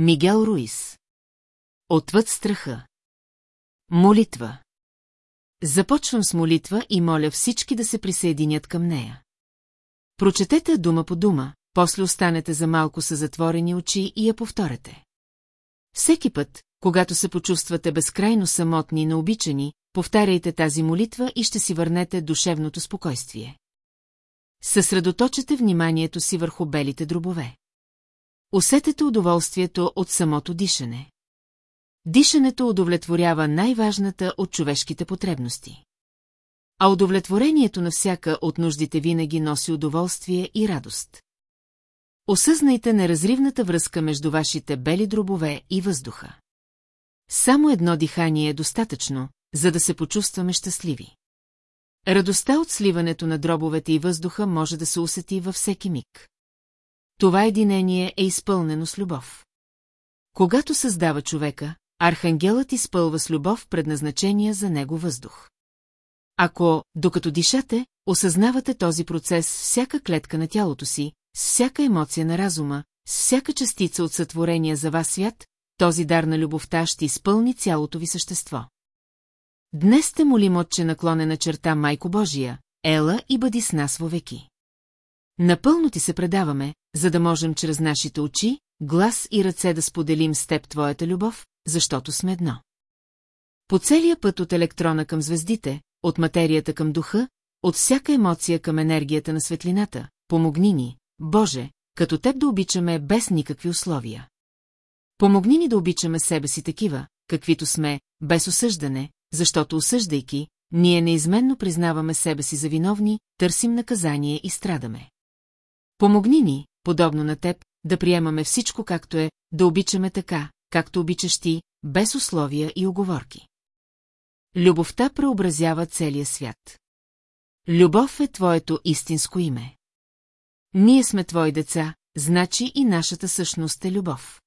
Мигел Руис. Отвъд страха. Молитва. Започвам с молитва и моля всички да се присъединят към нея. Прочетете дума по дума, после останете за малко с затворени очи и я повторете. Всеки път, когато се почувствате безкрайно самотни и необичани, повтаряйте тази молитва и ще си върнете душевното спокойствие. Съсредоточете вниманието си върху белите дробове. Усетете удоволствието от самото дишане. Дишането удовлетворява най-важната от човешките потребности. А удовлетворението на всяка от нуждите винаги носи удоволствие и радост. Осъзнайте неразривната връзка между вашите бели дробове и въздуха. Само едно дихание е достатъчно, за да се почувстваме щастливи. Радостта от сливането на дробовете и въздуха може да се усети във всеки миг. Това единение е изпълнено с любов. Когато създава човека, архангелът изпълва с любов предназначения за него въздух. Ако, докато дишате, осъзнавате този процес с всяка клетка на тялото си, с всяка емоция на разума, с всяка частица от сътворения за вас свят, този дар на любовта ще изпълни цялото ви същество. Днес те молим отче наклонена черта Майко Божия, ела и бъди с нас вовеки. Напълно ти се предаваме, за да можем чрез нашите очи, глас и ръце да споделим с теб твоята любов, защото сме едно. По целия път от електрона към звездите, от материята към духа, от всяка емоция към енергията на светлината, помогни ни, Боже, като теб да обичаме без никакви условия. Помогни ни да обичаме себе си такива, каквито сме, без осъждане, защото осъждайки, ние неизменно признаваме себе си за виновни, търсим наказание и страдаме. Помогни ни, подобно на теб, да приемаме всичко както е, да обичаме така, както обичаш ти, без условия и оговорки. Любовта преобразява целия свят. Любов е твоето истинско име. Ние сме твои деца, значи и нашата същност е любов.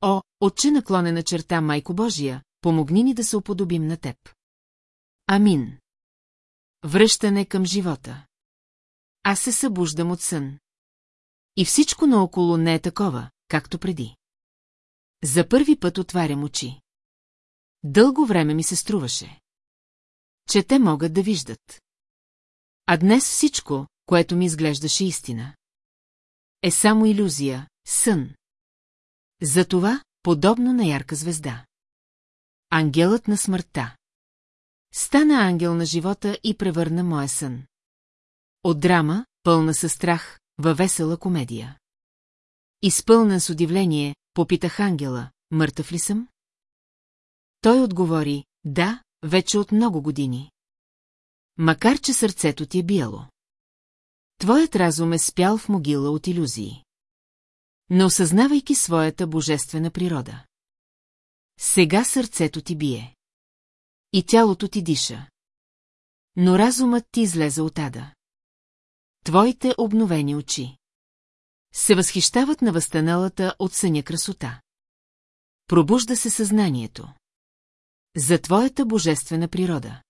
О, отче наклонена черта Майко Божия, помогни ни да се уподобим на теб. Амин. Връщане към живота. Аз се събуждам от сън. И всичко наоколо не е такова, както преди. За първи път отварям очи. Дълго време ми се струваше. Че те могат да виждат. А днес всичко, което ми изглеждаше истина. Е само иллюзия, сън. Затова, подобно на ярка звезда. Ангелът на смъртта. Стана ангел на живота и превърна моя сън. От драма, пълна със страх, във весела комедия. Изпълнен с удивление, попитах ангела, мъртъв ли съм? Той отговори, да, вече от много години. Макар, че сърцето ти е биело. Твоят разум е спял в могила от иллюзии. Но осъзнавайки своята божествена природа. Сега сърцето ти бие. И тялото ти диша. Но разумът ти излезе от ада. Твоите обновени очи. Се възхищават на възстаналата от съня красота. Пробужда се съзнанието. За твоята божествена природа.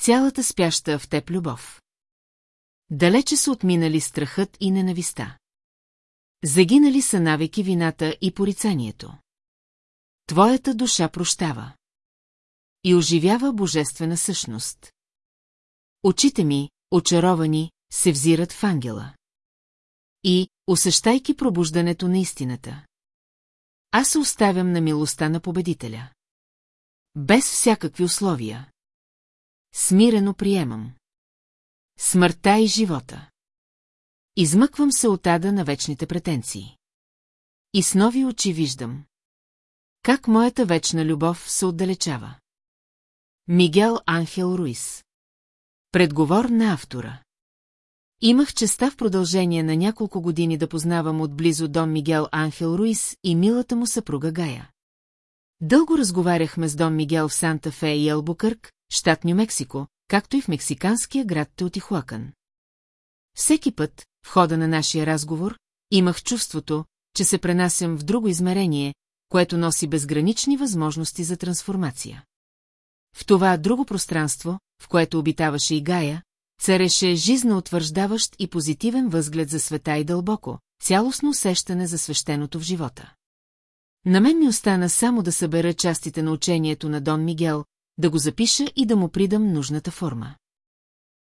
Цялата спяща в теб любов. Далече са отминали страхът и ненависта. Загинали са навеки вината и порицанието. Твоята душа прощава. И оживява божествена същност. Очите ми, очаровани, се взират в ангела. И, усещайки пробуждането на истината. Аз се оставям на милостта на победителя. Без всякакви условия. Смирено приемам. Смъртта и живота. Измъквам се от ада на вечните претенции. И с нови очи виждам. Как моята вечна любов се отдалечава. Мигел Анхел Руис Предговор на автора Имах честа в продължение на няколко години да познавам отблизо Дон Мигел Анхел Руис и милата му съпруга Гая. Дълго разговаряхме с Дон Мигел в Санта Фе и Елбукърк, щат Нью-Мексико, както и в мексиканския град Теотихуакън. Всеки път, в хода на нашия разговор, имах чувството, че се пренасям в друго измерение, което носи безгранични възможности за трансформация. В това друго пространство, в което обитаваше и Гая, цареше жизноутвърждаващ и позитивен възглед за света и дълбоко, цялостно усещане за свещеното в живота. На мен ми остана само да събера частите на учението на Дон Мигел, да го запиша и да му придам нужната форма.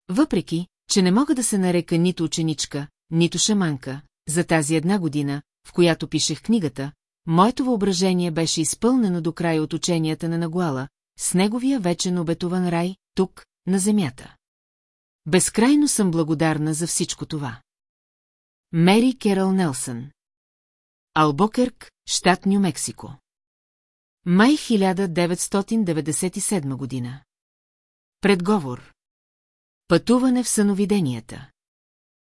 Въпреки, че не мога да се нарека нито ученичка, нито шаманка, за тази една година, в която пишех книгата, моето въображение беше изпълнено до край от ученията на Нагуала, с неговия вечен обетован рай, тук, на земята. Безкрайно съм благодарна за всичко това. Мери Керал Нелсън. Албокърк, щат Нью-Мексико Май 1997 година. Предговор. Пътуване в съновиденията.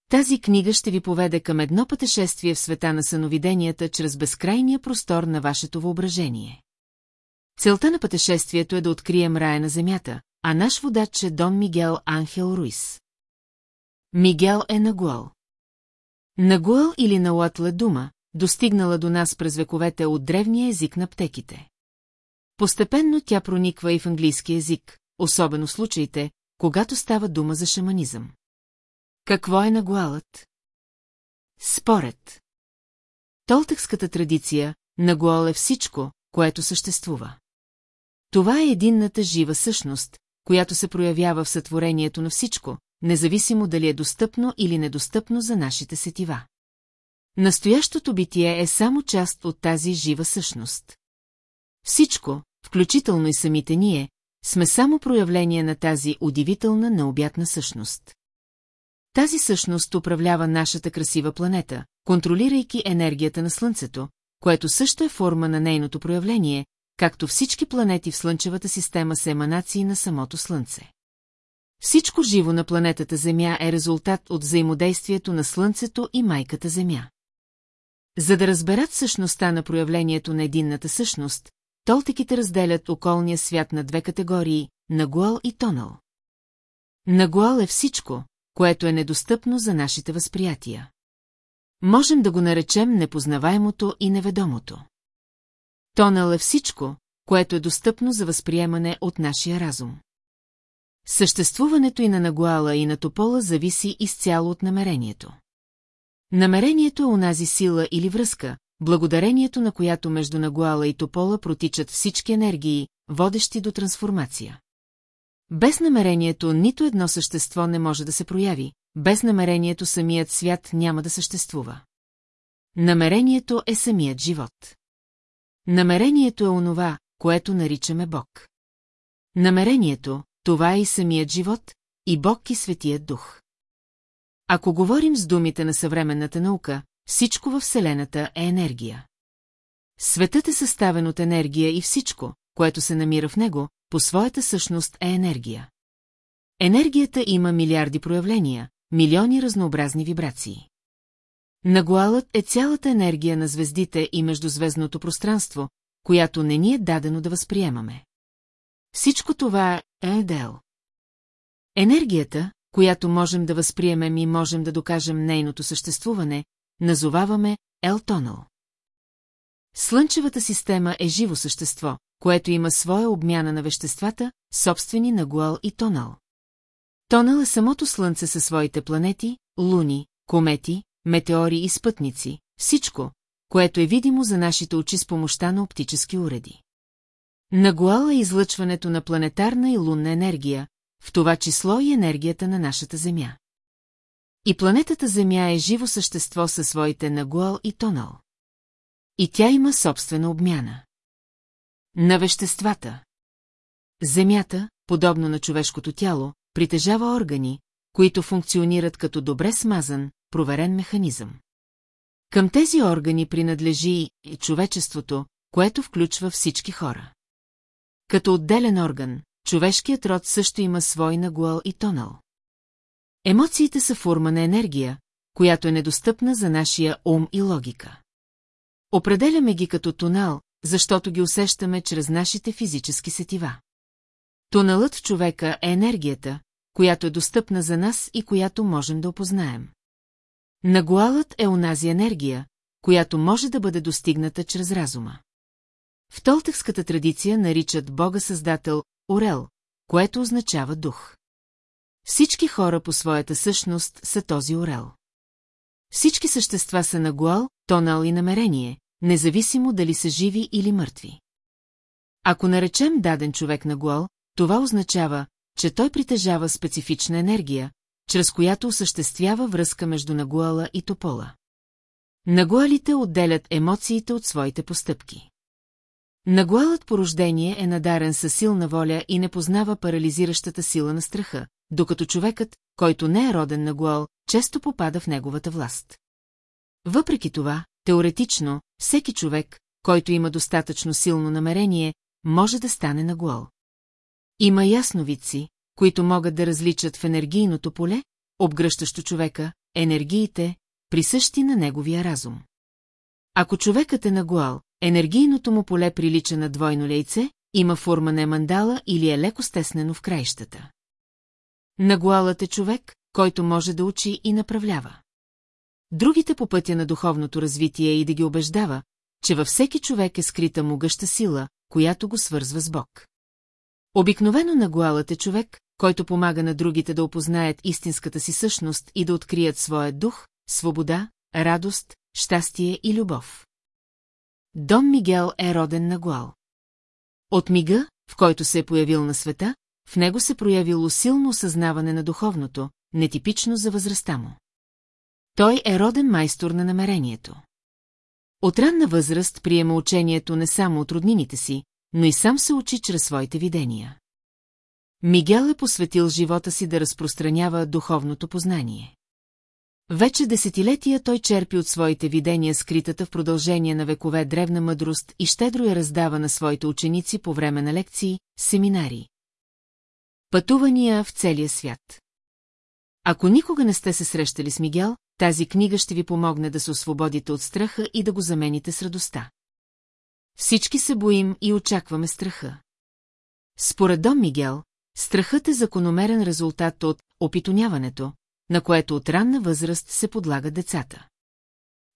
Тази книга ще ви поведе към едно пътешествие в света на съновиденията чрез безкрайния простор на вашето въображение. Целта на пътешествието е да открием рая на земята, а наш водач е Дон Мигел Анхел Руис. Мигел е Нагуал. Нагуал или Науатла дума, достигнала до нас през вековете от древния език на птеките. Постепенно тя прониква и в английски език, особено в случаите, когато става дума за шаманизъм. Какво е нагуалът? Според. Толтекската традиция, нагуал е всичко, което съществува. Това е единната жива същност, която се проявява в сътворението на всичко, независимо дали е достъпно или недостъпно за нашите сетива. Настоящото битие е само част от тази жива същност. Всичко, включително и самите ние, сме само проявление на тази удивителна необятна същност. Тази същност управлява нашата красива планета, контролирайки енергията на Слънцето, което също е форма на нейното проявление, както всички планети в Слънчевата система са еманации на самото Слънце. Всичко живо на планетата Земя е резултат от взаимодействието на Слънцето и майката Земя. За да разберат същността на проявлението на единната същност, толтеките разделят околния свят на две категории – нагуал и тонал. Нагуал е всичко, което е недостъпно за нашите възприятия. Можем да го наречем непознаваемото и неведомото. Тонал е всичко, което е достъпно за възприемане от нашия разум. Съществуването и на Нагуала и на Топола зависи изцяло от намерението. Намерението е онази сила или връзка, благодарението на която между Нагуала и Топола протичат всички енергии, водещи до трансформация. Без намерението нито едно същество не може да се прояви, без намерението самият свят няма да съществува. Намерението е самият живот. Намерението е онова, което наричаме Бог. Намерението, това е и самият живот, и Бог и Светият Дух. Ако говорим с думите на съвременната наука, всичко във Вселената е енергия. Светът е съставен от енергия и всичко, което се намира в него, по своята същност е енергия. Енергията има милиарди проявления, милиони разнообразни вибрации. Нагуалът е цялата енергия на звездите и междузвездното пространство, която не ни е дадено да възприемаме. Всичко това е едел. Енергията, която можем да възприемем и можем да докажем нейното съществуване, назоваваме Елтонал. Слънчевата система е живо същество, което има своя обмяна на веществата, собствени на Гуал и Тонал. Тонал е самото Слънце със своите планети, луни, комети, метеори и спътници, всичко, което е видимо за нашите очи с помощта на оптически уреди. Нагуал е излъчването на планетарна и лунна енергия, в това число и енергията на нашата Земя. И планетата Земя е живо същество със своите Нагуал и Тонал. И тя има собствена обмяна. На веществата. Земята, подобно на човешкото тяло, притежава органи, които функционират като добре смазан, проверен механизъм. Към тези органи принадлежи и човечеството, което включва всички хора. Като отделен орган, човешкият род също има свой нагуал и тонал. Емоциите са форма на енергия, която е недостъпна за нашия ум и логика. Определяме ги като тонал, защото ги усещаме чрез нашите физически сетива. Тоналът в човека е енергията, която е достъпна за нас и която можем да опознаем. Нагуалът е онази енергия, която може да бъде достигната чрез разума. В толтекската традиция наричат Бога-създател Орел, което означава дух. Всички хора по своята същност са този орел. Всички същества са нагуал, тонал и намерение, независимо дали са живи или мъртви. Ако наречем даден човек на гуал, това означава, че той притежава специфична енергия, чрез която осъществява връзка между нагуала и топола. Нагуалите отделят емоциите от своите постъпки. Нагуалът по рождение е надарен със силна воля и не познава парализиращата сила на страха, докато човекът, който не е роден нагуал, често попада в неговата власт. Въпреки това, теоретично, всеки човек, който има достатъчно силно намерение, може да стане нагуал. Има ясновидци, които могат да различат в енергийното поле, обгръщащо човека, енергиите, присъщи на неговия разум. Ако човекът е нагуал, енергийното му поле прилича на двойно лейце, има форма на мандала или е леко стеснено в краищата. Нагуалът е човек, който може да учи и направлява. Другите по пътя на духовното развитие и да ги убеждава, че във всеки човек е скрита могъща сила, която го свързва с Бог. Обикновено нагуалът е човек, който помага на другите да опознаят истинската си същност и да открият своя дух, свобода, радост, щастие и любов. Дон Мигел е роден на Гуал. От мига, в който се е появил на света, в него се проявило силно осъзнаване на духовното, нетипично за възрастта му. Той е роден майстор на намерението. От ранна възраст приема учението не само от роднините си, но и сам се учи чрез своите видения. Мигел е посветил живота си да разпространява духовното познание. Вече десетилетия той черпи от своите видения скритата в продължение на векове древна мъдрост и щедро я раздава на своите ученици по време на лекции, семинари. Пътувания в целия свят. Ако никога не сте се срещали с Мигел, тази книга ще ви помогне да се освободите от страха и да го замените с радостта. Всички се боим и очакваме страха. Според Дом Мигел, страхът е закономерен резултат от опитоняването, на което от ранна възраст се подлагат децата.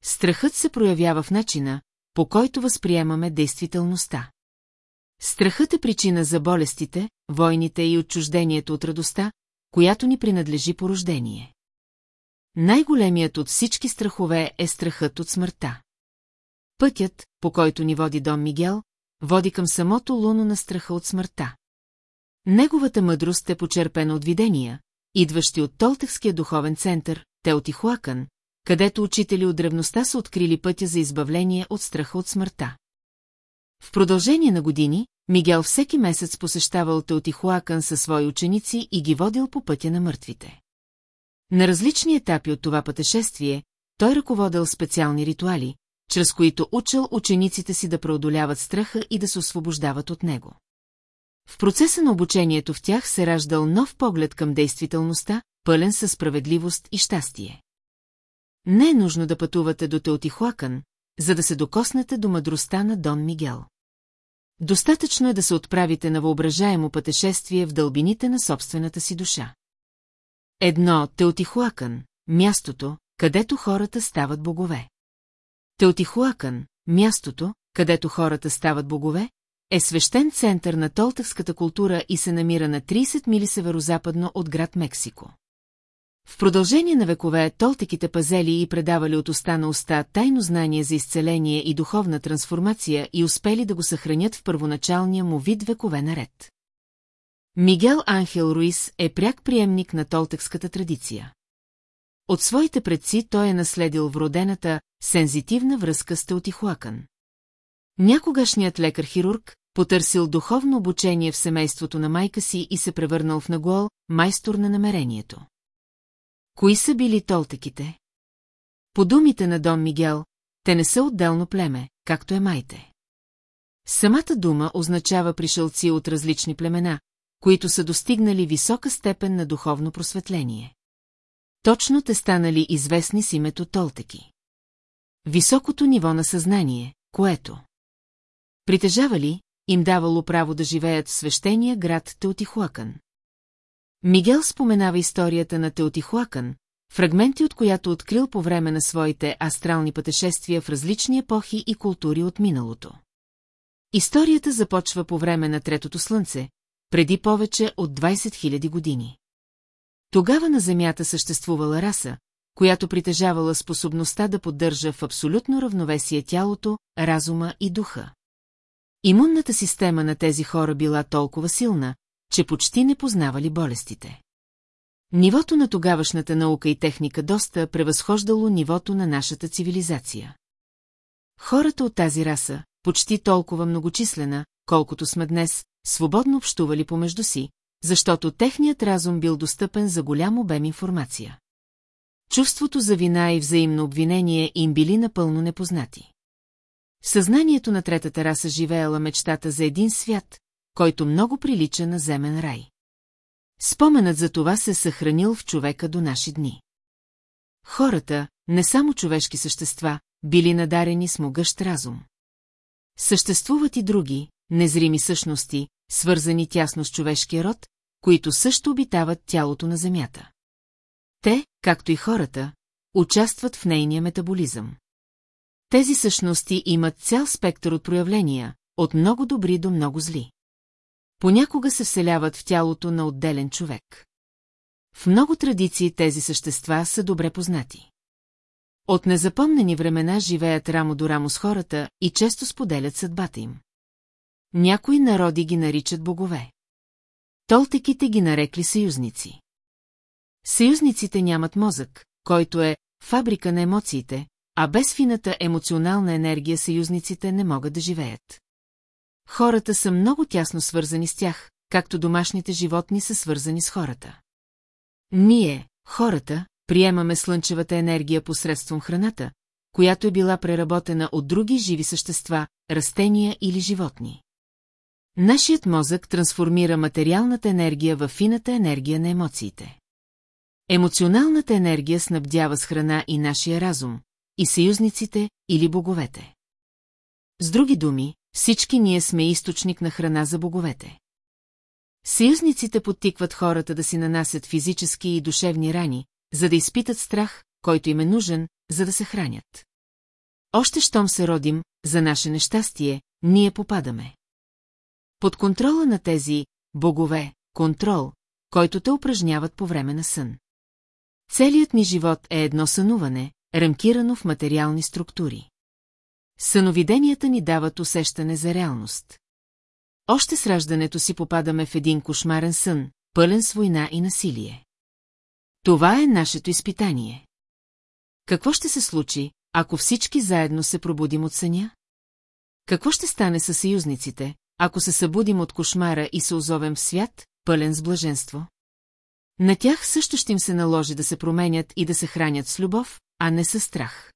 Страхът се проявява в начина, по който възприемаме действителността. Страхът е причина за болестите, войните и отчуждението от радостта, която ни принадлежи по рождение. Най-големият от всички страхове е страхът от смъртта. Пътят, по който ни води Дом Мигел, води към самото луно на страха от смъртта. Неговата мъдрост е почерпена от видения, идващи от Толтевския духовен център, Теотихуакън, където учители от древността са открили пътя за избавление от страха от смъртта. В продължение на години, Мигел всеки месец посещавал Теотихуакън със свои ученици и ги водил по пътя на мъртвите. На различни етапи от това пътешествие, той ръководил специални ритуали, чрез които учил учениците си да преодоляват страха и да се освобождават от него. В процеса на обучението в тях се раждал нов поглед към действителността, пълен със справедливост и щастие. Не е нужно да пътувате до Теотихуакън, за да се докоснете до мъдростта на Дон Мигел. Достатъчно е да се отправите на въображаемо пътешествие в дълбините на собствената си душа. Едно Теотихуакън, мястото, където хората стават богове. Теотихуакън, мястото, където хората стават богове, е свещен център на толтавската култура и се намира на 30 мили северо-западно от град Мексико. В продължение на векове толтеките пазели и предавали от уста на уста тайно знание за изцеление и духовна трансформация и успели да го съхранят в първоначалния му вид векове наред. Мигел Анхел Руис е пряк приемник на толтекската традиция. От своите предци той е наследил вродената, сензитивна връзка с Теотихуакън. Някогашният лекар-хирург потърсил духовно обучение в семейството на майка си и се превърнал в нагол, майстор на намерението. Кои са били толтеките? По думите на Дон Мигел, те не са отделно племе, както е майте. Самата дума означава пришелци от различни племена, които са достигнали висока степен на духовно просветление. Точно те станали известни с името Толтеки. Високото ниво на съзнание, което притежавали, им давало право да живеят в свещения град Теотихуакън. Мигел споменава историята на Теотихуакън, фрагменти от която открил по време на своите астрални пътешествия в различни епохи и култури от миналото. Историята започва по време на Третото слънце, преди повече от 20 000 години. Тогава на Земята съществувала раса, която притежавала способността да поддържа в абсолютно равновесие тялото, разума и духа. Имунната система на тези хора била толкова силна, че почти не познавали болестите. Нивото на тогавашната наука и техника доста превъзхождало нивото на нашата цивилизация. Хората от тази раса, почти толкова многочислена, колкото сме днес, свободно общували помежду си, защото техният разум бил достъпен за голям обем информация. Чувството за вина и взаимно обвинение им били напълно непознати. Съзнанието на третата раса живеела мечтата за един свят, който много прилича на земен рай. Споменът за това се съхранил в човека до наши дни. Хората, не само човешки същества, били надарени с могъщ разум. Съществуват и други, незрими същности, свързани тясно с човешкия род, които също обитават тялото на Земята. Те, както и хората, участват в нейния метаболизъм. Тези същности имат цял спектър от проявления, от много добри до много зли. Понякога се вселяват в тялото на отделен човек. В много традиции тези същества са добре познати. От незапомнени времена живеят рамо до рамо с хората и често споделят съдбата им. Някои народи ги наричат богове. Толтеките ги нарекли съюзници. Съюзниците нямат мозък, който е фабрика на емоциите, а без фината емоционална енергия съюзниците не могат да живеят. Хората са много тясно свързани с тях, както домашните животни са свързани с хората. Ние, хората, приемаме слънчевата енергия посредством храната, която е била преработена от други живи същества, растения или животни. Нашият мозък трансформира материалната енергия в фината енергия на емоциите. Емоционалната енергия снабдява с храна и нашия разум, и съюзниците, или боговете. С други думи, всички ние сме източник на храна за боговете. Съюзниците подтикват хората да си нанасят физически и душевни рани, за да изпитат страх, който им е нужен, за да се хранят. Още щом се родим, за наше нещастие, ние попадаме. Под контрола на тези богове, контрол, който те упражняват по време на сън. Целият ни живот е едно сънуване, рамкирано в материални структури. Съновиденията ни дават усещане за реалност. Още с раждането си попадаме в един кошмарен сън, пълен с война и насилие. Това е нашето изпитание. Какво ще се случи, ако всички заедно се пробудим от съня? Какво ще стане с съюзниците, ако се събудим от кошмара и се озовем в свят, пълен с блаженство? На тях също ще им се наложи да се променят и да се хранят с любов, а не с страх.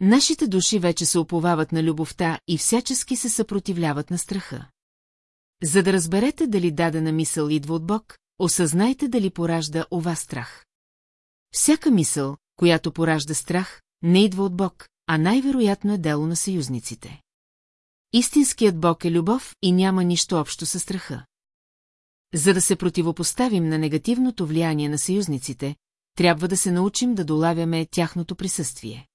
Нашите души вече се оповават на любовта и всячески се съпротивляват на страха. За да разберете дали дадена мисъл идва от Бог, осъзнайте дали поражда у вас страх. Всяка мисъл, която поражда страх, не идва от Бог, а най-вероятно е дело на съюзниците. Истинският Бог е любов и няма нищо общо със страха. За да се противопоставим на негативното влияние на съюзниците, трябва да се научим да долавяме тяхното присъствие.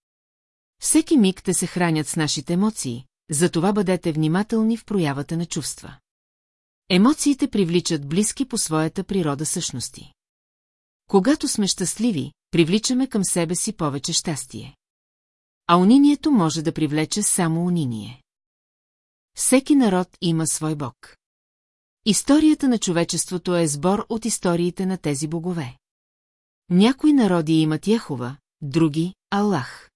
Всеки миг те се хранят с нашите емоции, затова бъдете внимателни в проявата на чувства. Емоциите привличат близки по своята природа същности. Когато сме щастливи, привличаме към себе си повече щастие. А унинието може да привлече само униние. Всеки народ има свой бог. Историята на човечеството е сбор от историите на тези богове. Някои народи имат Яхова, други – Аллах.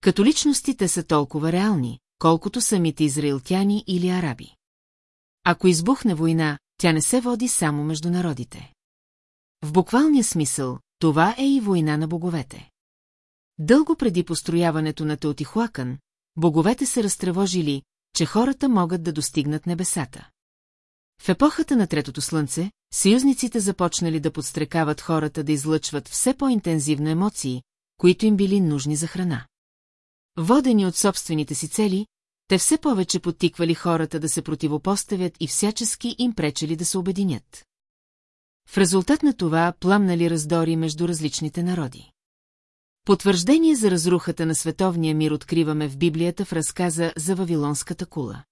Католичностите са толкова реални, колкото самите израилтяни или араби. Ако избухне война, тя не се води само между народите. В буквалния смисъл, това е и война на боговете. Дълго преди построяването на Теотихуакън, боговете се разтревожили, че хората могат да достигнат небесата. В епохата на Третото слънце, съюзниците започнали да подстрекават хората да излъчват все по-интензивно емоции, които им били нужни за храна. Водени от собствените си цели, те все повече подтиквали хората да се противопоставят и всячески им пречели да се обединят. В резултат на това пламнали раздори между различните народи. Потвърждение за разрухата на световния мир откриваме в Библията в разказа за Вавилонската кула.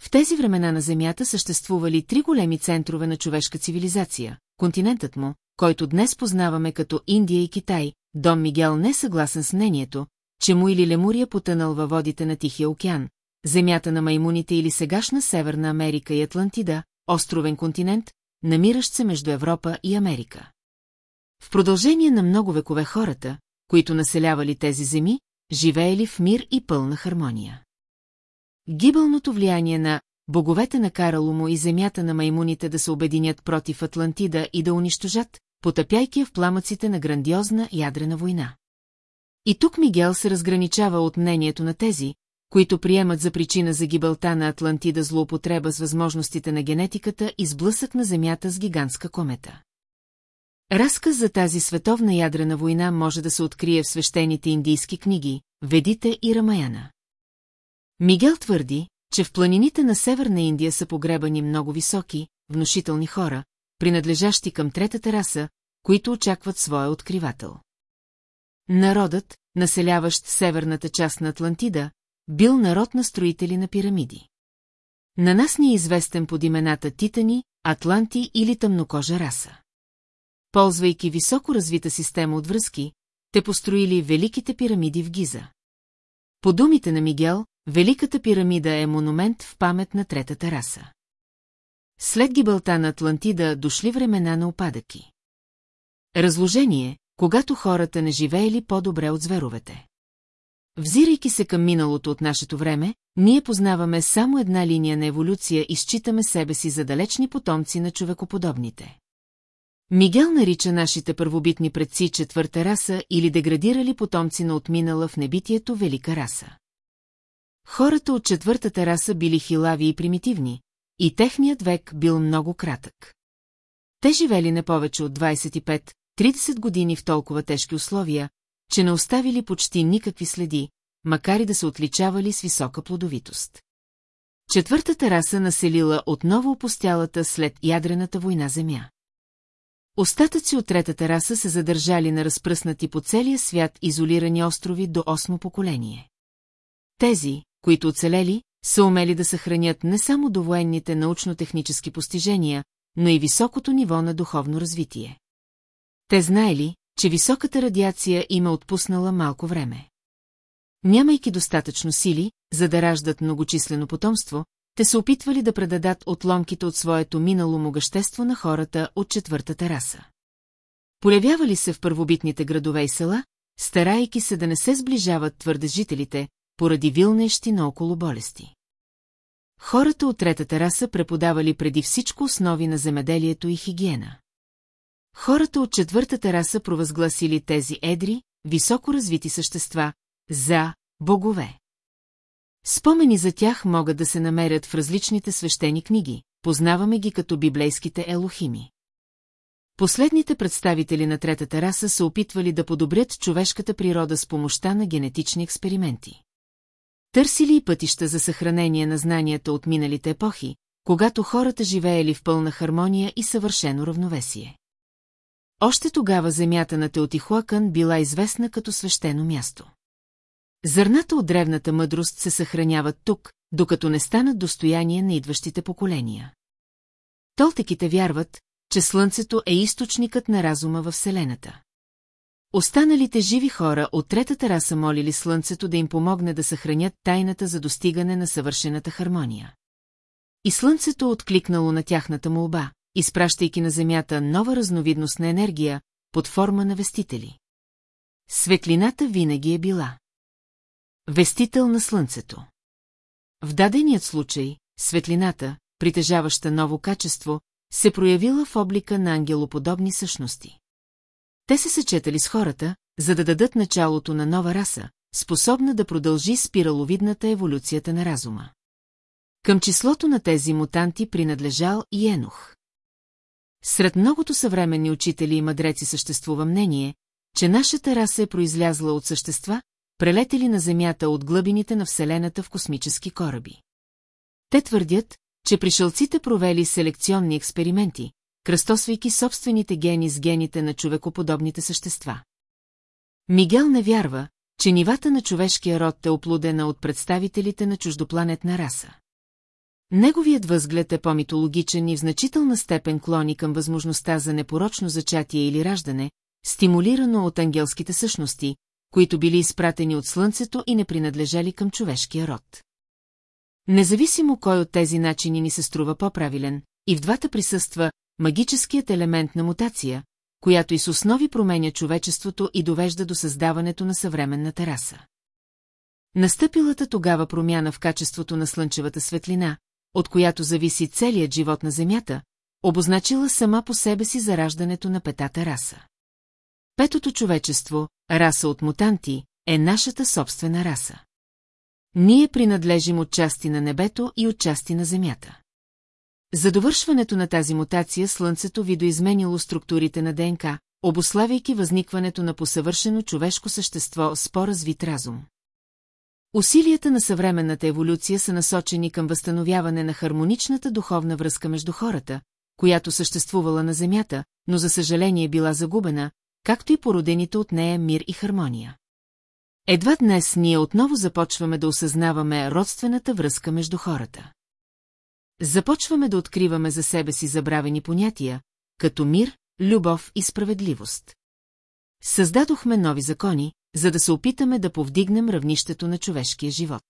В тези времена на Земята съществували три големи центрове на човешка цивилизация – континентът му, който днес познаваме като Индия и Китай, Дом Мигел не е съгласен с мнението, че му или Лемурия потънал във водите на Тихия океан, земята на маймуните или сегашна Северна Америка и Атлантида, островен континент, намиращ се между Европа и Америка. В продължение на много векове хората, които населявали тези земи, живеели в мир и пълна хармония. Гибълното влияние на боговете накарало му и земята на маймуните да се обединят против Атлантида и да унищожат, потъпяйки я в пламъците на грандиозна ядрена война. И тук Мигел се разграничава от мнението на тези, които приемат за причина за гибелта на Атлантида злоупотреба с възможностите на генетиката и сблъсък на Земята с гигантска комета. Разказ за тази световна ядрена война може да се открие в свещените индийски книги, Ведите и Рамаяна. Мигел твърди, че в планините на Северна Индия са погребани много високи, внушителни хора, принадлежащи към третата раса, които очакват своя откривател. Народът, населяващ северната част на Атлантида, бил народ на строители на пирамиди. На нас ни е известен под имената Титани, Атланти или тъмнокожа раса. Ползвайки високо развита система от връзки, те построили великите пирамиди в Гиза. По думите на Мигел, Великата пирамида е монумент в памет на третата раса. След гибелта на Атлантида дошли времена на опадъки. Разложение, когато хората не живеели по-добре от зверовете. Взирайки се към миналото от нашето време, ние познаваме само една линия на еволюция и считаме себе си за далечни потомци на човекоподобните. Мигел нарича нашите първобитни предци четвърта раса или деградирали потомци на отминала в небитието велика раса. Хората от четвъртата раса били хилави и примитивни, и техният век бил много кратък. Те живели не повече от 25-30 години в толкова тежки условия, че не оставили почти никакви следи, макар и да се отличавали с висока плодовитост. Четвъртата раса населила отново опустялата след ядрената война земя. Остатъци от третата раса се задържали на разпръснати по целия свят изолирани острови до осмо поколение. Тези, които оцелели, са умели да съхранят не само довоенните научно-технически постижения, но и високото ниво на духовно развитие. Те знаели, че високата радиация има отпуснала малко време. Нямайки достатъчно сили, за да раждат многочислено потомство, те се опитвали да предадат отломките от своето минало могъщество на хората от четвъртата раса. Полявявали се в първобитните градове и села, старайки се да не се сближават твърде жителите, поради вилнещи наоколо болести. Хората от третата раса преподавали преди всичко основи на земеделието и хигиена. Хората от четвъртата раса провъзгласили тези едри, високо развити същества, за богове. Спомени за тях могат да се намерят в различните свещени книги, познаваме ги като библейските елохими. Последните представители на третата раса се опитвали да подобрят човешката природа с помощта на генетични експерименти. Търсили и пътища за съхранение на знанията от миналите епохи, когато хората живеели в пълна хармония и съвършено равновесие. Още тогава земята на Теотихуакън била известна като свещено място. Зърната от древната мъдрост се съхраняват тук, докато не станат достояние на идващите поколения. Толтеките вярват, че Слънцето е източникът на разума във Вселената. Останалите живи хора от третата раса молили Слънцето да им помогне да съхранят тайната за достигане на съвършената хармония. И Слънцето откликнало на тяхната молба, изпращайки на Земята нова разновидност на енергия, под форма на вестители. Светлината винаги е била. Вестител на Слънцето. В даденият случай, светлината, притежаваща ново качество, се проявила в облика на ангелоподобни същности. Те се съчетали с хората, за да дадат началото на нова раса, способна да продължи спираловидната еволюцията на разума. Към числото на тези мутанти принадлежал и Енух. Сред многото съвременни учители и мъдреци съществува мнение, че нашата раса е произлязла от същества, прелетели на Земята от глъбините на Вселената в космически кораби. Те твърдят, че пришълците провели селекционни експерименти, кръстосвайки собствените гени с гените на човекоподобните същества. Мигел не вярва, че нивата на човешкия род е оплодена от представителите на чуждопланетна раса. Неговият възглед е по-митологичен и в значителна степен клони към възможността за непорочно зачатие или раждане, стимулирано от ангелските същности, които били изпратени от Слънцето и не принадлежали към човешкия род. Независимо кой от тези начини ни се струва по-правилен, и в двата присъства магическият елемент на мутация, която и с основи променя човечеството и довежда до създаването на съвременната раса. Настъпилата тогава промяна в качеството на слънчевата светлина, от която зависи целият живот на Земята, обозначила сама по себе си зараждането на петата раса. Петото човечество, раса от мутанти, е нашата собствена раса. Ние принадлежим от части на небето и от части на Земята. За довършването на тази мутация Слънцето видоизменило структурите на ДНК, обославяйки възникването на посъвършено човешко същество с по-развит разум. Усилията на съвременната еволюция са насочени към възстановяване на хармоничната духовна връзка между хората, която съществувала на Земята, но за съжаление била загубена, както и породените от нея мир и хармония. Едва днес ние отново започваме да осъзнаваме родствената връзка между хората. Започваме да откриваме за себе си забравени понятия, като мир, любов и справедливост. Създадохме нови закони, за да се опитаме да повдигнем равнището на човешкия живот.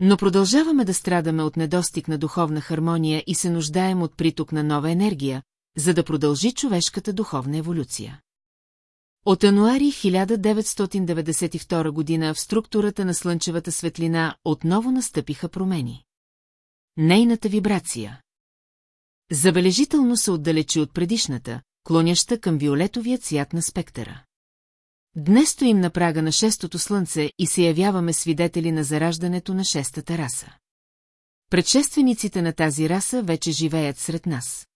Но продължаваме да страдаме от недостиг на духовна хармония и се нуждаем от приток на нова енергия, за да продължи човешката духовна еволюция. От януари 1992 година в структурата на слънчевата светлина отново настъпиха промени. Нейната вибрация. Забележително се отдалечи от предишната, клоняща към виолетовия цвят на спектъра. Днес стоим на прага на шестото слънце и се явяваме свидетели на зараждането на шестата раса. Предшествениците на тази раса вече живеят сред нас.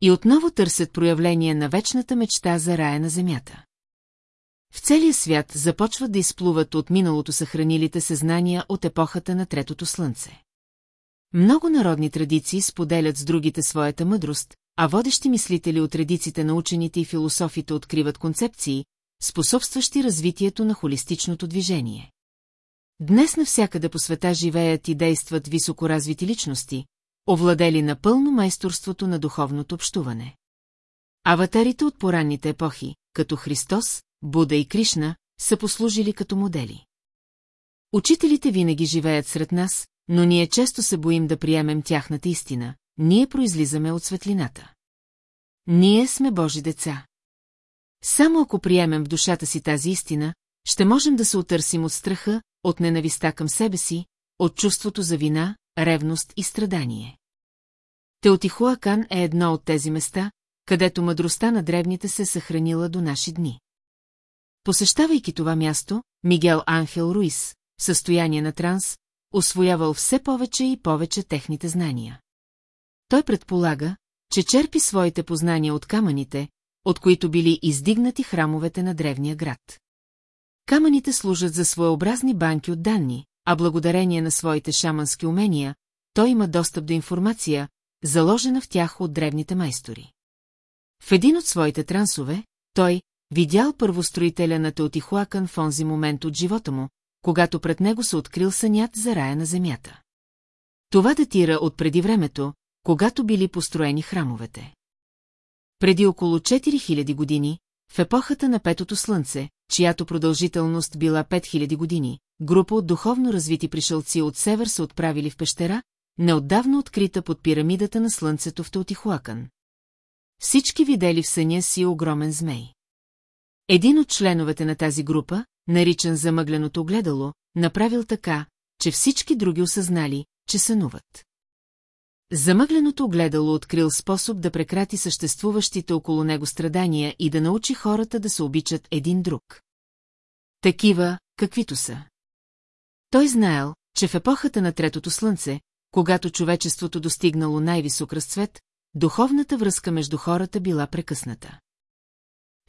И отново търсят проявление на вечната мечта за рая на земята. В целия свят започват да изплуват от миналото съхранилите съзнания от епохата на Третото слънце. Много народни традиции споделят с другите своята мъдрост, а водещи мислители от редиците на учените и философите откриват концепции, способстващи развитието на холистичното движение. Днес навсякъде по света живеят и действат високоразвити личности, овладели напълно майсторството на духовното общуване. Аватарите от поранните епохи, като Христос, Буда и Кришна, са послужили като модели. Учителите винаги живеят сред нас, но ние често се боим да приемем тяхната истина, ние произлизаме от светлината. Ние сме Божи деца. Само ако приемем в душата си тази истина, ще можем да се отърсим от страха, от ненависта към себе си, от чувството за вина, ревност и страдание. Теотихуакан е едно от тези места, където мъдростта на древните се съхранила до наши дни. Посещавайки това място, Мигел Анхел Руис, в състояние на транс, освоявал все повече и повече техните знания. Той предполага, че черпи своите познания от камъните, от които били издигнати храмовете на древния град. Камъните служат за своеобразни банки от данни, а благодарение на своите шамански умения, той има достъп до информация, заложена в тях от древните майстори. В един от своите трансове, той видял първостроителя на Теотихуакън в онзи момент от живота му, когато пред него се открил сънят за рая на земята. Това датира от преди времето, когато били построени храмовете. Преди около 4000 години, в епохата на Петото Слънце, чиято продължителност била 5000 години, група от духовно развити пришелци от север се отправили в пещера, неотдавна открита под пирамидата на Слънцето в Теотихуакън. Всички видели в съня си огромен змей. Един от членовете на тази група, наричан замъгленото огледало, направил така, че всички други осъзнали, че сънуват. Замъгленото огледало открил способ да прекрати съществуващите около него страдания и да научи хората да се обичат един друг. Такива, каквито са. Той знаел, че в епохата на Третото Слънце, когато човечеството достигнало най-висок разцвет, духовната връзка между хората била прекъсната.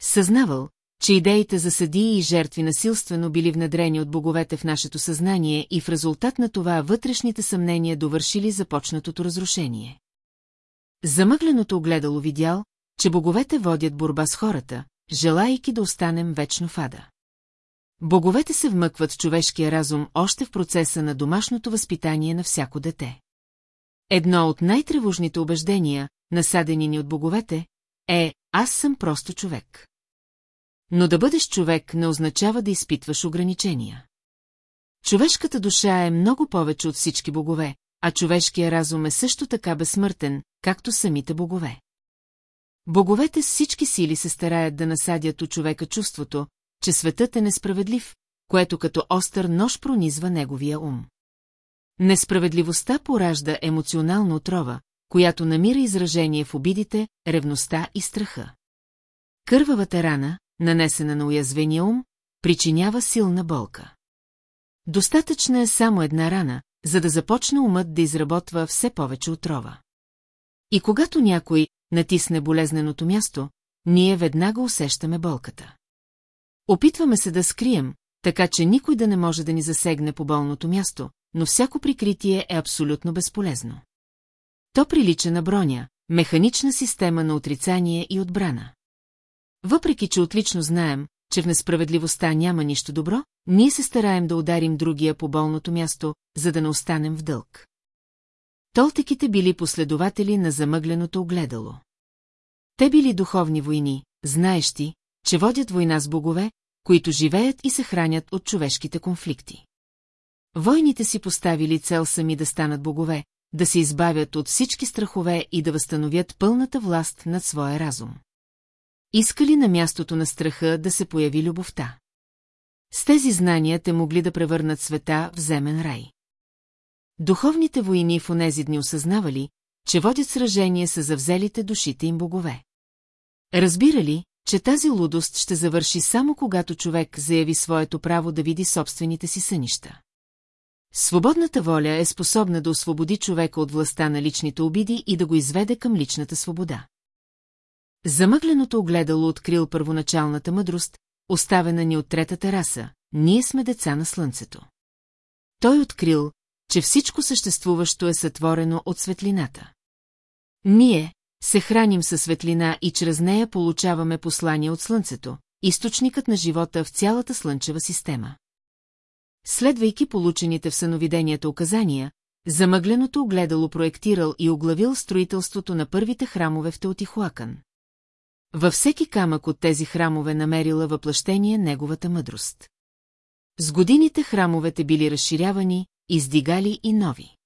Съзнавал, че идеите за съдии и жертви насилствено били внедрени от боговете в нашето съзнание и в резултат на това вътрешните съмнения довършили започнатото разрушение. Замъгленото огледало видял, че боговете водят борба с хората, желайки да останем вечно в ада. Боговете се вмъкват в човешкия разум още в процеса на домашното възпитание на всяко дете. Едно от най-тревожните убеждения, насадени ни от боговете, е «Аз съм просто човек». Но да бъдеш човек не означава да изпитваш ограничения. Човешката душа е много повече от всички богове, а човешкия разум е също така безсмъртен, както самите богове. Боговете с всички сили се стараят да насадят у човека чувството, че светът е несправедлив, което като остър нож пронизва неговия ум. Несправедливостта поражда емоционална отрова, която намира изражение в обидите, ревността и страха. Кървавата рана, нанесена на уязвения ум, причинява силна болка. Достатъчна е само една рана, за да започне умът да изработва все повече отрова. И когато някой натисне болезненото място, ние веднага усещаме болката. Опитваме се да скрием, така че никой да не може да ни засегне по болното място, но всяко прикритие е абсолютно безполезно. То прилича на броня, механична система на отрицание и отбрана. Въпреки, че отлично знаем, че в несправедливостта няма нищо добро, ние се стараем да ударим другия по болното място, за да не останем в дълг. Толтеките били последователи на замъгленото огледало. Те били духовни войни, знаещи, че водят война с богове, които живеят и се хранят от човешките конфликти. Войните си поставили цел сами да станат богове, да се избавят от всички страхове и да възстановят пълната власт над своя разум. Искали на мястото на страха да се появи любовта. С тези знания те могли да превърнат света в земен рай. Духовните войни в онези дни осъзнавали, че водят сражение с завзелите душите им богове. Разбирали, че тази лудост ще завърши само когато човек заяви своето право да види собствените си сънища. Свободната воля е способна да освободи човека от властта на личните обиди и да го изведе към личната свобода. Замъгленото огледало открил първоначалната мъдрост, оставена ни от третата раса, ние сме деца на слънцето. Той открил, че всичко съществуващо е сътворено от светлината. Ние се храним със светлина и чрез нея получаваме послания от слънцето, източникът на живота в цялата слънчева система. Следвайки получените в съновиденията указания, замъгленото огледало проектирал и оглавил строителството на първите храмове в Теотихуакън. Във всеки камък от тези храмове намерила въплъщение неговата мъдрост. С годините храмовете били разширявани, издигали и нови.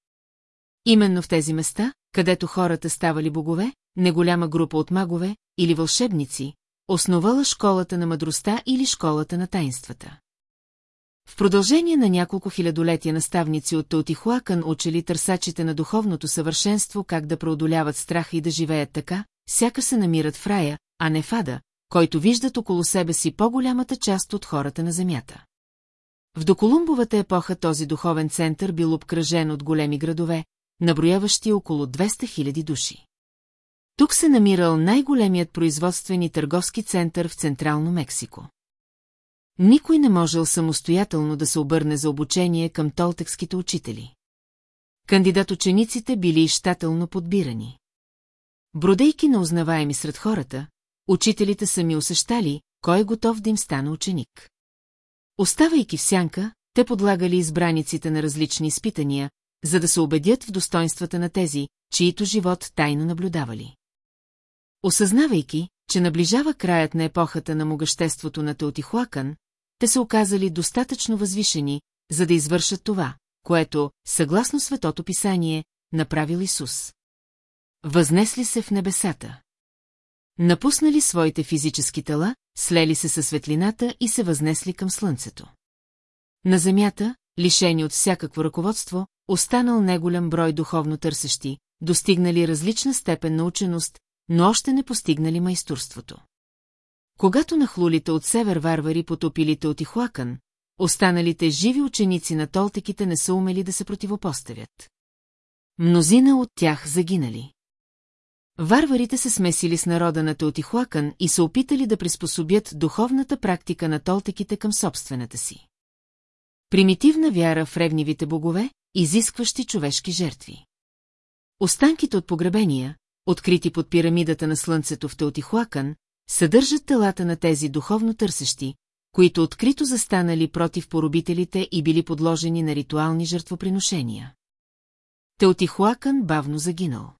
Именно в тези места, където хората ставали богове, неголяма група от магове или вълшебници, основала школата на мъдростта или школата на таинствата. В продължение на няколко хилядолетия наставници от Таотихуакън учили търсачите на духовното съвършенство как да преодоляват страха и да живеят така, сяка се намират в рая, а не в ада, който виждат около себе си по-голямата част от хората на Земята. В доколумбовата епоха този духовен център бил обкръжен от големи градове, наброяващи около 200 000 души. Тук се намирал най-големият производствен и търговски център в Централно Мексико. Никой не можел самостоятелно да се обърне за обучение към толтекските учители. Кандидат-учениците били щателно подбирани. Бродейки на узнаваеми сред хората, учителите сами усещали, кой е готов да им стане ученик. Оставайки в сянка, те подлагали избраниците на различни изпитания, за да се убедят в достоинствата на тези, чието живот тайно наблюдавали. Осъзнавайки, че наближава краят на епохата на могъществото на Теотихуакън, те се оказали достатъчно възвишени, за да извършат това, което, съгласно Светото Писание, направил Исус. Възнесли се в небесата. Напуснали своите физически тела, слели се със светлината и се възнесли към слънцето. На земята, лишени от всякакво ръководство, останал неголям брой духовно търсещи, достигнали различна степен на ученост, но още не постигнали майсторството. Когато нахлулите от север варвари потопилите от Ихуакън, останалите живи ученици на толтеките не са умели да се противопоставят. Мнозина от тях загинали. Варварите се смесили с народа на Теотихуакън и се опитали да приспособят духовната практика на толтеките към собствената си. Примитивна вяра в ревнивите богове, изискващи човешки жертви. Останките от погребения, открити под пирамидата на слънцето в Теотихуакън, съдържат телата на тези духовно търсещи, които открито застанали против поробителите и били подложени на ритуални жертвоприношения. Теотихуакън бавно загинал.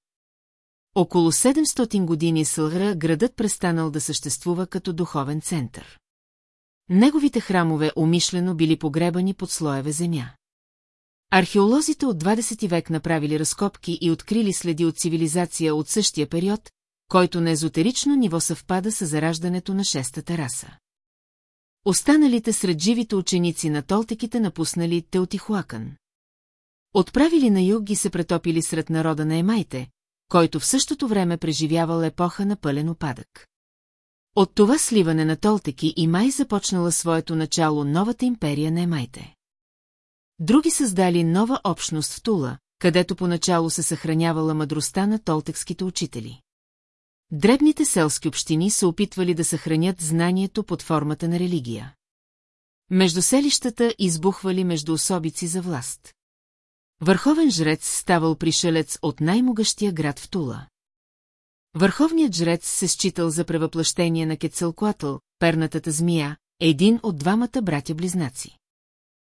Около 700 години Сълра градът престанал да съществува като духовен център. Неговите храмове умишлено били погребани под слоеве земя. Археолозите от 20 век направили разкопки и открили следи от цивилизация от същия период, който на езотерично ниво съвпада с зараждането на шестата раса. Останалите сред живите ученици на толтеките напуснали Теотихуакън. Отправили на юг и се претопили сред народа на емайте, който в същото време преживявал епоха на пълен опадък. От това сливане на толтеки и май започнала своето начало новата империя на емайте. Други създали нова общност в Тула, където поначало се съхранявала мъдростта на толтекските учители. Дребните селски общини се опитвали да съхранят знанието под формата на религия. Между селищата избухвали между особици за власт. Върховен жрец ставал пришелец от най-могъщия град в Тула. Върховният жрец се считал за превъплъщение на Кецелкуатъл, пернатата змия, един от двамата братя-близнаци.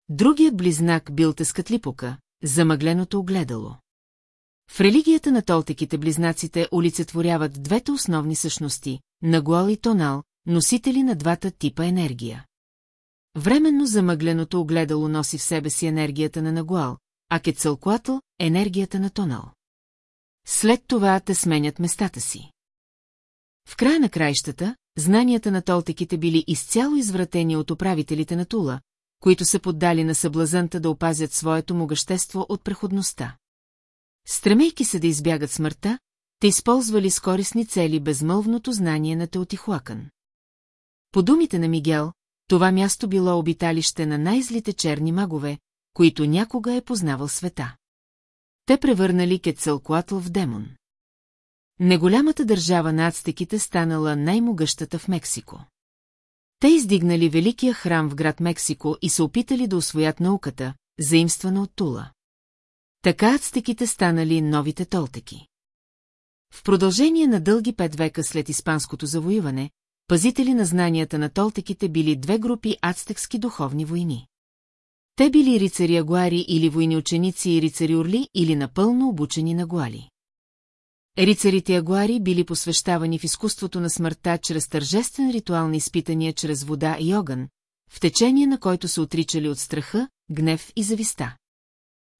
Другият близнак бил Тескатлипока, замъгленото огледало. В религията на толтеките близнаците олицетворяват двете основни същности – Нагуал и Тонал, носители на двата типа енергия. Временно замъгленото огледало носи в себе си енергията на Нагуал, а Кецалкуатъл – енергията на Тонал. След това те сменят местата си. В края на краищата, знанията на толтеките били изцяло извратени от управителите на Тула, които се поддали на съблазънта да опазят своето могъщество от преходността. Стремейки се да избягат смъртта, те използвали с корисни цели безмълвното знание на Теотихуакън. По думите на Мигел, това място било обиталище на най-злите черни магове, които някога е познавал света. Те превърнали Кецалкуатл в демон. Неголямата държава на ацтеките станала най-могъщата в Мексико. Те издигнали великия храм в град Мексико и се опитали да освоят науката, заимствана от Тула. Така ацтеките станали новите толтеки. В продължение на дълги пет века след испанското завоюване, пазители на знанията на толтеките били две групи ацтекски духовни войни. Те били рицари агуари или войни ученици и рицари орли или напълно обучени на гуали. Рицарите агуари били посвещавани в изкуството на смъртта чрез тържествен ритуал на изпитания чрез вода и огън, в течение на който се отричали от страха, гнев и зависта.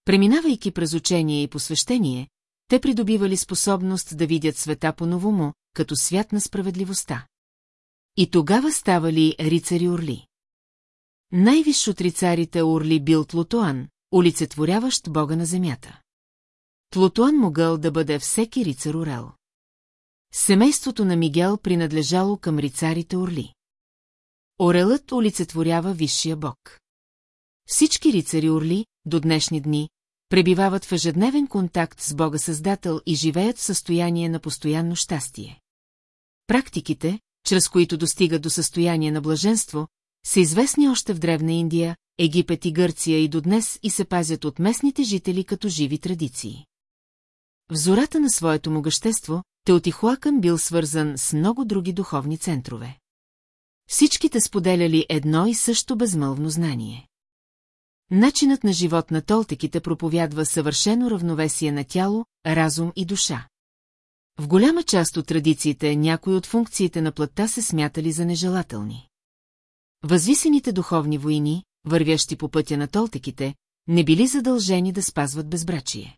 Преминавайки през учение и посвещение, те придобивали способност да видят света по-новому, като свят на справедливостта. И тогава ставали рицари-орли. Най-висш от рицарите Орли бил Тлотуан, олицетворяващ бога на земята. Тлотуан могъл да бъде всеки рицар Орел. Семейството на Мигел принадлежало към рицарите Орли. Орелът олицетворява висшия бог. Всички рицари Орли, до днешни дни, пребивават в ежедневен контакт с Бога Създател и живеят в състояние на постоянно щастие. Практиките, чрез които достигат до състояние на блаженство, са известни още в Древна Индия, Египет и Гърция и до днес и се пазят от местните жители като живи традиции. В зората на своето могъщество, Теотихуакън бил свързан с много други духовни центрове. Всичките споделяли едно и също безмълвно знание. Начинът на живот на толтеките проповядва съвършено равновесие на тяло, разум и душа. В голяма част от традициите някои от функциите на плътта се смятали за нежелателни. Възвисените духовни войни, вървящи по пътя на толтеките, не били задължени да спазват безбрачие.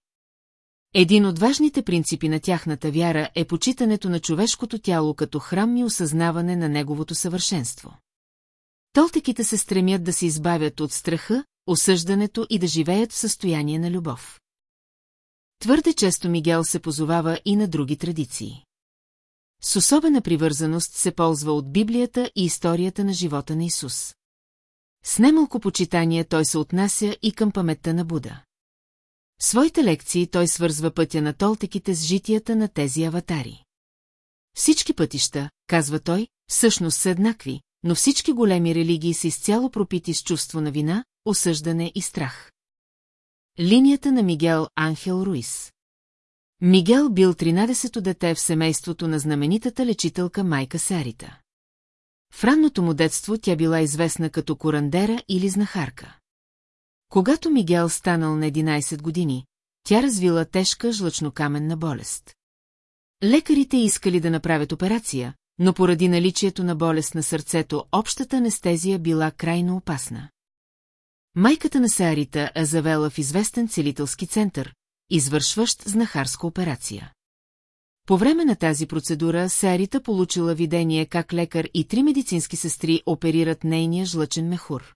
Един от важните принципи на тяхната вяра е почитането на човешкото тяло като храм и осъзнаване на неговото съвършенство. Толтеките се стремят да се избавят от страха, осъждането и да живеят в състояние на любов. Твърде често Мигел се позовава и на други традиции. С особена привързаност се ползва от Библията и историята на живота на Исус. С немалко почитание той се отнася и към паметта на Буда. В своите лекции той свързва пътя на толтеките с житията на тези аватари. Всички пътища, казва той, всъщност са еднакви, но всички големи религии са изцяло пропити с чувство на вина, осъждане и страх. Линията на Мигел Анхел Руис Мигел бил 13-то дете в семейството на знаменитата лечителка майка Сарита. В ранното му детство тя била известна като корандера или знахарка. Когато Мигел станал на 11 години, тя развила тежка жлъчнокаменна болест. Лекарите искали да направят операция, но поради наличието на болест на сърцето, общата анестезия била крайно опасна. Майката на Саарита е завела в известен целителски център, извършващ знахарска операция. По време на тази процедура Саарита получила видение как лекар и три медицински сестри оперират нейния жлъчен мехур.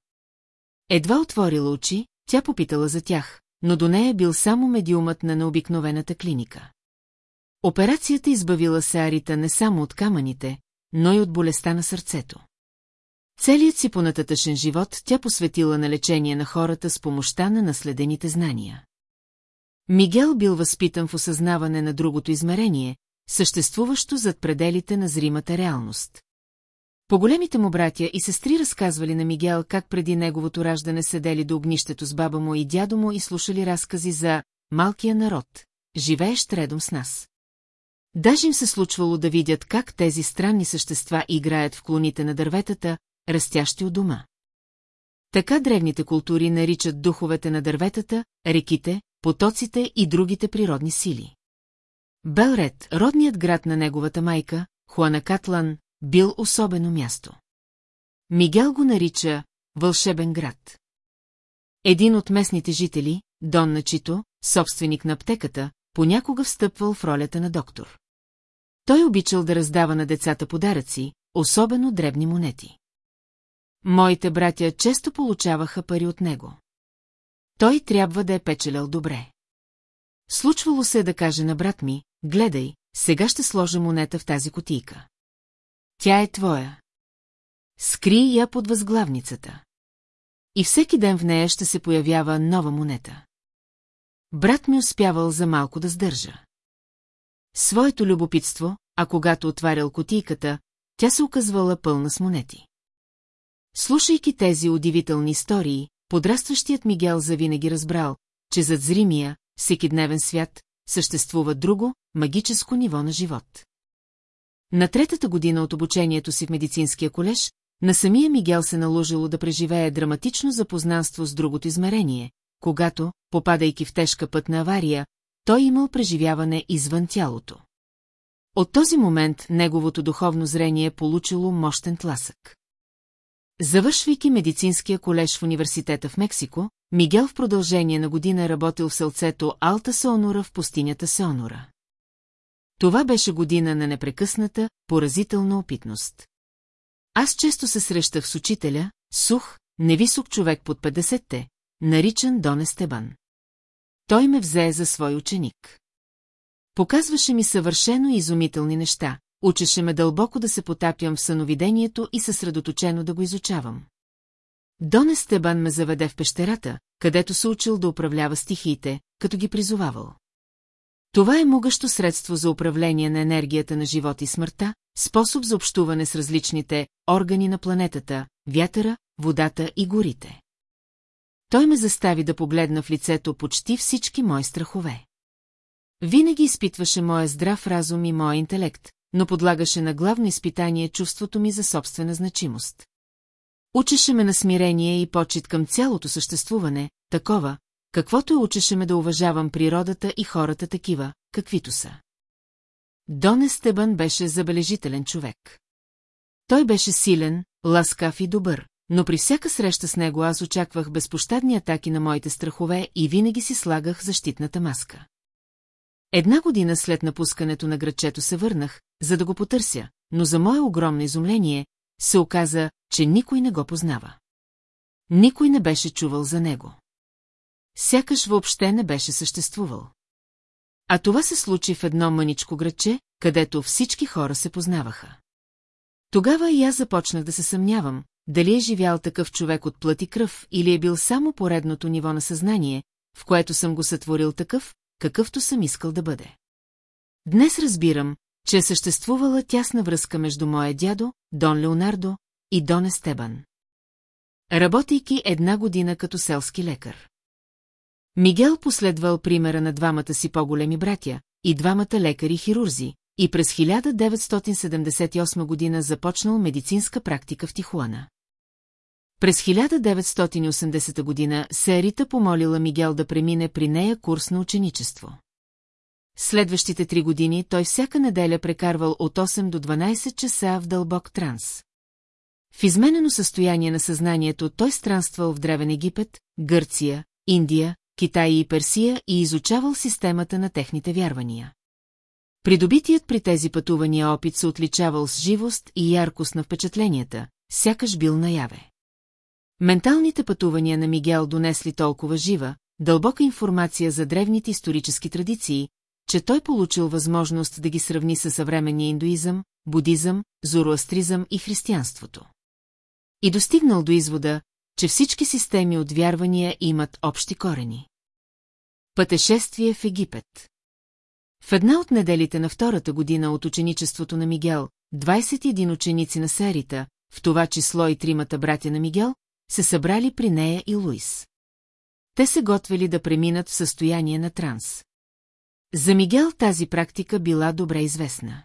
Едва отворила очи, тя попитала за тях, но до нея бил само медиумът на необикновената клиника. Операцията избавила Саарита не само от камъните, но и от болестта на сърцето. Целият си понататъчен живот тя посветила на лечение на хората с помощта на наследените знания. Мигел бил възпитан в осъзнаване на другото измерение, съществуващо зад пределите на зримата реалност. По-големите му братя и сестри разказвали на Мигел как преди неговото раждане седели до огнището с баба му и дядо му и слушали разкази за «малкия народ», живеещ редом с нас. Даже им се случвало да видят как тези странни същества играят в клоните на дърветата, растящи от дома. Така древните култури наричат духовете на дърветата, реките, потоците и другите природни сили. Белред, родният град на неговата майка, Хуана Катлан, бил особено място. Мигел го нарича Вълшебен град. Един от местните жители, Дон Начито, собственик на аптеката, понякога встъпвал в ролята на доктор. Той обичал да раздава на децата подаръци, особено дребни монети. Моите братя често получаваха пари от него. Той трябва да е печелял добре. Случвало се да каже на брат ми, гледай, сега ще сложа монета в тази котийка. Тя е твоя. Скри я под възглавницата. И всеки ден в нея ще се появява нова монета. Брат ми успявал за малко да сдържа. Своето любопитство, а когато отварял котийката, тя се оказвала пълна с монети. Слушайки тези удивителни истории, подрастващият Мигел завинаги разбрал, че зад зримия, всекидневен свят, съществува друго, магическо ниво на живот. На третата година от обучението си в медицинския колеж, на самия Мигел се наложило да преживее драматично запознанство с другото измерение, когато, попадайки в тежка пътна авария, той имал преживяване извън тялото. От този момент неговото духовно зрение получило мощен тласък. Завършвайки медицинския колеж в университета в Мексико, Мигел в продължение на година работил в селцето Алта Сонора в пустинята Сонора. Това беше година на непрекъсната, поразителна опитност. Аз често се срещах с учителя, сух, невисок човек под 50-те, наричан Дон Естебан. Той ме взе за свой ученик. Показваше ми съвършено изумителни неща, учеше ме дълбоко да се потапям в съновидението и съсредоточено да го изучавам. Дон Естебан ме заведе в пещерата, където се учил да управлява стихиите, като ги призовавал. Това е могъщо средство за управление на енергията на живот и смъртта, способ за общуване с различните органи на планетата, вятъра, водата и горите. Той ме застави да погледна в лицето почти всички мои страхове. Винаги изпитваше моя здрав разум и моя интелект, но подлагаше на главно изпитание чувството ми за собствена значимост. Учеше ме на смирение и почет към цялото съществуване, такова, каквото учеше ме да уважавам природата и хората такива, каквито са. Дон Естебан беше забележителен човек. Той беше силен, ласкав и добър, но при всяка среща с него аз очаквах безпощадни атаки на моите страхове и винаги си слагах защитната маска. Една година след напускането на градчето се върнах, за да го потърся, но за мое огромно изумление се оказа, че никой не го познава. Никой не беше чувал за него. Сякаш въобще не беше съществувал. А това се случи в едно мъничко градче, където всички хора се познаваха. Тогава и аз започнах да се съмнявам, дали е живял такъв човек от плът и кръв или е бил само поредното ниво на съзнание, в което съм го сътворил такъв, какъвто съм искал да бъде. Днес разбирам, че е съществувала тясна връзка между моя дядо, Дон Леонардо, и Дон Естебан. Работейки една година като селски лекар. Мигел последвал примера на двамата си по-големи братя и двамата лекари-хирурзи, и през 1978 година започнал медицинска практика в Тихуана. През 1980 година Серита помолила Мигел да премине при нея курс на ученичество. Следващите три години той всяка неделя прекарвал от 8 до 12 часа в дълбок транс. В изменено състояние на съзнанието той странствал в Древен Египет, Гърция, Индия, Китай и Персия и изучавал системата на техните вярвания. Придобитият при тези пътувания опит се отличавал с живост и яркост на впечатленията, сякаш бил наяве. Менталните пътувания на Мигел донесли толкова жива, дълбока информация за древните исторически традиции, че той получил възможност да ги сравни със съвременния индуизъм, будизъм, зороастризъм и християнството. И достигнал до извода, че всички системи от вярвания имат общи корени. Пътешествие в Египет В една от неделите на втората година от ученичеството на Мигел, 21 ученици на Серита, в това число и тримата братя на Мигел, се събрали при нея и Луис. Те се готвели да преминат в състояние на транс. За Мигел тази практика била добре известна.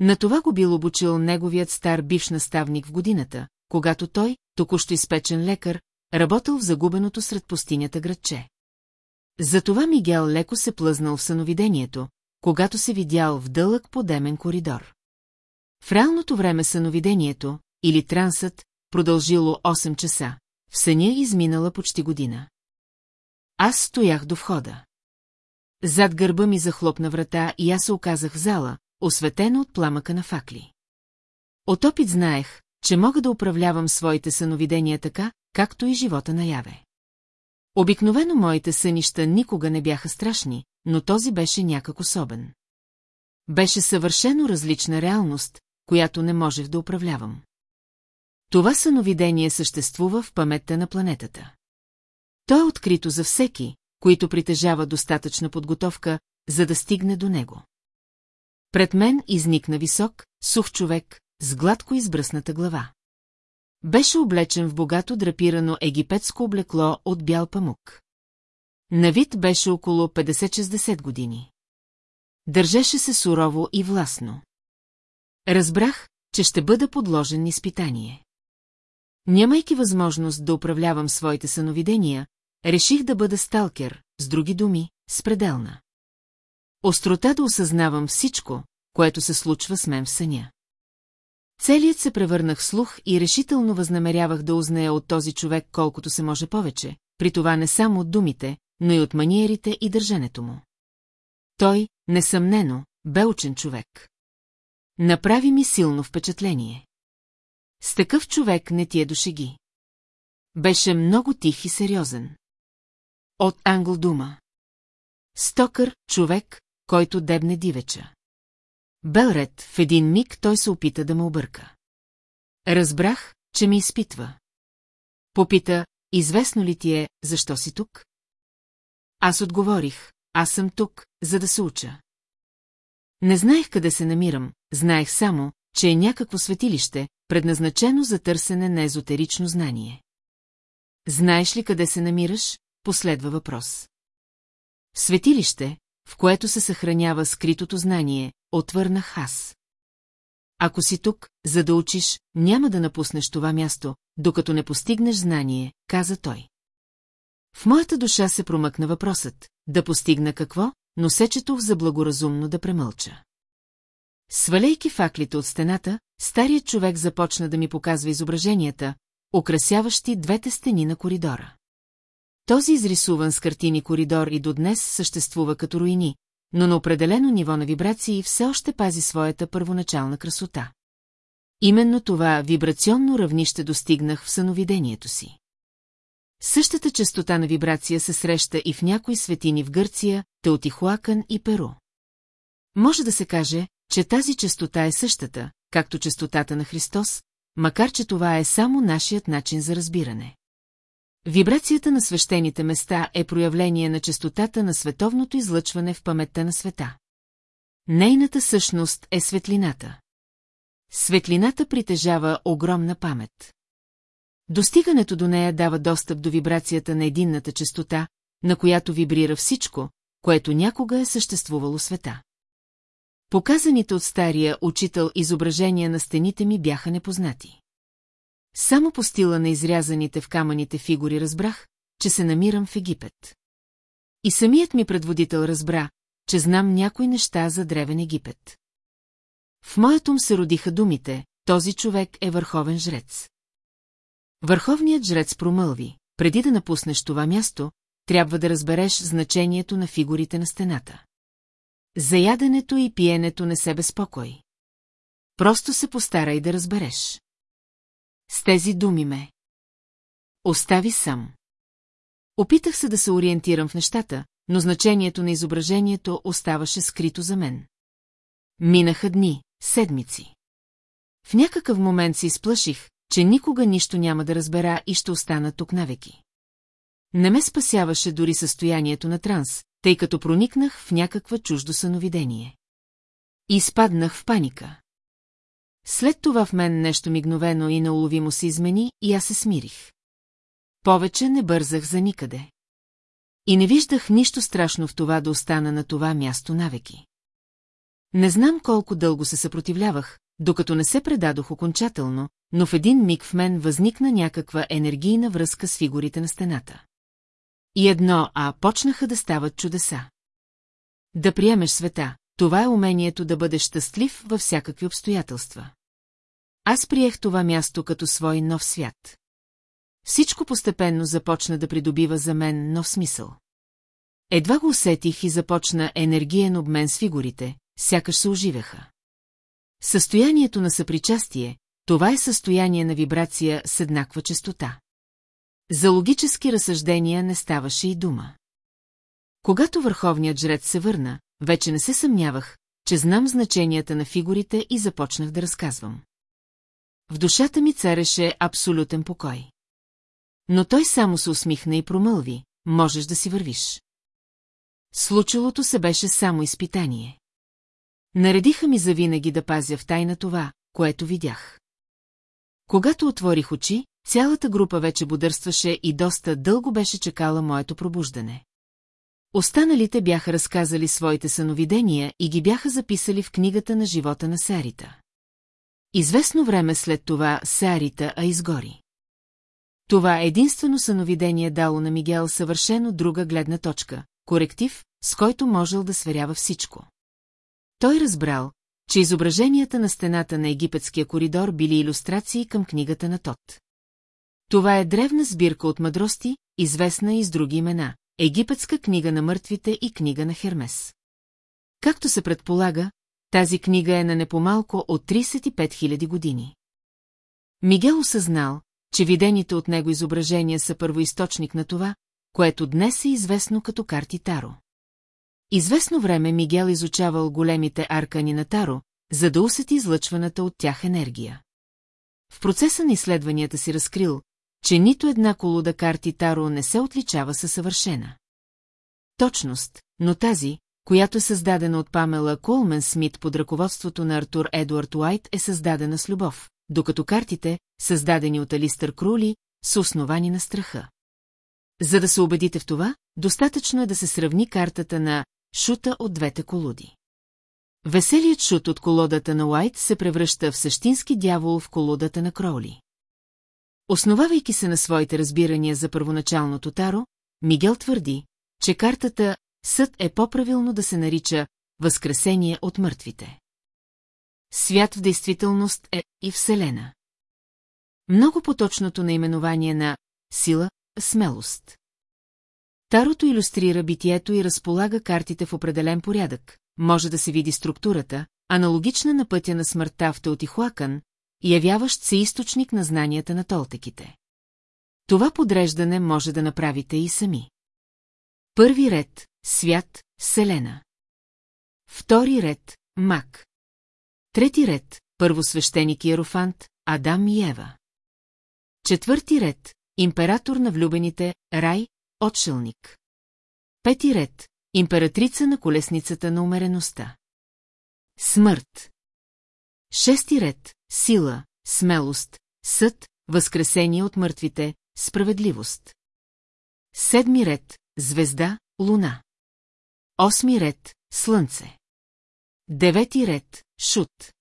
На това го бил обучил неговият стар бивш наставник в годината, когато той, току-що изпечен лекар, работил в загубеното сред пустинята градче. Затова Мигел леко се плъзнал в съновидението, когато се видял в дълъг подемен коридор. В реалното време съновидението, или трансът, продължило 8 часа, в съня изминала почти година. Аз стоях до входа. Зад гърба ми захлопна врата и аз се оказах в зала, осветена от пламъка на факли. От опит знаех, че мога да управлявам своите съновидения така, както и живота наяве. Обикновено моите сънища никога не бяха страшни, но този беше някак особен. Беше съвършено различна реалност, която не можех да управлявам. Това съновидение съществува в паметта на планетата. То е открито за всеки, които притежава достатъчна подготовка, за да стигне до него. Пред мен изникна висок, сух човек, с гладко избръсната глава. Беше облечен в богато драпирано египетско облекло от бял памук. На вид беше около 50-60 години. Държеше се сурово и властно. Разбрах, че ще бъда подложен изпитание. Нямайки възможност да управлявам своите съновидения, реших да бъда сталкер, с други думи, с пределна. Острота да осъзнавам всичко, което се случва с мен в съня. Целият се превърнах в слух и решително възнамерявах да узная от този човек колкото се може повече, при това не само от думите, но и от маниерите и държането му. Той, несъмнено, бе учен човек. Направи ми силно впечатление. С такъв човек не ти е дошеги. Беше много тих и сериозен. От англ дума. Стокър, човек, който дебне дивеча. Белред, в един миг той се опита да ме обърка. Разбрах, че ми изпитва. Попита, известно ли ти е, защо си тук? Аз отговорих, аз съм тук, за да се уча. Не знаех къде се намирам, знаех само, че е някакво светилище, предназначено за търсене на езотерично знание. Знаеш ли къде се намираш? Последва въпрос. Светилище, в което се съхранява скритото знание, отвърнах аз. Ако си тук, за да учиш, няма да напуснеш това място, докато не постигнеш знание, каза той. В моята душа се промъкна въпросът, да постигна какво, но се четох за благоразумно да премълча. Свалейки факлите от стената, старият човек започна да ми показва изображенията, украсяващи двете стени на коридора. Този изрисуван с картини коридор и до днес съществува като руини, но на определено ниво на вибрации все още пази своята първоначална красота. Именно това вибрационно равнище достигнах в съновидението си. Същата частота на вибрация се среща и в някои светини в Гърция, Теотихуакън и Перу. Може да се каже, че тази частота е същата, както частотата на Христос, макар че това е само нашият начин за разбиране. Вибрацията на свещените места е проявление на частотата на световното излъчване в паметта на света. Нейната същност е светлината. Светлината притежава огромна памет. Достигането до нея дава достъп до вибрацията на единната частота, на която вибрира всичко, което някога е съществувало света. Показаните от стария учител изображения на стените ми бяха непознати. Само по стила на изрязаните в камъните фигури разбрах, че се намирам в Египет. И самият ми предводител разбра, че знам някои неща за древен Египет. В моят ум се родиха думите, този човек е върховен жрец. Върховният жрец промълви, преди да напуснеш това място, трябва да разбереш значението на фигурите на стената. За яденето и пиенето не се безпокой. Просто се постарай да разбереш. С тези думи ме. Остави сам. Опитах се да се ориентирам в нещата, но значението на изображението оставаше скрито за мен. Минаха дни, седмици. В някакъв момент се изплаших, че никога нищо няма да разбера и ще остана тук навеки. Не ме спасяваше дори състоянието на транс, тъй като проникнах в някаква чуждо съновидение. Изпаднах в паника. След това в мен нещо мигновено и неуловимо се измени и аз се смирих. Повече не бързах за никъде. И не виждах нищо страшно в това да остана на това място навеки. Не знам колко дълго се съпротивлявах, докато не се предадох окончателно, но в един миг в мен възникна някаква енергийна връзка с фигурите на стената. И едно, а почнаха да стават чудеса. Да приемеш света, това е умението да бъдеш щастлив във всякакви обстоятелства. Аз приех това място като свой нов свят. Всичко постепенно започна да придобива за мен нов смисъл. Едва го усетих и започна енергиен обмен с фигурите, сякаш се оживяха. Състоянието на съпричастие, това е състояние на вибрация с еднаква частота. За логически разсъждения не ставаше и дума. Когато върховният жрец се върна, вече не се съмнявах, че знам значенията на фигурите и започнах да разказвам. В душата ми цареше абсолютен покой. Но той само се усмихна и промълви, можеш да си вървиш. Случилото се беше само изпитание. Наредиха ми завинаги да пазя в тайна това, което видях. Когато отворих очи, цялата група вече бодърстваше и доста дълго беше чекала моето пробуждане. Останалите бяха разказали своите съновидения и ги бяха записали в книгата на живота на Сарита. Известно време след това Сарита а изгори. Това единствено съновидение дало на Мигел съвършено друга гледна точка, коректив, с който можел да сверява всичко. Той разбрал, че изображенията на стената на египетския коридор били иллюстрации към книгата на Тот. Това е древна сбирка от мъдрости, известна и с други имена – Египетска книга на мъртвите и книга на Хермес. Както се предполага, тази книга е на непомалко от 35 000 години. Мигел осъзнал, че видените от него изображения са първоисточник на това, което днес е известно като карти Таро. Известно време Мигел изучавал големите аркани на Таро, за да усети излъчваната от тях енергия. В процеса на изследванията си разкрил, че нито една колода карти Таро не се отличава със съвършена. Точност, но тази, която е създадена от Памела Колмен Смит под ръководството на Артур Едуард Уайт, е създадена с любов, докато картите, създадени от Алистър Крули, са основани на страха. За да се убедите в това, достатъчно е да се сравни картата на шута от двете колоди. Веселият шут от колодата на Уайт се превръща в същински дявол в колодата на Кроули. Основавайки се на своите разбирания за първоначалното таро, Мигел твърди, че картата Съд е по-правилно да се нарича Възкресение от мъртвите. Свят в действителност е и Вселена. Много поточното наименование на сила – смелост. Тарото иллюстрира битието и разполага картите в определен порядък. Може да се види структурата, аналогична на пътя на смъртта в Теотихуакън, явяващ се източник на знанията на толтеките. Това подреждане може да направите и сами. Първи ред – свят, вселена. Втори ред – мак. Трети ред – първосвещеник Иерофант, Адам и Ева. Четвърти ред – император на влюбените, рай, отшелник. Пети ред – императрица на колесницата на умереността. Смърт. Шести ред – сила, смелост, съд, възкресение от мъртвите, справедливост. Седми ред – звезда, луна. Осми ред – слънце. Девети ред – шут.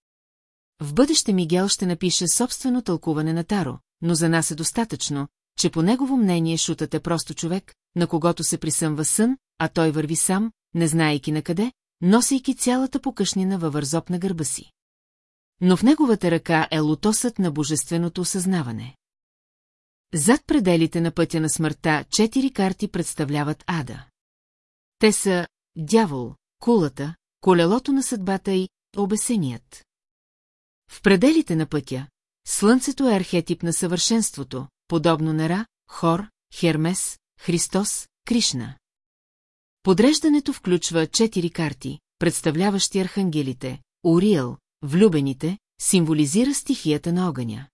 В бъдеще Мигел ще напише собствено тълкуване на Таро, но за нас е достатъчно, че по негово мнение шутът е просто човек, на когото се присъмва сън, а той върви сам, не знаейки на къде, носейки цялата покъшнина във вързоп на гърба си. Но в неговата ръка е лотосът на божественото осъзнаване. Зад пределите на пътя на смъртта четири карти представляват ада. Те са дявол, кулата, колелото на съдбата и обесеният. В пределите на пътя, слънцето е архетип на съвършенството, подобно на Ра, Хор, Хермес, Христос, Кришна. Подреждането включва четири карти, представляващи архангелите, Уриел, влюбените, символизира стихията на огъня.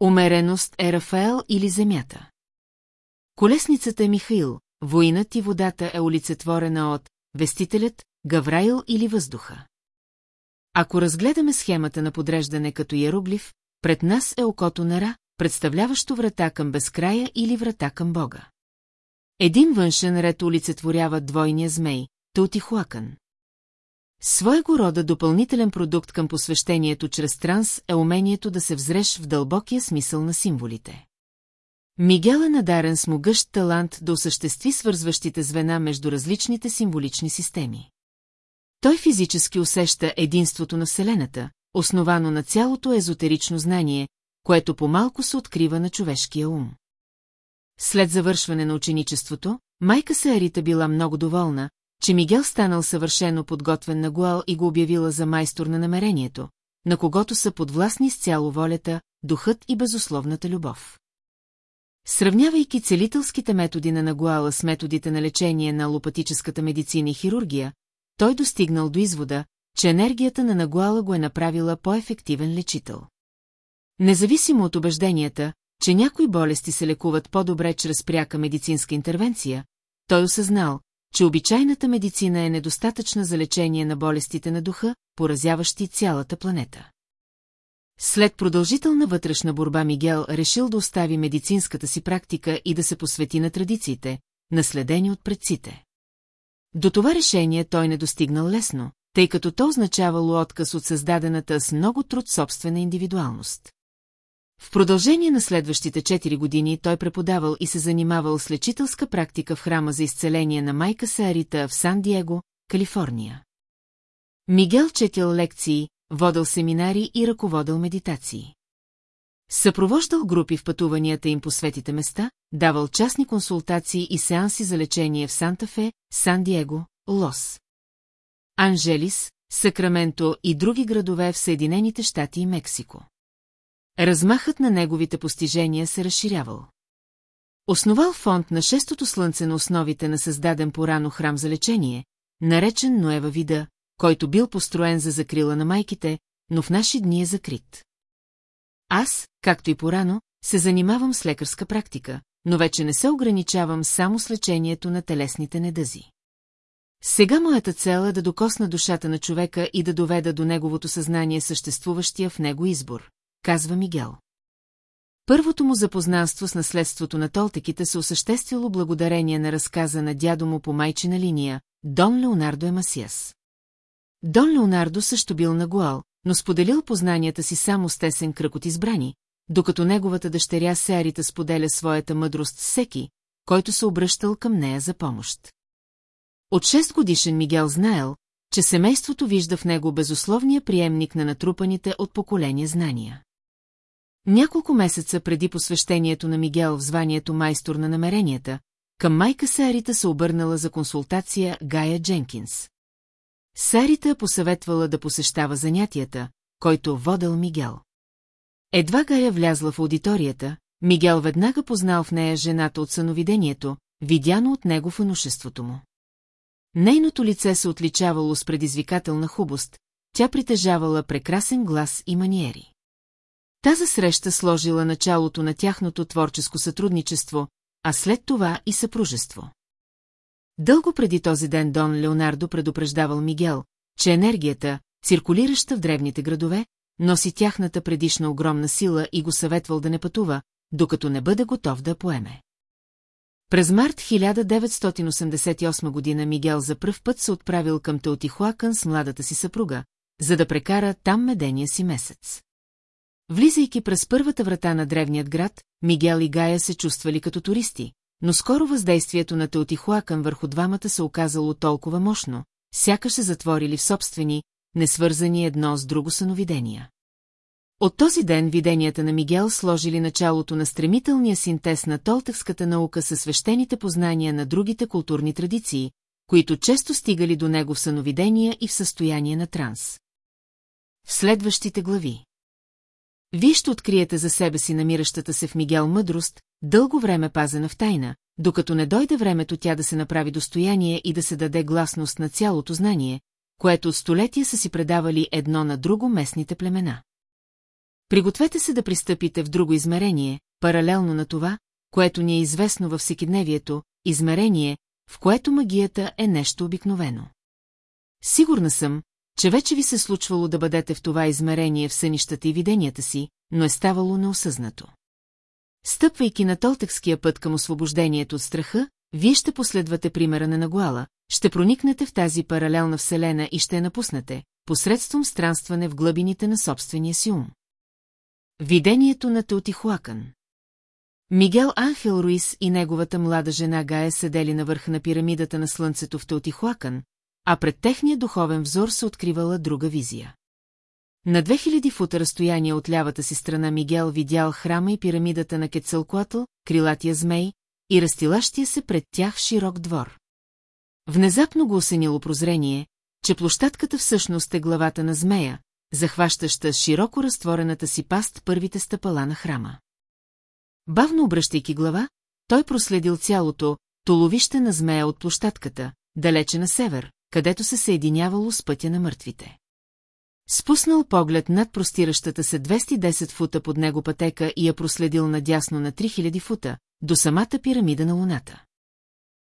Умереност е Рафаел или земята. Колесницата е Михаил, войнат и водата е олицетворена от вестителят, Гавраил или въздуха. Ако разгледаме схемата на подреждане като иероглиф, пред нас е окото на Ра, представляващо врата към безкрая или врата към Бога. Един външен ред олицетворява двойния змей, Таутихуакън. Своего рода допълнителен продукт към посвещението чрез транс е умението да се взреш в дълбокия смисъл на символите. Мигел е надарен с могъщ талант да осъществи свързващите звена между различните символични системи. Той физически усеща единството на Вселената, основано на цялото езотерично знание, което по-малко се открива на човешкия ум. След завършване на ученичеството, майка Сеарита била много доволна, че Мигел станал съвършено подготвен на Гуал и го обявила за майстор на намерението, на когото са подвластни с цяло волята, духът и безусловната любов. Сравнявайки целителските методи на Нагуала с методите на лечение на лопатическата медицина и хирургия, той достигнал до извода, че енергията на Нагуала го е направила по-ефективен лечител. Независимо от убежденията, че някои болести се лекуват по-добре чрез пряка медицинска интервенция, той осъзнал, че обичайната медицина е недостатъчна за лечение на болестите на духа, поразяващи цялата планета. След продължителна вътрешна борба Мигел решил да остави медицинската си практика и да се посвети на традициите, наследени от предците. До това решение той не достигнал лесно, тъй като то означавало отказ от създадената с много труд собствена индивидуалност. В продължение на следващите 4 години той преподавал и се занимавал с лечителска практика в храма за изцеление на майка Саарита в Сан-Диего, Калифорния. Мигел четил лекции, водил семинари и ръководил медитации. Съпровождал групи в пътуванията им по светите места, давал частни консултации и сеанси за лечение в Санта-Фе, Сан-Диего, Лос. Анжелис, Сакраменто и други градове в Съединените щати и Мексико. Размахът на неговите постижения се разширявал. Основал фонд на шестото слънце на основите на създаден порано храм за лечение, наречен Ноева вида, който бил построен за закрила на майките, но в наши дни е закрит. Аз, както и порано, се занимавам с лекарска практика, но вече не се ограничавам само с лечението на телесните недъзи. Сега моята цел е да докосна душата на човека и да доведа до неговото съзнание съществуващия в него избор, казва Мигел. Първото му запознанство с наследството на толтеките се осъществило благодарение на разказа на дядо му по майчина линия, Дон Леонардо Емасиас. Дон Леонардо също бил на Гуал, но споделил познанията си само с тесен кръг от избрани, докато неговата дъщеря Сеарита споделя своята мъдрост всеки, който се обръщал към нея за помощ. От 6 годишен Мигел знаел, че семейството вижда в него безусловния приемник на натрупаните от поколение знания. Няколко месеца преди посвещението на Мигел в званието майстор на намеренията, към майка Сарита се обърнала за консултация Гая Дженкинс. Сарита посъветвала да посещава занятията, който водел Мигел. Едва Гая влязла в аудиторията, Мигел веднага познал в нея жената от съновидението, видяно от него в анушеството му. Нейното лице се отличавало с предизвикателна хубост, тя притежавала прекрасен глас и маниери. Таза среща сложила началото на тяхното творческо сътрудничество, а след това и съпружество. Дълго преди този ден Дон Леонардо предупреждавал Мигел, че енергията, циркулираща в древните градове, носи тяхната предишна огромна сила и го съветвал да не пътува, докато не бъде готов да поеме. През март 1988 година Мигел за пръв път се отправил към Теотихуакън с младата си съпруга, за да прекара там медения си месец. Влизайки през първата врата на древният град, Мигел и Гая се чувствали като туристи, но скоро въздействието на Теотихуакън върху двамата се оказало толкова мощно, сякаш се затворили в собствени, несвързани едно с друго съновидения. От този ден виденията на Мигел сложили началото на стремителния синтез на толтевската наука със свещените познания на другите културни традиции, които често стигали до него в съновидения и в състояние на транс. В следващите глави Вие ще откриете за себе си намиращата се в Мигел мъдрост, дълго време пазена в тайна, докато не дойде времето тя да се направи достояние и да се даде гласност на цялото знание, което от столетия са си предавали едно на друго местните племена. Пригответе се да пристъпите в друго измерение, паралелно на това, което ни е известно във всекидневието, измерение, в което магията е нещо обикновено. Сигурна съм, че вече ви се случвало да бъдете в това измерение в сънищата и виденията си, но е ставало неосъзнато. Стъпвайки на толтекския път към освобождението от страха, вие ще последвате примера на Нагуала, ще проникнете в тази паралелна вселена и ще я напуснете, посредством странстване в глъбините на собствения си ум. Видението на Теотихуакън Мигел Анхел Руис и неговата млада жена Гая седели на върха на пирамидата на слънцето в Теотихуакън, а пред техния духовен взор се откривала друга визия. На 2000 фута разстояние от лявата си страна Мигел видял храма и пирамидата на Кецълкуатъл, крилатия змей и разтилащия се пред тях широк двор. Внезапно го осенило прозрение, че площадката всъщност е главата на змея, захващаща широко разтворената си паст първите стъпала на храма. Бавно обръщайки глава, той проследил цялото толовище на змея от площадката, далече на север, където се съединявало с пътя на мъртвите. Спуснал поглед над простиращата се 210 фута под него пътека и я проследил надясно на 3000 фута, до самата пирамида на Луната.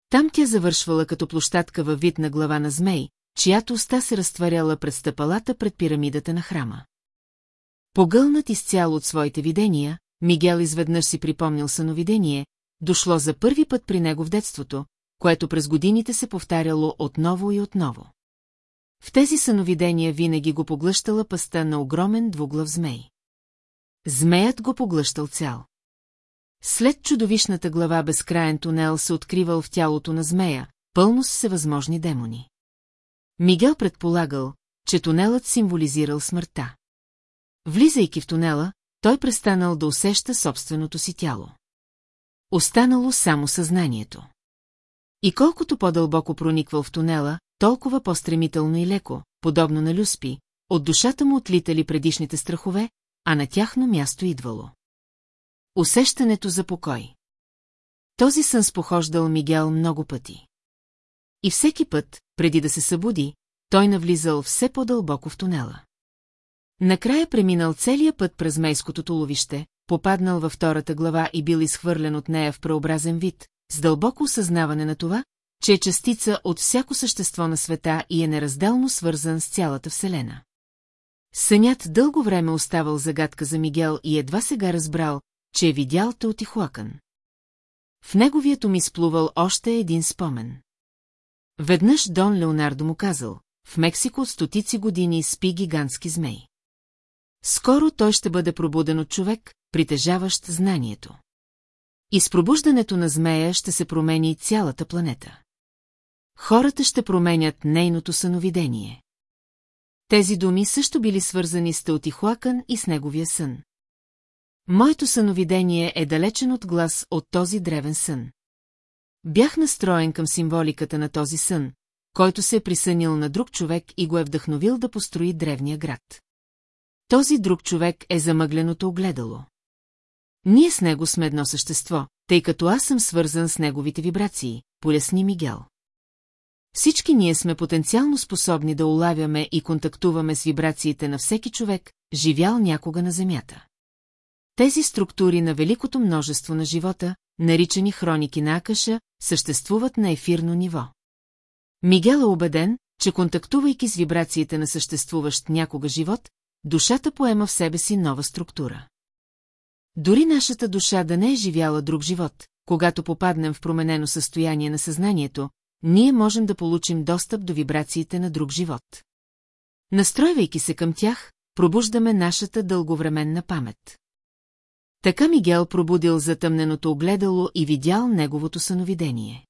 Там тя завършвала като площадка във вид на глава на змей, чиято уста се разтваряла пред стъпалата пред пирамидата на храма. Погълнат изцяло от своите видения, Мигел изведнъж си припомнил съновидение, дошло за първи път при него в детството, което през годините се повтаряло отново и отново. В тези съновидения винаги го поглъщала пъста на огромен двуглав змей. Змеят го поглъщал цял. След чудовищната глава безкраен тунел се откривал в тялото на змея, пълно с всевъзможни демони. Мигел предполагал, че тунелът символизирал смъртта. Влизайки в тунела, той престанал да усеща собственото си тяло. Останало само съзнанието. И колкото по-дълбоко прониквал в тунела, толкова по-стремително и леко, подобно на люспи, от душата му отлитали предишните страхове, а на тяхно място идвало. Усещането за покой. Този сън спохождал Мигел много пъти. И всеки път, преди да се събуди, той навлизал все по-дълбоко в тунела. Накрая преминал целия път през мейското туловище, попаднал във втората глава и бил изхвърлен от нея в преобразен вид, с дълбоко осъзнаване на това, че е частица от всяко същество на света и е неразделно свързан с цялата Вселена. Сънят дълго време оставал загадка за Мигел и едва сега разбрал, че е видял Теотихуакън. В неговият ми сплувал още един спомен. Веднъж Дон Леонардо му казал, в Мексико от стотици години спи гигантски змей. Скоро той ще бъде пробуден от човек, притежаващ знанието. И с пробуждането на змея ще се промени цялата планета. Хората ще променят нейното съновидение. Тези думи също били свързани с Теотихуакън и с неговия сън. Моето съновидение е далечен от глас от този древен сън. Бях настроен към символиката на този сън, който се е присънил на друг човек и го е вдъхновил да построи древния град. Този друг човек е замъгленото огледало. Ние с него сме едно същество, тъй като аз съм свързан с неговите вибрации, поясни Мигел. Всички ние сме потенциално способни да улавяме и контактуваме с вибрациите на всеки човек, живял някога на Земята. Тези структури на великото множество на живота, наричани хроники на Акаша, съществуват на ефирно ниво. Мигел е убеден, че контактувайки с вибрациите на съществуващ някога живот, душата поема в себе си нова структура. Дори нашата душа да не е живяла друг живот, когато попаднем в променено състояние на съзнанието, ние можем да получим достъп до вибрациите на друг живот. Настройвайки се към тях, пробуждаме нашата дълговременна памет. Така Мигел пробудил затъмненото огледало и видял неговото съновидение.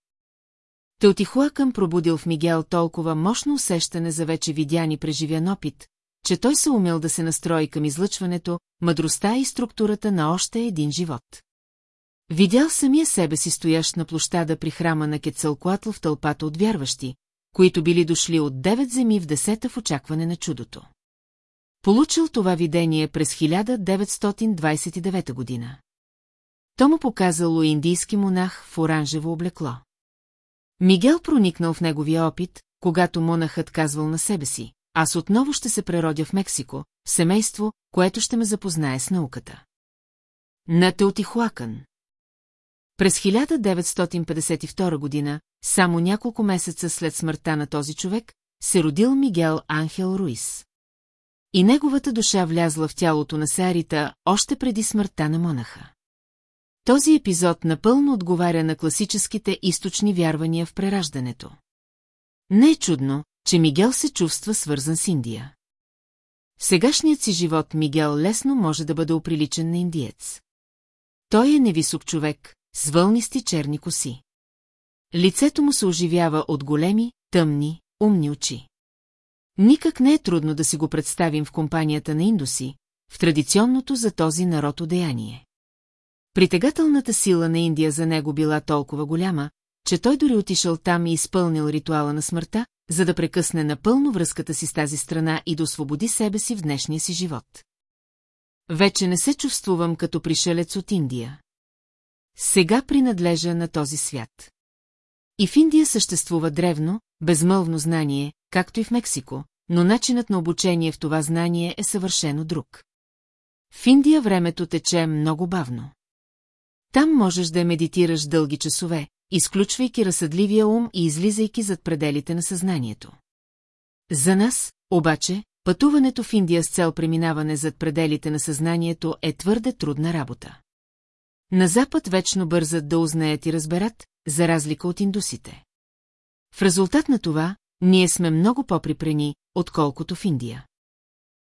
Теотихуакъм пробудил в Мигел толкова мощно усещане за вече видян и преживян опит, че той се умел да се настрои към излъчването, мъдростта и структурата на още един живот. Видял самия себе си стоящ на площада при храма на Кецалкуатл в тълпата от вярващи, които били дошли от девет земи в десета в очакване на чудото. Получил това видение през 1929 година. То му показало индийски монах в оранжево облекло. Мигел проникнал в неговия опит, когато монахът казвал на себе си, аз отново ще се преродя в Мексико, в семейство, което ще ме запознае с науката. На Теотихуакън. През 1952 година, само няколко месеца след смъртта на този човек, се родил Мигел Анхел Руис. И неговата душа влязла в тялото на Сарита още преди смъртта на монаха. Този епизод напълно отговаря на класическите източни вярвания в прераждането. Не е чудно, че Мигел се чувства свързан с Индия. Сегашният си живот Мигел лесно може да бъде оприличен на индиец. Той е невисок човек, с вълнисти черни коси. Лицето му се оживява от големи, тъмни, умни очи. Никак не е трудно да си го представим в компанията на индуси, в традиционното за този народ одеяние. Притегателната сила на Индия за него била толкова голяма, че той дори отишъл там и изпълнил ритуала на смъртта, за да прекъсне напълно връзката си с тази страна и да освободи себе си в днешния си живот. Вече не се чувствувам като пришелец от Индия. Сега принадлежа на този свят. И в Индия съществува древно, безмълвно знание, както и в Мексико, но начинът на обучение в това знание е съвършено друг. В Индия времето тече много бавно. Там можеш да медитираш дълги часове, изключвайки разсъдливия ум и излизайки зад пределите на съзнанието. За нас, обаче, пътуването в Индия с цел преминаване зад пределите на съзнанието е твърде трудна работа. На Запад вечно бързат да узнаят и разберат, за разлика от индусите. В резултат на това, ние сме много по-припрени, отколкото в Индия.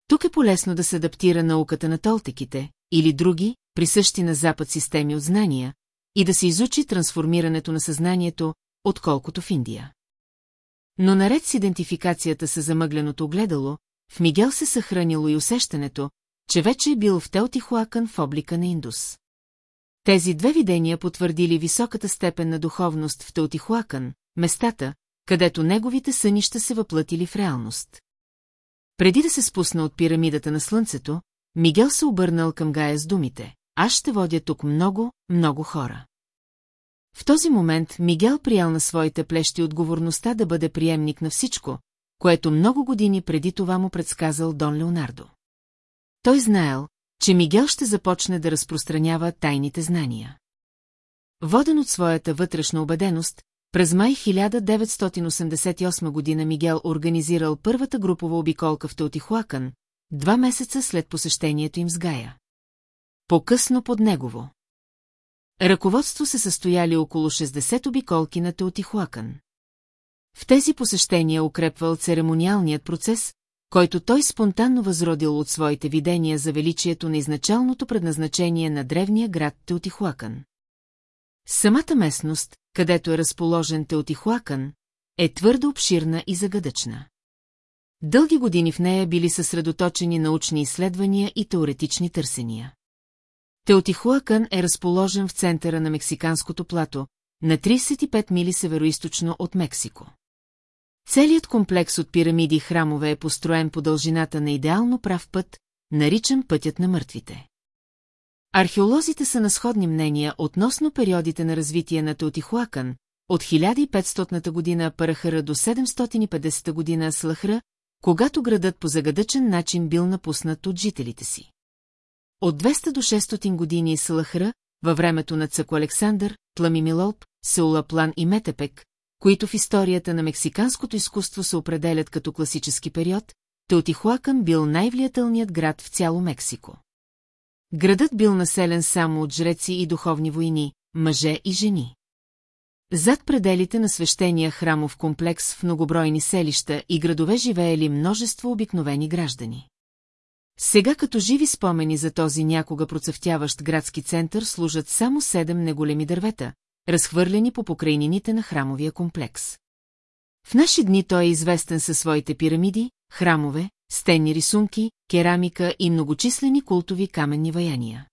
Тук е полезно да се адаптира науката на толтеките или други, присъщи на Запад системи от знания, и да се изучи трансформирането на съзнанието, отколкото в Индия. Но наред с идентификацията с замъгленото огледало, в Мигел се съхранило и усещането, че вече е бил в Телтихуакън в облика на Индус. Тези две видения потвърдили високата степен на духовност в Теотихуакън, местата, където неговите сънища се въплътили в реалност. Преди да се спусна от пирамидата на слънцето, Мигел се обърнал към Гая с думите. Аз ще водя тук много, много хора. В този момент Мигел приял на своите плещи отговорността да бъде приемник на всичко, което много години преди това му предсказал Дон Леонардо. Той знаел, че Мигел ще започне да разпространява тайните знания. Воден от своята вътрешна убеденост, през май 1988 година Мигел организирал първата групова обиколка в Теотихуакън, два месеца след посещението им с Гая. По-късно под негово. Ръководство се състояли около 60 обиколки на Теотихуакън. В тези посещения укрепвал церемониалният процес, който той спонтанно възродил от своите видения за величието на изначалното предназначение на древния град Теотихуакън. Самата местност, където е разположен Теотихуакън, е твърдо обширна и загадъчна. Дълги години в нея били съсредоточени научни изследвания и теоретични търсения. Теотихуакън е разположен в центъра на Мексиканското плато, на 35 мили североисточно от Мексико. Целият комплекс от пирамиди и храмове е построен по дължината на идеално прав път, наричан пътят на мъртвите. Археолозите са на сходни мнения относно периодите на развитие на Теотихуакън, от 1500 година Парахара до 750 година Слахра, когато градът по загадъчен начин бил напуснат от жителите си. От 200 до 600 години Салахра, във времето на Цако Александър, Тламимилолп, Сеулаплан и Метепек, които в историята на мексиканското изкуство се определят като класически период, Теотихуакън бил най-влиятелният град в цяло Мексико. Градът бил населен само от жреци и духовни войни, мъже и жени. Зад пределите на свещения храмов комплекс в многобройни селища и градове живеели множество обикновени граждани. Сега като живи спомени за този някога процъфтяващ градски център служат само седем неголеми дървета, разхвърлени по покрайнините на храмовия комплекс. В наши дни той е известен със своите пирамиди, храмове, стенни рисунки, керамика и многочислени култови каменни ваяния.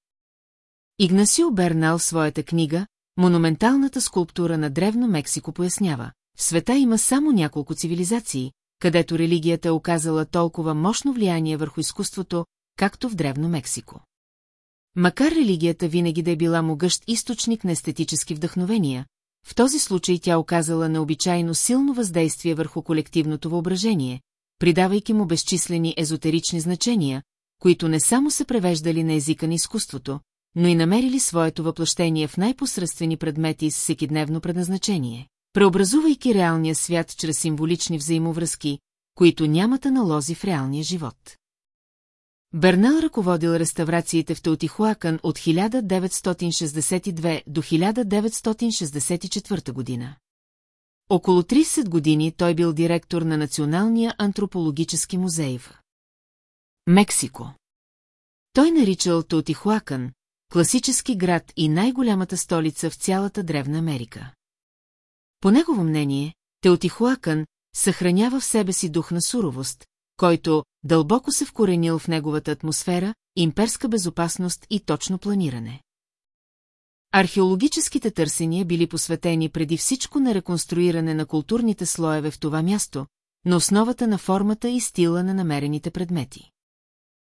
Игнасио Бернал в своята книга «Монументалната скулптура на Древно Мексико» пояснява, в света има само няколко цивилизации, където религията е оказала толкова мощно влияние върху изкуството, както в Древно Мексико. Макар религията винаги да е била могъщ източник на естетически вдъхновения, в този случай тя оказала необичайно силно въздействие върху колективното въображение, придавайки му безчислени езотерични значения, които не само се превеждали на езика на изкуството, но и намерили своето въплъщение в най-посредствени предмети с всекидневно предназначение, преобразувайки реалния свят чрез символични взаимовръзки, които нямат аналози в реалния живот. Бернал ръководил реставрациите в Теотихуакън от 1962 до 1964 година. Около 30 години той бил директор на Националния антропологически музей в Мексико. Той наричал Теотихуакън, класически град и най-голямата столица в цялата Древна Америка. По негово мнение, Теотихуакън съхранява в себе си дух на суровост, който дълбоко се вкоренил в неговата атмосфера, имперска безопасност и точно планиране. Археологическите търсения били посветени преди всичко на реконструиране на културните слоеве в това място, на основата на формата и стила на намерените предмети.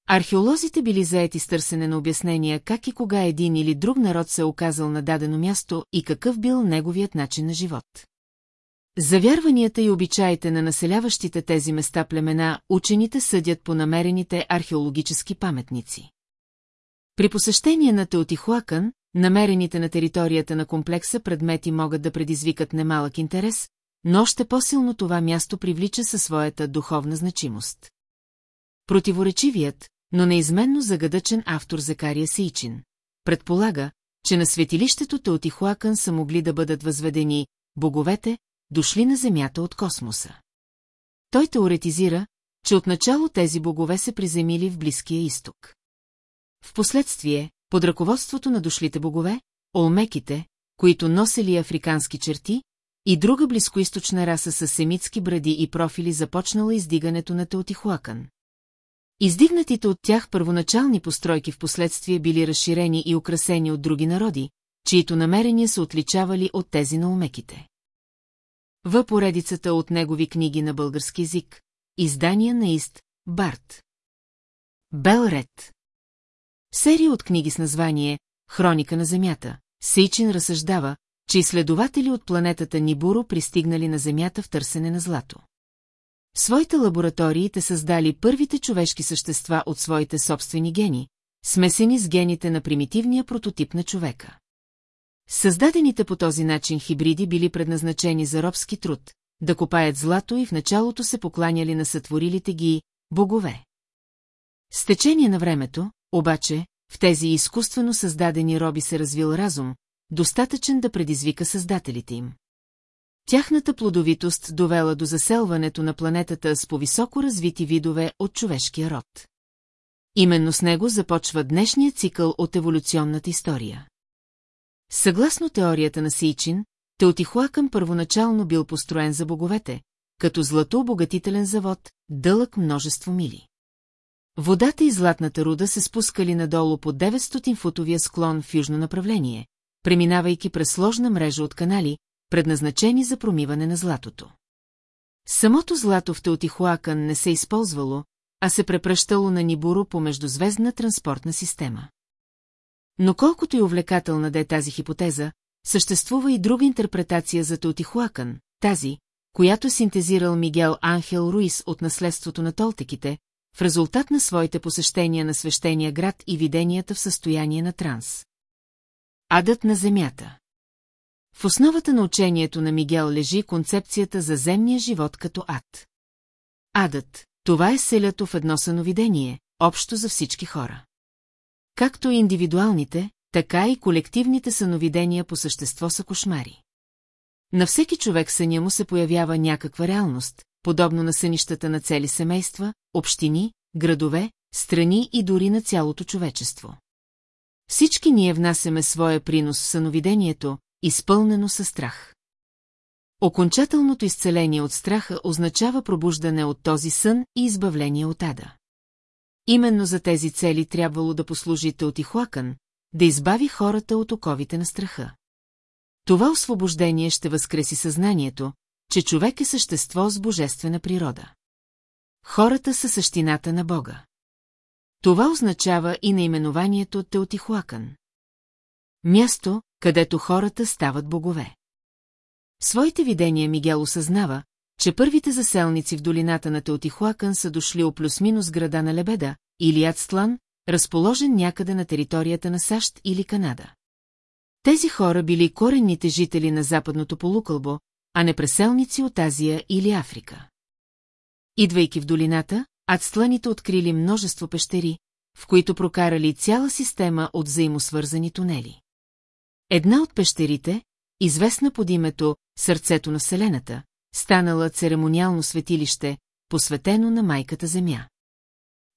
Археолозите били заети с търсене на обяснения как и кога един или друг народ се е оказал на дадено място и какъв бил неговият начин на живот. Завярванията и обичаите на населяващите тези места племена учените съдят по намерените археологически паметници. При посещение на Теотихуакън, намерените на територията на комплекса предмети могат да предизвикат немалък интерес, но още по-силно това място привлича със своята духовна значимост. Противоречивият, но неизменно загадъчен автор Закария Сейчин предполага, че на светилището Теотихуакън са могли да бъдат възведени боговете, дошли на Земята от космоса. Той теоретизира, че отначало тези богове се приземили в Близкия изток. Впоследствие, под ръководството на дошлите богове, олмеките, които носели африкански черти, и друга близкоисточна раса с семитски бради и профили започнала издигането на Теотихуакън. Издигнатите от тях първоначални постройки в последствие били разширени и украсени от други народи, чието намерения се отличавали от тези на умеките. В поредицата от негови книги на български язик, издания на Ист, Барт. Белред. Серия от книги с название «Хроника на Земята», Сейчин разсъждава, че изследователи от планетата Нибуро пристигнали на Земята в търсене на злато. В своите лаборатории те създали първите човешки същества от своите собствени гени, смесени с гените на примитивния прототип на човека. Създадените по този начин хибриди били предназначени за робски труд, да копаят злато и в началото се покланяли на сътворилите ги богове. С течение на времето, обаче, в тези изкуствено създадени роби се развил разум, достатъчен да предизвика създателите им. Тяхната плодовитост довела до заселването на планетата с повисоко развити видове от човешкия род. Именно с него започва днешният цикъл от еволюционната история. Съгласно теорията на Сейчин, Теотихуакън първоначално бил построен за боговете, като злато-обогатителен завод, дълъг множество мили. Водата и златната руда се спускали надолу по 900-футовия склон в южно направление, преминавайки през сложна мрежа от канали, предназначени за промиване на златото. Самото злато в Теотихуакън не се използвало, а се препръщало на Нибуро по междузвездна транспортна система. Но колкото и увлекателна да е тази хипотеза, съществува и друга интерпретация за Теотихуакън, тази, която синтезирал Мигел Анхел Руис от наследството на толтеките, в резултат на своите посещения на свещения град и виденията в състояние на транс. Адът на земята В основата на учението на Мигел лежи концепцията за земния живот като ад. Адът – това е селято в едно съновидение, общо за всички хора. Както индивидуалните, така и колективните съновидения по същество са кошмари. На всеки човек съня му се появява някаква реалност, подобно на сънищата на цели семейства, общини, градове, страни и дори на цялото човечество. Всички ние внасяме своя принос в съновидението, изпълнено със страх. Окончателното изцеление от страха означава пробуждане от този сън и избавление от ада. Именно за тези цели трябвало да послужи Теотихуакън, да избави хората от оковите на страха. Това освобождение ще възкреси съзнанието, че човек е същество с божествена природа. Хората са същината на Бога. Това означава и наименованието Теотихуакън. Място, където хората стават богове. В своите видения Мигел осъзнава, че първите заселници в долината на Теотихуакън са дошли о плюс-минус града на Лебеда, или Ацтлан, разположен някъде на територията на САЩ или Канада. Тези хора били коренните жители на западното полукълбо, а не преселници от Азия или Африка. Идвайки в долината, ацтланите открили множество пещери, в които прокарали цяла система от взаимосвързани тунели. Една от пещерите, известна под името Сърцето на Вселената, станала церемониално светилище, посветено на майката Земя.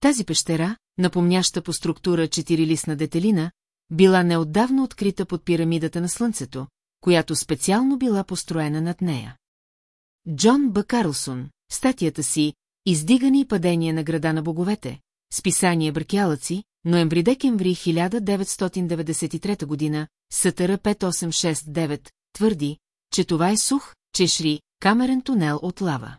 Тази пещера, напомняща по структура четирилистна детелина, била неотдавна открита под пирамидата на Слънцето, която специално била построена над нея. Джон Б. Карлсон, статията си «Издигане и падение на града на боговете», списание Бракялъци, ноември-декември 1993 година, СТР 5869, твърди, че това е сух, чешри, камерен тунел от лава.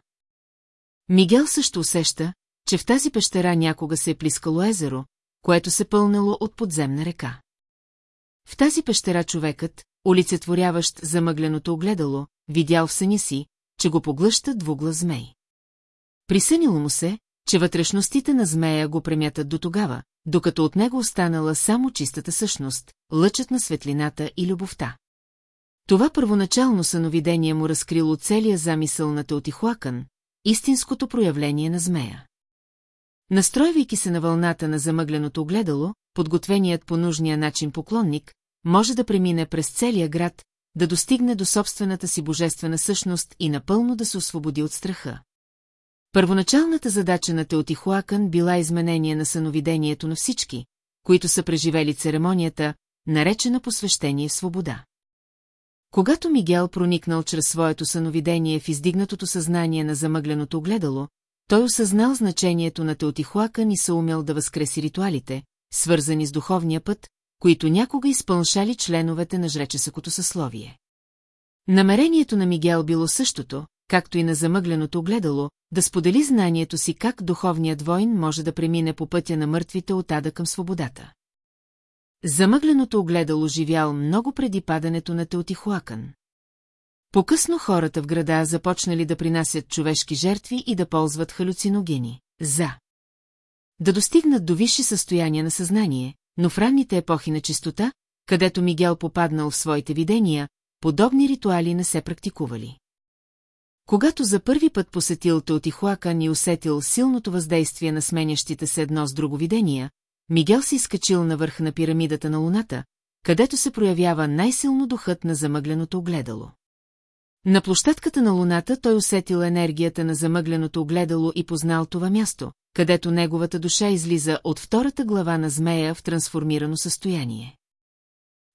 Мигел също усеща, че в тази пещера някога се е плискало езеро, което се пълнало от подземна река. В тази пещера човекът, олицетворяващ замъгленото огледало, видял в съня си, че го поглъща двугла змей. Присънило му се, че вътрешностите на змея го премятат до тогава, докато от него останала само чистата същност, лъчът на светлината и любовта. Това първоначално съновидение му разкрило целия замисъл на Теотихуакън, истинското проявление на змея. Настройвайки се на вълната на замъгленото огледало, подготвеният по нужния начин поклонник, може да премине през целия град, да достигне до собствената си божествена същност и напълно да се освободи от страха. Първоначалната задача на Теотихуакън била изменение на съновидението на всички, които са преживели церемонията, наречена посвещение в свобода. Когато Мигел проникнал чрез своето съновидение в издигнатото съзнание на замъгленото огледало, той осъзнал значението на Теотихуакън и се умел да възкреси ритуалите, свързани с духовния път, които някога изпълншали членовете на жречесъкото съсловие. Намерението на Мигел било същото, както и на замъгленото огледало, да сподели знанието си как духовният войн може да премине по пътя на мъртвите от ада към свободата. Замъгленото огледало живял много преди падането на Теотихуакън. По-късно хората в града започнали да принасят човешки жертви и да ползват халюциногени. За. Да достигнат до висши състояния на съзнание, но в ранните епохи на чистота, където Мигел попаднал в своите видения, подобни ритуали не се практикували. Когато за първи път посетил Теотихуакан и усетил силното въздействие на сменящите се едно с друго видения, Мигел се изкачил на върх на пирамидата на луната, където се проявява най-силно духът на замъгленото огледало. На площадката на луната той усетил енергията на замъгленото огледало и познал това място, където неговата душа излиза от втората глава на змея в трансформирано състояние.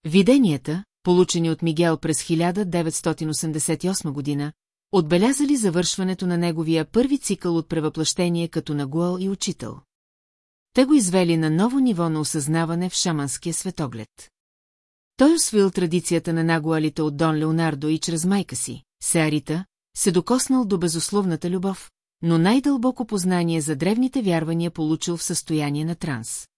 Виденията, получени от Мигел през 1988 година, отбелязали завършването на неговия първи цикъл от превъплъщение като нагуал и учител. Те го извели на ново ниво на осъзнаване в шаманския светоглед. Той освил традицията на нагуалите от Дон Леонардо и чрез майка си, Сеарита, се докоснал до безусловната любов, но най-дълбоко познание за древните вярвания получил в състояние на транс.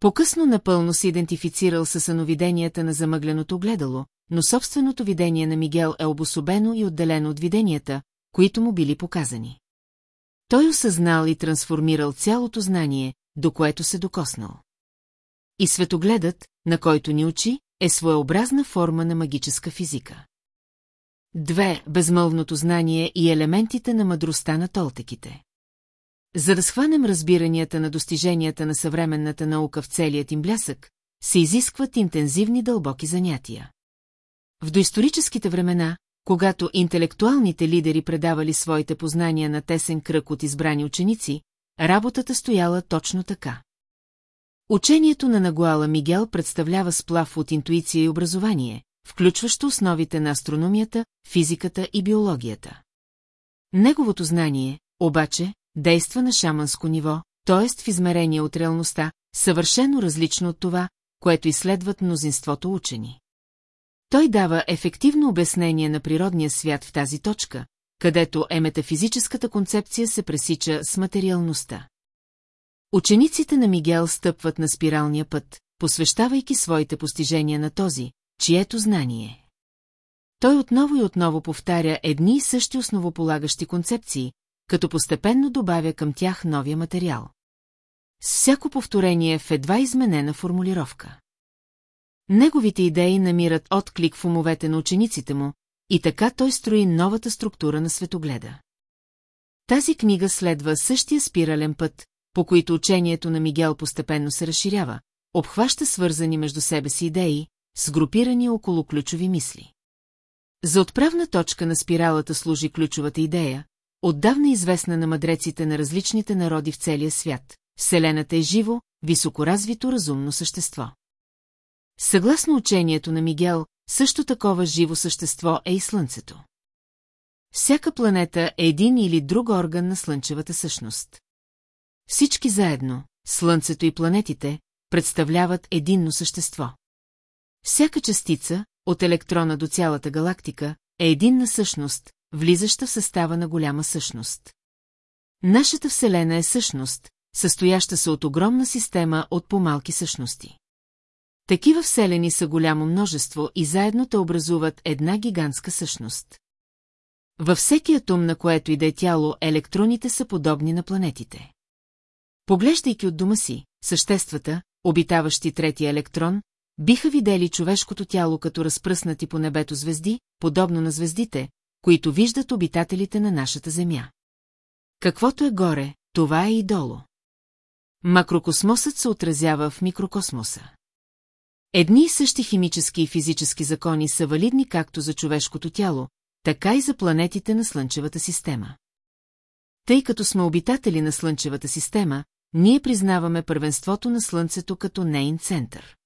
По-късно напълно се идентифицирал със съновиденията на замъгленото гледало, но собственото видение на Мигел е обособено и отделено от виденията, които му били показани. Той осъзнал и трансформирал цялото знание, до което се докоснал. И светогледът, на който ни учи, е своеобразна форма на магическа физика. Две – безмълвното знание и елементите на мъдростта на толтеките. За да схванем разбиранията на достиженията на съвременната наука в целият им блясък, се изискват интензивни дълбоки занятия. В доисторическите времена, когато интелектуалните лидери предавали своите познания на тесен кръг от избрани ученици, работата стояла точно така. Учението на Нагуала Мигел представлява сплав от интуиция и образование, включващо основите на астрономията, физиката и биологията. Неговото знание, обаче, действа на шаманско ниво, т.е. в измерение от реалността, съвършено различно от това, което изследват мнозинството учени. Той дава ефективно обяснение на природния свят в тази точка, където е метафизическата концепция се пресича с материалността. Учениците на Мигел стъпват на спиралния път, посвещавайки своите постижения на този, чието знание. Той отново и отново повтаря едни и същи основополагащи концепции, като постепенно добавя към тях новия материал. С всяко повторение в едва изменена формулировка. Неговите идеи намират отклик в умовете на учениците му, и така той строи новата структура на светогледа. Тази книга следва същия спирален път, по който учението на Мигел постепенно се разширява, обхваща свързани между себе си идеи, сгрупирани около ключови мисли. За отправна точка на спиралата служи ключовата идея, отдавна известна на мъдреците на различните народи в целия свят. Вселената е живо, високоразвито разумно същество. Съгласно учението на Мигел, също такова живо същество е и Слънцето. Всяка планета е един или друг орган на Слънчевата същност. Всички заедно, Слънцето и планетите, представляват единно същество. Всяка частица, от електрона до цялата галактика, е единна същност, влизаща в състава на голяма същност. Нашата Вселена е същност, състояща се от огромна система от по-малки същности. Такива вселени са голямо множество и заедно те образуват една гигантска същност. Във всеки атом, на което и да е тяло, електроните са подобни на планетите. Поглеждайки от дома си, съществата, обитаващи третия електрон, биха видели човешкото тяло като разпръснати по небето звезди, подобно на звездите, които виждат обитателите на нашата Земя. Каквото е горе, това е и долу. Макрокосмосът се отразява в микрокосмоса. Едни и същи химически и физически закони са валидни както за човешкото тяло, така и за планетите на Слънчевата система. Тъй като сме обитатели на Слънчевата система, ние признаваме първенството на Слънцето като нейн център.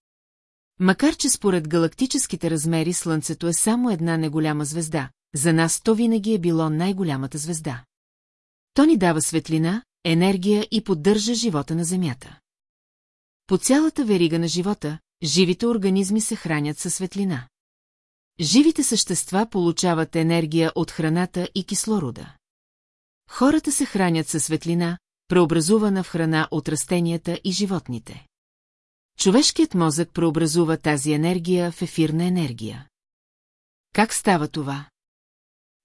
Макар че според галактическите размери Слънцето е само една неголяма звезда, за нас то винаги е било най-голямата звезда. То ни дава светлина, енергия и поддържа живота на Земята. По цялата верига на живота, живите организми се хранят със светлина. Живите същества получават енергия от храната и кислорода. Хората се хранят със светлина, преобразувана в храна от растенията и животните. Човешкият мозък преобразува тази енергия в ефирна енергия. Как става това?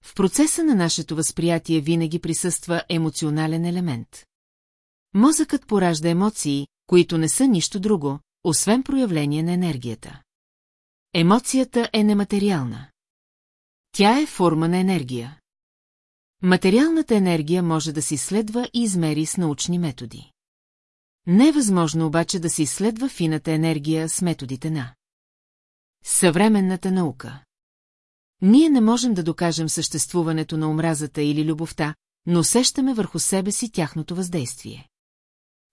В процеса на нашето възприятие винаги присъства емоционален елемент. Мозъкът поражда емоции, които не са нищо друго, освен проявление на енергията. Емоцията е нематериална. Тя е форма на енергия. Материалната енергия може да се изследва и измери с научни методи. Не е обаче да се изследва фината енергия с методите на съвременната наука. Ние не можем да докажем съществуването на омразата или любовта, но усещаме върху себе си тяхното въздействие.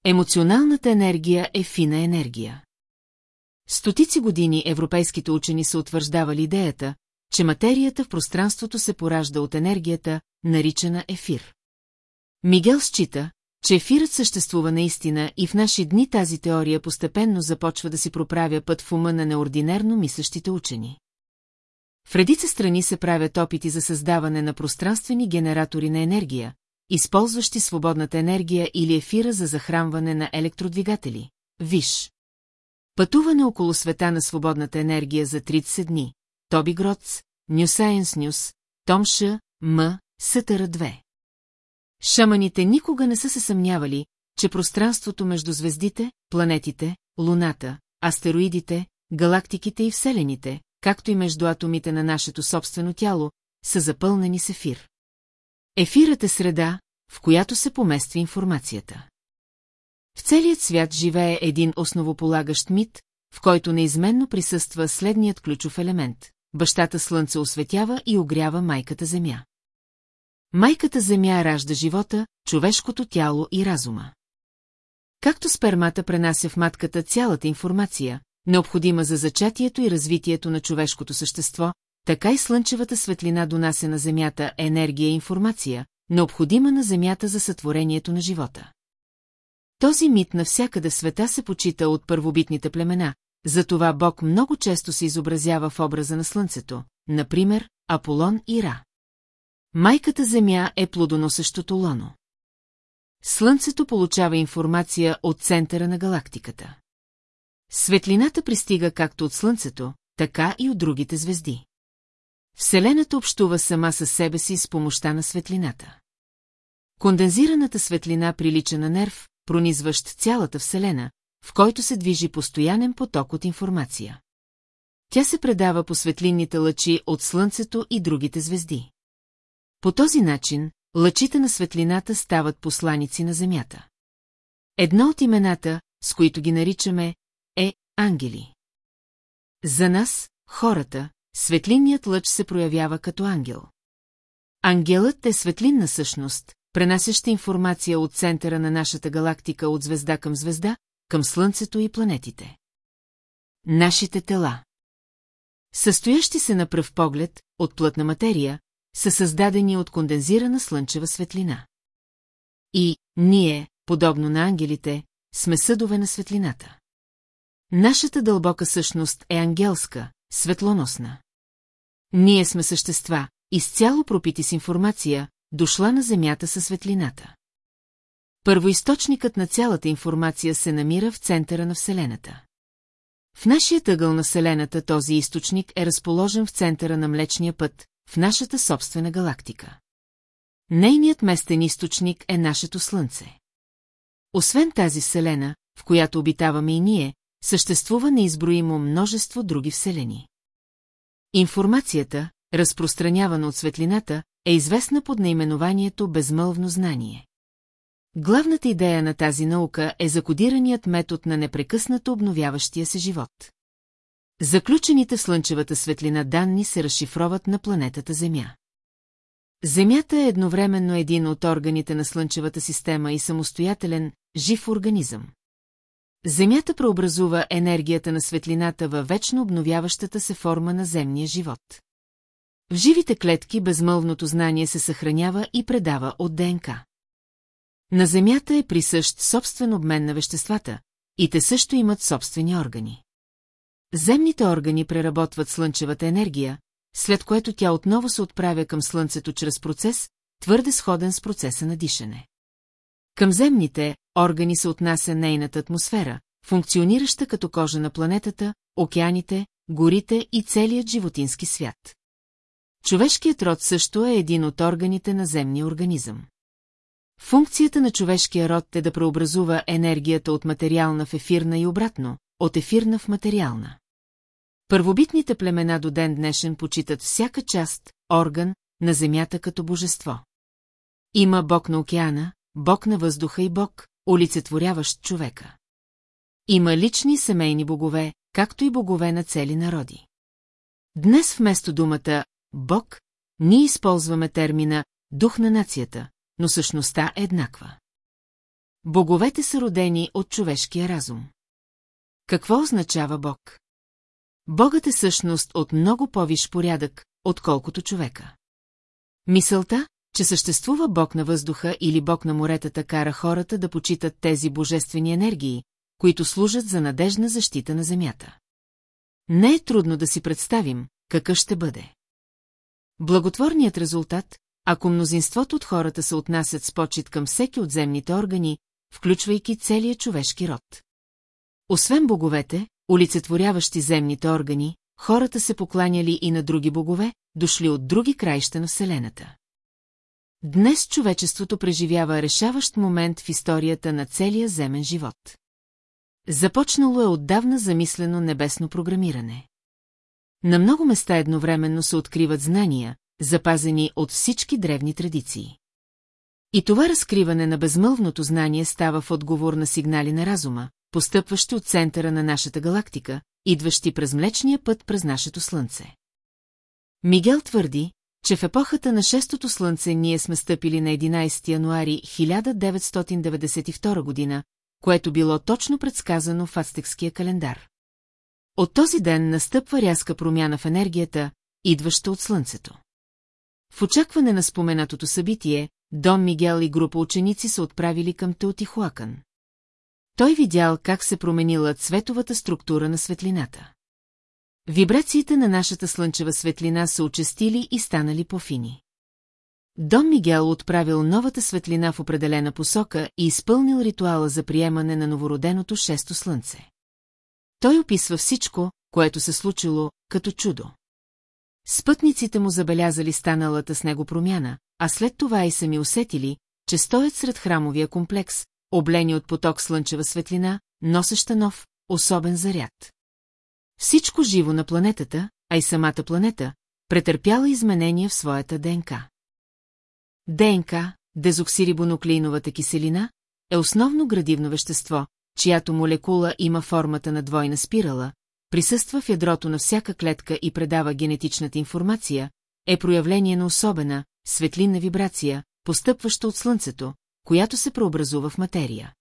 Емоционалната енергия е фина енергия. Стотици години европейските учени са утвърждавали идеята, че материята в пространството се поражда от енергията, наричана ефир. Мигел счита, че ефирът съществува наистина и в наши дни тази теория постепенно започва да си проправя път в ума на неординерно мислещите учени. В редица страни се правят опити за създаване на пространствени генератори на енергия, използващи свободната енергия или ефира за захранване на електродвигатели. Виж. Пътуване около света на свободната енергия за 30 дни. Тоби Гроц, New Science News, Том Ш. М. Сътъра 2. Шаманите никога не са се съмнявали, че пространството между звездите, планетите, луната, астероидите, галактиките и вселените, както и между атомите на нашето собствено тяло, са запълнени с ефир. Ефирът е среда, в която се помества информацията. В целият свят живее един основополагащ мит, в който неизменно присъства следният ключов елемент. Бащата Слънце осветява и огрява майката Земя. Майката Земя ражда живота, човешкото тяло и разума. Както спермата пренася в матката цялата информация, необходима за зачатието и развитието на човешкото същество, така и слънчевата светлина донася на Земята енергия и информация, необходима на Земята за сътворението на живота. Този мит навсякъде в света се почита от първобитните племена, затова Бог много често се изобразява в образа на Слънцето, например, Аполон и Ра. Майката Земя е плодоносещото лоно. Слънцето получава информация от центъра на галактиката. Светлината пристига както от Слънцето, така и от другите звезди. Вселената общува сама със себе си с помощта на светлината. Кондензираната светлина прилича на нерв, пронизващ цялата Вселена, в който се движи постоянен поток от информация. Тя се предава по светлинните лъчи от Слънцето и другите звезди. По този начин, лъчите на светлината стават посланици на Земята. Едно от имената, с които ги наричаме, е ангели. За нас, хората, светлинният лъч се проявява като ангел. Ангелът е светлинна същност, пренасяща информация от центъра на нашата галактика от звезда към звезда, към Слънцето и планетите. Нашите тела Състоящи се на пръв поглед, от плътна материя, са създадени от кондензирана слънчева светлина. И ние, подобно на ангелите, сме съдове на светлината. Нашата дълбока същност е ангелска, светлоносна. Ние сме същества, изцяло пропити с информация, дошла на Земята със светлината. Първоисточникът на цялата информация се намира в центъра на Вселената. В нашия тъгъл на Вселената този източник е разположен в центъра на Млечния път, в нашата собствена галактика. Нейният местен източник е нашето Слънце. Освен тази Вселена, в която обитаваме и ние, съществува неизброимо множество други Вселени. Информацията, разпространявана от светлината, е известна под наименованието безмълвно знание. Главната идея на тази наука е закодираният метод на непрекъснато обновяващия се живот. Заключените в слънчевата светлина данни се разшифроват на планетата Земя. Земята е едновременно един от органите на Слънчевата система и самостоятелен, жив организъм. Земята преобразува енергията на светлината във вечно обновяващата се форма на земния живот. В живите клетки безмълвното знание се съхранява и предава от ДНК. На Земята е присъщ собствен обмен на веществата, и те също имат собствени органи. Земните органи преработват слънчевата енергия, след което тя отново се отправя към Слънцето чрез процес, твърде сходен с процеса на дишане. Към земните органи се отнася нейната атмосфера, функционираща като кожа на планетата, океаните, горите и целият животински свят. Човешкият род също е един от органите на земния организъм. Функцията на човешкия род е да преобразува енергията от материална в ефирна и обратно, от ефирна в материална. Първобитните племена до ден днешен почитат всяка част, орган, на земята като божество. Има бог на океана, бог на въздуха и бог, олицетворяващ човека. Има лични семейни богове, както и богове на цели народи. Днес вместо думата «бог» ние използваме термина «дух на нацията», но същността е еднаква. Боговете са родени от човешкия разум. Какво означава Бог? Богът е същност от много повиш порядък, отколкото човека. Мисълта, че съществува Бог на въздуха или Бог на моретата кара хората да почитат тези божествени енергии, които служат за надежна защита на Земята. Не е трудно да си представим, какъв ще бъде. Благотворният резултат, ако мнозинството от хората се отнасят с почет към всеки от земните органи, включвайки целия човешки род. Освен боговете, олицетворяващи земните органи, хората се покланяли и на други богове, дошли от други краища на Вселената. Днес човечеството преживява решаващ момент в историята на целия земен живот. Започнало е отдавна замислено небесно програмиране. На много места едновременно се откриват знания, запазени от всички древни традиции. И това разкриване на безмълвното знание става в отговор на сигнали на разума, постъпващи от центъра на нашата галактика, идващи през Млечния път през нашето Слънце. Мигел твърди, че в епохата на шестото слънце ние сме стъпили на 11 януари 1992 година, което било точно предсказано в ацтекския календар. От този ден настъпва рязка промяна в енергията, идваща от слънцето. В очакване на споменатото събитие, Дон Мигел и група ученици са отправили към Теотихуакън. Той видял как се променила цветовата структура на светлината. Вибрациите на нашата слънчева светлина са очастили и станали по-фини. Дон Мигел отправил новата светлина в определена посока и изпълнил ритуала за приемане на новороденото шесто слънце. Той описва всичко, което се случило, като чудо. Спътниците му забелязали станалата с него промяна, а след това и сами усетили, че стоят сред храмовия комплекс, облени от поток слънчева светлина, носеща нов, особен заряд. Всичко живо на планетата, а и самата планета, претърпяла изменения в своята ДНК. ДНК, дезоксирибонуклеиновата киселина, е основно градивно вещество, чиято молекула има формата на двойна спирала, присъства в ядрото на всяка клетка и предава генетичната информация, е проявление на особена, светлинна вибрация, постъпваща от Слънцето, която се преобразува в материя.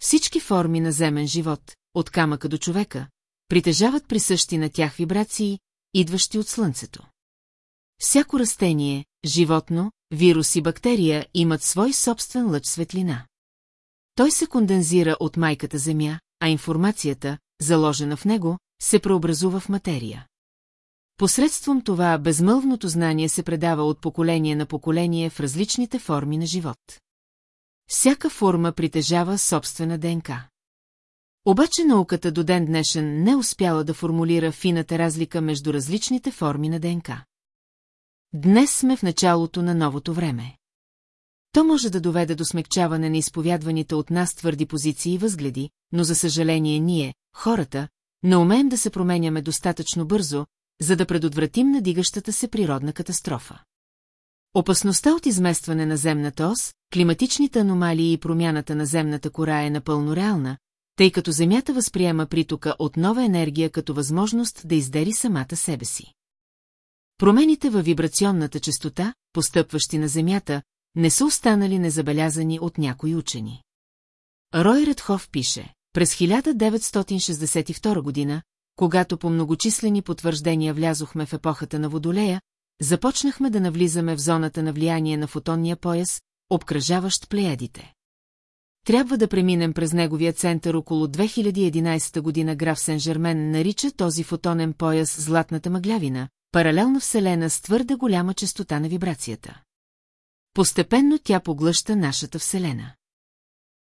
Всички форми на земен живот, от камъка до човека, притежават присъщи на тях вибрации, идващи от Слънцето. Всяко растение, животно, вирус и бактерия имат свой собствен лъч светлина. Той се кондензира от майката Земя, а информацията, заложена в него, се преобразува в материя. Посредством това безмълвното знание се предава от поколение на поколение в различните форми на живот. Всяка форма притежава собствена ДНК. Обаче науката до ден днешен не успяла да формулира фината разлика между различните форми на ДНК. Днес сме в началото на новото време. То може да доведе до смягчаване на изповядваните от нас твърди позиции и възгледи, но за съжаление ние, хората, не умеем да се променяме достатъчно бързо, за да предотвратим надигащата се природна катастрофа. Опасността от изместване на земната ос, климатичните аномалии и промяната на земната кора е напълно реална, тъй като Земята възприема притока от нова енергия като възможност да издери самата себе си. Промените във вибрационната частота, постъпващи на Земята, не са останали незабелязани от някои учени. Рой Редхов пише, през 1962 година, когато по многочислени потвърждения влязохме в епохата на Водолея, започнахме да навлизаме в зоната на влияние на фотонния пояс, обкръжаващ плеядите. Трябва да преминем през неговия център около 2011 година граф Сен-Жермен нарича този фотонен пояс златната мъглявина, паралелна вселена с твърде голяма частота на вибрацията. Постепенно тя поглъща нашата вселена.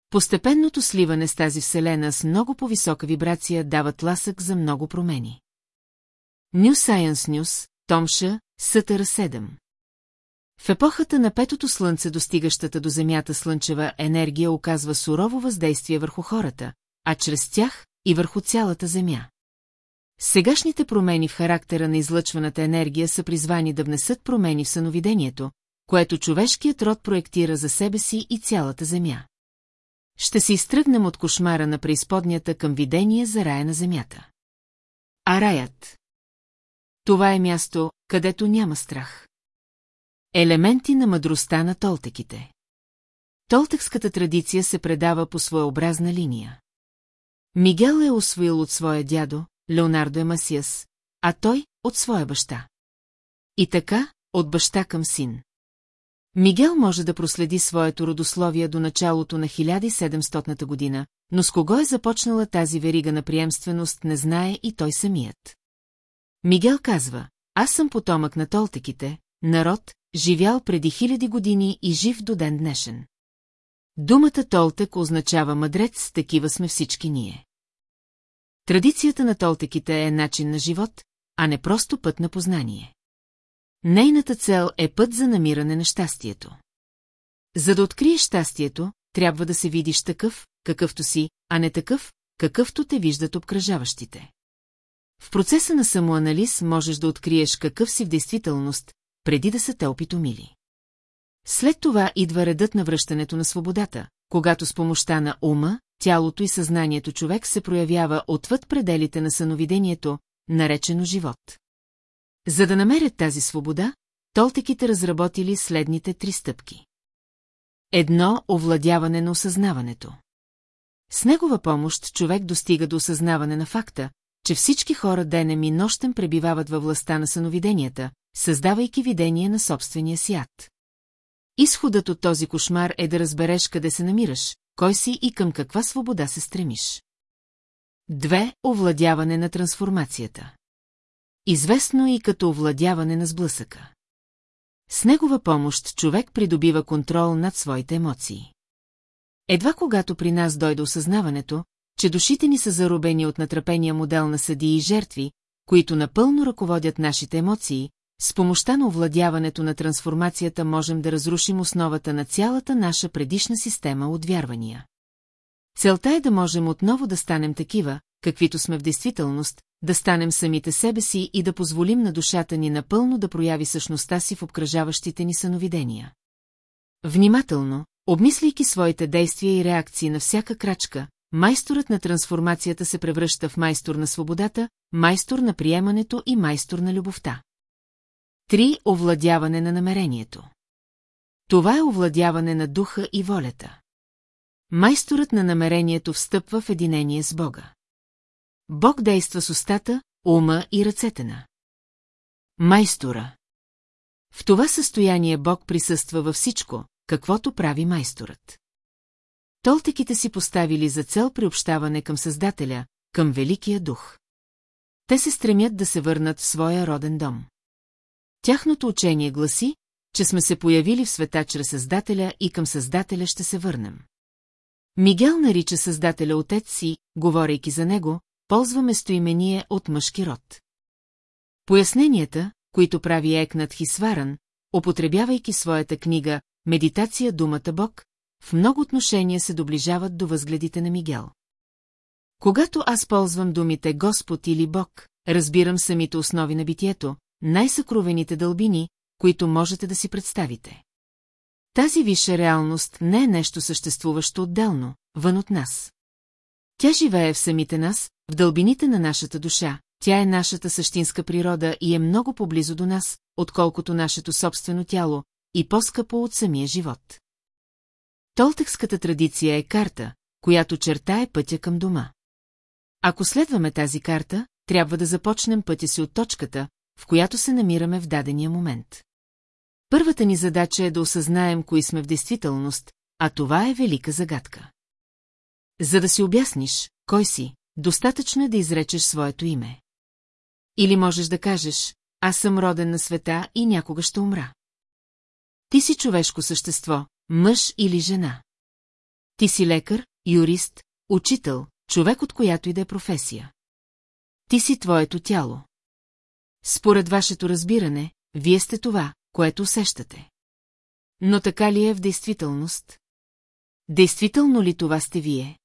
Постепенното сливане с тази вселена с много по-висока вибрация дава тласък за много промени. New Science News, Томша, Сътър 7 В епохата на петото слънце достигащата до Земята слънчева енергия оказва сурово въздействие върху хората, а чрез тях и върху цялата Земя. Сегашните промени в характера на излъчваната енергия са призвани да внесат промени в съновидението, което човешкият род проектира за себе си и цялата Земя. Ще се изтръгнем от кошмара на преизподнята към видение за рая на Земята. А раят? Това е място, където няма страх. Елементи на мъдростта на толтеките. Толтекската традиция се предава по своеобразна линия. Мигел е освоил от своя дядо, Леонардо Емасиас, а той от своя баща. И така, от баща към син. Мигел може да проследи своето родословие до началото на 1700 година, но с кого е започнала тази верига на приемственост не знае и той самият. Мигел казва, аз съм потомък на толтеките, народ, живял преди хиляди години и жив до ден днешен. Думата толтек означава мъдрец, такива сме всички ние. Традицията на толтеките е начин на живот, а не просто път на познание. Нейната цел е път за намиране на щастието. За да откриеш щастието, трябва да се видиш такъв, какъвто си, а не такъв, какъвто те виждат обкръжаващите. В процеса на самоанализ можеш да откриеш какъв си в действителност, преди да са те опитомили. След това идва редът на връщането на свободата, когато с помощта на ума, тялото и съзнанието човек се проявява отвъд пределите на съновидението, наречено живот. За да намерят тази свобода, толтеките разработили следните три стъпки. Едно – овладяване на осъзнаването. С негова помощ човек достига до осъзнаване на факта, че всички хора денем и нощем пребивават във властта на съновиденията, създавайки видение на собствения си ад. Изходът от този кошмар е да разбереш къде се намираш, кой си и към каква свобода се стремиш. Две – овладяване на трансформацията. Известно и като овладяване на сблъсъка. С негова помощ човек придобива контрол над своите емоции. Едва когато при нас дойде осъзнаването, че душите ни са заробени от натрапения модел на съдии и жертви, които напълно ръководят нашите емоции, с помощта на овладяването на трансформацията можем да разрушим основата на цялата наша предишна система от вярвания. Целта е да можем отново да станем такива, каквито сме в действителност, да станем самите себе си и да позволим на душата ни напълно да прояви същността си в обкръжаващите ни съновидения. Внимателно, обмисляйки своите действия и реакции на всяка крачка, майсторът на трансформацията се превръща в майстор на свободата, майстор на приемането и майстор на любовта. Три Овладяване на намерението. Това е овладяване на духа и волята. Майсторът на намерението встъпва в единение с Бога. Бог действа с устата, ума и ръцете на. Майстора. В това състояние Бог присъства във всичко, каквото прави майсторът. Толтеките си поставили за цел приобщаване към Създателя, към Великия Дух. Те се стремят да се върнат в своя роден дом. Тяхното учение гласи, че сме се появили в света чрез Създателя и към Създателя ще се върнем. Мигел нарича Създателя отец си, говорейки за него, ползва местоимение от мъжки род. Поясненията, които прави Екнат Хисваран, употребявайки своята книга «Медитация думата Бог», в много отношения се доближават до възгледите на Мигел. Когато аз ползвам думите Господ или Бог, разбирам самите основи на битието, най-съкровените дълбини, които можете да си представите. Тази висша реалност не е нещо съществуващо отделно, вън от нас. Тя живее в самите нас, в дълбините на нашата душа, тя е нашата същинска природа и е много поблизо до нас, отколкото нашето собствено тяло, и по-скъпо от самия живот. Толтекската традиция е карта, която чертае пътя към дома. Ако следваме тази карта, трябва да започнем пътя си от точката, в която се намираме в дадения момент. Първата ни задача е да осъзнаем кои сме в действителност, а това е велика загадка. За да си обясниш, кой си, достатъчно е да изречеш своето име. Или можеш да кажеш, аз съм роден на света и някога ще умра. Ти си човешко същество, мъж или жена. Ти си лекар, юрист, учител, човек от която и да е професия. Ти си твоето тяло. Според вашето разбиране, вие сте това, което усещате. Но така ли е в действителност? Действително ли това сте вие?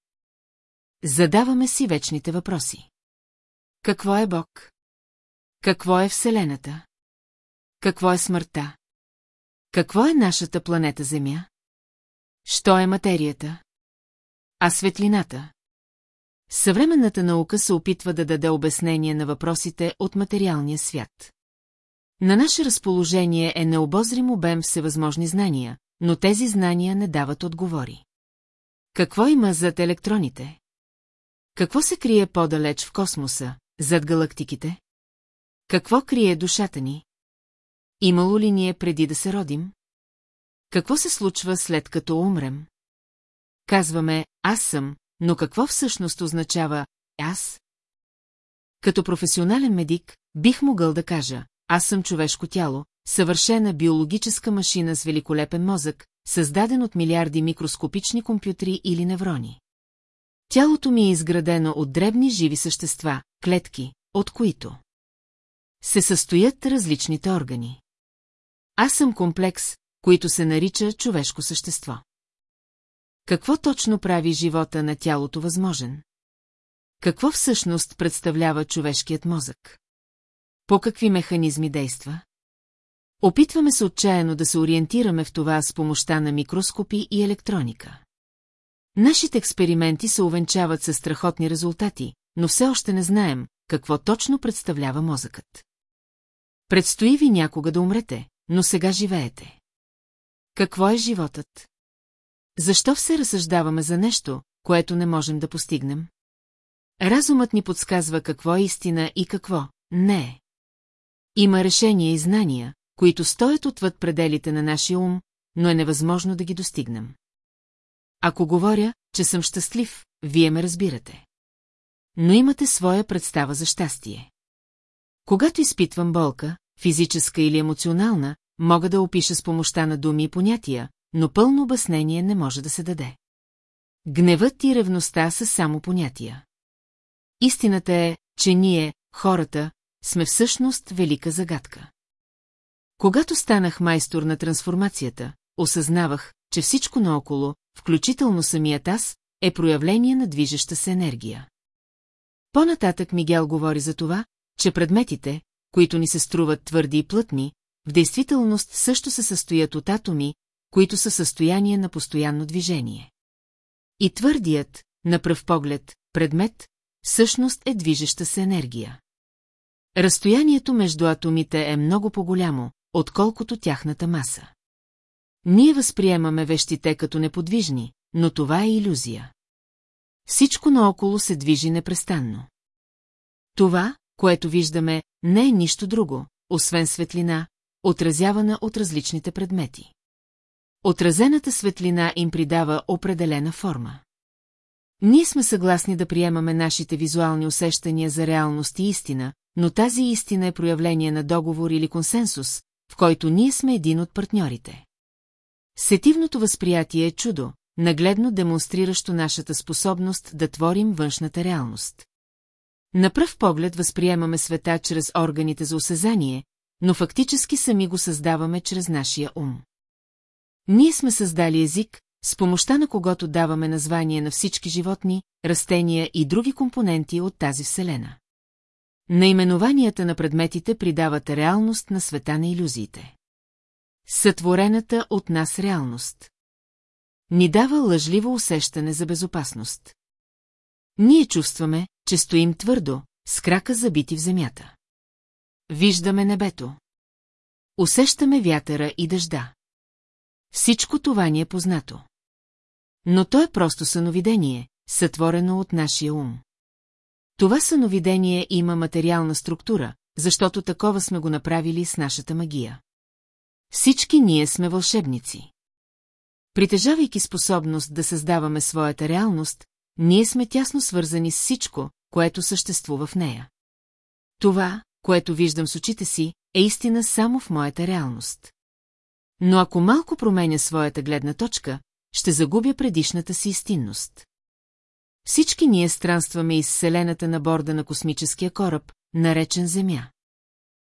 Задаваме си вечните въпроси. Какво е Бог? Какво е Вселената? Какво е смъртта? Какво е нашата планета Земя? Що е материята? А светлината? Съвременната наука се опитва да даде обяснение на въпросите от материалния свят. На наше разположение е необозрим обем всевъзможни знания, но тези знания не дават отговори. Какво има зад електроните? Какво се крие по-далеч в космоса, зад галактиките? Какво крие душата ни? Имало ли ние преди да се родим? Какво се случва след като умрем? Казваме, аз съм, но какво всъщност означава аз? Като професионален медик, бих могъл да кажа, аз съм човешко тяло, съвършена биологическа машина с великолепен мозък, създаден от милиарди микроскопични компютри или неврони. Тялото ми е изградено от дребни живи същества, клетки, от които се състоят различните органи. Аз съм комплекс, който се нарича човешко същество. Какво точно прави живота на тялото възможен? Какво всъщност представлява човешкият мозък? По какви механизми действа? Опитваме се отчаяно да се ориентираме в това с помощта на микроскопи и електроника. Нашите експерименти се увенчават със страхотни резултати, но все още не знаем, какво точно представлява мозъкът. Предстои ви някога да умрете, но сега живеете. Какво е животът? Защо все разсъждаваме за нещо, което не можем да постигнем? Разумът ни подсказва какво е истина и какво не е. Има решения и знания, които стоят отвъд пределите на нашия ум, но е невъзможно да ги достигнем. Ако говоря, че съм щастлив, вие ме разбирате. Но имате своя представа за щастие. Когато изпитвам болка, физическа или емоционална, мога да опиша с помощта на думи и понятия, но пълно обяснение не може да се даде. Гневът и ревността са само понятия. Истината е, че ние, хората, сме всъщност велика загадка. Когато станах майстор на трансформацията, осъзнавах, че всичко наоколо, включително самият аз, е проявление на движеща се енергия. По-нататък Мигел говори за това, че предметите, които ни се струват твърди и плътни, в действителност също се състоят от атоми, които са състояние на постоянно движение. И твърдият, на пръв поглед, предмет, всъщност е движеща се енергия. Разстоянието между атомите е много по-голямо, отколкото тяхната маса. Ние възприемаме вещите като неподвижни, но това е иллюзия. Всичко наоколо се движи непрестанно. Това, което виждаме, не е нищо друго, освен светлина, отразявана от различните предмети. Отразената светлина им придава определена форма. Ние сме съгласни да приемаме нашите визуални усещания за реалност и истина, но тази истина е проявление на договор или консенсус, в който ние сме един от партньорите. Сетивното възприятие е чудо, нагледно демонстриращо нашата способност да творим външната реалност. На пръв поглед възприемаме света чрез органите за осезание, но фактически сами го създаваме чрез нашия ум. Ние сме създали език, с помощта на когото даваме название на всички животни, растения и други компоненти от тази вселена. Наименованията на предметите придават реалност на света на иллюзиите. Сътворената от нас реалност. Ни дава лъжливо усещане за безопасност. Ние чувстваме, че стоим твърдо, с крака забити в земята. Виждаме небето. Усещаме вятъра и дъжда. Всичко това ни е познато. Но то е просто съновидение, сътворено от нашия ум. Това съновидение има материална структура, защото такова сме го направили с нашата магия. Всички ние сме вълшебници. Притежавайки способност да създаваме своята реалност, ние сме тясно свързани с всичко, което съществува в нея. Това, което виждам с очите си, е истина само в моята реалност. Но ако малко променя своята гледна точка, ще загубя предишната си истинност. Всички ние странстваме из Вселената на борда на космическия кораб, наречен Земя.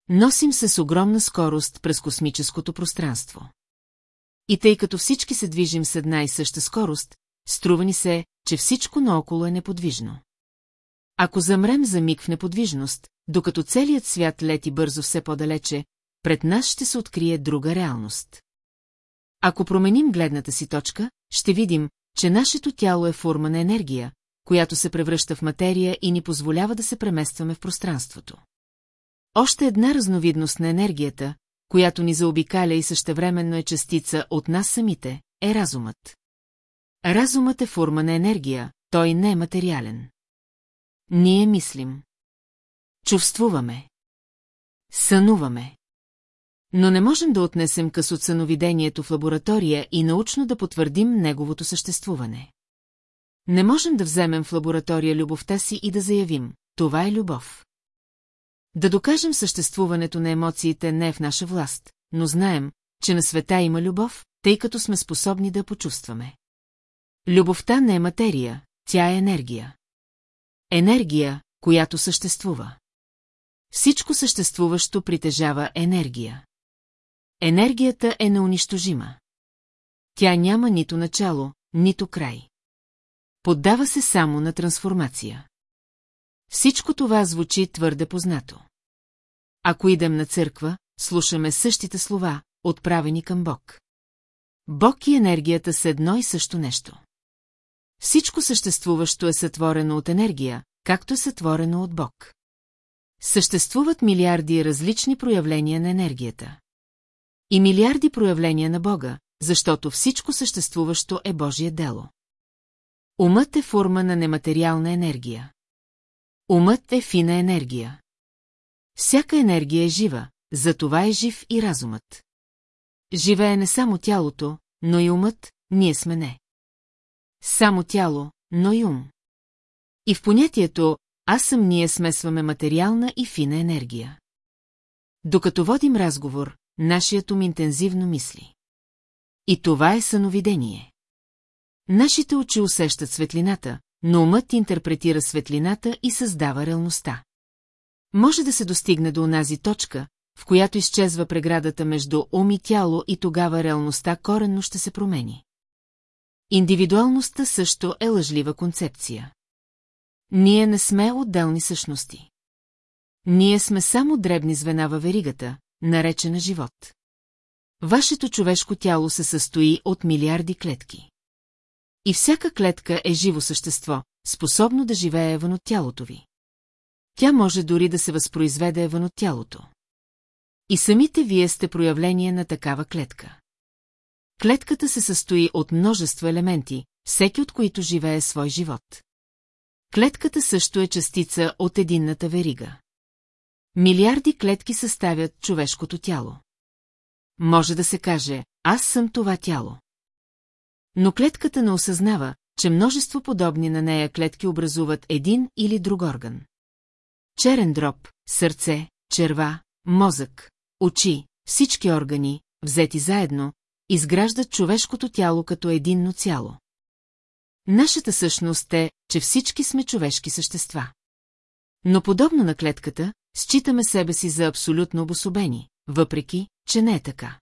Носим се с огромна скорост през космическото пространство. И тъй като всички се движим с една и съща скорост, струва ни се, че всичко наоколо е неподвижно. Ако замрем за миг в неподвижност, докато целият свят лети бързо все по-далече, пред нас ще се открие друга реалност. Ако променим гледната си точка, ще видим, че нашето тяло е форма на енергия, която се превръща в материя и ни позволява да се преместваме в пространството. Още една разновидност на енергията, която ни заобикаля и същевременно е частица от нас самите, е разумът. Разумът е форма на енергия, той не е материален. Ние мислим. Чувствуваме. Сънуваме. Но не можем да отнесем късоценовидението в лаборатория и научно да потвърдим неговото съществуване. Не можем да вземем в лаборатория любовта си и да заявим, това е любов. Да докажем съществуването на емоциите не е в наша власт, но знаем, че на света има любов, тъй като сме способни да я почувстваме. Любовта не е материя, тя е енергия. Енергия, която съществува. Всичко съществуващо притежава енергия. Енергията е неунищожима. Тя няма нито начало, нито край. Поддава се само на трансформация. Всичко това звучи твърде познато. Ако идем на църква, слушаме същите слова, отправени към Бог. Бог и енергията са едно и също нещо. Всичко съществуващо е сътворено от енергия, както е сътворено от Бог. Съществуват милиарди различни проявления на енергията. И милиарди проявления на Бога, защото всичко съществуващо е Божие дело. Умът е форма на нематериална енергия. Умът е фина енергия. Всяка енергия е жива, затова е жив и разумът. Живее не само тялото, но и умът, ние сме не. Само тяло, но и ум. И в понятието «аз съм» ние смесваме материална и фина енергия. Докато водим разговор, нашият ум интензивно мисли. И това е съновидение. Нашите очи усещат светлината, но умът интерпретира светлината и създава реалността. Може да се достигне до онази точка, в която изчезва преградата между ум и тяло и тогава реалността коренно ще се промени. Индивидуалността също е лъжлива концепция. Ние не сме отделни същности. Ние сме само дребни звена във веригата, наречена живот. Вашето човешко тяло се състои от милиарди клетки. И всяка клетка е живо същество, способно да живее вън от тялото ви. Тя може дори да се възпроизведе вън от тялото. И самите вие сте проявление на такава клетка. Клетката се състои от множество елементи, всеки от които живее свой живот. Клетката също е частица от единната верига. Милиарди клетки съставят човешкото тяло. Може да се каже, аз съм това тяло. Но клетката не осъзнава, че множество подобни на нея клетки образуват един или друг орган. Черен дроб, сърце, черва, мозък, очи, всички органи, взети заедно, изграждат човешкото тяло като единно цяло. Нашата същност е, че всички сме човешки същества. Но подобно на клетката, считаме себе си за абсолютно обособени, въпреки, че не е така.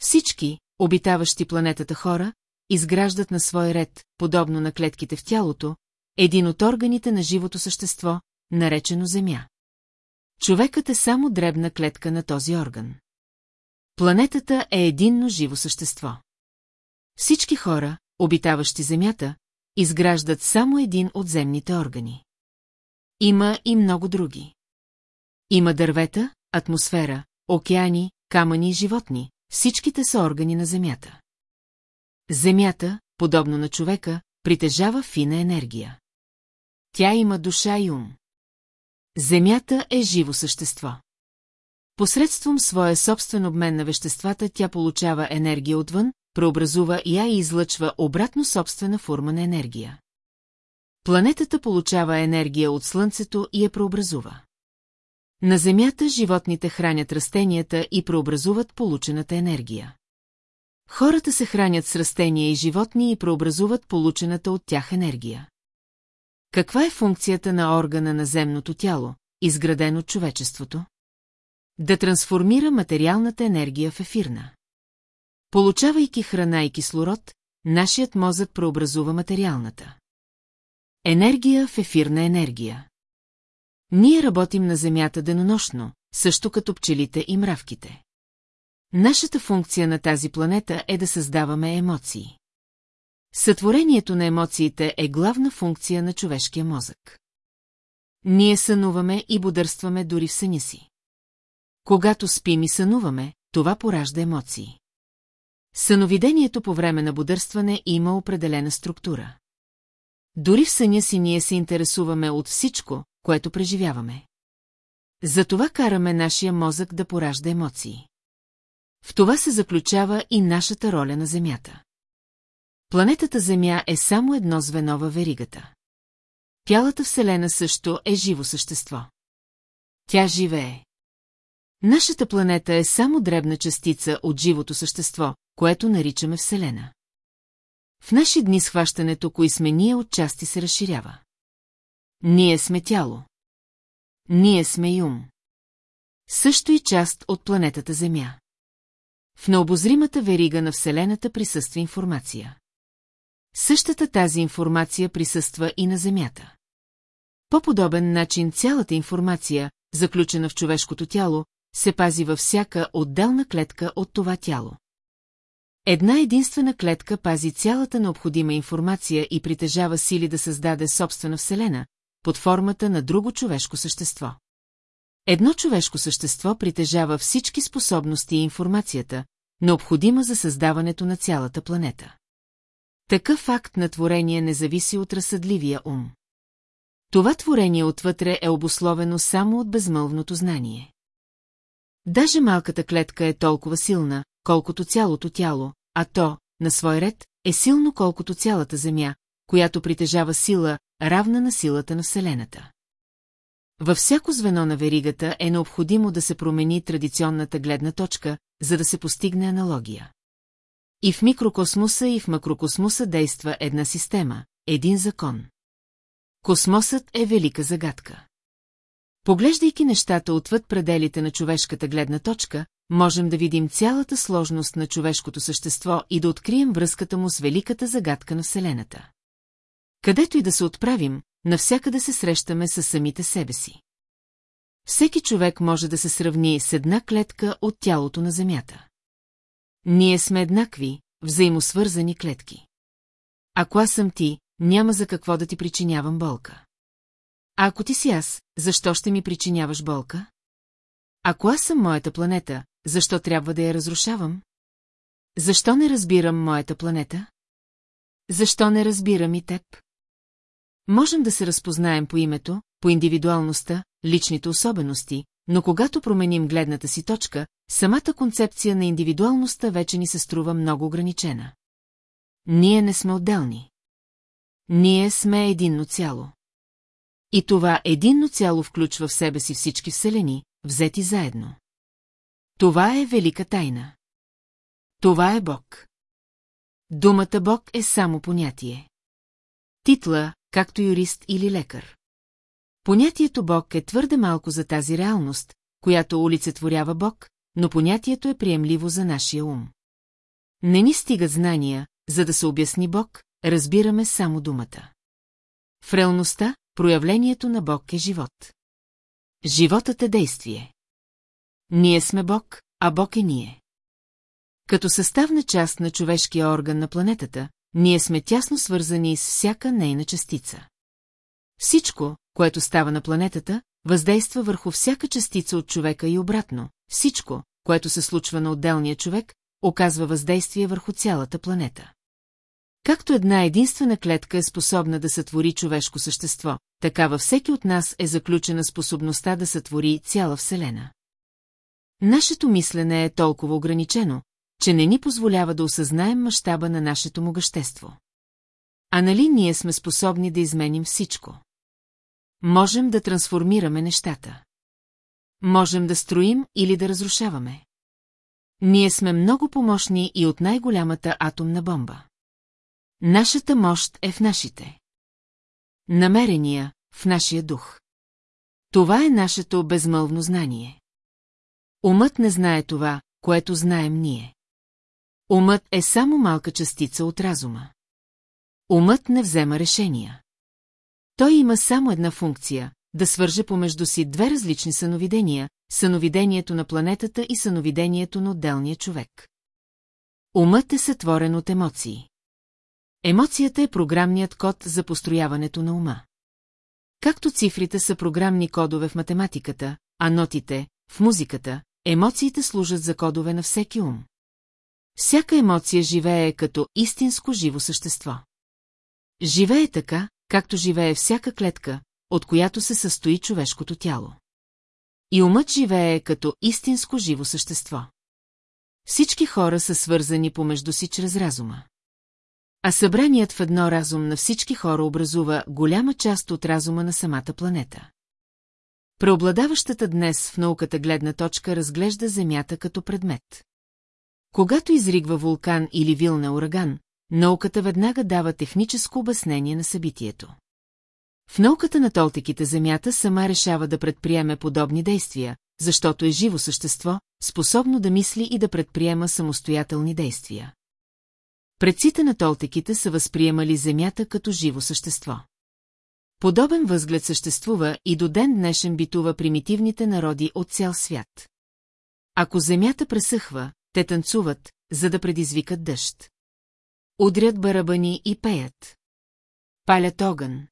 Всички, обитаващи планетата хора, изграждат на свой ред, подобно на клетките в тялото, един от органите на живото същество, наречено Земя. Човекът е само дребна клетка на този орган. Планетата е единно живо същество. Всички хора, обитаващи Земята, изграждат само един от земните органи. Има и много други. Има дървета, атмосфера, океани, камъни и животни, всичките са органи на Земята. Земята, подобно на човека, притежава фина енергия. Тя има душа и ум. Земята е живо същество. Посредством своя собствен обмен на веществата тя получава енергия отвън, преобразува я и излъчва обратно собствена форма на енергия. Планетата получава енергия от Слънцето и я преобразува. На Земята животните хранят растенията и преобразуват получената енергия. Хората се хранят с растения и животни и преобразуват получената от тях енергия. Каква е функцията на органа на земното тяло, изградено от човечеството? Да трансформира материалната енергия в ефирна. Получавайки храна и кислород, нашият мозък преобразува материалната. Енергия в ефирна енергия. Ние работим на Земята денонощно, също като пчелите и мравките. Нашата функция на тази планета е да създаваме емоции. Сътворението на емоциите е главна функция на човешкия мозък. Ние сънуваме и бодърстваме дори в съня си. Когато спим и сънуваме, това поражда емоции. Съновидението по време на бодърстване има определена структура. Дори в съня си ние се интересуваме от всичко, което преживяваме. Затова караме нашия мозък да поражда емоции. В това се заключава и нашата роля на Земята. Планетата Земя е само едно звено във веригата. Тялата Вселена също е живо същество. Тя живее. Нашата планета е само дребна частица от живото същество, което наричаме Вселена. В наши дни схващането, кои сме ние отчасти се разширява. Ние сме тяло. Ние сме юм. Също и част от планетата Земя. В необозримата верига на Вселената присъства информация. Същата тази информация присъства и на Земята. По подобен начин цялата информация, заключена в човешкото тяло, се пази във всяка отделна клетка от това тяло. Една единствена клетка пази цялата необходима информация и притежава сили да създаде собствена вселена, под формата на друго човешко същество. Едно човешко същество притежава всички способности и информацията, необходима за създаването на цялата планета. Такъв факт на творение не зависи от разсъдливия ум. Това творение отвътре е обусловено само от безмълвното знание. Даже малката клетка е толкова силна, колкото цялото тяло, а то, на свой ред, е силно колкото цялата Земя, която притежава сила, равна на силата на Вселената. Във всяко звено на веригата е необходимо да се промени традиционната гледна точка, за да се постигне аналогия. И в микрокосмоса и в макрокосмоса действа една система, един закон. Космосът е велика загадка. Поглеждайки нещата отвъд пределите на човешката гледна точка, можем да видим цялата сложност на човешкото същество и да открием връзката му с великата загадка на Вселената. Където и да се отправим, навсякъде се срещаме с самите себе си. Всеки човек може да се сравни с една клетка от тялото на Земята. Ние сме еднакви, взаимосвързани клетки. Ако аз съм ти, няма за какво да ти причинявам болка. А ако ти си аз, защо ще ми причиняваш болка? Ако аз съм моята планета, защо трябва да я разрушавам? Защо не разбирам моята планета? Защо не разбирам и теб? Можем да се разпознаем по името, по индивидуалността, личните особености, но когато променим гледната си точка, самата концепция на индивидуалността вече ни се струва много ограничена. Ние не сме отделни. Ние сме единно цяло. И това единно цяло включва в себе си всички вселени, взети заедно. Това е велика тайна. Това е Бог. Думата Бог е само понятие. Титла, както юрист или лекар. Понятието Бог е твърде малко за тази реалност, която олицетворява Бог, но понятието е приемливо за нашия ум. Не ни стигат знания, за да се обясни Бог, разбираме само думата. В реалността, проявлението на Бог е живот. Животът е действие. Ние сме Бог, а Бог е ние. Като съставна част на човешкия орган на планетата, ние сме тясно свързани с всяка нейна частица. Всичко, което става на планетата, въздейства върху всяка частица от човека и обратно. Всичко, което се случва на отделния човек, оказва въздействие върху цялата планета. Както една единствена клетка е способна да сътвори човешко същество, така във всеки от нас е заключена способността да сътвори цяла Вселена. Нашето мислене е толкова ограничено, че не ни позволява да осъзнаем мащаба на нашето могъщество. А нали ние сме способни да изменим всичко? Можем да трансформираме нещата. Можем да строим или да разрушаваме. Ние сме много помощни и от най-голямата атомна бомба. Нашата мощ е в нашите. Намерения в нашия дух. Това е нашето безмълвно знание. Умът не знае това, което знаем ние. Умът е само малка частица от разума. Умът не взема решения. Той има само една функция – да свърже помежду си две различни съновидения, съновидението на планетата и съновидението на отделния човек. Умът е сътворен от емоции. Емоцията е програмният код за построяването на ума. Както цифрите са програмни кодове в математиката, а нотите – в музиката, емоциите служат за кодове на всеки ум. Всяка емоция живее като истинско живо същество. Живее така, както живее всяка клетка, от която се състои човешкото тяло. И умът живее като истинско живо същество. Всички хора са свързани помежду си чрез разума. А събраният в едно разум на всички хора образува голяма част от разума на самата планета. Преобладаващата днес в науката гледна точка разглежда Земята като предмет. Когато изригва вулкан или вилна ураган, науката веднага дава техническо обяснение на събитието. В науката на толтиките Земята сама решава да предприеме подобни действия, защото е живо същество, способно да мисли и да предприема самостоятелни действия. Предците на толтеките са възприемали Земята като живо същество. Подобен възглед съществува и до ден днешен битува примитивните народи от цял свят. Ако Земята пресъхва, те танцуват, за да предизвикат дъжд. Удрят барабани и пеят. Палят огън.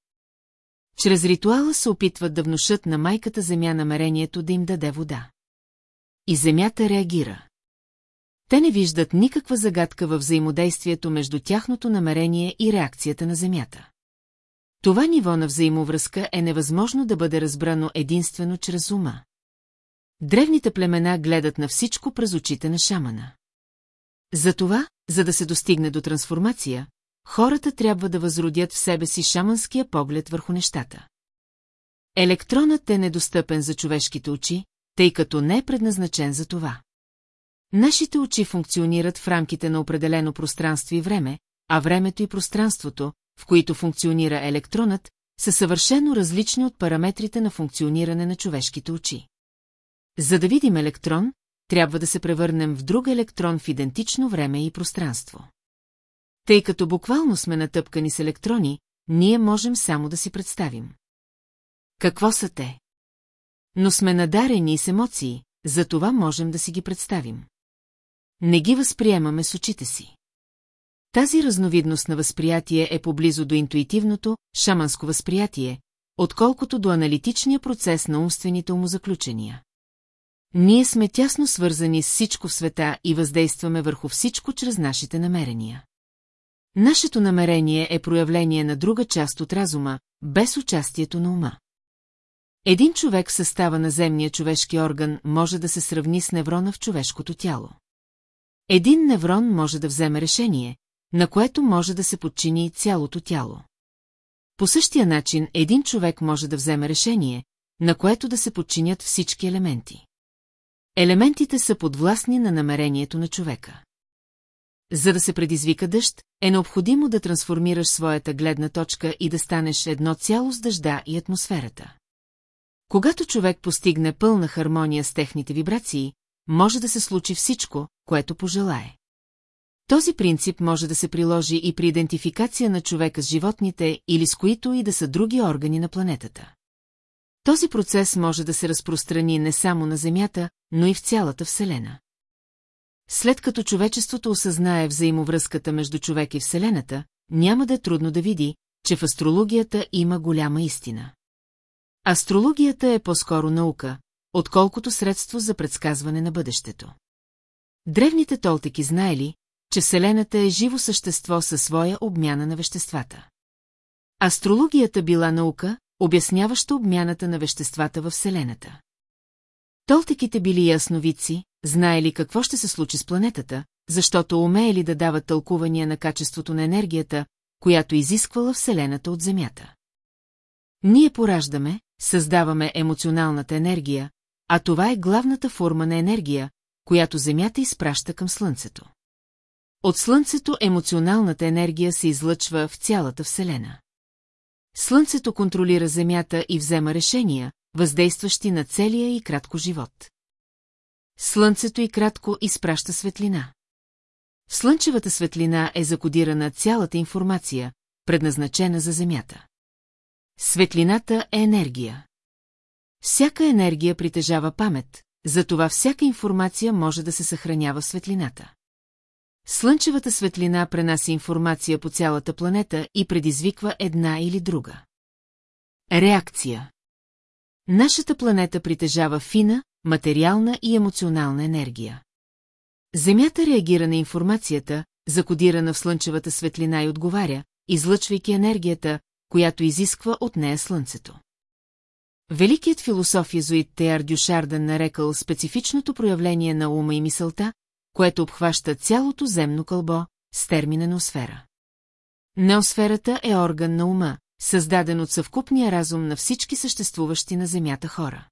Чрез ритуала се опитват да внушат на майката земя намерението да им даде вода. И земята реагира. Те не виждат никаква загадка във взаимодействието между тяхното намерение и реакцията на земята. Това ниво на взаимовръзка е невъзможно да бъде разбрано единствено чрез ума. Древните племена гледат на всичко през очите на шамана. Затова, за да се достигне до трансформация, хората трябва да възродят в себе си шаманския поглед върху нещата. Електронът е недостъпен за човешките очи, тъй като не е предназначен за това. Нашите очи функционират в рамките на определено пространство и време, а времето и пространството, в които функционира електронът, са съвършено различни от параметрите на функциониране на човешките очи. За да видим електрон, трябва да се превърнем в друг електрон в идентично време и пространство. Тъй като буквално сме натъпкани с електрони, ние можем само да си представим. Какво са те? Но сме надарени с емоции, за това можем да си ги представим. Не ги възприемаме с очите си. Тази разновидност на възприятие е поблизо до интуитивното, шаманско възприятие, отколкото до аналитичния процес на умствените умозаключения. Ние сме тясно свързани с всичко в света и въздействаме върху всичко чрез нашите намерения. Нашето намерение е проявление на друга част от разума, без участието на ума. Един човек в състава на земния човешки орган може да се сравни с неврона в човешкото тяло. Един неврон може да вземе решение, на което може да се подчини цялото тяло. По същия начин един човек може да вземе решение, на което да се подчинят всички елементи. Елементите са подвластни на намерението на човека. За да се предизвика дъжд, е необходимо да трансформираш своята гледна точка и да станеш едно цяло с дъжда и атмосферата. Когато човек постигне пълна хармония с техните вибрации, може да се случи всичко, което пожелае. Този принцип може да се приложи и при идентификация на човека с животните или с които и да са други органи на планетата. Този процес може да се разпространи не само на Земята, но и в цялата Вселена. След като човечеството осъзнае взаимовръзката между човек и Вселената, няма да е трудно да види, че в астрологията има голяма истина. Астрологията е по-скоро наука, отколкото средство за предсказване на бъдещето. Древните толтеки знаели, че Вселената е живо същество със своя обмяна на веществата. Астрологията била наука, обясняваща обмяната на веществата във Вселената. Толтеките били ясновици, знаели какво ще се случи с планетата, защото умеели да дават тълкувания на качеството на енергията, която изисквала Вселената от Земята. Ние пораждаме, създаваме емоционалната енергия, а това е главната форма на енергия, която Земята изпраща към Слънцето. От Слънцето емоционалната енергия се излъчва в цялата Вселена. Слънцето контролира Земята и взема решения, въздействащи на целия и кратко живот. Слънцето и кратко изпраща светлина. Слънчевата светлина е закодирана цялата информация, предназначена за Земята. Светлината е енергия. Всяка енергия притежава памет, затова всяка информация може да се съхранява в светлината. Слънчевата светлина пренася информация по цялата планета и предизвиква една или друга. Реакция Нашата планета притежава фина, материална и емоционална енергия. Земята реагира на информацията, закодирана в слънчевата светлина и отговаря, излъчвайки енергията, която изисква от нея Слънцето. Великият философ езуит Теар Дюшарден нарекал специфичното проявление на ума и мисълта, което обхваща цялото земно кълбо, с термина неосфера. Неосферата е орган на ума, създаден от съвкупния разум на всички съществуващи на Земята хора.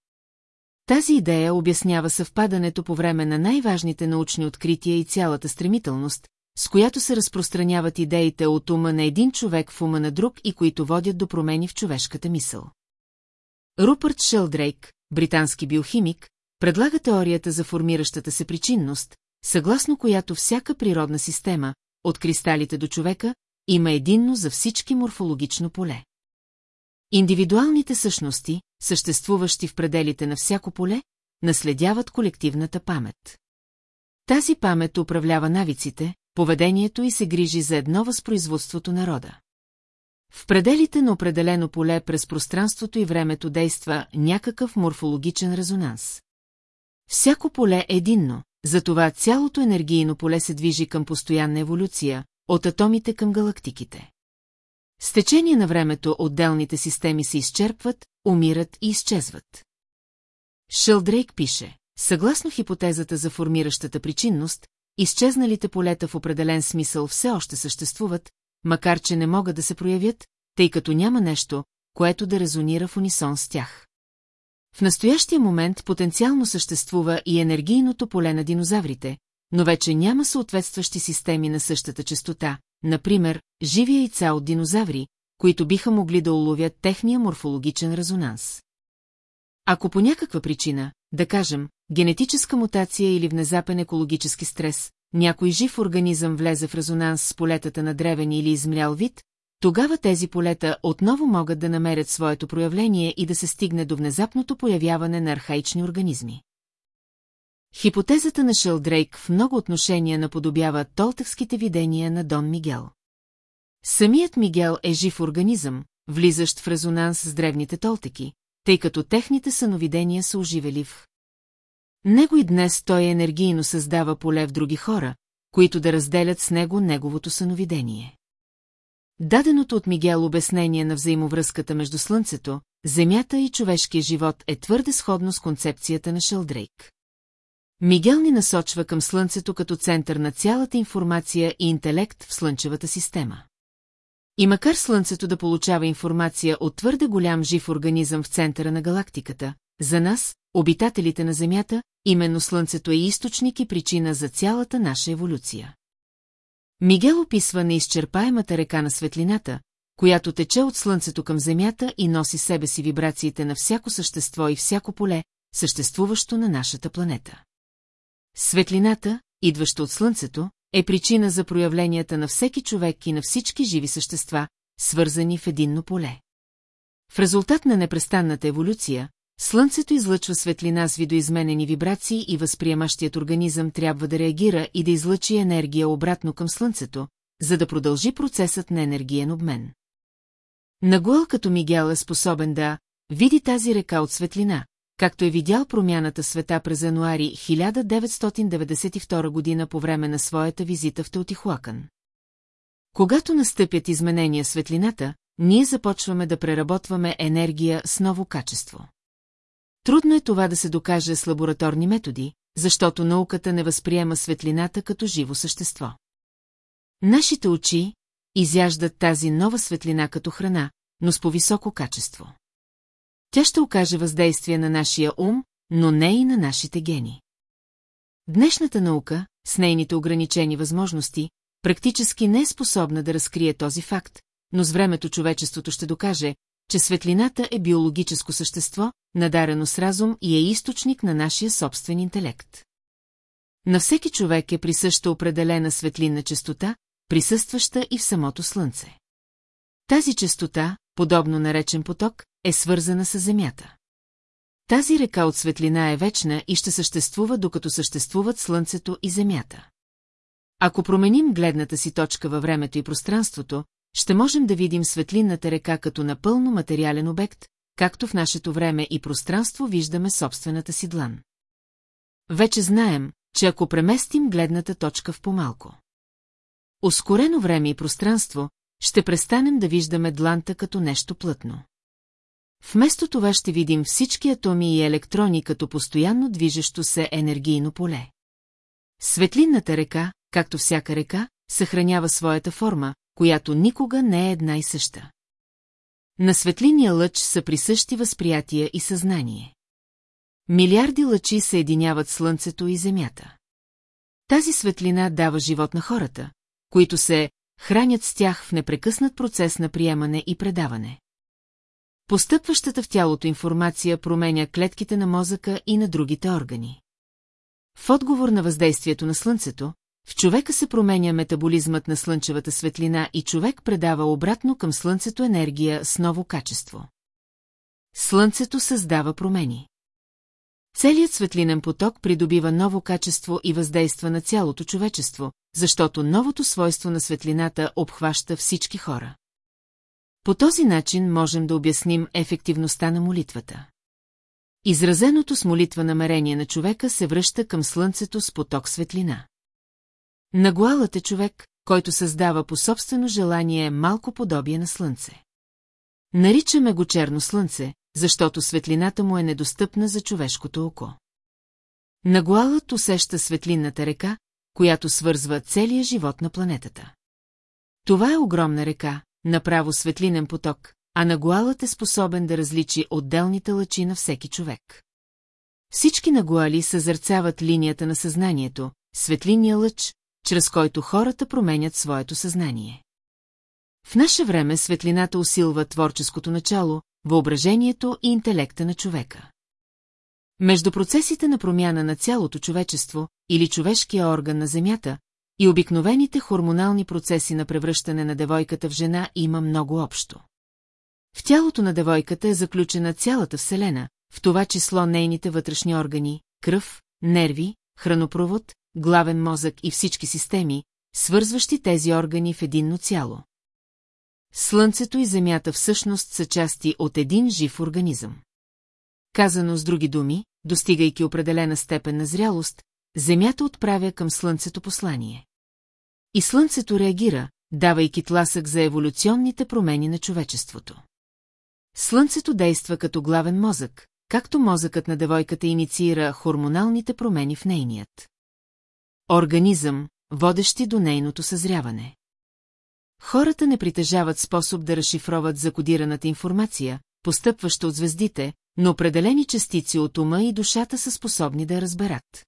Тази идея обяснява съвпадането по време на най-важните научни открития и цялата стремителност, с която се разпространяват идеите от ума на един човек в ума на друг и които водят до промени в човешката мисъл. Рупърт Шелдрейк, британски биохимик, предлага теорията за формиращата се причинност, съгласно която всяка природна система, от кристалите до човека, има единно за всички морфологично поле. Индивидуалните същности, съществуващи в пределите на всяко поле, наследяват колективната памет. Тази памет управлява навиците, поведението и се грижи за едно възпроизводството народа. В пределите на определено поле през пространството и времето действа някакъв морфологичен резонанс. Всяко поле е единно, затова цялото енергийно поле се движи към постоянна еволюция, от атомите към галактиките. С течение на времето отделните системи се изчерпват, умират и изчезват. Шелдрейк пише, съгласно хипотезата за формиращата причинност, изчезналите полета в определен смисъл все още съществуват, макар че не могат да се проявят, тъй като няма нещо, което да резонира в унисон с тях. В настоящия момент потенциално съществува и енергийното поле на динозаврите, но вече няма съответстващи системи на същата частота, например, живи яйца от динозаври, които биха могли да уловят техния морфологичен резонанс. Ако по някаква причина, да кажем, генетическа мутация или внезапен екологически стрес, някой жив организъм влезе в резонанс с полетата на древен или измрял вид, тогава тези полета отново могат да намерят своето проявление и да се стигне до внезапното появяване на архаични организми. Хипотезата на Шелдрейк в много отношения наподобява толтъкските видения на Дон Мигел. Самият Мигел е жив организъм, влизащ в резонанс с древните толтеки, тъй като техните съновидения са оживели в. Него и днес той енергийно създава поле в други хора, които да разделят с него неговото съновидение. Даденото от Мигел обяснение на взаимовръзката между Слънцето, Земята и човешкия живот е твърде сходно с концепцията на Шелдрейк. Мигел ни насочва към Слънцето като център на цялата информация и интелект в Слънчевата система. И макар Слънцето да получава информация от твърде голям жив организъм в центъра на галактиката, за нас, обитателите на Земята, именно Слънцето е източник и причина за цялата наша еволюция. Мигел описва неизчерпаемата река на светлината, която тече от Слънцето към Земята и носи себе си вибрациите на всяко същество и всяко поле, съществуващо на нашата планета. Светлината, идваща от Слънцето, е причина за проявленията на всеки човек и на всички живи същества, свързани в единно поле. В резултат на непрестанната еволюция, Слънцето излъчва светлина с видоизменени вибрации и възприемащият организъм трябва да реагира и да излъчи енергия обратно към Слънцето, за да продължи процесът на енергиен обмен. Нагуел като Мигел е способен да види тази река от светлина, както е видял промяната света през януари 1992 година по време на своята визита в Теотихуакън. Когато настъпят изменения светлината, ние започваме да преработваме енергия с ново качество. Трудно е това да се докаже с лабораторни методи, защото науката не възприема светлината като живо същество. Нашите очи изяждат тази нова светлина като храна, но с по-високо качество. Тя ще окаже въздействие на нашия ум, но не и на нашите гени. Днешната наука, с нейните ограничени възможности, практически не е способна да разкрие този факт, но с времето човечеството ще докаже, че светлината е биологическо същество, надарено с разум и е източник на нашия собствен интелект. На всеки човек е присъща определена светлинна частота, присъстваща и в самото Слънце. Тази частота, подобно наречен поток, е свързана с Земята. Тази река от светлина е вечна и ще съществува, докато съществуват Слънцето и Земята. Ако променим гледната си точка във времето и пространството, ще можем да видим светлинната река като напълно материален обект, както в нашето време и пространство виждаме собствената си длан. Вече знаем, че ако преместим гледната точка в помалко. Ускорено време и пространство, ще престанем да виждаме дланта като нещо плътно. Вместо това ще видим всички атоми и електрони като постоянно движещо се енергийно поле. Светлинната река, както всяка река, съхранява своята форма, която никога не е една и съща. На светлиния лъч са присъщи възприятия и съзнание. Милиарди лъчи съединяват Слънцето и Земята. Тази светлина дава живот на хората, които се хранят с тях в непрекъснат процес на приемане и предаване. Постъпващата в тялото информация променя клетките на мозъка и на другите органи. В отговор на въздействието на Слънцето, в човека се променя метаболизмът на слънчевата светлина и човек предава обратно към Слънцето енергия с ново качество. Слънцето създава промени. Целият светлинен поток придобива ново качество и въздейства на цялото човечество, защото новото свойство на светлината обхваща всички хора. По този начин можем да обясним ефективността на молитвата. Изразеното с молитва намерение на човека се връща към слънцето с поток светлина. Нагуалът е човек, който създава по собствено желание малко подобие на слънце. Наричаме го черно слънце, защото светлината му е недостъпна за човешкото око. Нагуалът усеща светлинната река, която свързва целия живот на планетата. Това е огромна река, направо светлинен поток, а нагуалът е способен да различи отделните лъчи на всеки човек. Всички нагуали съзърцават линията на съзнанието, светлиния лъч, чрез който хората променят своето съзнание. В наше време светлината усилва творческото начало, въображението и интелекта на човека. Между процесите на промяна на цялото човечество или човешкия орган на Земята и обикновените хормонални процеси на превръщане на девойката в жена има много общо. В тялото на девойката е заключена цялата Вселена, в това число нейните вътрешни органи, кръв, нерви, хранопровод, главен мозък и всички системи, свързващи тези органи в единно цяло. Слънцето и Земята всъщност са части от един жив организъм. Казано с други думи, достигайки определена степен на зрялост, Земята отправя към Слънцето послание. И Слънцето реагира, давайки тласък за еволюционните промени на човечеството. Слънцето действа като главен мозък, както мозъкът на девойката инициира хормоналните промени в нейният. Организъм, водещи до нейното съзряване. Хората не притежават способ да разшифроват закодираната информация, постъпваща от звездите, но определени частици от ума и душата са способни да разберат.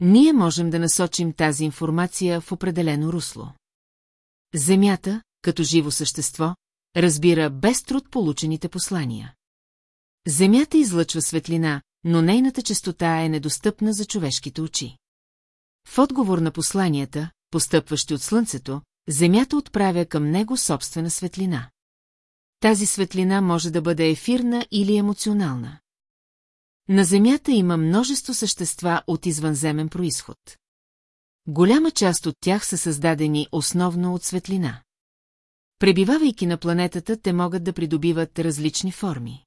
Ние можем да насочим тази информация в определено русло. Земята, като живо същество, разбира без труд получените послания. Земята излъчва светлина, но нейната частота е недостъпна за човешките очи. В отговор на посланията, постъпващи от Слънцето, Земята отправя към него собствена светлина. Тази светлина може да бъде ефирна или емоционална. На Земята има множество същества от извънземен происход. Голяма част от тях са създадени основно от светлина. Пребивавайки на планетата, те могат да придобиват различни форми.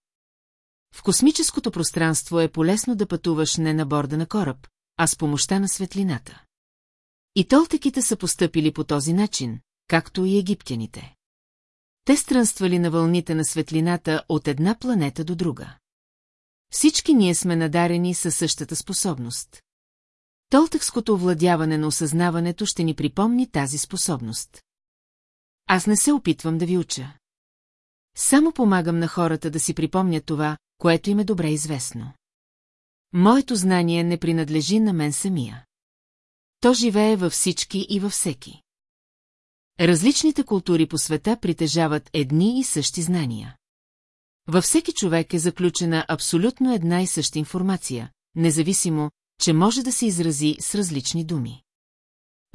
В космическото пространство е полезно да пътуваш не на борда на кораб, а с помощта на светлината. И толтеките са постъпили по този начин, както и египтяните. Те странствали на вълните на светлината от една планета до друга. Всички ние сме надарени със същата способност. Толтекското овладяване на осъзнаването ще ни припомни тази способност. Аз не се опитвам да ви уча. Само помагам на хората да си припомнят това, което им е добре известно. Моето знание не принадлежи на мен самия. То живее във всички и във всеки. Различните култури по света притежават едни и същи знания. Във всеки човек е заключена абсолютно една и съща информация, независимо, че може да се изрази с различни думи.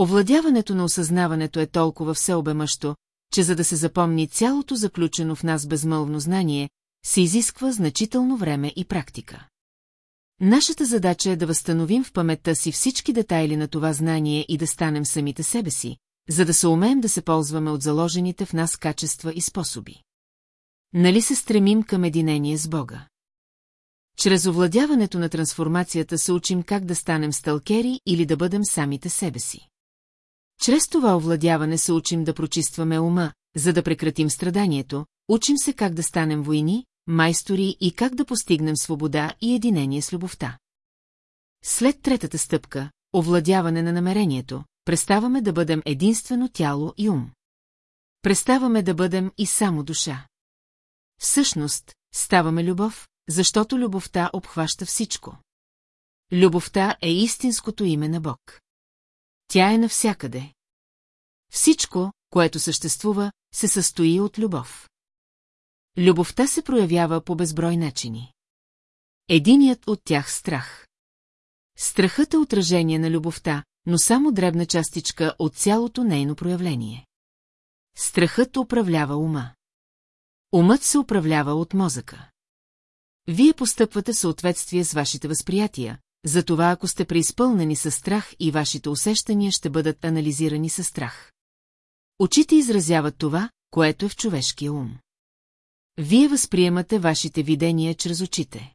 Овладяването на осъзнаването е толкова всеобемащо, че за да се запомни цялото заключено в нас безмълвно знание, се изисква значително време и практика. Нашата задача е да възстановим в паметта си всички детайли на това знание и да станем самите себе си, за да се умеем да се ползваме от заложените в нас качества и способи. Нали се стремим към единение с Бога? Чрез овладяването на трансформацията се учим как да станем сталкери или да бъдем самите себе си. Чрез това овладяване се учим да прочистваме ума, за да прекратим страданието, учим се как да станем войни, майстори и как да постигнем свобода и единение с любовта. След третата стъпка, овладяване на намерението, преставаме да бъдем единствено тяло и ум. Преставаме да бъдем и само душа. Всъщност, ставаме любов, защото любовта обхваща всичко. Любовта е истинското име на Бог. Тя е навсякъде. Всичко, което съществува, се състои от любов. Любовта се проявява по безброй начини. Единият от тях страх. Страхът е отражение на любовта, но само дребна частичка от цялото нейно проявление. Страхът управлява ума. Умът се управлява от мозъка. Вие постъпвате в съответствие с вашите възприятия, затова ако сте преизпълнени със страх и вашите усещания ще бъдат анализирани със страх. Очите изразяват това, което е в човешкия ум. Вие възприемате вашите видения чрез очите.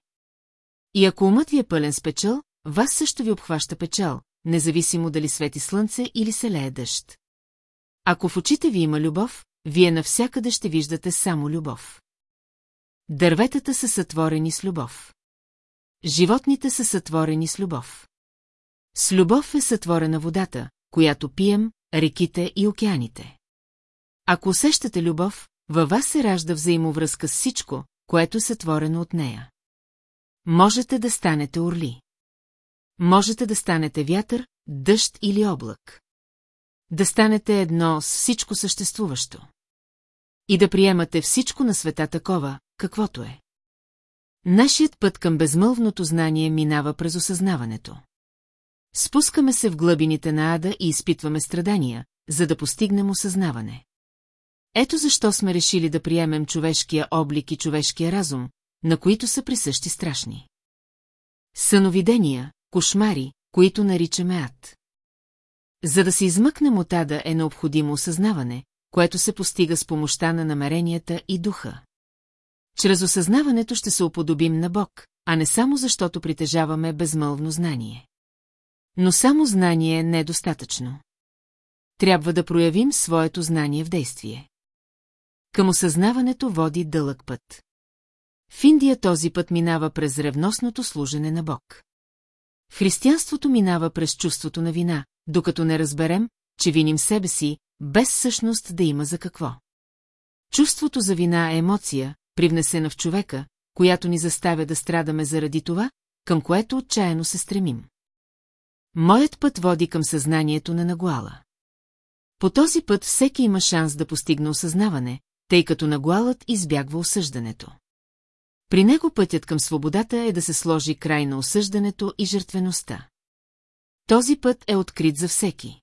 И ако умът ви е пълен с печал, вас също ви обхваща печал, независимо дали свети слънце или се лее дъжд. Ако в очите ви има любов, вие навсякъде ще виждате само любов. Дърветата са сътворени с любов. Животните са сътворени с любов. С любов е сътворена водата, която пием, реките и океаните. Ако усещате любов, във вас се ражда взаимовръзка с всичко, което е сътворено от нея. Можете да станете орли. Можете да станете вятър, дъжд или облак. Да станете едно с всичко съществуващо. И да приемате всичко на света такова, каквото е. Нашият път към безмълвното знание минава през осъзнаването. Спускаме се в глъбините на ада и изпитваме страдания, за да постигнем осъзнаване. Ето защо сме решили да приемем човешкия облик и човешкия разум, на които са присъщи страшни. Съновидения, кошмари, които наричаме ад. За да се измъкнем от ада е необходимо осъзнаване, което се постига с помощта на намеренията и духа. Чрез осъзнаването ще се уподобим на Бог, а не само защото притежаваме безмълвно знание. Но само знание е недостатъчно. Трябва да проявим своето знание в действие. Към осъзнаването води дълъг път. В Индия този път минава през ревностното служене на Бог. Християнството минава през чувството на вина, докато не разберем, че виним себе си, без същност да има за какво. Чувството за вина е емоция, привнесена в човека, която ни заставя да страдаме заради това, към което отчаяно се стремим. Моят път води към съзнанието на Нагуала. По този път всеки има шанс да постигне осъзнаване, тъй като Нагуалът избягва осъждането. При него пътят към свободата е да се сложи край на осъждането и жертвеността. Този път е открит за всеки.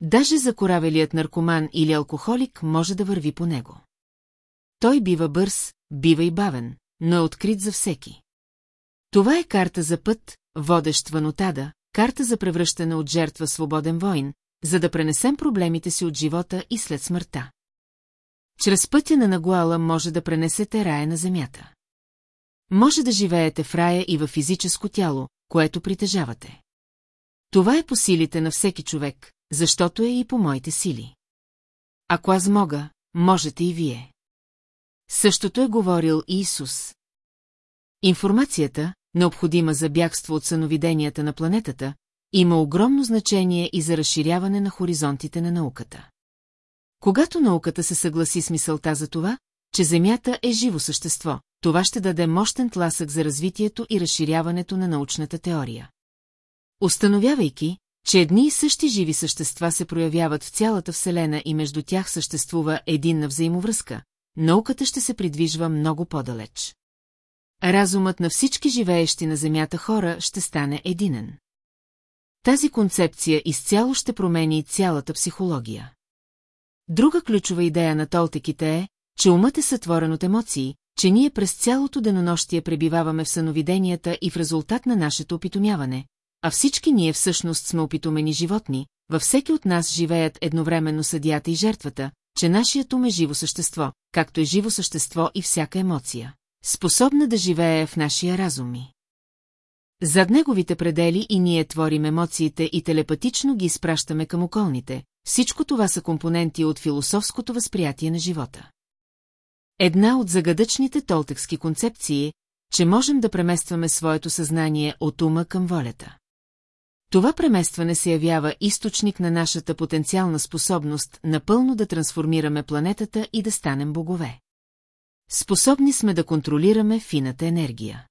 Даже закоравелият наркоман или алкохолик може да върви по него. Той бива бърз, бива и бавен, но е открит за всеки. Това е карта за път, водещ ванотада, карта за превръщане от жертва свободен войн, за да пренесем проблемите си от живота и след смъртта. Чрез пътя на Нагуала може да пренесете рая на земята. Може да живеете в рая и във физическо тяло, което притежавате. Това е по силите на всеки човек, защото е и по моите сили. Ако аз мога, можете и вие. Същото е говорил Иисус. Информацията, необходима за бягство от съновиденията на планетата, има огромно значение и за разширяване на хоризонтите на науката. Когато науката се съгласи с мисълта за това, че Земята е живо същество, това ще даде мощен тласък за развитието и разширяването на научната теория. Установявайки, че едни и същи живи същества се проявяват в цялата Вселена и между тях съществува единна взаимовръзка, науката ще се придвижва много по-далеч. Разумът на всички живеещи на Земята хора ще стане единен. Тази концепция изцяло ще промени цялата психология. Друга ключова идея на толтеките е, че умът е сътворен от емоции, че ние през цялото денонощие пребиваваме в съновиденията и в резултат на нашето опитомяване, а всички ние всъщност сме опитомени животни, във всеки от нас живеят едновременно съдията и жертвата, че нашият ум е живо същество, както е живо същество и всяка емоция, способна да живее в нашия разуми. Зад неговите предели и ние творим емоциите и телепатично ги изпращаме към околните. Всичко това са компоненти от философското възприятие на живота. Една от загадъчните толтекски концепции е, че можем да преместваме своето съзнание от ума към волята. Това преместване се явява източник на нашата потенциална способност напълно да трансформираме планетата и да станем богове. Способни сме да контролираме фината енергия.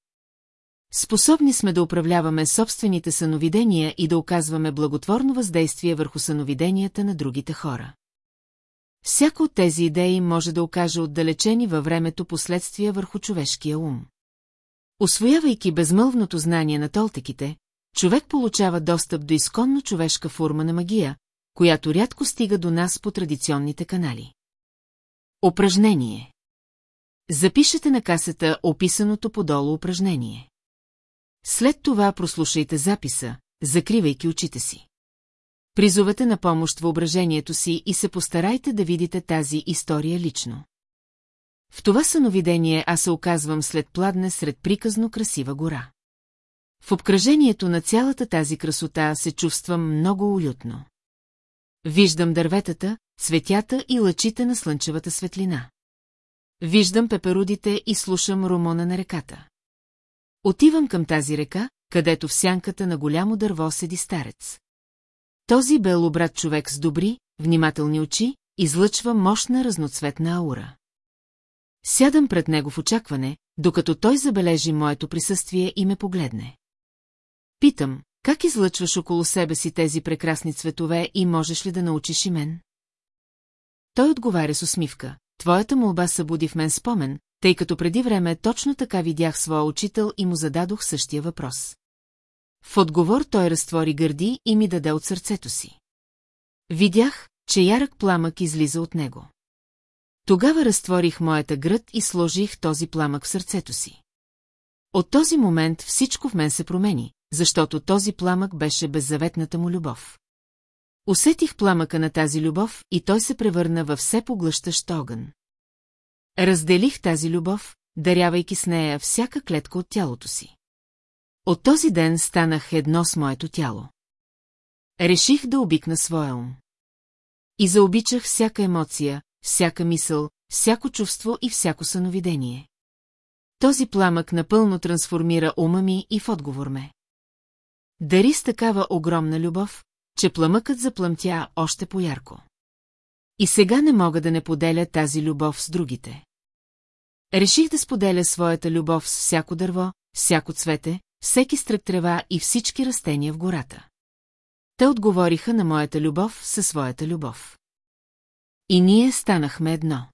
Способни сме да управляваме собствените съновидения и да оказваме благотворно въздействие върху съновиденията на другите хора. Всяко от тези идеи може да окаже отдалечени във времето последствия върху човешкия ум. Освоявайки безмълвното знание на толтеките, човек получава достъп до изконно човешка форма на магия, която рядко стига до нас по традиционните канали. Упражнение Запишете на касета описаното подолу упражнение. След това прослушайте записа, закривайки очите си. Призовете на помощ въображението си и се постарайте да видите тази история лично. В това съновидение аз се оказвам след пладне сред приказно красива гора. В обкръжението на цялата тази красота се чувствам много уютно. Виждам дърветата, цветята и лъчите на слънчевата светлина. Виждам пеперудите и слушам ромона на реката. Отивам към тази река, където в сянката на голямо дърво седи старец. Този белобрат човек с добри, внимателни очи, излъчва мощна разноцветна аура. Сядам пред него в очакване, докато той забележи моето присъствие и ме погледне. Питам, как излъчваш около себе си тези прекрасни цветове и можеш ли да научиш и мен? Той отговаря с усмивка. Твоята молба събуди в мен спомен, тъй като преди време точно така видях своя учител и му зададох същия въпрос. В отговор той разтвори гърди и ми даде от сърцето си. Видях, че ярък пламък излиза от него. Тогава разтворих моята гръд и сложих този пламък в сърцето си. От този момент всичко в мен се промени, защото този пламък беше беззаветната му любов. Усетих пламъка на тази любов и той се превърна във все поглъщащ огън. Разделих тази любов, дарявайки с нея всяка клетка от тялото си. От този ден станах едно с моето тяло. Реших да обикна своя ум. И заобичах всяка емоция, всяка мисъл, всяко чувство и всяко съновидение. Този пламък напълно трансформира ума ми и в отговор ме. Дари с такава огромна любов, че пламъкът заплъмтя още по-ярко. И сега не мога да не поделя тази любов с другите. Реших да споделя своята любов с всяко дърво, всяко цвете, всеки стрък трева и всички растения в гората. Те отговориха на моята любов със своята любов. И ние станахме едно.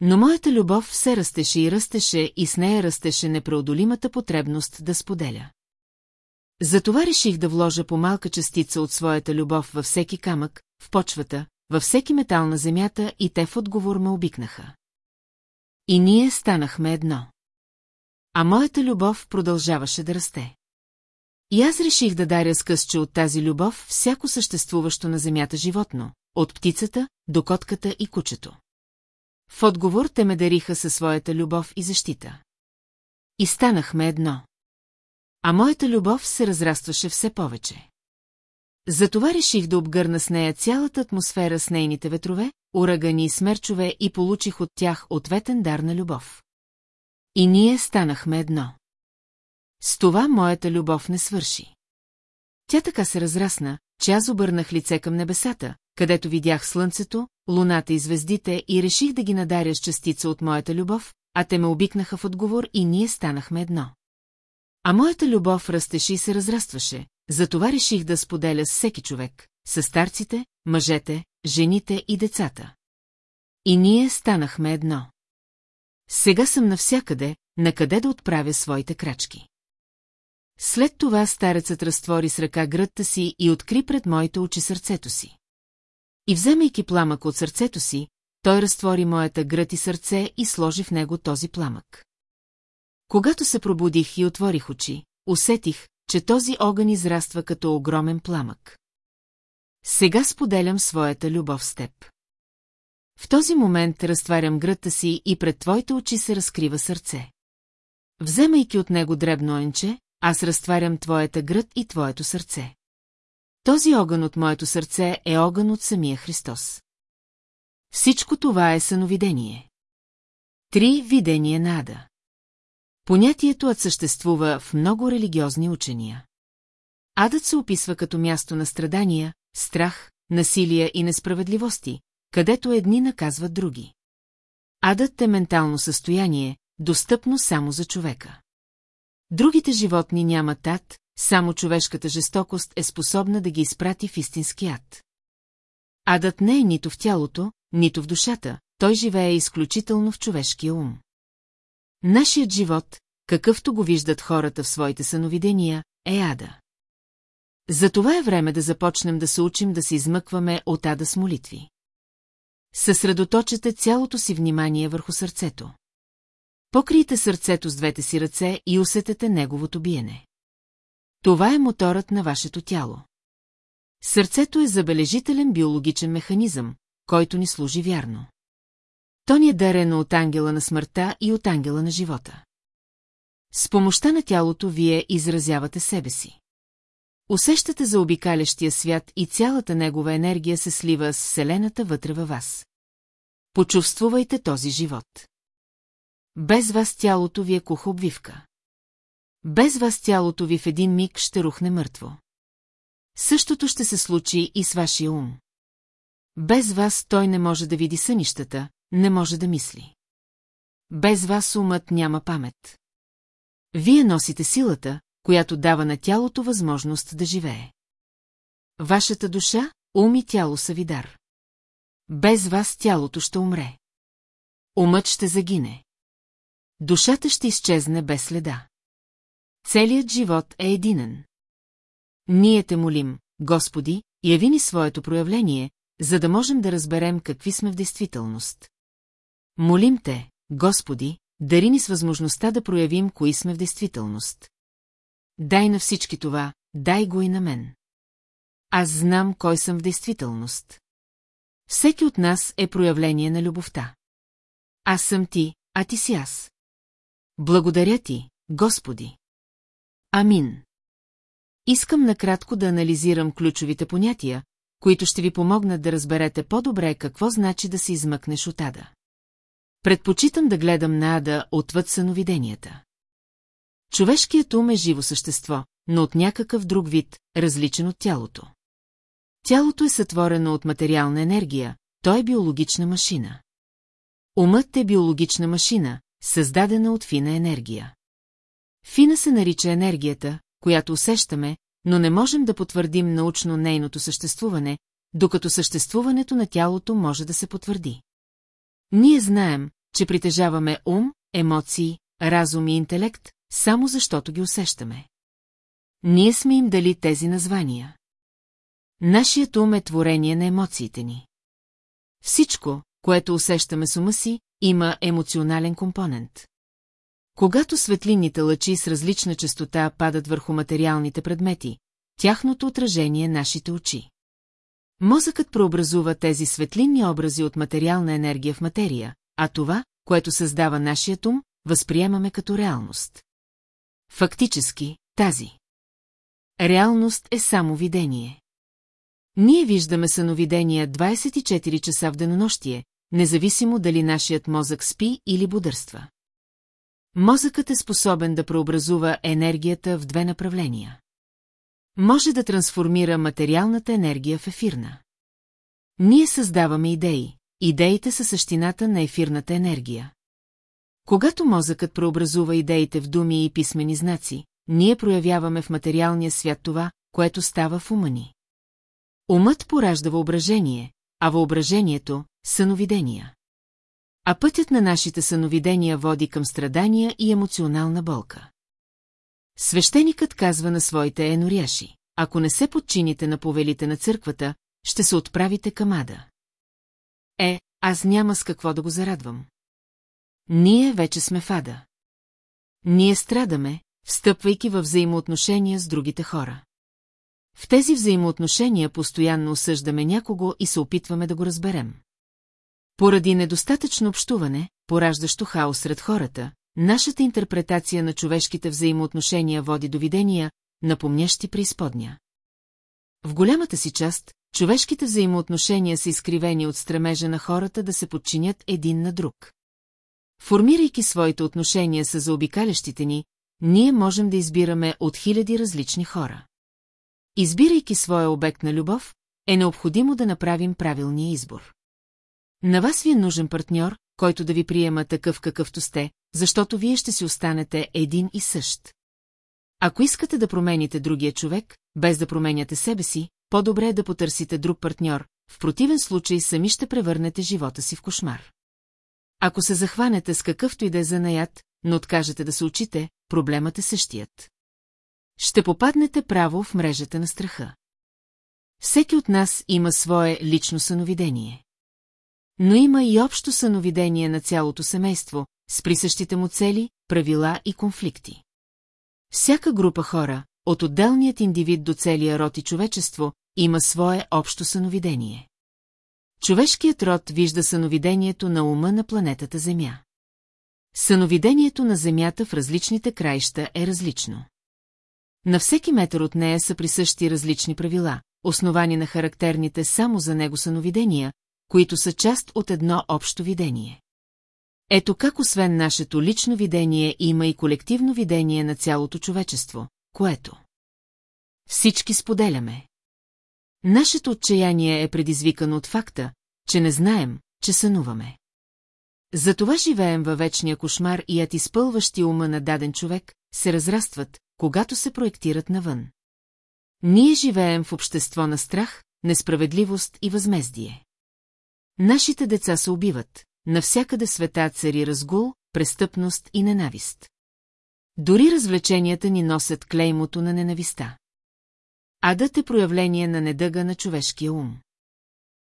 Но моята любов все растеше и растеше и с нея растеше непреодолимата потребност да споделя. Затова реших да вложа по малка частица от своята любов във всеки камък, в почвата, във всеки метал на земята и те в отговор ме обикнаха. И ние станахме едно. А моята любов продължаваше да расте. И аз реших да даря скъсче от тази любов всяко съществуващо на земята животно, от птицата до котката и кучето. В отговор те ме дариха със своята любов и защита. И станахме едно. А моята любов се разрастваше все повече. Затова реших да обгърна с нея цялата атмосфера с нейните ветрове, урагани и смерчове и получих от тях ответен дар на любов. И ние станахме едно. С това моята любов не свърши. Тя така се разрасна, че аз обърнах лице към небесата, където видях слънцето, луната и звездите и реших да ги надаря с частица от моята любов, а те ме обикнаха в отговор и ние станахме едно. А моята любов растеше и се разрастваше, затова реших да споделя с всеки човек, с старците, мъжете, жените и децата. И ние станахме едно. Сега съм навсякъде, накъде да отправя своите крачки. След това старецът разтвори с ръка гръдта си и откри пред моите очи сърцето си. И вземайки пламък от сърцето си, той разтвори моята гръд и сърце и сложи в него този пламък. Когато се пробудих и отворих очи, усетих, че този огън израства като огромен пламък. Сега споделям своята любов с теб. В този момент разтварям гръдта си и пред твоите очи се разкрива сърце. Вземайки от него дребно енче, аз разтварям твоята гръд и твоето сърце. Този огън от моето сърце е огън от самия Христос. Всичко това е съновидение. Три видения на Ада. Понятието ад съществува в много религиозни учения. Адът се описва като място на страдания, страх, насилие и несправедливости, където едни наказват други. Адът е ментално състояние, достъпно само за човека. Другите животни нямат ад, само човешката жестокост е способна да ги изпрати в истински ад. Адът не е нито в тялото, нито в душата, той живее изключително в човешкия ум. Нашият живот, какъвто го виждат хората в своите съновидения, е ада. Затова е време да започнем да се учим да се измъкваме от ада с молитви. Съсредоточете цялото си внимание върху сърцето. Покрийте сърцето с двете си ръце и усетете неговото биене. Това е моторът на вашето тяло. Сърцето е забележителен биологичен механизъм, който ни служи вярно. То ни е дарено от ангела на смъртта и от ангела на живота. С помощта на тялото вие изразявате себе си. Усещате за обикалящия свят и цялата негова енергия се слива с Вселената вътре във вас. Почувствувайте този живот. Без вас тялото ви е куха обвивка. Без вас тялото ви в един миг ще рухне мъртво. Същото ще се случи и с вашия ум. Без вас той не може да види сънищата, не може да мисли. Без вас умът няма памет. Вие носите силата, която дава на тялото възможност да живее. Вашата душа, ум и тяло са ви дар. Без вас тялото ще умре. Умът ще загине. Душата ще изчезне без следа. Целият живот е единен. Ние те молим, Господи, яви ни своето проявление, за да можем да разберем какви сме в действителност. Молим те, Господи, дари ни с възможността да проявим кои сме в действителност. Дай на всички това, дай го и на мен. Аз знам кой съм в действителност. Всеки от нас е проявление на любовта. Аз съм ти, а ти си аз. Благодаря ти, Господи. Амин. Искам накратко да анализирам ключовите понятия, които ще ви помогнат да разберете по-добре какво значи да се измъкнеш от ада. Предпочитам да гледам на ада отвъд съновиденията. Човешкият ум е живо същество, но от някакъв друг вид, различен от тялото. Тялото е сътворено от материална енергия, то е биологична машина. Умът е биологична машина, създадена от фина енергия. Фина се нарича енергията, която усещаме, но не можем да потвърдим научно нейното съществуване, докато съществуването на тялото може да се потвърди. Ние знаем, че притежаваме ум, емоции, разум и интелект, само защото ги усещаме. Ние сме им дали тези названия. Нашият ум е творение на емоциите ни. Всичко, което усещаме с ума си, има емоционален компонент. Когато светлинните лъчи с различна частота падат върху материалните предмети, тяхното отражение е нашите очи. Мозъкът преобразува тези светлинни образи от материална енергия в материя, а това, което създава нашият ум, възприемаме като реалност. Фактически, тази. Реалност е само видение. Ние виждаме съновидения 24 часа в денонощие, независимо дали нашият мозък спи или бодърства. Мозъкът е способен да преобразува енергията в две направления. Може да трансформира материалната енергия в ефирна. Ние създаваме идеи. Идеите са същината на ефирната енергия. Когато мозъкът преобразува идеите в думи и писмени знаци, ние проявяваме в материалния свят това, което става в ума ни. Умът поражда въображение, а въображението – съновидения. А пътят на нашите съновидения води към страдания и емоционална болка. Свещеникът казва на своите еноряши, ако не се подчините на повелите на църквата, ще се отправите към ада. Е, аз няма с какво да го зарадвам. Ние вече сме в ада. Ние страдаме, встъпвайки във взаимоотношения с другите хора. В тези взаимоотношения постоянно осъждаме някого и се опитваме да го разберем. Поради недостатъчно общуване, пораждащо хаос сред хората, нашата интерпретация на човешките взаимоотношения води до видения, напомнящи преизподня. В голямата си част, човешките взаимоотношения са изкривени от стремежа на хората да се подчинят един на друг. Формирайки своите отношения с заобикалящите ни, ние можем да избираме от хиляди различни хора. Избирайки своя обект на любов, е необходимо да направим правилния избор. На вас ви е нужен партньор, който да ви приема такъв какъвто сте, защото вие ще си останете един и същ. Ако искате да промените другия човек, без да променяте себе си, по-добре е да потърсите друг партньор, в противен случай сами ще превърнете живота си в кошмар. Ако се захванете с какъвто и да е занаят, но откажете да се учите, проблемът е същият. Ще попаднете право в мрежата на страха. Всеки от нас има свое лично съновидение. Но има и общо съновидение на цялото семейство, с присъщите му цели, правила и конфликти. Всяка група хора, от отделният индивид до целия род и човечество, има свое общо съновидение. Човешкият род вижда съновидението на ума на планетата Земя. Съновидението на Земята в различните краища е различно. На всеки метър от нея са присъщи различни правила, основани на характерните само за него съновидения, които са част от едно общо видение. Ето как освен нашето лично видение има и колективно видение на цялото човечество, което всички споделяме. Нашето отчаяние е предизвикано от факта, че не знаем, че сънуваме. Затова живеем във вечния кошмар и ят изпълващи ума на даден човек се разрастват, когато се проектират навън. Ние живеем в общество на страх, несправедливост и възмездие. Нашите деца се убиват, навсякъде света цари разгул, престъпност и ненавист. Дори развлеченията ни носят клеймото на ненависта. Адът е проявление на недъга на човешкия ум.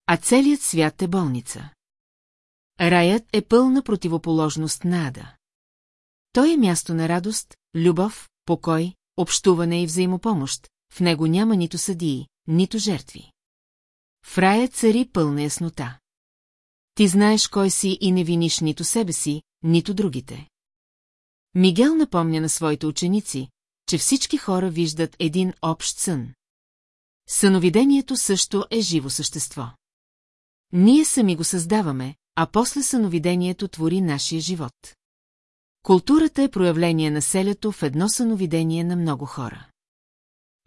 А целият свят е болница. Раят е пълна противоположност на ада. Той е място на радост, любов, покой, общуване и взаимопомощ, в него няма нито съдии, нито жертви. В рая цари пълна яснота. Ти знаеш кой си и не виниш нито себе си, нито другите. Мигел напомня на своите ученици, че всички хора виждат един общ сън. Съновидението също е живо същество. Ние сами го създаваме, а после съновидението твори нашия живот. Културата е проявление на селято в едно съновидение на много хора.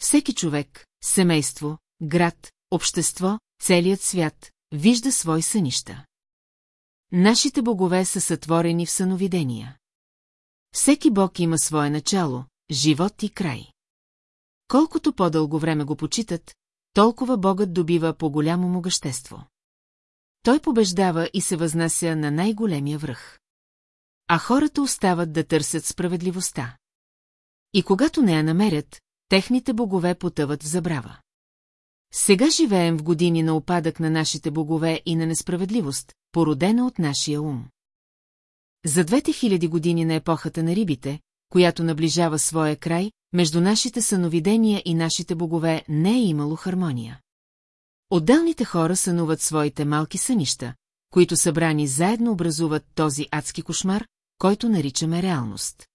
Всеки човек, семейство, град, общество, целият свят вижда свои сънища. Нашите богове са сътворени в съновидения. Всеки бог има свое начало, живот и край. Колкото по-дълго време го почитат, толкова богът добива по-голямо могъщество. Той побеждава и се възнася на най-големия връх. А хората остават да търсят справедливостта. И когато не я намерят, техните богове потъват в забрава. Сега живеем в години на опадък на нашите богове и на несправедливост, породена от нашия ум. За двете хиляди години на епохата на рибите, която наближава своя край, между нашите съновидения и нашите богове не е имало хармония. Отделните хора сънуват своите малки сънища, които събрани заедно образуват този адски кошмар, който наричаме реалност.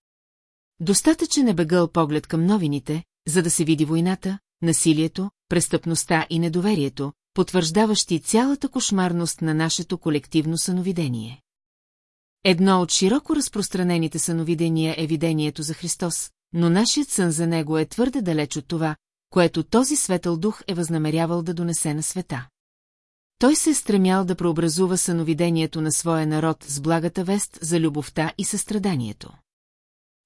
Достатъчен е бегъл поглед към новините, за да се види войната, насилието, престъпността и недоверието, потвърждаващи цялата кошмарност на нашето колективно съновидение. Едно от широко разпространените съновидения е видението за Христос, но нашият сън за него е твърде далеч от това, което този светъл дух е възнамерявал да донесе на света. Той се е стремял да преобразува съновидението на своя народ с благата вест за любовта и състраданието.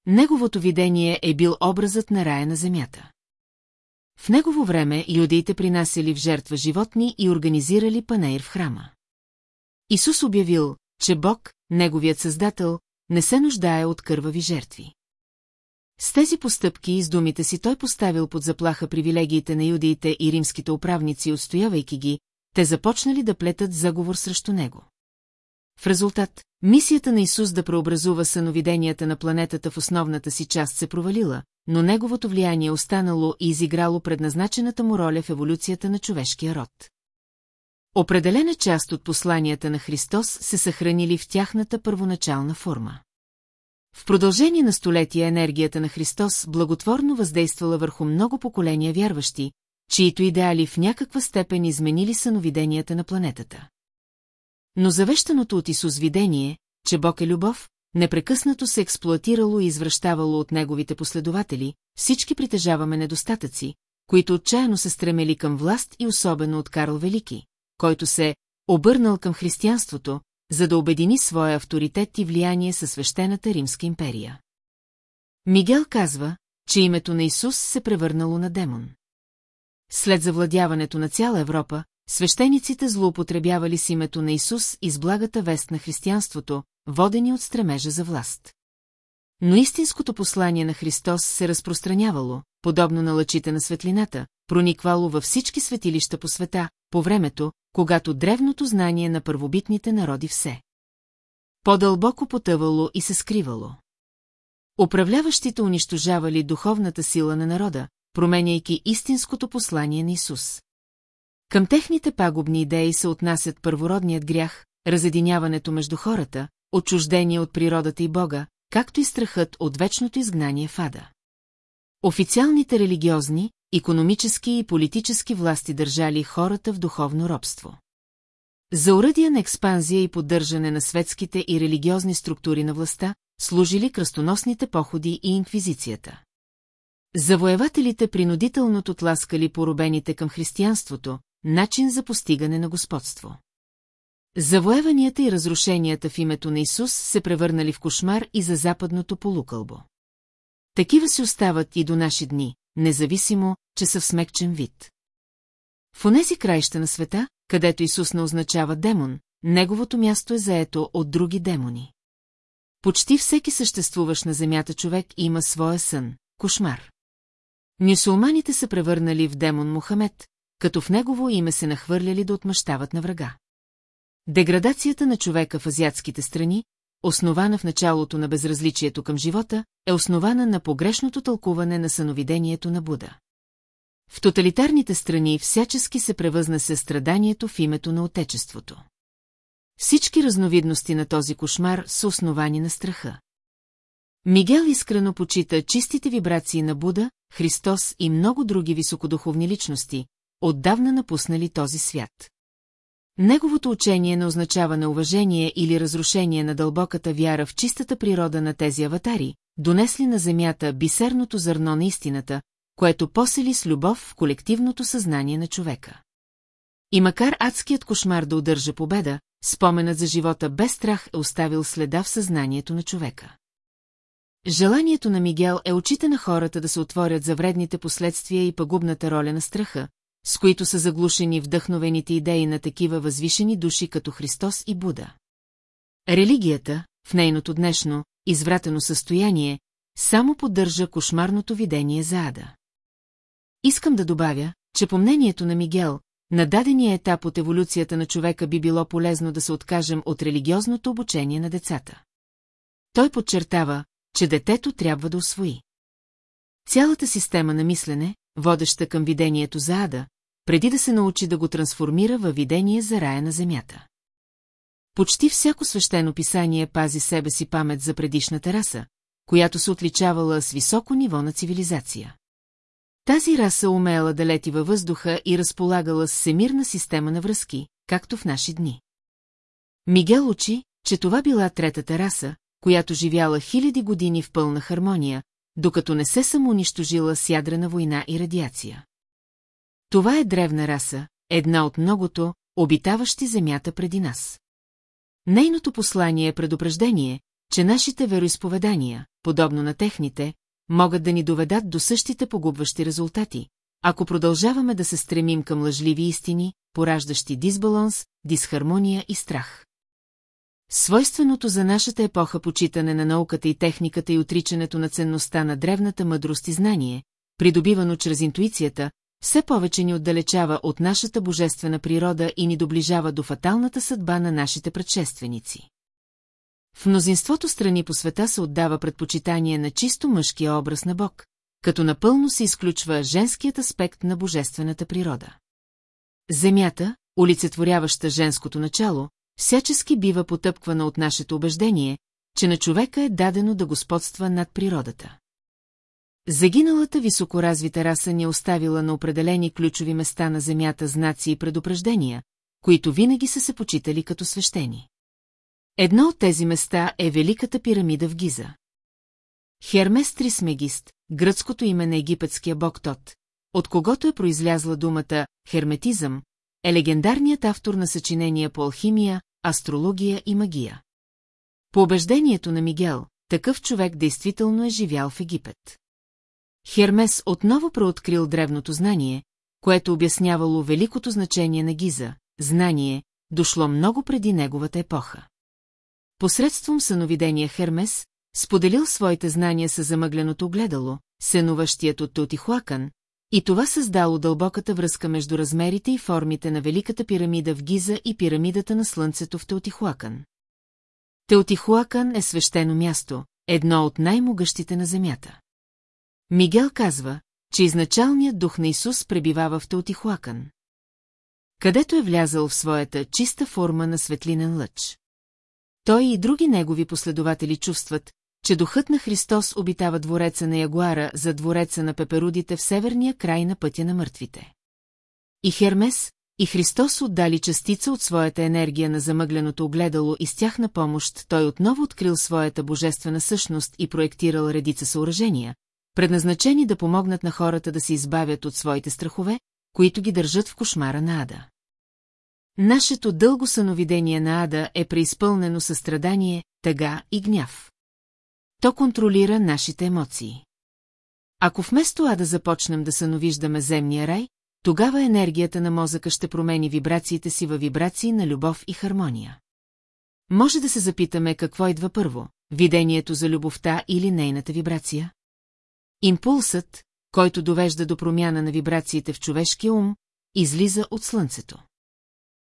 Неговото видение е бил образът на рая на земята. В негово време юдеите принасяли в жертва животни и организирали панеир в храма. Исус обявил, че Бог, неговият създател, не се нуждае от кървави жертви. С тези постъпки и с думите си той поставил под заплаха привилегиите на юдеите и римските управници, отстоявайки ги, те започнали да плетат заговор срещу него. В резултат, мисията на Исус да преобразува съновиденията на планетата в основната си част се провалила, но неговото влияние останало и изиграло предназначената му роля в еволюцията на човешкия род. Определена част от посланията на Христос се съхранили в тяхната първоначална форма. В продължение на столетия енергията на Христос благотворно въздействала върху много поколения вярващи, чието идеали в някаква степен изменили съновиденията на планетата. Но завещаното от Исус видение, че Бог е любов, непрекъснато се експлуатирало и извръщавало от неговите последователи, всички притежаваме недостатъци, които отчаяно се стремели към власт и особено от Карл Велики, който се обърнал към християнството, за да обедини своя авторитет и влияние със свещената Римска империя. Мигел казва, че името на Исус се превърнало на демон. След завладяването на цяла Европа, свещениците злоупотребявали с името на Исус и с благата вест на християнството, водени от стремежа за власт. Но истинското послание на Христос се разпространявало, подобно на лъчите на светлината, прониквало във всички светилища по света, по времето, когато древното знание на първобитните народи все. По-дълбоко потъвало и се скривало. Управляващите унищожавали духовната сила на народа, променяйки истинското послание на Исус. Към техните пагубни идеи се отнасят първородният грях, разединяването между хората, отчуждение от природата и Бога, както и страхът от вечното изгнание в ада. Официалните религиозни, економически и политически власти държали хората в духовно робство. За уръдия на експанзия и поддържане на светските и религиозни структури на властта, служили кръстоносните походи и инквизицията. Завоевателите принудително тласкали поробените към християнството, начин за постигане на господство. Завоеванията и разрушенията в името на Исус се превърнали в кошмар и за западното полукълбо. Такива си остават и до наши дни, независимо, че са в смекчен вид. В онези краища на света, където Исус не означава демон, неговото място е заето от други демони. Почти всеки съществуващ на земята човек има своя сън, кошмар. Мюсулманите са превърнали в демон Мохамед, като в негово име се нахвърляли да отмъщават на врага. Деградацията на човека в азиатските страни, основана в началото на безразличието към живота, е основана на погрешното тълкуване на съновидението на Буда. В тоталитарните страни всячески се превъзна се страданието в името на Отечеството. Всички разновидности на този кошмар са основани на страха. Мигел искрено почита чистите вибрации на Буда, Христос и много други високодуховни личности, отдавна напуснали този свят. Неговото учение не означава на уважение или разрушение на дълбоката вяра в чистата природа на тези аватари, донесли на земята бисерното зърно на истината, което посели с любов в колективното съзнание на човека. И макар адският кошмар да удържа победа, споменът за живота без страх е оставил следа в съзнанието на човека. Желанието на Мигел е очите на хората да се отворят за вредните последствия и пагубната роля на страха, с които са заглушени вдъхновените идеи на такива възвишени души като Христос и Буда. Религията, в нейното днешно, извратено състояние, само поддържа кошмарното видение за ада. Искам да добавя, че по мнението на Мигел, на дадения етап от еволюцията на човека би било полезно да се откажем от религиозното обучение на децата. Той подчертава, че детето трябва да освои. Цялата система на мислене, водеща към видението за ада, преди да се научи да го трансформира във видение за рая на земята. Почти всяко свещено писание пази себе си памет за предишната раса, която се отличавала с високо ниво на цивилизация. Тази раса умеела да лети във въздуха и разполагала с всемирна система на връзки, както в наши дни. Мигел учи, че това била третата раса, която живяла хиляди години в пълна хармония, докато не се самоунищожила с ядрена война и радиация. Това е древна раса, една от многото, обитаващи земята преди нас. Нейното послание е предупреждение, че нашите вероисповедания, подобно на техните, могат да ни доведат до същите погубващи резултати, ако продължаваме да се стремим към лъжливи истини, пораждащи дисбаланс, дисхармония и страх. Свойственото за нашата епоха почитане на науката и техниката и отричането на ценността на древната мъдрост и знание, придобивано чрез интуицията, все повече ни отдалечава от нашата божествена природа и ни доближава до фаталната съдба на нашите предшественици. В мнозинството страни по света се отдава предпочитание на чисто мъжкия образ на Бог, като напълно се изключва женският аспект на божествената природа. Земята, олицетворяваща женското начало, всячески бива потъпквана от нашето убеждение, че на човека е дадено да господства над природата. Загиналата високоразвита раса ни е оставила на определени ключови места на земята знаци и предупреждения, които винаги са се почитали като свещени. Едно от тези места е Великата пирамида в Гиза. Хермес Трисмегист, гръцкото име на египетския бог Тот, от когото е произлязла думата херметизъм, е легендарният автор на съчинения по алхимия, астрология и магия. По убеждението на Мигел, такъв човек действително е живял в Египет. Хермес отново преоткрил древното знание, което обяснявало великото значение на Гиза, знание, дошло много преди неговата епоха. Посредством съновидения Хермес, споделил своите знания с замъгленото огледало, сенуващият от Теотихуакън, и това създало дълбоката връзка между размерите и формите на Великата пирамида в Гиза и пирамидата на Слънцето в Теотихуакън. Теотихуакън е свещено място, едно от най-могъщите на Земята. Мигел казва, че изначалният дух на Исус пребивава в Теотихуакън. където е влязал в своята чиста форма на светлинен лъч. Той и други негови последователи чувстват, че духът на Христос обитава двореца на Ягуара за двореца на пеперудите в северния край на пътя на мъртвите. И Хермес, и Христос отдали частица от своята енергия на замъгленото огледало и с тях на помощ той отново открил своята божествена същност и проектирал редица съоръжения, предназначени да помогнат на хората да се избавят от своите страхове, които ги държат в кошмара на Ада. Нашето дълго съновидение на Ада е преизпълнено състрадание, тъга и гняв. То контролира нашите емоции. Ако вместо Ада започнем да съновиждаме земния рай, тогава енергията на мозъка ще промени вибрациите си във вибрации на любов и хармония. Може да се запитаме какво идва първо – видението за любовта или нейната вибрация? Импулсът, който довежда до промяна на вибрациите в човешкия ум, излиза от Слънцето.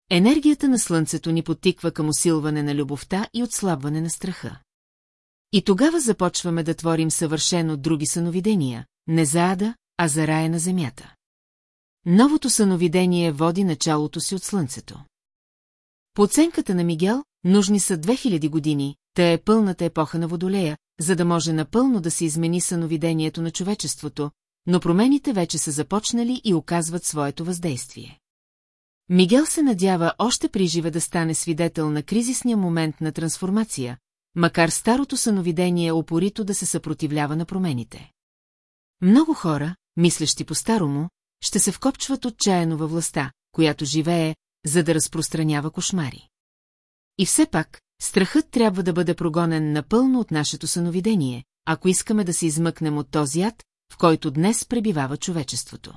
Енергията на Слънцето ни потиква към усилване на любовта и отслабване на страха. И тогава започваме да творим съвършено други съновидения, не за ада, а за рая на земята. Новото съновидение води началото си от Слънцето. По оценката на Мигел, нужни са 2000 години, та е пълната епоха на Водолея, за да може напълно да се измени съновидението на човечеството, но промените вече са започнали и оказват своето въздействие. Мигел се надява още при живе да стане свидетел на кризисния момент на трансформация, макар старото съновидение опорито да се съпротивлява на промените. Много хора, мислещи по-старому, ще се вкопчват отчаяно във властта, която живее, за да разпространява кошмари. И все пак, страхът трябва да бъде прогонен напълно от нашето съновидение, ако искаме да се измъкнем от този ад, в който днес пребивава човечеството.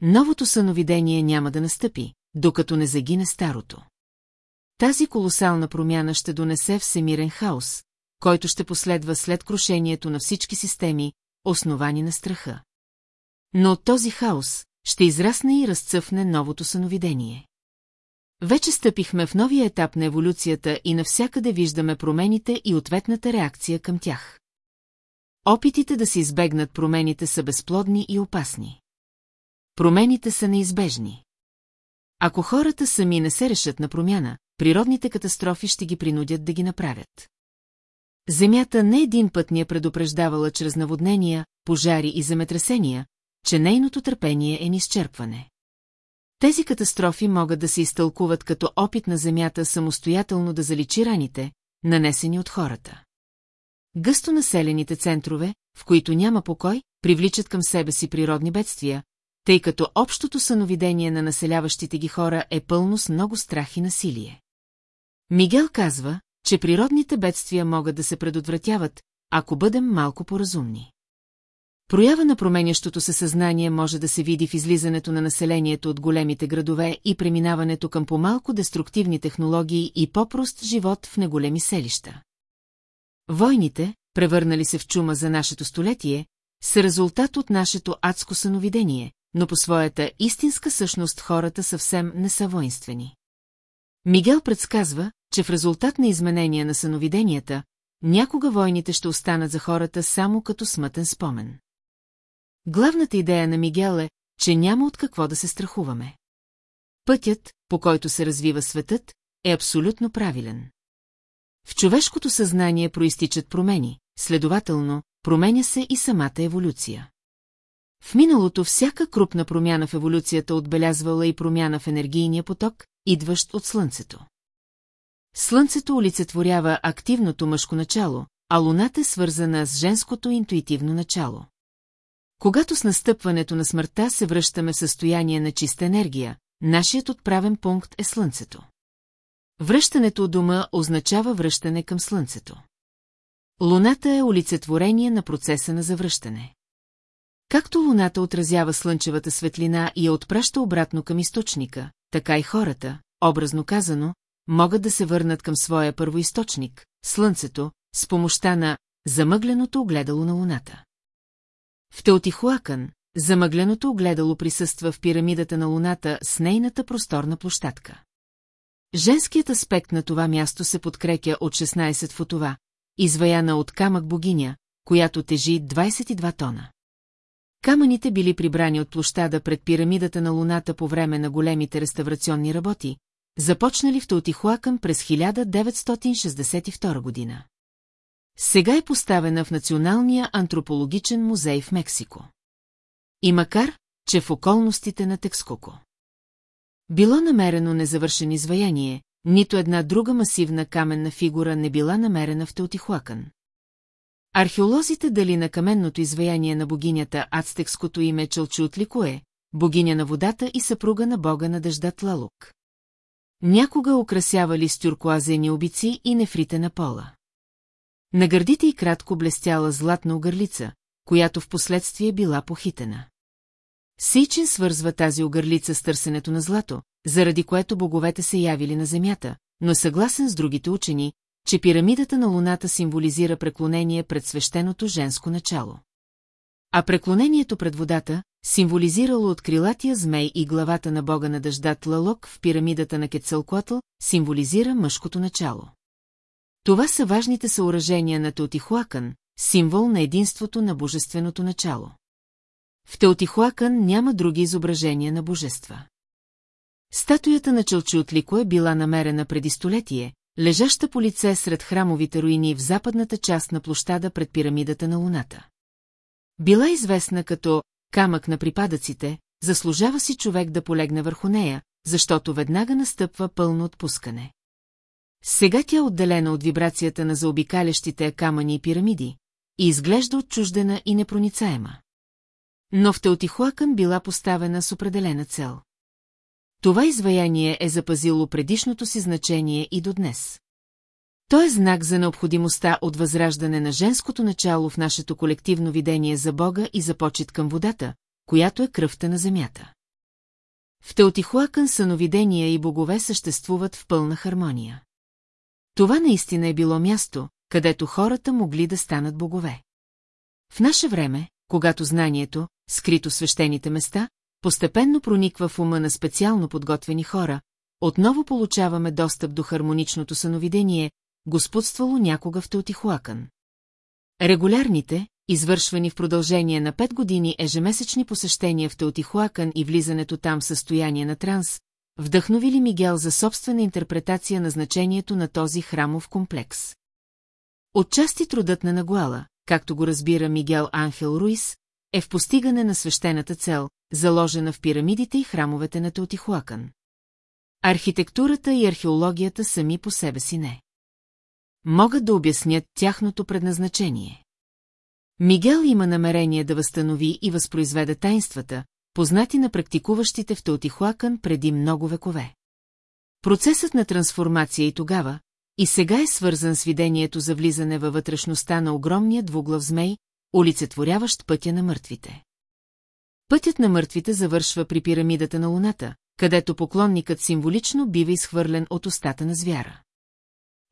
Новото съновидение няма да настъпи, докато не загине старото. Тази колосална промяна ще донесе всемирен хаос, който ще последва след крушението на всички системи, основани на страха. Но от този хаос ще израсне и разцъфне новото съновидение. Вече стъпихме в новия етап на еволюцията и навсякъде виждаме промените и ответната реакция към тях. Опитите да се избегнат промените са безплодни и опасни. Промените са неизбежни. Ако хората сами не се решат на промяна, природните катастрофи ще ги принудят да ги направят. Земята не един път ни е предупреждавала чрез наводнения, пожари и земетресения, че нейното търпение е низчерпване. Тези катастрофи могат да се изтълкуват като опит на Земята самостоятелно да заличи раните, нанесени от хората. Гъсто населените центрове, в които няма покой, привличат към себе си природни бедствия, тъй като общото съновидение на населяващите ги хора е пълно с много страх и насилие. Мигел казва, че природните бедствия могат да се предотвратяват, ако бъдем малко поразумни. Проява на променящото се съзнание може да се види в излизането на населението от големите градове и преминаването към по-малко деструктивни технологии и по-прост живот в неголеми селища. Войните, превърнали се в чума за нашето столетие, са резултат от нашето адско съновидение, но по своята истинска същност хората съвсем не са воинствени. Мигел предсказва, че в резултат на изменения на съновиденията, някога войните ще останат за хората само като смътен спомен. Главната идея на Мигел е, че няма от какво да се страхуваме. Пътят, по който се развива светът, е абсолютно правилен. В човешкото съзнание проистичат промени, следователно, променя се и самата еволюция. В миналото всяка крупна промяна в еволюцията отбелязвала и промяна в енергийния поток, идващ от Слънцето. Слънцето олицетворява активното мъжко начало, а Луната е свързана с женското интуитивно начало. Когато с настъпването на смъртта се връщаме в състояние на чиста енергия, нашият отправен пункт е Слънцето. Връщането от дома означава връщане към Слънцето. Луната е олицетворение на процеса на завръщане. Както Луната отразява слънчевата светлина и я отпраща обратно към източника, така и хората, образно казано, могат да се върнат към своя първоисточник, Слънцето, с помощта на замъгленото огледало на Луната. В Теотихуакън, замъгленото огледало присъства в пирамидата на Луната с нейната просторна площадка. Женският аспект на това място се подкрепя от 16 фотова, изваяна от камък богиня, която тежи 22 тона. Камъните били прибрани от площада пред пирамидата на Луната по време на големите реставрационни работи, започнали в Таотихуакън през 1962 година. Сега е поставена в Националния антропологичен музей в Мексико. И макар, че в околностите на Текскоко. Било намерено незавършен изваяние, нито една друга масивна каменна фигура не била намерена в Теотихуакън. Археолозите дали на каменното изваяние на богинята ацтекското име Чалчутликое, богиня на водата и съпруга на бога на дъжда Тлалук. Някога украсявали с тюркуазени обици и нефрите на пола. На гърдите и кратко блестяла златна огърлица, която в последствие била похитена. Сейчин свързва тази огърлица с търсенето на злато, заради което боговете се явили на земята, но съгласен с другите учени, че пирамидата на Луната символизира преклонение пред свещеното женско начало. А преклонението пред водата, символизирало от крилатия змей и главата на бога на дъжда Тлалок в пирамидата на Кецалкотл, символизира мъжкото начало. Това са важните съоръжения на Теотихуакън, символ на единството на божественото начало. В Теотихуакън няма други изображения на божества. Статуята на Челчутлико е била намерена преди столетие, лежаща по лице сред храмовите руини в западната част на площада пред пирамидата на Луната. Била известна като камък на припадъците, заслужава си човек да полегне върху нея, защото веднага настъпва пълно отпускане. Сега тя е отделена от вибрацията на заобикалящите камъни и пирамиди и изглежда отчуждена и непроницаема. Но в Теотихуакън била поставена с определена цел. Това изваяние е запазило предишното си значение и до днес. То е знак за необходимостта от възраждане на женското начало в нашето колективно видение за Бога и за почет към водата, която е кръвта на земята. В Теотихуакън съновидения и богове съществуват в пълна хармония. Това наистина е било място, където хората могли да станат богове. В наше време, когато знанието, скрито в свещените места, постепенно прониква в ума на специално подготвени хора, отново получаваме достъп до хармоничното съновидение, господствало някога в Теотихуакън. Регулярните, извършвани в продължение на 5 години ежемесечни посещения в Теотихуакън и влизането там в състояние на транс, вдъхновили Мигел за собствена интерпретация на значението на този храмов комплекс. Отчасти трудът на Нагуала, както го разбира Мигел Анхел Руис, е в постигане на свещената цел, заложена в пирамидите и храмовете на Теотихуакън. Архитектурата и археологията сами по себе си не. Могат да обяснят тяхното предназначение. Мигел има намерение да възстанови и възпроизведе тайнствата, познати на практикуващите в Теотихуакън преди много векове. Процесът на трансформация и тогава, и сега е свързан с видението за влизане във вътрешността на огромния двуглав змей, олицетворяващ пътя на мъртвите. Пътят на мъртвите завършва при пирамидата на Луната, където поклонникът символично бива изхвърлен от устата на звяра.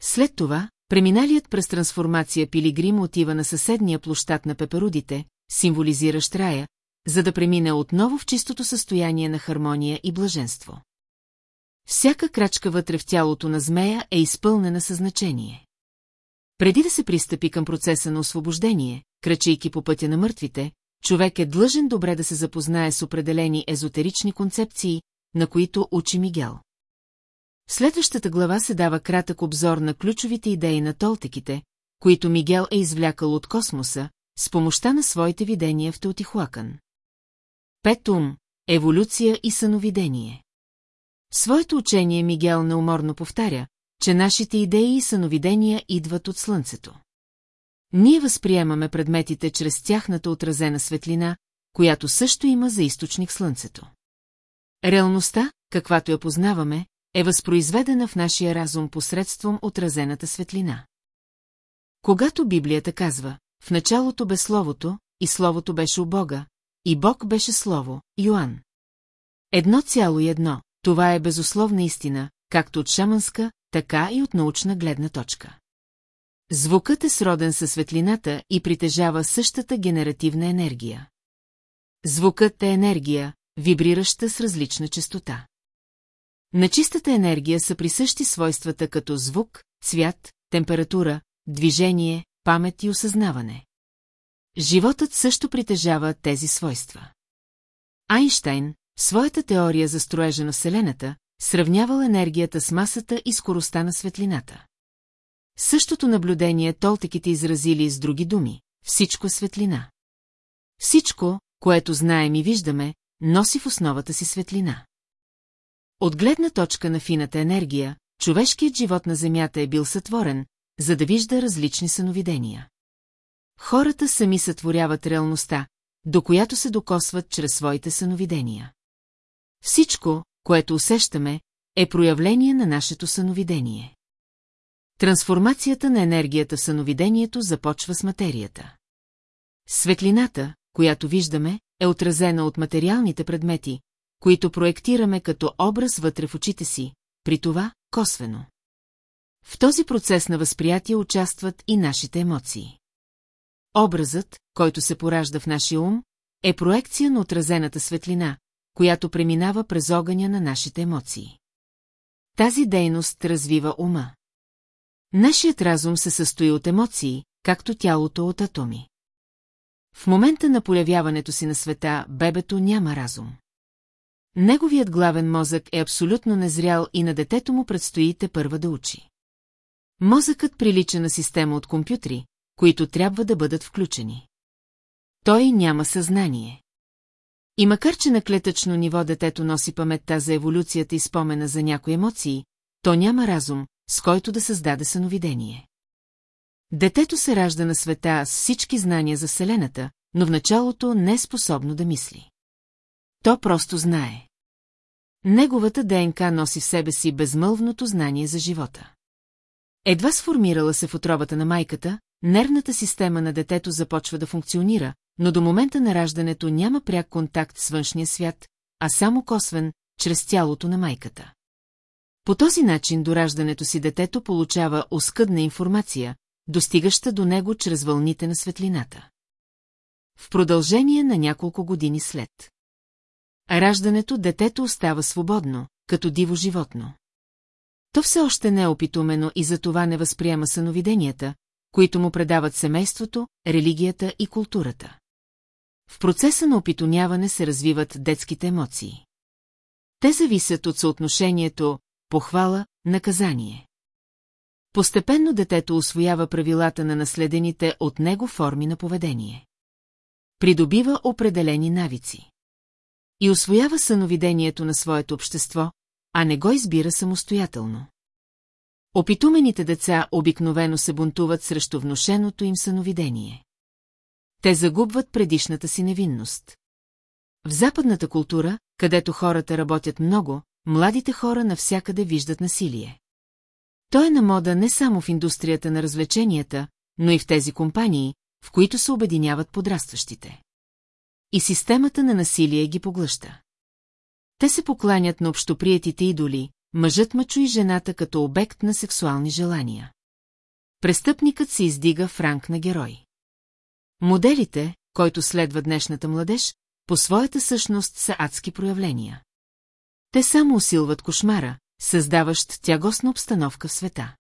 След това, преминалият през трансформация пилигрим отива на съседния площад на пеперудите, символизиращ рая, за да премине отново в чистото състояние на хармония и блаженство. Всяка крачка вътре в тялото на змея е изпълнена със значение. Преди да се пристъпи към процеса на освобождение, крачейки по пътя на мъртвите, човек е длъжен добре да се запознае с определени езотерични концепции, на които учи Мигел. В следващата глава се дава кратък обзор на ключовите идеи на толтеките, които Мигел е извлякал от космоса, с помощта на своите видения в Теотихуакън. Пет ум, еволюция и съновидение. В своето учение Мигел неуморно повтаря, че нашите идеи и съновидения идват от Слънцето. Ние възприемаме предметите чрез тяхната отразена светлина, която също има за източник Слънцето. Реалността, каквато я познаваме, е възпроизведена в нашия разум посредством отразената светлина. Когато Библията казва, в началото бе Словото, и Словото беше у Бога, и Бог беше Слово, Йоанн. Едно цяло и едно, това е безусловна истина, както от шаманска, така и от научна гледна точка. Звукът е сроден със светлината и притежава същата генеративна енергия. Звукът е енергия, вибрираща с различна частота. На чистата енергия са присъщи свойствата като звук, цвят, температура, движение, памет и осъзнаване. Животът също притежава тези свойства. Айнштайн, своята теория за строежа на Вселената, сравнявал енергията с масата и скоростта на светлината. Същото наблюдение толтеките изразили с други думи. Всичко е светлина. Всичко, което знаем и виждаме, носи в основата си светлина. От гледна точка на фината енергия, човешкият живот на Земята е бил сътворен, за да вижда различни съновидения. Хората сами сътворяват реалността, до която се докосват чрез своите съновидения. Всичко, което усещаме, е проявление на нашето съновидение. Трансформацията на енергията в съновидението започва с материята. Светлината, която виждаме, е отразена от материалните предмети, които проектираме като образ вътре в очите си, при това косвено. В този процес на възприятие участват и нашите емоции. Образът, който се поражда в нашия ум, е проекция на отразената светлина, която преминава през огъня на нашите емоции. Тази дейност развива ума. Нашият разум се състои от емоции, както тялото от атоми. В момента на появяването си на света, бебето няма разум. Неговият главен мозък е абсолютно незрял и на детето му предстои те първа да учи. Мозъкът прилича на система от компютри, които трябва да бъдат включени. Той няма съзнание. И макар, че на клетъчно ниво детето носи паметта за еволюцията и спомена за някои емоции, то няма разум, с който да създаде съновидение. Детето се ражда на света с всички знания за Вселената, но в началото не е способно да мисли. То просто знае. Неговата ДНК носи в себе си безмълвното знание за живота. Едва сформирала се в отробата на майката, нервната система на детето започва да функционира, но до момента на раждането няма пряк контакт с външния свят, а само косвен, чрез тялото на майката. По този начин до раждането си детето получава оскъдна информация, достигаща до него чрез вълните на светлината. В продължение на няколко години след. Раждането детето остава свободно, като диво животно. То все още не е опитумено и затова не възприема съновиденията, които му предават семейството, религията и културата. В процеса на опитомяване се развиват детските емоции. Те зависят от съотношението похвала, наказание. Постепенно детето освоява правилата на наследените от него форми на поведение. Придобива определени навици. И освоява съновидението на своето общество, а не го избира самостоятелно. Опитумените деца обикновено се бунтуват срещу внушеното им съновидение. Те загубват предишната си невинност. В западната култура, където хората работят много, младите хора навсякъде виждат насилие. Той е на мода не само в индустрията на развлеченията, но и в тези компании, в които се обединяват подрастващите. И системата на насилие ги поглъща. Те се покланят на общоприетите идоли, мъжът мъчо и жената като обект на сексуални желания. Престъпникът се издига в ранг на герой. Моделите, който следва днешната младеж, по своята същност са адски проявления. Те само усилват кошмара, създаващ тягостна обстановка в света.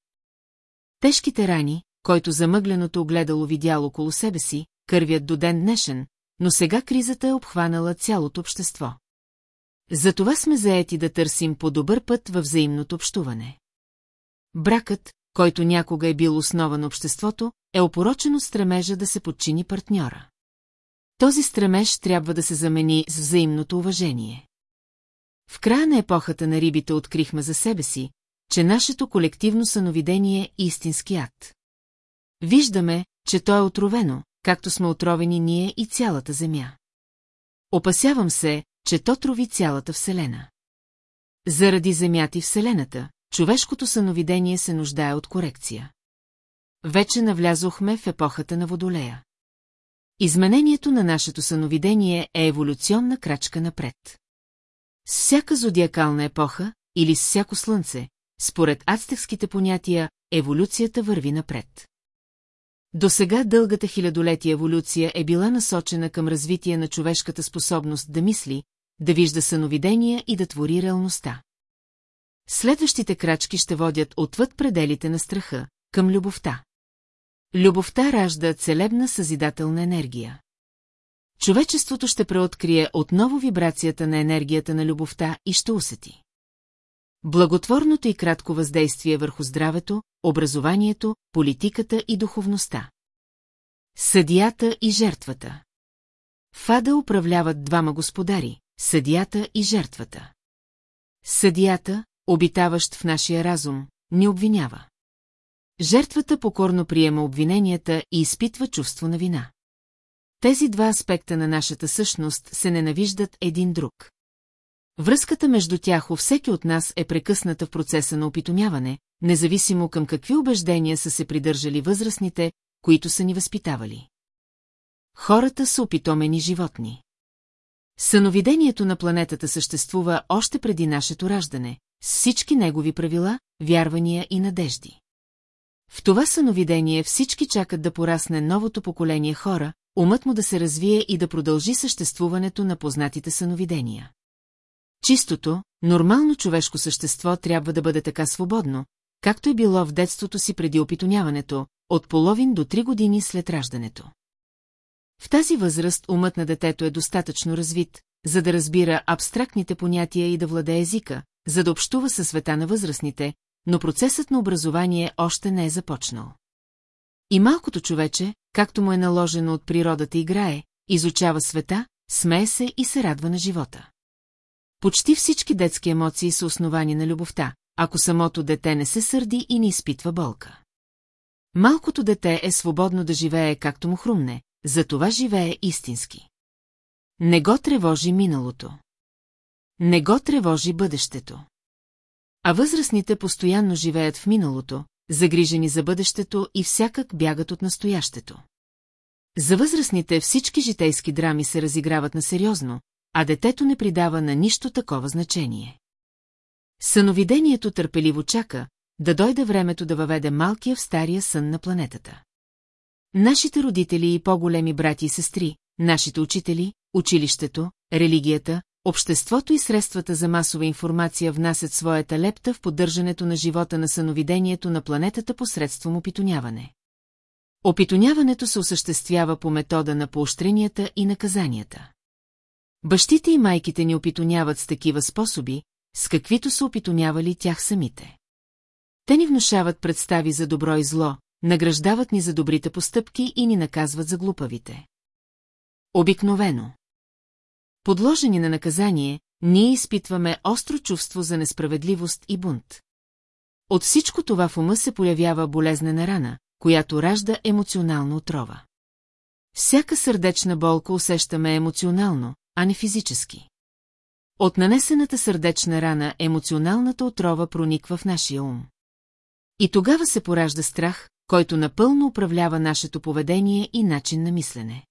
Тежките рани, който замъгленото огледало видял около себе си, кървят до ден днешен, но сега кризата е обхванала цялото общество. Затова сме заети да търсим по-добър път във взаимното общуване. Бракът, който някога е бил основа на обществото, е опорочено стремежа да се подчини партньора. Този стремеж трябва да се замени с взаимното уважение. В края на епохата на рибите открихме за себе си, че нашето колективно съновидение е истински ад. Виждаме, че то е отровено, както сме отровени ние и цялата Земя. Опасявам се, че то трови цялата Вселена. Заради Земята и Вселената, човешкото съновидение се нуждае от корекция. Вече навлязохме в епохата на Водолея. Изменението на нашето съновидение е еволюционна крачка напред. С всяка зодиакална епоха, или с всяко слънце, според ацтекските понятия, еволюцията върви напред. До сега дългата хилядолетия еволюция е била насочена към развитие на човешката способност да мисли, да вижда съновидения и да твори реалността. Следващите крачки ще водят отвъд пределите на страха, към любовта. Любовта ражда целебна съзидателна енергия. Човечеството ще преоткрие отново вибрацията на енергията на любовта и ще усети. Благотворното и кратко въздействие върху здравето, образованието, политиката и духовността. Съдията и жертвата Фада управляват двама господари, съдията и жертвата. Съдията, обитаващ в нашия разум, ни обвинява. Жертвата покорно приема обвиненията и изпитва чувство на вина. Тези два аспекта на нашата същност се ненавиждат един друг. Връзката между тях у всеки от нас е прекъсната в процеса на опитомяване, независимо към какви убеждения са се придържали възрастните, които са ни възпитавали. Хората са опитомени животни. Съновидението на планетата съществува още преди нашето раждане, с всички негови правила, вярвания и надежди. В това съновидение всички чакат да порасне новото поколение хора, умът му да се развие и да продължи съществуването на познатите съновидения. Чистото, нормално човешко същество трябва да бъде така свободно, както е било в детството си преди опитоняването, от половин до три години след раждането. В тази възраст умът на детето е достатъчно развит, за да разбира абстрактните понятия и да владее езика, за да общува със света на възрастните, но процесът на образование още не е започнал. И малкото човече, както му е наложено от природата играе, изучава света, смее се и се радва на живота. Почти всички детски емоции са основани на любовта, ако самото дете не се сърди и не изпитва болка. Малкото дете е свободно да живее както му хрумне, за това живее истински. Не го тревожи миналото. Не го тревожи бъдещето. А възрастните постоянно живеят в миналото, загрижени за бъдещето и всякак бягат от настоящето. За възрастните всички житейски драми се разиграват на сериозно, а детето не придава на нищо такова значение. Съновидението търпеливо чака, да дойде времето да въведе малкия в стария сън на планетата. Нашите родители и по-големи брати и сестри, нашите учители, училището, религията, обществото и средствата за масова информация внасят своята лепта в поддържането на живота на съновидението на планетата посредством опитоняване. Опитоняването се осъществява по метода на поощренията и наказанията. Бащите и майките ни опитоняват с такива способи, с каквито са опитонявали тях самите. Те ни внушават представи за добро и зло, награждават ни за добрите постъпки и ни наказват за глупавите. Обикновено. Подложени на наказание, ние изпитваме остро чувство за несправедливост и бунт. От всичко това в ума се появява болезнена рана, която ражда емоционална отрова. Всяка сърдечна болка усещаме емоционално, а не физически. От нанесената сърдечна рана емоционалната отрова прониква в нашия ум. И тогава се поражда страх, който напълно управлява нашето поведение и начин на мислене.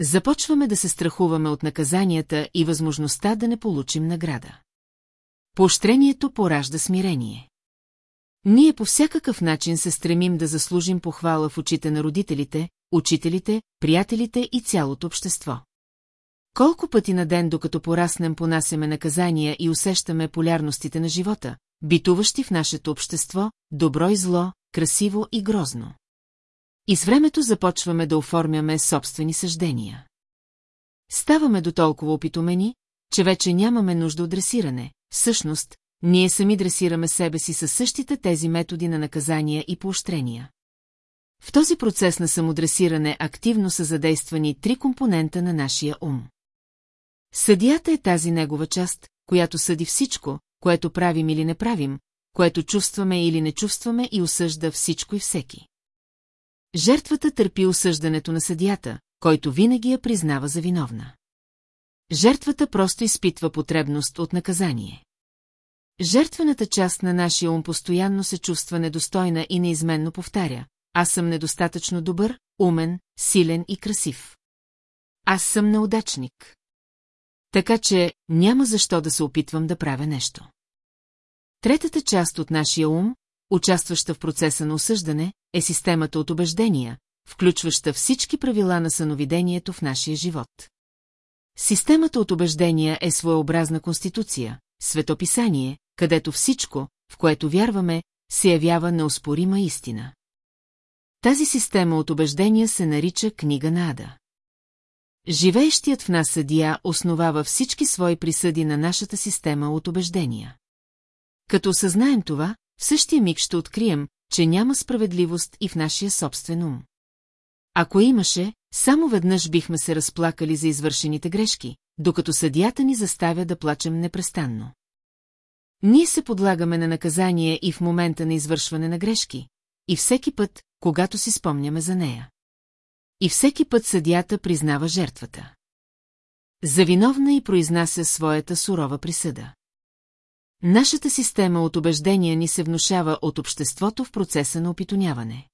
Започваме да се страхуваме от наказанията и възможността да не получим награда. Поощрението поражда смирение. Ние по всякакъв начин се стремим да заслужим похвала в очите на родителите, учителите, приятелите и цялото общество. Колко пъти на ден, докато пораснем, понасяме наказания и усещаме полярностите на живота, битуващи в нашето общество, добро и зло, красиво и грозно. И с времето започваме да оформяме собствени съждения. Ставаме до толкова опитомени, че вече нямаме нужда от дресиране. Всъщност, ние сами дресираме себе си със същите тези методи на наказания и поощрения. В този процес на самодресиране активно са задействани три компонента на нашия ум. Съдията е тази негова част, която съди всичко, което правим или не правим, което чувстваме или не чувстваме и осъжда всичко и всеки. Жертвата търпи осъждането на съдията, който винаги я признава за виновна. Жертвата просто изпитва потребност от наказание. Жертвената част на нашия ум постоянно се чувства недостойна и неизменно повтаря. Аз съм недостатъчно добър, умен, силен и красив. Аз съм неудачник. Така че няма защо да се опитвам да правя нещо. Третата част от нашия ум, участваща в процеса на осъждане, е системата от убеждения, включваща всички правила на съновидението в нашия живот. Системата от убеждения е своеобразна конституция, светописание, където всичко, в което вярваме, се явява неоспорима истина. Тази система от убеждения се нарича книга на Ада. Живеещият в нас съдия основава всички свои присъди на нашата система от убеждения. Като осъзнаем това, в същия миг ще открием, че няма справедливост и в нашия собствен ум. Ако имаше, само веднъж бихме се разплакали за извършените грешки, докато съдията ни заставя да плачем непрестанно. Ние се подлагаме на наказание и в момента на извършване на грешки, и всеки път, когато си спомняме за нея. И всеки път съдията признава жертвата. За виновна и произнася своята сурова присъда. Нашата система от убеждения ни се внушава от обществото в процеса на опитоняване.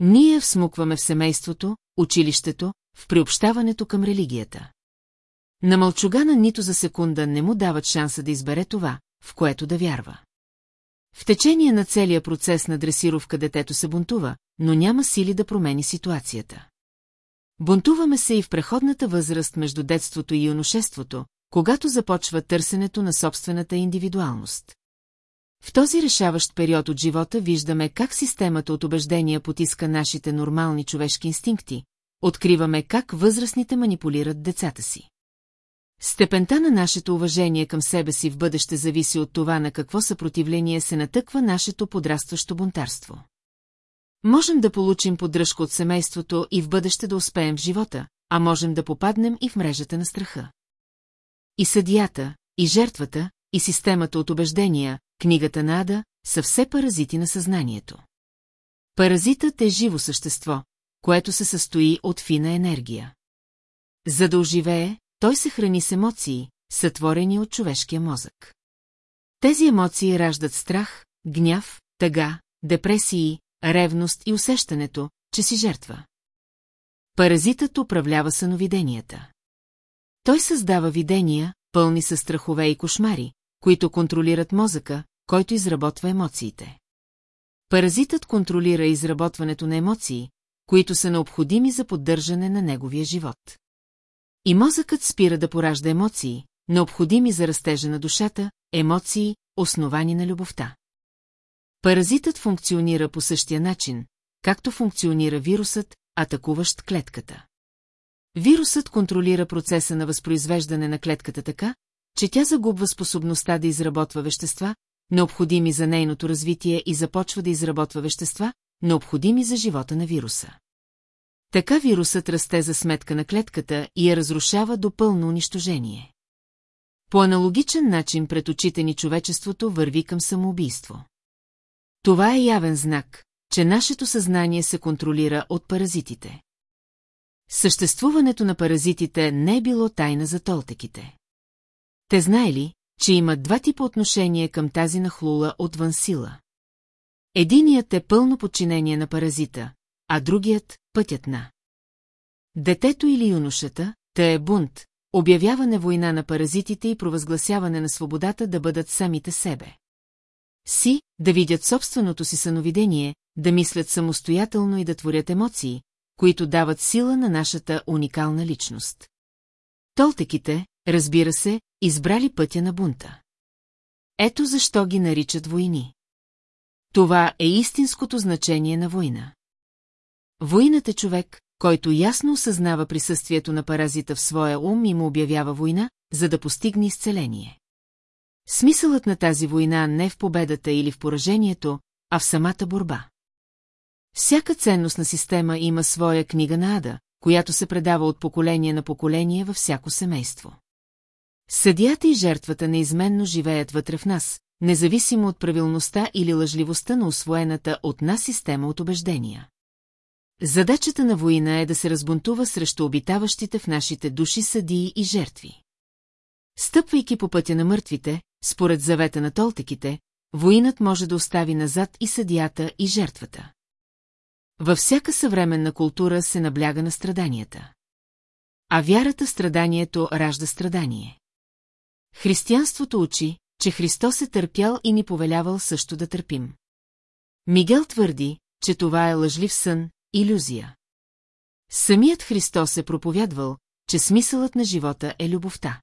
Ние всмукваме в семейството, училището, в приобщаването към религията. На мълчугана нито за секунда не му дават шанса да избере това, в което да вярва. В течение на целия процес на дресировка детето се бунтува, но няма сили да промени ситуацията. Бунтуваме се и в преходната възраст между детството и юношеството, когато започва търсенето на собствената индивидуалност. В този решаващ период от живота виждаме как системата от убеждения потиска нашите нормални човешки инстинкти, откриваме как възрастните манипулират децата си. Степента на нашето уважение към себе си в бъдеще зависи от това на какво съпротивление се натъква нашето подрастващо бунтарство. Можем да получим поддръжка от семейството и в бъдеще да успеем в живота, а можем да попаднем и в мрежата на страха. И съдията, и жертвата, и системата от убеждения, книгата на Ада, са все паразити на съзнанието. Паразитът е живо същество, което се състои от фина енергия. За да оживее, той се храни с емоции, сътворени от човешкия мозък. Тези емоции раждат страх, гняв, тъга, депресии, ревност и усещането, че си жертва. Паразитът управлява съновиденията. Той създава видения, пълни със страхове и кошмари, които контролират мозъка, който изработва емоциите. Паразитът контролира изработването на емоции, които са необходими за поддържане на неговия живот. И мозъкът спира да поражда емоции, необходими за растежа на душата, емоции, основани на любовта. Паразитът функционира по същия начин, както функционира вирусът, атакуващ клетката. Вирусът контролира процеса на възпроизвеждане на клетката така, че тя загубва способността да изработва вещества, необходими за нейното развитие и започва да изработва вещества, необходими за живота на вируса. Така вирусът расте за сметка на клетката и я разрушава до пълно унищожение. По аналогичен начин пред очите ни човечеството върви към самоубийство. Това е явен знак, че нашето съзнание се контролира от паразитите. Съществуването на паразитите не е било тайна за толтеките. Те знаели, че имат два типа отношения към тази нахлула отвън сила. Единият е пълно подчинение на паразита, а другият – пътят на. Детето или юношата, та е бунт, обявяване война на паразитите и провъзгласяване на свободата да бъдат самите себе. Си, да видят собственото си съновидение, да мислят самостоятелно и да творят емоции, които дават сила на нашата уникална личност. Толтеките, разбира се, избрали пътя на бунта. Ето защо ги наричат войни. Това е истинското значение на война. Войната е човек, който ясно осъзнава присъствието на паразита в своя ум и му обявява война, за да постигне изцеление. Смисълът на тази война не в победата или в поражението, а в самата борба. Всяка ценностна система има своя книга на Ада, която се предава от поколение на поколение във всяко семейство. Съдията и жертвата неизменно живеят вътре в нас, независимо от правилността или лъжливостта на освоената от нас система от убеждения. Задачата на война е да се разбунтува срещу обитаващите в нашите души съдии и жертви. Стъпвайки по пътя на мъртвите, според завета на толтеките, воинът може да остави назад и съдията и жертвата. Във всяка съвременна култура се набляга на страданията. А вярата в страданието ражда страдание. Християнството учи, че Христос е търпял и ни повелявал също да търпим. Мигел твърди, че това е лъжлив сън, иллюзия. Самият Христос е проповядвал, че смисълът на живота е любовта.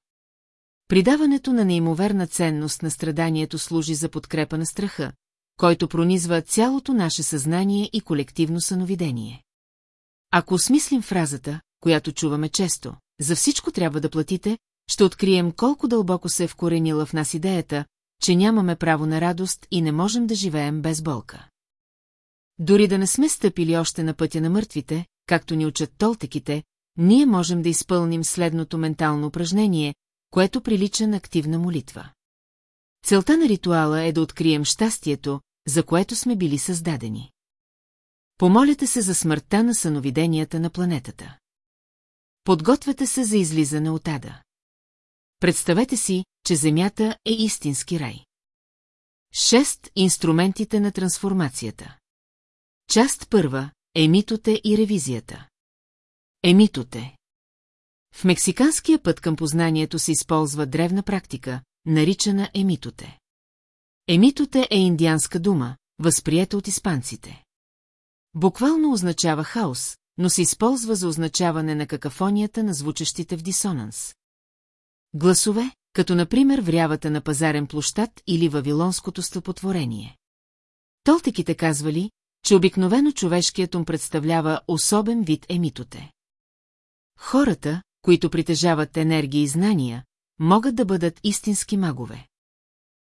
Придаването на неимоверна ценност на страданието служи за подкрепа на страха, който пронизва цялото наше съзнание и колективно съновидение. Ако осмислим фразата, която чуваме често, за всичко трябва да платите, ще открием колко дълбоко се е вкоренила в нас идеята, че нямаме право на радост и не можем да живеем без болка. Дори да не сме стъпили още на пътя на мъртвите, както ни учат толтеките, ние можем да изпълним следното ментално упражнение, което прилича на активна молитва. Целта на ритуала е да открием щастието, за което сме били създадени. Помолете се за смъртта на съновиденията на планетата. Подгответе се за излизане от ада. Представете си, че Земята е истински рай. Шест инструментите на трансформацията. Част първа – емитоте и ревизията. Емитоте. В мексиканския път към познанието се използва древна практика, наричана емитоте. Емитоте е индианска дума, възприета от испанците. Буквално означава хаос, но се използва за означаване на какафонията на звучащите в дисонанс. Гласове, като например врявата на пазарен площад или вавилонското стъпотворение. Толтеките казвали, че обикновено човешкият ум представлява особен вид емитоте. Хората, които притежават енергия и знания, могат да бъдат истински магове.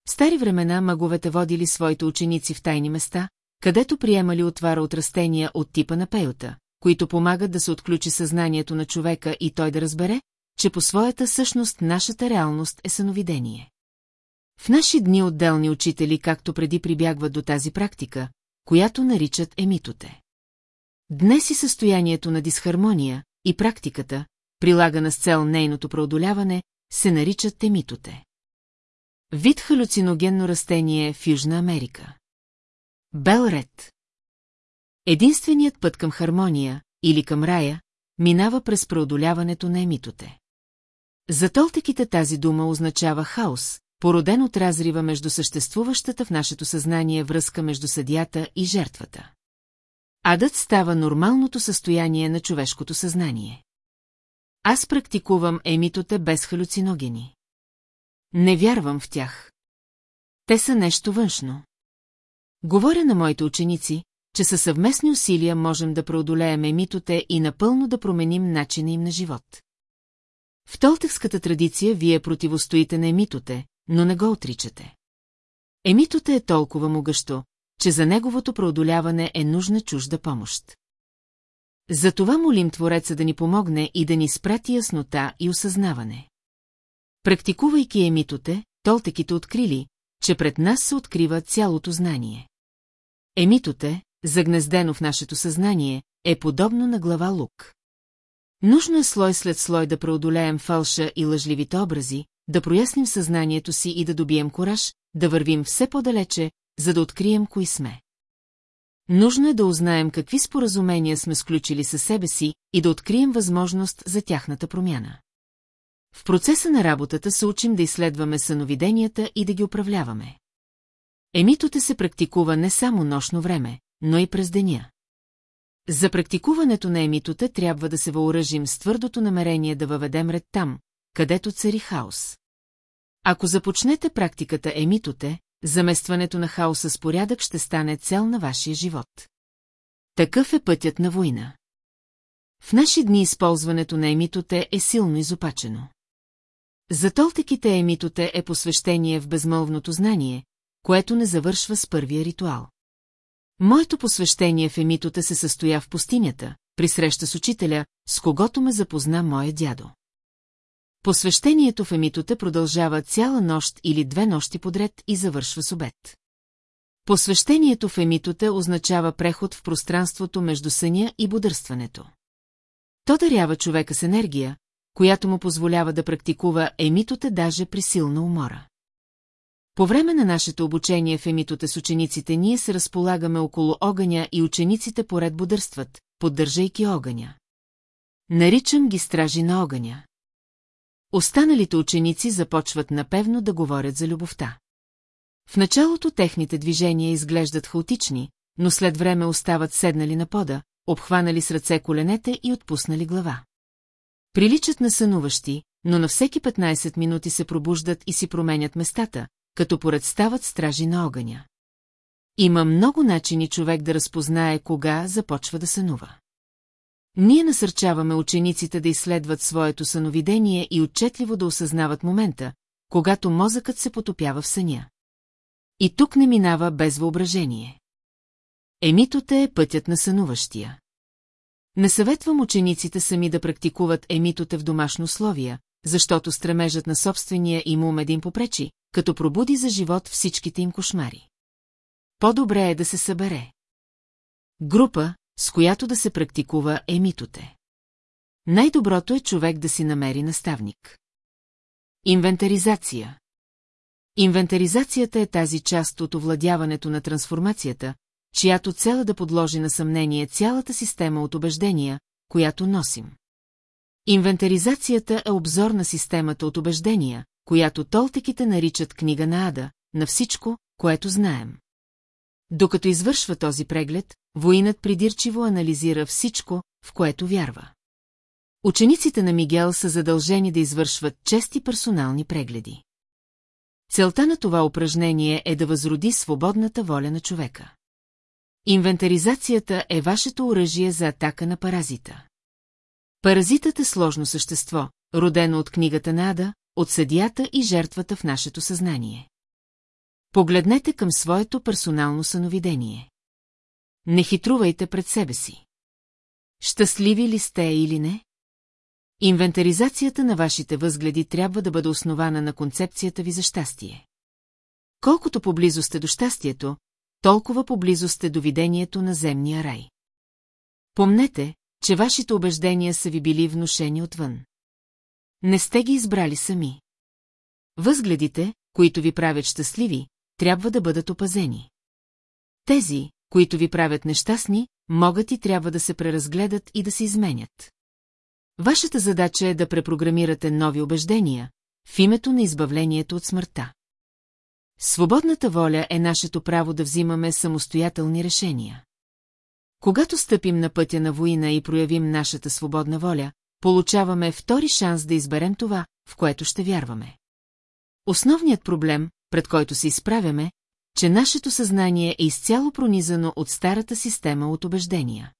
В стари времена маговете водили своите ученици в тайни места, където приемали отвара от растения от типа на пейота, които помагат да се отключи съзнанието на човека и той да разбере, че по своята същност нашата реалност е съновидение. В наши дни отделни учители както преди прибягват до тази практика, която наричат емитоте. Днес и състоянието на дисхармония и практиката, прилагана с цел нейното преодоляване, се наричат емитоте. Вид халюциногенно растение в Южна Америка. Белред. Единственият път към хармония, или към рая, минава през преодоляването на емитоте. За толтеките тази дума означава хаос, породен от разрива между съществуващата в нашето съзнание връзка между съдията и жертвата. Адът става нормалното състояние на човешкото съзнание. Аз практикувам емитоте без халюциногени. Не вярвам в тях. Те са нещо външно. Говоря на моите ученици, че със съвместни усилия можем да преодолеем емитоте и напълно да променим начина им на живот. В толтевската традиция вие противостоите на емитоте, но не го отричате. Емитоте е толкова могъщо, че за неговото преодоляване е нужна чужда помощ. Затова молим Твореца да ни помогне и да ни спрати яснота и осъзнаване. Практикувайки емитоте, толтеките открили, че пред нас се открива цялото знание. Емитоте, загнездено в нашето съзнание, е подобно на глава лук. Нужно е слой след слой да преодолеем фалша и лъжливите образи, да проясним съзнанието си и да добием кораж, да вървим все по-далече, за да открием кои сме. Нужно е да узнаем какви споразумения сме сключили със себе си и да открием възможност за тяхната промяна. В процеса на работата се учим да изследваме съновиденията и да ги управляваме. Емитоте се практикува не само нощно време, но и през деня. За практикуването на емитоте трябва да се въоръжим с твърдото намерение да въведем ред там, където цари хаос. Ако започнете практиката емитоте, заместването на хаоса с порядък ще стане цел на вашия живот. Такъв е пътят на война. В наши дни използването на емитоте е силно изопачено. За толтеките емитоте е посвещение в безмълвното знание, което не завършва с първия ритуал. Моето посвещение в емитота се състоя в пустинята, при среща с учителя, с когото ме запозна моя дядо. Посвещението в емитота продължава цяла нощ или две нощи подред и завършва с обед. Посвещението в емитота означава преход в пространството между съня и бодърстването. То дарява човека с енергия, която му позволява да практикува емитота даже при силна умора. По време на нашето обучение в емитоте с учениците ние се разполагаме около огъня и учениците поред бодърстват, поддържайки огъня. Наричам ги стражи на огъня. Останалите ученици започват напевно да говорят за любовта. В началото техните движения изглеждат хаотични, но след време остават седнали на пода, обхванали с ръце коленете и отпуснали глава. Приличат на сънуващи, но на всеки 15 минути се пробуждат и си променят местата, като поред стават стражи на огъня. Има много начини човек да разпознае кога започва да сънува. Ние насърчаваме учениците да изследват своето съновидение и отчетливо да осъзнават момента, когато мозъкът се потопява в съня. И тук не минава без въображение. Емитота е пътят на сънуващия. Не съветвам учениците сами да практикуват емитоте в домашни условия, защото стремежът на собствения им ум един попречи, като пробуди за живот всичките им кошмари. По-добре е да се събере. Група, с която да се практикува емитоте. Най-доброто е човек да си намери наставник. Инвентаризация Инвентаризацията е тази част от овладяването на трансформацията, чиято цел е да подложи на съмнение цялата система от убеждения, която носим. Инвентаризацията е обзор на системата от убеждения, която толтеките наричат книга на Ада, на всичко, което знаем. Докато извършва този преглед, воинът придирчиво анализира всичко, в което вярва. Учениците на Мигел са задължени да извършват чести персонални прегледи. Целта на това упражнение е да възроди свободната воля на човека. Инвентаризацията е вашето оръжие за атака на паразита. Паразитът е сложно същество, родено от книгата на Ада, от съдията и жертвата в нашето съзнание. Погледнете към своето персонално съновидение. Не хитрувайте пред себе си. Щастливи ли сте или не? Инвентаризацията на вашите възгледи трябва да бъде основана на концепцията ви за щастие. Колкото поблизо сте до щастието, толкова поблизо сте до видението на земния рай. Помнете, че вашите убеждения са ви били внушени отвън. Не сте ги избрали сами. Възгледите, които ви правят щастливи, трябва да бъдат опазени. Тези, които ви правят нещастни, могат и трябва да се преразгледат и да се изменят. Вашата задача е да препрограмирате нови убеждения в името на избавлението от смъртта. Свободната воля е нашето право да взимаме самостоятелни решения. Когато стъпим на пътя на война и проявим нашата свободна воля, получаваме втори шанс да изберем това, в което ще вярваме. Основният проблем, пред който се изправяме, че нашето съзнание е изцяло пронизано от старата система от убеждения.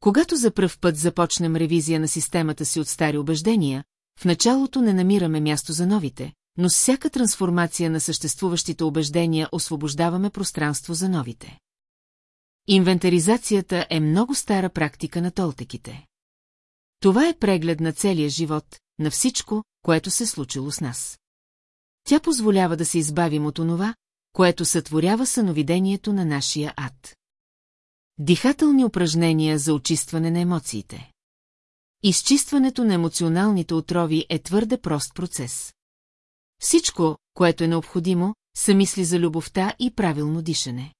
Когато за пръв път започнем ревизия на системата си от стари убеждения, в началото не намираме място за новите, но с всяка трансформация на съществуващите убеждения освобождаваме пространство за новите. Инвентаризацията е много стара практика на толтеките. Това е преглед на целия живот, на всичко, което се случило с нас. Тя позволява да се избавим от онова, което сътворява съновидението на нашия ад. Дихателни упражнения за очистване на емоциите. Изчистването на емоционалните отрови е твърде прост процес. Всичко, което е необходимо, са мисли за любовта и правилно дишане.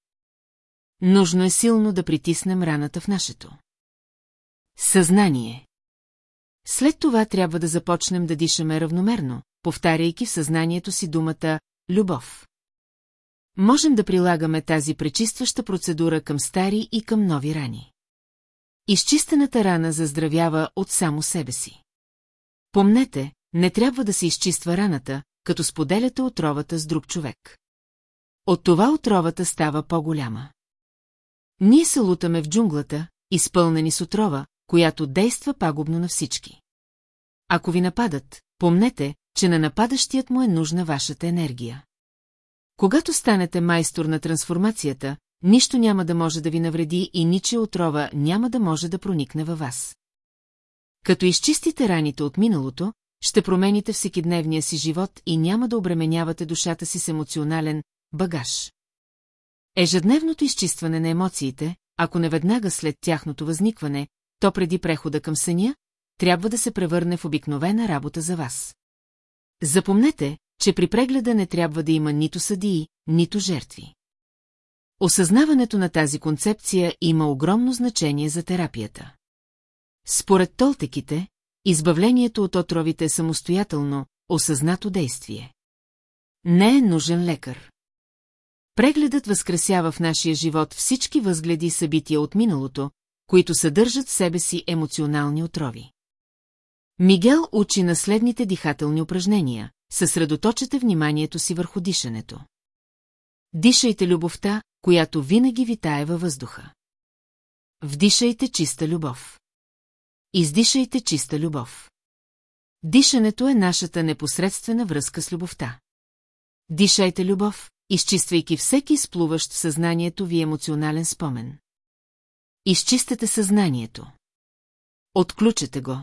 Нужно е силно да притиснем раната в нашето. Съзнание. След това трябва да започнем да дишаме равномерно, повтаряйки в съзнанието си думата «любов». Можем да прилагаме тази пречистваща процедура към стари и към нови рани. Изчистената рана заздравява от само себе си. Помнете, не трябва да се изчиства раната, като споделяте отровата с друг човек. От това отровата става по-голяма. Ние се лутаме в джунглата, изпълнени с отрова, която действа пагубно на всички. Ако ви нападат, помнете, че на нападащият му е нужна вашата енергия. Когато станете майстор на трансформацията, нищо няма да може да ви навреди и ничия отрова няма да може да проникне във вас. Като изчистите раните от миналото, ще промените всекидневния си живот и няма да обременявате душата си с емоционален багаж. Ежедневното изчистване на емоциите, ако не веднага след тяхното възникване, то преди прехода към съня, трябва да се превърне в обикновена работа за вас. Запомнете, че при прегледа не трябва да има нито съдии, нито жертви. Осъзнаването на тази концепция има огромно значение за терапията. Според толтеките, избавлението от отровите е самостоятелно, осъзнато действие. Не е нужен лекар. Прегледът възкресява в нашия живот всички възгледи и събития от миналото, които съдържат в себе си емоционални отрови. Мигел учи на следните дихателни упражнения. Съсредоточете вниманието си върху дишането. Дишайте любовта, която винаги витае във въздуха. Вдишайте чиста любов. Издишайте чиста любов. Дишането е нашата непосредствена връзка с любовта. Дишайте любов, изчиствайки всеки изплуващ в съзнанието ви емоционален спомен. Изчистете съзнанието. Отключете го.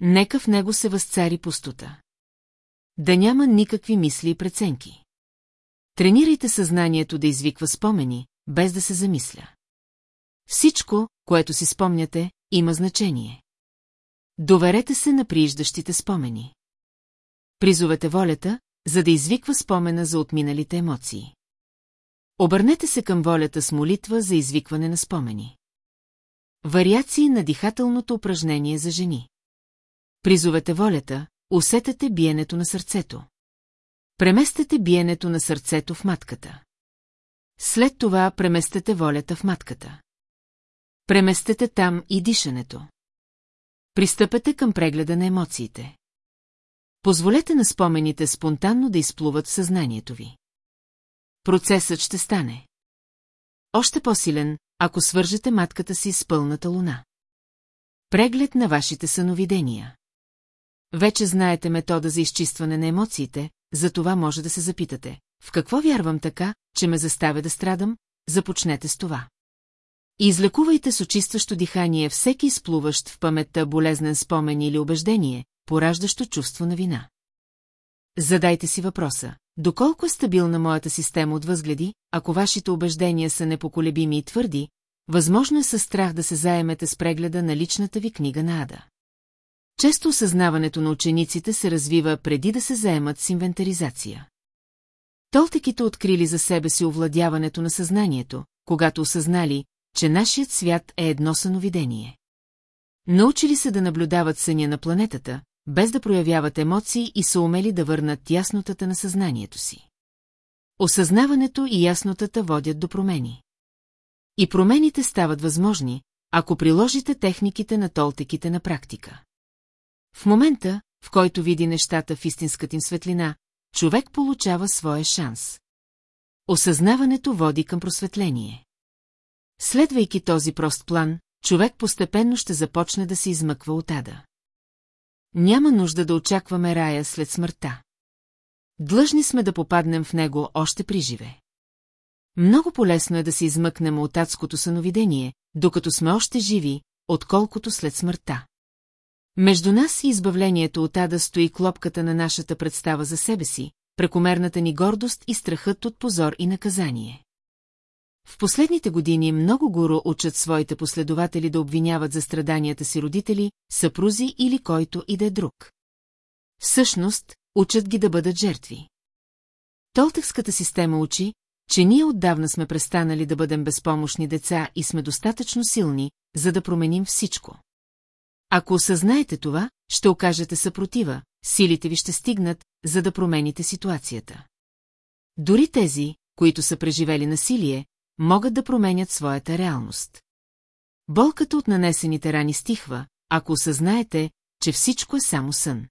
Нека в него се възцари пустота. Да няма никакви мисли и преценки. Тренирайте съзнанието да извиква спомени, без да се замисля. Всичко, което си спомняте, има значение. Доверете се на прииждащите спомени. Призовете волята, за да извиква спомена за отминалите емоции. Обърнете се към волята с молитва за извикване на спомени. Вариации на дихателното упражнение за жени. Призовете волята, усетете биенето на сърцето. Преместете биенето на сърцето в матката. След това преместете волята в матката. Преместете там и дишането. Пристъпете към прегледа на емоциите. Позволете на спомените спонтанно да изплуват в съзнанието ви. Процесът ще стане. Още по-силен, ако свържете матката си с пълната луна. Преглед на вашите съновидения. Вече знаете метода за изчистване на емоциите, за това може да се запитате. В какво вярвам така, че ме заставя да страдам? Започнете с това. Излекувайте с очистващо дихание всеки изплуващ в паметта болезнен спомен или убеждение, пораждащо чувство на вина. Задайте си въпроса. Доколко е стабилна моята система от възгледи, ако вашите убеждения са непоколебими и твърди, възможно е със страх да се заемете с прегледа на личната ви книга на Ада. Често осъзнаването на учениците се развива преди да се заемат с инвентаризация. Толтеките открили за себе си овладяването на съзнанието, когато осъзнали, че нашият свят е едно съновидение. Научили се да наблюдават съня на планетата, без да проявяват емоции и са умели да върнат яснотата на съзнанието си. Осъзнаването и яснотата водят до промени. И промените стават възможни, ако приложите техниките на толтеките на практика. В момента, в който види нещата в истинската им светлина, човек получава своя шанс. Осъзнаването води към просветление. Следвайки този прост план, човек постепенно ще започне да се измъква от ада. Няма нужда да очакваме рая след смъртта. Длъжни сме да попаднем в него още при живе. Много полезно е да се измъкнем от адското съновидение, докато сме още живи, отколкото след смъртта. Между нас и избавлението от ада стои клопката на нашата представа за себе си, прекомерната ни гордост и страхът от позор и наказание. В последните години много гуру учат своите последователи да обвиняват за страданията си родители, съпрузи или който и да е друг. Всъщност, учат ги да бъдат жертви. Толтекската система учи, че ние отдавна сме престанали да бъдем безпомощни деца и сме достатъчно силни, за да променим всичко. Ако осъзнаете това, ще окажете съпротива, силите ви ще стигнат, за да промените ситуацията. Дори тези, които са преживели насилие, могат да променят своята реалност. Болката от нанесените рани стихва, ако осъзнаете, че всичко е само сън.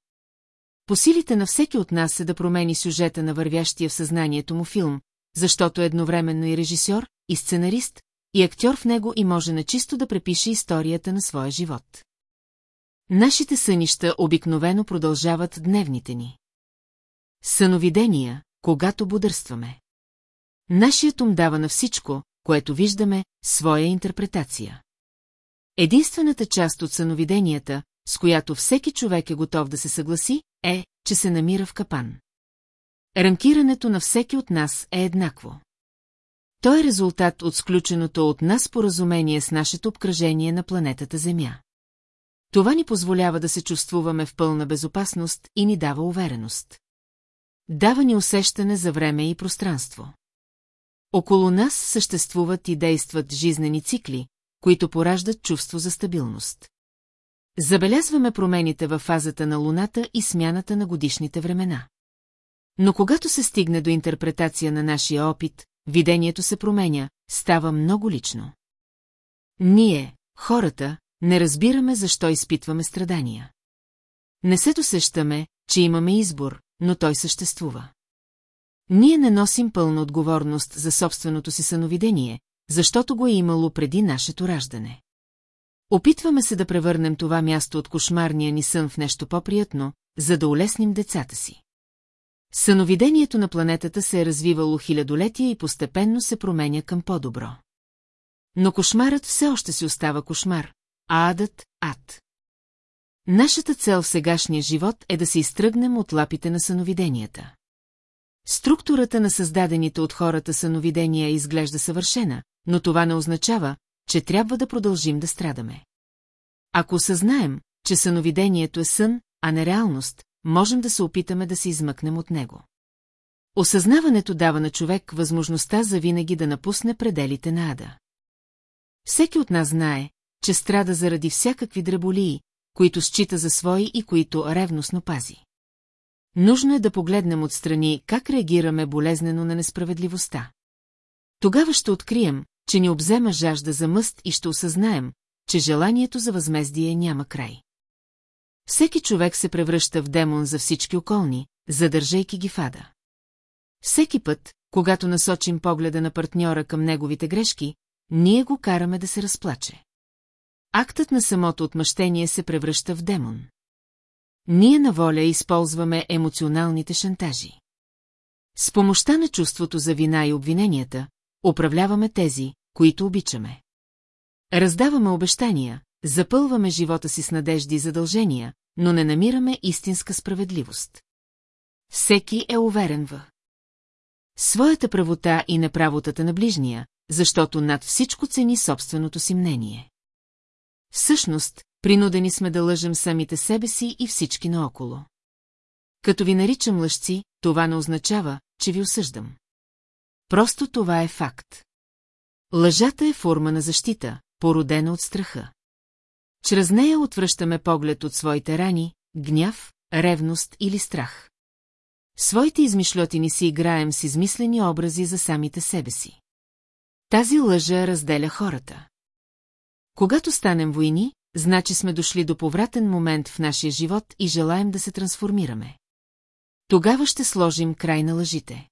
По силите на всеки от нас е да промени сюжета на вървящия в съзнанието му филм, защото е едновременно и режисьор, и сценарист, и актьор в него и може начисто да препише историята на своя живот. Нашите сънища обикновено продължават дневните ни. Съновидения, когато бодърстваме. Нашият ум дава на всичко, което виждаме, своя интерпретация. Единствената част от съновиденията, с която всеки човек е готов да се съгласи, е, че се намира в капан. Ранкирането на всеки от нас е еднакво. Той е резултат от сключеното от нас поразумение с нашето обкръжение на планетата Земя. Това ни позволява да се чувствуваме в пълна безопасност и ни дава увереност. Дава ни усещане за време и пространство. Около нас съществуват и действат жизнени цикли, които пораждат чувство за стабилност. Забелязваме промените във фазата на Луната и смяната на годишните времена. Но когато се стигне до интерпретация на нашия опит, видението се променя, става много лично. Ние, хората, не разбираме защо изпитваме страдания. Не се досещаме, че имаме избор, но той съществува. Ние не носим пълна отговорност за собственото си съновидение, защото го е имало преди нашето раждане. Опитваме се да превърнем това място от кошмарния ни сън в нещо по-приятно, за да улесним децата си. Съновидението на планетата се е развивало хилядолетия и постепенно се променя към по-добро. Но кошмарът все още си остава кошмар, а адът – ад. Нашата цел в сегашния живот е да се изтръгнем от лапите на съновиденията. Структурата на създадените от хората съновидения изглежда съвършена, но това не означава, че трябва да продължим да страдаме. Ако съзнаем, че съновидението е сън, а не реалност, можем да се опитаме да се измъкнем от него. Осъзнаването дава на човек възможността за винаги да напусне пределите на ада. Всеки от нас знае, че страда заради всякакви дреболии, които счита за свои и които ревностно пази. Нужно е да погледнем отстрани как реагираме болезнено на несправедливостта. Тогава ще открием, че ни обзема жажда за мъст и ще осъзнаем, че желанието за възмездие няма край. Всеки човек се превръща в демон за всички околни, задържайки ги фада. Всеки път, когато насочим погледа на партньора към неговите грешки, ние го караме да се разплаче. Актът на самото отмъщение се превръща в демон. Ние на воля използваме емоционалните шантажи. С помощта на чувството за вина и обвиненията, управляваме тези, които обичаме. Раздаваме обещания, запълваме живота си с надежди и задължения, но не намираме истинска справедливост. Всеки е уверен в своята правота и неправотата на ближния, защото над всичко цени собственото си мнение. Всъщност, принудени сме да лъжем самите себе си и всички наоколо. Като ви наричам лъжци, това не означава, че ви осъждам. Просто това е факт. Лъжата е форма на защита, породена от страха. Чрез нея отвръщаме поглед от своите рани, гняв, ревност или страх. Своите измишлетини си играем с измислени образи за самите себе си. Тази лъжа разделя хората. Когато станем войни, значи сме дошли до повратен момент в нашия живот и желаем да се трансформираме. Тогава ще сложим край на лъжите.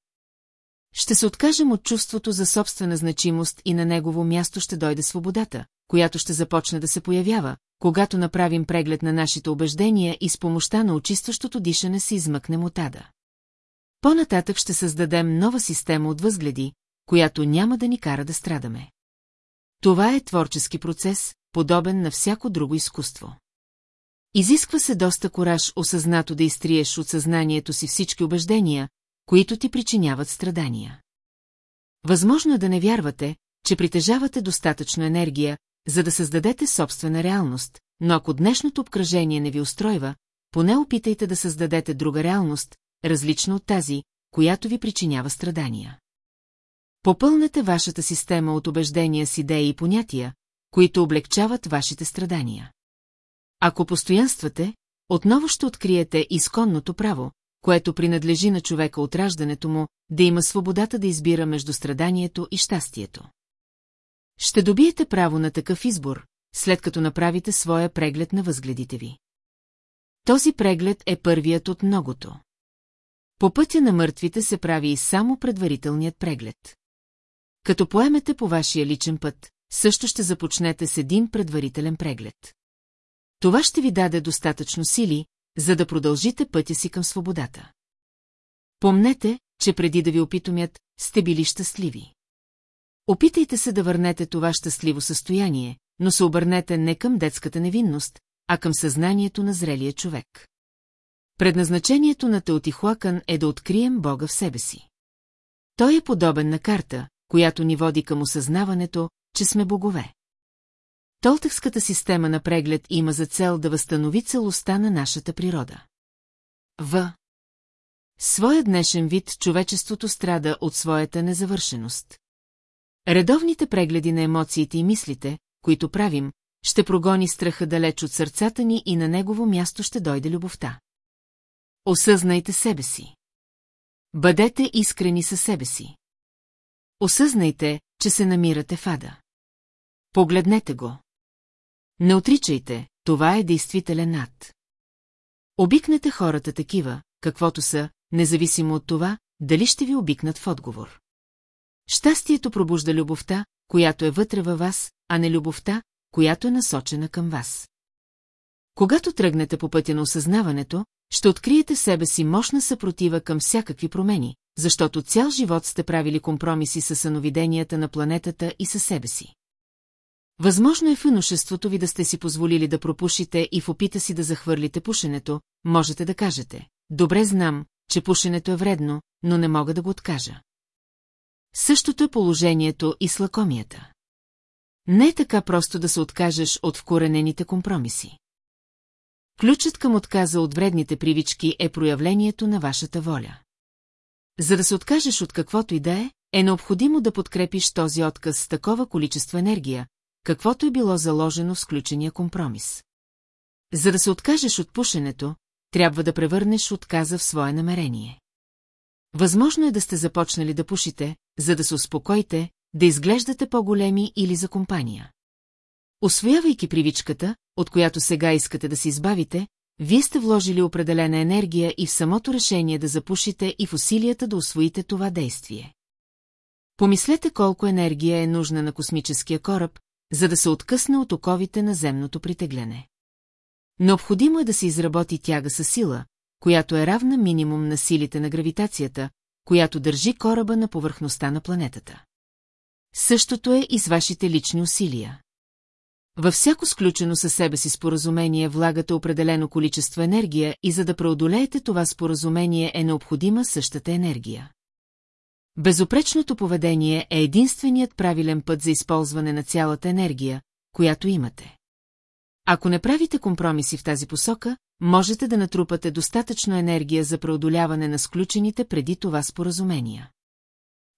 Ще се откажем от чувството за собствена значимост и на негово място ще дойде свободата, която ще започне да се появява, когато направим преглед на нашите убеждения и с помощта на очистващото дишане се измъкнем от ада. По-нататък ще създадем нова система от възгледи, която няма да ни кара да страдаме. Това е творчески процес, подобен на всяко друго изкуство. Изисква се доста кораж осъзнато да изтриеш от съзнанието си всички убеждения, които ти причиняват страдания. Възможно е да не вярвате, че притежавате достатъчно енергия, за да създадете собствена реалност, но ако днешното обкръжение не ви устройва, поне опитайте да създадете друга реалност, различна от тази, която ви причинява страдания. Попълнете вашата система от убеждения с идеи и понятия, които облегчават вашите страдания. Ако постоянствате, отново ще откриете изконното право, което принадлежи на човека от раждането му, да има свободата да избира между страданието и щастието. Ще добиете право на такъв избор, след като направите своя преглед на възгледите ви. Този преглед е първият от многото. По пътя на мъртвите се прави и само предварителният преглед. Като поемете по вашия личен път, също ще започнете с един предварителен преглед. Това ще ви даде достатъчно сили, за да продължите пътя си към свободата. Помнете, че преди да ви опитомят, сте били щастливи. Опитайте се да върнете това щастливо състояние, но се обърнете не към детската невинност, а към съзнанието на зрелия човек. Предназначението на Теотихуакън е да открием Бога в себе си. Той е подобен на карта, която ни води към осъзнаването, че сме богове. Толтъкската система на преглед има за цел да възстанови целостта на нашата природа. В. Своя днешен вид човечеството страда от своята незавършеност. Редовните прегледи на емоциите и мислите, които правим, ще прогони страха далеч от сърцата ни и на негово място ще дойде любовта. Осъзнайте себе си. Бъдете искрени със себе си. Осъзнайте, че се намирате в ада. Погледнете го. Не отричайте, това е действителен ад. Обикнете хората такива, каквото са, независимо от това, дали ще ви обикнат в отговор. Щастието пробужда любовта, която е вътре във вас, а не любовта, която е насочена към вас. Когато тръгнете по пътя на осъзнаването, ще откриете себе си мощна съпротива към всякакви промени, защото цял живот сте правили компромиси с съновиденията на планетата и със себе си. Възможно е в юношеството ви да сте си позволили да пропушите и в опита си да захвърлите пушенето, можете да кажете. Добре знам, че пушенето е вредно, но не мога да го откажа. Същото е положението и с лакомията. Не е така просто да се откажеш от вкоренените компромиси. Ключът към отказа от вредните привички е проявлението на вашата воля. За да се откажеш от каквото и да е, е необходимо да подкрепиш този отказ с такова количество енергия, каквото е било заложено в сключения компромис. За да се откажеш от пушенето, трябва да превърнеш отказа в свое намерение. Възможно е да сте започнали да пушите, за да се успокоите, да изглеждате по-големи или за компания. Освоявайки привичката, от която сега искате да се избавите, вие сте вложили определена енергия и в самото решение да запушите и в усилията да освоите това действие. Помислете колко енергия е нужна на космическия кораб, за да се откъсне от оковите на земното притегляне. Необходимо е да се изработи тяга със сила, която е равна минимум на силите на гравитацията, която държи кораба на повърхността на планетата. Същото е и с вашите лични усилия. Във всяко сключено със себе си споразумение влагате определено количество енергия и за да преодолеете това споразумение е необходима същата енергия. Безопречното поведение е единственият правилен път за използване на цялата енергия, която имате. Ако не правите компромиси в тази посока, можете да натрупате достатъчно енергия за преодоляване на сключените преди това споразумения.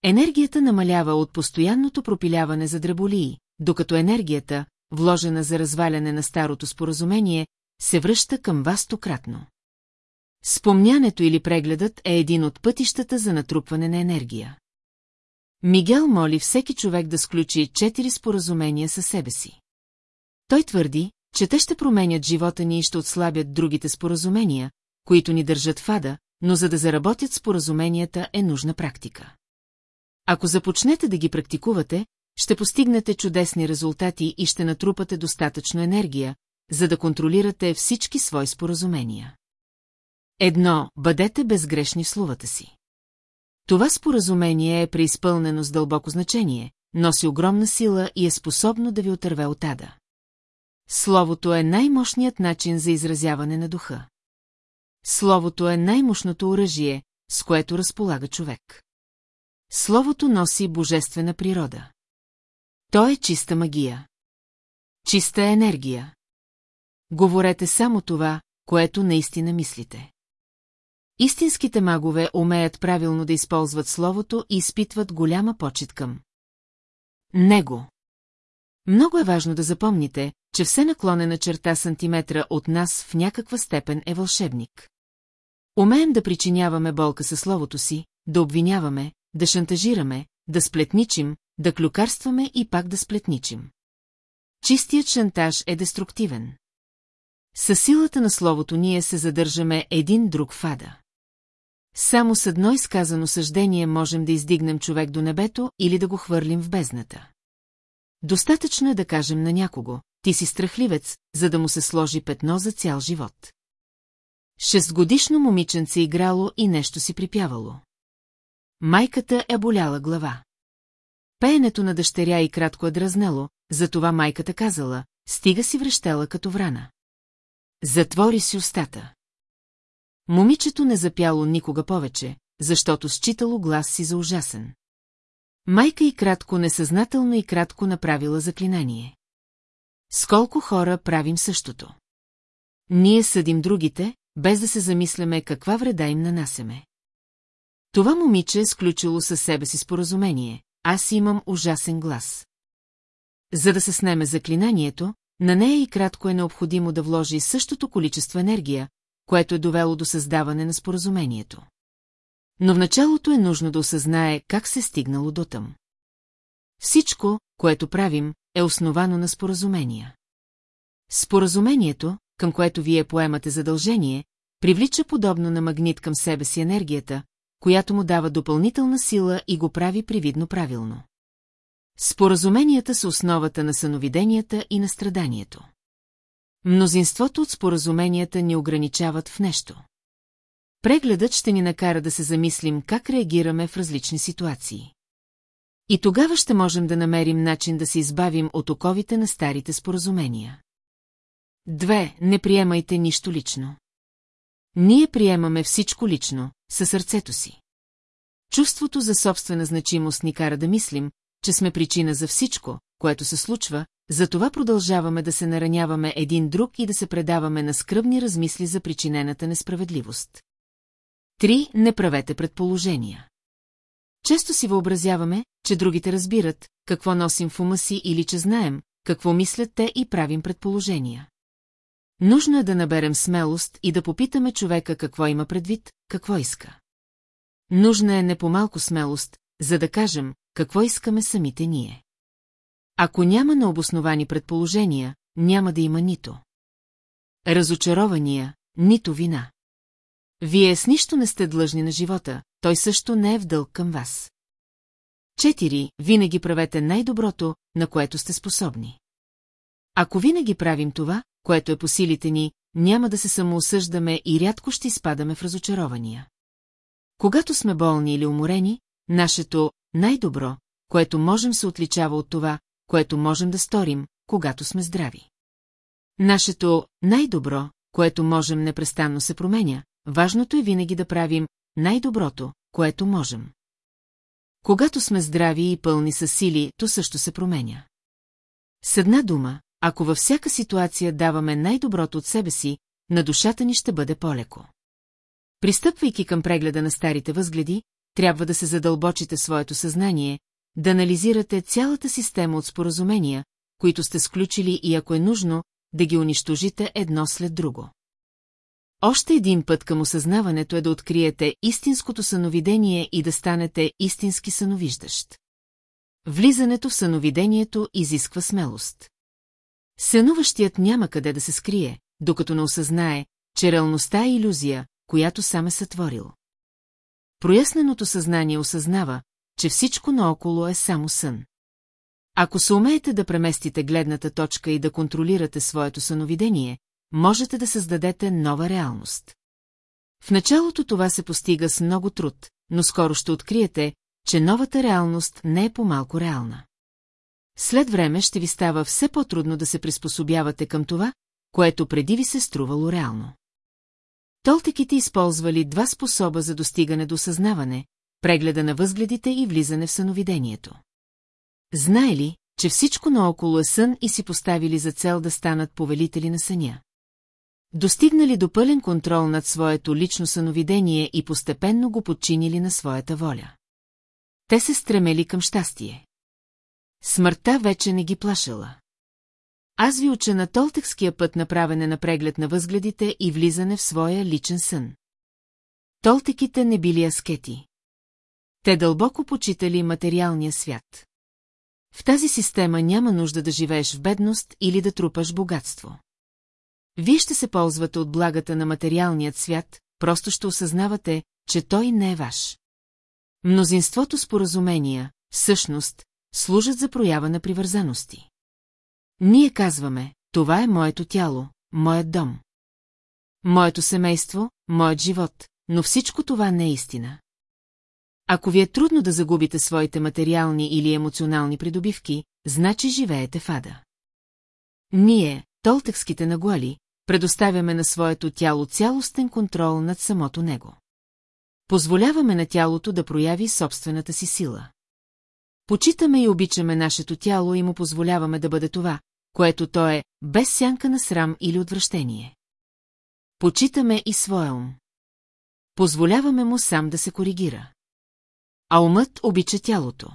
Енергията намалява от постоянното пропиляване за дреболии, докато енергията, вложена за разваляне на старото споразумение, се връща към вас стократно. Спомнянето или прегледът е един от пътищата за натрупване на енергия. Мигел моли всеки човек да сключи четири споразумения със себе си. Той твърди, че те ще променят живота ни и ще отслабят другите споразумения, които ни държат в ада, но за да заработят споразуменията е нужна практика. Ако започнете да ги практикувате, ще постигнете чудесни резултати и ще натрупате достатъчно енергия, за да контролирате всички свои споразумения. Едно, бъдете безгрешни в словата си. Това споразумение е преизпълнено с дълбоко значение, носи огромна сила и е способно да ви отърве от ада. Словото е най-мощният начин за изразяване на духа. Словото е най-мощното оръжие, с което разполага човек. Словото носи божествена природа. То е чиста магия. Чиста енергия. Говорете само това, което наистина мислите. Истинските магове умеят правилно да използват словото и изпитват голяма почет към него. Много е важно да запомните, че все наклонена черта сантиметра от нас в някаква степен е вълшебник. Умеем да причиняваме болка със словото си, да обвиняваме, да шантажираме, да сплетничим, да клюкарстваме и пак да сплетничим. Чистият шантаж е деструктивен. Със силата на словото ние се задържаме един друг фада. Само с едно изказано съждение можем да издигнем човек до небето или да го хвърлим в бездната. Достатъчно е да кажем на някого, ти си страхливец, за да му се сложи петно за цял живот. Шестгодишно момиченце играло и нещо си припявало. Майката е боляла глава. Пеенето на дъщеря и кратко е дразнело, затова майката казала, стига си връщела като врана. Затвори си устата. Момичето не запяло никога повече, защото считало глас си за ужасен. Майка и кратко несъзнателно и кратко направила заклинание. Сколко хора правим същото? Ние съдим другите, без да се замисляме каква вреда им нанасеме. Това момиче е сключило със себе си споразумение, аз имам ужасен глас. За да се снеме заклинанието, на нея и кратко е необходимо да вложи същото количество енергия, което е довело до създаване на споразумението. Но в началото е нужно да осъзнае как се стигнало до там. Всичко, което правим, е основано на споразумения. Споразумението, към което вие поемате задължение, привлича подобно на магнит към себе си енергията, която му дава допълнителна сила и го прави привидно правилно. Споразуменията са основата на съновиденията и на страданието. Мнозинството от споразуменията ни ограничават в нещо. Прегледът ще ни накара да се замислим как реагираме в различни ситуации. И тогава ще можем да намерим начин да се избавим от оковите на старите споразумения. Две, не приемайте нищо лично. Ние приемаме всичко лично, със сърцето си. Чувството за собствена значимост ни кара да мислим, че сме причина за всичко, което се случва, затова продължаваме да се нараняваме един друг и да се предаваме на скръбни размисли за причинената несправедливост. Три, не правете предположения. Често си въобразяваме, че другите разбират, какво носим в ума си или че знаем, какво мислят те и правим предположения. Нужно е да наберем смелост и да попитаме човека какво има предвид, какво иска. Нужна е не по-малко смелост, за да кажем, какво искаме самите ние. Ако няма необосновани предположения, няма да има нито. Разочарования, нито вина. Вие с нищо не сте длъжни на живота, той също не е в дълг към вас. Четири, винаги правете най-доброто, на което сте способни. Ако винаги правим това, което е по силите ни, няма да се самоосъждаме и рядко ще изпадаме в разочарования. Когато сме болни или уморени, нашето най-добро, което можем се отличава от това, което можем да сторим, когато сме здрави. Нашето най-добро, което можем непрестанно се променя, важното е винаги да правим най-доброто, което можем. Когато сме здрави и пълни с сили, то също се променя. С една дума, ако във всяка ситуация даваме най-доброто от себе си, на душата ни ще бъде по-леко. Пристъпвайки към прегледа на старите възгледи, трябва да се задълбочите своето съзнание, да анализирате цялата система от споразумения, които сте сключили и ако е нужно, да ги унищожите едно след друго. Още един път към осъзнаването е да откриете истинското съновидение и да станете истински съновиждащ. Влизането в съновидението изисква смелост. Сънуващият няма къде да се скрие, докато не осъзнае, че реалността е иллюзия, която сам е сътворил. Проясненото съзнание осъзнава, че всичко наоколо е само сън. Ако се умеете да преместите гледната точка и да контролирате своето съновидение, можете да създадете нова реалност. В началото това се постига с много труд, но скоро ще откриете, че новата реалност не е по-малко реална. След време ще ви става все по-трудно да се приспособявате към това, което преди ви се струвало реално. Толтеките използвали два способа за достигане до съзнаване, прегледа на възгледите и влизане в съновидението. Знае ли, че всичко наоколо е сън и си поставили за цел да станат повелители на съня? Достигнали до пълен контрол над своето лично съновидение и постепенно го подчинили на своята воля. Те се стремели към щастие. Смъртта вече не ги плашала. Аз ви уча на толтекския път на правене на преглед на възгледите и влизане в своя личен сън. Толтеките не били аскети. Те дълбоко почитали материалния свят. В тази система няма нужда да живееш в бедност или да трупаш богатство. Вие ще се ползвате от благата на материалният свят, просто ще осъзнавате, че той не е ваш. Мнозинството споразумения, всъщност, служат за проява на привързаности. Ние казваме, това е моето тяло, моят дом. Моето семейство, моят живот, но всичко това не е истина. Ако ви е трудно да загубите своите материални или емоционални придобивки, значи живеете в ада. Ние, толтекските наглали, предоставяме на своето тяло цялостен контрол над самото него. Позволяваме на тялото да прояви собствената си сила. Почитаме и обичаме нашето тяло и му позволяваме да бъде това, което то е, без сянка на срам или отвращение. Почитаме и своя ум. Позволяваме му сам да се коригира. А умът обича тялото.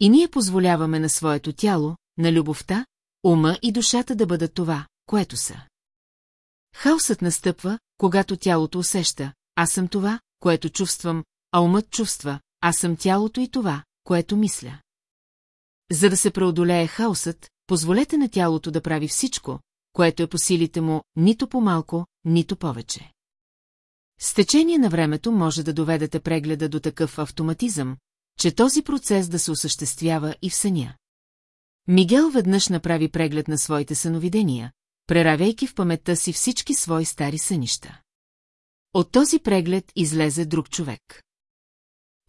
И ние позволяваме на своето тяло, на любовта, ума и душата да бъдат това, което са. Хаосът настъпва, когато тялото усеща, аз съм това, което чувствам, а умът чувства, аз съм тялото и това, което мисля. За да се преодолее хаосът, позволете на тялото да прави всичко, което е по силите му, нито по-малко, нито повече. С течение на времето може да доведете прегледа до такъв автоматизъм, че този процес да се осъществява и в съня. Мигел веднъж направи преглед на своите съновидения, преравяйки в паметта си всички свои стари сънища. От този преглед излезе друг човек.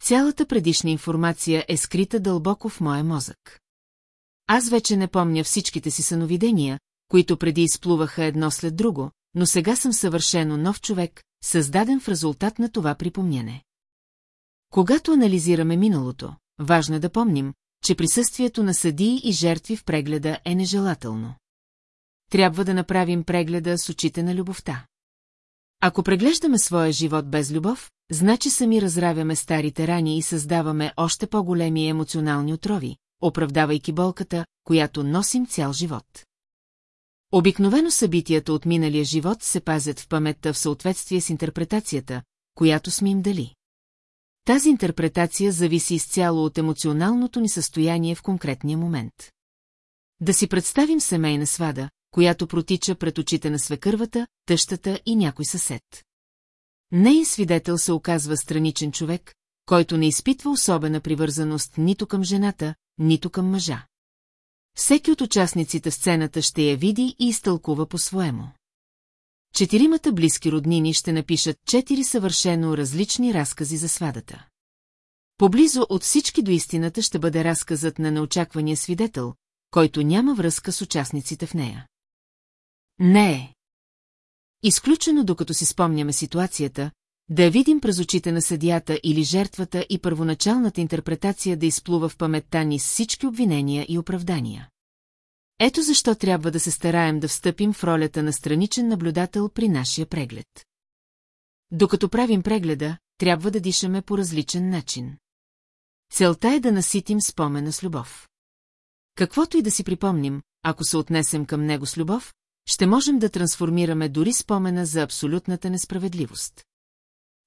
Цялата предишна информация е скрита дълбоко в моя мозък. Аз вече не помня всичките си съновидения, които преди изплуваха едно след друго, но сега съм съвършено нов човек, създаден в резултат на това припомняне. Когато анализираме миналото, важно е да помним, че присъствието на съдии и жертви в прегледа е нежелателно. Трябва да направим прегледа с очите на любовта. Ако преглеждаме своя живот без любов, значи сами разравяме старите рани и създаваме още по-големи емоционални отрови, оправдавайки болката, която носим цял живот. Обикновено събитията от миналия живот се пазят в паметта в съответствие с интерпретацията, която сме им дали. Тази интерпретация зависи изцяло от емоционалното ни състояние в конкретния момент. Да си представим семейна свада, която протича пред очите на свекървата, тъщата и някой съсед. Ней свидетел се оказва страничен човек, който не изпитва особена привързаност нито към жената, нито към мъжа. Всеки от участниците в сцената ще я види и изтълкува по-своему. Четиримата близки роднини ще напишат четири съвършено различни разкази за свадата. Поблизо от всички до истината ще бъде разказът на неочаквания свидетел, който няма връзка с участниците в нея. Не е. Изключено докато си спомняме ситуацията, да видим през очите на съдията или жертвата и първоначалната интерпретация да изплува в паметта ни с всички обвинения и оправдания. Ето защо трябва да се стараем да встъпим в ролята на страничен наблюдател при нашия преглед. Докато правим прегледа, трябва да дишаме по различен начин. Целта е да наситим спомена с любов. Каквото и да си припомним, ако се отнесем към него с любов, ще можем да трансформираме дори спомена за абсолютната несправедливост.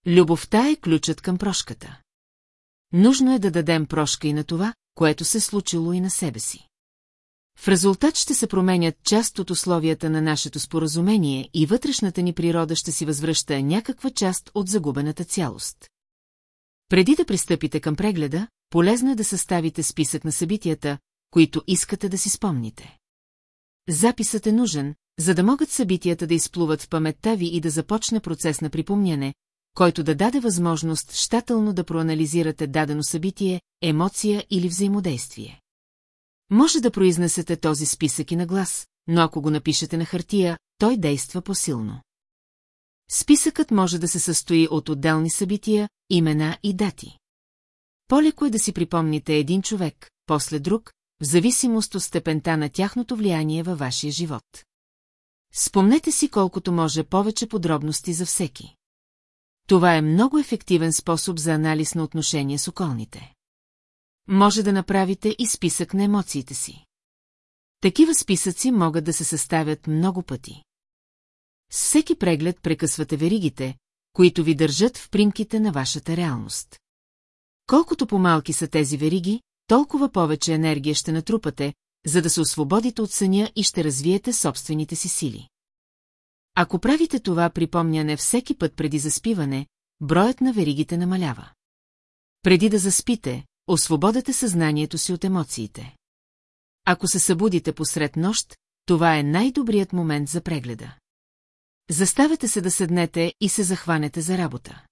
Любовта е ключът към прошката. Нужно е да дадем прошка и на това, което се случило и на себе си. В резултат ще се променят част от условията на нашето споразумение и вътрешната ни природа ще си възвръща някаква част от загубената цялост. Преди да пристъпите към прегледа, полезно е да съставите списък на събитията, които искате да си спомните. Записът е нужен, за да могат събитията да изплуват в паметта ви и да започне процес на припомняне, който да даде възможност щателно да проанализирате дадено събитие, емоция или взаимодействие. Може да произнесете този списък и на глас, но ако го напишете на хартия, той действа по-силно. Списъкът може да се състои от отделни събития, имена и дати. По-леко е да си припомните един човек, после друг, в зависимост от степента на тяхното влияние във вашия живот. Спомнете си колкото може повече подробности за всеки. Това е много ефективен способ за анализ на отношения с околните. Може да направите и списък на емоциите си. Такива списъци могат да се съставят много пъти. С всеки преглед прекъсвате веригите, които ви държат в примките на вашата реалност. Колкото по-малки са тези вериги, толкова повече енергия ще натрупате, за да се освободите от съня и ще развиете собствените си сили. Ако правите това припомняне всеки път преди заспиване, броят на веригите намалява. Преди да заспите, освободете съзнанието си от емоциите. Ако се събудите посред нощ, това е най-добрият момент за прегледа. Заставете се да седнете и се захванете за работа.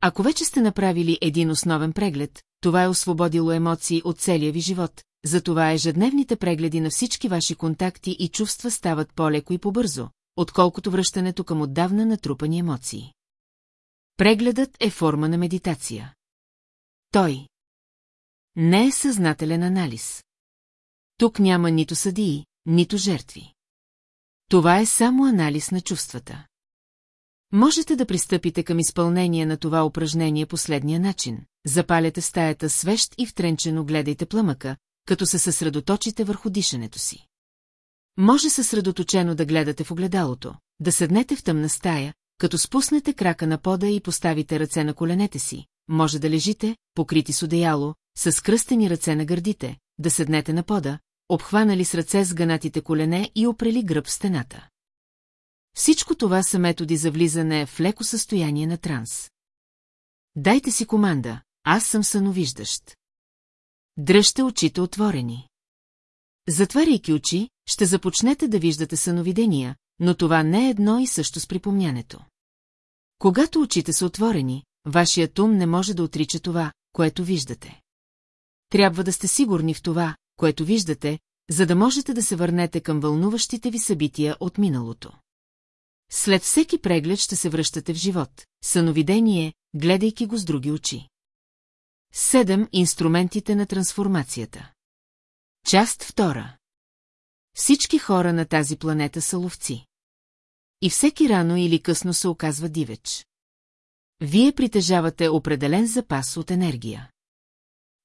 Ако вече сте направили един основен преглед, това е освободило емоции от целия ви живот, затова ежедневните прегледи на всички ваши контакти и чувства стават по-леко и по-бързо, отколкото връщането към отдавна натрупани емоции. Прегледът е форма на медитация. Той не е съзнателен анализ. Тук няма нито съдии, нито жертви. Това е само анализ на чувствата. Можете да пристъпите към изпълнение на това упражнение последния начин. Запаляте стаята свещ и втренчено гледайте пламъка, като се съсредоточите върху дишането си. Може съсредоточено да гледате в огледалото, да седнете в тъмна стая, като спуснете крака на пода и поставите ръце на коленете си. Може да лежите, покрити с одеяло, с кръстени ръце на гърдите, да седнете на пода, обхванали с ръце с ганатите колене и опрели гръб в стената. Всичко това са методи за влизане в леко състояние на транс. Дайте си команда, аз съм съновиждащ. Дръжте очите отворени. Затваряйки очи, ще започнете да виждате съновидения, но това не е едно и също с припомнянето. Когато очите са отворени, вашият ум не може да отрича това, което виждате. Трябва да сте сигурни в това, което виждате, за да можете да се върнете към вълнуващите ви събития от миналото. След всеки преглед ще се връщате в живот, съновидение, гледайки го с други очи. Седем инструментите на трансформацията. Част втора. Всички хора на тази планета са ловци. И всеки рано или късно се оказва дивеч. Вие притежавате определен запас от енергия.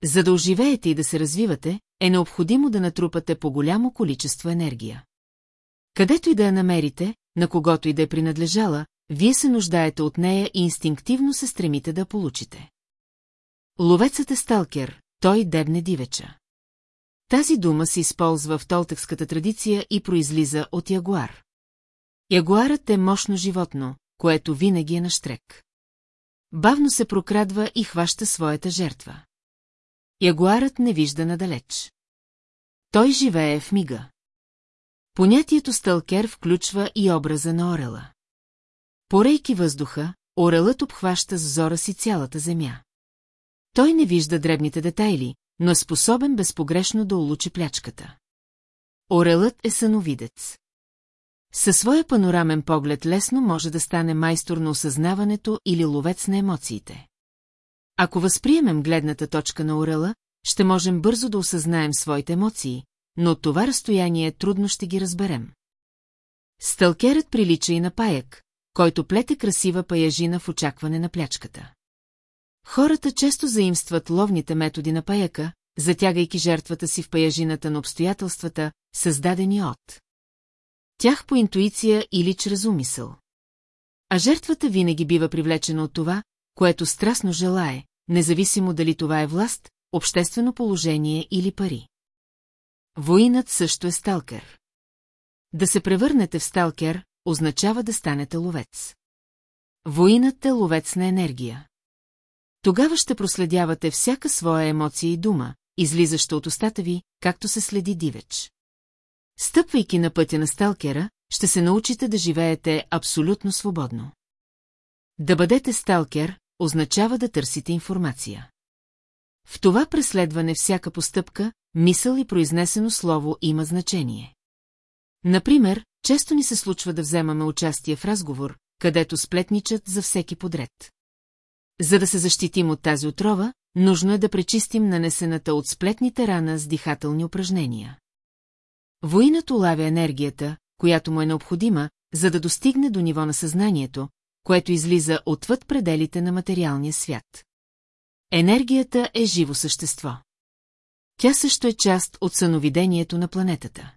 За да оживеете и да се развивате, е необходимо да натрупате по голямо количество енергия. Където и да я намерите, на когото и да е принадлежала, вие се нуждаете от нея и инстинктивно се стремите да получите. Ловецът е сталкер, той дебне дивеча. Тази дума се използва в толтекската традиция и произлиза от ягуар. Ягуарът е мощно животно, което винаги е на штрек. Бавно се прокрадва и хваща своята жертва. Ягуарът не вижда надалеч. Той живее в мига. Понятието сталкер включва и образа на орела. Порейки въздуха, орелът обхваща с зора си цялата земя. Той не вижда дребните детайли, но е способен безпогрешно да улучи плячката. Орелът е съновидец. Със своя панорамен поглед лесно може да стане майстор на осъзнаването или ловец на емоциите. Ако възприемем гледната точка на орела, ще можем бързо да осъзнаем своите емоции, но от това разстояние трудно ще ги разберем. Сталкерът прилича и на паяк, който плете красива паяжина в очакване на плячката. Хората често заимстват ловните методи на паяка, затягайки жертвата си в паяжината на обстоятелствата, създадени от тях по интуиция или чрез умисъл. А жертвата винаги бива привлечена от това, което страстно желае, независимо дали това е власт, обществено положение или пари. Воинът също е сталкер. Да се превърнете в сталкер, означава да станете ловец. Воинът е ловец на енергия. Тогава ще проследявате всяка своя емоция и дума, излизаща от устата ви, както се следи дивеч. Стъпвайки на пътя на сталкера, ще се научите да живеете абсолютно свободно. Да бъдете сталкер означава да търсите информация. В това преследване всяка постъпка, мисъл и произнесено слово има значение. Например, често ни се случва да вземаме участие в разговор, където сплетничат за всеки подред. За да се защитим от тази отрова, нужно е да пречистим нанесената от сплетните рана с дихателни упражнения. Воинът улавя енергията, която му е необходима, за да достигне до ниво на съзнанието, което излиза отвъд пределите на материалния свят. Енергията е живо същество. Тя също е част от съновидението на планетата.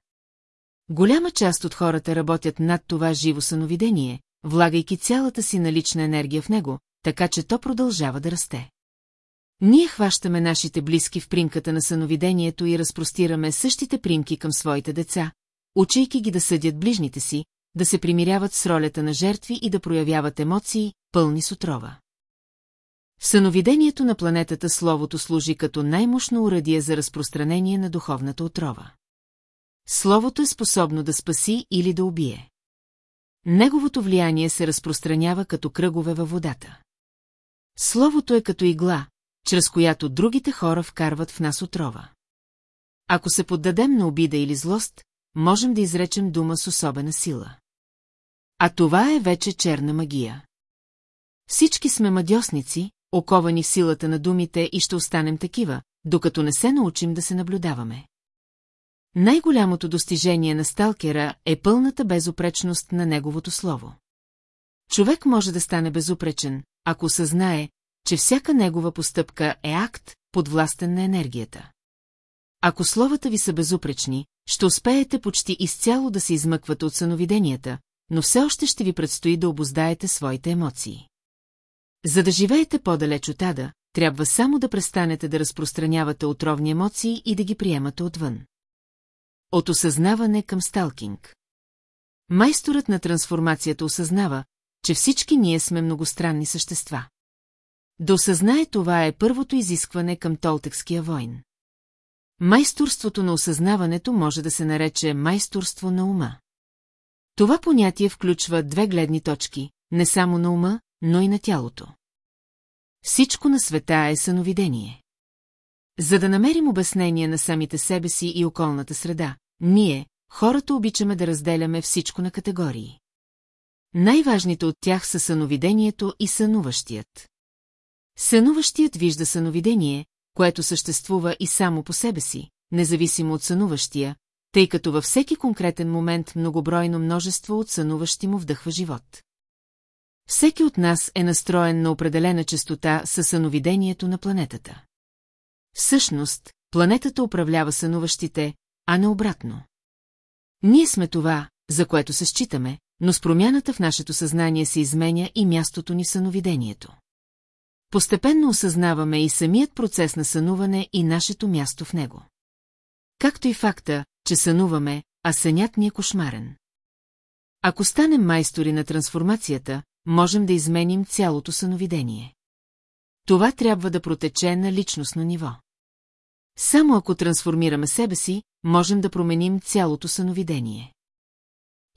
Голяма част от хората работят над това живо съновидение, влагайки цялата си налична енергия в него, така че то продължава да расте. Ние хващаме нашите близки в примката на съновидението и разпростираме същите примки към своите деца, учейки ги да съдят ближните си, да се примиряват с ролята на жертви и да проявяват емоции, пълни с отрова. В съновидението на планетата Словото служи като най-мощно уръдие за разпространение на духовната отрова. Словото е способно да спаси или да убие. Неговото влияние се разпространява като кръгове във водата. Словото е като игла, чрез която другите хора вкарват в нас отрова. Ако се поддадем на обида или злост, можем да изречем дума с особена сила. А това е вече черна магия. Всички сме мадьосници, оковани в силата на думите и ще останем такива, докато не се научим да се наблюдаваме. Най-голямото достижение на сталкера е пълната безопречност на неговото слово. Човек може да стане безупречен, ако съзнае, че всяка негова постъпка е акт, подвластен на енергията. Ако словата ви са безупречни, ще успеете почти изцяло да се измъквате от съновиденията, но все още ще ви предстои да обоздаете своите емоции. За да живеете по-далеч от ада, трябва само да престанете да разпространявате отровни емоции и да ги приемате отвън. От осъзнаване към сталкинг. Майсторът на трансформацията осъзнава, че всички ние сме многостранни същества. Да осъзнае това е първото изискване към толтекския войн. Майсторството на осъзнаването може да се нарече майсторство на ума. Това понятие включва две гледни точки, не само на ума, но и на тялото. Всичко на света е съновидение. За да намерим обяснение на самите себе си и околната среда, ние, хората обичаме да разделяме всичко на категории. Най-важните от тях са съновидението и сънуващият. Сънуващият вижда съновидение, което съществува и само по себе си, независимо от сънуващия, тъй като във всеки конкретен момент многобройно множество от сънуващи му вдъхва живот. Всеки от нас е настроен на определена частота със съновидението на планетата. Всъщност, планетата управлява сънуващите, а не обратно. Ние сме това, за което се считаме, но с промяната в нашето съзнание се изменя и мястото ни в съновидението. Постепенно осъзнаваме и самият процес на сънуване и нашето място в него. Както и факта, че сънуваме, а сънят ни е кошмарен. Ако станем майстори на трансформацията, можем да изменим цялото съновидение. Това трябва да протече на личностно ниво. Само ако трансформираме себе си, можем да променим цялото съновидение.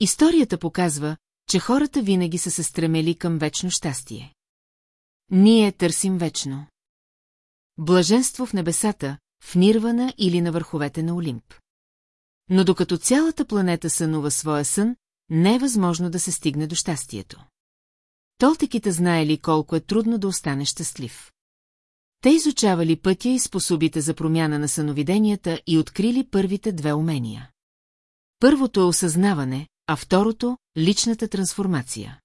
Историята показва, че хората винаги са се стремели към вечно щастие. Ние търсим вечно. Блаженство в небесата, в Нирвана или на върховете на Олимп. Но докато цялата планета сънува своя сън, не е възможно да се стигне до щастието. Толтеките знаели колко е трудно да остане щастлив. Те изучавали пътя и способите за промяна на съновиденията и открили първите две умения. Първото е осъзнаване, а второто – личната трансформация.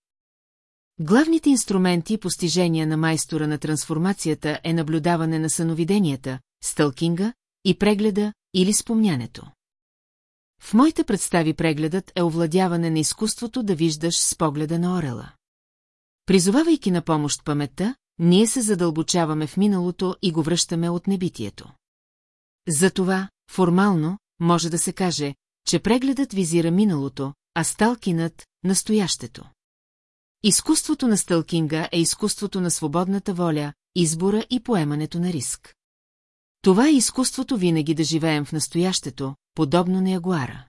Главните инструменти и постижения на майстора на трансформацията е наблюдаване на съновиденията, стълкинга и прегледа или спомнянето. В моите представи прегледът е овладяване на изкуството да виждаш с погледа на орела. Призовавайки на помощ паметта, ние се задълбочаваме в миналото и го връщаме от небитието. Затова, формално, може да се каже, че прегледът визира миналото, а сталкинът – настоящето. Изкуството на стълкинга е изкуството на свободната воля, избора и поемането на риск. Това е изкуството винаги да живеем в настоящето, подобно на ягуара.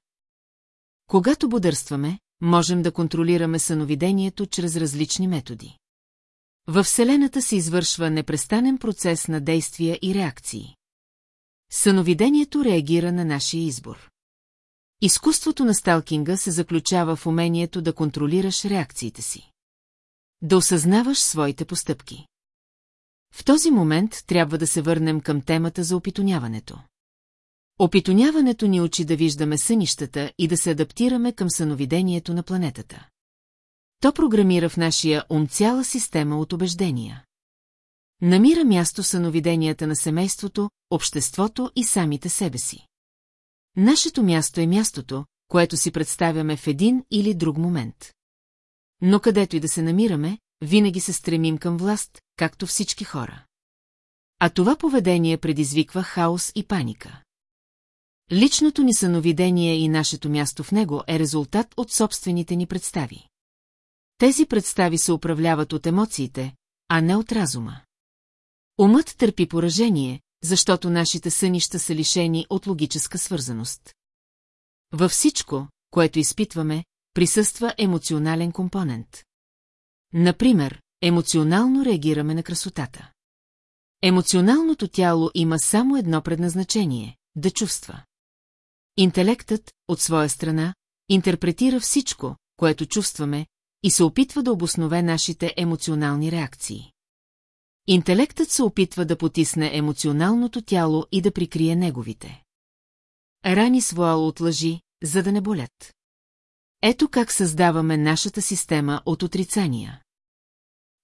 Когато бодърстваме, можем да контролираме съновидението чрез различни методи. Във Вселената се извършва непрестанен процес на действия и реакции. Съновидението реагира на нашия избор. Изкуството на сталкинга се заключава в умението да контролираш реакциите си. Да осъзнаваш своите постъпки. В този момент трябва да се върнем към темата за опитоняването. Опитоняването ни учи да виждаме сънищата и да се адаптираме към съновидението на планетата. То програмира в нашия ум цяла система от убеждения. Намира място съновиденията на семейството, обществото и самите себе си. Нашето място е мястото, което си представяме в един или друг момент. Но където и да се намираме, винаги се стремим към власт, както всички хора. А това поведение предизвиква хаос и паника. Личното ни съновидение и нашето място в него е резултат от собствените ни представи. Тези представи се управляват от емоциите, а не от разума. Умът търпи поражение, защото нашите сънища са лишени от логическа свързаност. Във всичко, което изпитваме, присъства емоционален компонент. Например, емоционално реагираме на красотата. Емоционалното тяло има само едно предназначение – да чувства. Интелектът, от своя страна, интерпретира всичко, което чувстваме, и се опитва да обоснове нашите емоционални реакции. Интелектът се опитва да потисне емоционалното тяло и да прикрие неговите. Рани с вуал от лъжи, за да не болят. Ето как създаваме нашата система от отрицания.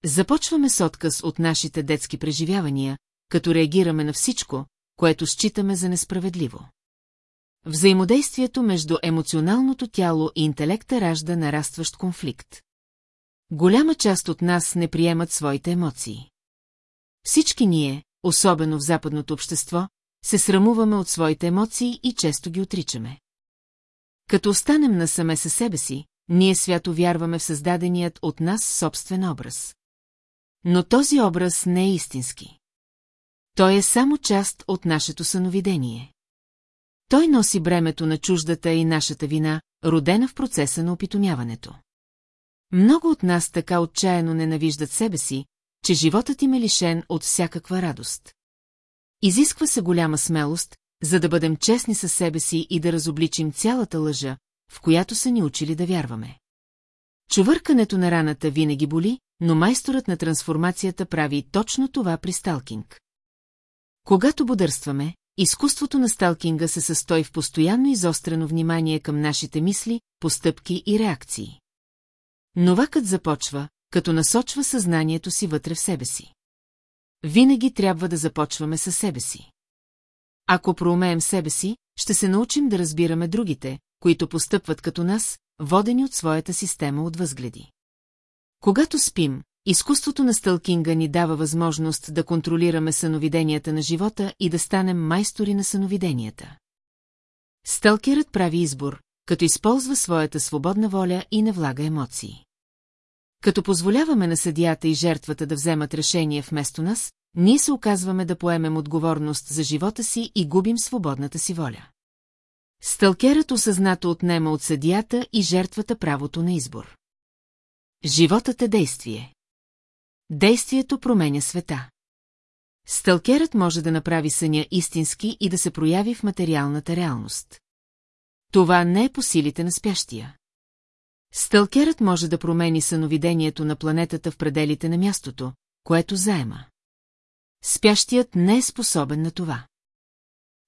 Започваме с отказ от нашите детски преживявания, като реагираме на всичко, което считаме за несправедливо. Взаимодействието между емоционалното тяло и интелекта ражда нарастващ конфликт. Голяма част от нас не приемат своите емоции. Всички ние, особено в западното общество, се срамуваме от своите емоции и често ги отричаме. Като останем насаме със себе си, ние свято вярваме в създаденият от нас собствен образ. Но този образ не е истински. Той е само част от нашето съновидение. Той носи бремето на чуждата и нашата вина, родена в процеса на опитомяването. Много от нас така отчаяно ненавиждат себе си, че животът им е лишен от всякаква радост. Изисква се голяма смелост, за да бъдем честни със себе си и да разобличим цялата лъжа, в която са ни учили да вярваме. Чувъркането на раната винаги боли, но майсторът на трансформацията прави точно това при сталкинг. Когато бодърстваме, изкуството на сталкинга се състои в постоянно изострено внимание към нашите мисли, постъпки и реакции. Новакът започва, като насочва съзнанието си вътре в себе си. Винаги трябва да започваме със себе си. Ако проумеем себе си, ще се научим да разбираме другите, които постъпват като нас, водени от своята система от възгледи. Когато спим, изкуството на стълкинга ни дава възможност да контролираме съновиденията на живота и да станем майстори на съновиденията. Стълкерът прави избор, като използва своята свободна воля и не влага емоции. Като позволяваме на съдията и жертвата да вземат решение вместо нас, ние се оказваме да поемем отговорност за живота си и губим свободната си воля. Сталкерът осъзнато отнема от съдията и жертвата правото на избор. Животът е действие. Действието променя света. Сталкерът може да направи съня истински и да се прояви в материалната реалност. Това не е по силите на спящия. Сталкерът може да промени съновидението на планетата в пределите на мястото, което заема. Спящият не е способен на това.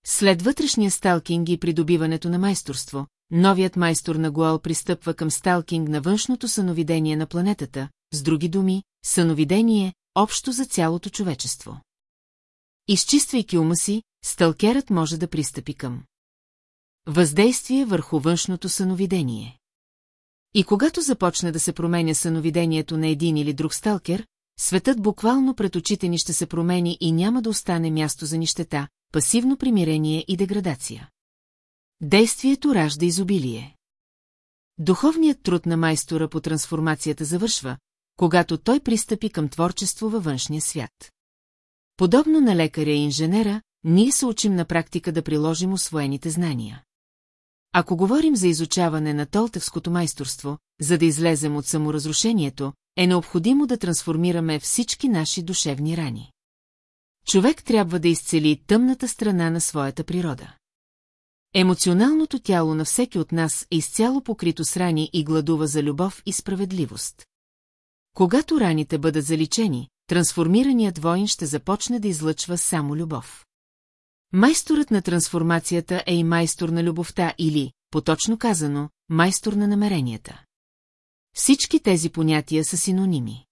След вътрешния сталкинг и придобиването на майсторство, новият майстор на Гуал пристъпва към сталкинг на външното съновидение на планетата, с други думи, съновидение, общо за цялото човечество. Изчиствайки ума си, сталкерът може да пристъпи към въздействие върху външното съновидение. И когато започне да се променя съновидението на един или друг сталкер, светът буквално пред очите ни ще се промени и няма да остане място за нищета, пасивно примирение и деградация. Действието ражда изобилие. Духовният труд на майстора по трансформацията завършва, когато той пристъпи към творчество във външния свят. Подобно на лекаря и инженера, ние се учим на практика да приложим освоените знания. Ако говорим за изучаване на толтевското майсторство, за да излезем от саморазрушението, е необходимо да трансформираме всички наши душевни рани. Човек трябва да изцели тъмната страна на своята природа. Емоционалното тяло на всеки от нас е изцяло покрито с рани и гладува за любов и справедливост. Когато раните бъдат заличени, трансформираният воин ще започне да излъчва само любов. Майсторът на трансформацията е и майстор на любовта или, поточно казано, майстор на намеренията. Всички тези понятия са синоними.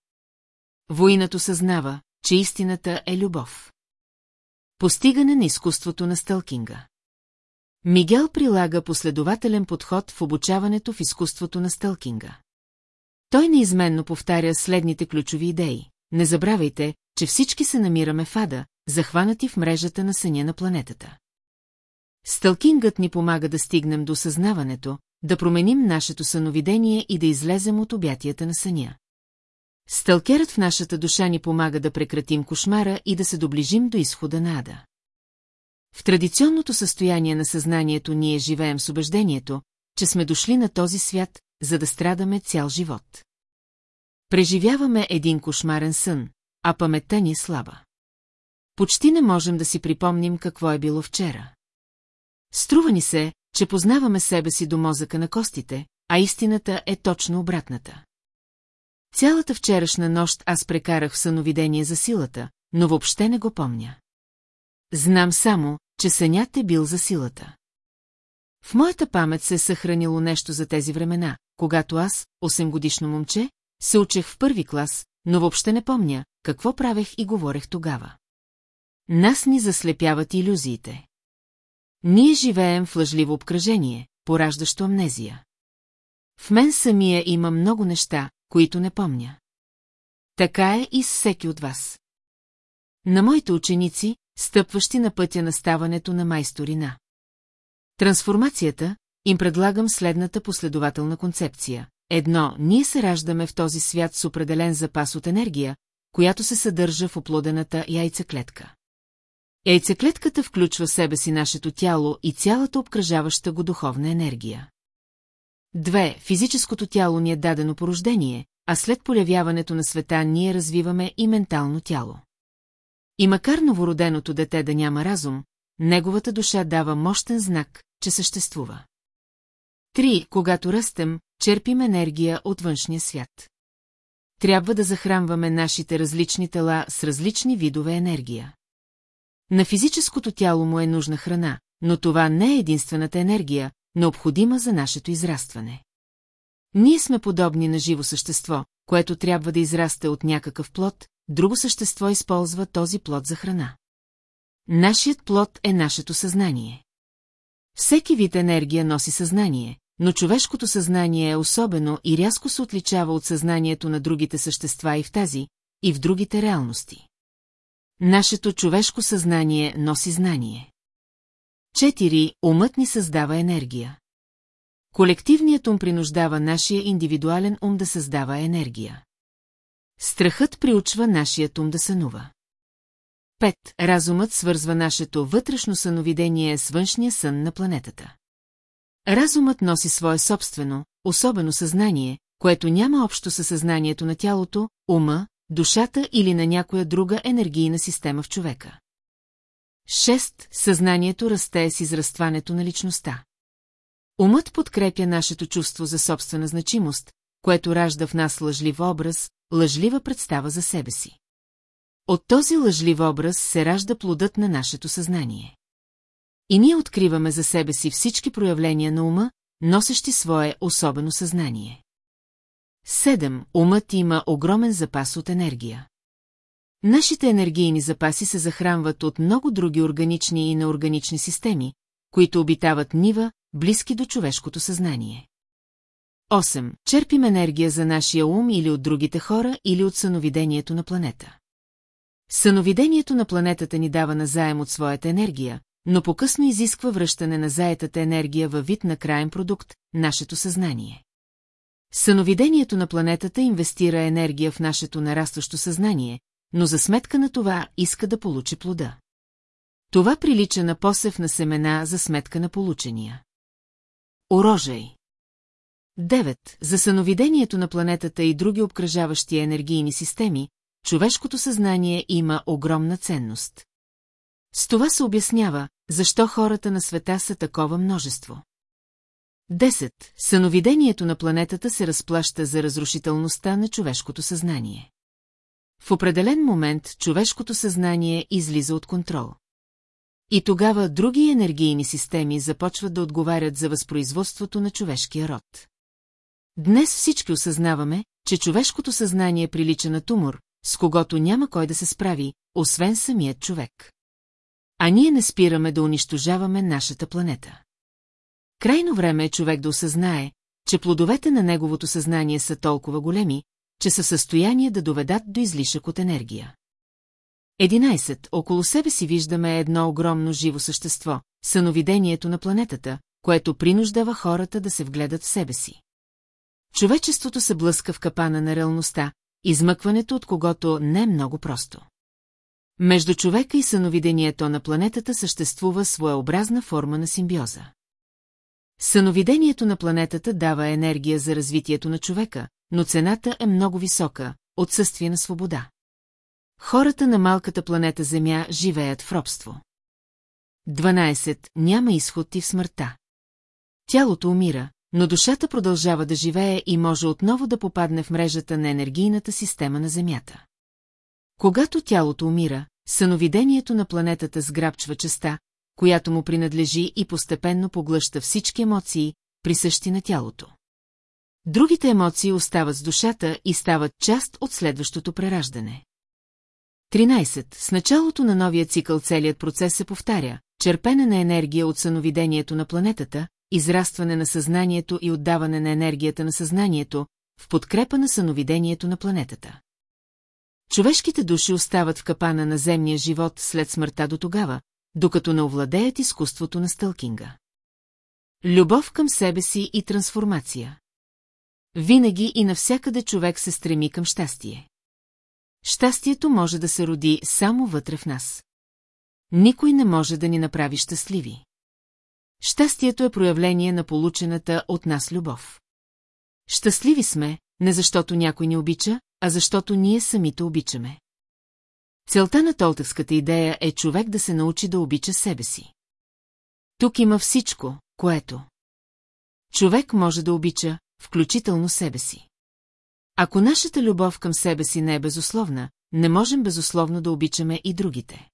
Воинът осъзнава, че истината е любов. Постигане на изкуството на стълкинга. Мигел прилага последователен подход в обучаването в изкуството на стълкинга. Той неизменно повтаря следните ключови идеи. Не забравяйте, че всички се намираме в ада, захванати в мрежата на съня на планетата. Стълкингът ни помага да стигнем до съзнаването, да променим нашето съновидение и да излезем от обятията на съня. Сталкерът в нашата душа ни помага да прекратим кошмара и да се доближим до изхода на ада. В традиционното състояние на съзнанието ние живеем с убеждението, че сме дошли на този свят, за да страдаме цял живот. Преживяваме един кошмарен сън, а паметта ни е слаба. Почти не можем да си припомним какво е било вчера. Струва ни се, че познаваме себе си до мозъка на костите, а истината е точно обратната. Цялата вчерашна нощ аз прекарах в съновидение за силата, но въобще не го помня. Знам само, че сънят е бил за силата. В моята памет се е съхранило нещо за тези времена, когато аз, 8 годишно момче, се учех в първи клас, но въобще не помня, какво правех и говорех тогава. Нас ни заслепяват иллюзиите. Ние живеем в лъжливо обкръжение, пораждащо амнезия. В мен самия има много неща, които не помня. Така е и с всеки от вас. На моите ученици, стъпващи на пътя на ставането на майсторина. Трансформацията, им предлагам следната последователна концепция. Едно, ние се раждаме в този свят с определен запас от енергия, която се съдържа в оплодената яйцеклетка. Яйцеклетката включва в себе си нашето тяло и цялата обкръжаваща го духовна енергия. Две, физическото тяло ни е дадено по рождение, а след полявяването на света ние развиваме и ментално тяло. И макар новороденото дете да няма разум, неговата душа дава мощен знак, че съществува. Три, когато растем, черпим енергия от външния свят. Трябва да захранваме нашите различни тела с различни видове енергия. На физическото тяло му е нужна храна, но това не е единствената енергия, необходима за нашето израстване. Ние сме подобни на живо същество, което трябва да израсте от някакъв плод, друго същество използва този плод за храна. Нашият плод е нашето съзнание. Всеки вид енергия носи съзнание, но човешкото съзнание е особено и рязко се отличава от съзнанието на другите същества и в тази, и в другите реалности. Нашето човешко съзнание носи знание. Четири, умът ни създава енергия. Колективният ум принуждава нашия индивидуален ум да създава енергия. Страхът приучва нашият ум да сънува. Пет, разумът свързва нашето вътрешно съновидение с външния сън на планетата. Разумът носи свое собствено, особено съзнание, което няма общо със съзнанието на тялото, ума, душата или на някоя друга енергийна система в човека. Шест, съзнанието расте с израстването на личността. Умът подкрепя нашето чувство за собствена значимост, което ражда в нас лъжлив образ, лъжлива представа за себе си. От този лъжлив образ се ражда плодът на нашето съзнание. И ние откриваме за себе си всички проявления на ума, носещи свое особено съзнание. Седем. Умът има огромен запас от енергия. Нашите енергийни запаси се захранват от много други органични и неорганични системи, които обитават нива, близки до човешкото съзнание. 8. Черпим енергия за нашия ум или от другите хора, или от съновидението на планета. Съновидението на планетата ни дава назаем от своята енергия, но по-късно изисква връщане на заетата енергия във вид на краен продукт, нашето съзнание. Съновидението на планетата инвестира енергия в нашето нарастващо съзнание, но за сметка на това иска да получи плода. Това прилича на посев на семена за сметка на получения. Орожей 9. За съновидението на планетата и други обкръжаващи енергийни системи, човешкото съзнание има огромна ценност. С това се обяснява, защо хората на света са такова множество. 10. Съновидението на планетата се разплаща за разрушителността на човешкото съзнание. В определен момент човешкото съзнание излиза от контрол. И тогава други енергийни системи започват да отговарят за възпроизводството на човешкия род. Днес всички осъзнаваме, че човешкото съзнание прилича на тумор, с когото няма кой да се справи, освен самият човек. А ние не спираме да унищожаваме нашата планета. Крайно време е човек да осъзнае, че плодовете на неговото съзнание са толкова големи, че са в състояние да доведат до излишък от енергия. 11. Около себе си виждаме едно огромно живо същество, съновидението на планетата, което принуждава хората да се вгледат в себе си. Човечеството се блъска в капана на реалността, измъкването от когото не е много просто. Между човека и съновидението на планетата съществува своеобразна форма на симбиоза. Съновидението на планетата дава енергия за развитието на човека, но цената е много висока – отсъствие на свобода. Хората на малката планета Земя живеят в робство. 12. Няма изход и в смъртта. Тялото умира, но душата продължава да живее и може отново да попадне в мрежата на енергийната система на Земята. Когато тялото умира, съновидението на планетата сграбчва частта, която му принадлежи и постепенно поглъща всички емоции, присъщи на тялото. Другите емоции остават с душата и стават част от следващото прераждане. 13. С началото на новия цикъл целият процес се повтаря, черпене на енергия от съновидението на планетата, израстване на съзнанието и отдаване на енергията на съзнанието, в подкрепа на съновидението на планетата. Човешките души остават в капана на земния живот след смъртта до тогава, докато не овладеят изкуството на стълкинга. Любов към себе си и трансформация. Винаги и навсякъде човек се стреми към щастие. Щастието може да се роди само вътре в нас. Никой не може да ни направи щастливи. Щастието е проявление на получената от нас любов. Щастливи сме, не защото някой ни обича, а защото ние самите обичаме. Целта на толтевската идея е човек да се научи да обича себе си. Тук има всичко, което човек може да обича, включително себе си. Ако нашата любов към себе си не е безусловна, не можем безусловно да обичаме и другите.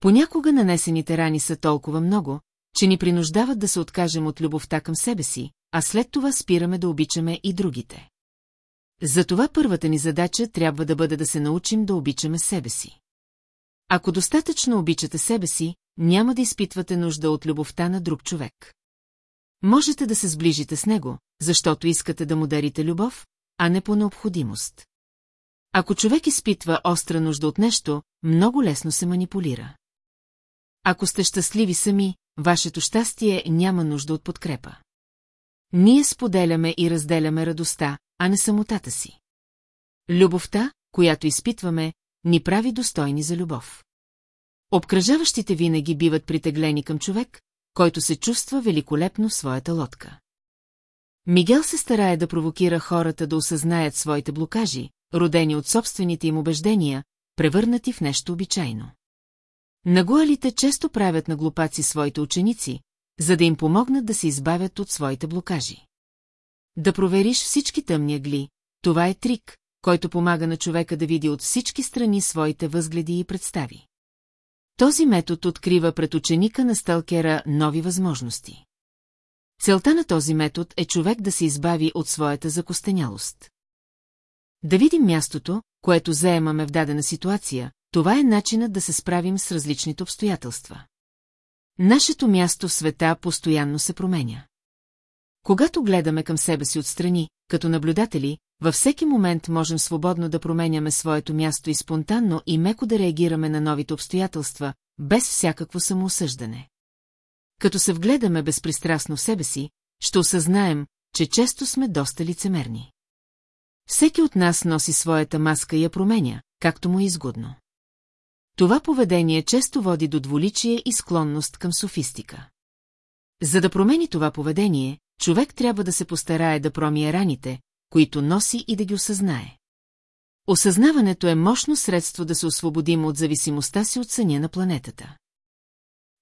Понякога нанесените рани са толкова много, че ни принуждават да се откажем от любовта към себе си, а след това спираме да обичаме и другите. Затова първата ни задача трябва да бъде да се научим да обичаме себе си. Ако достатъчно обичате себе си, няма да изпитвате нужда от любовта на друг човек. Можете да се сближите с него, защото искате да му дарите любов, а не по необходимост. Ако човек изпитва остра нужда от нещо, много лесно се манипулира. Ако сте щастливи сами, вашето щастие няма нужда от подкрепа. Ние споделяме и разделяме радостта, а не самотата си. Любовта, която изпитваме, ни прави достойни за любов. Обкръжаващите винаги биват притеглени към човек, който се чувства великолепно в своята лодка. Мигел се старае да провокира хората да осъзнаят своите блокажи, родени от собствените им убеждения, превърнати в нещо обичайно. Нагуалите често правят на глупаци своите ученици, за да им помогнат да се избавят от своите блокажи. Да провериш всички тъмни гли, това е трик, който помага на човека да види от всички страни своите възгледи и представи. Този метод открива пред ученика на сталкера нови възможности. Целта на този метод е човек да се избави от своята закостенялост. Да видим мястото, което заемаме в дадена ситуация, това е начинът да се справим с различните обстоятелства. Нашето място в света постоянно се променя. Когато гледаме към себе си отстрани, като наблюдатели, във всеки момент можем свободно да променяме своето място и спонтанно и меко да реагираме на новите обстоятелства, без всякакво самоосъждане. Като се вгледаме безпристрастно в себе си, ще осъзнаем, че често сме доста лицемерни. Всеки от нас носи своята маска и я променя, както му е изгодно. Това поведение често води до дволичие и склонност към софистика. За да промени това поведение, човек трябва да се постарае да промие раните, които носи и да ги осъзнае. Осъзнаването е мощно средство да се освободим от зависимостта си от съня на планетата.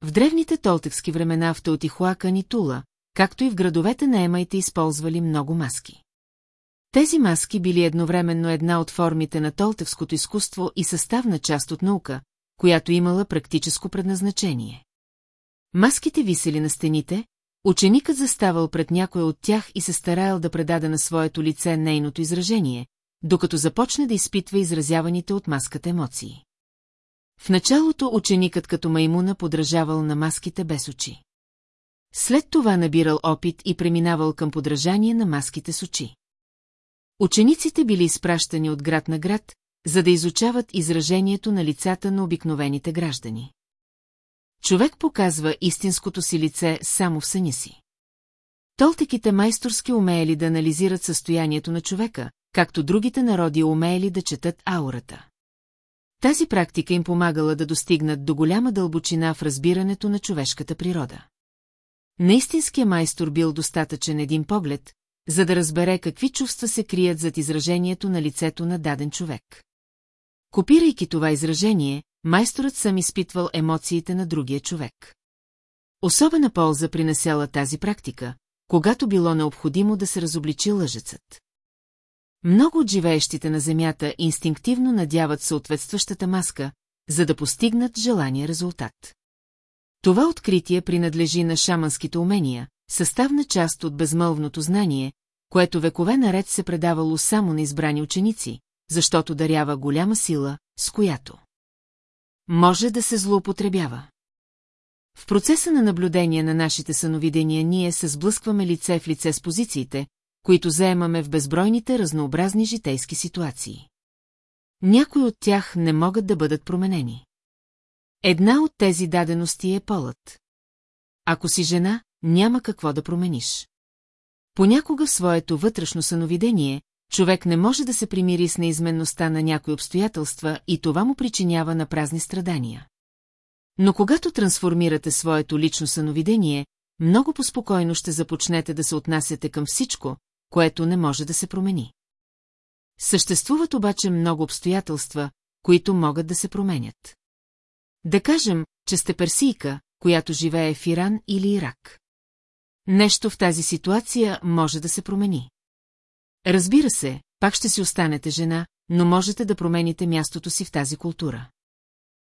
В древните толтекски времена в Теотихуакан и Тула, както и в градовете на Емайте използвали много маски. Тези маски били едновременно една от формите на толтевското изкуство и съставна част от наука, която имала практическо предназначение. Маските висели на стените, ученикът заставал пред някой от тях и се стараял да предаде на своето лице нейното изражение, докато започне да изпитва изразяваните от маската емоции. В началото ученикът като маймуна подражавал на маските без очи. След това набирал опит и преминавал към подражание на маските с очи. Учениците били изпращани от град на град, за да изучават изражението на лицата на обикновените граждани. Човек показва истинското си лице само в съня си. Толтеките майсторски умеели да анализират състоянието на човека, както другите народи умеели да четат аурата. Тази практика им помагала да достигнат до голяма дълбочина в разбирането на човешката природа. Наистинския майстор бил достатъчен един поглед, за да разбере какви чувства се крият зад изражението на лицето на даден човек. Копирайки това изражение, майсторът сам изпитвал емоциите на другия човек. Особена полза принесела тази практика, когато било необходимо да се разобличи лъжецът. Много от живеещите на Земята инстинктивно надяват съответстващата маска, за да постигнат желания резултат. Това откритие принадлежи на шаманските умения, съставна част от безмълвното знание, което векове наред се предавало само на избрани ученици, защото дарява голяма сила, с която може да се злоупотребява. В процеса на наблюдение на нашите съновидения ние се сблъскваме лице в лице с позициите, които заемаме в безбройните разнообразни житейски ситуации. Някои от тях не могат да бъдат променени. Една от тези дадености е полът. Ако си жена, няма какво да промениш. Понякога в своето вътрешно съновидение, човек не може да се примири с неизменността на някои обстоятелства и това му причинява на празни страдания. Но когато трансформирате своето лично съновидение, много поспокойно ще започнете да се отнасяте към всичко, което не може да се промени. Съществуват обаче много обстоятелства, които могат да се променят. Да кажем, че сте персийка, която живее в Иран или Ирак. Нещо в тази ситуация може да се промени. Разбира се, пак ще си останете жена, но можете да промените мястото си в тази култура.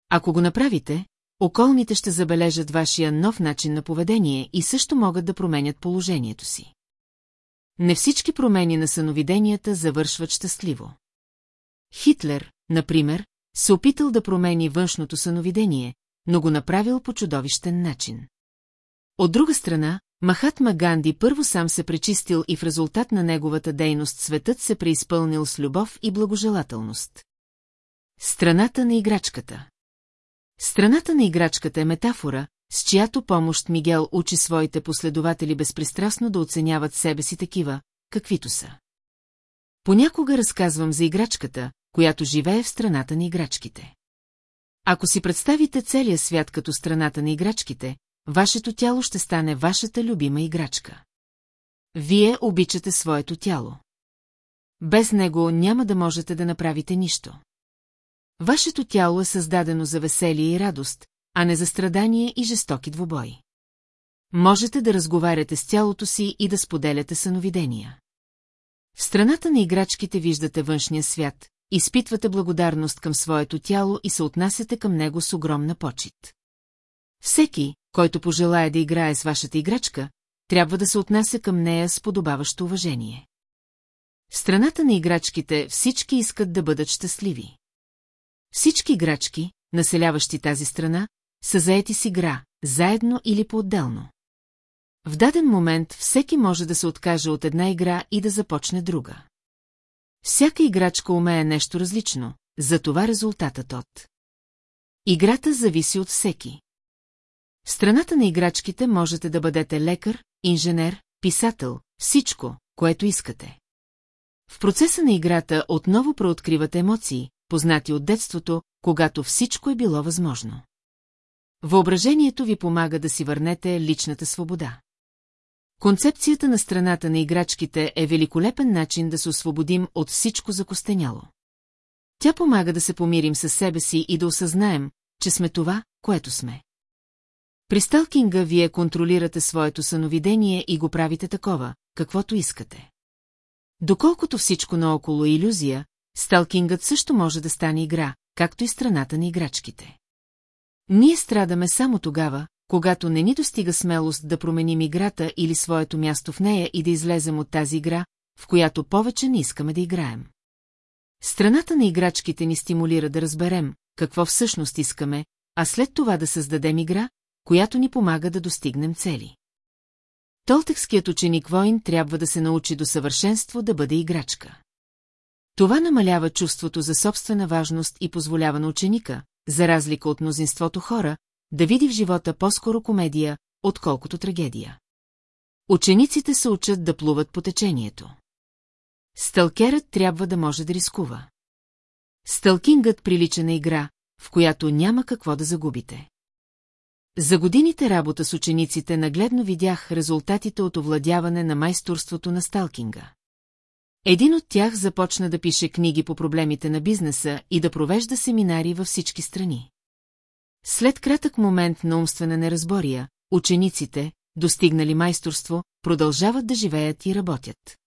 Ако го направите, околните ще забележат вашия нов начин на поведение и също могат да променят положението си. Не всички промени на съновиденията завършват щастливо. Хитлер, например, се опитал да промени външното съновидение, но го направил по чудовищен начин. От друга страна, Махатма Ганди първо сам се пречистил и в резултат на неговата дейност светът се преизпълнил с любов и благожелателност. Страната на играчката Страната на играчката е метафора, с чиято помощ Мигел учи своите последователи безпристрастно да оценяват себе си такива, каквито са. Понякога разказвам за играчката, която живее в страната на играчките. Ако си представите целия свят като страната на играчките, вашето тяло ще стане вашата любима играчка. Вие обичате своето тяло. Без него няма да можете да направите нищо. Вашето тяло е създадено за веселие и радост, а не за страдание и жестоки двубои. Можете да разговаряте с тялото си и да споделяте съновидения. В страната на играчките виждате външния свят, изпитвате благодарност към своето тяло и се отнасяте към него с огромна почет. Всеки, който пожелая да играе с вашата играчка, трябва да се отнася към нея с подобаващо уважение. В страната на играчките всички искат да бъдат щастливи. Всички играчки, населяващи тази страна, са заети с игра, заедно или по-отделно. В даден момент всеки може да се откаже от една игра и да започне друга. Всяка играчка умее нещо различно, затова резултатът от. Играта зависи от всеки. Страната на играчките можете да бъдете лекар, инженер, писател, всичко, което искате. В процеса на играта отново прооткривате емоции, познати от детството, когато всичко е било възможно. Въображението ви помага да си върнете личната свобода. Концепцията на страната на играчките е великолепен начин да се освободим от всичко закостеняло. Тя помага да се помирим със себе си и да осъзнаем, че сме това, което сме. При сталкинга вие контролирате своето съновидение и го правите такова, каквото искате. Доколкото всичко наоколо е иллюзия, сталкингът също може да стане игра, както и страната на играчките. Ние страдаме само тогава, когато не ни достига смелост да променим играта или своето място в нея и да излезем от тази игра, в която повече не искаме да играем. Страната на играчките ни стимулира да разберем, какво всъщност искаме, а след това да създадем игра, която ни помага да достигнем цели. Толтекският ученик Войн трябва да се научи до съвършенство да бъде играчка. Това намалява чувството за собствена важност и позволява на ученика, за разлика от мнозинството хора, да види в живота по-скоро комедия, отколкото трагедия. Учениците се учат да плуват по течението. Сталкерът трябва да може да рискува. Сталкингът прилича на игра, в която няма какво да загубите. За годините работа с учениците нагледно видях резултатите от овладяване на майсторството на сталкинга. Един от тях започна да пише книги по проблемите на бизнеса и да провежда семинари във всички страни. След кратък момент на умствена неразбория, учениците, достигнали майсторство, продължават да живеят и работят.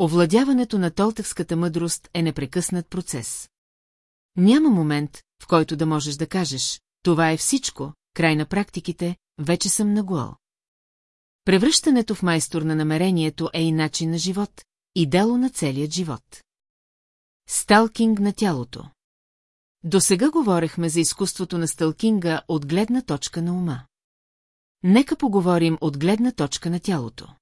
Овладяването на толтевската мъдрост е непрекъснат процес. Няма момент, в който да можеш да кажеш, това е всичко, край на практиките, вече съм нагуал. Превръщането в майстор на намерението е и начин на живот, и дело на целият живот. Сталкинг на тялото До сега говорехме за изкуството на сталкинга от гледна точка на ума. Нека поговорим от гледна точка на тялото.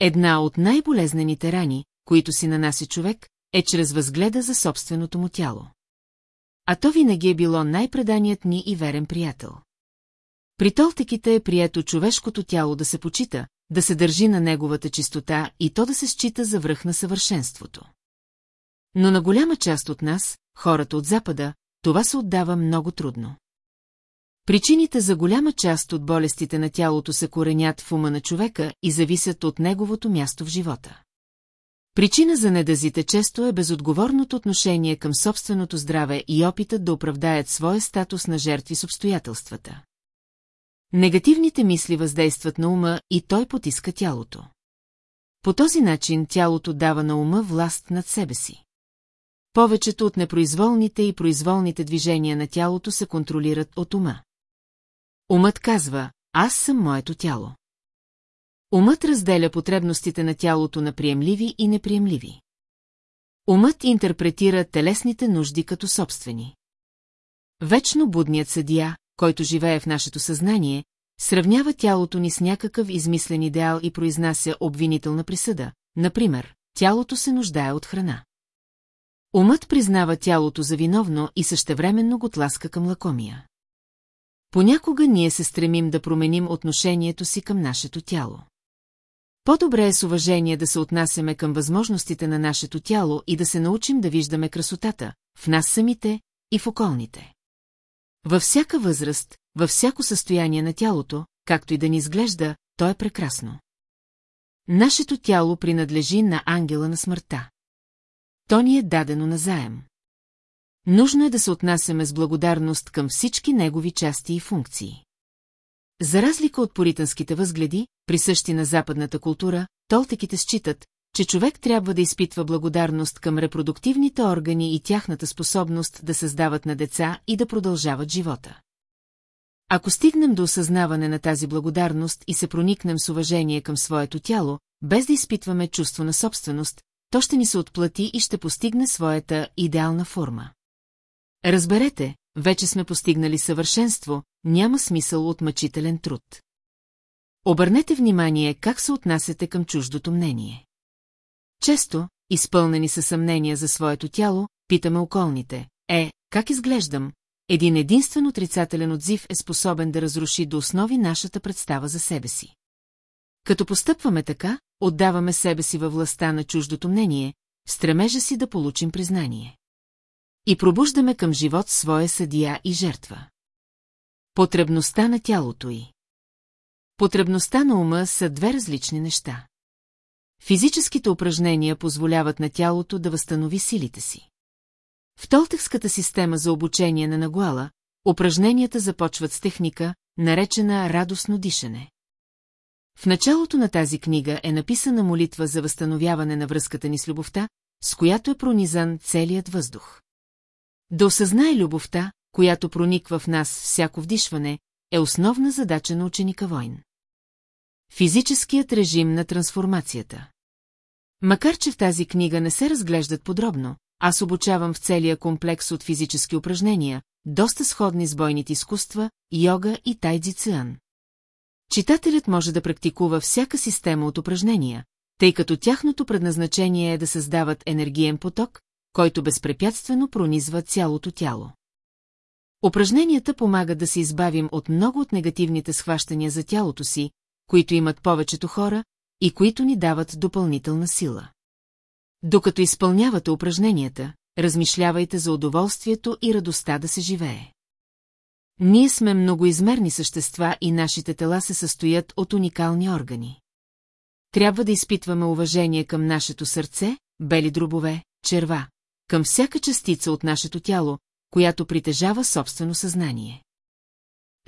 Една от най-болезнените рани, които си нанася човек, е чрез възгледа за собственото му тяло. А то винаги е било най-преданият ни и верен приятел. При толтеките е прието човешкото тяло да се почита, да се държи на неговата чистота и то да се счита за връх на съвършенството. Но на голяма част от нас, хората от Запада, това се отдава много трудно. Причините за голяма част от болестите на тялото се коренят в ума на човека и зависят от неговото място в живота. Причина за недазите често е безотговорното отношение към собственото здраве и опитът да оправдаят своя статус на жертви с обстоятелствата. Негативните мисли въздействат на ума и той потиска тялото. По този начин тялото дава на ума власт над себе си. Повечето от непроизволните и произволните движения на тялото се контролират от ума. Умът казва, аз съм моето тяло. Умът разделя потребностите на тялото на приемливи и неприемливи. Умът интерпретира телесните нужди като собствени. Вечно будният съдия, който живее в нашето съзнание, сравнява тялото ни с някакъв измислен идеал и произнася обвинителна присъда. Например, тялото се нуждае от храна. Умът признава тялото за виновно и същевременно го тласка към лакомия. Понякога ние се стремим да променим отношението си към нашето тяло. По-добре е с уважение да се отнасяме към възможностите на нашето тяло и да се научим да виждаме красотата в нас самите и в околните. Във всяка възраст, във всяко състояние на тялото, както и да ни изглежда, то е прекрасно. Нашето тяло принадлежи на ангела на смъртта. То ни е дадено на заем. Нужно е да се отнасяме с благодарност към всички негови части и функции. За разлика от поританските възгледи, присъщи на западната култура, толтеките считат, че човек трябва да изпитва благодарност към репродуктивните органи и тяхната способност да създават на деца и да продължават живота. Ако стигнем до осъзнаване на тази благодарност и се проникнем с уважение към своето тяло, без да изпитваме чувство на собственост, то ще ни се отплати и ще постигне своята идеална форма. Разберете, вече сме постигнали съвършенство, няма смисъл от мъчителен труд. Обърнете внимание как се отнасяте към чуждото мнение. Често, изпълнени със съмнения за своето тяло, питаме околните. Е, как изглеждам? Един единствен отрицателен отзив е способен да разруши до основи нашата представа за себе си. Като постъпваме така, отдаваме себе си във властта на чуждото мнение, стремежа си да получим признание. И пробуждаме към живот своя съдия и жертва. Потребността на тялото й. Потребността на ума са две различни неща. Физическите упражнения позволяват на тялото да възстанови силите си. В Толтекската система за обучение на Нагуала, упражненията започват с техника, наречена радостно дишане. В началото на тази книга е написана молитва за възстановяване на връзката ни с любовта, с която е пронизан целият въздух. Да осъзнае любовта, която прониква в нас всяко вдишване, е основна задача на ученика войн. Физическият режим на трансформацията Макар, че в тази книга не се разглеждат подробно, аз обучавам в целия комплекс от физически упражнения, доста сходни с бойните изкуства, йога и тайдзи циан. Читателят може да практикува всяка система от упражнения, тъй като тяхното предназначение е да създават енергиен поток, който безпрепятствено пронизва цялото тяло. Упражненията помагат да се избавим от много от негативните схващания за тялото си, които имат повечето хора и които ни дават допълнителна сила. Докато изпълнявате упражненията, размишлявайте за удоволствието и радостта да се живее. Ние сме многоизмерни същества и нашите тела се състоят от уникални органи. Трябва да изпитваме уважение към нашето сърце, бели дробове, черва, към всяка частица от нашето тяло, която притежава собствено съзнание.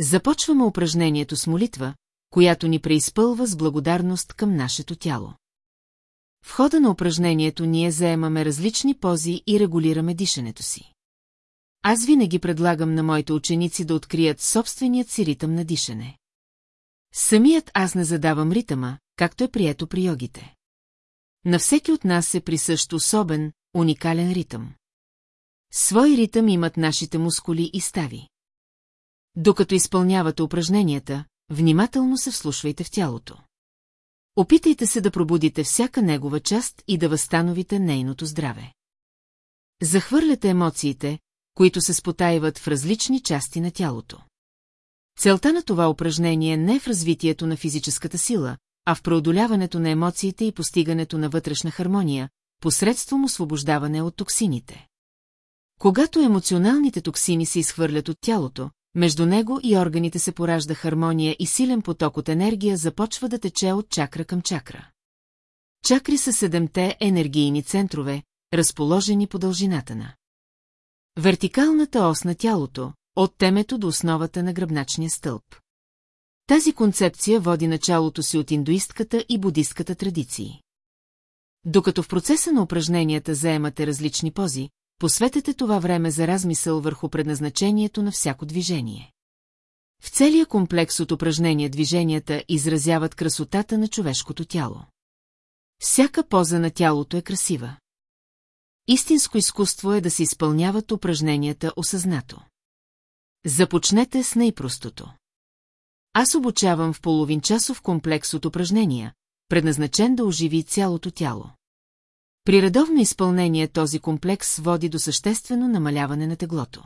Започваме упражнението с молитва, която ни преизпълва с благодарност към нашето тяло. В хода на упражнението ние заемаме различни пози и регулираме дишането си. Аз винаги предлагам на моите ученици да открият собственият си ритъм на дишане. Самият аз не задавам ритъма, както е прието при йогите. На всеки от нас е присъщ особен, уникален ритъм. Свой ритъм имат нашите мускули и стави. Докато изпълнявате упражненията, внимателно се вслушвайте в тялото. Опитайте се да пробудите всяка негова част и да възстановите нейното здраве. Захвърляте емоциите, които се спотаиват в различни части на тялото. Целта на това упражнение не е в развитието на физическата сила, а в преодоляването на емоциите и постигането на вътрешна хармония, посредством освобождаване от токсините. Когато емоционалните токсини се изхвърлят от тялото, между него и органите се поражда хармония и силен поток от енергия започва да тече от чакра към чакра. Чакри са седемте енергийни центрове, разположени по дължината на вертикалната ос на тялото, от темето до основата на гръбначния стълб. Тази концепция води началото си от индуистката и будистката традиции. Докато в процеса на упражненията заемате различни пози, посветете това време за размисъл върху предназначението на всяко движение. В целия комплекс от упражнения движенията изразяват красотата на човешкото тяло. Всяка поза на тялото е красива. Истинско изкуство е да се изпълняват упражненията осъзнато. Започнете с най-простото. Аз обучавам в половинчасов комплекс от упражнения, предназначен да оживи цялото тяло. При редовно изпълнение този комплекс води до съществено намаляване на теглото.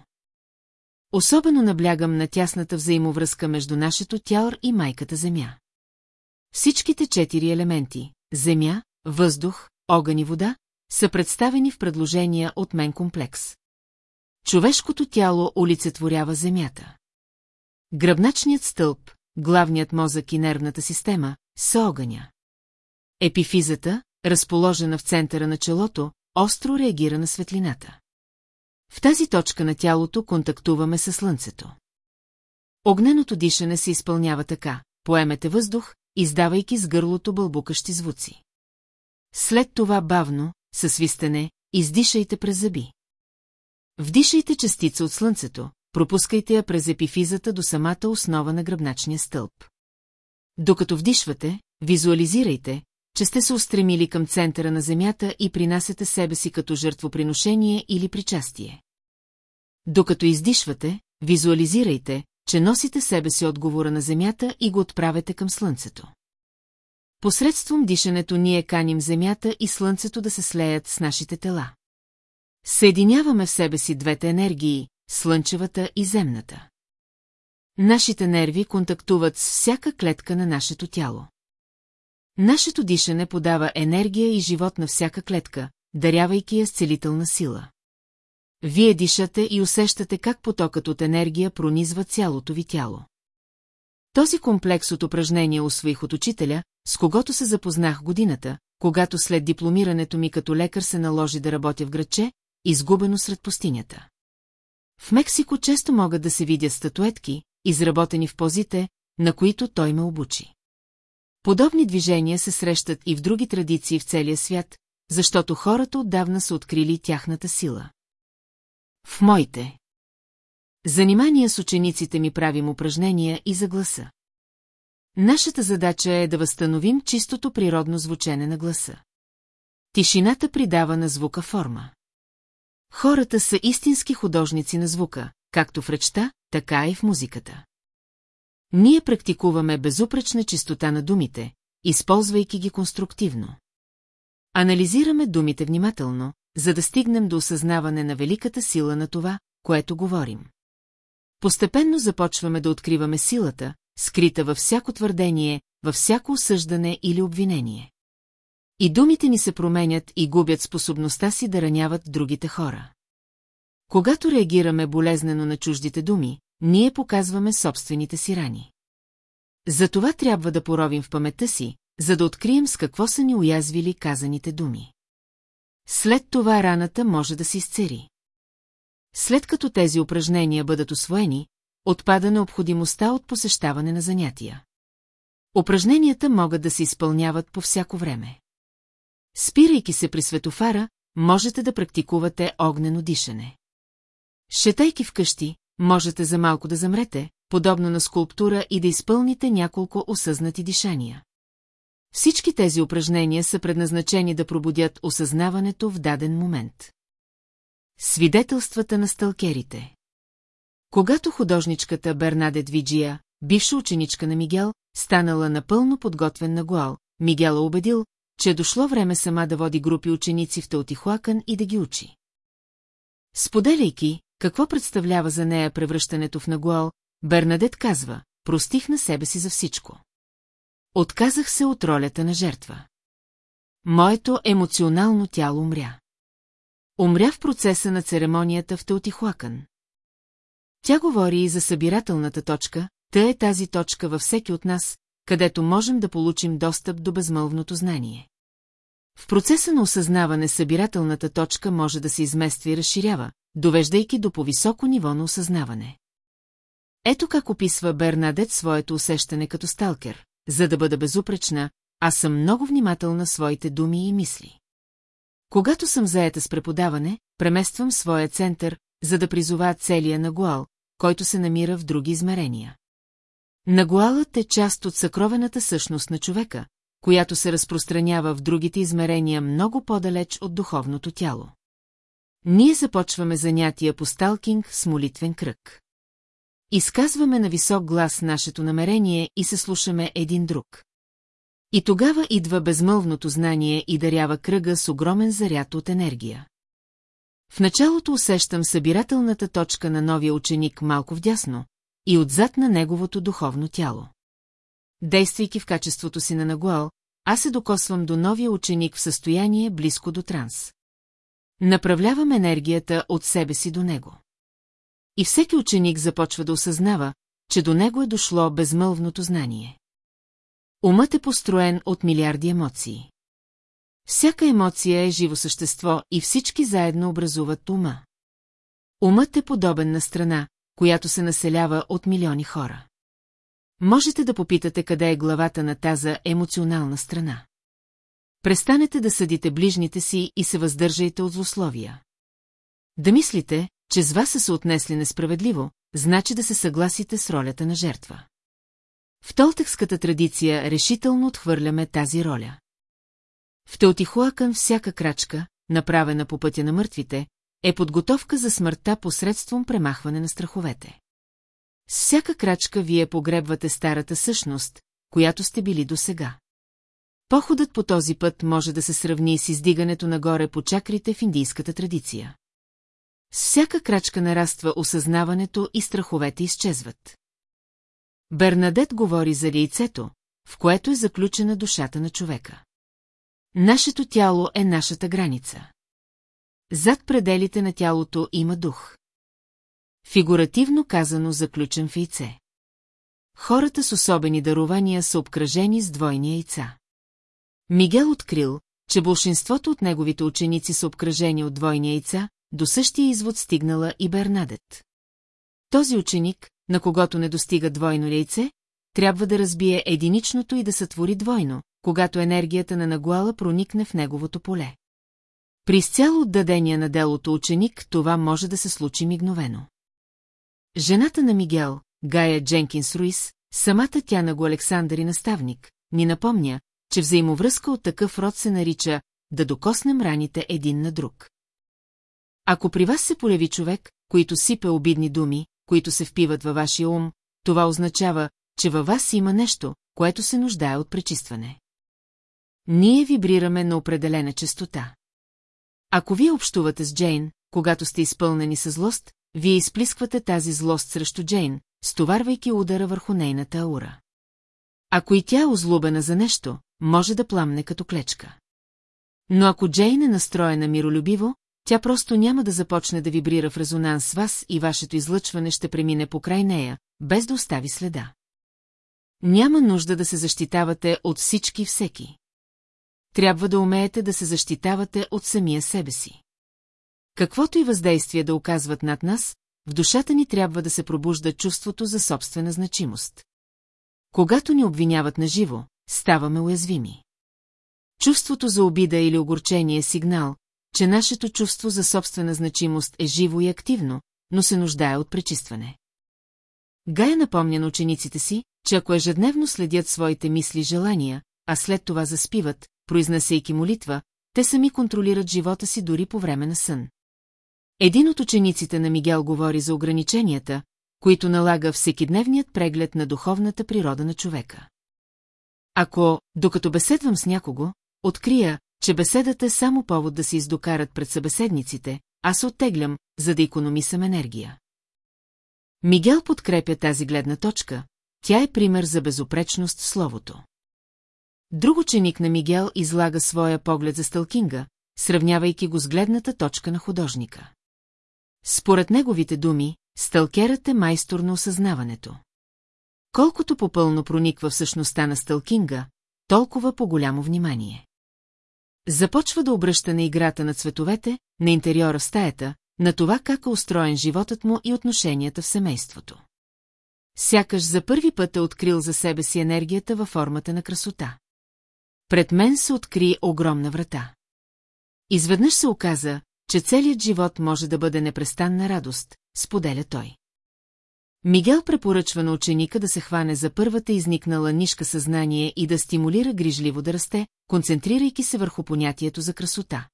Особено наблягам на тясната взаимовръзка между нашето тяло и майката Земя. Всичките четири елементи – земя, въздух, огън и вода – са представени в предложения от мен комплекс. Човешкото тяло олицетворява земята. Гръбначният стълб, главният мозък и нервната система са огъня. Епифизата, разположена в центъра на челото, остро реагира на светлината. В тази точка на тялото контактуваме с слънцето. Огненото дишане се изпълнява така, поемете въздух, издавайки с гърлото бълбукащи звуци. След това бавно, със свистене, издишайте през зъби. Вдишайте частица от слънцето, пропускайте я през епифизата до самата основа на гръбначния стълб. Докато вдишвате, визуализирайте, че сте се устремили към центъра на Земята и принасяте себе си като жертвоприношение или причастие. Докато издишвате, визуализирайте, че носите себе си отговора на Земята и го отправяте към Слънцето. Посредством дишането ние каним Земята и Слънцето да се слеят с нашите тела. Съединяваме в себе си двете енергии, слънчевата и земната. Нашите нерви контактуват с всяка клетка на нашето тяло. Нашето дишане подава енергия и живот на всяка клетка, дарявайки я с целителна сила. Вие дишате и усещате как потокът от енергия пронизва цялото ви тяло. Този комплекс от упражнения усвоих от учителя, с когото се запознах годината, когато след дипломирането ми като лекар се наложи да работя в градче, изгубено сред пустинята. В Мексико често могат да се видят статуетки, изработени в позите, на които той ме обучи. Подобни движения се срещат и в други традиции в целия свят, защото хората отдавна са открили тяхната сила. В моите занимания с учениците ми правим упражнения и за гласа. Нашата задача е да възстановим чистото природно звучене на гласа. Тишината придава на звука форма. Хората са истински художници на звука, както в речта, така и в музиката. Ние практикуваме безупречна чистота на думите, използвайки ги конструктивно. Анализираме думите внимателно, за да стигнем до осъзнаване на великата сила на това, което говорим. Постепенно започваме да откриваме силата, скрита във всяко твърдение, във всяко осъждане или обвинение. И думите ни се променят и губят способността си да раняват другите хора. Когато реагираме болезнено на чуждите думи, ние показваме собствените си рани. Затова трябва да поровим в паметта си, за да открием с какво са ни уязвили казаните думи. След това раната може да се изцери. След като тези упражнения бъдат освоени, отпада необходимостта от посещаване на занятия. Упражненията могат да се изпълняват по всяко време. Спирайки се при светофара, можете да практикувате огнено дишане. Шетайки вкъщи, можете за малко да замрете, подобно на скулптура и да изпълните няколко осъзнати дишания. Всички тези упражнения са предназначени да пробудят осъзнаването в даден момент. Свидетелствата на сталкерите Когато художничката Бернадет Виджия, бивша ученичка на Мигел, станала напълно подготвен на Гуал, Мигела убедил, че е дошло време сама да води групи ученици в Теотихуакън и да ги учи. Споделяйки, какво представлява за нея превръщането в Нагуал, Бернадет казва, простих на себе си за всичко. Отказах се от ролята на жертва. Моето емоционално тяло умря. Умря в процеса на церемонията в Теотихуакън. Тя говори и за събирателната точка, та е тази точка във всеки от нас, където можем да получим достъп до безмълвното знание. В процеса на осъзнаване събирателната точка може да се измества и разширява, довеждайки до по-високо ниво на осъзнаване. Ето как описва Бернадет своето усещане като сталкер. За да бъда безупречна, аз съм много внимателна своите думи и мисли. Когато съм заета с преподаване, премествам своя център, за да призова целия Нагуал, който се намира в други измерения. Нагуалът е част от съкровената същност на човека, която се разпространява в другите измерения много по-далеч от духовното тяло. Ние започваме занятия по сталкинг с молитвен кръг. Изказваме на висок глас нашето намерение и се слушаме един друг. И тогава идва безмълвното знание и дарява кръга с огромен заряд от енергия. В началото усещам събирателната точка на новия ученик малко вдясно и отзад на неговото духовно тяло. Действайки в качеството си на Нагуал, аз се докосвам до новия ученик в състояние близко до транс. Направлявам енергията от себе си до него. И всеки ученик започва да осъзнава, че до него е дошло безмълвното знание. Умът е построен от милиарди емоции. Всяка емоция е живо същество и всички заедно образуват ума. Умът е подобен на страна, която се населява от милиони хора. Можете да попитате къде е главата на тази емоционална страна. Престанете да съдите ближните си и се въздържайте от злословия. Да мислите, че с вас са се отнесли несправедливо, значи да се съгласите с ролята на жертва. В толтекската традиция решително отхвърляме тази роля. В Теотихуакън всяка крачка, направена по пътя на мъртвите, е подготовка за смъртта посредством премахване на страховете. С всяка крачка вие погребвате старата същност, която сте били досега. Походът по този път може да се сравни с издигането нагоре по чакрите в индийската традиция. С всяка крачка нараства осъзнаването и страховете изчезват. Бернадет говори за яйцето, в което е заключена душата на човека. Нашето тяло е нашата граница. Зад пределите на тялото има дух. Фигуративно казано заключен в яйце. Хората с особени дарования са обкръжени с двойни яйца. Мигел открил, че большинството от неговите ученици са обкръжени от двойни яйца, до същия извод стигнала и Бернадет. Този ученик, на когото не достига двойно яйце, трябва да разбие единичното и да сътвори двойно, когато енергията на Нагуала проникне в неговото поле. При изцяло отдадения на делото ученик това може да се случи мигновено. Жената на Мигел, Гая Дженкинс Руис, самата тя на го Александър и наставник, ни напомня, че взаимовръзка от такъв род се нарича да докоснем раните един на друг. Ако при вас се полеви човек, който сипе обидни думи, които се впиват във вашия ум, това означава, че във вас има нещо, което се нуждае от пречистване. Ние вибрираме на определена частота. Ако вие общувате с Джейн, когато сте изпълнени с злост, вие изплисквате тази злост срещу Джейн, стоварвайки удара върху нейната аура. Ако и тя е озлобена за нещо, може да пламне като клечка. Но ако Джейн е настроена миролюбиво, тя просто няма да започне да вибрира в резонанс с вас и вашето излъчване ще премине покрай нея, без да остави следа. Няма нужда да се защитавате от всички всеки. Трябва да умеете да се защитавате от самия себе си. Каквото и въздействие да оказват над нас, в душата ни трябва да се пробужда чувството за собствена значимост. Когато ни обвиняват на живо, ставаме уязвими. Чувството за обида или огорчение е сигнал, че нашето чувство за собствена значимост е живо и активно, но се нуждае от пречистване. Гая напомня на учениците си, че ако ежедневно следят своите мисли и желания, а след това заспиват, произнасяйки молитва, те сами контролират живота си дори по време на сън. Един от учениците на Мигел говори за ограниченията, които налага всекидневният преглед на духовната природа на човека. Ако, докато беседвам с някого, открия, че беседата е само повод да се издокарат пред събеседниците, аз оттеглям, за да економисам енергия. Мигел подкрепя тази гледна точка, тя е пример за безопречност в словото. Друг ученик на Мигел излага своя поглед за Стълкинга, сравнявайки го с гледната точка на художника. Според неговите думи, сталкерът е майстор на осъзнаването. Колкото попълно прониква в същността на Стълкинга, толкова по-голямо внимание. Започва да обръща на играта на цветовете, на интериора в стаята, на това как е устроен животът му и отношенията в семейството. Сякаш за първи път е открил за себе си енергията във формата на красота. Пред мен се откри огромна врата. Изведнъж се оказа, че целият живот може да бъде непрестанна радост, споделя той. Мигел препоръчва на ученика да се хване за първата изникнала нишка съзнание и да стимулира грижливо да расте, концентрирайки се върху понятието за красота.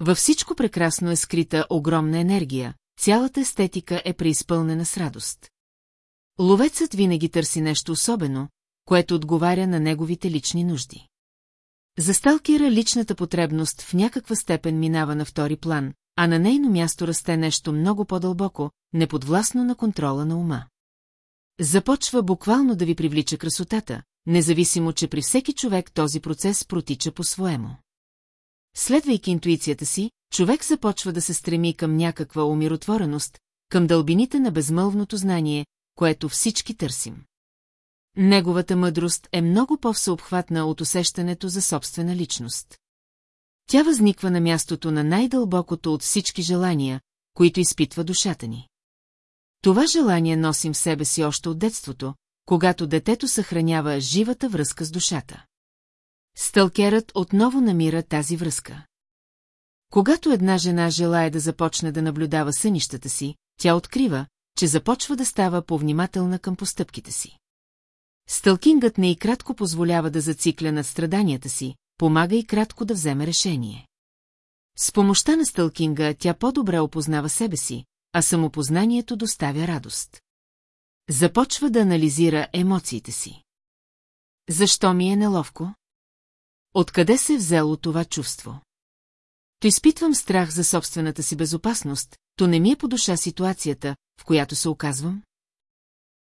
Във всичко прекрасно е скрита огромна енергия, цялата естетика е преизпълнена с радост. Ловецът винаги търси нещо особено, което отговаря на неговите лични нужди. За сталкера личната потребност в някаква степен минава на втори план, а на нейно място расте нещо много по-дълбоко, неподвластно на контрола на ума. Започва буквално да ви привлича красотата, независимо, че при всеки човек този процес протича по-своему. Следвайки интуицията си, човек започва да се стреми към някаква умиротвореност, към дълбините на безмълвното знание, което всички търсим. Неговата мъдрост е много по-всеобхватна от усещането за собствена личност. Тя възниква на мястото на най-дълбокото от всички желания, които изпитва душата ни. Това желание носим в себе си още от детството, когато детето съхранява живата връзка с душата. Сталкерът отново намира тази връзка. Когато една жена желая да започне да наблюдава сънищата си, тя открива, че започва да става повнимателна към постъпките си. Стълкингът не и кратко позволява да зацикля над страданията си, помага и кратко да вземе решение. С помощта на стълкинга тя по-добре опознава себе си, а самопознанието доставя радост. Започва да анализира емоциите си. Защо ми е неловко? Откъде се е взело това чувство? То изпитвам страх за собствената си безопасност, то не ми е по душа ситуацията, в която се оказвам?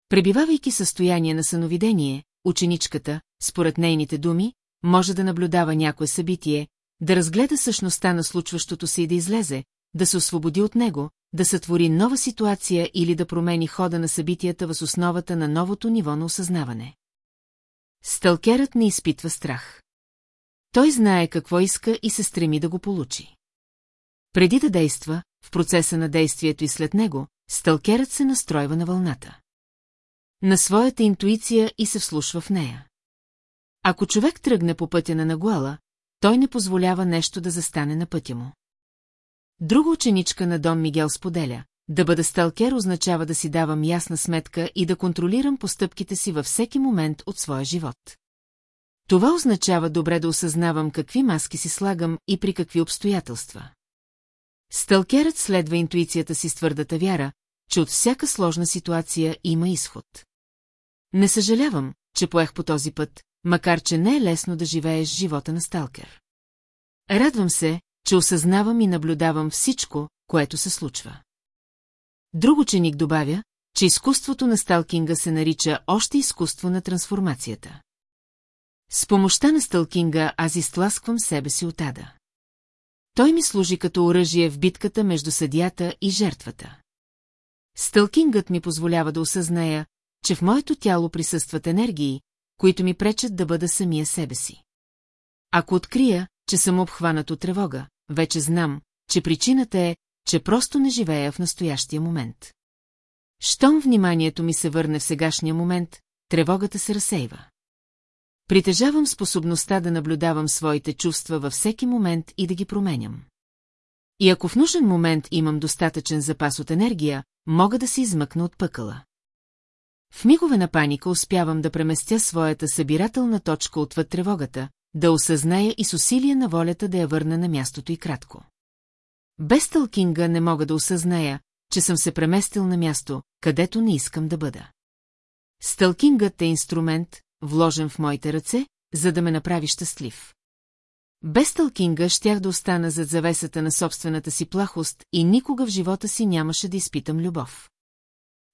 Пребивавайки състояние на съновидение, ученичката, според нейните думи, може да наблюдава някое събитие, да разгледа същността на случващото се и да излезе, да се освободи от него, да сътвори нова ситуация или да промени хода на събитията въз основата на новото ниво на осъзнаване. Сталкерът не изпитва страх. Той знае какво иска и се стреми да го получи. Преди да действа, в процеса на действието и след него, сталкерът се настройва на вълната. На своята интуиция и се вслушва в нея. Ако човек тръгне по пътя на Нагуала, той не позволява нещо да застане на пътя му. Друга ученичка на Дон Мигел споделя, да бъда сталкер означава да си давам ясна сметка и да контролирам постъпките си във всеки момент от своя живот. Това означава добре да осъзнавам какви маски си слагам и при какви обстоятелства. Сталкерът следва интуицията си с твърдата вяра, че от всяка сложна ситуация има изход. Не съжалявам, че поех по този път, макар че не е лесно да живееш живота на сталкер. Радвам се, че осъзнавам и наблюдавам всичко, което се случва. Друг ученик добавя, че изкуството на сталкинга се нарича още изкуство на трансформацията. С помощта на сталкинга аз изтласквам себе си от ада. Той ми служи като оръжие в битката между съдията и жертвата. Стълкингът ми позволява да осъзная, че в моето тяло присъстват енергии, които ми пречат да бъда самия себе си. Ако открия, че съм обхванат от тревога, вече знам, че причината е, че просто не живея в настоящия момент. Щом вниманието ми се върне в сегашния момент, тревогата се разсейва. Притежавам способността да наблюдавам своите чувства във всеки момент и да ги променям. И ако в нужен момент имам достатъчен запас от енергия, мога да се измъкна от пъкъла. В мигове на паника успявам да преместя своята събирателна точка отвъд тревогата, да осъзная и с усилие на волята да я върна на мястото и кратко. Без тълкинга не мога да осъзная, че съм се преместил на място, където не искам да бъда. Стълкингът е инструмент, вложен в моите ръце, за да ме направи щастлив. Без тълкинга щях да остана зад завесата на собствената си плахост и никога в живота си нямаше да изпитам любов.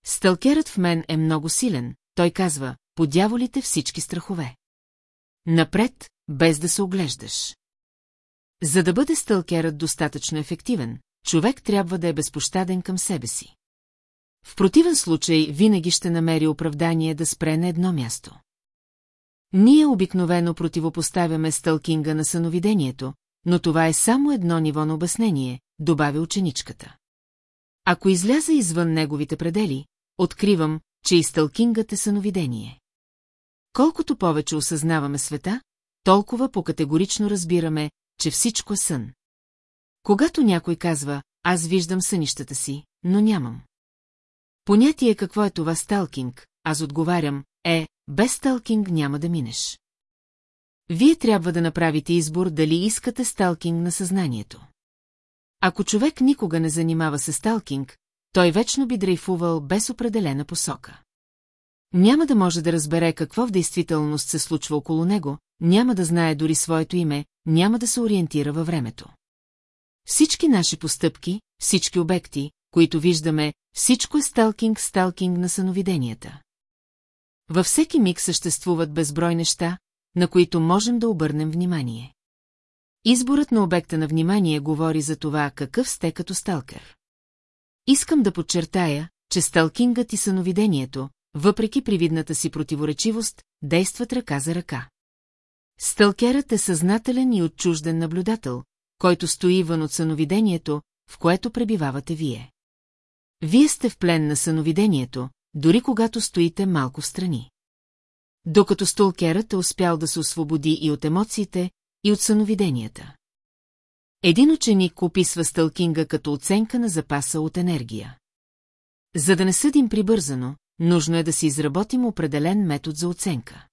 Сталкерът в мен е много силен, той казва, подяволите всички страхове. напред, без да се оглеждаш. За да бъде стълкерът достатъчно ефективен, човек трябва да е безпощаден към себе си. В противен случай винаги ще намери оправдание да спре на едно място. Ние обикновено противопоставяме стълкинга на съновидението, но това е само едно ниво на обяснение, добавя ученичката. Ако изляза извън неговите предели, откривам, че и стълкингът е съновидение. Колкото повече осъзнаваме света, толкова по-категорично разбираме, че всичко е сън. Когато някой казва, аз виждам сънищата си, но нямам. Понятие какво е това сталкинг, аз отговарям, е, без сталкинг няма да минеш. Вие трябва да направите избор дали искате сталкинг на съзнанието. Ако човек никога не занимава се сталкинг, той вечно би дрейфувал без определена посока. Няма да може да разбере какво в действителност се случва около него, няма да знае дори своето име, няма да се ориентира във времето. Всички наши постъпки, всички обекти, които виждаме, всичко е сталкинг-сталкинг на съновиденията. Във всеки миг съществуват безброй неща, на които можем да обърнем внимание. Изборът на обекта на внимание говори за това какъв сте като сталкер. Искам да подчертая, че сталкингът и съновидението, въпреки привидната си противоречивост, действат ръка за ръка. Сталкерът е съзнателен и отчужден наблюдател, който стои вън от съновидението, в което пребивавате вие. Вие сте в плен на съновидението, дори когато стоите малко в страни. Докато столкерът е успял да се освободи и от емоциите, и от съновиденията. Един ученик описва стълкинга като оценка на запаса от енергия. За да не съдим прибързано, нужно е да си изработим определен метод за оценка.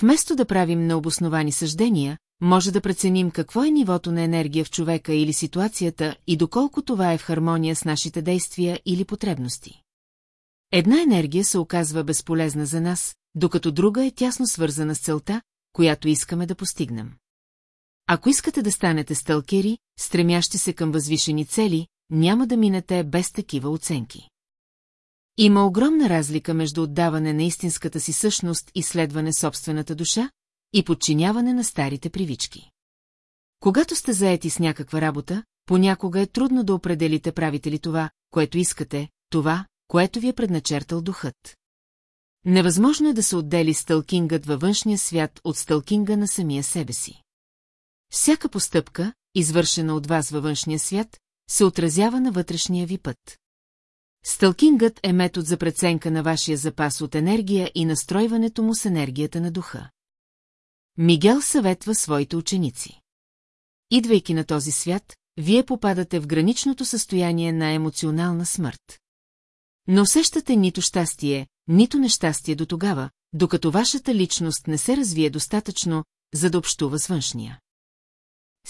Вместо да правим необосновани съждения, може да преценим какво е нивото на енергия в човека или ситуацията и доколко това е в хармония с нашите действия или потребности. Една енергия се оказва безполезна за нас, докато друга е тясно свързана с целта, която искаме да постигнем. Ако искате да станете сталкери, стремящи се към възвишени цели, няма да минете без такива оценки. Има огромна разлика между отдаване на истинската си същност и следване собствената душа и подчиняване на старите привички. Когато сте заети с някаква работа, понякога е трудно да определите правите ли това, което искате, това, което ви е предначертал духът. Невъзможно е да се отдели стълкингът във външния свят от стълкинга на самия себе си. Всяка постъпка, извършена от вас във външния свят, се отразява на вътрешния ви път. Стълкингът е метод за преценка на вашия запас от енергия и настройването му с енергията на духа. Мигел съветва своите ученици. Идвайки на този свят, вие попадате в граничното състояние на емоционална смърт. Не усещате нито щастие, нито нещастие до тогава, докато вашата личност не се развие достатъчно, за да общува с външния.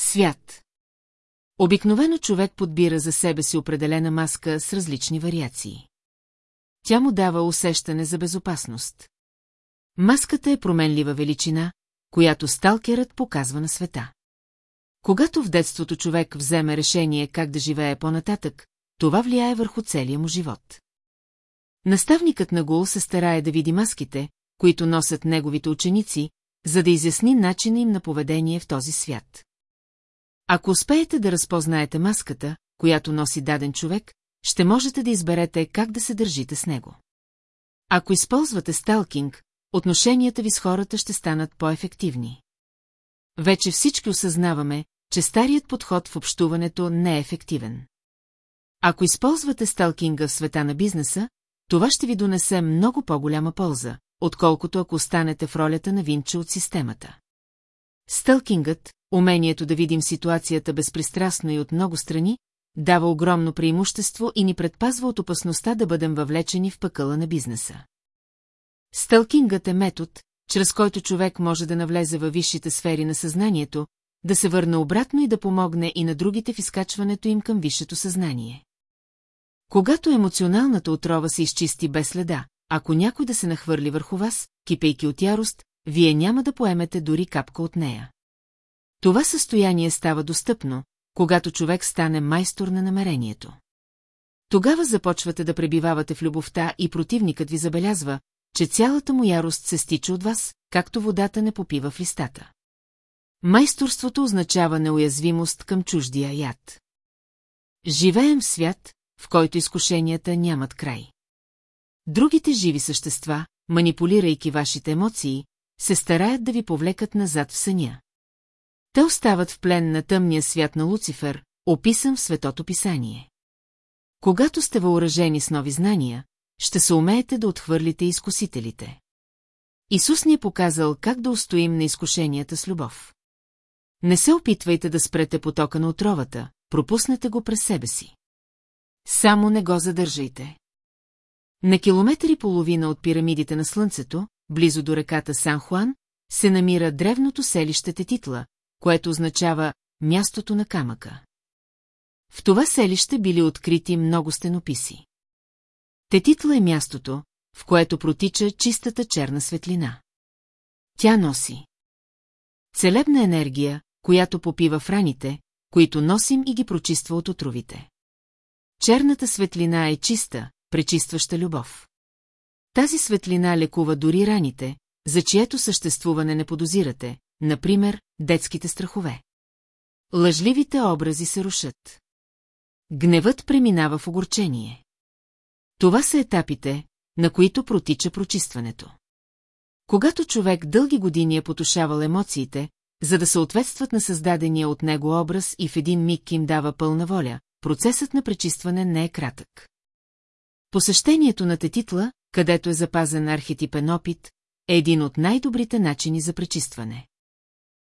Свят Обикновено човек подбира за себе си определена маска с различни вариации. Тя му дава усещане за безопасност. Маската е променлива величина, която сталкерът показва на света. Когато в детството човек вземе решение как да живее по-нататък, това влияе върху целия му живот. Наставникът на Гул се старае да види маските, които носят неговите ученици, за да изясни начина им на поведение в този свят. Ако успеете да разпознаете маската, която носи даден човек, ще можете да изберете как да се държите с него. Ако използвате сталкинг, отношенията ви с хората ще станат по-ефективни. Вече всички осъзнаваме, че старият подход в общуването не е ефективен. Ако използвате сталкинга в света на бизнеса, това ще ви донесе много по-голяма полза, отколкото ако останете в ролята на винче от системата. Стълкингът, умението да видим ситуацията безпристрастно и от много страни, дава огромно преимущество и ни предпазва от опасността да бъдем въвлечени в пъкъла на бизнеса. Стълкингът е метод, чрез който човек може да навлезе във висшите сфери на съзнанието, да се върне обратно и да помогне и на другите в изкачването им към висшето съзнание. Когато емоционалната отрова се изчисти без следа, ако някой да се нахвърли върху вас, кипейки от ярост, вие няма да поемете дори капка от нея. Това състояние става достъпно, когато човек стане майстор на намерението. Тогава започвате да пребивавате в любовта и противникът ви забелязва, че цялата му ярост се стича от вас, както водата не попива в листата. Майсторството означава неуязвимост към чуждия яд. Живеем в свят, в който изкушенията нямат край. Другите живи същества, манипулирайки вашите емоции, се стараят да ви повлекат назад в съня. Те остават в плен на тъмния свят на Луцифер, описан в Светото Писание. Когато сте въоръжени с нови знания, ще се умеете да отхвърлите изкусителите. Исус ни е показал как да устоим на изкушенията с любов. Не се опитвайте да спрете потока на отровата, пропуснете го през себе си. Само не го задържайте. На километър и половина от пирамидите на Слънцето, близо до реката Сан Хуан, се намира древното селище Тетитла, което означава мястото на камъка. В това селище били открити много стенописи. Тетитла е мястото, в което протича чистата черна светлина. Тя носи целебна енергия, която попива в раните, които носим и ги прочиства от отровите. Черната светлина е чиста, пречистваща любов. Тази светлина лекува дори раните, за чието съществуване не подозирате, например, детските страхове. Лъжливите образи се рушат. Гневът преминава в огорчение. Това са етапите, на които протича прочистването. Когато човек дълги години е потушавал емоциите, за да съответстват на създадения от него образ и в един миг им дава пълна воля, процесът на пречистване не е кратък. Посещението на тетитла, където е запазен архетипен опит, е един от най-добрите начини за пречистване.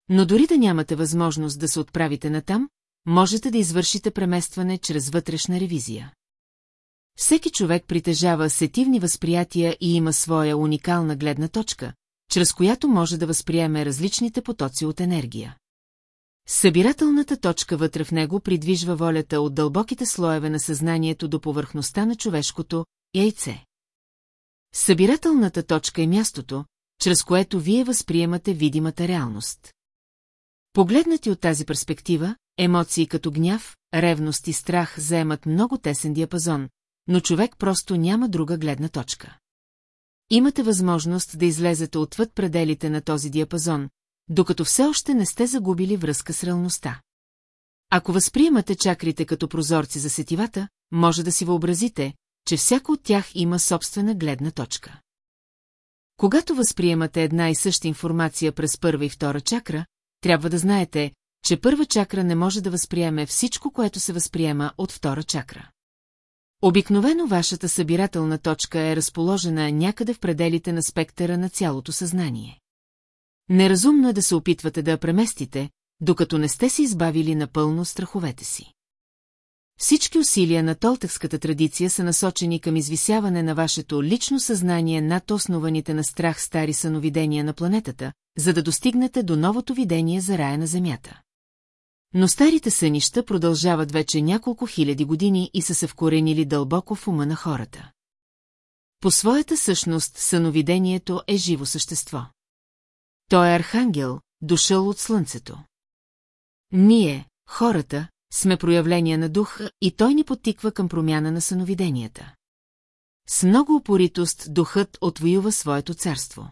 Но дори да нямате възможност да се отправите натам, можете да извършите преместване чрез вътрешна ревизия. Всеки човек притежава сетивни възприятия и има своя уникална гледна точка, чрез която може да възприеме различните потоци от енергия. Събирателната точка вътре в него придвижва волята от дълбоките слоеве на съзнанието до повърхността на човешкото яйце. Събирателната точка е мястото, чрез което вие възприемате видимата реалност. Погледнати от тази перспектива, емоции като гняв, ревност и страх заемат много тесен диапазон, но човек просто няма друга гледна точка. Имате възможност да излезете отвъд пределите на този диапазон, докато все още не сте загубили връзка с реалността. Ако възприемате чакрите като прозорци за сетивата, може да си въобразите, че всяко от тях има собствена гледна точка. Когато възприемате една и съща информация през първа и втора чакра, трябва да знаете, че първа чакра не може да възприеме всичко, което се възприема от втора чакра. Обикновено вашата събирателна точка е разположена някъде в пределите на спектъра на цялото съзнание. Неразумно е да се опитвате да я преместите, докато не сте се избавили напълно страховете си. Всички усилия на толтекската традиция са насочени към извисяване на вашето лично съзнание над основаните на страх стари съновидения на планетата, за да достигнете до новото видение за рая на Земята. Но старите сънища продължават вече няколко хиляди години и са се вкоренили дълбоко в ума на хората. По своята същност съновидението е живо същество. Той е архангел, дошъл от слънцето. Ние, хората, сме проявления на духа и той ни потиква към промяна на съновиденията. С много упоритост духът отвоюва своето царство.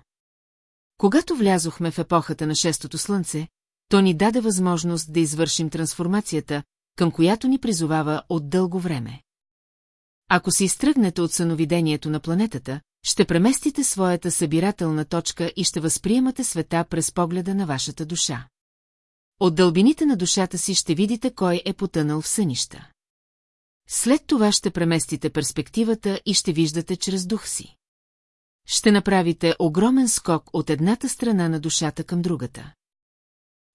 Когато влязохме в епохата на шестото слънце, то ни даде възможност да извършим трансформацията, към която ни призовава от дълго време. Ако се изтръгнете от съновидението на планетата, ще преместите своята събирателна точка и ще възприемате света през погледа на вашата душа. От дълбините на душата си ще видите кой е потънал в сънища. След това ще преместите перспективата и ще виждате чрез дух си. Ще направите огромен скок от едната страна на душата към другата.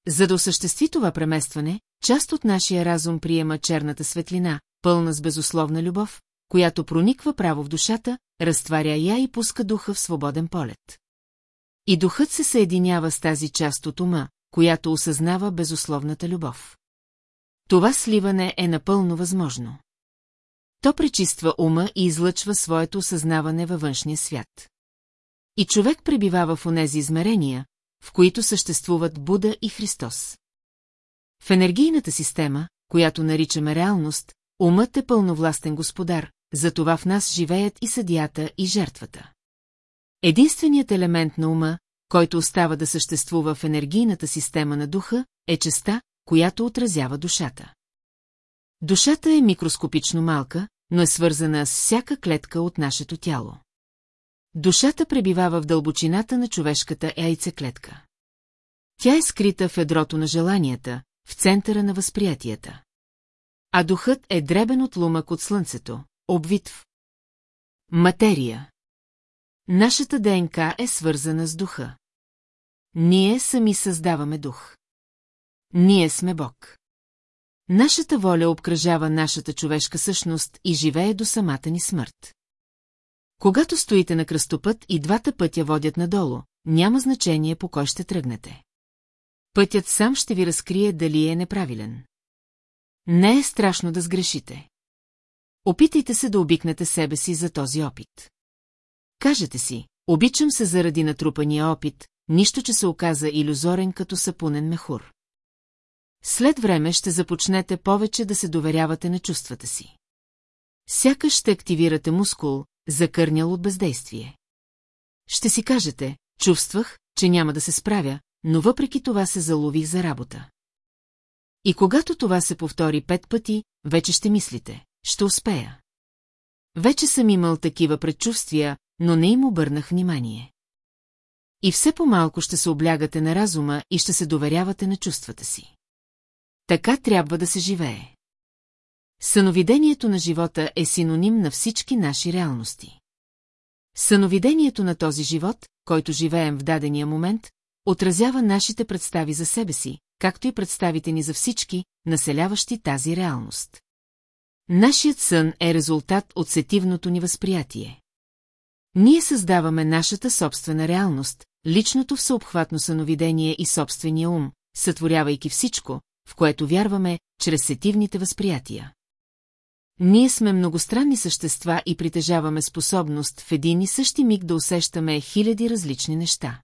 За да осъществи това преместване, част от нашия разум приема черната светлина, пълна с безусловна любов, която прониква право в душата, разтваря я и пуска духа в свободен полет. И духът се съединява с тази част от ума, която осъзнава безусловната любов. Това сливане е напълно възможно. То пречиства ума и излъчва своето осъзнаване във външния свят. И човек пребивава в онези измерения, в които съществуват Буда и Христос. В енергийната система, която наричаме реалност, умът е пълновластен господар, затова в нас живеят и съдията и жертвата. Единственият елемент на ума, който остава да съществува в енергийната система на духа, е частта, която отразява душата. Душата е микроскопично малка, но е свързана с всяка клетка от нашето тяло. Душата пребивава в дълбочината на човешката яйцеклетка. Тя е скрита в едрото на желанията, в центъра на възприятията. А духът е дребен от лумък от слънцето, обвит в материя. Нашата ДНК е свързана с духа. Ние сами създаваме дух. Ние сме Бог. Нашата воля обкръжава нашата човешка същност и живее до самата ни смърт. Когато стоите на кръстопът и двата пътя водят надолу, няма значение по кой ще тръгнете. Пътят сам ще ви разкрие дали е неправилен. Не е страшно да сгрешите. Опитайте се да обикнете себе си за този опит. Кажете си, обичам се заради натрупания опит, нищо, че се оказа иллюзорен като сапунен мехур. След време ще започнете повече да се доверявате на чувствата си. Сякаш ще активирате мускул, закърнял от бездействие. Ще си кажете, чувствах, че няма да се справя, но въпреки това се залових за работа. И когато това се повтори пет пъти, вече ще мислите, ще успея. Вече съм имал такива предчувствия, но не им обърнах внимание. И все по-малко ще се облягате на разума и ще се доверявате на чувствата си. Така трябва да се живее. Съновидението на живота е синоним на всички наши реалности. Съновидението на този живот, който живеем в дадения момент, отразява нашите представи за себе си, както и представите ни за всички, населяващи тази реалност. Нашият сън е резултат от сетивното ни възприятие. Ние създаваме нашата собствена реалност, личното всеобхватно съновидение и собствения ум, сътворявайки всичко, в което вярваме, чрез сетивните възприятия. Ние сме многостранни същества и притежаваме способност в един и същи миг да усещаме хиляди различни неща.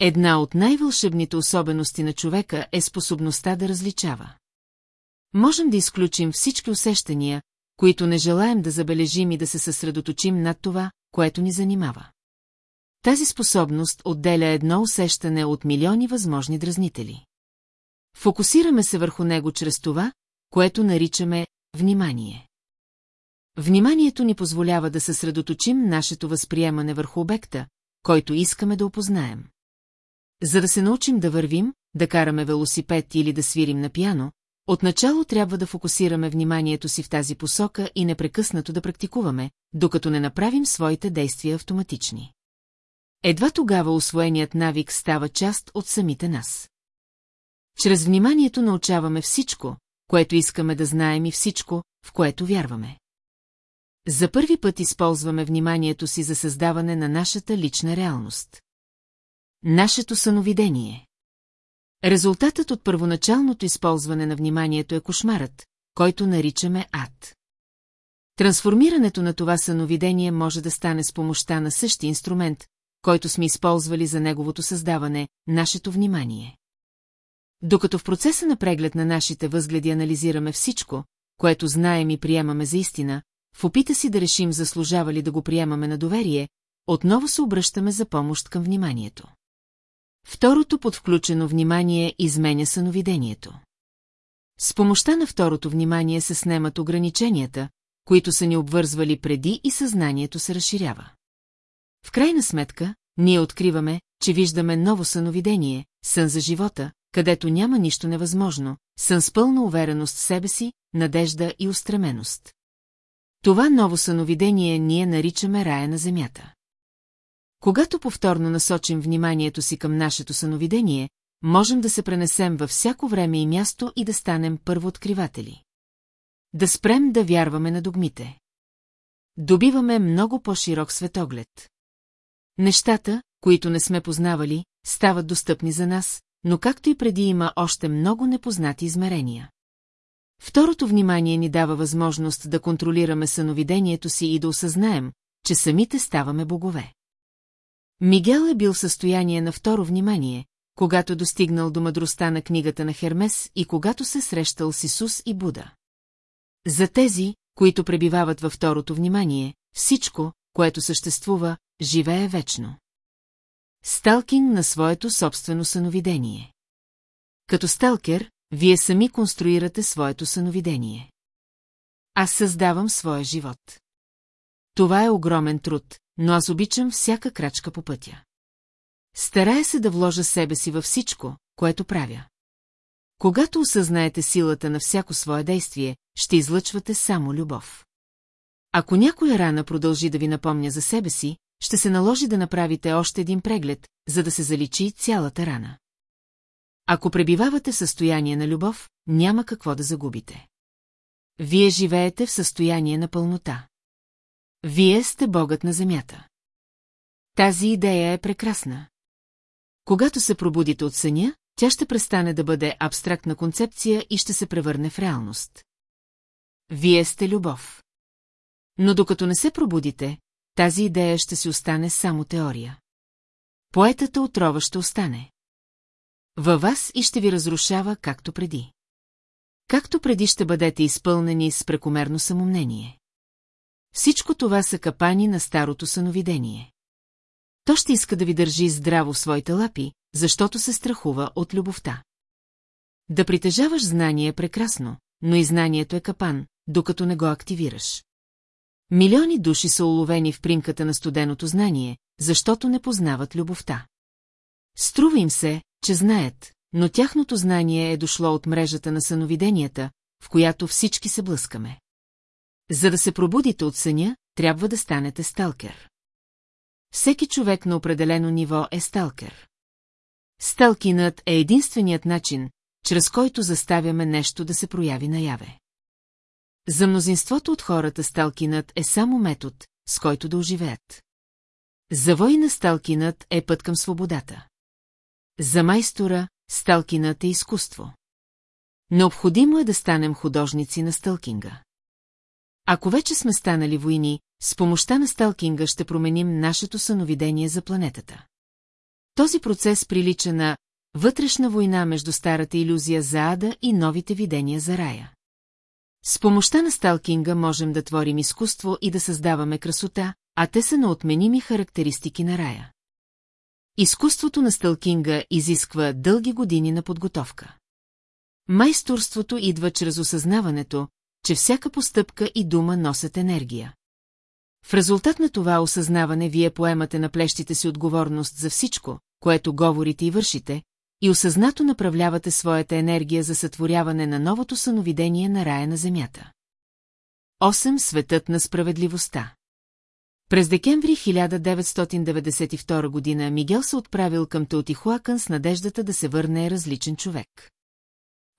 Една от най-вълшебните особености на човека е способността да различава. Можем да изключим всички усещания, които не желаем да забележим и да се съсредоточим над това, което ни занимава. Тази способност отделя едно усещане от милиони възможни дразнители. Фокусираме се върху него чрез това, което наричаме внимание. Вниманието ни позволява да съсредоточим нашето възприемане върху обекта, който искаме да опознаем. За да се научим да вървим, да караме велосипед или да свирим на пиано, отначало трябва да фокусираме вниманието си в тази посока и непрекъснато да практикуваме, докато не направим своите действия автоматични. Едва тогава освоеният навик става част от самите нас. Чрез вниманието научаваме всичко, което искаме да знаем и всичко, в което вярваме. За първи път използваме вниманието си за създаване на нашата лична реалност. Нашето съновидение. Резултатът от първоначалното използване на вниманието е кошмарът, който наричаме ад. Трансформирането на това съновидение може да стане с помощта на същия инструмент, който сме използвали за неговото създаване, нашето внимание. Докато в процеса на преглед на нашите възгледи анализираме всичко, което знаем и приемаме за истина, в опита си да решим заслужава ли да го приемаме на доверие, отново се обръщаме за помощ към вниманието. Второто подвключено внимание изменя съновидението. С помощта на второто внимание се снемат ограниченията, които са ни обвързвали преди и съзнанието се разширява. В крайна сметка, ние откриваме, че виждаме ново съновидение, сън за живота, където няма нищо невъзможно, сън с пълна увереност в себе си, надежда и устременост. Това ново съновидение ние наричаме рая на земята. Когато повторно насочим вниманието си към нашето съновидение, можем да се пренесем във всяко време и място и да станем първооткриватели. Да спрем да вярваме на догмите. Добиваме много по-широк светоглед. Нещата, които не сме познавали, стават достъпни за нас, но както и преди има още много непознати измерения. Второто внимание ни дава възможност да контролираме съновидението си и да осъзнаем, че самите ставаме богове. Мигел е бил в състояние на второ внимание, когато достигнал до мъдростта на книгата на Хермес и когато се срещал с Исус и Буда. За тези, които пребивават във второто внимание, всичко, което съществува, живее вечно. Сталкинг на своето собствено съновидение. Като сталкер, вие сами конструирате своето съновидение. Аз създавам своя живот. Това е огромен труд, но аз обичам всяка крачка по пътя. Старая се да вложа себе си във всичко, което правя. Когато осъзнаете силата на всяко свое действие, ще излъчвате само любов. Ако някоя рана продължи да ви напомня за себе си, ще се наложи да направите още един преглед, за да се заличи цялата рана. Ако пребивавате в състояние на любов, няма какво да загубите. Вие живеете в състояние на пълнота. Вие сте богът на земята. Тази идея е прекрасна. Когато се пробудите от съня, тя ще престане да бъде абстрактна концепция и ще се превърне в реалност. Вие сте любов. Но докато не се пробудите, тази идея ще си остане само теория. Поетата отрова ще остане. Във вас и ще ви разрушава както преди. Както преди ще бъдете изпълнени с прекомерно самомнение. Всичко това са капани на старото съновидение. То ще иска да ви държи здраво в своите лапи, защото се страхува от любовта. Да притежаваш знание е прекрасно, но и знанието е капан, докато не го активираш. Милиони души са уловени в примката на студеното знание, защото не познават любовта. Струва им се, че знаят, но тяхното знание е дошло от мрежата на съновиденията, в която всички се блъскаме. За да се пробудите от съня, трябва да станете сталкер. Всеки човек на определено ниво е сталкер. Сталкинът е единственият начин, чрез който заставяме нещо да се прояви наяве. За мнозинството от хората сталкинът е само метод, с който да оживеят. За война сталкинът е път към свободата. За майстора сталкинът е изкуство. Необходимо е да станем художници на сталкинга. Ако вече сме станали войни, с помощта на сталкинга ще променим нашето съновидение за планетата. Този процес прилича на вътрешна война между старата иллюзия за ада и новите видения за рая. С помощта на сталкинга можем да творим изкуство и да създаваме красота, а те са на отменими характеристики на рая. Изкуството на сталкинга изисква дълги години на подготовка. Майсторството идва чрез осъзнаването, че всяка постъпка и дума носят енергия. В резултат на това осъзнаване вие поемате на плещите си отговорност за всичко, което говорите и вършите, и осъзнато направлявате своята енергия за сътворяване на новото съновидение на рая на Земята. 8. Светът на справедливостта През декември 1992 година Мигел се отправил към Теотихуакън с надеждата да се върне различен човек.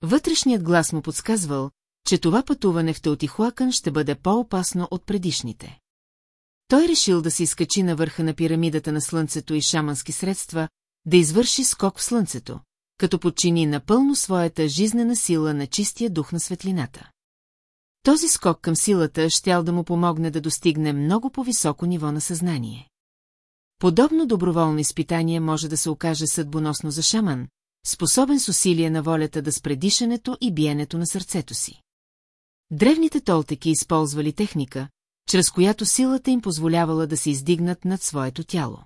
Вътрешният глас му подсказвал, че това пътуване в Теотихуакън ще бъде по-опасно от предишните. Той решил да се изкачи на върха на пирамидата на Слънцето и шамански средства, да извърши скок в Слънцето, като подчини напълно своята жизнена сила на чистия дух на светлината. Този скок към силата щял да му помогне да достигне много по-високо ниво на съзнание. Подобно доброволно изпитание може да се окаже съдбоносно за шаман, способен с усилие на волята да спре дишането и биенето на сърцето си. Древните толтеки използвали техника, чрез която силата им позволявала да се издигнат над своето тяло.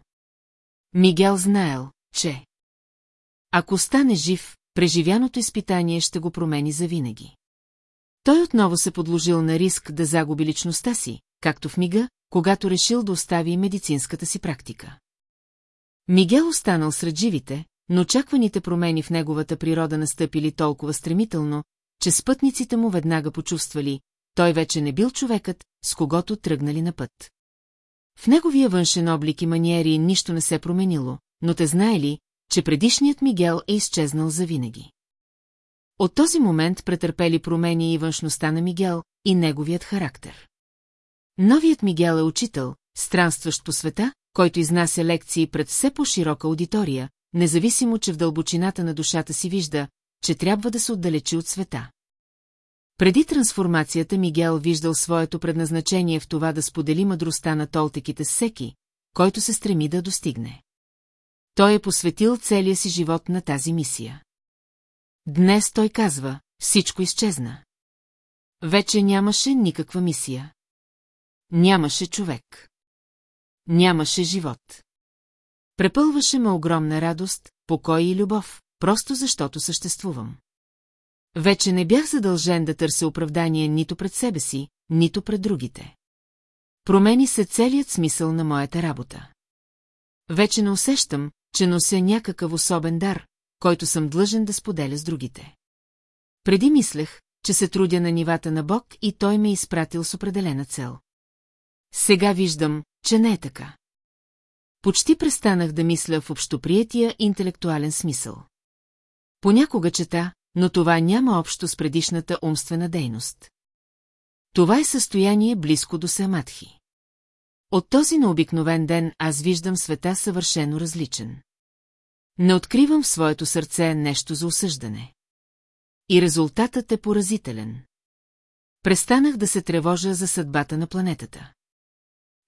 Мигел знаел, че ако стане жив, преживяното изпитание ще го промени завинаги. Той отново се подложил на риск да загуби личността си, както в мига, когато решил да остави медицинската си практика. Мигел останал сред живите, но очакваните промени в неговата природа настъпили толкова стремително, че спътниците му веднага почувствали, той вече не бил човекът, с когото тръгнали на път. В неговия външен облик и маниери нищо не се променило, но те знаели, че предишният Мигел е изчезнал завинаги. От този момент претърпели промени и външността на Мигел, и неговият характер. Новият Мигел е учител, странстващ по света, който изнася лекции пред все по-широка аудитория, независимо, че в дълбочината на душата си вижда, че трябва да се отдалечи от света. Преди трансформацията Мигел виждал своето предназначение в това да сподели мъдростта на толтеките с всеки, който се стреми да достигне. Той е посветил целия си живот на тази мисия. Днес той казва, всичко изчезна. Вече нямаше никаква мисия. Нямаше човек. нямаше живот. Препълваше ме огромна радост, покой и любов, просто защото съществувам. Вече не бях задължен да търся оправдание нито пред себе си, нито пред другите. Промени се целият смисъл на моята работа. Вече не усещам, че нося някакъв особен дар, който съм длъжен да споделя с другите. Преди мислех, че се трудя на нивата на Бог и той ме е изпратил с определена цел. Сега виждам, че не е така. Почти престанах да мисля в общоприятия интелектуален смисъл. Понякога чета, но това няма общо с предишната умствена дейност. Това е състояние близко до самадхи. От този необикновен ден аз виждам света съвършено различен. Не откривам в своето сърце нещо за осъждане. И резултатът е поразителен. Престанах да се тревожа за съдбата на планетата.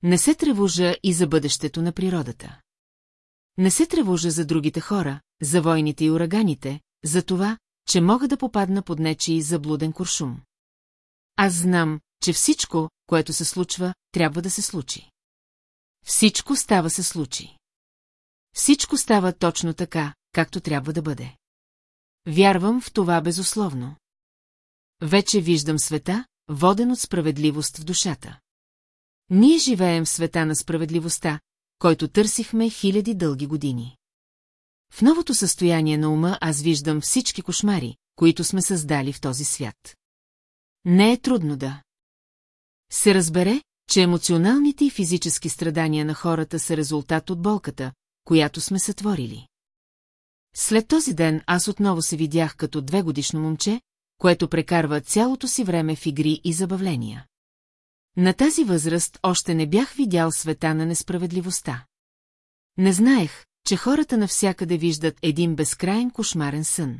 Не се тревожа и за бъдещето на природата. Не се тревожа за другите хора, за войните и ураганите, за това, че мога да попадна под нечи заблуден куршум. Аз знам, че всичко, което се случва, трябва да се случи. Всичко става се случи. Всичко става точно така, както трябва да бъде. Вярвам в това безусловно. Вече виждам света, воден от справедливост в душата. Ние живеем в света на справедливостта, който търсихме хиляди дълги години. В новото състояние на ума аз виждам всички кошмари, които сме създали в този свят. Не е трудно да се разбере, че емоционалните и физически страдания на хората са резултат от болката, която сме сътворили. След този ден аз отново се видях като две годишно момче, което прекарва цялото си време в игри и забавления. На тази възраст още не бях видял света на несправедливостта. Не знаех, че хората навсякъде виждат един безкрайен кошмарен сън.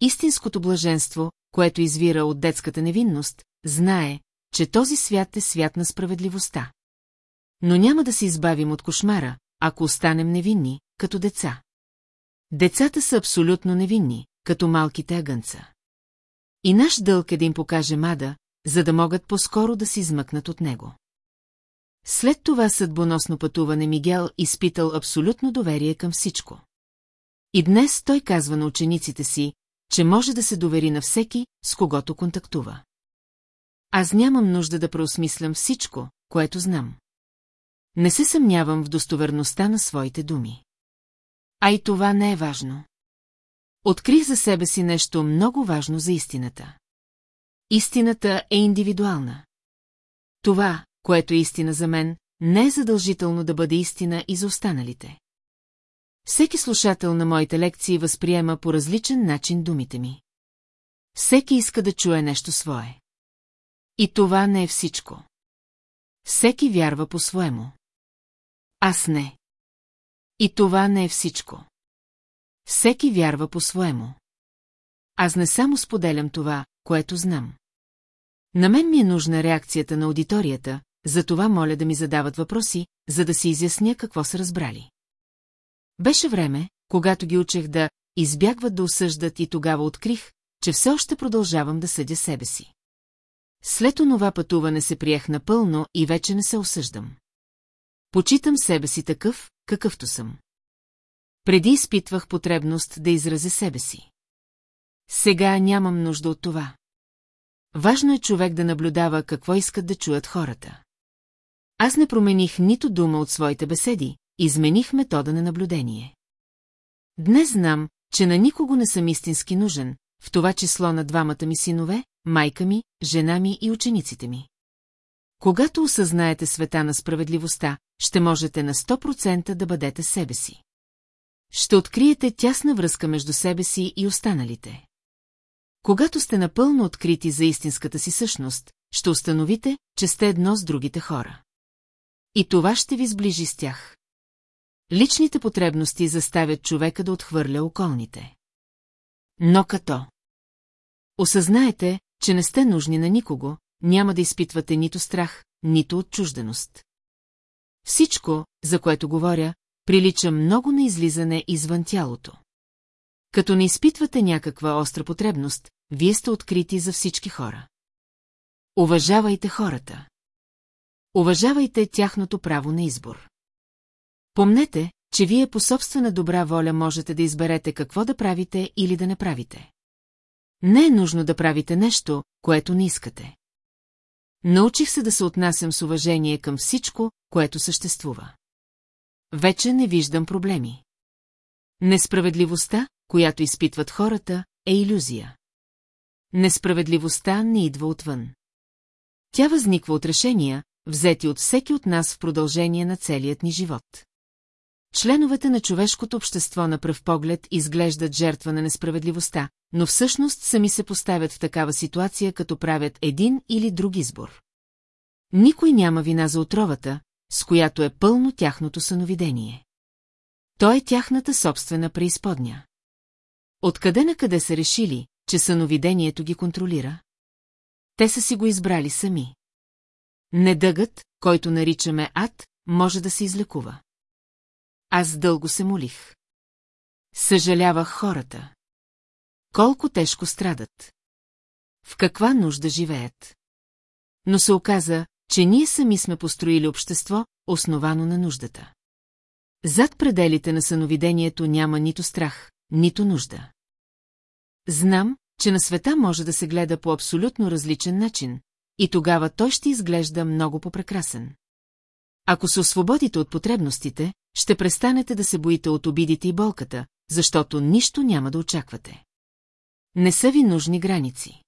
Истинското блаженство, което извира от детската невинност, знае, че този свят е свят на справедливостта. Но няма да се избавим от кошмара, ако останем невинни, като деца. Децата са абсолютно невинни, като малките агънца. И наш дълг е да им покаже мада, за да могат по-скоро да се измъкнат от него. След това съдбоносно пътуване Мигел изпитал абсолютно доверие към всичко. И днес той казва на учениците си, че може да се довери на всеки, с когото контактува. Аз нямам нужда да преосмислям всичко, което знам. Не се съмнявам в достоверността на своите думи. А и това не е важно. Открих за себе си нещо много важно за истината. Истината е индивидуална. Това, което е истина за мен, не е задължително да бъде истина и за останалите. Всеки слушател на моите лекции възприема по различен начин думите ми. Всеки иска да чуе нещо свое. И това не е всичко. Всеки вярва по-своему. Аз не. И това не е всичко. Всеки вярва по-своему. Аз не само споделям това, което знам. На мен ми е нужна реакцията на аудиторията, затова моля да ми задават въпроси, за да си изясня какво са разбрали. Беше време, когато ги учех да избягват да осъждат и тогава открих, че все още продължавам да съдя себе си. След онова пътуване се приех напълно и вече не се осъждам. Почитам себе си такъв, какъвто съм. Преди изпитвах потребност да изразя себе си. Сега нямам нужда от това. Важно е човек да наблюдава какво искат да чуят хората. Аз не промених нито дума от своите беседи, измених метода на наблюдение. Днес знам, че на никого не съм истински нужен, в това число на двамата ми синове, майка ми, жена ми и учениците ми. Когато осъзнаете света на справедливостта, ще можете на 100% да бъдете себе си. Ще откриете тясна връзка между себе си и останалите. Когато сте напълно открити за истинската си същност, ще установите, че сте едно с другите хора. И това ще ви сближи с тях. Личните потребности заставят човека да отхвърля околните. Но като осъзнаете, че не сте нужни на никого, няма да изпитвате нито страх, нито отчужденост. Всичко, за което говоря, прилича много на излизане извън тялото. Като не изпитвате някаква остра потребност, вие сте открити за всички хора. Уважавайте хората. Уважавайте тяхното право на избор. Помнете, че вие по собствена добра воля можете да изберете какво да правите или да не правите. Не е нужно да правите нещо, което не искате. Научих се да се отнасям с уважение към всичко, което съществува. Вече не виждам проблеми. Несправедливостта, която изпитват хората, е иллюзия. Несправедливостта не идва отвън. Тя възниква от решения, взети от всеки от нас в продължение на целият ни живот. Членовете на човешкото общество на пръв поглед изглеждат жертва на несправедливостта, но всъщност сами се поставят в такава ситуация, като правят един или друг избор. Никой няма вина за отровата, с която е пълно тяхното съновидение. Той е тяхната собствена преизподня. Откъде на къде са решили, че съновидението ги контролира? Те са си го избрали сами. Недъгът, който наричаме ад, може да се излекува. Аз дълго се молих. Съжалявах хората. Колко тежко страдат. В каква нужда живеят. Но се оказа, че ние сами сме построили общество, основано на нуждата. Зад пределите на съновидението няма нито страх, нито нужда. Знам, че на света може да се гледа по абсолютно различен начин, и тогава той ще изглежда много по-прекрасен. Ако се освободите от потребностите, ще престанете да се боите от обидите и болката, защото нищо няма да очаквате. Не са ви нужни граници.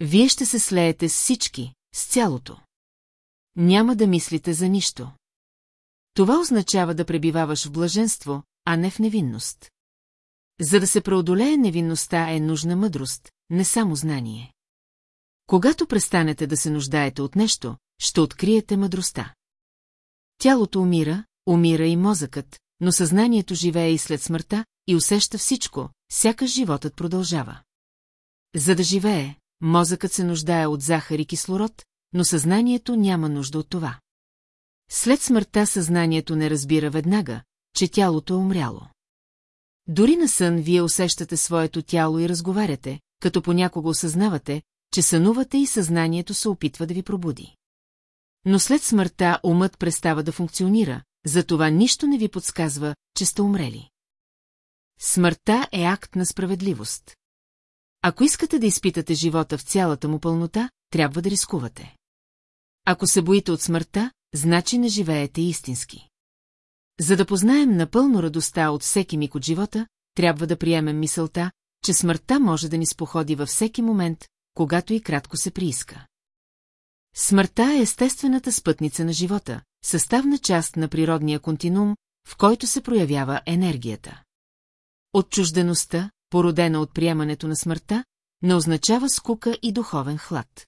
Вие ще се слеете с всички, с цялото. Няма да мислите за нищо. Това означава да пребиваваш в блаженство, а не в невинност. За да се преодолее невинността е нужна мъдрост, не само знание. Когато престанете да се нуждаете от нещо, ще откриете мъдростта. Тялото умира, умира и мозъкът, но съзнанието живее и след смъртта и усеща всичко, сякаш животът продължава. За да живее, мозъкът се нуждае от захар и кислород, но съзнанието няма нужда от това. След смъртта съзнанието не разбира веднага, че тялото е умряло. Дори на сън вие усещате своето тяло и разговаряте, като понякога осъзнавате, че сънувате и съзнанието се опитва да ви пробуди. Но след смъртта умът престава да функционира, затова нищо не ви подсказва, че сте умрели. Смъртта е акт на справедливост. Ако искате да изпитате живота в цялата му пълнота, трябва да рискувате. Ако се боите от смъртта, значи не живеете истински. За да познаем напълно радостта от всеки миг от живота, трябва да приемем мисълта, че смъртта може да ни споходи във всеки момент, когато и кратко се прииска. Смъртта е естествената спътница на живота, съставна част на природния континуум, в който се проявява енергията. Отчуждеността, породена от приемането на смъртта, не означава скука и духовен хлад.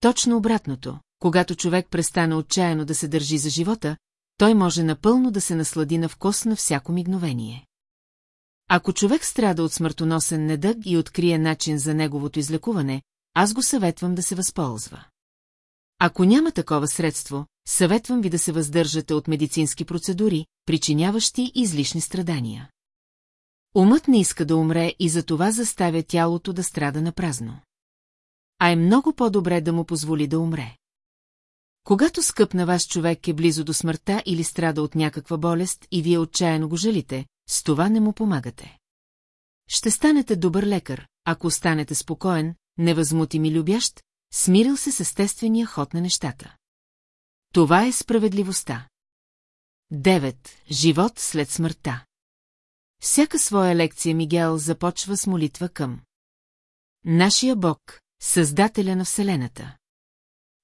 Точно обратното, когато човек престане отчаяно да се държи за живота, той може напълно да се наслади на вкус на всяко мигновение. Ако човек страда от смъртоносен недъг и открие начин за неговото излекуване, аз го съветвам да се възползва. Ако няма такова средство, съветвам ви да се въздържате от медицински процедури, причиняващи излишни страдания. Умът не иска да умре и за това заставя тялото да страда на празно. А е много по-добре да му позволи да умре. Когато скъп на вас човек е близо до смъртта или страда от някаква болест и вие отчаяно го жалите, с това не му помагате. Ще станете добър лекар, ако останете спокоен, невъзмутим и любящ, смирил се с естествения ход на нещата. Това е справедливостта. 9. Живот след смъртта. Всяка своя лекция Мигел започва с молитва към Нашия Бог, Създателя на Вселената.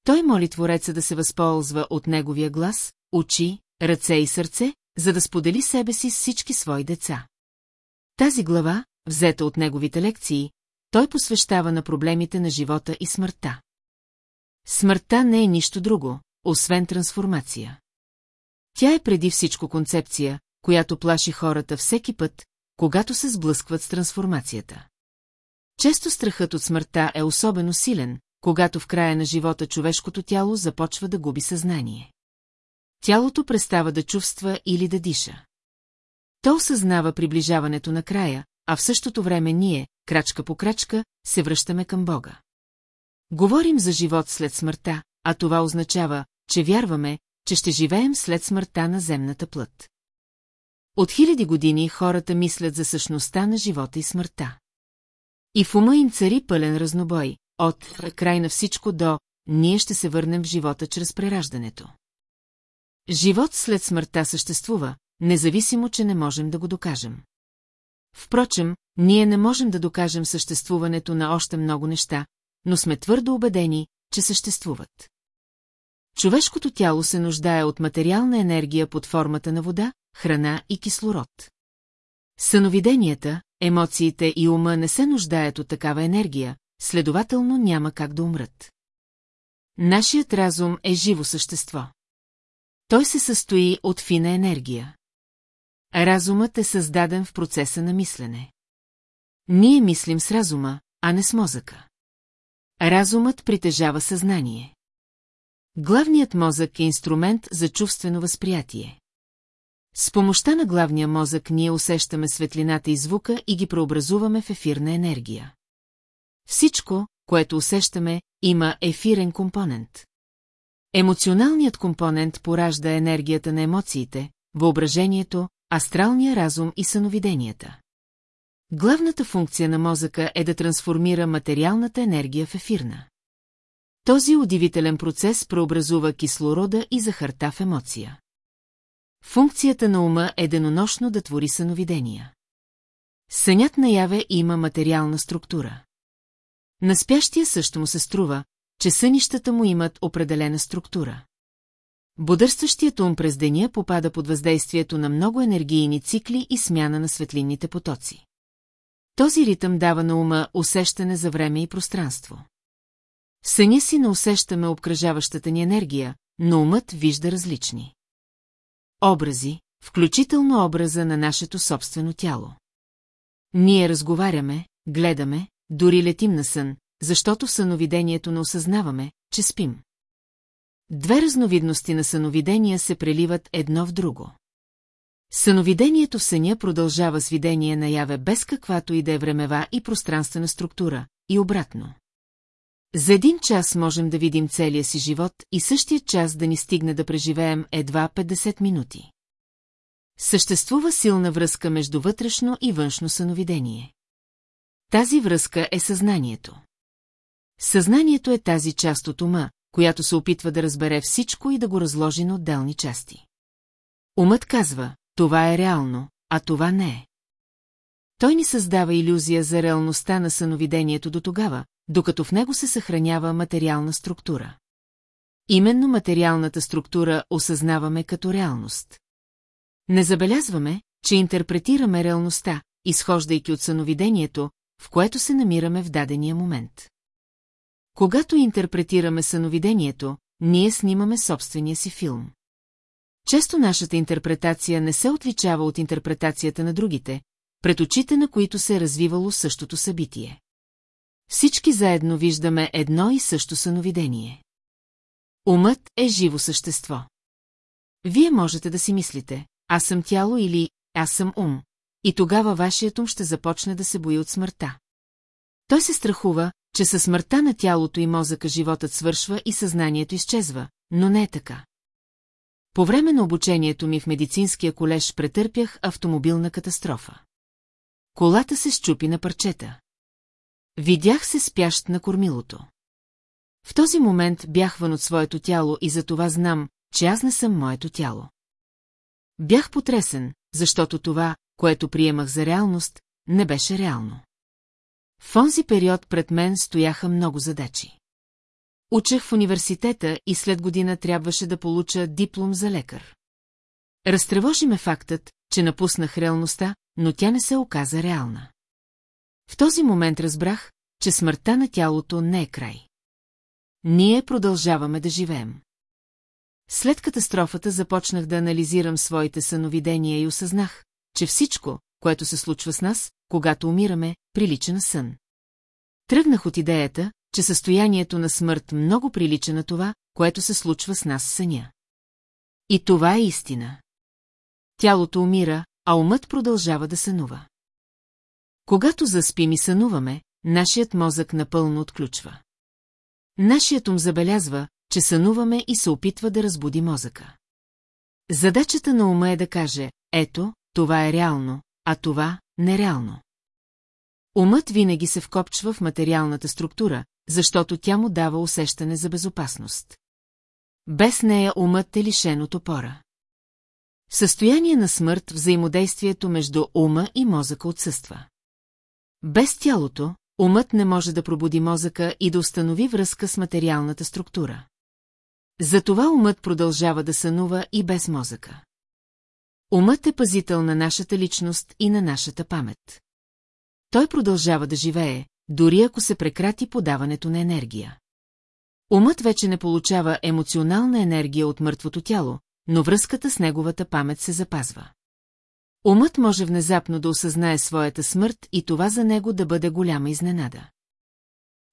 Той моли Твореца да се възползва от неговия глас, очи, ръце и сърце, за да сподели себе си с всички свои деца. Тази глава, взета от неговите лекции, той посвещава на проблемите на живота и смъртта. Смъртта не е нищо друго, освен трансформация. Тя е преди всичко концепция, която плаши хората всеки път, когато се сблъскват с трансформацията. Често страхът от смъртта е особено силен, когато в края на живота човешкото тяло започва да губи съзнание. Тялото престава да чувства или да диша. То осъзнава приближаването на края, а в същото време ние, крачка по крачка, се връщаме към Бога. Говорим за живот след смъртта, а това означава, че вярваме, че ще живеем след смъртта на земната плът. От хиляди години хората мислят за същността на живота и смъртта. И в ума им цари пълен разнобой, от край на всичко до ние ще се върнем в живота чрез прераждането. Живот след смъртта съществува, независимо, че не можем да го докажем. Впрочем, ние не можем да докажем съществуването на още много неща, но сме твърдо убедени, че съществуват. Човешкото тяло се нуждае от материална енергия под формата на вода, храна и кислород. Съновиденията, емоциите и ума не се нуждаят от такава енергия, следователно няма как да умрат. Нашият разум е живо същество. Той се състои от фина енергия. Разумът е създаден в процеса на мислене. Ние мислим с разума, а не с мозъка. Разумът притежава съзнание. Главният мозък е инструмент за чувствено възприятие. С помощта на главния мозък ние усещаме светлината и звука и ги преобразуваме в ефирна енергия. Всичко, което усещаме, има ефирен компонент. Емоционалният компонент поражда енергията на емоциите, въображението, астралния разум и съновиденията. Главната функция на мозъка е да трансформира материалната енергия в ефирна. Този удивителен процес преобразува кислорода и захарта в емоция. Функцията на ума е денонощно да твори съновидения. Сънят наяве има материална структура. На спящия също му се струва, че сънищата му имат определена структура. Бодърстващият ум през деня попада под въздействието на много енергийни цикли и смяна на светлинните потоци. Този ритъм дава на ума усещане за време и пространство. Съня си не усещаме обкръжаващата ни енергия, но умът вижда различни. Образи, включително образа на нашето собствено тяло. Ние разговаряме, гледаме, дори летим на сън, защото съновидението не осъзнаваме, че спим. Две разновидности на съновидения се преливат едно в друго. Съновидението в съня продължава с видение наяве без каквато и да е времева и пространствена структура, и обратно. За един час можем да видим целия си живот и същия час да ни стигне да преживеем едва 50 минути. Съществува силна връзка между вътрешно и външно съновидение. Тази връзка е съзнанието. Съзнанието е тази част от ума, която се опитва да разбере всичко и да го разложи на отделни части. Умът казва, това е реално, а това не е. Той ни създава иллюзия за реалността на съновидението до тогава, докато в него се съхранява материална структура. Именно материалната структура осъзнаваме като реалност. Не забелязваме, че интерпретираме реалността, изхождайки от съновидението, в което се намираме в дадения момент. Когато интерпретираме съновидението, ние снимаме собствения си филм. Често нашата интерпретация не се отличава от интерпретацията на другите, пред очите на които се е развивало същото събитие. Всички заедно виждаме едно и също съновидение. Умът е живо същество. Вие можете да си мислите, аз съм тяло или аз съм ум, и тогава вашият ум ще започне да се бои от смъртта. Той се страхува, че със смъртта на тялото и мозъка животът свършва и съзнанието изчезва, но не е така. По време на обучението ми в медицинския колеж претърпях автомобилна катастрофа. Колата се щупи на парчета. Видях се спящ на кормилото. В този момент бях вън от своето тяло и затова знам, че аз не съм моето тяло. Бях потресен, защото това, което приемах за реалност, не беше реално. В онзи период пред мен стояха много задачи. Учех в университета и след година трябваше да получа диплом за лекар. Разтревожи ме фактът, че напуснах реалността, но тя не се оказа реална. В този момент разбрах, че смъртта на тялото не е край. Ние продължаваме да живеем. След катастрофата започнах да анализирам своите съновидения и осъзнах, че всичко, което се случва с нас, когато умираме, прилича на сън. Тръгнах от идеята, че състоянието на смърт много прилича на това, което се случва с нас съня. И това е истина. Тялото умира, а умът продължава да сънува. Когато заспим и сънуваме, нашият мозък напълно отключва. Нашият ум забелязва, че сънуваме и се опитва да разбуди мозъка. Задачата на ума е да каже, ето, това е реално, а това – нереално. Умът винаги се вкопчва в материалната структура, защото тя му дава усещане за безопасност. Без нея умът е лишен от опора. В състояние на смърт взаимодействието между ума и мозъка отсъства. Без тялото, умът не може да пробуди мозъка и да установи връзка с материалната структура. Затова умът продължава да сънува и без мозъка. Умът е пазител на нашата личност и на нашата памет. Той продължава да живее, дори ако се прекрати подаването на енергия. Умът вече не получава емоционална енергия от мъртвото тяло, но връзката с неговата памет се запазва. Умът може внезапно да осъзнае своята смърт и това за него да бъде голяма изненада.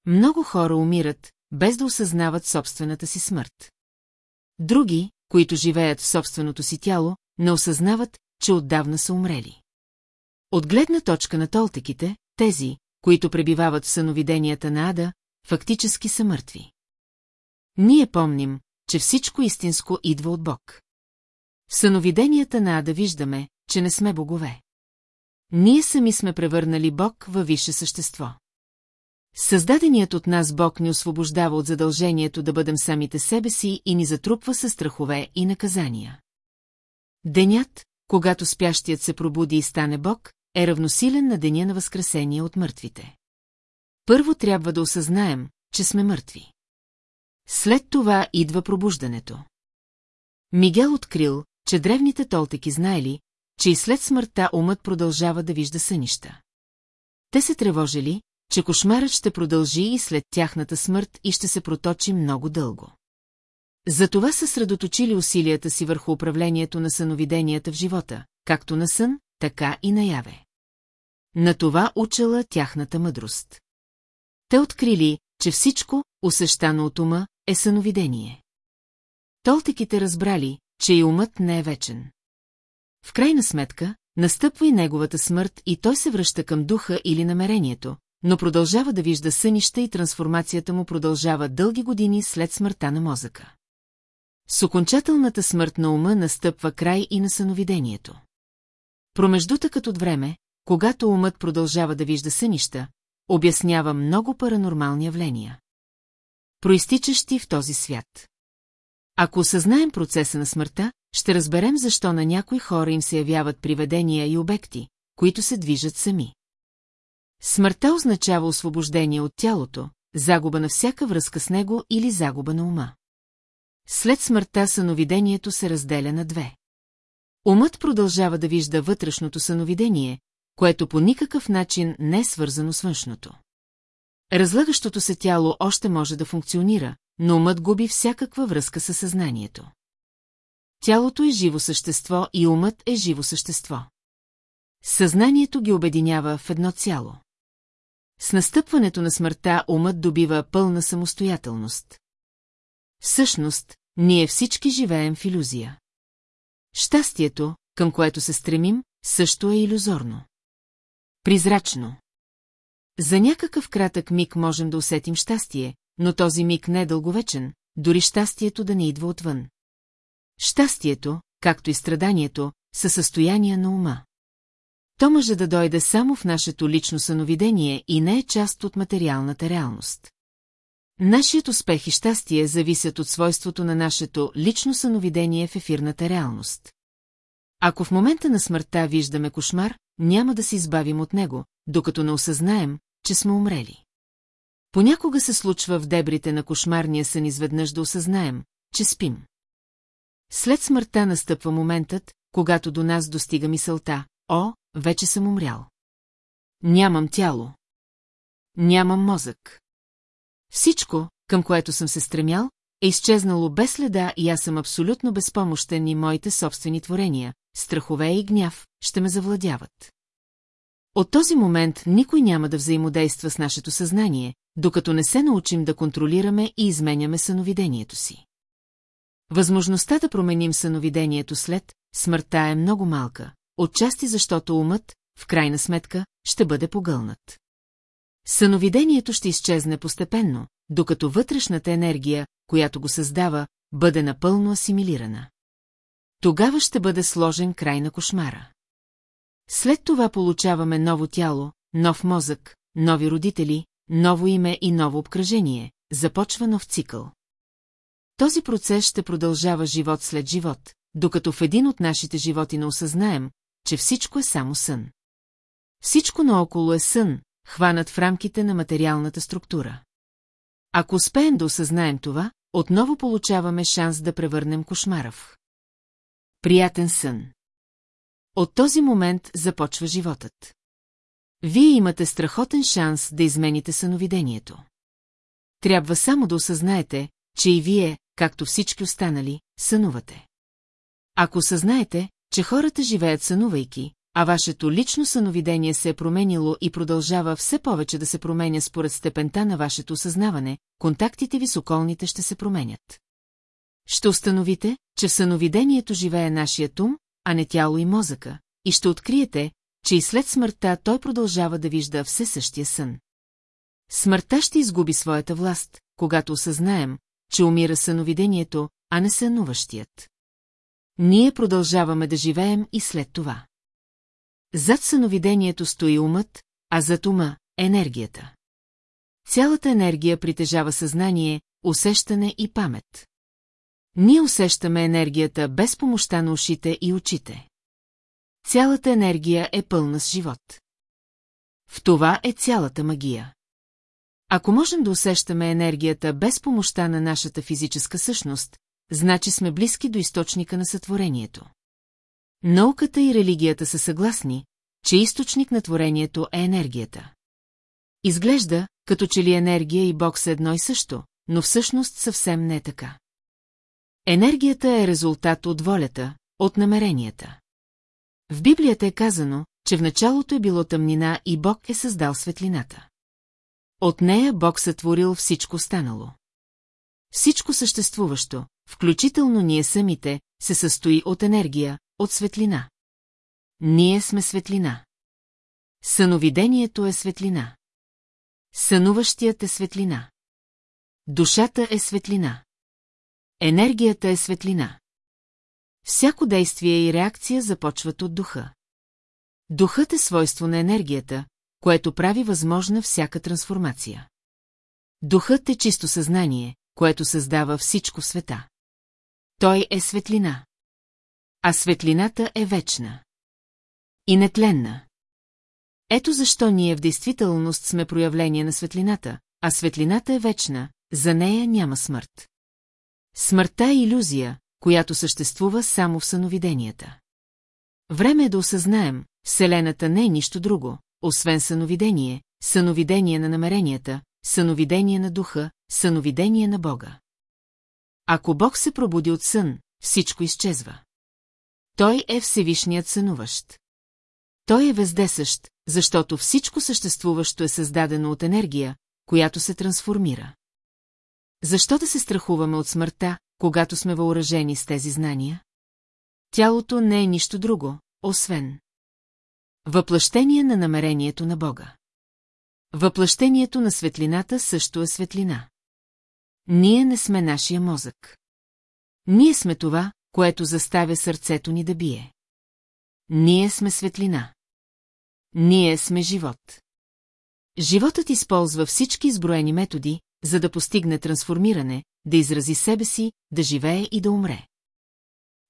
Много хора умират, без да осъзнават собствената си смърт. Други, които живеят в собственото си тяло, не осъзнават, че отдавна са умрели. От гледна точка на толтеките, тези, които пребивават в съновиденията на Ада, фактически са мъртви. Ние помним, че всичко истинско идва от Бог. В съновиденията на Ада виждаме, че не сме богове. Ние сами сме превърнали Бог във висше същество. Създаденият от нас Бог ни освобождава от задължението да бъдем самите себе си и ни затрупва със страхове и наказания. Денят, когато спящият се пробуди и стане Бог, е равносилен на деня на възкресение от мъртвите. Първо трябва да осъзнаем, че сме мъртви. След това идва пробуждането. Мигел открил, че древните толтеки знаели, че и след смъртта умът продължава да вижда сънища. Те се тревожили, че кошмарът ще продължи и след тяхната смърт и ще се проточи много дълго. Затова са средоточили усилията си върху управлението на съновиденията в живота, както на сън, така и наяве. На това учела тяхната мъдрост. Те открили, че всичко, усещано от ума, е съновидение. Толтеките разбрали, че и умът не е вечен. В крайна сметка, настъпва и неговата смърт и той се връща към духа или намерението, но продължава да вижда сънища и трансформацията му продължава дълги години след смъртта на мозъка. С окончателната смърт на ума настъпва край и на съновидението. Промеждутъкът от време, когато умът продължава да вижда сънища, обяснява много паранормални явления. Проистичащи в този свят. Ако осъзнаем процеса на смъртта, ще разберем защо на някои хора им се явяват приведения и обекти, които се движат сами. Смъртта означава освобождение от тялото, загуба на всяка връзка с него или загуба на ума. След смъртта съновидението се разделя на две. Умът продължава да вижда вътрешното съновидение, което по никакъв начин не е свързано с външното. Разлагащото се тяло още може да функционира, но умът губи всякаква връзка със съзнанието. Тялото е живо същество и умът е живо същество. Съзнанието ги обединява в едно цяло. С настъпването на смъртта умът добива пълна самостоятелност. Всъщност, ние всички живеем в иллюзия. Щастието, към което се стремим, също е иллюзорно. Призрачно. За някакъв кратък миг можем да усетим щастие, но този миг не е дълговечен, дори щастието да не идва отвън. Щастието, както и страданието, са състояния на ума. То може да дойде само в нашето лично съновидение и не е част от материалната реалност. Нашият успех и щастие зависят от свойството на нашето лично съновидение в ефирната реалност. Ако в момента на смъртта виждаме кошмар, няма да се избавим от него, докато не осъзнаем, че сме умрели. Понякога се случва в дебрите на кошмарния сън изведнъж да осъзнаем, че спим. След смъртта настъпва моментът, когато до нас достига мисълта, о, вече съм умрял. Нямам тяло. Нямам мозък. Всичко, към което съм се стремял, е изчезнало без следа и аз съм абсолютно безпомощен и моите собствени творения, страхове и гняв, ще ме завладяват. От този момент никой няма да взаимодейства с нашето съзнание, докато не се научим да контролираме и изменяме съновидението си. Възможността да променим съновидението след смъртта е много малка, отчасти защото умът, в крайна сметка, ще бъде погълнат. Съновидението ще изчезне постепенно, докато вътрешната енергия, която го създава, бъде напълно асимилирана. Тогава ще бъде сложен край на кошмара. След това получаваме ново тяло, нов мозък, нови родители, ново име и ново обкръжение, започва нов цикъл. Този процес ще продължава живот след живот, докато в един от нашите животи не осъзнаем, че всичко е само сън. Всичко наоколо е сън, хванат в рамките на материалната структура. Ако успеем да осъзнаем това, отново получаваме шанс да превърнем кошмара в. Приятен сън. От този момент започва животът. Вие имате страхотен шанс да измените съновидението. Трябва само да осъзнаете, че и вие, както всички останали, сънувате. Ако съзнаете, че хората живеят сънувайки, а вашето лично съновидение се е променило и продължава все повече да се променя според степента на вашето осъзнаване, контактите ви с околните ще се променят. Ще установите, че в съновидението живее нашият ум, а не тяло и мозъка, и ще откриете, че и след смъртта той продължава да вижда все същия сън. Смъртта ще изгуби своята власт, когато осъзнаем, че умира съновидението, а не сънуващият. Ние продължаваме да живеем и след това. Зад съновидението стои умът, а зад ума – енергията. Цялата енергия притежава съзнание, усещане и памет. Ние усещаме енергията без помощта на ушите и очите. Цялата енергия е пълна с живот. В това е цялата магия. Ако можем да усещаме енергията без помощта на нашата физическа същност, значи сме близки до източника на сътворението. Науката и религията са съгласни, че източник на творението е енергията. Изглежда, като че ли енергия и Бог са едно и също, но всъщност съвсем не е така. Енергията е резултат от волята, от намеренията. В Библията е казано, че в началото е било тъмнина и Бог е създал светлината. От нея Бог сътворил всичко станало. Всичко съществуващо, включително ние самите, се състои от енергия, от светлина. Ние сме светлина. Съновидението е светлина. Сънуващият е светлина. Душата е светлина. Енергията е светлина. Всяко действие и реакция започват от духа. Духът е свойство на енергията, което прави възможна всяка трансформация. Духът е чисто съзнание, което създава всичко в света. Той е светлина. А светлината е вечна. И нетленна. Ето защо ние в действителност сме проявление на светлината, а светлината е вечна, за нея няма смърт. Смъртта е иллюзия, която съществува само в съновиденията. Време е да осъзнаем, Вселената не е нищо друго, освен съновидение, съновидение на намеренията, съновидение на духа, съновидение на Бога. Ако Бог се пробуди от сън, всичко изчезва. Той е Всевишният сънуващ. Той е вездесъщ, защото всичко съществуващо е създадено от енергия, която се трансформира. Защо да се страхуваме от смъртта, когато сме въоръжени с тези знания? Тялото не е нищо друго, освен Въплъщение на намерението на Бога. Въплъщението на светлината също е светлина. Ние не сме нашия мозък. Ние сме това, което заставя сърцето ни да бие. Ние сме светлина. Ние сме живот. Животът използва всички изброени методи, за да постигне трансформиране, да изрази себе си, да живее и да умре.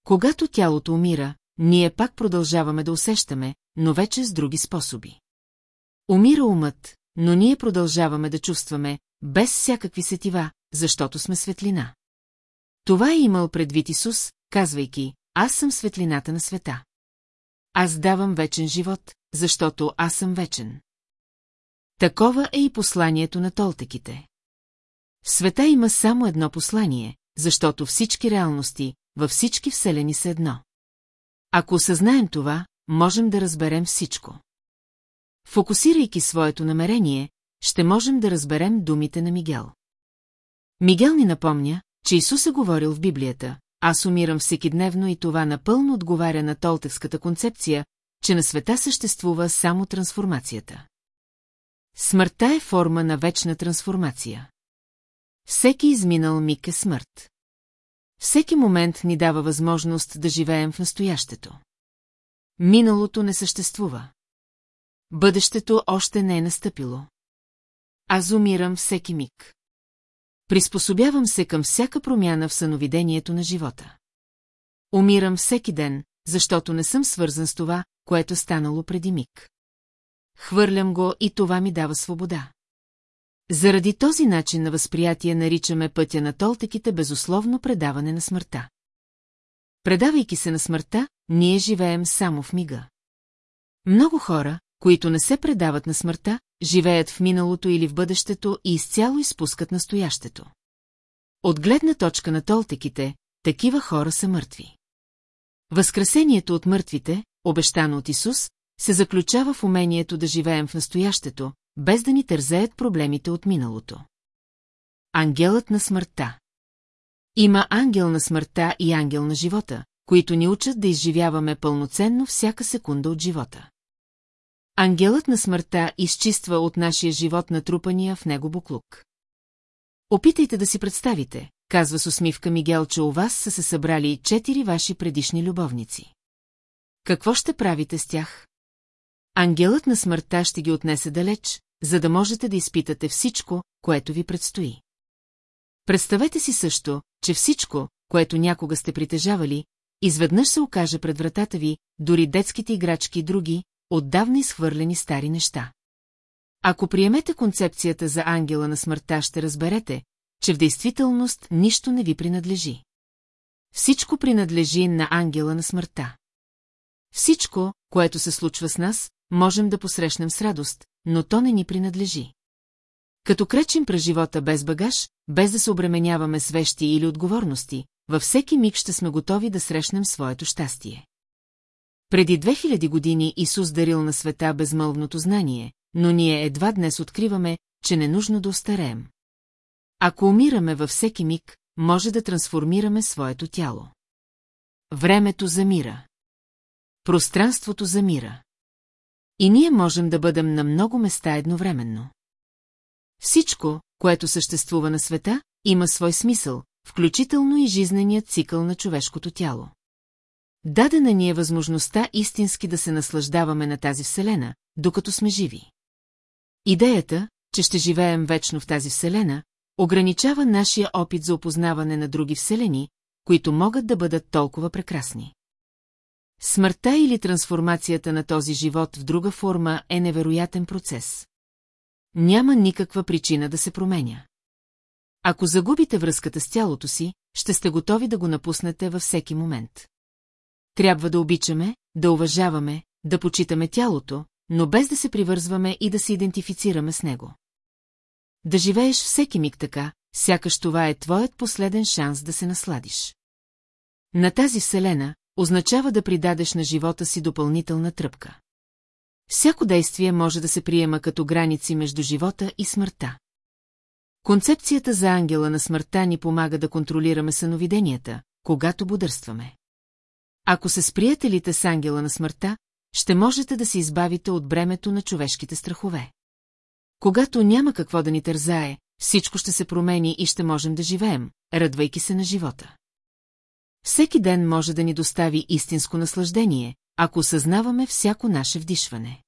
Когато тялото умира, ние пак продължаваме да усещаме, но вече с други способи. Умира умът, но ние продължаваме да чувстваме, без всякакви сетива, защото сме светлина. Това е имал предвид Исус, казвайки, аз съм светлината на света. Аз давам вечен живот, защото аз съм вечен. Такова е и посланието на толтеките. В света има само едно послание, защото всички реалности, във всички вселени са едно. Ако осъзнаем това, можем да разберем всичко. Фокусирайки своето намерение, ще можем да разберем думите на Мигел. Мигел ни напомня, че Исус е говорил в Библията, аз умирам всекидневно и това напълно отговаря на толтекската концепция, че на света съществува само трансформацията. Смъртта е форма на вечна трансформация. Всеки изминал миг е смърт. Всеки момент ни дава възможност да живеем в настоящето. Миналото не съществува. Бъдещето още не е настъпило. Аз умирам всеки миг. Приспособявам се към всяка промяна в съновидението на живота. Умирам всеки ден, защото не съм свързан с това, което станало преди миг. Хвърлям го и това ми дава свобода. Заради този начин на възприятие наричаме пътя на толтеките безусловно предаване на смъртта. Предавайки се на смъртта, ние живеем само в мига. Много хора, които не се предават на смъртта, живеят в миналото или в бъдещето и изцяло изпускат настоящето. От гледна точка на толтеките, такива хора са мъртви. Възкресението от мъртвите, обещано от Исус, се заключава в умението да живеем в настоящето, без да ни тързеят проблемите от миналото. Ангелът на смъртта Има ангел на смъртта и ангел на живота, които ни учат да изживяваме пълноценно всяка секунда от живота. Ангелът на смъртта изчиства от нашия живот натрупания в него буклук. Опитайте да си представите, казва с усмивка Мигел, че у вас са се събрали четири ваши предишни любовници. Какво ще правите с тях? Ангелът на смъртта ще ги отнесе далеч, за да можете да изпитате всичко, което ви предстои. Представете си също, че всичко, което някога сте притежавали, изведнъж се окаже пред вратата ви, дори детските играчки и други, отдавна изхвърлени стари неща. Ако приемете концепцията за ангела на смъртта, ще разберете, че в действителност нищо не ви принадлежи. Всичко принадлежи на ангела на смъртта. Всичко, което се случва с нас, можем да посрещнем с радост, но то не ни принадлежи. Като кречим през живота без багаж, без да се обременяваме с вещи или отговорности, във всеки миг ще сме готови да срещнем своето щастие. Преди 2000 години Исус дарил на света безмълвното знание, но ние едва днес откриваме, че не нужно да остареем. Ако умираме във всеки миг, може да трансформираме своето тяло. Времето замира. Пространството замира. И ние можем да бъдем на много места едновременно. Всичко, което съществува на света, има свой смисъл, включително и жизненият цикъл на човешкото тяло. Дадена ни е възможността истински да се наслаждаваме на тази вселена, докато сме живи. Идеята, че ще живеем вечно в тази вселена, ограничава нашия опит за опознаване на други вселени, които могат да бъдат толкова прекрасни. Смъртта или трансформацията на този живот в друга форма е невероятен процес. Няма никаква причина да се променя. Ако загубите връзката с тялото си, ще сте готови да го напуснете във всеки момент. Трябва да обичаме, да уважаваме, да почитаме тялото, но без да се привързваме и да се идентифицираме с него. Да живееш всеки миг така, сякаш това е твоят последен шанс да се насладиш. На тази вселена означава да придадеш на живота си допълнителна тръпка. Всяко действие може да се приема като граници между живота и смъртта. Концепцията за ангела на смъртта ни помага да контролираме съновиденията, когато бодърстваме. Ако се сприятелите с ангела на смъртта, ще можете да се избавите от бремето на човешките страхове. Когато няма какво да ни тързае, всичко ще се промени и ще можем да живеем, радвайки се на живота. Всеки ден може да ни достави истинско наслаждение, ако осъзнаваме всяко наше вдишване.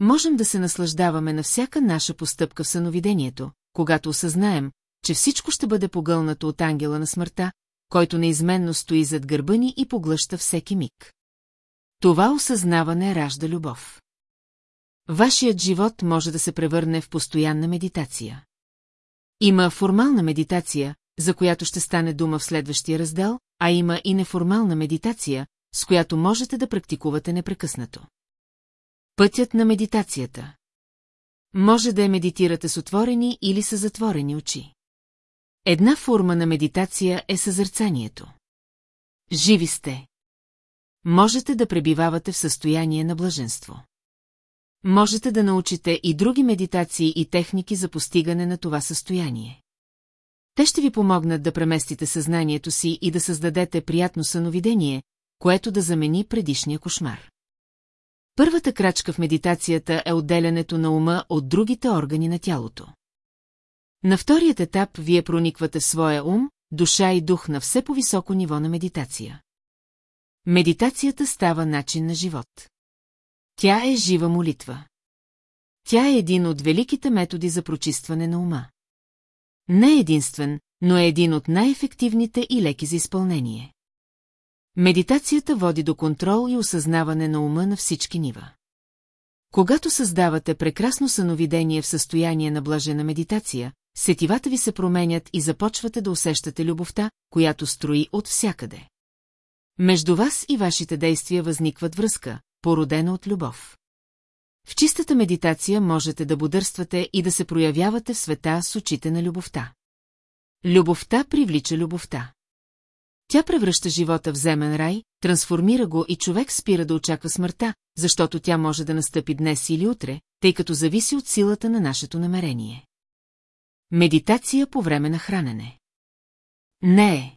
Можем да се наслаждаваме на всяка наша постъпка в съновидението, когато осъзнаем, че всичко ще бъде погълнато от ангела на смъртта, който неизменно стои зад гърба ни и поглъща всеки миг. Това осъзнаване ражда любов. Вашият живот може да се превърне в постоянна медитация. Има формална медитация, за която ще стане дума в следващия раздел, а има и неформална медитация, с която можете да практикувате непрекъснато. Пътят на медитацията Може да я медитирате с отворени или с затворени очи. Една форма на медитация е съзърцанието. Живи сте. Можете да пребивавате в състояние на блаженство. Можете да научите и други медитации и техники за постигане на това състояние. Те ще ви помогнат да преместите съзнанието си и да създадете приятно съновидение, което да замени предишния кошмар. Първата крачка в медитацията е отделянето на ума от другите органи на тялото. На вторият етап вие прониквате в своя ум, душа и дух на все по-високо ниво на медитация. Медитацията става начин на живот. Тя е жива молитва. Тя е един от великите методи за прочистване на ума. Не е единствен, но е един от най-ефективните и леки за изпълнение. Медитацията води до контрол и осъзнаване на ума на всички нива. Когато създавате прекрасно съновидение в състояние на блажена медитация, сетивата ви се променят и започвате да усещате любовта, която строи от всякъде. Между вас и вашите действия възникват връзка, породена от любов. В чистата медитация можете да бодърствате и да се проявявате в света с очите на любовта. Любовта привлича любовта. Тя превръща живота в земен рай, трансформира го и човек спира да очаква смъртта, защото тя може да настъпи днес или утре, тъй като зависи от силата на нашето намерение. Медитация по време на хранене. Не е.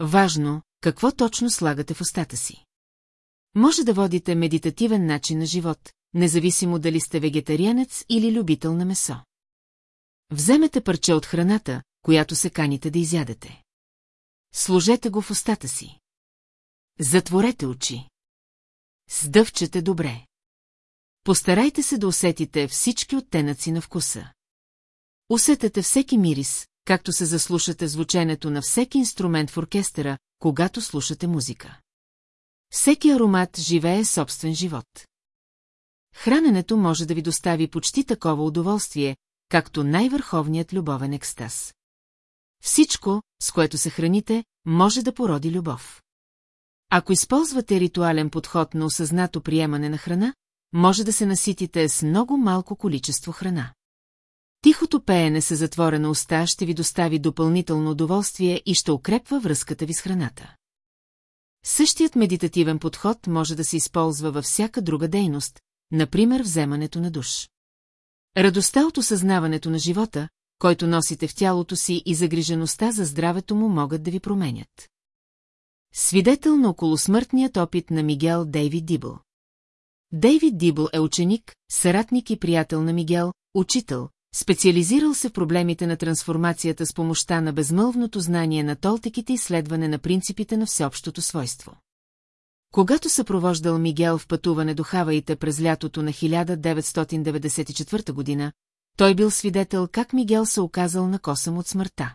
Важно, какво точно слагате в устата си. Може да водите медитативен начин на живот, независимо дали сте вегетарианец или любител на месо. Вземете парче от храната, която се каните да изядете. Сложете го в устата си. Затворете очи. Сдъвчете добре. Постарайте се да усетите всички оттенъци на вкуса. Усетете всеки мирис, както се заслушате звученето на всеки инструмент в оркестъра, когато слушате музика. Всеки аромат живее собствен живот. Храненето може да ви достави почти такова удоволствие, както най-върховният любовен екстаз. Всичко, с което се храните, може да породи любов. Ако използвате ритуален подход на осъзнато приемане на храна, може да се наситите с много малко количество храна. Тихото пеене с затворена уста ще ви достави допълнително удоволствие и ще укрепва връзката ви с храната. Същият медитативен подход може да се използва във всяка друга дейност, например вземането на душ. Радостта от осъзнаването на живота, който носите в тялото си и загрижеността за здравето му могат да ви променят. Свидетел на околосмъртният опит на Мигел Дейвид Дибъл. Дейвид Дибъл е ученик, съратник и приятел на Мигел, учител, специализирал се в проблемите на трансформацията с помощта на безмълвното знание на толтеките и следване на принципите на всеобщото свойство. Когато съпровождал Мигел в пътуване до Хаваите през лятото на 1994 година, той бил свидетел как Мигел се оказал на косъм от смъртта.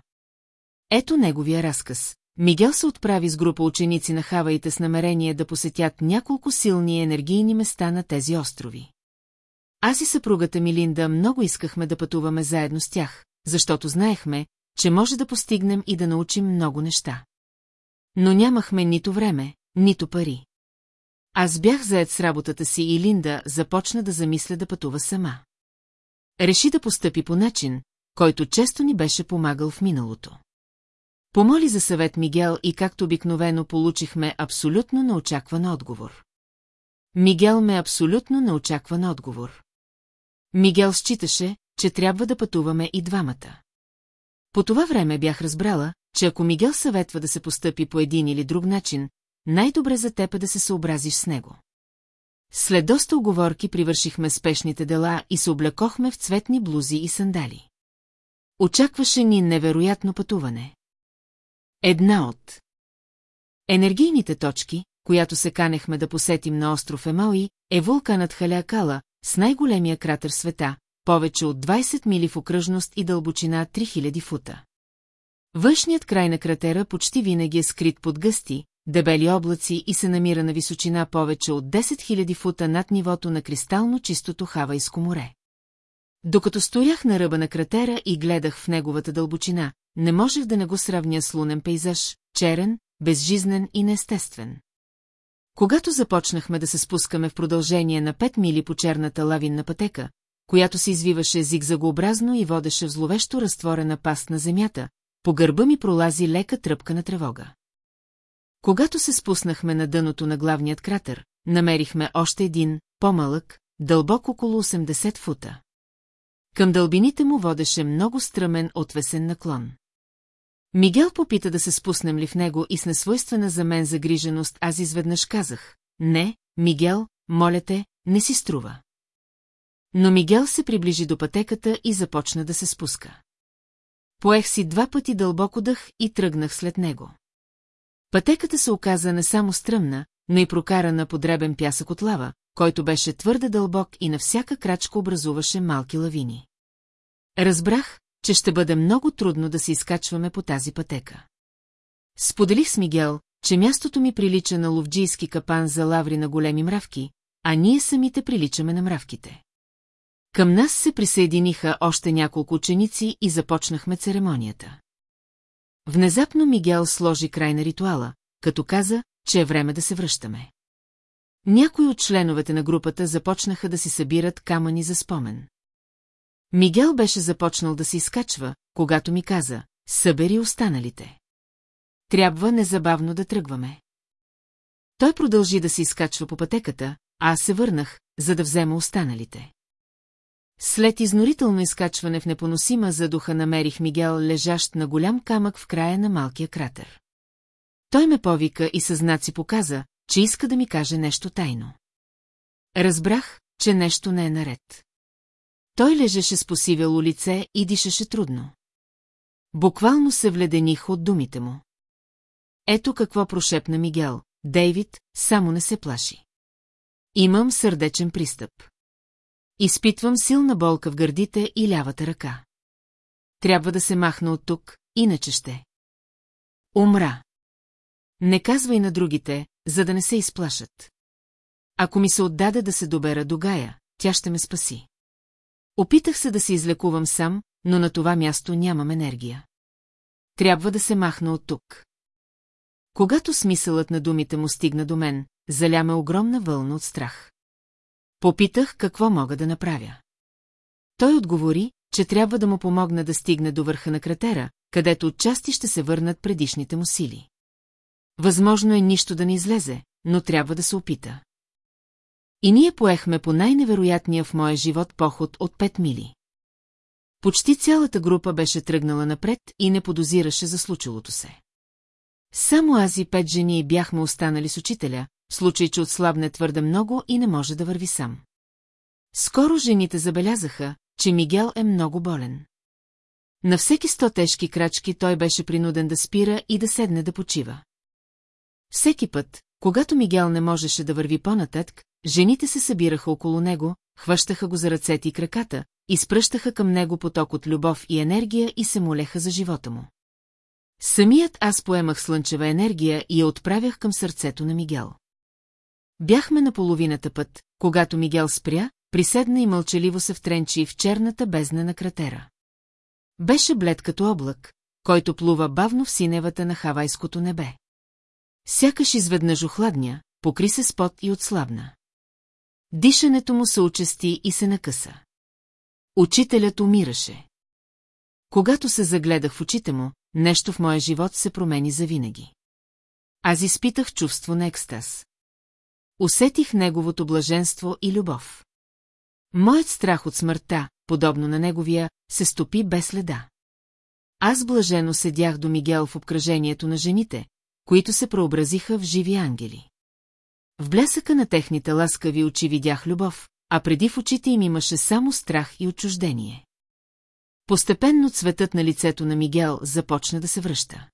Ето неговия разказ. Мигел се отправи с група ученици на Хаваите с намерение да посетят няколко силни енергийни места на тези острови. Аз и съпругата ми Линда много искахме да пътуваме заедно с тях, защото знаехме, че може да постигнем и да научим много неща. Но нямахме нито време, нито пари. Аз бях заед с работата си и Линда започна да замисля да пътува сама. Реши да постъпи по начин, който често ни беше помагал в миналото. Помоли за съвет Мигел и както обикновено получихме абсолютно неочакван отговор. Мигел ме абсолютно неочакван отговор. Мигел считаше, че трябва да пътуваме и двамата. По това време бях разбрала, че ако Мигел съветва да се постъпи по един или друг начин, най-добре за теб е да се съобразиш с него. След доста оговорки привършихме спешните дела и се облекохме в цветни блузи и сандали. Очакваше ни невероятно пътуване. Една от енергийните точки, която се канехме да посетим на остров Емауи, е вулканът Халякала, с най-големия кратер света, повече от 20 мили в окръжност и дълбочина 3000 фута. Външният край на кратера почти винаги е скрит под гъсти, дебели облаци и се намира на височина повече от 10 000 фута над нивото на кристално чистото Хавайско море. Докато стоях на ръба на кратера и гледах в неговата дълбочина, не можех да не го сравня с лунен пейзаж, черен, безжизнен и неестествен. Когато започнахме да се спускаме в продължение на 5 мили по черната лавинна пътека, която се извиваше зигзагообразно и водеше в зловещо разтворена паст на земята, по гърба ми пролази лека тръпка на тревога. Когато се спуснахме на дъното на главният кратер, намерихме още един, по-малък, дълбок около 80 фута. Към дълбините му водеше много стръмен отвесен наклон. Мигел попита да се спуснем ли в него и с несвойствена за мен загриженост аз изведнъж казах, не, Мигел, моля те, не си струва. Но Мигел се приближи до пътеката и започна да се спуска. Поех си два пъти дълбоко дъх и тръгнах след него. Пътеката се оказа не само стръмна, но и прокарана по дребен пясък от лава, който беше твърде дълбок и на всяка крачка образуваше малки лавини. Разбрах, че ще бъде много трудно да се изкачваме по тази пътека. Споделих с Мигел, че мястото ми прилича на ловджийски капан за лаври на големи мравки, а ние самите приличаме на мравките. Към нас се присъединиха още няколко ученици и започнахме церемонията. Внезапно Мигел сложи край на ритуала, като каза, че е време да се връщаме. Някои от членовете на групата започнаха да си събират камъни за спомен. Мигел беше започнал да се изкачва, когато ми каза, събери останалите. Трябва незабавно да тръгваме. Той продължи да се изкачва по пътеката, а аз се върнах, за да взема останалите. След изнорително изкачване в непоносима задуха намерих Мигел лежащ на голям камък в края на малкия кратер. Той ме повика и със знаци показа, че иска да ми каже нещо тайно. Разбрах, че нещо не е наред. Той лежеше с посивело лице и дишаше трудно. Буквално се вледених от думите му. Ето какво прошепна Мигел. Дейвид, само не се плаши. Имам сърдечен пристъп. Изпитвам силна болка в гърдите и лявата ръка. Трябва да се махна от тук, иначе ще. Умра. Не казвай на другите, за да не се изплашат. Ако ми се отдаде да се добера до Гая, тя ще ме спаси. Опитах се да се излекувам сам, но на това място нямам енергия. Трябва да се махна от тук. Когато смисълът на думите му стигна до мен, заляме огромна вълна от страх. Попитах какво мога да направя. Той отговори, че трябва да му помогна да стигне до върха на кратера, където отчасти ще се върнат предишните му сили. Възможно е нищо да не излезе, но трябва да се опита. И ние поехме по най-невероятния в моя живот поход от 5 мили. Почти цялата група беше тръгнала напред и не подозираше за случилото се. Само аз и пет жени бяхме останали с учителя, случай, че отслабне твърде много и не може да върви сам. Скоро жените забелязаха, че Мигел е много болен. На всеки сто тежки крачки той беше принуден да спира и да седне да почива. Всеки път, когато Мигел не можеше да върви по-нататък, жените се събираха около него, хващаха го за ръцете и краката, изпръщаха към него поток от любов и енергия и се молеха за живота му. Самият аз поемах слънчева енергия и я отправях към сърцето на Мигел. Бяхме на половината път, когато Мигел спря, приседна и мълчаливо се втренчи в черната бездна на кратера. Беше блед като облак, който плува бавно в синевата на хавайското небе. Сякаш изведнъж охладня, покри се с пот и отслабна. Дишането му се участи и се накъса. Учителят умираше. Когато се загледах в очите му, нещо в моя живот се промени завинаги. Аз изпитах чувство на екстаз. Усетих неговото блаженство и любов. Моят страх от смъртта, подобно на неговия, се стопи без следа. Аз блажено седях до Мигел в обкръжението на жените, които се преобразиха в живи ангели. В блясъка на техните ласкави очи видях любов, а преди в очите им имаше само страх и отчуждение. Постепенно цветът на лицето на Мигел започна да се връща.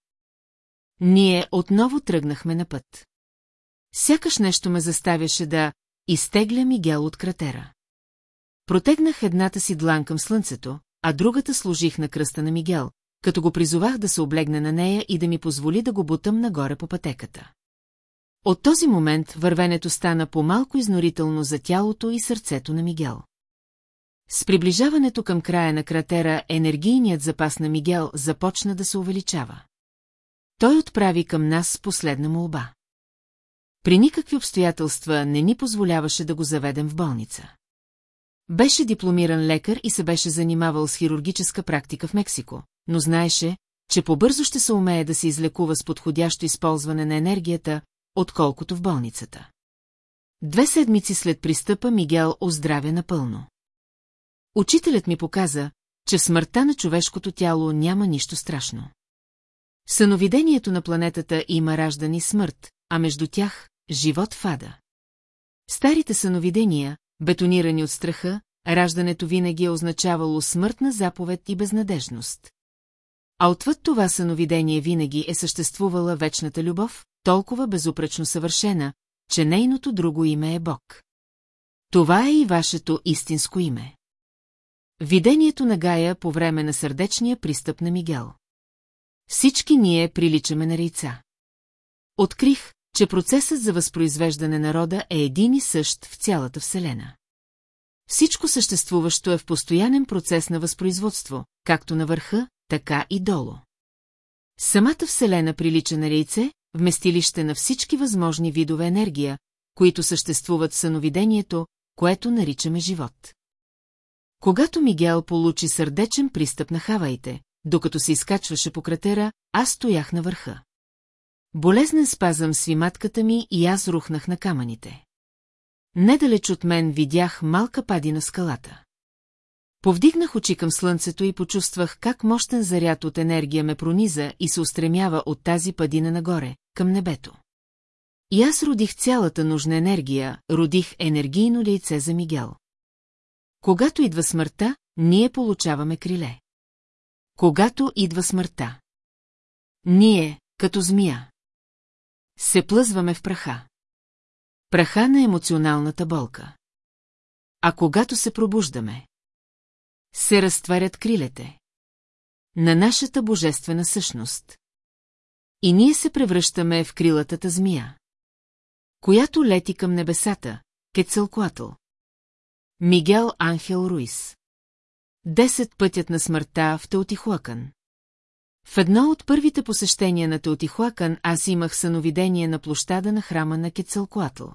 Ние отново тръгнахме на път. Сякаш нещо ме заставяше да изтегля Мигел от кратера. Протегнах едната си длан към слънцето, а другата служих на кръста на Мигел, като го призовах да се облегне на нея и да ми позволи да го бутам нагоре по пътеката. От този момент вървенето стана по-малко изнорително за тялото и сърцето на Мигел. С приближаването към края на кратера енергийният запас на Мигел започна да се увеличава. Той отправи към нас последна молба. При никакви обстоятелства не ни позволяваше да го заведем в болница. Беше дипломиран лекар и се беше занимавал с хирургическа практика в Мексико, но знаеше, че по-бързо ще се умее да се излекува с подходящо използване на енергията, отколкото в болницата. Две седмици след пристъпа Мигел оздравя напълно. Учителят ми показа, че смъртта на човешкото тяло няма нищо страшно. Съновидението на планетата има раждане смърт, а между тях – живот в ада. Старите съновидения, бетонирани от страха, раждането винаги е означавало смъртна заповед и безнадежност. А отвъд това съновидение винаги е съществувала вечната любов, толкова безупречно съвършена, че нейното друго име е Бог. Това е и вашето истинско име. Видението на Гая по време на сърдечния пристъп на Мигел. Всички ние приличаме на рейца. Открих, че процесът за възпроизвеждане на рода е един и същ в цялата Вселена. Всичко съществуващо е в постоянен процес на възпроизводство, както на върха, така и долу. Самата Вселена прилича на рейце, вместилище на всички възможни видове енергия, които съществуват в съновидението, което наричаме живот. Когато Мигел получи сърдечен пристъп на Хаваите, докато се изкачваше по кратера, аз стоях на върха. Болезнен спазъм сви матката ми и аз рухнах на камъните. Недалеч от мен видях малка пади на скалата. Повдигнах очи към слънцето и почувствах как мощен заряд от енергия ме прониза и се устремява от тази падина нагоре, към небето. И аз родих цялата нужна енергия, родих енергийно лице за Мигел. Когато идва смъртта, ние получаваме криле. Когато идва смъртта. Ние, като змия. Се плъзваме в праха. Праха на емоционалната болка. А когато се пробуждаме, се разтварят крилете. На нашата божествена същност. И ние се превръщаме в крилатата змия. Която лети към небесата, Кецълкуатл. Мигел Анхел Руис. Десет пътят на смъртта в Теотихуакън. В едно от първите посещения на Теотихуакън аз имах съновидение на площада на храма на Кецалкуатл.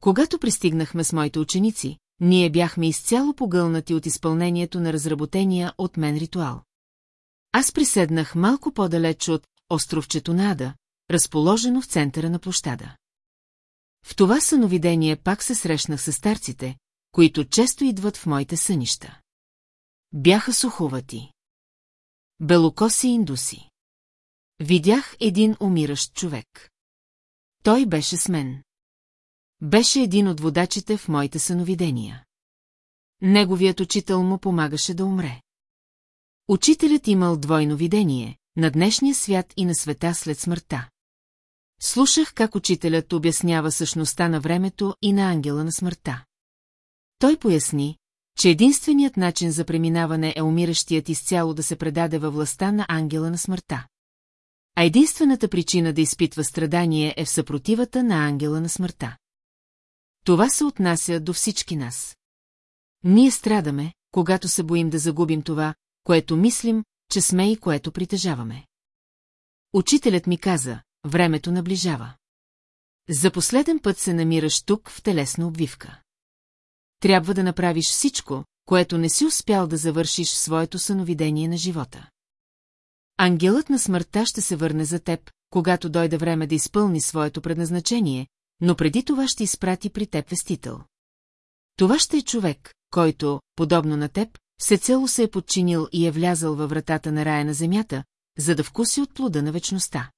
Когато пристигнахме с моите ученици, ние бяхме изцяло погълнати от изпълнението на разработения от мен ритуал. Аз приседнах малко по-далеч от островчето Нада, разположено в центъра на площада. В това съновидение пак се срещнах с старците, които често идват в моите сънища. Бяха суховати. Белокоси индуси. Видях един умиращ човек. Той беше с мен. Беше един от водачите в моите съновидения. Неговият учител му помагаше да умре. Учителят имал двойно видение, на днешния свят и на света след смъртта. Слушах как учителят обяснява същността на времето и на ангела на смъртта. Той поясни, че единственият начин за преминаване е умиращият изцяло да се предаде във властта на ангела на смъртта. А единствената причина да изпитва страдание е в съпротивата на ангела на смъртта. Това се отнася до всички нас. Ние страдаме, когато се боим да загубим това, което мислим, че сме и което притежаваме. Учителят ми каза, времето наближава. За последен път се намираш тук в телесна обвивка трябва да направиш всичко, което не си успял да завършиш в своето съновидение на живота. Ангелът на смъртта ще се върне за теб, когато дойде време да изпълни своето предназначение, но преди това ще изпрати при теб вестител. Това ще е човек, който, подобно на теб, всецело се е подчинил и е влязал във вратата на рая на земята, за да вкуси от плода на вечността.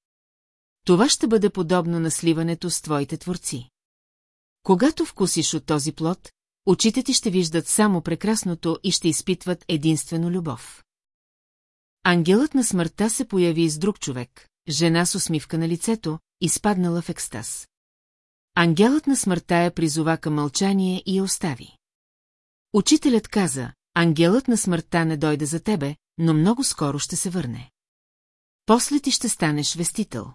Това ще бъде подобно на сливането с твоите творци. Когато вкусиш от този плод, очите ти ще виждат само прекрасното и ще изпитват единствено любов. Ангелът на смъртта се появи и с друг човек, жена с усмивка на лицето, изпаднала в екстаз. Ангелът на смъртта я призова към мълчание и я остави. Учителят каза, ангелът на смъртта не дойде за тебе, но много скоро ще се върне. После ти ще станеш вестител.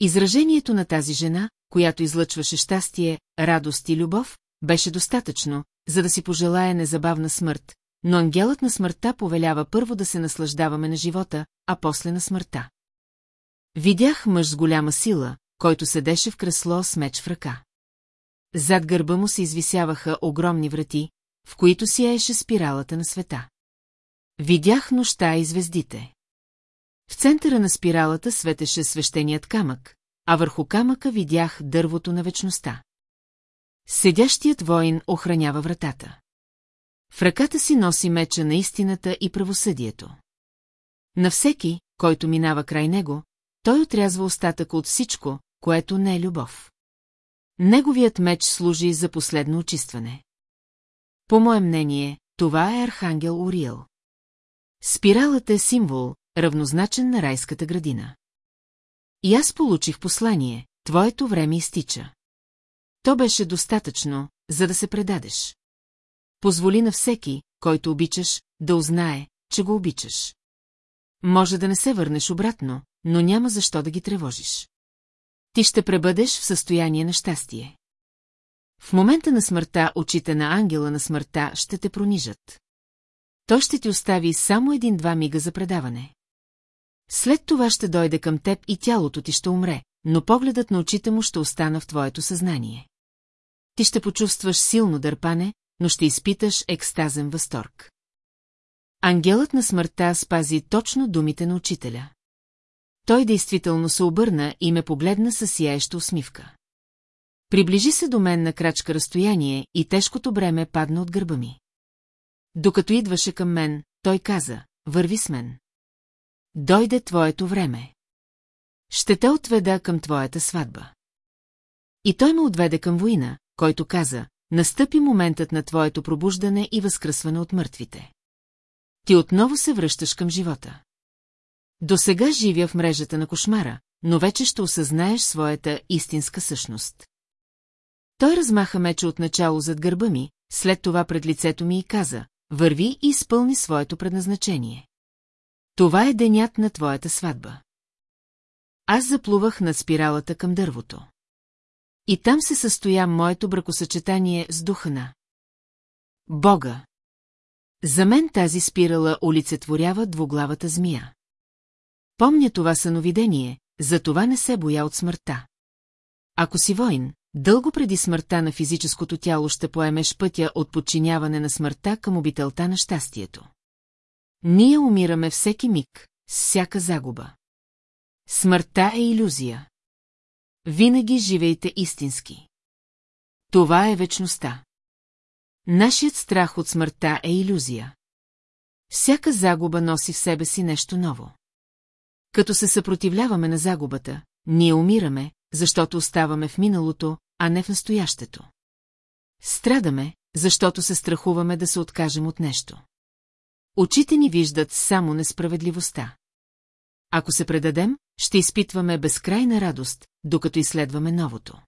Изражението на тази жена, която излъчваше щастие, радост и любов, беше достатъчно, за да си пожелая незабавна смърт, но ангелът на смъртта повелява първо да се наслаждаваме на живота, а после на смъртта. Видях мъж с голяма сила, който седеше в кресло с меч в ръка. Зад гърба му се извисяваха огромни врати, в които сияеше спиралата на света. Видях нощта и звездите. В центъра на спиралата светеше свещеният камък, а върху камъка видях дървото на вечността. Седящият воин охранява вратата. В ръката си носи меча на истината и правосъдието. На всеки, който минава край него, той отрязва остатък от всичко, което не е любов. Неговият меч служи за последно очистване. По мое мнение, това е Архангел Ориел. Спиралата е символ, равнозначен на райската градина. И аз получих послание, твоето време изтича. То беше достатъчно, за да се предадеш. Позволи на всеки, който обичаш, да узнае, че го обичаш. Може да не се върнеш обратно, но няма защо да ги тревожиш. Ти ще пребъдеш в състояние на щастие. В момента на смъртта очите на ангела на смъртта ще те пронижат. Той ще ти остави само един-два мига за предаване. След това ще дойде към теб и тялото ти ще умре, но погледът на очите му ще остана в твоето съзнание. Ти ще почувстваш силно дърпане, но ще изпиташ екстазен възторг. Ангелът на смъртта спази точно думите на учителя. Той действително се обърна и ме погледна със сияеща усмивка. Приближи се до мен на крачка разстояние и тежкото бреме падна от гърба ми. Докато идваше към мен, той каза, върви с мен. Дойде твоето време. Ще те отведа към твоята сватба. И той ме отведе към война, който каза, настъпи моментът на твоето пробуждане и възкръсване от мъртвите. Ти отново се връщаш към живота. До сега живя в мрежата на кошмара, но вече ще осъзнаеш своята истинска същност. Той размаха меча от начало зад гърба ми, след това пред лицето ми и каза, върви и изпълни своето предназначение. Това е денят на твоята сватба. Аз заплувах над спиралата към дървото. И там се състоя моето бракосъчетание с духа на. Бога. За мен тази спирала олицетворява двуглавата змия. Помня това съновидение, за това не се боя от смъртта. Ако си воин, дълго преди смъртта на физическото тяло ще поемеш пътя от подчиняване на смъртта към обителта на щастието. Ние умираме всеки миг, с всяка загуба. Смъртта е иллюзия. Винаги живейте истински. Това е вечността. Нашият страх от смъртта е иллюзия. Всяка загуба носи в себе си нещо ново. Като се съпротивляваме на загубата, ние умираме, защото оставаме в миналото, а не в настоящето. Страдаме, защото се страхуваме да се откажем от нещо. Очите ни виждат само несправедливостта. Ако се предадем, ще изпитваме безкрайна радост, докато изследваме новото.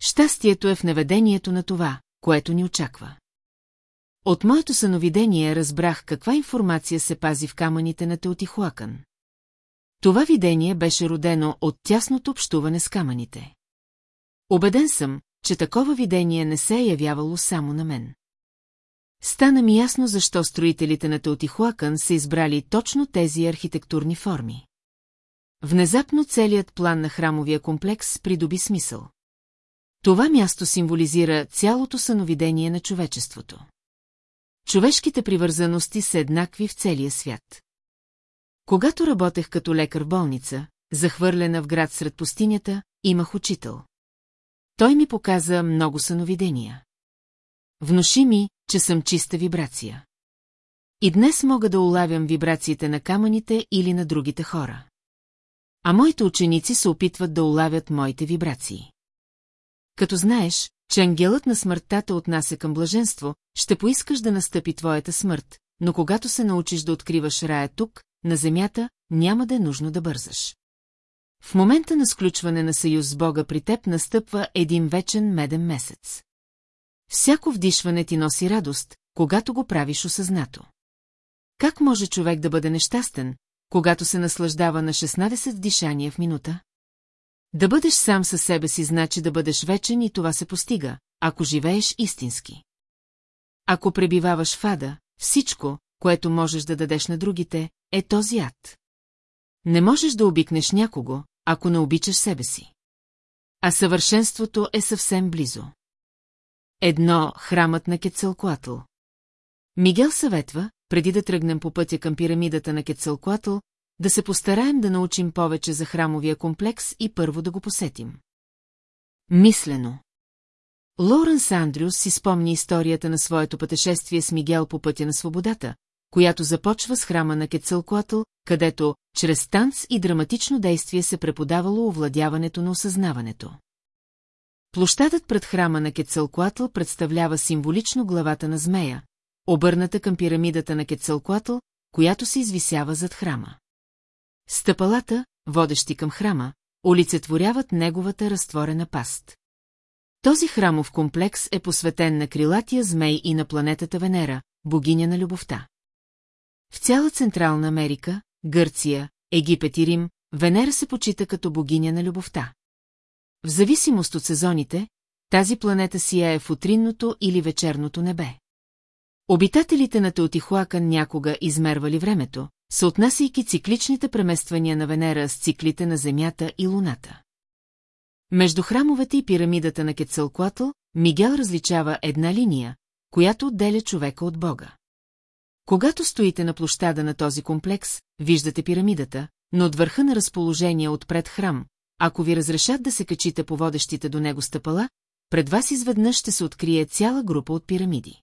Щастието е в неведението на това, което ни очаква. От моето съновидение разбрах каква информация се пази в камъните на Теотихуакън. Това видение беше родено от тясното общуване с камъните. Обеден съм, че такова видение не се е явявало само на мен. Стана ми ясно защо строителите на Теотихуакън са избрали точно тези архитектурни форми. Внезапно целият план на храмовия комплекс придоби смисъл. Това място символизира цялото съновидение на човечеството. Човешките привързаности са еднакви в целия свят. Когато работех като лекар в болница, захвърлена в град сред пустинята, имах учител. Той ми показа много съновидения. Внуши ми, че съм чиста вибрация. И днес мога да улавям вибрациите на камъните или на другите хора. А моите ученици се опитват да улавят моите вибрации. Като знаеш, че ангелът на смъртта те отнася към блаженство, ще поискаш да настъпи твоята смърт, но когато се научиш да откриваш рая тук, на земята, няма да е нужно да бързаш. В момента на сключване на съюз с Бога при теб настъпва един вечен меден месец. Всяко вдишване ти носи радост, когато го правиш осъзнато. Как може човек да бъде нещастен, когато се наслаждава на 16 дишания в минута? Да бъдеш сам със себе си значи да бъдеш вечен и това се постига, ако живееш истински. Ако пребиваваш в ада, всичко, което можеш да дадеш на другите, е този ад. Не можеш да обикнеш някого, ако не обичаш себе си. А съвършенството е съвсем близо. Едно храмът на Кецелкуатл. Мигел съветва, преди да тръгнем по пътя към пирамидата на Кецелкуатл, да се постараем да научим повече за храмовия комплекс и първо да го посетим. Мислено. Лоуренс Андрюс си спомни историята на своето пътешествие с Мигел по пътя на свободата, която започва с храма на Кецълкуатъл, където, чрез танц и драматично действие се преподавало овладяването на осъзнаването. Площадът пред храма на Кецълкуатъл представлява символично главата на змея, обърната към пирамидата на Кецълкуатъл, която се извисява зад храма. Стъпалата, водещи към храма, олицетворяват неговата разтворена паст. Този храмов комплекс е посветен на крилатия змей и на планетата Венера, богиня на любовта. В цяла Централна Америка, Гърция, Египет и Рим, Венера се почита като богиня на любовта. В зависимост от сезоните, тази планета сияе в утринното или вечерното небе. Обитателите на Теотихуакън някога измервали времето, съотнасяйки цикличните премествания на Венера с циклите на Земята и Луната. Между храмовете и пирамидата на Кецалкуатл, Мигел различава една линия, която отделя човека от Бога. Когато стоите на площада на този комплекс, виждате пирамидата, но от върха на разположение отпред храм, ако ви разрешат да се качите по водещите до него стъпала, пред вас изведнъж ще се открие цяла група от пирамиди.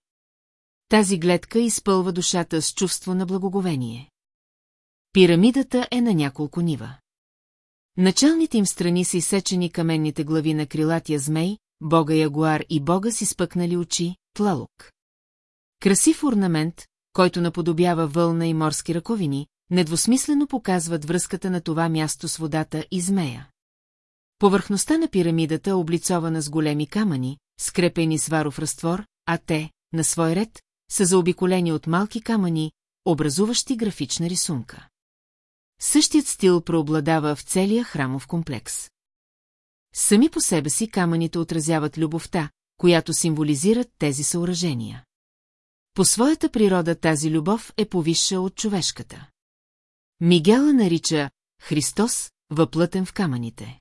Тази гледка изпълва душата с чувство на благоговение. Пирамидата е на няколко нива. Началните им страни са изсечени каменните глави на крилатия змей, бога ягуар и бога си спъкнали очи, тлалук. Красив орнамент, който наподобява вълна и морски ръковини, недвусмислено показват връзката на това място с водата и змея. Повърхността на пирамидата е облицована с големи камъни, скрепени с варов разтвор, а те, на свой ред, са заобиколени от малки камъни, образуващи графична рисунка. Същият стил преобладава в целия храмов комплекс. Сами по себе си камъните отразяват любовта, която символизират тези съоръжения. По своята природа тази любов е повисша от човешката. Мигела нарича Христос въплътен в камъните.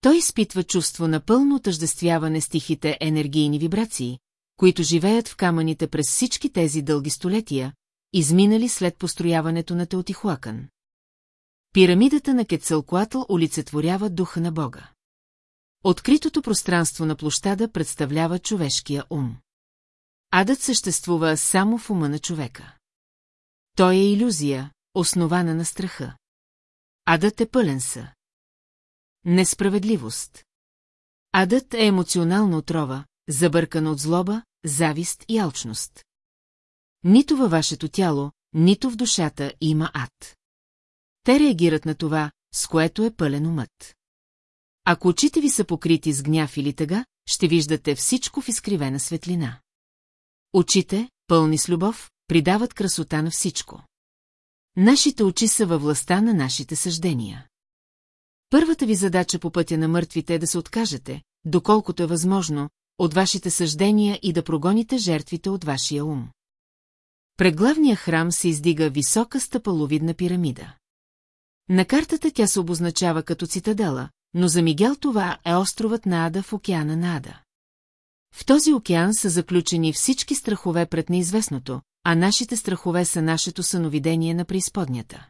Той изпитва чувство на пълно отъждествяване с тихите енергийни вибрации, които живеят в камъните през всички тези дълги столетия, изминали след построяването на Теотихуакън. Пирамидата на Кецалкуатл олицетворява духа на Бога. Откритото пространство на площада представлява човешкия ум. Адът съществува само в ума на човека. Той е иллюзия, основана на страха. Адът е пълен са. Несправедливост. Адът е емоционална отрова, забъркана от злоба, завист и алчност. Нито във вашето тяло, нито в душата има ад. Те реагират на това, с което е пълен умът. Ако очите ви са покрити с гняв или тъга, ще виждате всичко в изкривена светлина. Очите, пълни с любов, придават красота на всичко. Нашите очи са във властта на нашите съждения. Първата ви задача по пътя на мъртвите е да се откажете, доколкото е възможно, от вашите съждения и да прогоните жертвите от вашия ум. Пред главния храм се издига висока стъпаловидна пирамида. На картата тя се обозначава като цитадела, но за Мигел това е островът на Ада в океана на Ада. В този океан са заключени всички страхове пред неизвестното, а нашите страхове са нашето съновидение на преизподнята.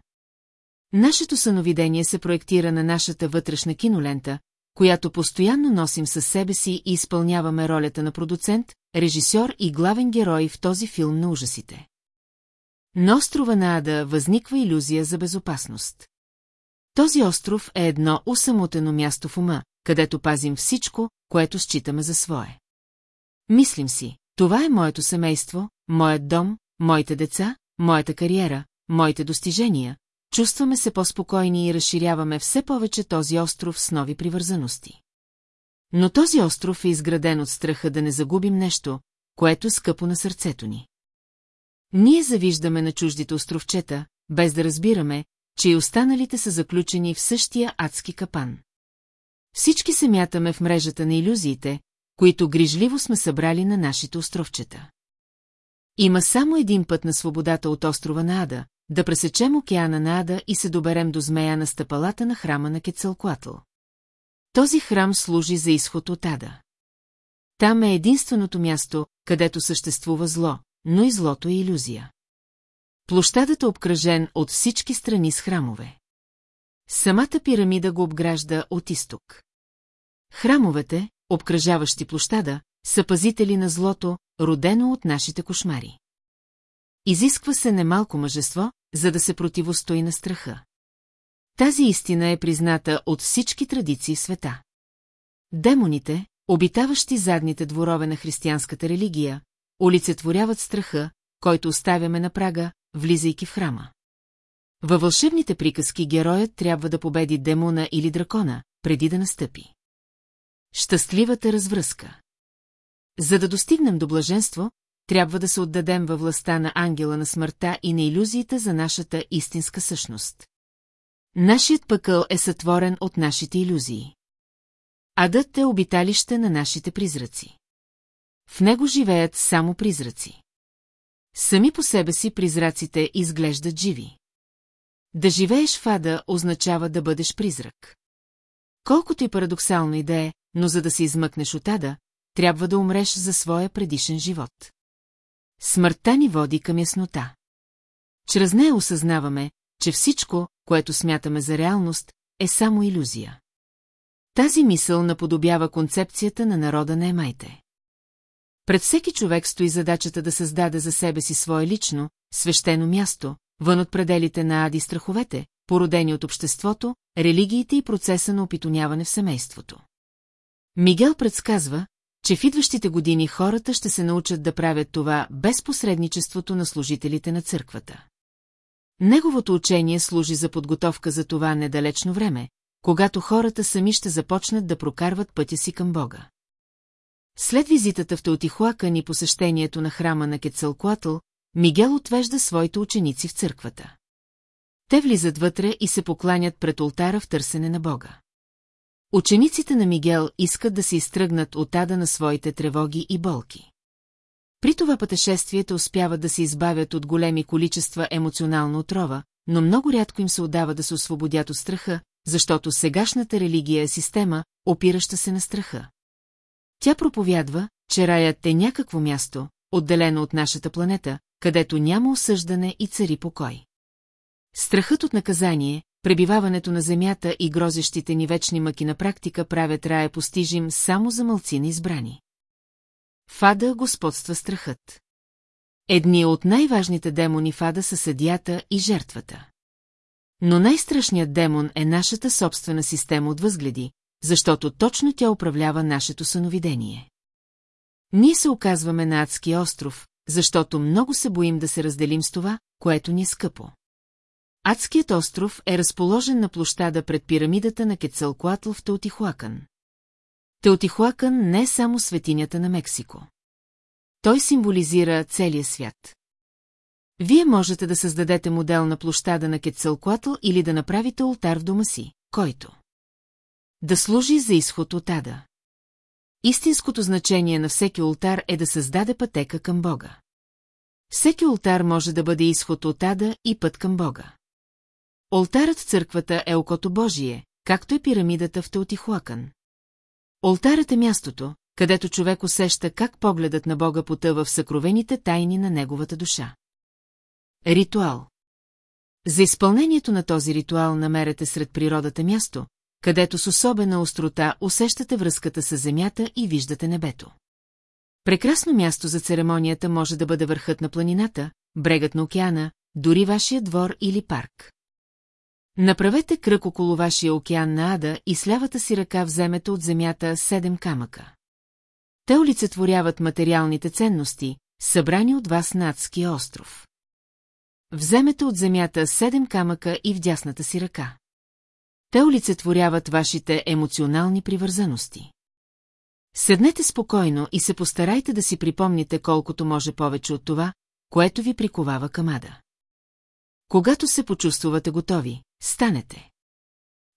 Нашето съновидение се проектира на нашата вътрешна кинолента, която постоянно носим със себе си и изпълняваме ролята на продуцент, режисьор и главен герой в този филм на ужасите. На острова на Ада възниква иллюзия за безопасност. Този остров е едно усамотено място в ума, където пазим всичко, което считаме за свое. Мислим си, това е моето семейство, моят дом, моите деца, моята кариера, моите достижения, чувстваме се по-спокойни и разширяваме все повече този остров с нови привързаности. Но този остров е изграден от страха да не загубим нещо, което е скъпо на сърцето ни. Ние завиждаме на чуждите островчета, без да разбираме, че и останалите са заключени в същия адски капан. Всички се мятаме в мрежата на иллюзиите, които грижливо сме събрали на нашите островчета. Има само един път на свободата от острова на Ада, да пресечем океана на Ада и се доберем до змея на стъпалата на храма на Кецалкуатл. Този храм служи за изход от Ада. Там е единственото място, където съществува зло, но и злото е иллюзия. Площадът е обкръжен от всички страни с храмове. Самата пирамида го обгражда от изток. Храмовете, обкръжаващи площада, са пазители на злото, родено от нашите кошмари. Изисква се немалко мъжество, за да се противостои на страха. Тази истина е призната от всички традиции в света. Демоните, обитаващи задните дворове на християнската религия, олицетворяват страха, който оставяме на прага, влизайки в храма. Във вълшебните приказки героят трябва да победи демона или дракона, преди да настъпи. Щастливата развръзка За да достигнем до блаженство, трябва да се отдадем във властта на ангела на смъртта и на иллюзиите за нашата истинска същност. Нашият пъкъл е сътворен от нашите иллюзии. Адът е обиталище на нашите призраци. В него живеят само призраци. Сами по себе си призраците изглеждат живи. Да живееш в ада означава да бъдеш призрак. Колкото и парадоксално и да е, но за да се измъкнеш от ада, трябва да умреш за своя предишен живот. Смъртта ни води към яснота. Чрез нея осъзнаваме, че всичко, което смятаме за реалност, е само иллюзия. Тази мисъл наподобява концепцията на народа на емайте. Пред всеки човек стои задачата да създаде за себе си свое лично, свещено място, вън от пределите на ади страховете, породени от обществото, религиите и процеса на опитоняване в семейството. Мигел предсказва, че в идващите години хората ще се научат да правят това без посредничеството на служителите на църквата. Неговото учение служи за подготовка за това недалечно време, когато хората сами ще започнат да прокарват пътя си към Бога. След визитата в Теотихуакън и посещението на храма на Кецалкуатъл, Мигел отвежда своите ученици в църквата. Те влизат вътре и се покланят пред ултара в търсене на Бога. Учениците на Мигел искат да се изтръгнат от ада на своите тревоги и болки. При това пътешествието успяват да се избавят от големи количества емоционална отрова, но много рядко им се отдава да се освободят от страха, защото сегашната религия е система, опираща се на страха. Тя проповядва, че раят е някакво място, отделено от нашата планета, където няма осъждане и цари покой. Страхът от наказание, пребиваването на земята и грозещите ни вечни мъки на практика правят рая постижим само за мълцина избрани. Фада господства страхът. Едни от най-важните демони в Ада са съдията и жертвата. Но най-страшният демон е нашата собствена система от възгледи, защото точно тя управлява нашето съновидение. Ние се оказваме на адски остров, защото много се боим да се разделим с това, което ни е скъпо. Адският остров е разположен на площада пред пирамидата на Кецалкуатл в Теотихуакън. Теотихуакън не е само светинята на Мексико. Той символизира целия свят. Вие можете да създадете модел на площада на Кецалкуатл или да направите ултар в дома си, който да служи за изход от ада. Истинското значение на всеки ултар е да създаде пътека към Бога. Всеки ултар може да бъде изход от ада и път към Бога. Олтарът в църквата е окото Божие, както е пирамидата в Теотихуакън. Олтарът е мястото, където човек усеща как погледът на Бога потъва в съкровените тайни на неговата душа. Ритуал За изпълнението на този ритуал намерете сред природата място, където с особена острота усещате връзката с земята и виждате небето. Прекрасно място за церемонията може да бъде върхът на планината, брегът на океана, дори вашия двор или парк. Направете кръг около вашия океан на Ада и с лявата си ръка вземете от земята седем камъка. Те олицетворяват материалните ценности, събрани от вас на Адския остров. Вземете от земята седем камъка и в дясната си ръка. Те олицетворяват вашите емоционални привързаности. Седнете спокойно и се постарайте да си припомните колкото може повече от това, което ви приковава към ада. Когато се почувствате готови, станете.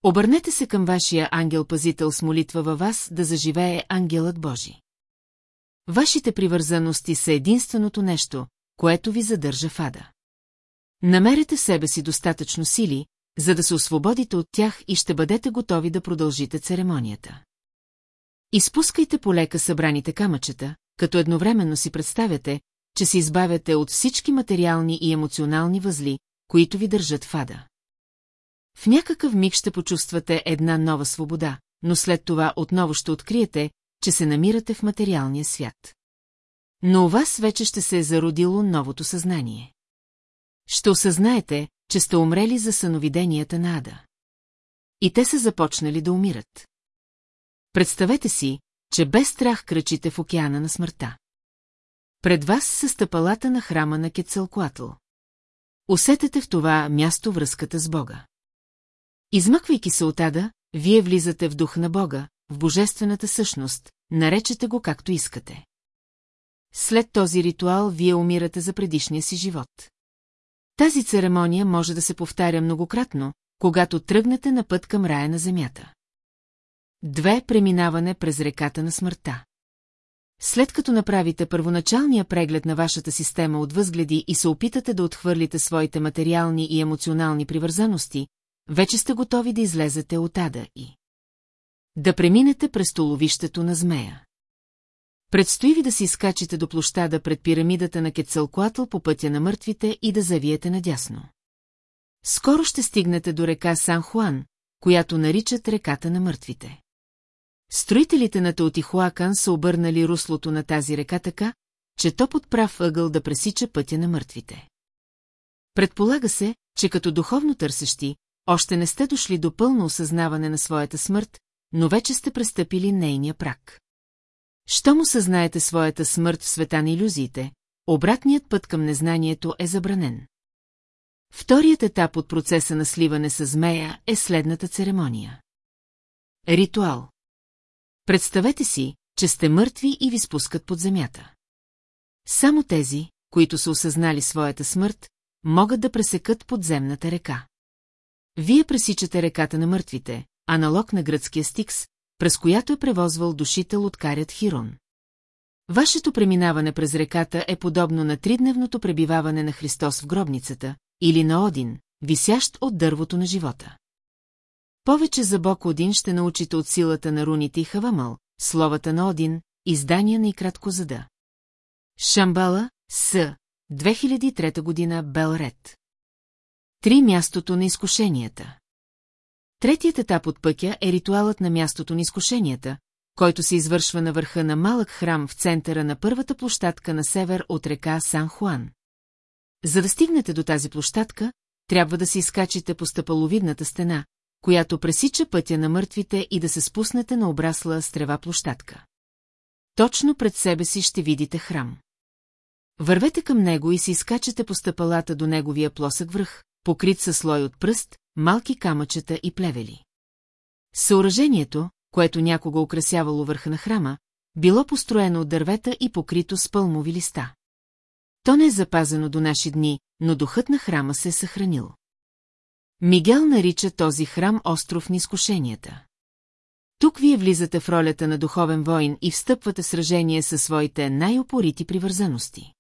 Обърнете се към вашия ангел-пазител с молитва във вас да заживее ангелът Божи. Вашите привързаности са единственото нещо, което ви задържа в ада. Намерете в себе си достатъчно сили, за да се освободите от тях и ще бъдете готови да продължите церемонията. Изпускайте полека събраните камъчета, като едновременно си представяте, че се избавяте от всички материални и емоционални възли, които ви държат в ада. В някакъв миг ще почувствате една нова свобода, но след това отново ще откриете, че се намирате в материалния свят. Но у вас вече ще се е зародило новото съзнание. Ще осъзнаете, че сте умрели за съновиденията на Ада. И те са започнали да умират. Представете си, че без страх кръчите в океана на смъртта. Пред вас са стъпалата на храма на Кецалкуатл. Усетете в това място връзката с Бога. Измъквайки се от ада, вие влизате в дух на Бога, в божествената същност, наречете го както искате. След този ритуал вие умирате за предишния си живот. Тази церемония може да се повтаря многократно, когато тръгнете на път към рая на земята. Две преминаване през реката на смъртта. След като направите първоначалния преглед на вашата система от възгледи и се опитате да отхвърлите своите материални и емоционални привързаности, вече сте готови да излезете от ада и да преминете през столовището на змея. Предстои ви да си изкачите до площада пред пирамидата на Кецалкуатл по пътя на мъртвите и да завиете надясно. Скоро ще стигнете до река Сан Хуан, която наричат реката на мъртвите. Строителите на Таотихуакан са обърнали руслото на тази река така, че то под прав ъгъл да пресича пътя на мъртвите. Предполага се, че като духовно търсещи, още не сте дошли до пълно осъзнаване на своята смърт, но вече сте престъпили нейния прак. Щом осъзнаете своята смърт в света на иллюзиите, обратният път към незнанието е забранен. Вторият етап от процеса на сливане с змея е следната церемония. Ритуал Представете си, че сте мъртви и ви спускат под земята. Само тези, които са осъзнали своята смърт, могат да пресекат подземната река. Вие пресичате реката на мъртвите, аналог на гръцкия стикс, през която е превозвал душител от карят Хирон. Вашето преминаване през реката е подобно на тридневното пребиваване на Христос в гробницата, или на Один, висящ от дървото на живота. Повече за Бог Один ще научите от силата на руните и Хавамал, словата на Один, издания на и кратко зада. Шамбала, С. 2003 година, Белред. Три мястото на изкушенията. Третият етап от пътя е ритуалът на мястото на изкушенията, който се извършва на върха на малък храм в центъра на първата площадка на север от река Сан Хуан. За да стигнете до тази площадка, трябва да се изкачите по стъпаловидната стена, която пресича пътя на мъртвите и да се спуснете на обрасла с трева площадка. Точно пред себе си ще видите храм. Вървете към него и се изкачате по стъпалата до неговия плосък връх, покрит със слой от пръст, малки камъчета и плевели. Съоръжението, което някога украсявало върха на храма, било построено от дървета и покрито с пълмови листа. То не е запазено до наши дни, но духът на храма се е съхранил. Мигел нарича този храм остров на изкушенията. Тук вие влизате в ролята на духовен воин и встъпвате в сражение със своите най-опорити привързаности.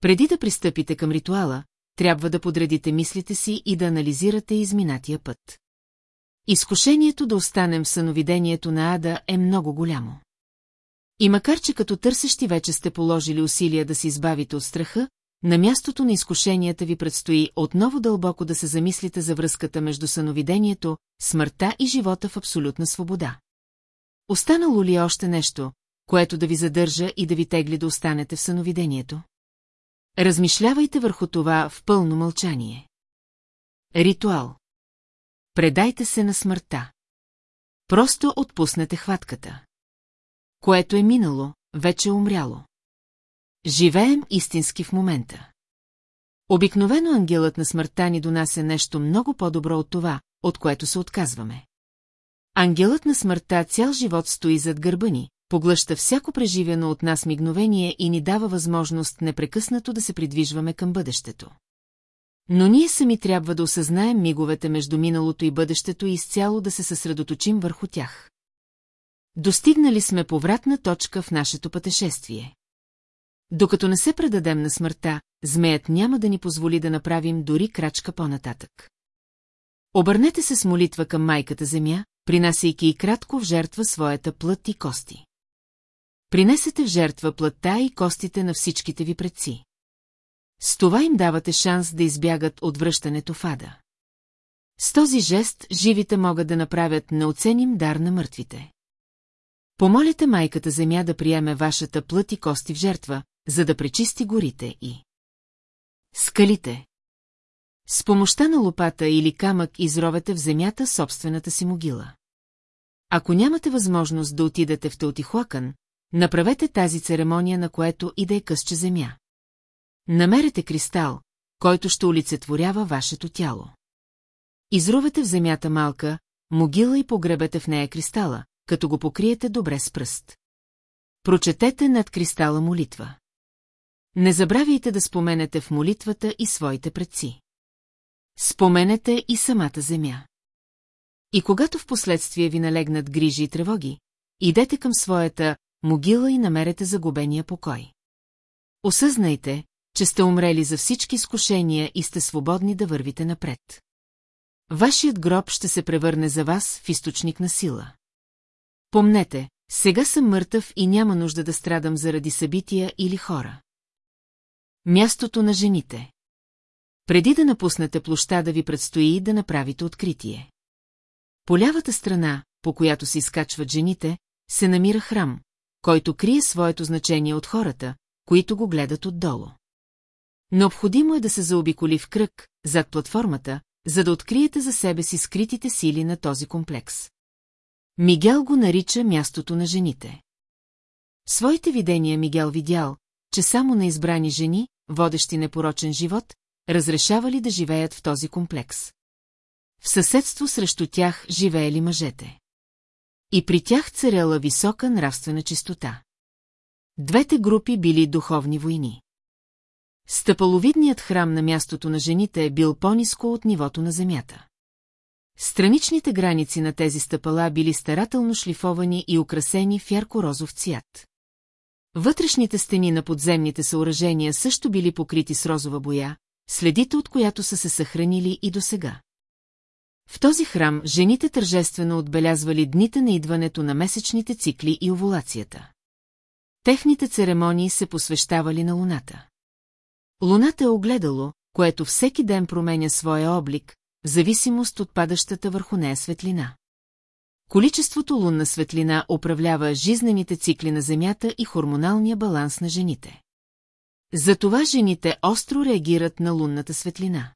Преди да пристъпите към ритуала, трябва да подредите мислите си и да анализирате изминатия път. Изкушението да останем в съновидението на Ада е много голямо. И макар, че като търсещи вече сте положили усилия да се избавите от страха, на мястото на изкушенията ви предстои отново дълбоко да се замислите за връзката между съновидението, смъртта и живота в абсолютна свобода. Останало ли е още нещо, което да ви задържа и да ви тегли да останете в съновидението? Размишлявайте върху това в пълно мълчание. Ритуал Предайте се на смъртта. Просто отпуснете хватката. Което е минало, вече е умряло. Живеем истински в момента. Обикновено ангелът на смъртта ни донася нещо много по-добро от това, от което се отказваме. Ангелът на смъртта цял живот стои зад гърба ни, поглъща всяко преживено от нас мигновение и ни дава възможност непрекъснато да се придвижваме към бъдещето. Но ние сами трябва да осъзнаем миговете между миналото и бъдещето и изцяло да се съсредоточим върху тях. Достигнали сме повратна точка в нашето пътешествие. Докато не се предадем на смъртта, змеят няма да ни позволи да направим дори крачка по-нататък. Обърнете се с молитва към майката земя, принасяйки и кратко в жертва своята плът и кости. Принесете в жертва плътта и костите на всичките ви предци. С това им давате шанс да избягат от връщането в ада. С този жест живите могат да направят неоценим дар на мъртвите. Помолите майката земя да приеме вашата плът и кости в жертва, за да пречисти горите и... Скалите. С помощта на лопата или камък изровете в земята собствената си могила. Ако нямате възможност да отидете в Теотихуакън, Направете тази церемония, на което и да е късче земя. Намерете кристал, който ще олицетворява вашето тяло. Изрувате в земята малка, могила и погребете в нея кристала, като го покриете добре с пръст. Прочетете над кристала молитва. Не забравяйте да споменете в молитвата и своите предци. Споменете и самата земя. И когато в последствие ви налегнат грижи и тревоги, идете към своята могила и намерете загубения покой. Осъзнайте, че сте умрели за всички изкушения и сте свободни да вървите напред. Вашият гроб ще се превърне за вас в източник на сила. Помнете, сега съм мъртъв и няма нужда да страдам заради събития или хора. Мястото на жените Преди да напуснете площада ви предстои да направите откритие. По лявата страна, по която се изкачват жените, се намира храм, който крие своето значение от хората, които го гледат отдолу. Необходимо е да се заобиколи в кръг, зад платформата, за да откриете за себе си скритите сили на този комплекс. Мигел го нарича мястото на жените. В своите видения Мигел видял, че само на избрани жени, водещи непорочен живот, разрешавали да живеят в този комплекс. В съседство срещу тях живеели мъжете. И при тях царела висока нравствена чистота. Двете групи били духовни войни. Стъпаловидният храм на мястото на жените е бил по-низко от нивото на земята. Страничните граници на тези стъпала били старателно шлифовани и украсени в ярко-розов цвят. Вътрешните стени на подземните съоръжения също били покрити с розова боя, следите от която са се съхранили и досега. В този храм жените тържествено отбелязвали дните на идването на месечните цикли и овулацията. Техните церемонии се посвещавали на луната. Луната е огледало, което всеки ден променя своя облик, в зависимост от падащата върху нея светлина. Количеството лунна светлина управлява жизнените цикли на Земята и хормоналния баланс на жените. Затова жените остро реагират на лунната светлина.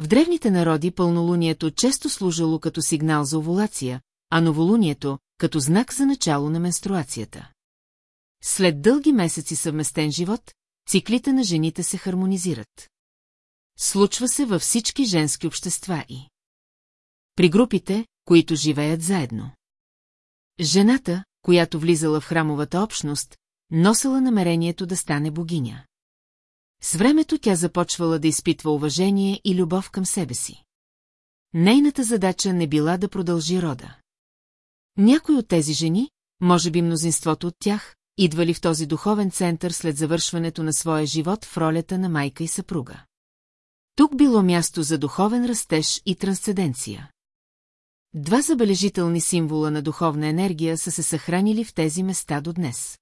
В древните народи пълнолунието често служило като сигнал за овулация, а новолунието – като знак за начало на менструацията. След дълги месеци съвместен живот, циклите на жените се хармонизират. Случва се във всички женски общества и при групите, които живеят заедно. Жената, която влизала в храмовата общност, носела намерението да стане богиня. С времето тя започвала да изпитва уважение и любов към себе си. Нейната задача не била да продължи рода. Някой от тези жени, може би мнозинството от тях, идвали в този духовен център след завършването на своя живот в ролята на майка и съпруга. Тук било място за духовен растеж и трансценденция. Два забележителни символа на духовна енергия са се съхранили в тези места до днес.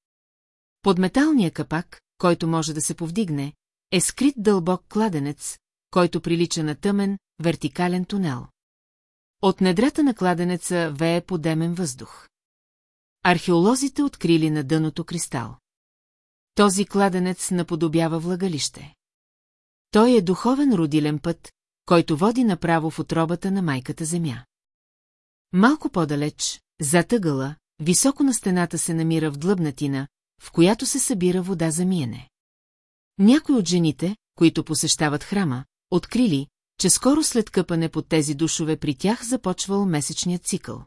Под металния капак, който може да се повдигне, е скрит дълбок кладенец, който прилича на тъмен, вертикален тунел. От недрата на кладенеца вее подемен въздух. Археолозите открили на дъното кристал. Този кладенец наподобява влагалище. Той е духовен родилен път, който води направо в отробата на майката земя. Малко по-далеч, зад ъгъла, високо на стената се намира вдлъбнатина, в която се събира вода за миене. Някои от жените, които посещават храма, открили, че скоро след къпане под тези душове при тях започвал месечният цикъл.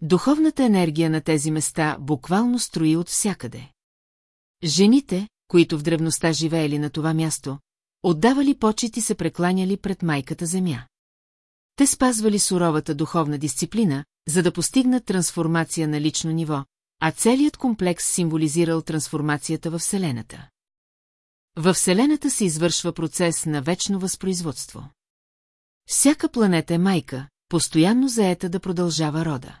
Духовната енергия на тези места буквално строи от всякъде. Жените, които в древността живеели на това място, отдавали почет и се прекланяли пред майката земя. Те спазвали суровата духовна дисциплина, за да постигнат трансформация на лично ниво, а целият комплекс символизирал трансформацията във Вселената. Във Вселената се извършва процес на вечно възпроизводство. Всяка планета е майка, постоянно заета да продължава рода.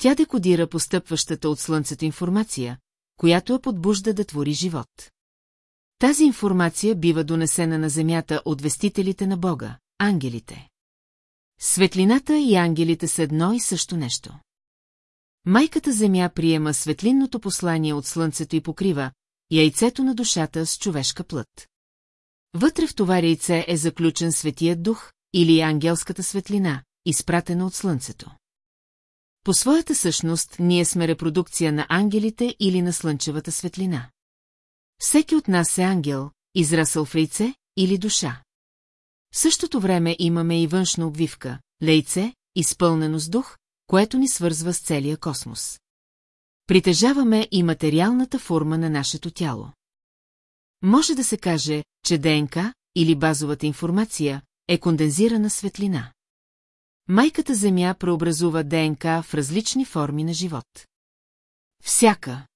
Тя декодира постъпващата от Слънцето информация, която я подбужда да твори живот. Тази информация бива донесена на Земята от вестителите на Бога, ангелите. Светлината и ангелите са едно и също нещо. Майката Земя приема светлинното послание от Слънцето и покрива яйцето на душата с човешка плът. Вътре в това яйце е заключен Светият Дух или ангелската светлина, изпратена от Слънцето. По своята същност ние сме репродукция на ангелите или на слънчевата светлина. Всеки от нас е ангел, израсъл в яйце или душа. В същото време имаме и външна обвивка, лейце, изпълнено с дух, което ни свързва с целия космос. Притежаваме и материалната форма на нашето тяло. Може да се каже, че ДНК или базовата информация е кондензирана светлина. Майката Земя преобразува ДНК в различни форми на живот. Всяка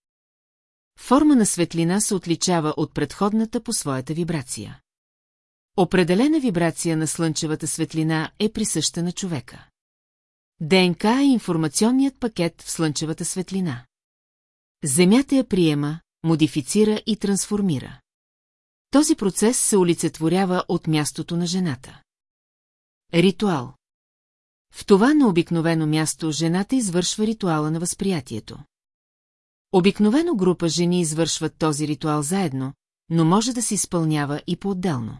форма на светлина се отличава от предходната по своята вибрация. Определена вибрация на слънчевата светлина е присъща на човека. ДНК е информационният пакет в слънчевата светлина. Земята я приема, модифицира и трансформира. Този процес се олицетворява от мястото на жената. Ритуал В това необикновено място жената извършва ритуала на възприятието. Обикновено група жени извършват този ритуал заедно, но може да се изпълнява и по-отделно.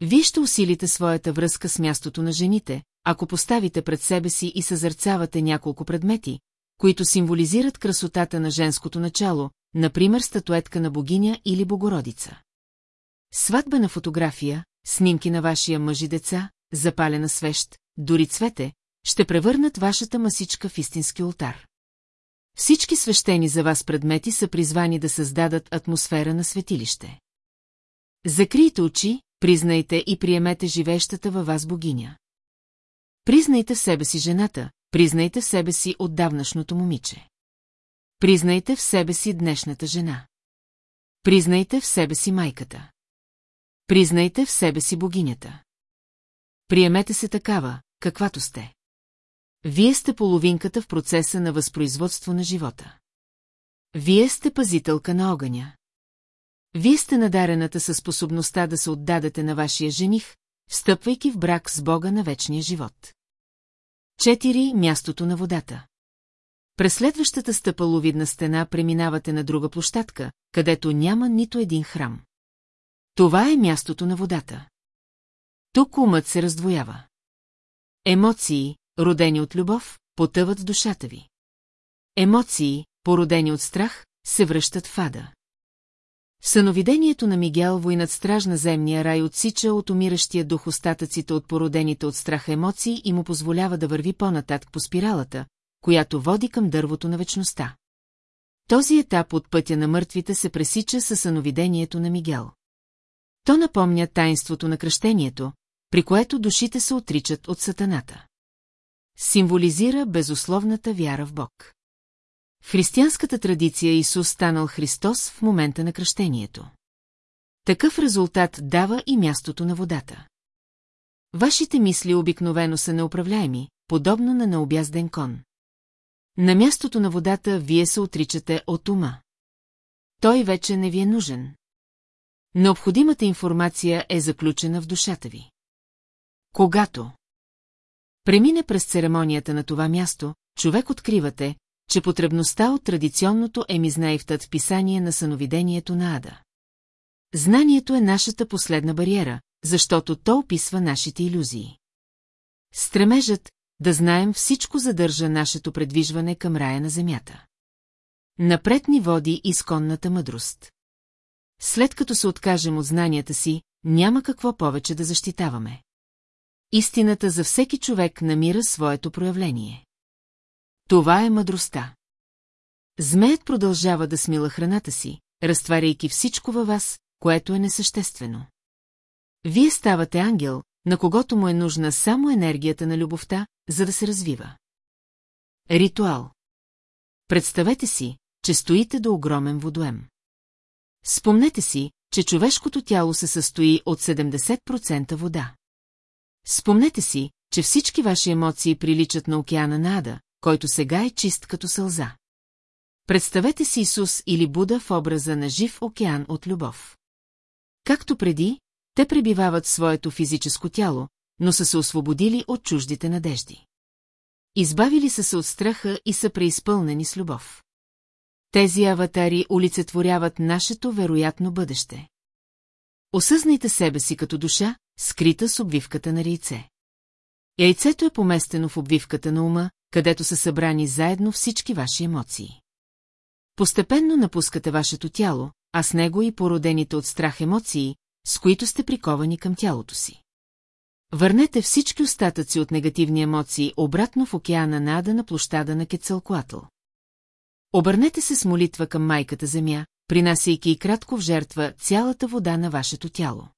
Вие ще усилите своята връзка с мястото на жените, ако поставите пред себе си и съзърцавате няколко предмети, които символизират красотата на женското начало, например статуетка на богиня или богородица. Сватбена фотография, снимки на вашия мъж и деца, запалена свещ, дори цвете, ще превърнат вашата масичка в истински ултар. Всички свещени за вас предмети са призвани да създадат атмосфера на светилище. Закрийте очи, признайте и приемете живещата във вас богиня. Признайте в себе си жената, признайте в себе си отдавнашното момиче. Признайте в себе си днешната жена. Признайте в себе си майката. Признайте в себе си богинята. Приемете се такава, каквато сте. Вие сте половинката в процеса на възпроизводство на живота. Вие сте пазителка на огъня. Вие сте надарената със способността да се отдадете на вашия жених, встъпвайки в брак с Бога на вечния живот. Четири Мястото на водата. През следващата стъпаловидна стена преминавате на друга площадка, където няма нито един храм. Това е мястото на водата. Тук умът се раздвоява. Емоции, родени от любов, потъват в душата ви. Емоции, породени от страх, се връщат в ада. Съновидението на Мигел войнат страж на земния рай отсича от умиращия дух остатъците от породените от страха емоции и му позволява да върви по-нататък по спиралата, която води към дървото на вечността. Този етап от пътя на мъртвите се пресича със съновидението на Мигел. То напомня таинството на кръщението, при което душите се отричат от сатаната. Символизира безусловната вяра в Бог. В християнската традиция Исус станал Христос в момента на кръщението. Такъв резултат дава и мястото на водата. Вашите мисли обикновено са неуправляеми, подобно на необязден кон. На мястото на водата вие се отричате от ума. Той вече не ви е нужен. Необходимата информация е заключена в душата ви. Когато премине през церемонията на това място, човек откривате, че потребността от традиционното е мизнаевтът в писание на съновидението на Ада. Знанието е нашата последна бариера, защото то описва нашите иллюзии. Стремежът да знаем всичко задържа нашето предвижване към рая на земята. Напред ни води изконната мъдрост. След като се откажем от знанията си, няма какво повече да защитаваме. Истината за всеки човек намира своето проявление. Това е мъдростта. Змеят продължава да смила храната си, разтваряйки всичко във вас, което е несъществено. Вие ставате ангел, на когото му е нужна само енергията на любовта, за да се развива. Ритуал Представете си, че стоите до огромен водоем. Спомнете си, че човешкото тяло се състои от 70% вода. Спомнете си, че всички ваши емоции приличат на океана на Ада, който сега е чист като сълза. Представете си Исус или Буда в образа на жив океан от любов. Както преди, те пребивават своето физическо тяло, но са се освободили от чуждите надежди. Избавили са се от страха и са преизпълнени с любов. Тези аватари олицетворяват нашето вероятно бъдеще. Осъзнайте себе си като душа, скрита с обвивката на яйце. Яйцето е поместено в обвивката на ума, където са събрани заедно всички ваши емоции. Постепенно напускате вашето тяло, а с него и породените от страх емоции, с които сте приковани към тялото си. Върнете всички остатъци от негативни емоции обратно в океана на ада на площада на Кецалкуатъл. Обърнете се с молитва към майката земя, принасяйки и кратко в жертва цялата вода на вашето тяло.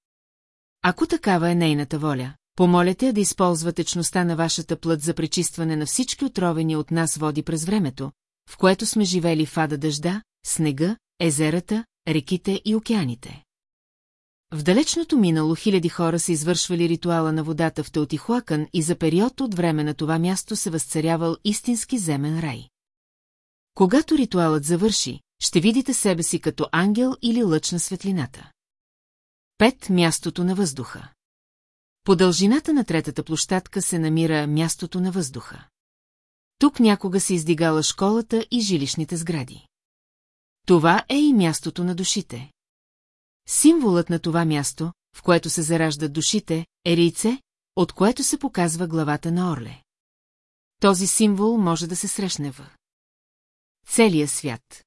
Ако такава е нейната воля, помолете я да използва течността на вашата плът за пречистване на всички отровени от нас води през времето, в което сме живели в ада дъжда, снега, езерата, реките и океаните. В далечното минало хиляди хора са извършвали ритуала на водата в Теотихуакън и за период от време на това място се възцарявал истински земен рай. Когато ритуалът завърши, ще видите себе си като ангел или лъч на светлината. Пет мястото на въздуха. По дължината на третата площадка се намира мястото на въздуха. Тук някога се издигала школата и жилищните сгради. Това е и мястото на душите. Символът на това място, в което се зараждат душите, е рейце, от което се показва главата на Орле. Този символ може да се срещне в целия свят.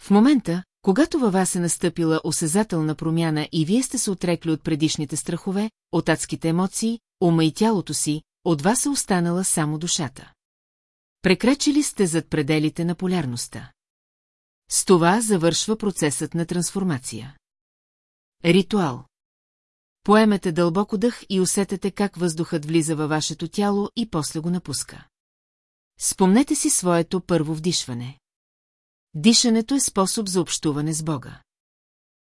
В момента, когато във вас е настъпила осезателна промяна и вие сте се отрекли от предишните страхове, от адските емоции, ума и тялото си, от вас е останала само душата. Прекрачили сте зад пределите на полярността. С това завършва процесът на трансформация. Ритуал Поемете дълбоко дъх и усетете как въздухът влиза във вашето тяло и после го напуска. Спомнете си своето първо вдишване. Дишането е способ за общуване с Бога.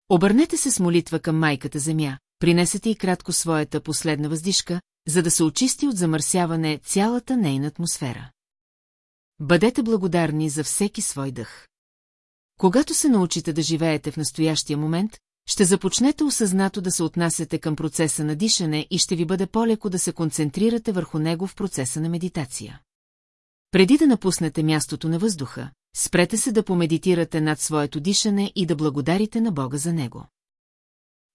Обърнете се с молитва към майката земя, принесете и кратко своята последна въздишка, за да се очисти от замърсяване цялата нейна атмосфера. Бъдете благодарни за всеки свой дъх. Когато се научите да живеете в настоящия момент, ще започнете осъзнато да се отнасяте към процеса на дишане и ще ви бъде по-леко да се концентрирате върху него в процеса на медитация. Преди да напуснете мястото на въздуха, спрете се да помедитирате над своето дишане и да благодарите на Бога за него.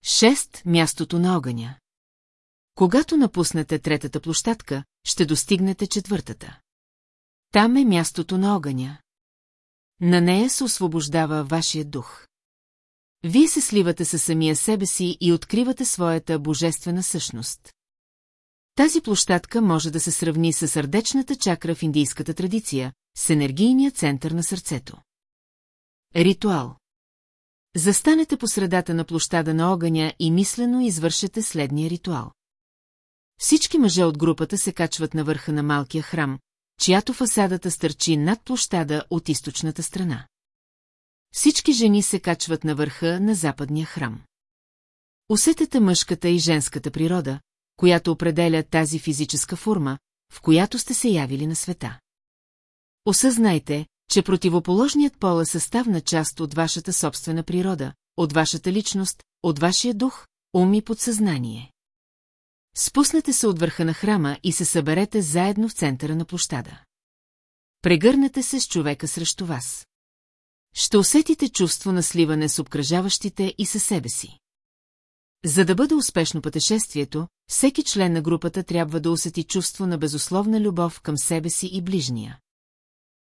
6. Мястото на огъня Когато напуснете третата площадка, ще достигнете четвъртата. Там е мястото на огъня. На нея се освобождава вашия дух. Вие се сливате със самия себе си и откривате своята божествена същност. Тази площадка може да се сравни с сърдечната чакра в индийската традиция, с енергийния център на сърцето. Ритуал Застанете по средата на площада на огъня и мислено извършете следния ритуал. Всички мъже от групата се качват на върха на малкия храм, чиято фасадата стърчи над площада от източната страна. Всички жени се качват на върха на западния храм. Усетете мъжката и женската природа, която определя тази физическа форма, в която сте се явили на света. Осъзнайте, че противоположният пол е съставна част от вашата собствена природа, от вашата личност, от вашия дух, ум и подсъзнание. Спуснете се от върха на храма и се съберете заедно в центъра на площада. Прегърнете се с човека срещу вас. Ще усетите чувство на сливане с обкръжаващите и със себе си. За да бъде успешно пътешествието, всеки член на групата трябва да усети чувство на безусловна любов към себе си и ближния.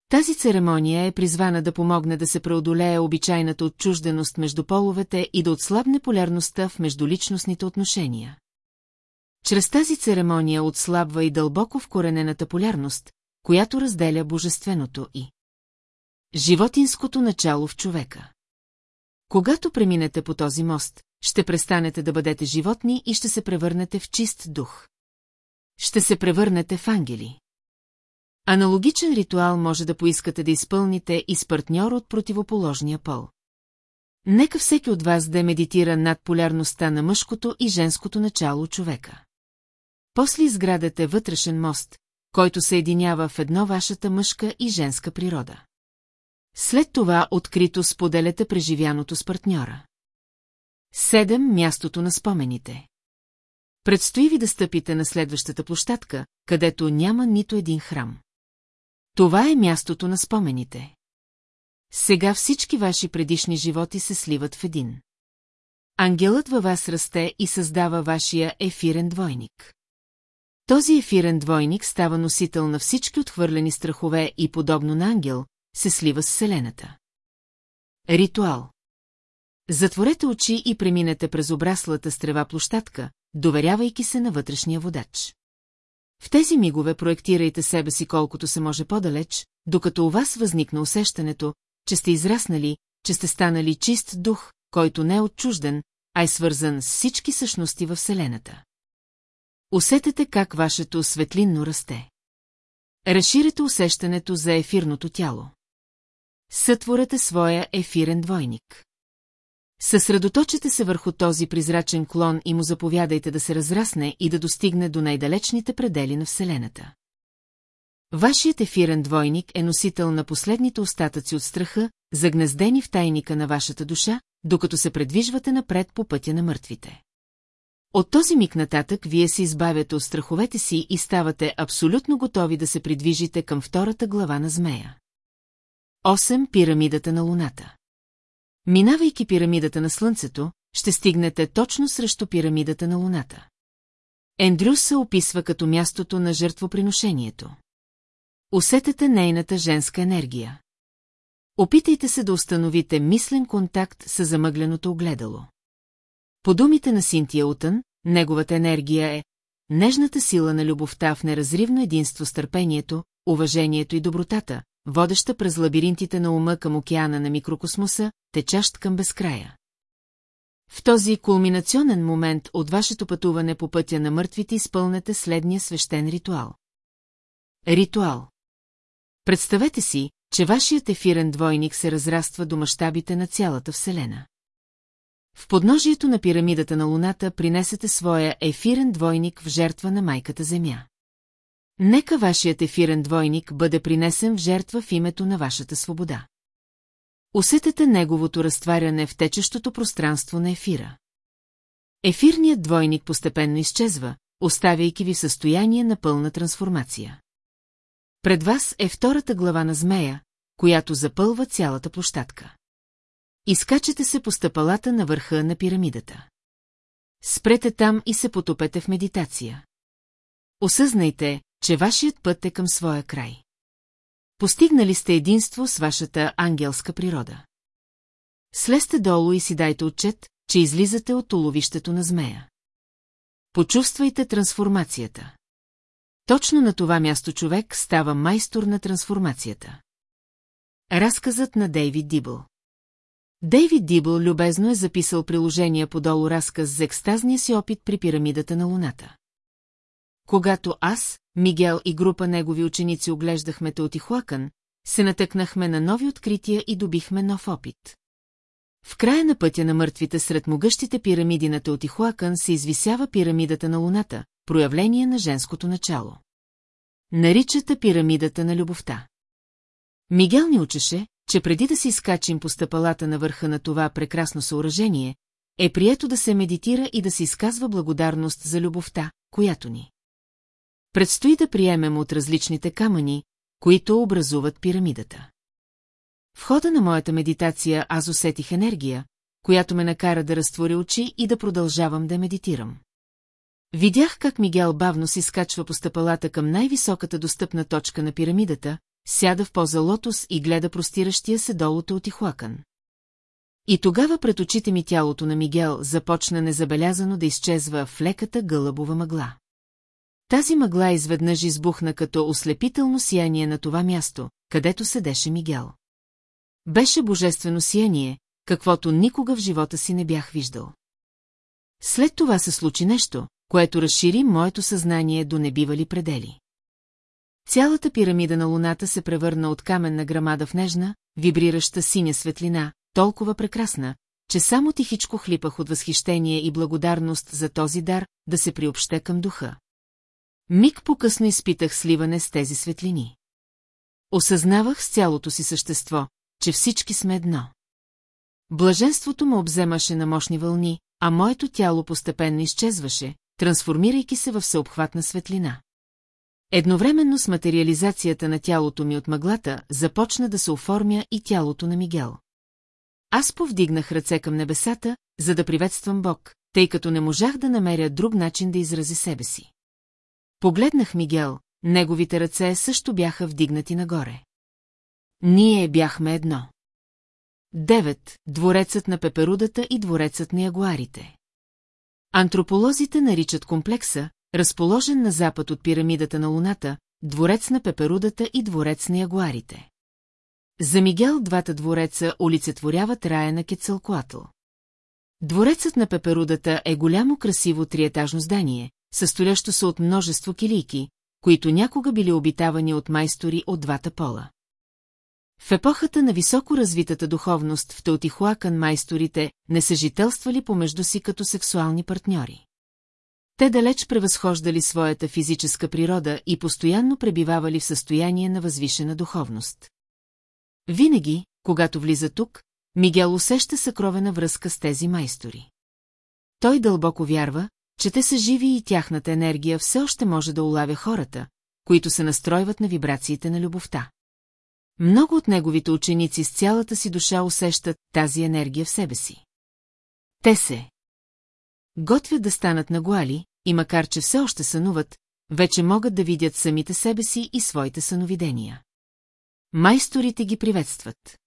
Тази церемония е призвана да помогне да се преодолее обичайната отчужденост между половете и да отслабне полярността в междуличностните отношения. Чрез тази церемония отслабва и дълбоко вкоренената полярност, която разделя божественото и животинското начало в човека. Когато преминете по този мост, ще престанете да бъдете животни и ще се превърнете в чист дух. Ще се превърнете в ангели. Аналогичен ритуал може да поискате да изпълните и с партньор от противоположния пол. Нека всеки от вас да медитира над полярността на мъжкото и женското начало човека. После изградете вътрешен мост, който съединява в едно вашата мъжка и женска природа. След това открито споделяте преживяното с партньора. Седем мястото на спомените. Предстои ви да стъпите на следващата площадка, където няма нито един храм. Това е мястото на спомените. Сега всички ваши предишни животи се сливат в един. Ангелът във вас расте и създава вашия ефирен двойник. Този ефирен двойник става носител на всички отхвърлени страхове и, подобно на ангел, се слива с Вселената. Ритуал Затворете очи и преминете през обраслата с трева площадка, доверявайки се на вътрешния водач. В тези мигове проектирайте себе си колкото се може по-далеч, докато у вас възникна усещането, че сте израснали, че сте станали чист дух, който не е отчужден, а е свързан с всички същности във Вселената. Усетете как вашето светлинно расте. Разширете усещането за ефирното тяло. Сътворете своя ефирен двойник. Съсредоточете се върху този призрачен клон и му заповядайте да се разрасне и да достигне до най-далечните предели на Вселената. Вашият ефирен двойник е носител на последните остатъци от страха, загнездени в тайника на вашата душа, докато се предвижвате напред по пътя на мъртвите. От този миг нататък вие се избавяте от страховете си и ставате абсолютно готови да се придвижите към втората глава на змея. 8. Пирамидата на Луната Минавайки пирамидата на Слънцето, ще стигнете точно срещу пирамидата на Луната. Ендрюс се описва като мястото на жертвоприношението. Усетете нейната женска енергия. Опитайте се да установите мислен контакт с замъгленото огледало. По думите на Синтия Утън, неговата енергия е нежната сила на любовта в неразривно единство с търпението, уважението и добротата, водеща през лабиринтите на ума към океана на микрокосмоса, течащ към безкрая. В този кулминационен момент от вашето пътуване по пътя на мъртвите изпълнете следния свещен ритуал. Ритуал Представете си, че вашият ефирен двойник се разраства до мащабите на цялата Вселена. В подножието на пирамидата на Луната принесете своя ефирен двойник в жертва на майката Земя. Нека вашият ефирен двойник бъде принесен в жертва в името на вашата свобода. Усетете неговото разтваряне в течещото пространство на ефира. Ефирният двойник постепенно изчезва, оставяйки ви в състояние на пълна трансформация. Пред вас е втората глава на змея, която запълва цялата площадка. Изкачете се по стъпалата на върха на пирамидата. Спрете там и се потопете в медитация. Осъзнайте, че вашият път е към своя край. Постигнали сте единство с вашата ангелска природа. Слезте долу и си дайте отчет, че излизате от уловището на змея. Почувствайте трансформацията. Точно на това място човек става майстор на трансформацията. Разказът на Дейвид Дибъл Дейвид Дибъл любезно е записал приложения подолу разказ за екстазния си опит при пирамидата на Луната. Когато аз, Мигел и група негови ученици оглеждахме Теотихуакън, се натъкнахме на нови открития и добихме нов опит. В края на пътя на мъртвите сред могъщите пирамиди на Теотихуакън се извисява пирамидата на Луната, проявление на женското начало. Наричата пирамидата на любовта. Мигел ни учеше, че преди да се изкачим по стъпалата на върха на това прекрасно съоръжение, е прието да се медитира и да се изказва благодарност за любовта, която ни. Предстои да приемем от различните камъни, които образуват пирамидата. В хода на моята медитация аз усетих енергия, която ме накара да разтворя очи и да продължавам да медитирам. Видях как Мигел бавно си скачва по стъпалата към най-високата достъпна точка на пирамидата, сяда в поза лотос и гледа простиращия се долуто от Ихуакън. И тогава пред очите ми тялото на Мигел започна незабелязано да изчезва в леката гълъбова мъгла. Тази мъгла изведнъж избухна като ослепително сияние на това място, където седеше Мигел. Беше божествено сияние, каквото никога в живота си не бях виждал. След това се случи нещо, което разшири моето съзнание до небивали предели. Цялата пирамида на луната се превърна от каменна грамада в нежна, вибрираща синя светлина, толкова прекрасна, че само тихичко хлипах от възхищение и благодарност за този дар да се приобща към духа. Миг по-късно изпитах сливане с тези светлини. Осъзнавах с цялото си същество, че всички сме едно. Блаженството ме обземаше на мощни вълни, а моето тяло постепенно изчезваше, трансформирайки се в всеобхватна светлина. Едновременно с материализацията на тялото ми от мъглата започна да се оформя и тялото на Мигел. Аз повдигнах ръце към небесата, за да приветствам Бог, тъй като не можах да намеря друг начин да изрази себе си. Погледнах Мигел, неговите ръце също бяха вдигнати нагоре. Ние бяхме едно. Девет. Дворецът на пеперудата и дворецът на ягуарите. Антрополозите наричат комплекса, разположен на запад от пирамидата на Луната, дворец на пеперудата и дворец на ягуарите. За Мигел двата двореца олицетворяват рая на Кецалкуатъл. Дворецът на пеперудата е голямо красиво триетажно здание, състоящо се от множество килийки, които някога били обитавани от майстори от двата пола. В епохата на високо развитата духовност в Теотихуакън майсторите не съжителствали помежду си като сексуални партньори. Те далеч превъзхождали своята физическа природа и постоянно пребивавали в състояние на възвишена духовност. Винаги, когато влиза тук, Мигел усеща съкровена връзка с тези майстори. Той дълбоко вярва, че те са живи и тяхната енергия все още може да улавя хората, които се настройват на вибрациите на любовта. Много от неговите ученици с цялата си душа усещат тази енергия в себе си. Те се готвят да станат нагуали, и макар че все още сънуват, вече могат да видят самите себе си и своите съновидения. Майсторите ги приветстват.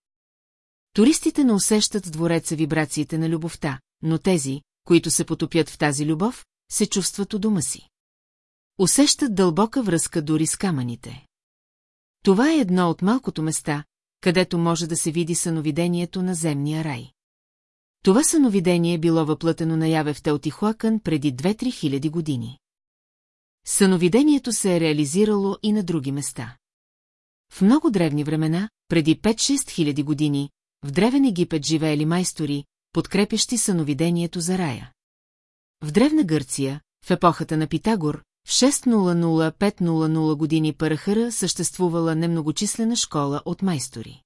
Туристите не усещат в двореца вибрациите на любовта, но тези, които се потопят в тази любов, се чувстват у дома си. Усещат дълбока връзка дори с камъните. Това е едно от малкото места, където може да се види съновидението на земния рай. Това съновидение било въплътено наяве в Теотихуакън преди 2-3 хиляди години. Съновидението се е реализирало и на други места. В много древни времена, преди 5-6 хиляди години, в древен Египет живеели майстори, подкрепящи съновидението за рая. В древна Гърция, в епохата на Питагор, в 600-500 години Парахара съществувала немногочислена школа от майстори.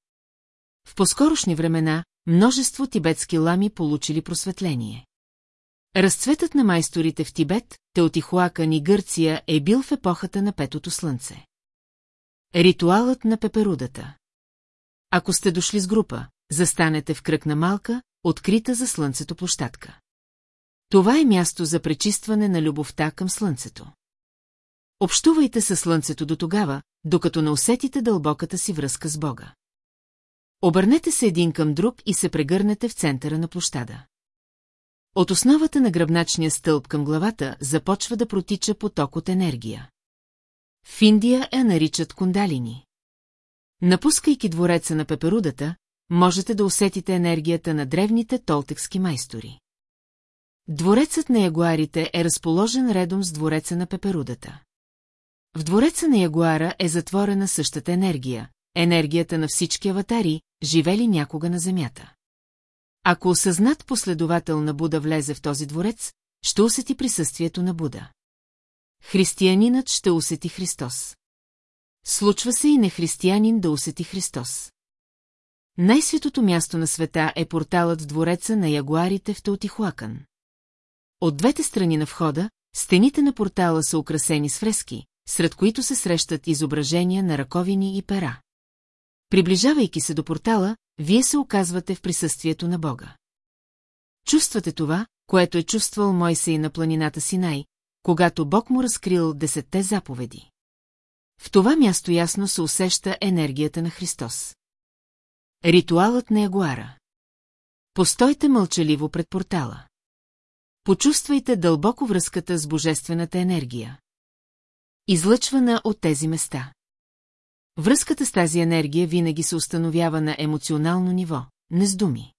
В поскорошни времена, множество тибетски лами получили просветление. Разцветът на майсторите в Тибет, Теотихуакън и Гърция е бил в епохата на Петото слънце. Ритуалът на пеперудата Ако сте дошли с група, застанете в кръг на малка, открита за слънцето площадка. Това е място за пречистване на любовта към слънцето. Общувайте със слънцето до тогава, докато не усетите дълбоката си връзка с Бога. Обърнете се един към друг и се прегърнете в центъра на площада. От основата на гръбначния стълб към главата започва да протича поток от енергия. В Индия я наричат кундалини. Напускайки двореца на пеперудата, можете да усетите енергията на древните толтекски майстори. Дворецът на ягуарите е разположен редом с двореца на пеперудата. В двореца на ягуара е затворена същата енергия, енергията на всички аватари, живели някога на Земята. Ако осъзнат последовател на Буда влезе в този дворец, ще усети присъствието на Буда. Християнинът ще усети Христос. Случва се и нехристиянин да усети Христос. Най-светото място на света е порталът в двореца на ягуарите в Таотихуакън. От двете страни на входа, стените на портала са украсени с фрески, сред които се срещат изображения на ръковини и пера. Приближавайки се до портала, вие се оказвате в присъствието на Бога. Чувствате това, което е чувствал Мойсей на планината Синай, когато Бог му разкрил десетте заповеди. В това място ясно се усеща енергията на Христос. Ритуалът на ягуара Постойте мълчаливо пред портала. Почувствайте дълбоко връзката с божествената енергия. Излъчвана от тези места. Връзката с тази енергия винаги се установява на емоционално ниво, не с думи.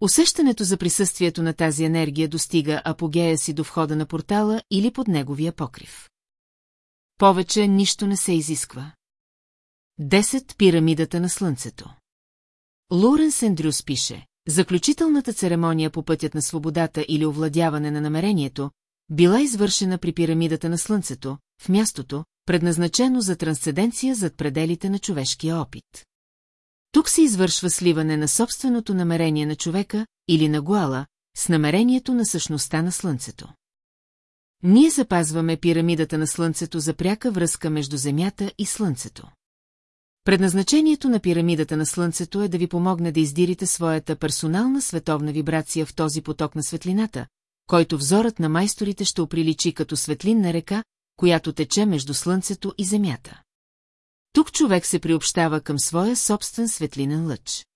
Усещането за присъствието на тази енергия достига апогея си до входа на портала или под неговия покрив. Повече нищо не се изисква. Десет пирамидата на Слънцето Лорен Сендрюс пише, заключителната церемония по пътят на свободата или овладяване на намерението, била извършена при пирамидата на Слънцето, в мястото, предназначено за трансценденция зад пределите на човешкия опит. Тук се извършва сливане на собственото намерение на човека или на гуала с намерението на същността на Слънцето. Ние запазваме пирамидата на Слънцето за пряка връзка между Земята и Слънцето. Предназначението на пирамидата на Слънцето е да ви помогне да издирите своята персонална световна вибрация в този поток на светлината, който взорът на майсторите ще оприличи като светлинна река, която тече между Слънцето и Земята. Тук човек се приобщава към своя собствен светлинен лъч.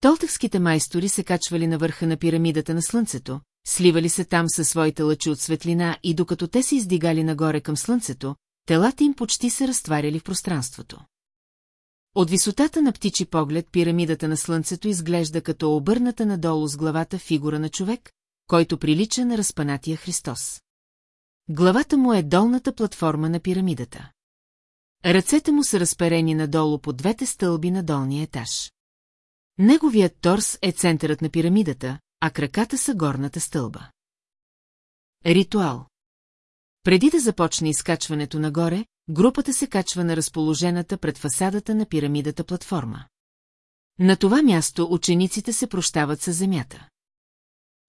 Толтъвските майстори се качвали на върха на пирамидата на Слънцето, сливали се там със своите лъчи от светлина и докато те се издигали нагоре към Слънцето, телата им почти се разтваряли в пространството. От висотата на птичи поглед пирамидата на Слънцето изглежда като обърната надолу с главата фигура на човек, който прилича на разпанатия Христос. Главата му е долната платформа на пирамидата. Ръцете му са разперени надолу по двете стълби на долния етаж. Неговият торс е центърът на пирамидата, а краката са горната стълба. Ритуал Преди да започне изкачването нагоре, групата се качва на разположената пред фасадата на пирамидата платформа. На това място учениците се прощават с земята.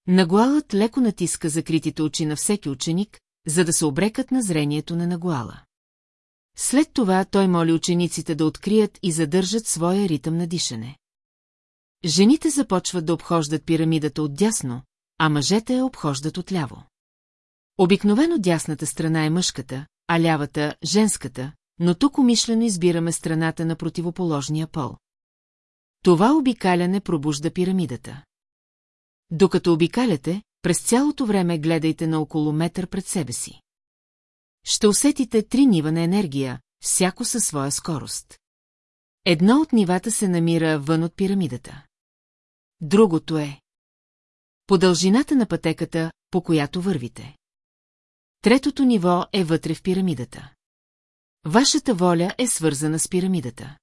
Нагуалът леко натиска закритите очи на всеки ученик, за да се обрекат на зрението на Нагуала. След това той моли учениците да открият и задържат своя ритъм на дишане. Жените започват да обхождат пирамидата отдясно, а мъжете я обхождат отляво. Обикновено дясната страна е мъжката, а лявата – женската, но тук умишлено избираме страната на противоположния пол. Това обикаляне пробужда пирамидата. Докато обикаляте, през цялото време гледайте на около метър пред себе си. Ще усетите три нива на енергия, всяко със своя скорост. Едно от нивата се намира вън от пирамидата. Другото е по дължината на пътеката, по която вървите. Третото ниво е вътре в пирамидата. Вашата воля е свързана с пирамидата.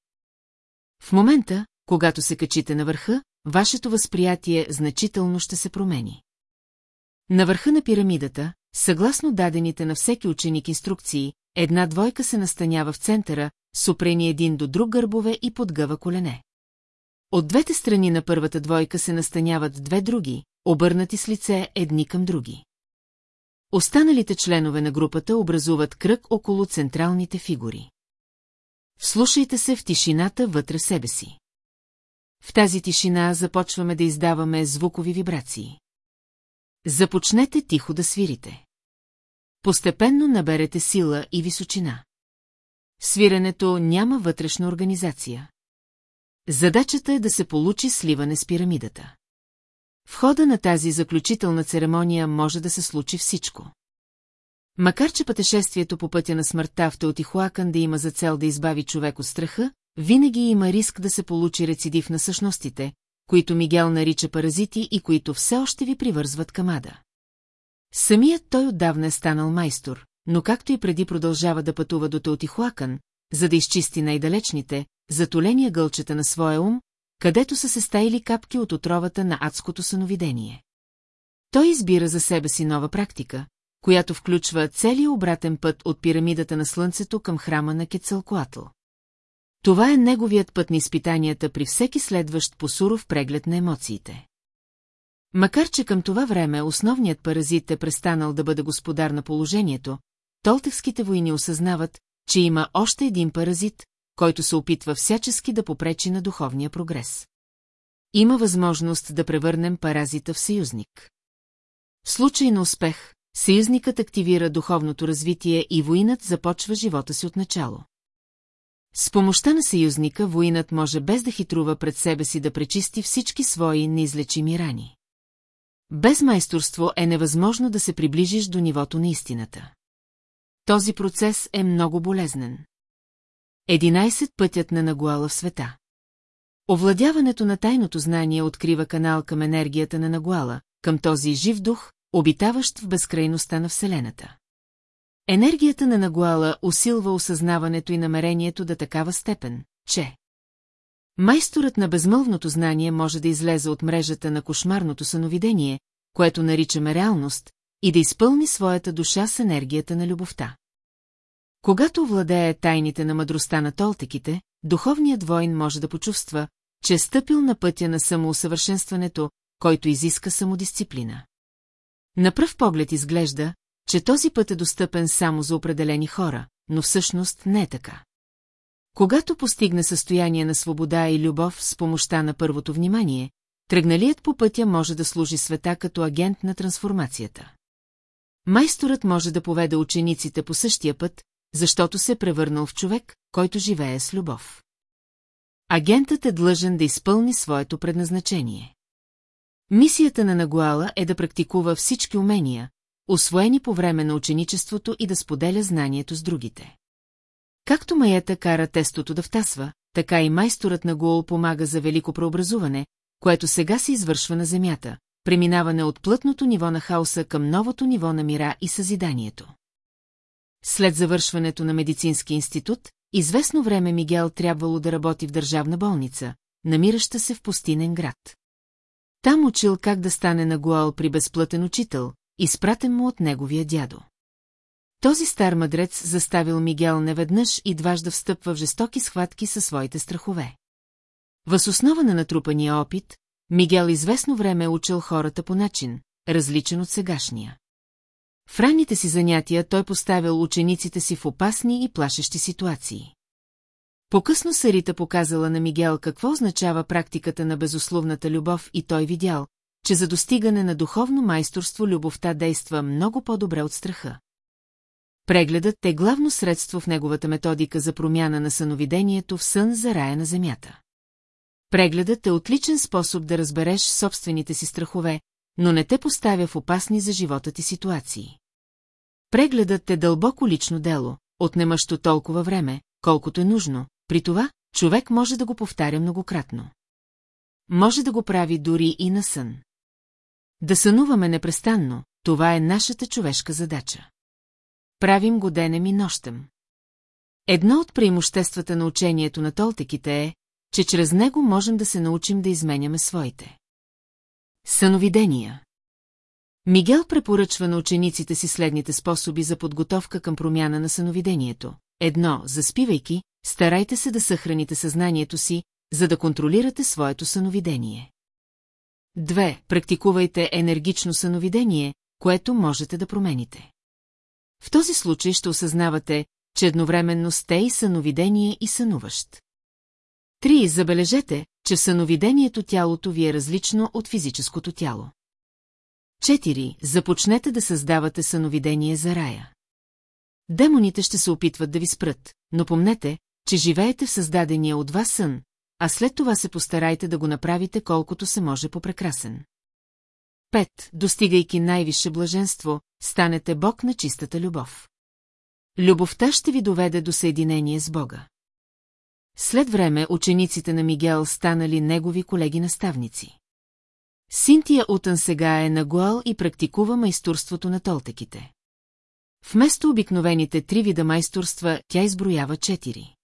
В момента, когато се качите на върха, вашето възприятие значително ще се промени. На върха на пирамидата, съгласно дадените на всеки ученик инструкции, една двойка се настанява в центъра, супрени един до друг гърбове и подгъва колене. От двете страни на първата двойка се настаняват две други, обърнати с лице едни към други. Останалите членове на групата образуват кръг около централните фигури. Вслушайте се в тишината вътре себе си. В тази тишина започваме да издаваме звукови вибрации. Започнете тихо да свирите. Постепенно наберете сила и височина. Свирането няма вътрешна организация. Задачата е да се получи сливане с пирамидата. В хода на тази заключителна церемония може да се случи всичко. Макар че пътешествието по пътя на смъртта в Теотихуакън да има за цел да избави човек от страха, винаги има риск да се получи рецидив на същностите, които Мигел нарича паразити и които все още ви привързват към ада. Самият той отдавна е станал майстор, но както и преди продължава да пътува до Теотихуакън, за да изчисти най-далечните, затоления гълчета на своя ум, където са се стаили капки от отровата на адското съновидение. Той избира за себе си нова практика, която включва целият обратен път от пирамидата на Слънцето към храма на Кецалкуатл. Това е неговият път на изпитанията при всеки следващ посуров преглед на емоциите. Макар че към това време основният паразит е престанал да бъде господар на положението, толтевските войни осъзнават, че има още един паразит, който се опитва всячески да попречи на духовния прогрес. Има възможност да превърнем паразита в съюзник. В случай на успех, съюзникът активира духовното развитие и воинът започва живота си от начало. С помощта на съюзника воинът може без да хитрува пред себе си да пречисти всички свои неизлечими рани. Без майсторство е невъзможно да се приближиш до нивото на истината. Този процес е много болезнен. Единайсет пътят на Нагуала в света. Овладяването на тайното знание открива канал към енергията на Нагуала, към този жив дух, обитаващ в безкрайността на Вселената. Енергията на Нагуала усилва осъзнаването и намерението да такава степен, че Майсторът на безмълвното знание може да излезе от мрежата на кошмарното съновидение, което наричаме реалност, и да изпълни своята душа с енергията на любовта. Когато владее тайните на мъдростта на толтеките, духовният войн може да почувства, че е стъпил на пътя на самоусъвършенстването, който изиска самодисциплина. На пръв поглед изглежда, че този път е достъпен само за определени хора, но всъщност не е така. Когато постигне състояние на свобода и любов с помощта на първото внимание, тръгналият по пътя може да служи света като агент на трансформацията. Майсторът може да поведе учениците по същия път, защото се е превърнал в човек, който живее с любов. Агентът е длъжен да изпълни своето предназначение. Мисията на Нагуала е да практикува всички умения, освоени по време на ученичеството и да споделя знанието с другите. Както маята кара тестото да втасва, така и майсторът на Гуол помага за велико преобразуване, което сега се извършва на Земята, преминаване от плътното ниво на хаоса към новото ниво на мира и съзиданието. След завършването на медицински институт, известно време Мигел трябвало да работи в държавна болница, намираща се в пустинен град. Там учил как да стане на Гуал при безплътен учител, изпратен му от неговия дядо. Този стар мъдрец заставил Мигел неведнъж и дважда встъпва в жестоки схватки със своите страхове. Въз основа на натрупания опит, Мигел известно време е учил хората по начин, различен от сегашния. В ранните си занятия той поставил учениците си в опасни и плашещи ситуации. По-късно Сарита показала на Мигел какво означава практиката на безусловната любов и той видял, че за достигане на духовно майсторство любовта действа много по-добре от страха. Прегледът е главно средство в неговата методика за промяна на съновидението в сън за рая на земята. Прегледът е отличен способ да разбереш собствените си страхове, но не те поставя в опасни за живота ти ситуации. Прегледът е дълбоко лично дело, отнемащо толкова време, колкото е нужно, при това човек може да го повтаря многократно. Може да го прави дори и на сън. Да сънуваме непрестанно, това е нашата човешка задача. Правим го денем и нощем. Едно от преимуществата на учението на толтеките е, че чрез него можем да се научим да изменяме своите. Съновидения Мигел препоръчва на учениците си следните способи за подготовка към промяна на съновидението. Едно, заспивайки, старайте се да съхраните съзнанието си, за да контролирате своето съновидение. Две, практикувайте енергично съновидение, което можете да промените. В този случай ще осъзнавате, че едновременно сте и съновидение и сънуващ. Три, забележете, че в съновидението тялото ви е различно от физическото тяло. Четири, започнете да създавате съновидение за рая. Демоните ще се опитват да ви спрат, но помнете, че живеете в създадения от вас сън, а след това се постарайте да го направите колкото се може по-прекрасен. Пет, достигайки най-висше блаженство, станете Бог на чистата любов. Любовта ще ви доведе до съединение с Бога. След време учениците на Мигел станали негови колеги-наставници. Синтия Утън сега е на Гуал и практикува майсторството на толтеките. Вместо обикновените три вида майсторства, тя изброява четири.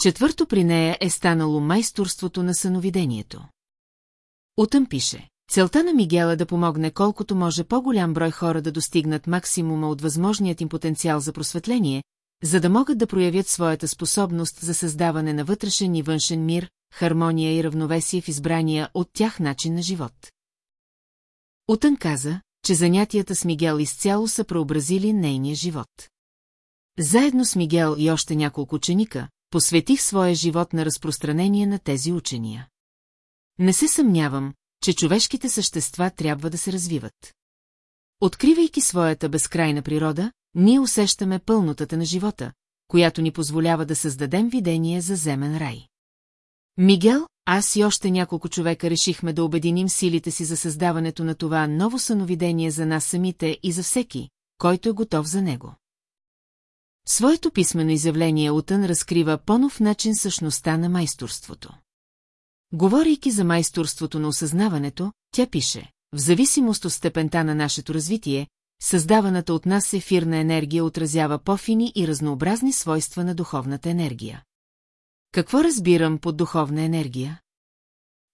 Четвърто при нея е станало майсторството на съновидението. Утън пише. Целта на Мигела е да помогне колкото може по-голям брой хора да достигнат максимума от възможният им потенциал за просветление, за да могат да проявят своята способност за създаване на вътрешен и външен мир, хармония и равновесие в избрания от тях начин на живот. Утън каза, че занятията с Мигел изцяло са преобразили нейния живот. Заедно с Мигел и още няколко ученика, посветих своя живот на разпространение на тези учения. Не се съмнявам, че човешките същества трябва да се развиват. Откривайки своята безкрайна природа, ние усещаме пълнотата на живота, която ни позволява да създадем видение за земен рай. Мигел, аз и още няколко човека решихме да обединим силите си за създаването на това ново съновидение за нас самите и за всеки, който е готов за него. Своето писмено изявление Утън разкрива по-нов начин същността на майсторството. Говорейки за майсторството на осъзнаването, тя пише, в зависимост от степента на нашето развитие, създаваната от нас ефирна енергия отразява по-фини и разнообразни свойства на духовната енергия. Какво разбирам под духовна енергия?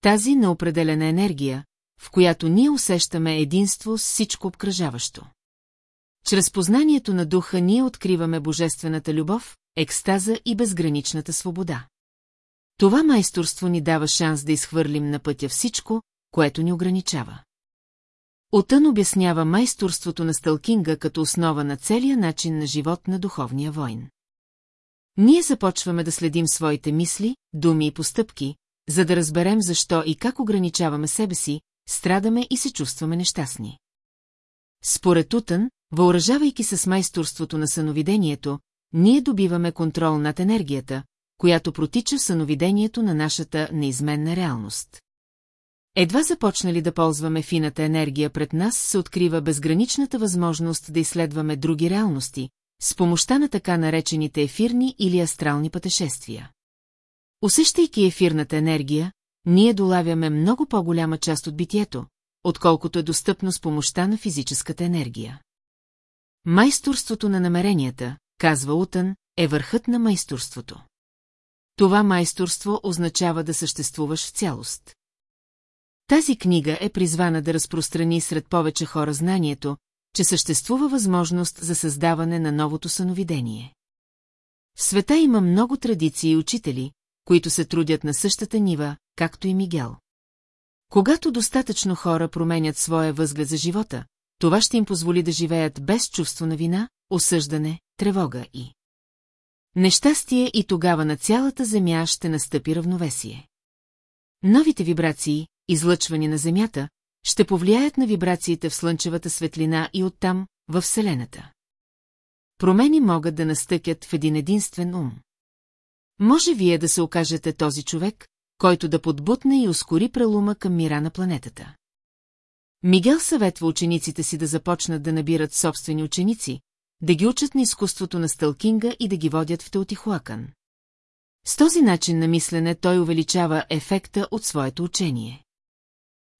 Тази неопределена енергия, в която ние усещаме единство с всичко обкръжаващо. Чрез познанието на духа ние откриваме божествената любов, екстаза и безграничната свобода. Това майсторство ни дава шанс да изхвърлим на пътя всичко, което ни ограничава. Отън обяснява майсторството на Стълкинга като основа на целия начин на живот на духовния войн. Ние започваме да следим своите мисли, думи и постъпки, за да разберем защо и как ограничаваме себе си, страдаме и се чувстваме нещастни. Според Утън, въоръжавайки се с майсторството на съновидението, ние добиваме контрол над енергията, която протича в съновидението на нашата неизменна реалност. Едва започнали да ползваме фината енергия пред нас, се открива безграничната възможност да изследваме други реалности, с помощта на така наречените ефирни или астрални пътешествия. Усещайки ефирната енергия, ние долавяме много по-голяма част от битието, отколкото е достъпно с помощта на физическата енергия. Майсторството на намеренията, казва Утън, е върхът на майсторството. Това майсторство означава да съществуваш в цялост. Тази книга е призвана да разпространи сред повече хора знанието, че съществува възможност за създаване на новото съновидение. В света има много традиции и учители, които се трудят на същата нива, както и Мигел. Когато достатъчно хора променят своя възглед за живота, това ще им позволи да живеят без чувство на вина, осъждане, тревога и нещастие и тогава на цялата земя ще настъпи равновесие. Новите вибрации, излъчвани на Земята, ще повлияят на вибрациите в слънчевата светлина и оттам, в Вселената. Промени могат да настъкят в един единствен ум. Може вие да се окажете този човек, който да подбутне и ускори прелума към мира на планетата. Мигел съветва учениците си да започнат да набират собствени ученици, да ги учат на изкуството на стълкинга и да ги водят в Теотихуакън. С този начин на мислене той увеличава ефекта от своето учение.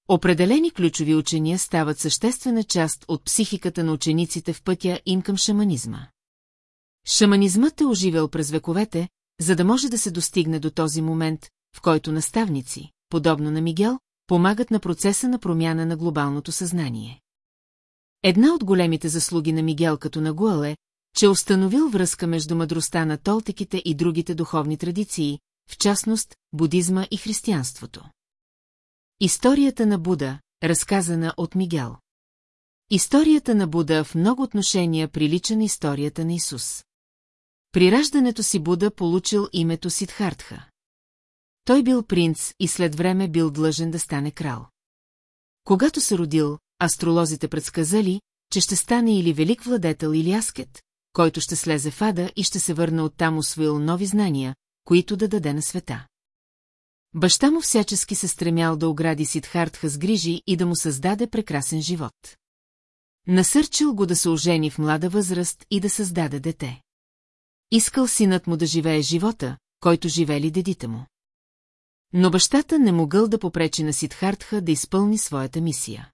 Определени ключови учения стават съществена част от психиката на учениците в пътя им към шаманизма. Шаманизмът е оживел през вековете, за да може да се достигне до този момент, в който наставници, подобно на Мигел, помагат на процеса на промяна на глобалното съзнание. Една от големите заслуги на Мигел като на Гуал е, че установил връзка между мъдростта на толтеките и другите духовни традиции, в частност, будизма и християнството. Историята на Буда, разказана от Мигел. Историята на Буда в много отношения прилича на историята на Исус. При раждането си Буда получил името Сидхартха. Той бил принц и след време бил длъжен да стане крал. Когато се родил, астролозите предсказали, че ще стане или велик владетел или аскет, който ще слезе в ада и ще се върне оттам освоил нови знания, които да даде на света. Баща му всячески се стремял да огради Сидхартха с грижи и да му създаде прекрасен живот. Насърчил го да се ожени в млада възраст и да създаде дете. Искал синът му да живее живота, който живели дедите му. Но бащата не могъл да попречи на Сидхартха да изпълни своята мисия.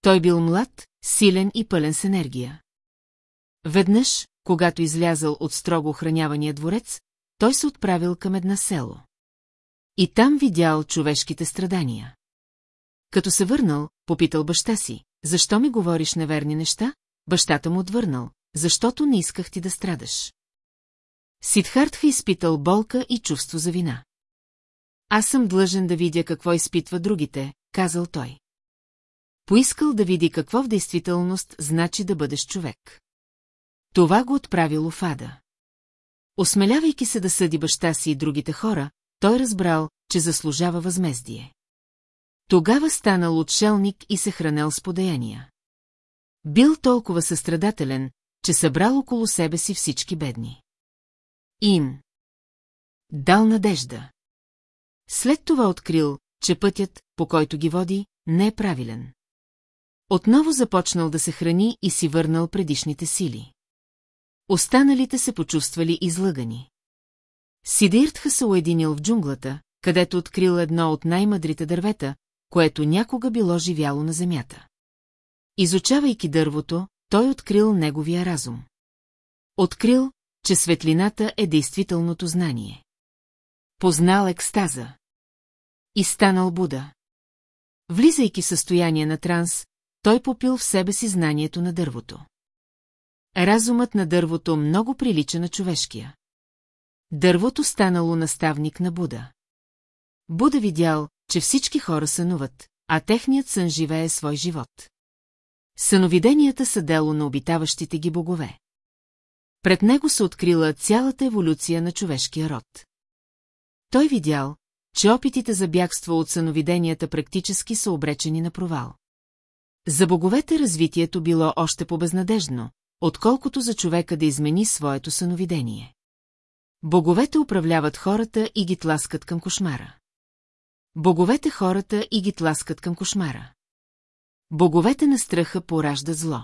Той бил млад, силен и пълен с енергия. Веднъж, когато излязъл от строго охранявания дворец, той се отправил към една село. И там видял човешките страдания. Като се върнал, попитал баща си, защо ми говориш неверни неща? Бащата му отвърнал, защото не исках ти да страдаш. Сидхартха изпитал болка и чувство за вина. Аз съм длъжен да видя какво изпитва другите, казал той. Поискал да види какво в действителност значи да бъдеш човек. Това го отправило в ада. Осмелявайки се да съди баща си и другите хора, той разбрал, че заслужава възмездие. Тогава станал отшелник и се хранел с подаяния. Бил толкова състрадателен, че събрал около себе си всички бедни. Ин. Дал надежда. След това открил, че пътят, по който ги води, не е правилен. Отново започнал да се храни и си върнал предишните сили. Останалите се почувствали излъгани. Сидиртха се уединил в джунглата, където открил едно от най-мъдрите дървета, което някога било живяло на земята. Изучавайки дървото, той открил неговия разум. Открил, че светлината е действителното знание. Познал екстаза. И станал Буда. Влизайки в състояние на транс, той попил в себе си знанието на дървото. Разумът на дървото много прилича на човешкия. Дървото станало наставник на Буда. Буда видял, че всички хора сънуват, а техният сън живее свой живот. Съновиденията са дело на обитаващите ги богове. Пред него се открила цялата еволюция на човешкия род. Той видял, че опитите за бягство от съновиденията практически са обречени на провал. За боговете развитието било още по-безнадежно, отколкото за човека да измени своето съновидение. Боговете управляват хората и ги тласкат към кошмара. Боговете хората и ги тласкат към кошмара. Боговете на страха пораждат зло.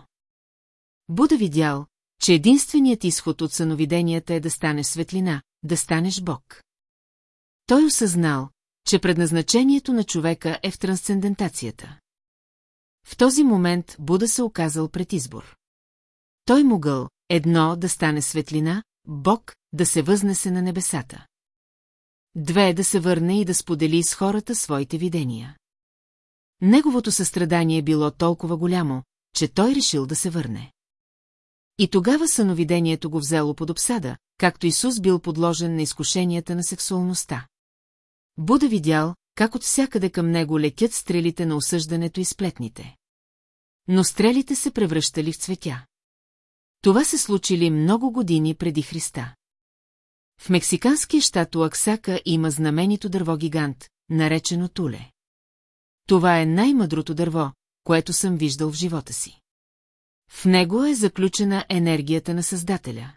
Буда видял, че единственият изход от съновиденията е да станеш светлина, да станеш Бог. Той осъзнал, че предназначението на човека е в трансцендентацията. В този момент Буда се оказал пред избор. Той могъл, едно, да стане светлина, Бог, да се възнесе на небесата. Две, да се върне и да сподели с хората своите видения. Неговото състрадание било толкова голямо, че той решил да се върне. И тогава съновидението го взело под обсада, както Исус бил подложен на изкушенията на сексуалността. Буда видял, как от всякъде към него летят стрелите на осъждането и сплетните. Но стрелите се превръщали в цветя. Това се случили много години преди Христа. В мексиканския щат Уаксака има знаменито дърво-гигант, наречено Туле. Това е най-мъдрото дърво, което съм виждал в живота си. В него е заключена енергията на Създателя.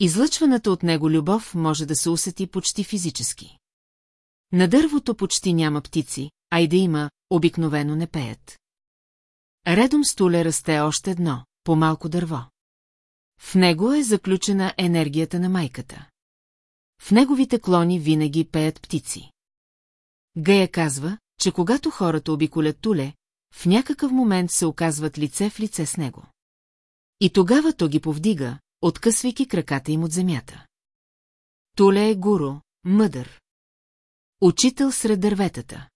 Излъчваната от него любов може да се усети почти физически. На дървото почти няма птици, а и да има, обикновено не пеят. Редом Туле расте още едно, по-малко дърво. В него е заключена енергията на майката. В неговите клони винаги пеят птици. Гея казва, че когато хората обиколят Туле, в някакъв момент се оказват лице в лице с него. И тогава то ги повдига, откъсвайки краката им от земята. Туле е гуру, мъдър. Учител сред дърветата.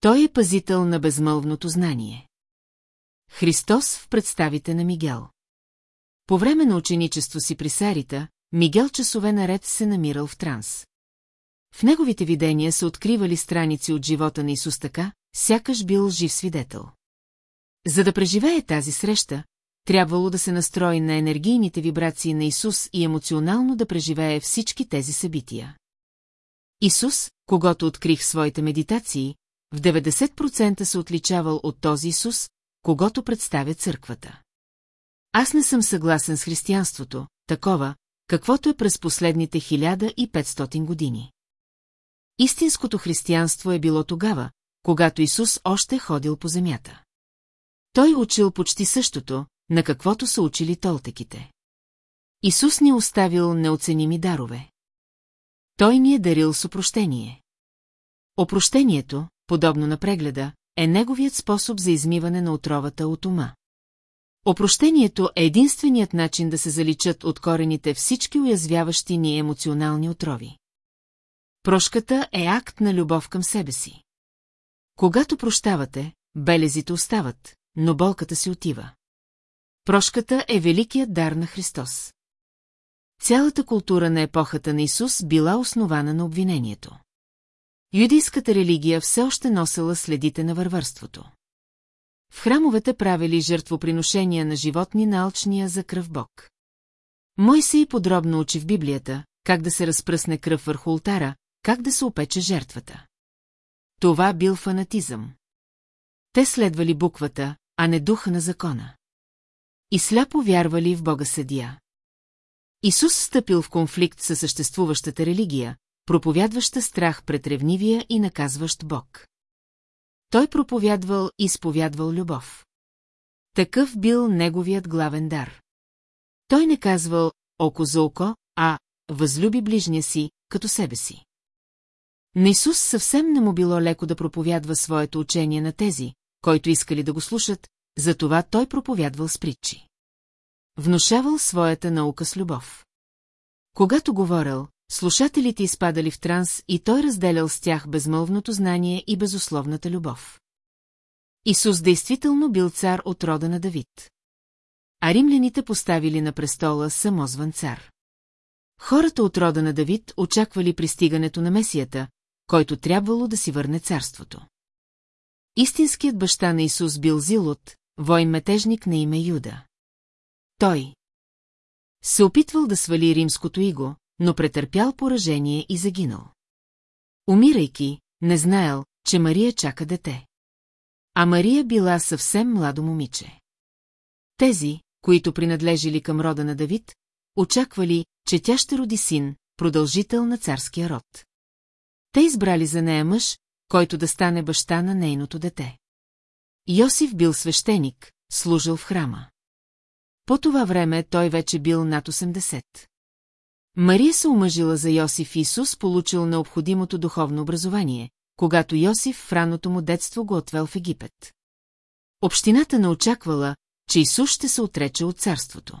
Той е пазител на безмълвното знание. Христос в представите на Мигел. По време на ученичество си при Сарита, Мигел часове наред се намирал в транс. В неговите видения се откривали страници от живота на Исус така, сякаш бил жив свидетел. За да преживее тази среща, трябвало да се настрои на енергийните вибрации на Исус и емоционално да преживее всички тези събития. Исус, когато открих своите медитации, в 90% се отличавал от този Исус, когато представя църквата. Аз не съм съгласен с християнството, такова, каквото е през последните 1500 години. Истинското християнство е било тогава, когато Исус още ходил по земята. Той учил почти същото, на каквото са учили толтеките. Исус ни оставил неоценими дарове. Той ни е дарил с опрощение. Опрощението, подобно на прегледа, е неговият способ за измиване на отровата от ума. Опрощението е единственият начин да се заличат от корените всички уязвяващи ни емоционални отрови. Прошката е акт на любов към себе си. Когато прощавате, белезите остават, но болката си отива. Прошката е великият дар на Христос. Цялата култура на епохата на Исус била основана на обвинението. Юдийската религия все още носела следите на вървърството. В храмовете правили жертвоприношения на животни на алчния за кръв Бог. Мойсей подробно учи в Библията, как да се разпръсне кръв върху ултара, как да се опече жертвата. Това бил фанатизъм. Те следвали буквата, а не духа на закона. И сляпо вярвали в Бога съдия. Исус стъпил в конфликт със съществуващата религия, проповядваща страх пред ревнивия и наказващ Бог. Той проповядвал и изповядвал любов. Такъв бил неговият главен дар. Той не казвал око за око, а възлюби ближния си, като себе си. На Исус съвсем не му било леко да проповядва своето учение на тези, които искали да го слушат, затова той проповядвал с притчи. Внушавал своята наука с любов. Когато говорил, слушателите изпадали в транс и той разделял с тях безмълвното знание и безусловната любов. Исус действително бил цар от рода на Давид. А римляните поставили на престола самозван цар. Хората от рода на Давид очаквали пристигането на Месията, който трябвало да си върне царството. Истинският баща на Исус бил Зилот, войн-метежник на име Юда. Той се опитвал да свали римското иго, но претърпял поражение и загинал. Умирайки, не знаел, че Мария чака дете. а Мария била съвсем младо момиче. Тези, които принадлежили към рода на Давид, очаквали, че тя ще роди син, продължител на царския род. Те избрали за нея мъж, който да стане баща на нейното дете. Йосиф бил свещеник, служил в храма. По това време той вече бил над 80. Мария се омъжила за Йосиф Исус получил необходимото духовно образование, когато Йосиф в ранното му детство го отвел в Египет. Общината не очаквала, че Исус ще се отрече от царството.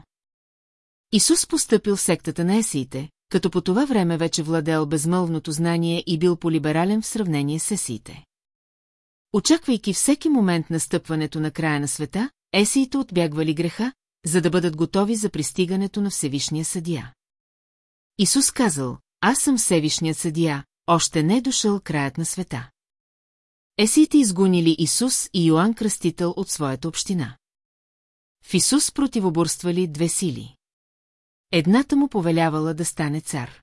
Исус постъпил в сектата на есиите, като по това време вече владел безмълвното знание и бил полиберален в сравнение с есиите. Очаквайки всеки момент на стъпването на края на света, есиите отбягвали греха, за да бъдат готови за пристигането на Всевишния съдия. Исус казал, аз съм Всевишният съдия, още не е дошъл краят на света. Есиите изгонили Исус и Йоанн Кръстител от своята община. В Исус противоборствали две сили. Едната му повелявала да стане цар.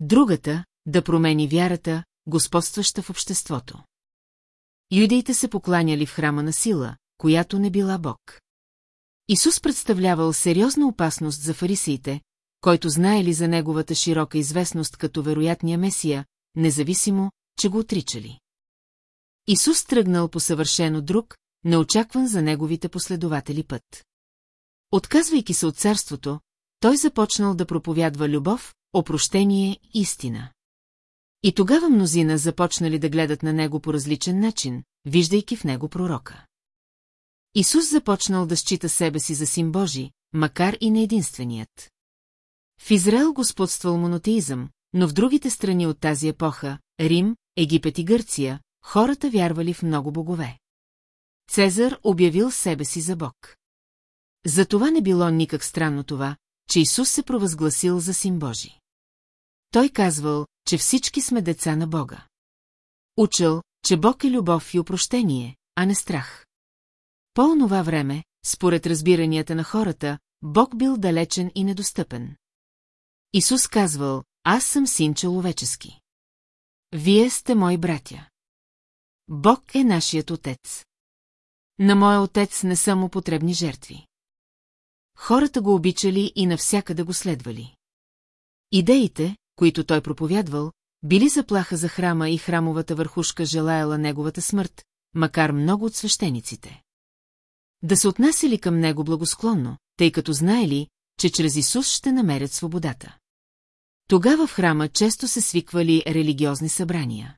Другата – да промени вярата, господстваща в обществото. Юдеите се покланяли в храма на сила, която не била Бог. Исус представлявал сериозна опасност за фарисиите, който знаели за неговата широка известност като вероятния месия, независимо, че го отричали. Исус тръгнал по съвършено друг, неочакван за неговите последователи път. Отказвайки се от царството, той започнал да проповядва любов, опрощение, истина. И тогава мнозина започнали да гледат на него по различен начин, виждайки в него пророка. Исус започнал да счита себе си за син Божи, макар и не единственият. В Израел господствал монотеизъм, но в другите страни от тази епоха, Рим, Египет и Гърция, хората вярвали в много богове. Цезар обявил себе си за Бог. За това не било никак странно това, че Исус се провъзгласил за син Божи. Той казвал, че всички сме деца на Бога. Учил, че Бог е любов и опрощение, а не страх. По онова време, според разбиранията на хората, Бог бил далечен и недостъпен. Исус казвал, аз съм син човечески. Вие сте мои братя. Бог е нашият отец. На моя отец не са му потребни жертви. Хората го обичали и навсякъде го следвали. Идеите, които той проповядвал, били заплаха за храма и храмовата върхушка желаяла неговата смърт, макар много от свещениците. Да се отнасяли към него благосклонно, тъй като знаели, че чрез Исус ще намерят свободата. Тогава в храма често се свиквали религиозни събрания.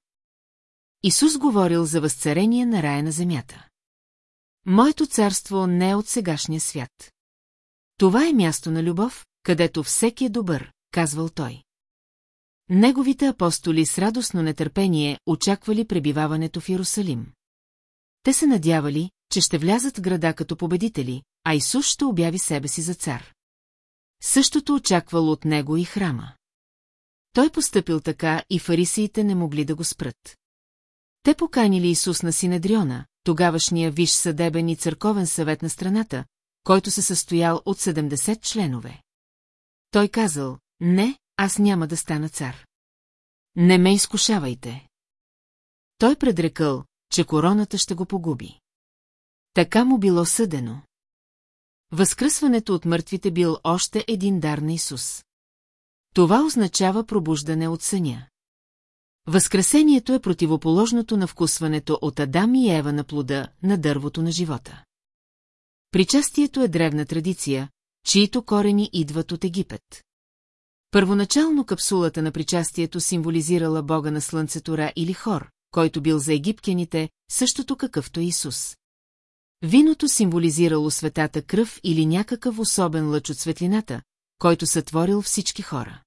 Исус говорил за възцарение на рая на земята. Моето царство не е от сегашния свят. Това е място на любов, където всеки е добър, казвал той. Неговите апостоли с радостно нетърпение очаквали пребиваването в Иерусалим. Те се надявали, че ще влязат в града като победители, а Исус ще обяви себе си за цар. Същото очаквал от него и храма. Той постъпил така и фарисиите не могли да го спрат. Те поканили Исус на Синедриона, тогавашния виш съдебен и църковен съвет на страната, който се състоял от 70 членове. Той казал, не, аз няма да стана цар. Не ме изкушавайте. Той предрекал, че короната ще го погуби. Така му било съдено. Възкръсването от мъртвите бил още един дар на Исус. Това означава пробуждане от съня. Възкресението е противоположното на вкусването от Адам и Ева на плода, на дървото на живота. Причастието е древна традиция, чието корени идват от Египет. Първоначално капсулата на причастието символизирала бога на слънцето Ра или Хор, който бил за египтяните, същото какъвто Исус. Виното символизирало светата кръв или някакъв особен лъч от светлината, който сътворил всички хора.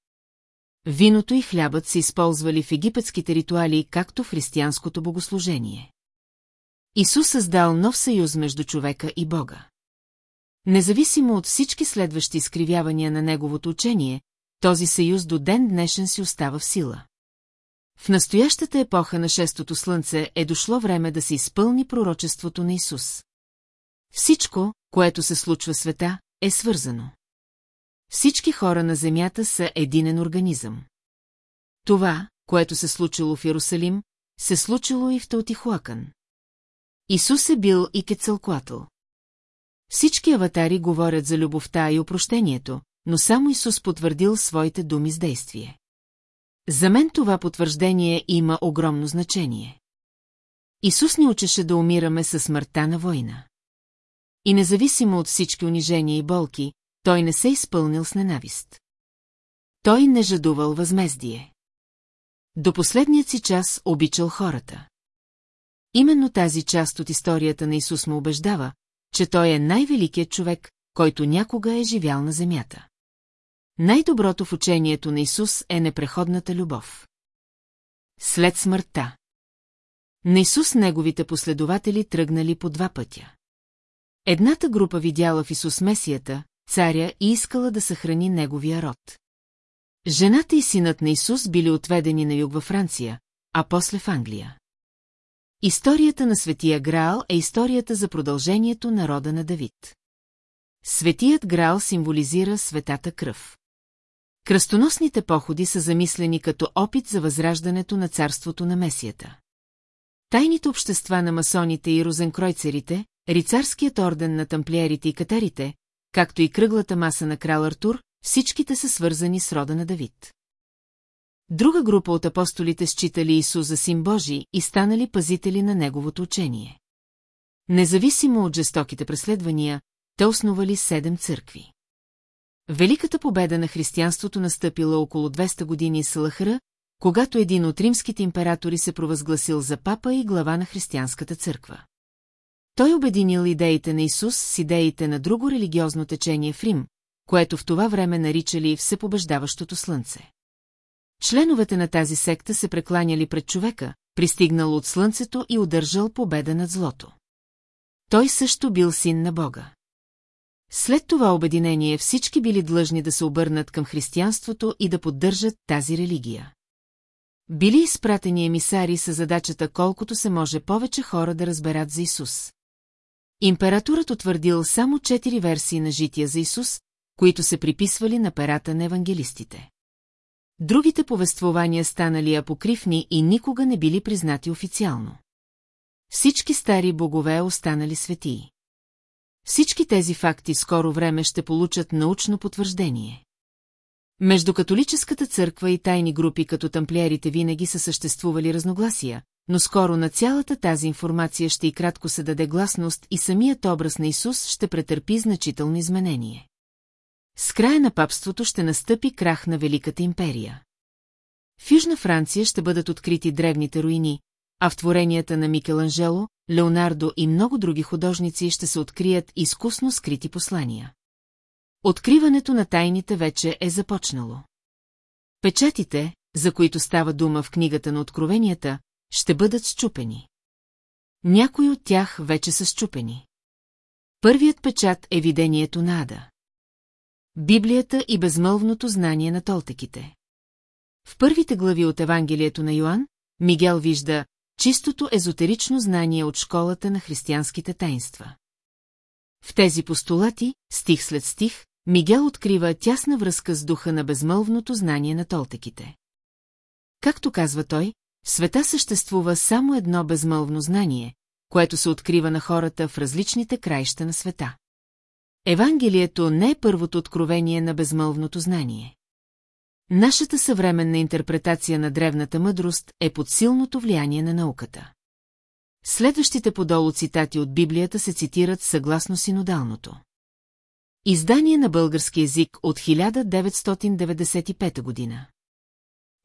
Виното и хлябът се използвали в египетските ритуали, както в християнското богослужение. Исус създал нов съюз между човека и Бога. Независимо от всички следващи изкривявания на неговото учение, този съюз до ден днешен си остава в сила. В настоящата епоха на шестото слънце е дошло време да се изпълни пророчеството на Исус. Всичко, което се случва света, е свързано. Всички хора на Земята са единен организъм. Това, което се случило в Иерусалим, се случило и в Таотихуакън. Исус е бил и Кецалкуатъл. Всички аватари говорят за любовта и опрощението, но само Исус потвърдил своите думи с действие. За мен това потвърждение има огромно значение. Исус ни учеше да умираме със смъртта на война. И независимо от всички унижения и болки, той не се изпълнил с ненавист. Той не жадувал възмездие. До последният си час обичал хората. Именно тази част от историята на Исус му убеждава, че той е най-великият човек, който някога е живял на земята. Най-доброто в учението на Исус е непреходната любов. След смъртта. На Исус неговите последователи тръгнали по два пътя. Едната група видяла в Исус Месията, царя и искала да съхрани неговия род. Жената и синът на Исус били отведени на юг във Франция, а после в Англия. Историята на Светия Граал е историята за продължението на рода на Давид. Светият Граал символизира светата кръв. Кръстоносните походи са замислени като опит за възраждането на царството на Месията. Тайните общества на масоните и розенкройцерите, рицарският орден на тамплиерите и катарите, както и кръглата маса на крал Артур, всичките са свързани с рода на Давид. Друга група от апостолите считали Исус за син Божий и станали пазители на неговото учение. Независимо от жестоките преследвания, те основали седем църкви. Великата победа на християнството настъпила около 200 години с Лахара, когато един от римските императори се провъзгласил за папа и глава на християнската църква. Той обединил идеите на Исус с идеите на друго религиозно течение в Рим, което в това време наричали Всепобеждаващото слънце. Членовете на тази секта се прекланяли пред човека, пристигнал от слънцето и удържал победа над злото. Той също бил син на Бога. След това обединение всички били длъжни да се обърнат към християнството и да поддържат тази религия. Били изпратени емисари с задачата колкото се може повече хора да разберат за Исус. Императорът утвърдил само четири версии на жития за Исус, които се приписвали на перата на евангелистите. Другите повествования станали апокривни и никога не били признати официално. Всички стари богове останали светии. Всички тези факти скоро време ще получат научно потвърждение. Между католическата църква и тайни групи като тамплиерите винаги са съществували разногласия, но скоро на цялата тази информация ще и кратко се даде гласност и самият образ на Исус ще претърпи значително изменение. С края на папството ще настъпи крах на Великата империя. В Южна Франция ще бъдат открити древните руини, а в творенията на Микеланджело, Леонардо и много други художници ще се открият изкусно скрити послания. Откриването на тайните вече е започнало. Печатите, за които става дума в книгата на откровенията, ще бъдат щупени. Някои от тях вече са щупени. Първият печат е видението на Ада. Библията и безмълвното знание на толтеките. В първите глави от Евангелието на Йоанн, Мигел вижда чистото езотерично знание от школата на християнските таинства. В тези постулати, стих след стих, Мигел открива тясна връзка с духа на безмълвното знание на толтеките. Както казва той, в света съществува само едно безмълвно знание, което се открива на хората в различните краища на света. Евангелието не е първото откровение на безмълвното знание. Нашата съвременна интерпретация на древната мъдрост е под силното влияние на науката. Следващите подолу цитати от Библията се цитират съгласно синодалното. Издание на български език от 1995 година.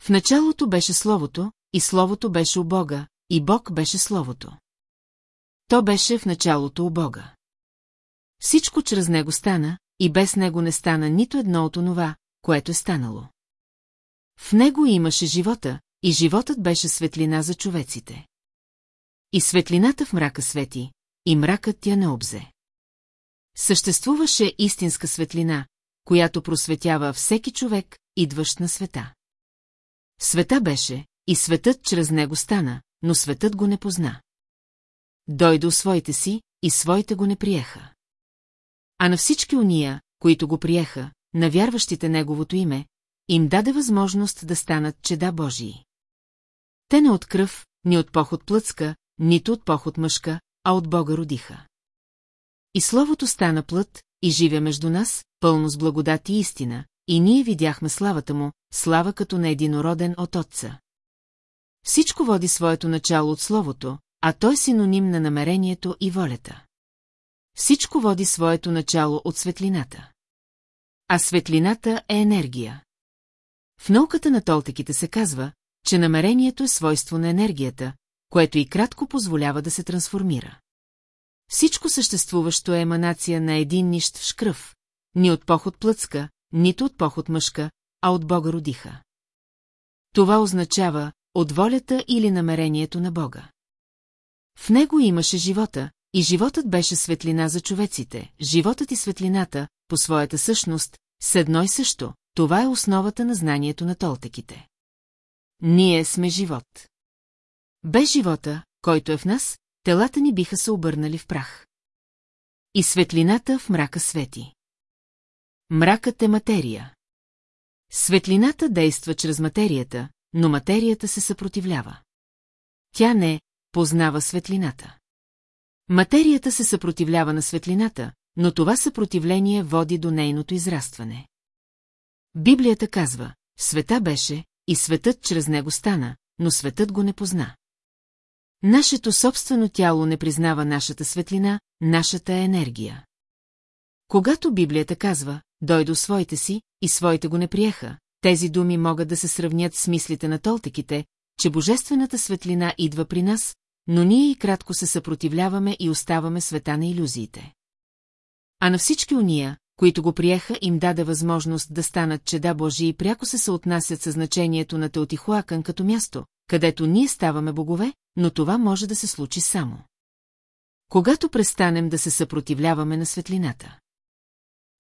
В началото беше Словото, и Словото беше у Бога, и Бог беше Словото. То беше в началото у Бога. Всичко чрез него стана, и без него не стана нито едно от онова, което е станало. В него имаше живота, и животът беше светлина за човеците. И светлината в мрака свети, и мракът тя не обзе. Съществуваше истинска светлина, която просветява всеки човек, идващ на света. Света беше, и светът чрез него стана, но светът го не позна. Дойде у своите си, и своите го не приеха. А на всички уния, които го приеха, на вярващите неговото име, им даде възможност да станат чеда Божии. Те не от кръв, ни от поход плъцка, нито от поход мъжка, а от Бога родиха. И Словото стана плът, и живя между нас, пълно с благодат и истина, и ние видяхме славата му, слава като на единороден от Отца. Всичко води своето начало от Словото, а той е синоним на намерението и волята. Всичко води своето начало от светлината. А светлината е енергия. В науката на толтеките се казва, че намерението е свойство на енергията, което и кратко позволява да се трансформира. Всичко съществуващо е еманация на един нищ в шкръв, ни от поход плъцка, нито от поход мъжка, а от Бога родиха. Това означава от волята или намерението на Бога. В него имаше живота, и животът беше светлина за човеците, животът и светлината, по своята същност, с едно и също, това е основата на знанието на толтеките. Ние сме живот. Без живота, който е в нас, телата ни биха се обърнали в прах. И светлината в мрака свети. Мракът е материя. Светлината действа чрез материята, но материята се съпротивлява. Тя не познава светлината. Материята се съпротивлява на светлината, но това съпротивление води до нейното израстване. Библията казва, света беше, и светът чрез него стана, но светът го не позна. Нашето собствено тяло не признава нашата светлина, нашата енергия. Когато Библията казва, дойдо своите си, и своите го не приеха, тези думи могат да се сравнят с мислите на толтеките, че божествената светлина идва при нас, но ние и кратко се съпротивляваме и оставаме света на иллюзиите. А на всички уния, които го приеха, им даде възможност да станат чеда Божии и пряко се съотнасят със значението на Теотихуакън като място, където ние ставаме богове, но това може да се случи само. Когато престанем да се съпротивляваме на светлината.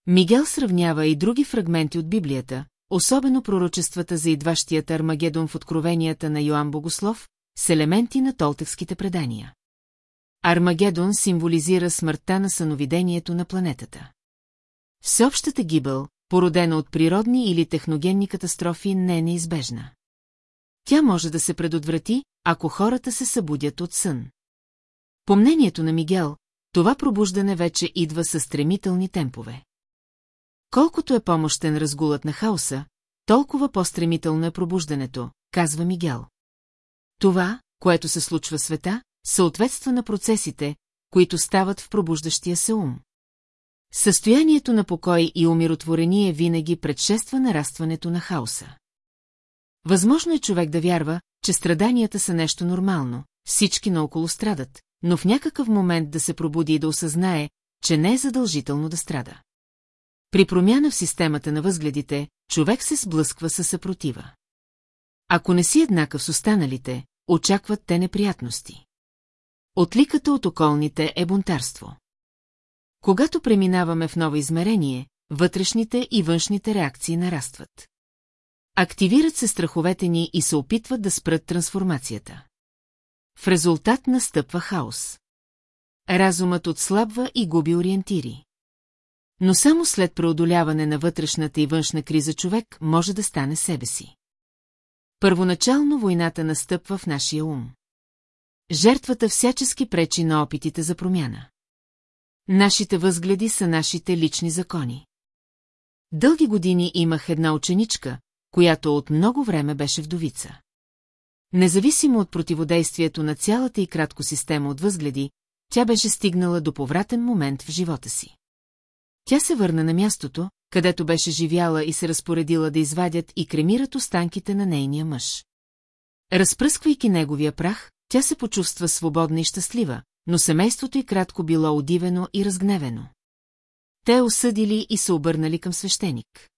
Мигел сравнява и други фрагменти от Библията, особено пророчествата за идващият Армагедон в откровенията на Йоанн Богослов, с елементи на толтекските предания. Армагедон символизира смъртта на съновидението на планетата. Всеобщата гибел, породена от природни или техногенни катастрофи, не е неизбежна. Тя може да се предотврати, ако хората се събудят от сън. По мнението на Мигел, това пробуждане вече идва със стремителни темпове. Колкото е помощен разгулът на хаоса, толкова по-стремително е пробуждането, казва Мигел. Това, което се случва в света, съответства на процесите, които стават в пробуждащия се ум. Състоянието на покой и умиротворение винаги предшества нарастването на хаоса. Възможно е човек да вярва, че страданията са нещо нормално, всички наоколо страдат, но в някакъв момент да се пробуди и да осъзнае, че не е задължително да страда. При промяна в системата на възгледите, човек се сблъсква със съпротива. Ако не си еднакъв с останалите, очакват те неприятности. Отликата от околните е бунтарство. Когато преминаваме в ново измерение, вътрешните и външните реакции нарастват. Активират се страховете ни и се опитват да спрат трансформацията. В резултат настъпва хаос. Разумът отслабва и губи ориентири. Но само след преодоляване на вътрешната и външна криза човек може да стане себе си. Първоначално войната настъпва в нашия ум. Жертвата всячески пречи на опитите за промяна. Нашите възгледи са нашите лични закони. Дълги години имах една ученичка, която от много време беше вдовица. Независимо от противодействието на цялата и кратко система от възгледи, тя беше стигнала до повратен момент в живота си. Тя се върна на мястото, където беше живяла и се разпоредила да извадят и кремират останките на нейния мъж. Разпръсквайки неговия прах, тя се почувства свободна и щастлива, но семейството й кратко било удивено и разгневено. Те осъдили и се обърнали към свещеник.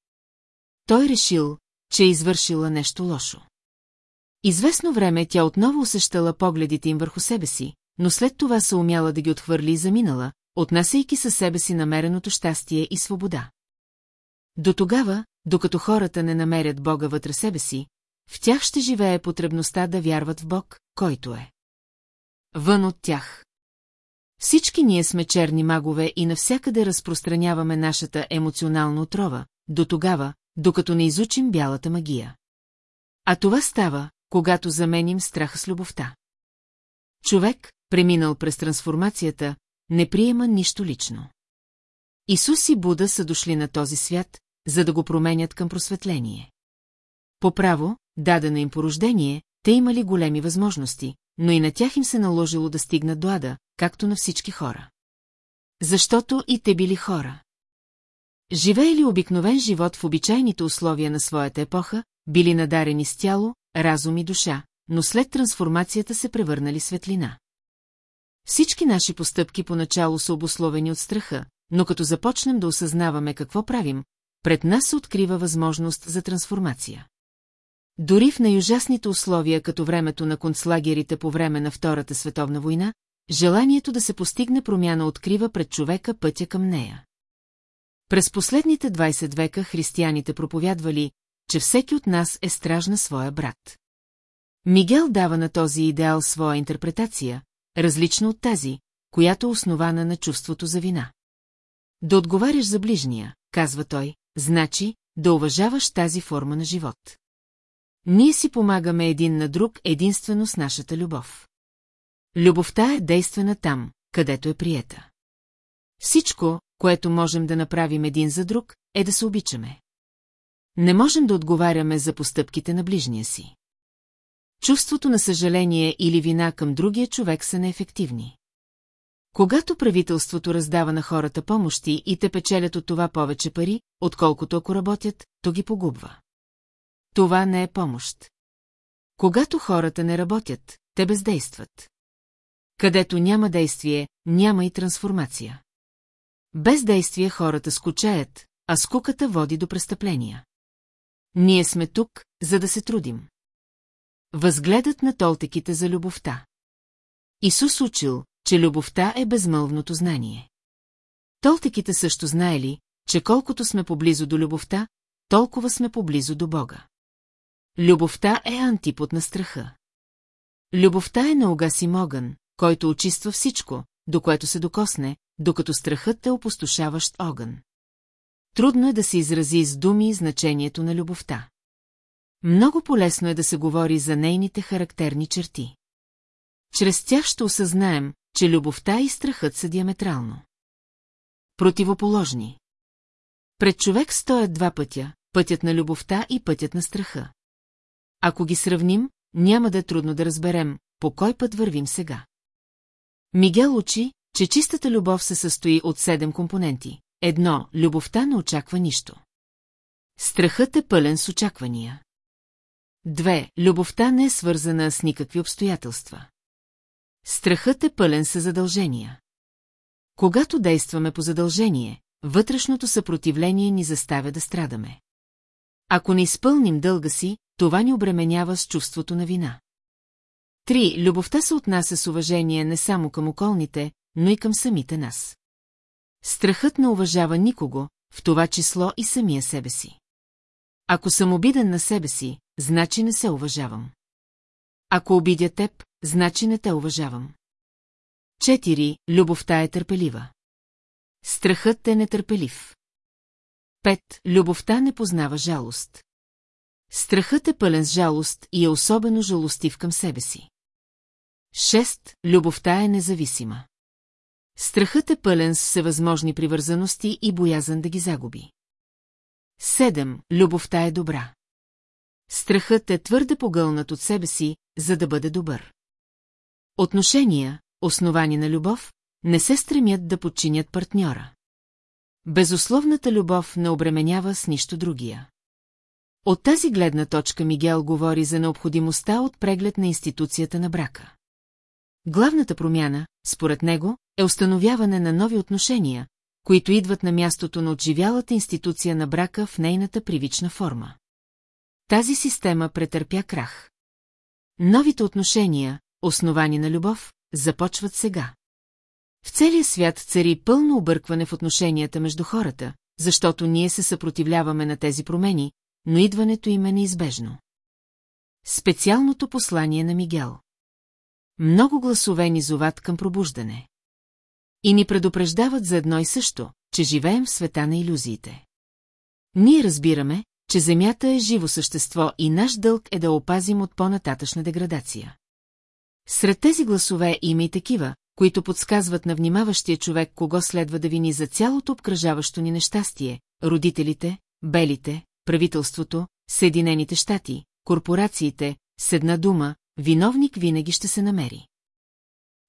Той решил, че е извършила нещо лошо. Известно време тя отново усещала погледите им върху себе си, но след това се умяла да ги отхвърли и заминала, отнасяйки със себе си намереното щастие и свобода. До тогава, докато хората не намерят Бога вътре себе си, в тях ще живее потребността да вярват в Бог, който е. Вън от тях. Всички ние сме черни магове и навсякъде разпространяваме нашата емоционална отрова, до тогава, докато не изучим бялата магия. А това става, когато заменим страха с любовта. Човек, преминал през трансформацията, не приема нищо лично. Исус и Буда са дошли на този свят, за да го променят към просветление. По право, дадено им порождение, те имали големи възможности, но и на тях им се наложило да стигнат до ада, както на всички хора. Защото и те били хора. Живеели обикновен живот в обичайните условия на своята епоха, били надарени с тяло, разум и душа, но след трансформацията се превърнали светлина. Всички наши постъпки поначало са обусловени от страха, но като започнем да осъзнаваме какво правим, пред нас се открива възможност за трансформация. Дори в най-ужасните условия, като времето на концлагерите по време на Втората световна война, желанието да се постигне промяна открива пред човека пътя към нея. През последните 20 века християните проповядвали, че всеки от нас е страж на своя брат. Мигел дава на този идеал своя интерпретация, различна от тази, която е основана на чувството за вина. Да отговаряш за ближния, казва той, значи да уважаваш тази форма на живот. Ние си помагаме един на друг единствено с нашата любов. Любовта е действена там, където е приета. Всичко, което можем да направим един за друг, е да се обичаме. Не можем да отговаряме за постъпките на ближния си. Чувството на съжаление или вина към другия човек са неефективни. Когато правителството раздава на хората помощи и те печелят от това повече пари, отколкото ако работят, то ги погубва. Това не е помощ. Когато хората не работят, те бездействат. Където няма действие, няма и трансформация. Без действие хората скучаят, а скуката води до престъпления. Ние сме тук, за да се трудим. Възгледат на толтеките за любовта. Исус учил, че любовта е безмълвното знание. Толтеките също знаели, че колкото сме поблизо до любовта, толкова сме поблизо до Бога. Любовта е антипод на страха. Любовта е неугасим огън, който очиства всичко, до което се докосне, докато страхът е опустошаващ огън. Трудно е да се изрази с думи значението на любовта. Много полезно е да се говори за нейните характерни черти. Чрез тях ще осъзнаем, че любовта и страхът са диаметрално. Противоположни. Пред човек стоят два пътя, пътят на любовта и пътят на страха. Ако ги сравним, няма да е трудно да разберем, по кой път вървим сега. Мигел учи, че чистата любов се състои от седем компоненти. Едно, любовта не очаква нищо. Страхът е пълен с очаквания. Две, любовта не е свързана с никакви обстоятелства. Страхът е пълен с задължения. Когато действаме по задължение, вътрешното съпротивление ни заставя да страдаме. Ако не изпълним дълга си, това ни обременява с чувството на вина. Три, любовта се отнася с уважение не само към околните, но и към самите нас. Страхът не уважава никого, в това число и самия себе си. Ако съм обиден на себе си, значи не се уважавам. Ако обидя теб, значи не те уважавам. Четири, любовта е търпелива. Страхът е нетърпелив. Пет, любовта не познава жалост. Страхът е пълен с жалост и е особено жалостив към себе си. Шест, любовта е независима. Страхът е пълен с всевъзможни привързаности и боязан да ги загуби. Седем, любовта е добра. Страхът е твърде погълнат от себе си, за да бъде добър. Отношения, основани на любов, не се стремят да подчинят партньора. Безусловната любов не обременява с нищо другия. От тази гледна точка Мигел говори за необходимостта от преглед на институцията на брака. Главната промяна, според него, е установяване на нови отношения, които идват на мястото на отживялата институция на брака в нейната привична форма. Тази система претърпя крах. Новите отношения, основани на любов, започват сега. В целия свят цари пълно объркване в отношенията между хората, защото ние се съпротивляваме на тези промени, но идването им е неизбежно. Специалното послание на Мигел Много гласове ни зоват към пробуждане. И ни предупреждават за едно и също, че живеем в света на иллюзиите. Ние разбираме, че Земята е живо същество и наш дълг е да опазим от по-нататъчна деградация. Сред тези гласове има и такива, които подсказват на внимаващия човек кого следва да вини за цялото обкръжаващо ни нещастие – родителите, белите, правителството, Съединените щати, корпорациите, с една дума, виновник винаги ще се намери.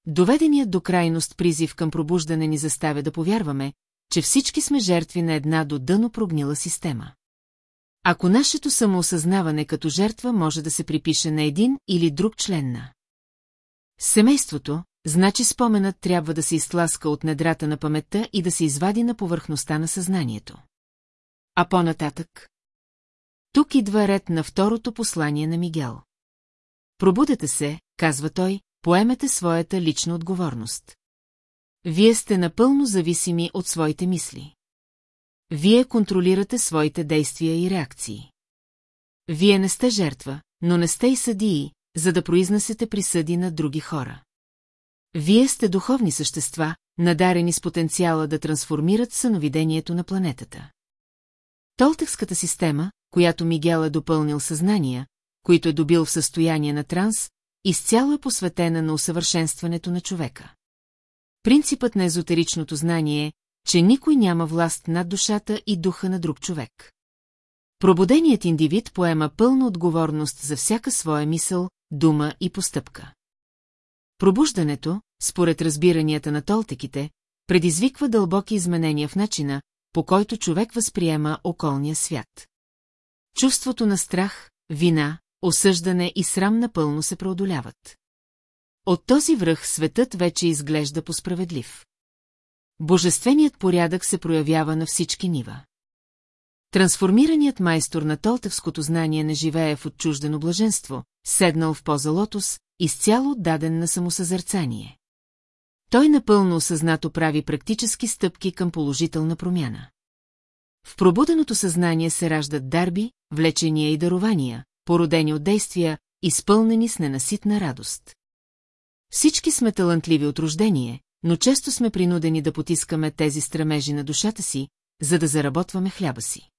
Доведеният до крайност призив към пробуждане ни заставя да повярваме, че всички сме жертви на една до дъно прогнила система. Ако нашето самоосъзнаване като жертва може да се припише на един или друг член на семейството, значи споменът трябва да се изтласка от недрата на паметта и да се извади на повърхността на съзнанието. А по-нататък? Тук идва ред на второто послание на Мигел. Пробудете се, казва той, поемете своята лична отговорност. Вие сте напълно зависими от своите мисли. Вие контролирате своите действия и реакции. Вие не сте жертва, но не сте и съдии, за да произнасяте присъди на други хора. Вие сте духовни същества, надарени с потенциала да трансформират съновидението на планетата. Толтекската система, която Мигел е допълнил съзнания, които е добил в състояние на транс, изцяло е посветена на усъвършенстването на човека. Принципът на езотеричното знание е, че никой няма власт над душата и духа на друг човек. Пробуденият индивид поема пълна отговорност за всяка своя мисъл, дума и постъпка. Пробуждането, според разбиранията на толтеките, предизвиква дълбоки изменения в начина, по който човек възприема околния свят. Чувството на страх, вина, осъждане и срам напълно се преодоляват. От този връх светът вече изглежда посправедлив. Божественият порядък се проявява на всички нива. Трансформираният майстор на толтевското знание не живее в отчуждено блаженство, седнал в поза лотос, изцяло отдаден на самосъзърцание. Той напълно осъзнато прави практически стъпки към положителна промяна. В пробуденото съзнание се раждат дарби, влечения и дарования, породени от действия, изпълнени с ненаситна радост. Всички сме талантливи от рождение, но често сме принудени да потискаме тези стремежи на душата си, за да заработваме хляба си.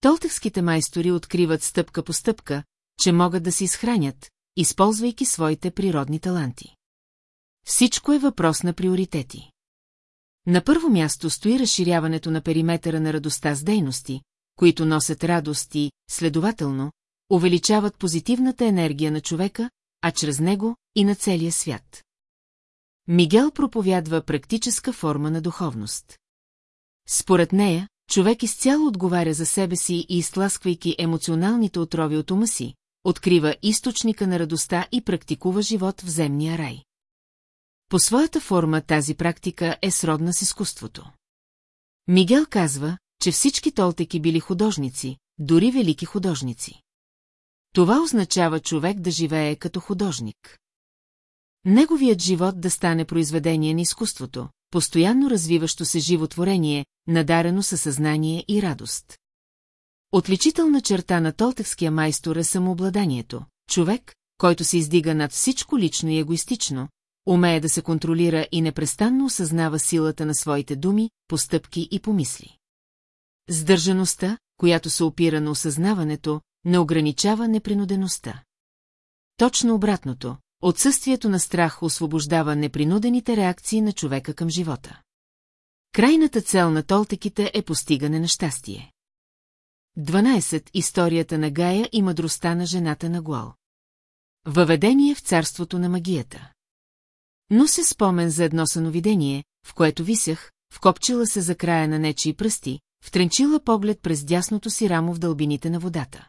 Толтевските майстори откриват стъпка по стъпка, че могат да се изхранят, използвайки своите природни таланти. Всичко е въпрос на приоритети. На първо място стои разширяването на периметъра на радостта с дейности, които носят радост и, следователно, увеличават позитивната енергия на човека, а чрез него и на целия свят. Мигел проповядва практическа форма на духовност. Според нея, човек изцяло отговаря за себе си и изтласквайки емоционалните отрови от ума си, открива източника на радостта и практикува живот в земния рай. По своята форма тази практика е сродна с изкуството. Мигел казва, че всички толтеки били художници, дори велики художници. Това означава човек да живее като художник. Неговият живот да стане произведение на изкуството, постоянно развиващо се животворение, надарено със съзнание и радост. Отличителна черта на толтевския майстор е самообладанието, човек, който се издига над всичко лично и егоистично, умее да се контролира и непрестанно осъзнава силата на своите думи, постъпки и помисли. Сдържаността, която се опира на осъзнаването, не ограничава непринудеността. Точно обратното, отсъствието на страх освобождава непринудените реакции на човека към живота. Крайната цел на толтеките е постигане на щастие. 12. Историята на Гая и мъдростта на жената на Гуал. Въведение в царството на магията. Но се спомен за едно съновидение, в което висях, вкопчила се за края на нечи пръсти, втренчила поглед през дясното си рамо в дълбините на водата.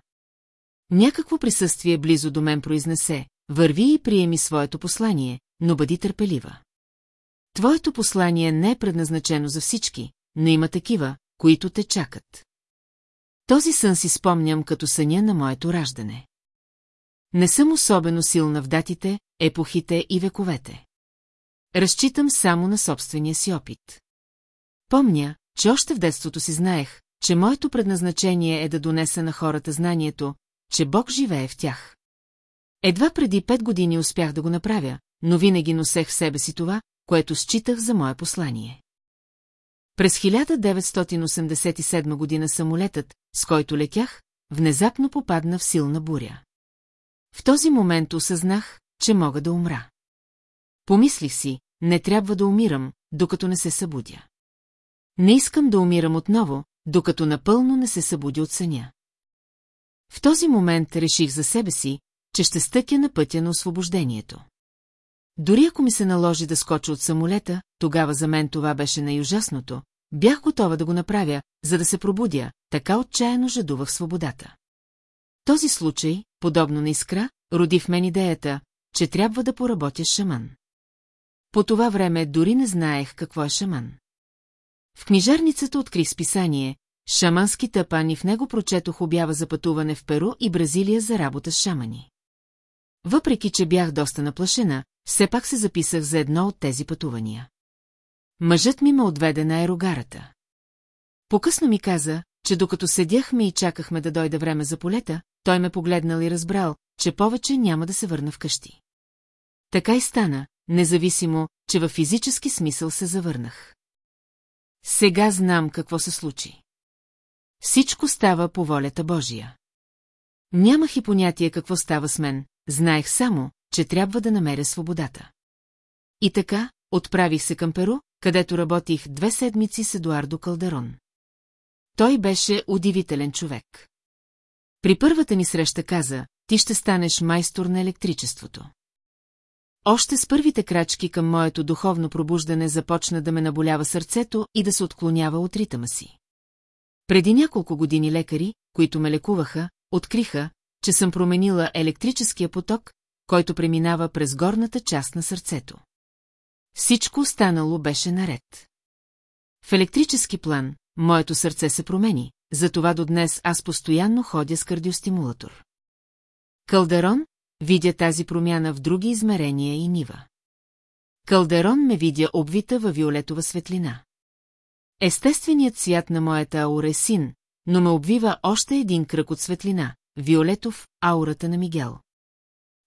Някакво присъствие близо до мен произнесе, върви и приеми своето послание, но бъди търпелива. Твоето послание не е предназначено за всички, но има такива, които те чакат. Този сън си спомням като съня на моето раждане. Не съм особено силна в датите, епохите и вековете. Разчитам само на собствения си опит. Помня, че още в детството си знаех, че моето предназначение е да донеса на хората знанието, че Бог живее в тях. Едва преди пет години успях да го направя, но винаги носех в себе си това, което считах за мое послание. През 1987 година самолетът, с който летях, внезапно попадна в силна буря. В този момент осъзнах, че мога да умра. Помислих си, не трябва да умирам, докато не се събудя. Не искам да умирам отново, докато напълно не се събудя от съня. В този момент реших за себе си, че ще стъкя на пътя на освобождението. Дори ако ми се наложи да скоча от самолета, тогава за мен това беше най-ужасното, бях готова да го направя, за да се пробудя, така отчаяно жадувах свободата. Този случай, подобно на искра, роди в мен идеята, че трябва да поработя с шаман. По това време дори не знаех какво е шаман. В книжарницата открих списание, шамански тъпан и в него прочетох обява за пътуване в Перу и Бразилия за работа с шамани. Въпреки, че бях доста наплашена, все пак се записах за едно от тези пътувания. Мъжът ми ме отведе на аерогарата. Покъсно ми каза, че докато седяхме и чакахме да дойде време за полета, той ме погледнал и разбрал, че повече няма да се върна вкъщи. Така и стана, независимо, че във физически смисъл се завърнах. Сега знам какво се случи. Всичко става по волята Божия. Нямах и понятие какво става с мен, знаех само, че трябва да намеря свободата. И така, отправих се към Перу, където работих две седмици с Едуардо Калдерон. Той беше удивителен човек. При първата ни среща каза, ти ще станеш майстор на електричеството. Още с първите крачки към моето духовно пробуждане започна да ме наболява сърцето и да се отклонява от ритъма си. Преди няколко години лекари, които ме лекуваха, откриха, че съм променила електрическия поток, който преминава през горната част на сърцето. Всичко останало беше наред. В електрически план, моето сърце се промени, затова до днес аз постоянно ходя с кардиостимулатор. Калдерон видя тази промяна в други измерения и нива. Калдерон ме видя обвита във виолетова светлина. Естественият свят на моята аура е син, но ме обвива още един кръг от светлина, виолетов, аурата на Мигел.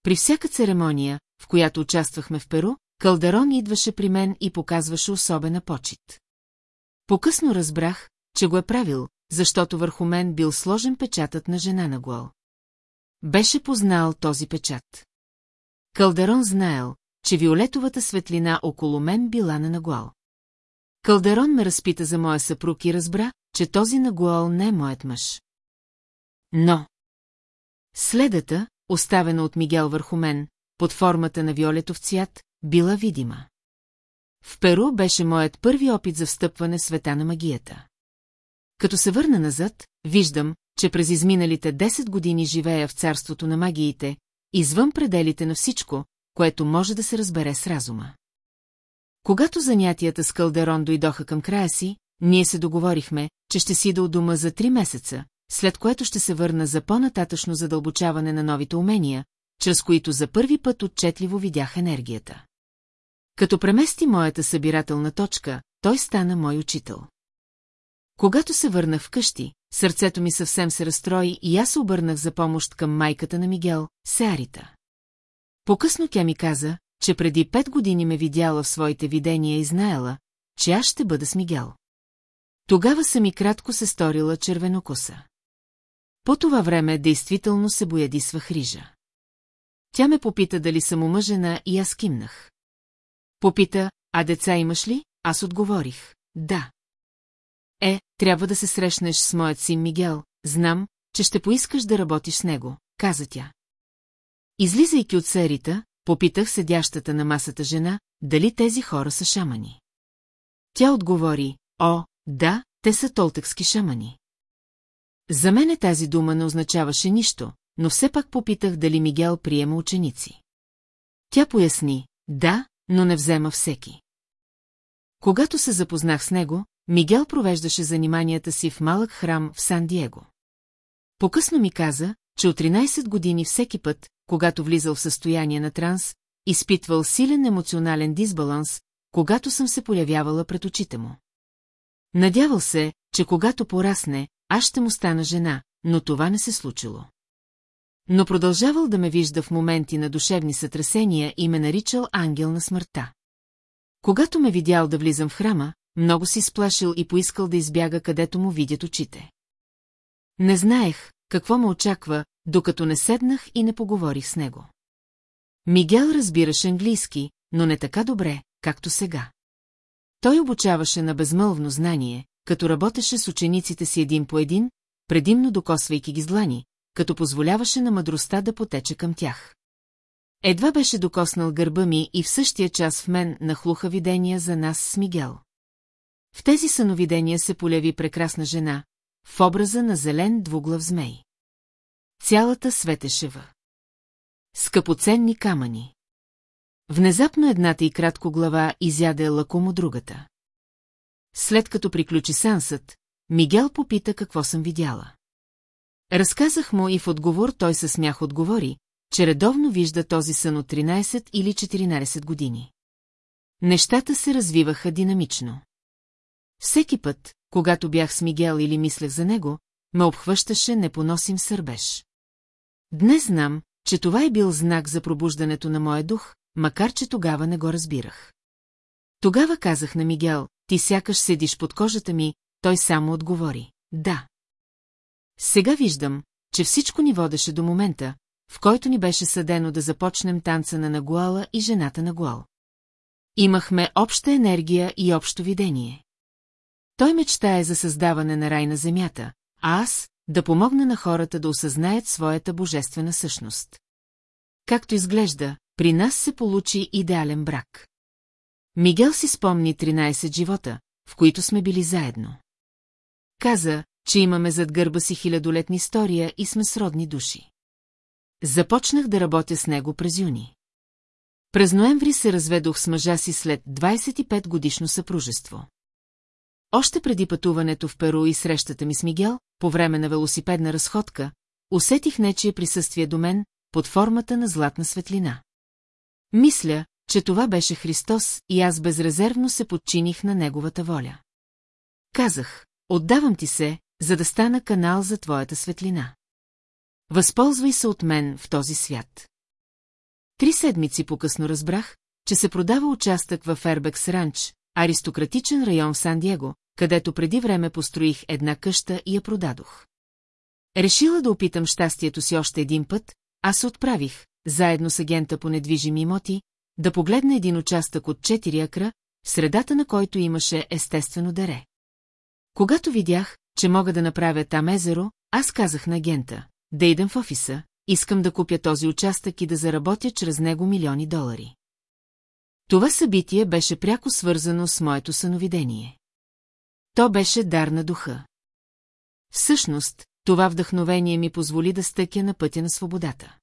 При всяка церемония, в която участвахме в Перу, Калдерон идваше при мен и показваше особена почет. Покъсно разбрах, че го е правил, защото върху мен бил сложен печатът на жена на Гуал. Беше познал този печат. Калдерон знаел, че виолетовата светлина около мен била на Нагуал. Калдерон ме разпита за моя съпруг и разбра, че този Нагуал не е моят мъж. Но... Следата, оставена от Мигел върху мен, под формата на виолетов цвят, била видима. В Перу беше моят първи опит за встъпване в света на магията. Като се върна назад, виждам, че през изминалите 10 години живея в царството на магиите, извън пределите на всичко, което може да се разбере с разума. Когато занятията с Калдерон дойдоха към края си, ние се договорихме, че ще си да у дома за три месеца, след което ще се върна за по-нататъчно задълбочаване на новите умения, чрез които за първи път отчетливо видях енергията. Като премести моята събирателна точка, той стана мой учител. Когато се върнах вкъщи, сърцето ми съвсем се разстрои и аз се обърнах за помощ към майката на Мигел, Сеарита. Покъсно тя ми каза, че преди пет години ме видяла в своите видения и знаела, че аз ще бъда с Мигел. Тогава съм и кратко се сторила червенокоса. По това време действително се боядисва хрижа. Тя ме попита дали съм омъжена и аз кимнах. Попита, а деца имаш ли? Аз отговорих, да. Е, трябва да се срещнеш с моят син Мигел, знам, че ще поискаш да работиш с него, каза тя. Излизайки от серита, попитах седящата на масата жена, дали тези хора са шамани. Тя отговори, о, да, те са толтекски шамани. За мене тази дума не означаваше нищо, но все пак попитах дали Мигел приема ученици. Тя поясни, да, но не взема всеки. Когато се запознах с него, Мигел провеждаше заниманията си в малък храм в Сан-Диего. Покъсно ми каза, че от 13 години всеки път, когато влизал в състояние на транс, изпитвал силен емоционален дисбаланс, когато съм се появявала пред очите му. Надявал се, че когато порасне, аз ще му стана жена, но това не се случило. Но продължавал да ме вижда в моменти на душевни сътресения и ме наричал ангел на смъртта. Когато ме видял да влизам в храма, много си сплашил и поискал да избяга където му видят очите. Не знаех, какво ме очаква, докато не седнах и не поговорих с него. Мигел разбираше английски, но не така добре, както сега. Той обучаваше на безмълвно знание, като работеше с учениците си един по един, предимно докосвайки ги с длани, като позволяваше на мъдростта да потече към тях. Едва беше докоснал гърба ми и в същия час в мен нахлуха видения за нас с Мигел. В тези съновидения се поляви прекрасна жена, в образа на зелен двуглав змей. Цялата светеше в. Скъпоценни камъни. Внезапно едната и кратко глава изяде лакомо другата. След като приключи сансът, Мигел попита какво съм видяла. Разказах му и в отговор той се смях отговори, че редовно вижда този сън от 13 или 14 години. Нещата се развиваха динамично. Всеки път, когато бях с Мигел или мислех за него, ме обхващаше непоносим сърбеж. Днес знам, че това е бил знак за пробуждането на моя дух, макар че тогава не го разбирах. Тогава казах на Мигел, ти сякаш седиш под кожата ми, той само отговори, да. Сега виждам, че всичко ни водеше до момента, в който ни беше съдено да започнем танца на Нагуала и жената на Гуал. Имахме обща енергия и общо видение. Той мечтае за създаване на рай на земята, а аз да помогна на хората да осъзнаят своята божествена същност. Както изглежда, при нас се получи идеален брак. Мигел си спомни 13 живота, в които сме били заедно. Каза, че имаме зад гърба си хилядолетна история и сме сродни души. Започнах да работя с него през юни. През ноември се разведох с мъжа си след 25 годишно съпружество. Още преди пътуването в Перу и срещата ми с Мигел, по време на велосипедна разходка, усетих нечие присъствие до мен, под формата на златна светлина. Мисля, че това беше Христос и аз безрезервно се подчиних на Неговата воля. Казах, отдавам ти се, за да стана канал за твоята светлина. Възползвай се от мен в този свят. Три седмици по-късно разбрах, че се продава участък в Ербекс Ранч, аристократичен район в Сан-Диего, където преди време построих една къща и я продадох. Решила да опитам щастието си още един път, аз се отправих, заедно с агента по недвижими имоти, да погледна един участък от 4 акра, средата на който имаше естествено дере. Когато видях, че мога да направя там езеро, аз казах на агента, да идем в офиса, искам да купя този участък и да заработя чрез него милиони долари. Това събитие беше пряко свързано с моето съновидение. То беше дар на духа. Всъщност, това вдъхновение ми позволи да стъкя на пътя на свободата.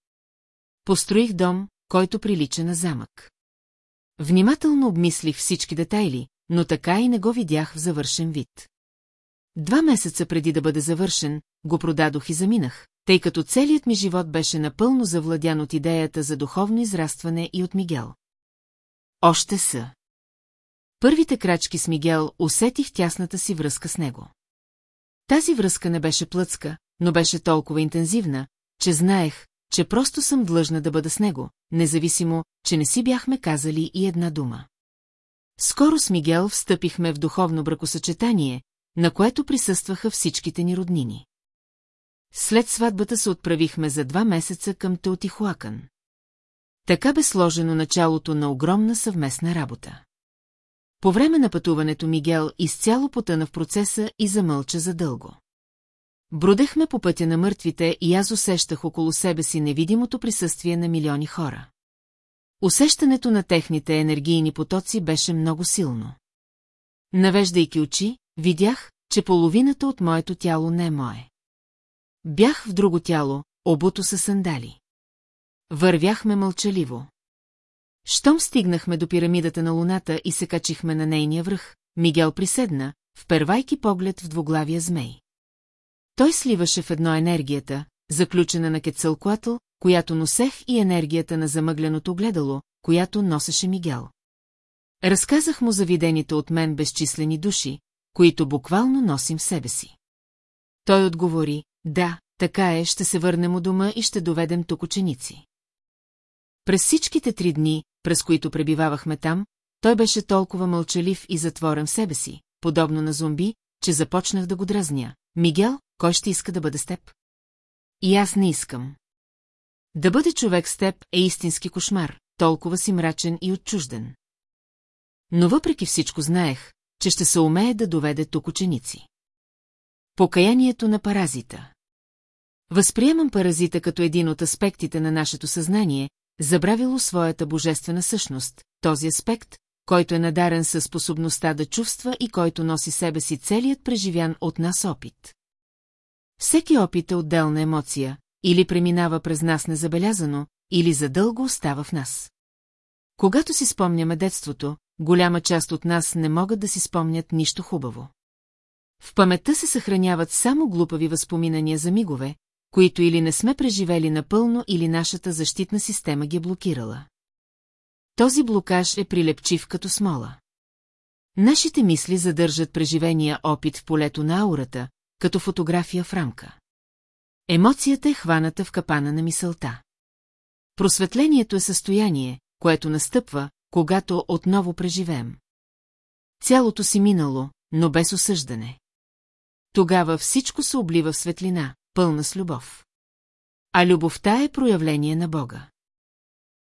Построих дом, който прилича на замък. Внимателно обмислих всички детайли, но така и не го видях в завършен вид. Два месеца преди да бъде завършен, го продадох и заминах, тъй като целият ми живот беше напълно завладян от идеята за духовно израстване и от Мигел. Още са. Първите крачки с Мигел усетих тясната си връзка с него. Тази връзка не беше плъцка, но беше толкова интензивна, че знаех, че просто съм длъжна да бъда с него, независимо, че не си бяхме казали и една дума. Скоро с Мигел встъпихме в духовно бракосъчетание, на което присъстваха всичките ни роднини. След сватбата се отправихме за два месеца към Теотихуакън. Така бе сложено началото на огромна съвместна работа. По време на пътуването Мигел изцяло потъна в процеса и замълча задълго. Брудехме по пътя на мъртвите и аз усещах около себе си невидимото присъствие на милиони хора. Усещането на техните енергийни потоци беше много силно. Навеждайки очи, видях, че половината от моето тяло не е мое. Бях в друго тяло, обуто със сандали. Вървяхме мълчаливо. Щом стигнахме до пирамидата на луната и се качихме на нейния връх, Мигел приседна, впервайки поглед в двуглавия змей. Той сливаше в едно енергията, заключена на Кецълкуатл, която носех и енергията на замъгленото гледало, която носеше Мигел. Разказах му за видените от мен безчислени души, които буквално носим в себе си. Той отговори, да, така е, ще се върнем у дома и ще доведем тук ученици. През всичките три дни, през които пребивавахме там, той беше толкова мълчалив и затворен в себе си, подобно на зомби, че започнах да го дразня. Мигел, кой ще иска да бъде с теб? И аз не искам. Да бъде човек с теб е истински кошмар, толкова си мрачен и отчужден. Но въпреки всичко знаех, че ще се умее да доведе тук ученици. Покаянието на паразита Възприемам паразита като един от аспектите на нашето съзнание, забравило своята божествена същност, този аспект, който е надарен със способността да чувства и който носи себе си целият преживян от нас опит. Всеки опит е отделна емоция, или преминава през нас незабелязано, или задълго остава в нас. Когато си спомняме детството, голяма част от нас не могат да си спомнят нищо хубаво. В паметта се съхраняват само глупави възпоминания за мигове, които или не сме преживели напълно, или нашата защитна система ги е блокирала. Този блокаж е прилепчив като смола. Нашите мисли задържат преживения опит в полето на аурата, като фотография в рамка. Емоцията е хваната в капана на мисълта. Просветлението е състояние, което настъпва, когато отново преживеем. Цялото си минало, но без осъждане. Тогава всичко се облива в светлина, пълна с любов. А любовта е проявление на Бога.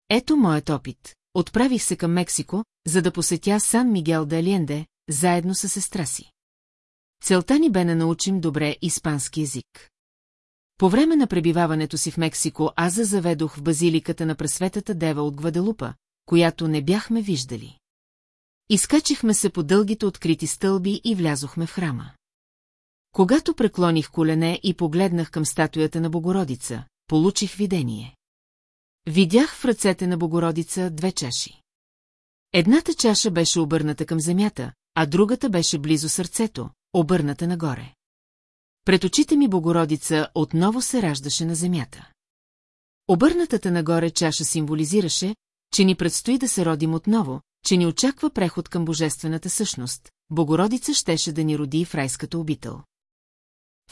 Ето моят опит. Отправих се към Мексико, за да посетя Сан Мигел де Алиенде, заедно с сестра си. Целта ни бе да научим добре испански език. По време на пребиваването си в Мексико аз заведох в базиликата на пресветата дева от Гваделупа, която не бяхме виждали. Изкачихме се по дългите открити стълби и влязохме в храма. Когато преклоних колене и погледнах към статуята на Богородица, получих видение. Видях в ръцете на Богородица две чаши. Едната чаша беше обърната към земята, а другата беше близо сърцето, обърната нагоре. Пред очите ми Богородица отново се раждаше на земята. Обърнатата нагоре чаша символизираше, че ни предстои да се родим отново, че ни очаква преход към божествената същност. Богородица щеше да ни роди в райската обител.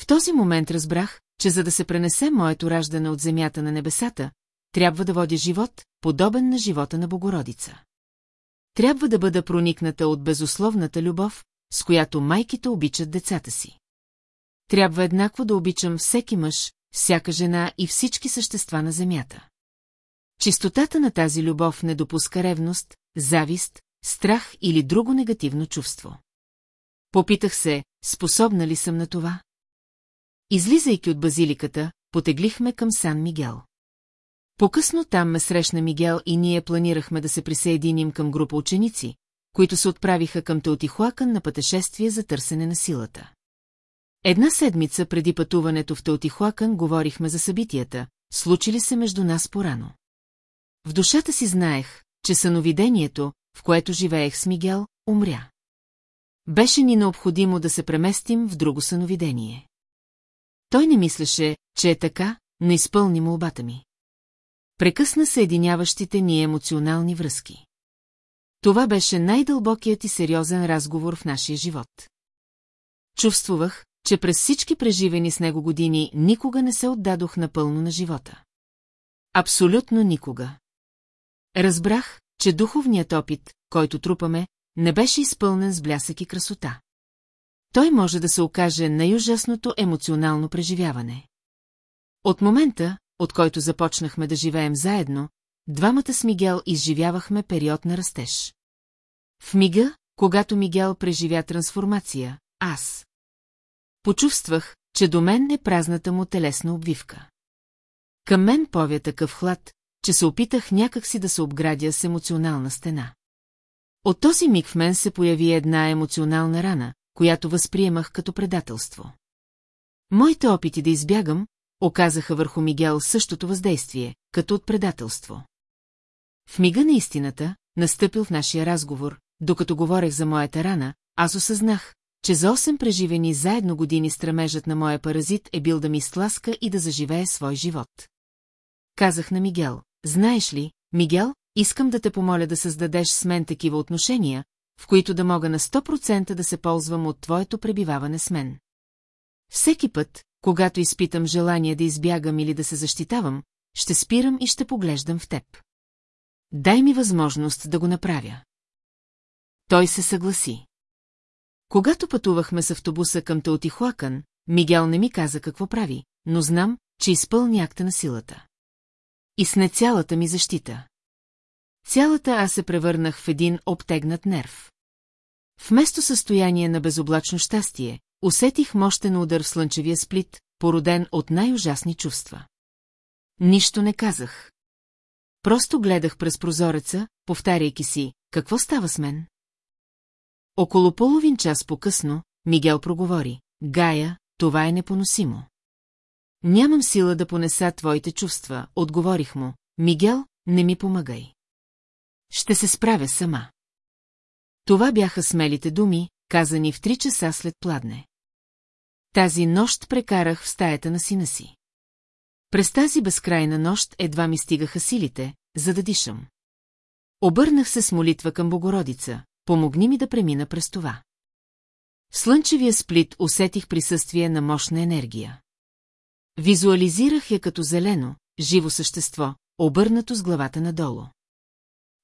В този момент разбрах, че за да се пренесе моето раждане от земята на небесата, трябва да водя живот, подобен на живота на Богородица. Трябва да бъда проникната от безусловната любов, с която майките обичат децата си. Трябва еднакво да обичам всеки мъж, всяка жена и всички същества на земята. Чистотата на тази любов не допуска ревност, завист, страх или друго негативно чувство. Попитах се, способна ли съм на това? Излизайки от базиликата, потеглихме към Сан Мигел. По-късно там ме срещна Мигел и ние планирахме да се присъединим към група ученици, които се отправиха към Теотихуакън на пътешествие за търсене на силата. Една седмица преди пътуването в Теотихуакън говорихме за събитията, случили се между нас порано. В душата си знаех, че съновидението, в което живеех с Мигел, умря. Беше ни необходимо да се преместим в друго съновидение. Той не мислеше, че е така, но изпълни молбата ми. Прекъсна съединяващите ни емоционални връзки. Това беше най-дълбокият и сериозен разговор в нашия живот. Чувствувах, че през всички преживени с него години никога не се отдадох напълно на живота. Абсолютно никога. Разбрах, че духовният опит, който трупаме, не беше изпълнен с блясък и красота. Той може да се окаже най-ужасното емоционално преживяване. От момента, от който започнахме да живеем заедно, двамата с Мигел изживявахме период на растеж. В мига, когато Мигел преживя трансформация, аз. Почувствах, че до мен е празната му телесна обвивка. Към мен повя такъв хлад, че се опитах някакси да се обградя с емоционална стена. От този миг в мен се появи една емоционална рана, която възприемах като предателство. Моите опити да избягам, оказаха върху Мигел същото въздействие, като от предателство. В мига на истината, настъпил в нашия разговор, докато говорех за моята рана, аз осъзнах, че за 8 преживени заедно години стремежът на моя паразит е бил да ми сласка и да заживее свой живот. Казах на Мигел, знаеш ли, Мигел, искам да те помоля да създадеш с мен такива отношения, в които да мога на 100% да се ползвам от твоето пребиваване с мен. Всеки път, когато изпитам желание да избягам или да се защитавам, ще спирам и ще поглеждам в теб. Дай ми възможност да го направя. Той се съгласи. Когато пътувахме с автобуса към Таотихуакън, Мигел не ми каза какво прави, но знам, че изпълни акта на силата. И сне цялата ми защита. Цялата аз се превърнах в един обтегнат нерв. Вместо състояние на безоблачно щастие, усетих мощен удар в слънчевия сплит, породен от най-ужасни чувства. Нищо не казах. Просто гледах през прозореца, повтаряйки си, какво става с мен? Около половин час по-късно, Мигел проговори, Гая, това е непоносимо. Нямам сила да понеса твоите чувства, отговорих му, Мигел, не ми помагай. Ще се справя сама. Това бяха смелите думи, казани в три часа след пладне. Тази нощ прекарах в стаята на сина си. През тази безкрайна нощ едва ми стигаха силите, за да дишам. Обърнах се с молитва към Богородица, помогни ми да премина през това. В слънчевия сплит усетих присъствие на мощна енергия. Визуализирах я като зелено, живо същество, обърнато с главата надолу.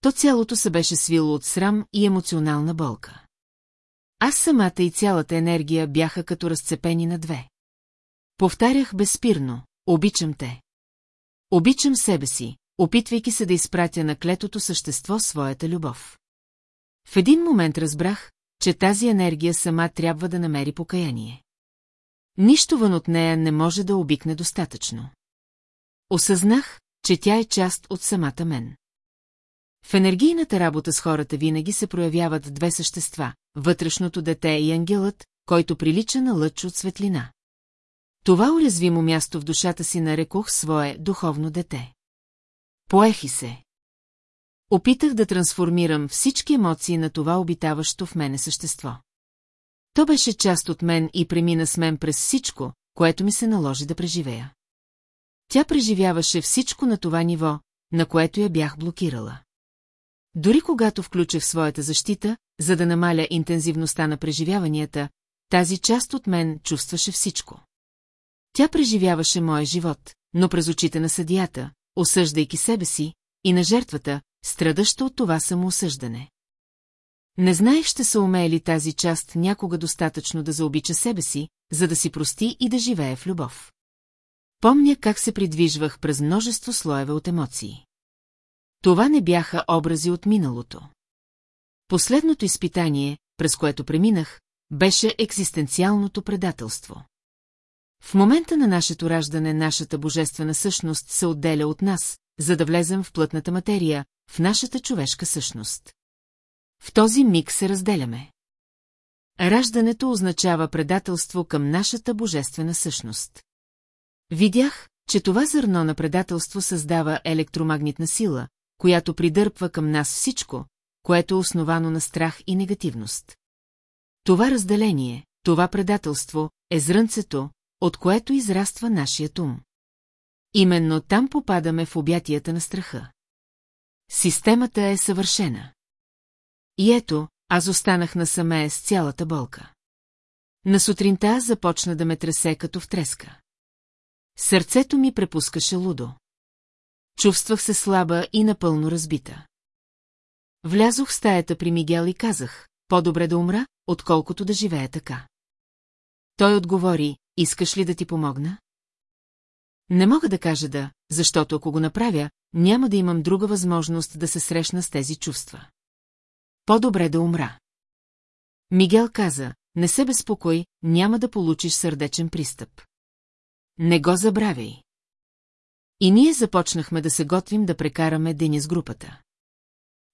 То цялото се беше свило от срам и емоционална болка. Аз самата и цялата енергия бяха като разцепени на две. Повтарях безспирно, обичам те. Обичам себе си, опитвайки се да изпратя на клетото същество своята любов. В един момент разбрах, че тази енергия сама трябва да намери покаяние. Нищо вън от нея не може да обикне достатъчно. Осъзнах, че тя е част от самата мен. В енергийната работа с хората винаги се проявяват две същества – вътрешното дете и ангелът, който прилича на лъч от светлина. Това уязвимо място в душата си нарекох свое духовно дете. Поехи се. Опитах да трансформирам всички емоции на това обитаващо в мене същество. То беше част от мен и премина с мен през всичко, което ми се наложи да преживея. Тя преживяваше всичко на това ниво, на което я бях блокирала. Дори когато включих своята защита, за да намаля интензивността на преживяванията, тази част от мен чувстваше всичко. Тя преживяваше моя живот, но през очите на съдията, осъждайки себе си, и на жертвата, страдаща от това самоосъждане. Не знаех, ще се умее ли тази част някога достатъчно да заобича себе си, за да си прости и да живее в любов. Помня как се придвижвах през множество слоеве от емоции. Това не бяха образи от миналото. Последното изпитание, през което преминах, беше екзистенциалното предателство. В момента на нашето раждане нашата божествена същност се отделя от нас, за да влезем в плътната материя, в нашата човешка същност. В този миг се разделяме. Раждането означава предателство към нашата божествена същност. Видях, че това зърно на предателство създава електромагнитна сила, която придърпва към нас всичко, което е основано на страх и негативност. Това разделение, това предателство е зрънцето, от което израства нашият ум. Именно там попадаме в обятията на страха. Системата е съвършена. И ето, аз останах насаме с цялата болка. На сутринта започна да ме тресе като в треска. Сърцето ми препускаше лудо. Чувствах се слаба и напълно разбита. Влязох в стаята при Мигел и казах, по-добре да умра, отколкото да живея така. Той отговори, искаш ли да ти помогна? Не мога да кажа да, защото ако го направя, няма да имам друга възможност да се срещна с тези чувства. По-добре да умра. Мигел каза, не се безпокой, няма да получиш сърдечен пристъп. Не го забравяй. И ние започнахме да се готвим да прекараме деня с групата.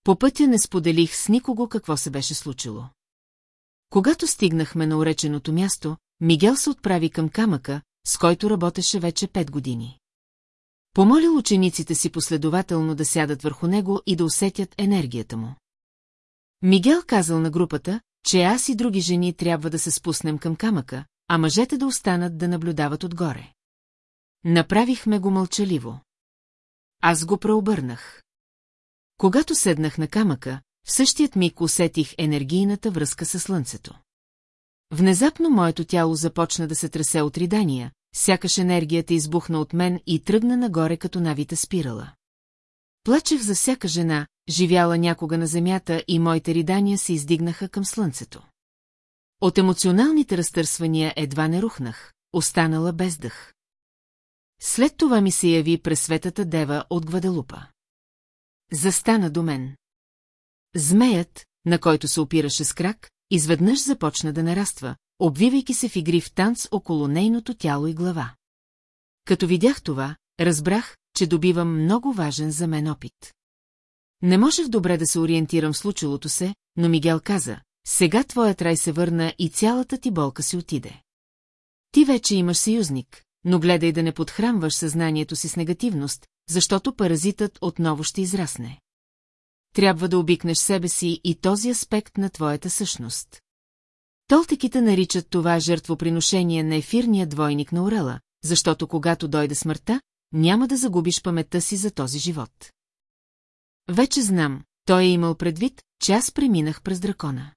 По пътя не споделих с никого какво се беше случило. Когато стигнахме на уреченото място, Мигел се отправи към камъка, с който работеше вече пет години. Помолил учениците си последователно да сядат върху него и да усетят енергията му. Мигел казал на групата, че аз и други жени трябва да се спуснем към камъка, а мъжете да останат да наблюдават отгоре. Направихме го мълчаливо. Аз го преобърнах. Когато седнах на камъка, в същият миг усетих енергийната връзка с слънцето. Внезапно моето тяло започна да се тресе от ридания, сякаш енергията избухна от мен и тръгна нагоре като навита спирала. Плачех за всяка жена, живяла някога на земята и моите ридания се издигнаха към слънцето. От емоционалните разтърсвания едва не рухнах, останала без дъх. След това ми се яви през светата дева от Гваделупа. Застана до мен. Змеят, на който се опираше с крак, изведнъж започна да нараства, обвивайки се в игри в танц около нейното тяло и глава. Като видях това, разбрах, че добивам много важен за мен опит. Не можех добре да се ориентирам в случилото се, но Мигел каза, сега твоят рай се върна и цялата ти болка си отиде. Ти вече имаш съюзник, но гледай да не подхранваш съзнанието си с негативност, защото паразитът отново ще израсне. Трябва да обикнеш себе си и този аспект на твоята същност. Толтеките наричат това жертвоприношение на ефирния двойник на Орела, защото когато дойде смъртта, няма да загубиш паметта си за този живот. Вече знам, той е имал предвид, че аз преминах през дракона.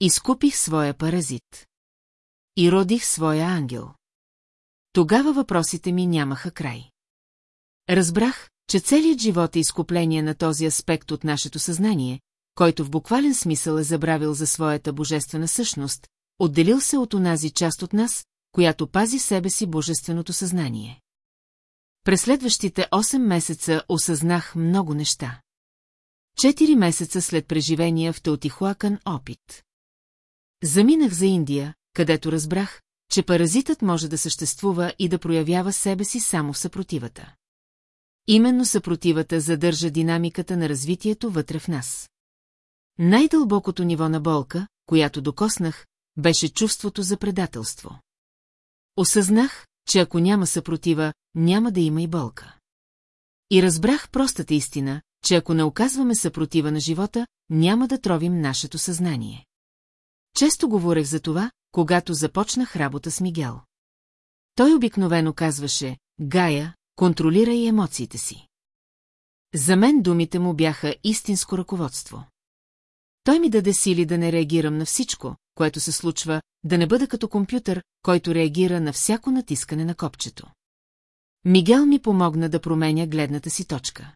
Изкупих своя паразит. И родих своя ангел. Тогава въпросите ми нямаха край. Разбрах, че целият живот е изкупление на този аспект от нашето съзнание, който в буквален смисъл е забравил за своята божествена същност, отделил се от онази част от нас, която пази себе си божественото съзнание. През следващите 8 месеца осъзнах много неща. Четири месеца след преживения в Теотихуакън опит. Заминах за Индия, където разбрах, че паразитът може да съществува и да проявява себе си само в съпротивата. Именно съпротивата задържа динамиката на развитието вътре в нас. Най-дълбокото ниво на болка, която докоснах, беше чувството за предателство. Осъзнах, че ако няма съпротива, няма да има и болка. И разбрах простата истина, че ако не оказваме съпротива на живота, няма да тровим нашето съзнание. Често говорех за това, когато започнах работа с Мигел. Той обикновено казваше, Гая, контролирай емоциите си. За мен думите му бяха истинско ръководство. Той ми даде сили да не реагирам на всичко, което се случва, да не бъда като компютър, който реагира на всяко натискане на копчето. Мигел ми помогна да променя гледната си точка.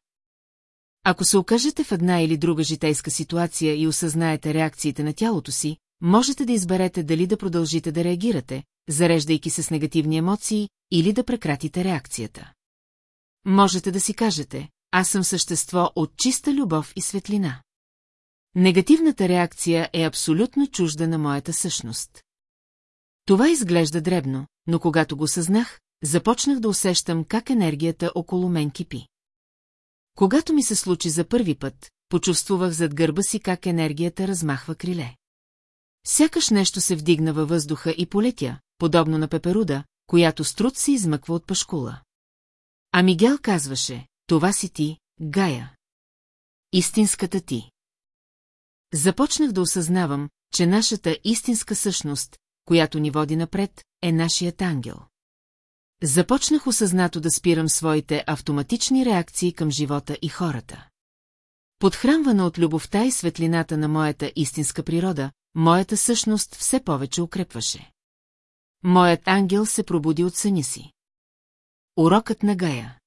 Ако се окажете в една или друга житейска ситуация и осъзнаете реакциите на тялото си, можете да изберете дали да продължите да реагирате, зареждайки се с негативни емоции, или да прекратите реакцията. Можете да си кажете, аз съм същество от чиста любов и светлина. Негативната реакция е абсолютно чужда на моята същност. Това изглежда дребно, но когато го съзнах, започнах да усещам как енергията около мен кипи. Когато ми се случи за първи път, почувствах зад гърба си как енергията размахва криле. Сякаш нещо се вдигна във въздуха и полетя, подобно на пеперуда, която с труд се измъква от пашкула. А Мигел казваше, това си ти, Гая. Истинската ти. Започнах да осъзнавам, че нашата истинска същност, която ни води напред, е нашият ангел. Започнах осъзнато да спирам своите автоматични реакции към живота и хората. Подхранвана от любовта и светлината на моята истинска природа, моята същност все повече укрепваше. Моят ангел се пробуди от съня си. Урокът на Гая.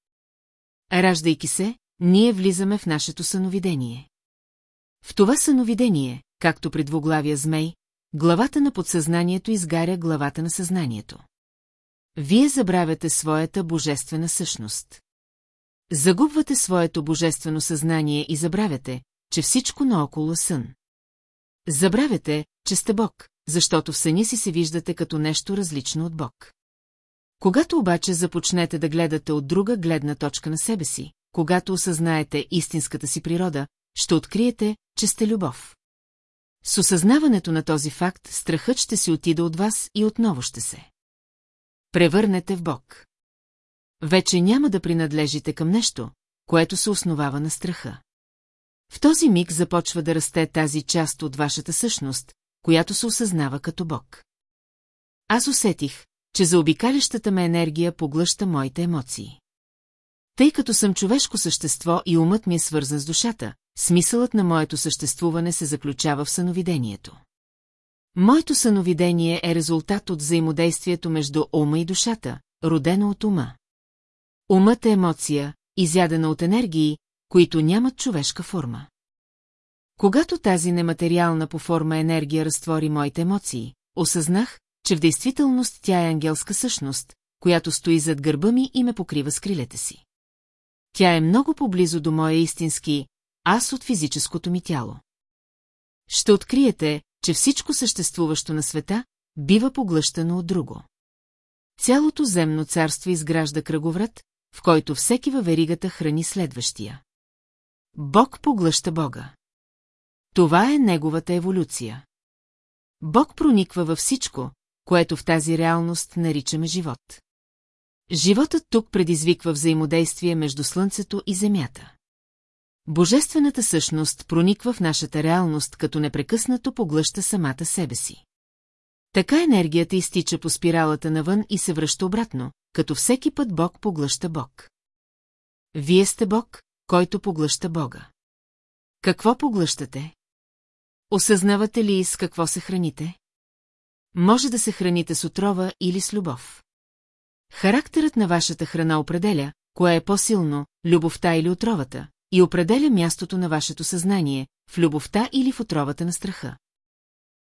Раждайки се, ние влизаме в нашето съновидение. В това съновидение, както при двуглавия змей, главата на подсъзнанието изгаря главата на съзнанието. Вие забравяте своята божествена същност. Загубвате своето божествено съзнание и забравяте, че всичко наоколо е сън. Забравяте, че сте Бог, защото в съня си се виждате като нещо различно от Бог. Когато обаче започнете да гледате от друга гледна точка на себе си, когато осъзнаете истинската си природа, ще откриете, че сте любов. С осъзнаването на този факт, страхът ще си отида от вас и отново ще се. Превърнете в Бог. Вече няма да принадлежите към нещо, което се основава на страха. В този миг започва да расте тази част от вашата същност, която се осъзнава като Бог. Аз усетих, че заобикалящата ме енергия поглъща моите емоции. Тъй като съм човешко същество и умът ми е свързан с душата, смисълът на моето съществуване се заключава в съновидението. Моето съновидение е резултат от взаимодействието между ума и душата, родено от ума. Умът е емоция, изядена от енергии, които нямат човешка форма. Когато тази нематериална по форма енергия разтвори моите емоции, осъзнах, че в действителност тя е ангелска същност, която стои зад гърба ми и ме покрива с крилете си. Тя е много поблизо до моя истински аз от физическото ми тяло. Ще откриете, че всичко съществуващо на света бива поглъщано от друго. Цялото земно царство изгражда кръговрат, в който всеки във веригата храни следващия. Бог поглъща Бога. Това е неговата еволюция. Бог прониква във всичко, което в тази реалност наричаме живот. Животът тук предизвиква взаимодействие между Слънцето и Земята. Божествената същност прониква в нашата реалност, като непрекъснато поглъща самата себе си. Така енергията изтича по спиралата навън и се връща обратно, като всеки път Бог поглъща Бог. Вие сте Бог, който поглъща Бога. Какво поглъщате? Осъзнавате ли с какво се храните? Може да се храните с отрова или с любов. Характерът на вашата храна определя, кое е по-силно, любовта или отровата, и определя мястото на вашето съзнание, в любовта или в отровата на страха.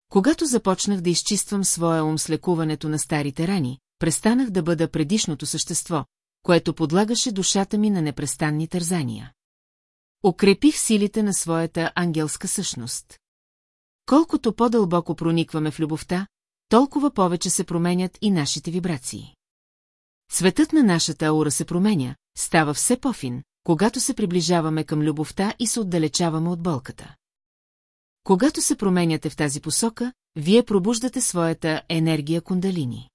Когато започнах да изчиствам своя ум с лекуването на старите рани, престанах да бъда предишното същество, което подлагаше душата ми на непрестанни тързания. Укрепих силите на своята ангелска същност. Колкото по-дълбоко проникваме в любовта, толкова повече се променят и нашите вибрации. Цветът на нашата аура се променя, става все по-фин, когато се приближаваме към любовта и се отдалечаваме от болката. Когато се променяте в тази посока, вие пробуждате своята енергия кундалини.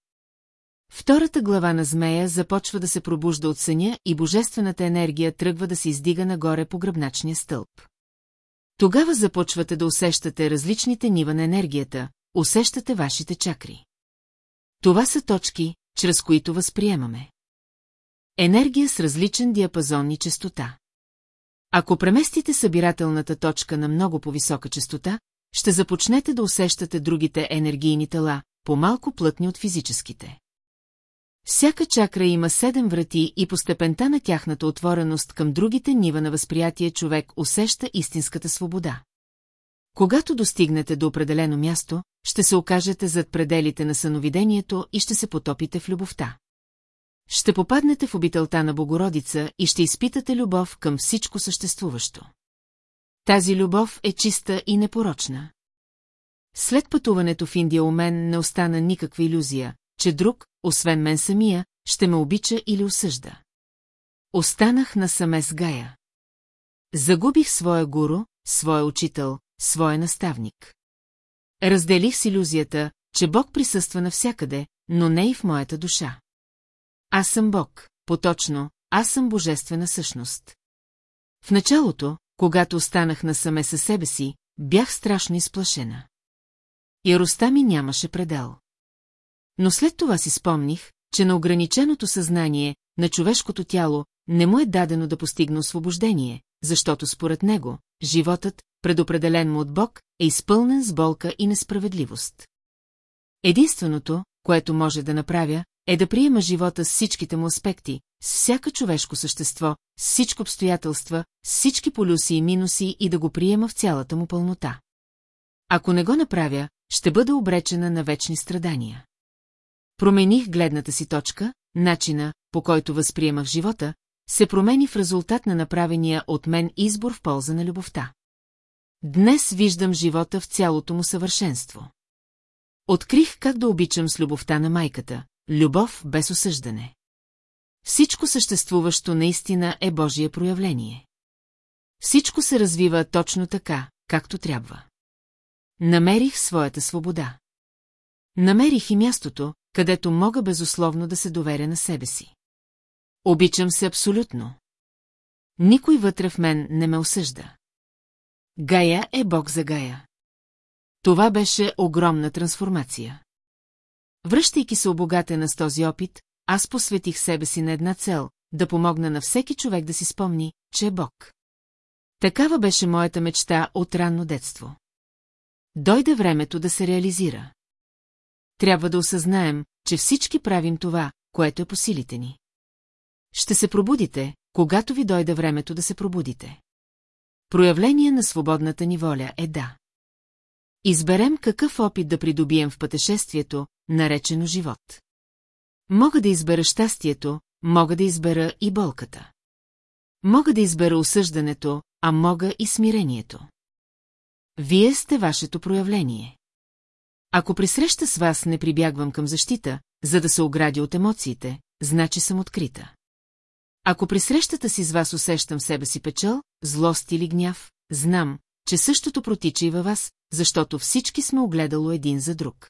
Втората глава на змея започва да се пробужда от съня и божествената енергия тръгва да се издига нагоре по гръбначния стълб. Тогава започвате да усещате различните нива на енергията, усещате вашите чакри. Това са точки, чрез които възприемаме. Енергия с различен диапазон и частота. Ако преместите събирателната точка на много по-висока частота, ще започнете да усещате другите енергийни тела, по-малко плътни от физическите. Всяка чакра има седем врати и по степента на тяхната отвореност към другите нива на възприятие човек усеща истинската свобода. Когато достигнете до определено място, ще се окажете зад пределите на съновидението и ще се потопите в любовта. Ще попаднете в обителта на Богородица и ще изпитате любов към всичко съществуващо. Тази любов е чиста и непорочна. След пътуването в Индия у мен не остана никаква иллюзия, че друг, освен мен самия, ще ме обича или осъжда. Останах насаме с Гая. Загубих своя гуру, своя учител, своя наставник. Разделих с иллюзията, че Бог присъства навсякъде, но не и в моята душа. Аз съм Бог, поточно, аз съм божествена същност. В началото, когато останах насаме със себе си, бях страшно изплашена. Яростта ми нямаше предел. Но след това си спомних, че на ограниченото съзнание, на човешкото тяло, не му е дадено да постигне освобождение, защото според него, животът, предопределен му от Бог, е изпълнен с болка и несправедливост. Единственото, което може да направя, е да приема живота с всичките му аспекти, с всяка човешко същество, с всички обстоятелства, с всички полюси и минуси и да го приема в цялата му пълнота. Ако не го направя, ще бъда обречена на вечни страдания. Промених гледната си точка, начина, по който възприемах живота, се промени в резултат на направения от мен избор в полза на любовта. Днес виждам живота в цялото му съвършенство. Открих как да обичам с любовта на майката, любов без осъждане. Всичко съществуващо наистина е Божие проявление. Всичко се развива точно така, както трябва. Намерих своята свобода. Намерих и мястото, където мога безусловно да се доверя на себе си. Обичам се абсолютно. Никой вътре в мен не ме осъжда. Гая е бог за Гая. Това беше огромна трансформация. Връщайки се обогатена с този опит, аз посветих себе си на една цел – да помогна на всеки човек да си спомни, че е Бог. Такава беше моята мечта от ранно детство. Дойде времето да се реализира. Трябва да осъзнаем, че всички правим това, което е по силите ни. Ще се пробудите, когато ви дойде времето да се пробудите. Проявление на свободната ни воля е да. Изберем какъв опит да придобием в пътешествието, наречено живот. Мога да избера щастието, мога да избера и болката. Мога да избера осъждането, а мога и смирението. Вие сте вашето проявление. Ако при среща с вас не прибягвам към защита, за да се оградя от емоциите, значи съм открита. Ако при срещата си с вас усещам себе си печал, злост или гняв, знам, че същото протича и във вас, защото всички сме огледало един за друг.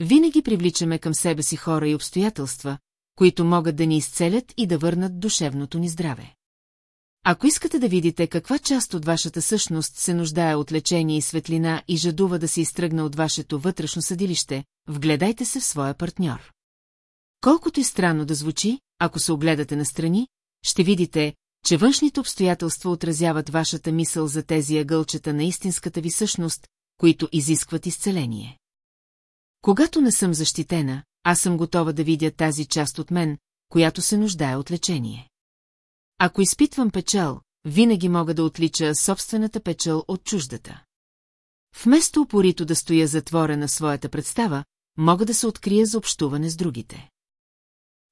Винаги привличаме към себе си хора и обстоятелства, които могат да ни изцелят и да върнат душевното ни здраве. Ако искате да видите каква част от вашата същност се нуждае от лечение и светлина и жадува да се изтръгне от вашето вътрешно съдилище, вгледайте се в своя партньор. Колкото и странно да звучи, ако се огледате настрани, ще видите, че външните обстоятелства отразяват вашата мисъл за тези ъгълчета на истинската ви същност, които изискват изцеление. Когато не съм защитена, аз съм готова да видя тази част от мен, която се нуждае от лечение. Ако изпитвам печал, винаги мога да отлича собствената печал от чуждата. Вместо упорито да стоя затворена своята представа, мога да се открия за общуване с другите.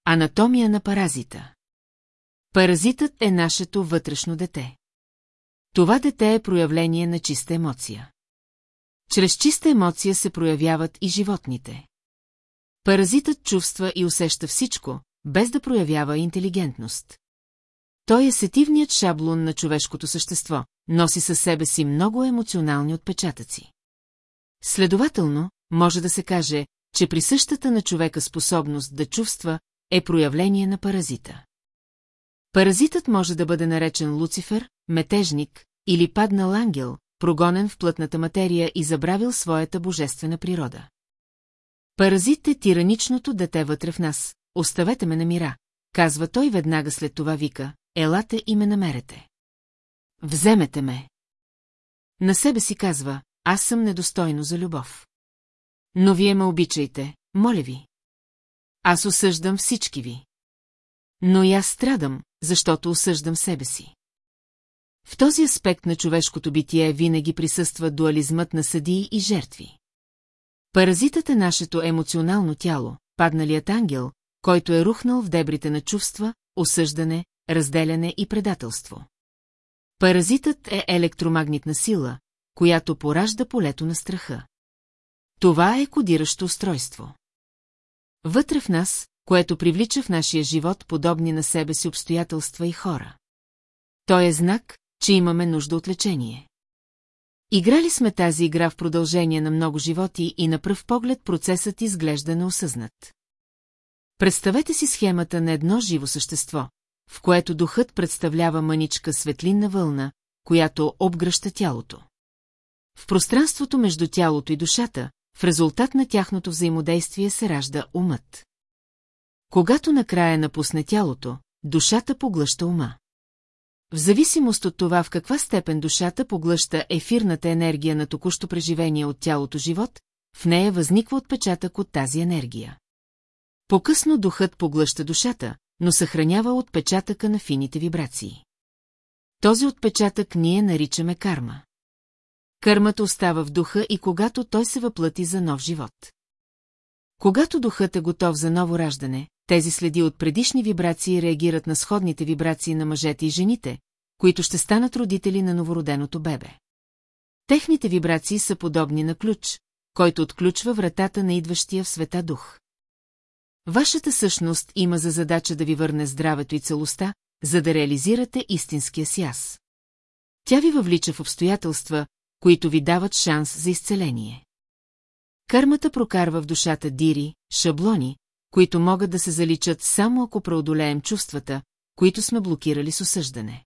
Анатомия на паразита Паразитът е нашето вътрешно дете. Това дете е проявление на чиста емоция. Чрез чиста емоция се проявяват и животните. Паразитът чувства и усеща всичко, без да проявява интелигентност. Той е сетивният шаблон на човешкото същество, носи със себе си много емоционални отпечатъци. Следователно, може да се каже, че присъщата на човека способност да чувства е проявление на паразита. Паразитът може да бъде наречен Луцифер, метежник или паднал ангел, прогонен в плътната материя и забравил своята божествена природа. Паразит е тираничното дете вътре в нас, оставете ме на мира, казва той веднага след това вика, елате и ме намерете. Вземете ме. На себе си казва, аз съм недостойно за любов. Но вие ме обичайте, моля ви. Аз осъждам всички ви. Но и аз страдам, защото осъждам себе си. В този аспект на човешкото битие винаги присъства дуализмът на съдии и жертви. Паразитът е нашето емоционално тяло, падналият ангел, който е рухнал в дебрите на чувства, осъждане, разделяне и предателство. Паразитът е електромагнитна сила, която поражда полето на страха. Това е кодиращо устройство. Вътре в нас, което привлича в нашия живот подобни на себе си обстоятелства и хора. Той е знак, че имаме нужда от лечение. Играли сме тази игра в продължение на много животи и на пръв поглед процесът изглежда неосъзнат. Представете си схемата на едно живо същество, в което духът представлява мъничка светлинна вълна, която обгръща тялото. В пространството между тялото и душата, в резултат на тяхното взаимодействие се ражда умът. Когато накрая напусне тялото, душата поглъща ума. В зависимост от това в каква степен душата поглъща ефирната енергия на току-що преживение от тялото живот, в нея възниква отпечатък от тази енергия. По-късно духът поглъща душата, но съхранява отпечатъка на фините вибрации. Този отпечатък ние наричаме карма. Кърмата остава в духа и когато той се въплъти за нов живот. Когато духът е готов за ново раждане, тези следи от предишни вибрации реагират на сходните вибрации на мъжете и жените, които ще станат родители на новороденото бебе. Техните вибрации са подобни на ключ, който отключва вратата на идващия в света дух. Вашата същност има за задача да ви върне здравето и целостта, за да реализирате истинския си аз. Тя ви въвлича в обстоятелства, които ви дават шанс за изцеление. Кърмата прокарва в душата дири, шаблони, които могат да се заличат само ако преодолеем чувствата, които сме блокирали с осъждане.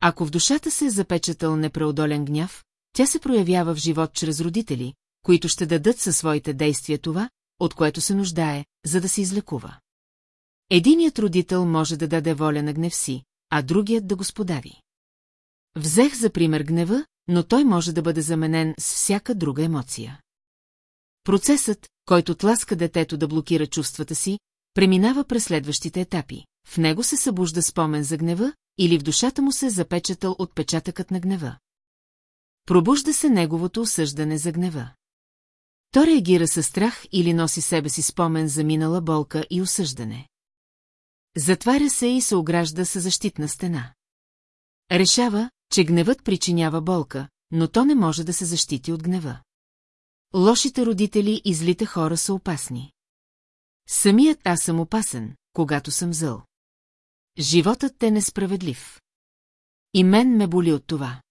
Ако в душата се е запечатал непреодолен гняв, тя се проявява в живот чрез родители, които ще дадат със своите действия това, от което се нуждае, за да се излекува. Единият родител може да даде воля на гнев си, а другият да го сподави. Взех за пример гнева, но той може да бъде заменен с всяка друга емоция. Процесът, който тласка детето да блокира чувствата си, преминава през следващите етапи. В него се събужда спомен за гнева или в душата му се е запечатал отпечатъкът на гнева. Пробужда се неговото осъждане за гнева. То реагира със страх или носи себе си спомен за минала болка и осъждане. Затваря се и се огражда със защитна стена. Решава, че гневът причинява болка, но то не може да се защити от гнева. Лошите родители и злите хора са опасни. Самият аз съм опасен, когато съм зъл. Животът е несправедлив. И мен ме боли от това.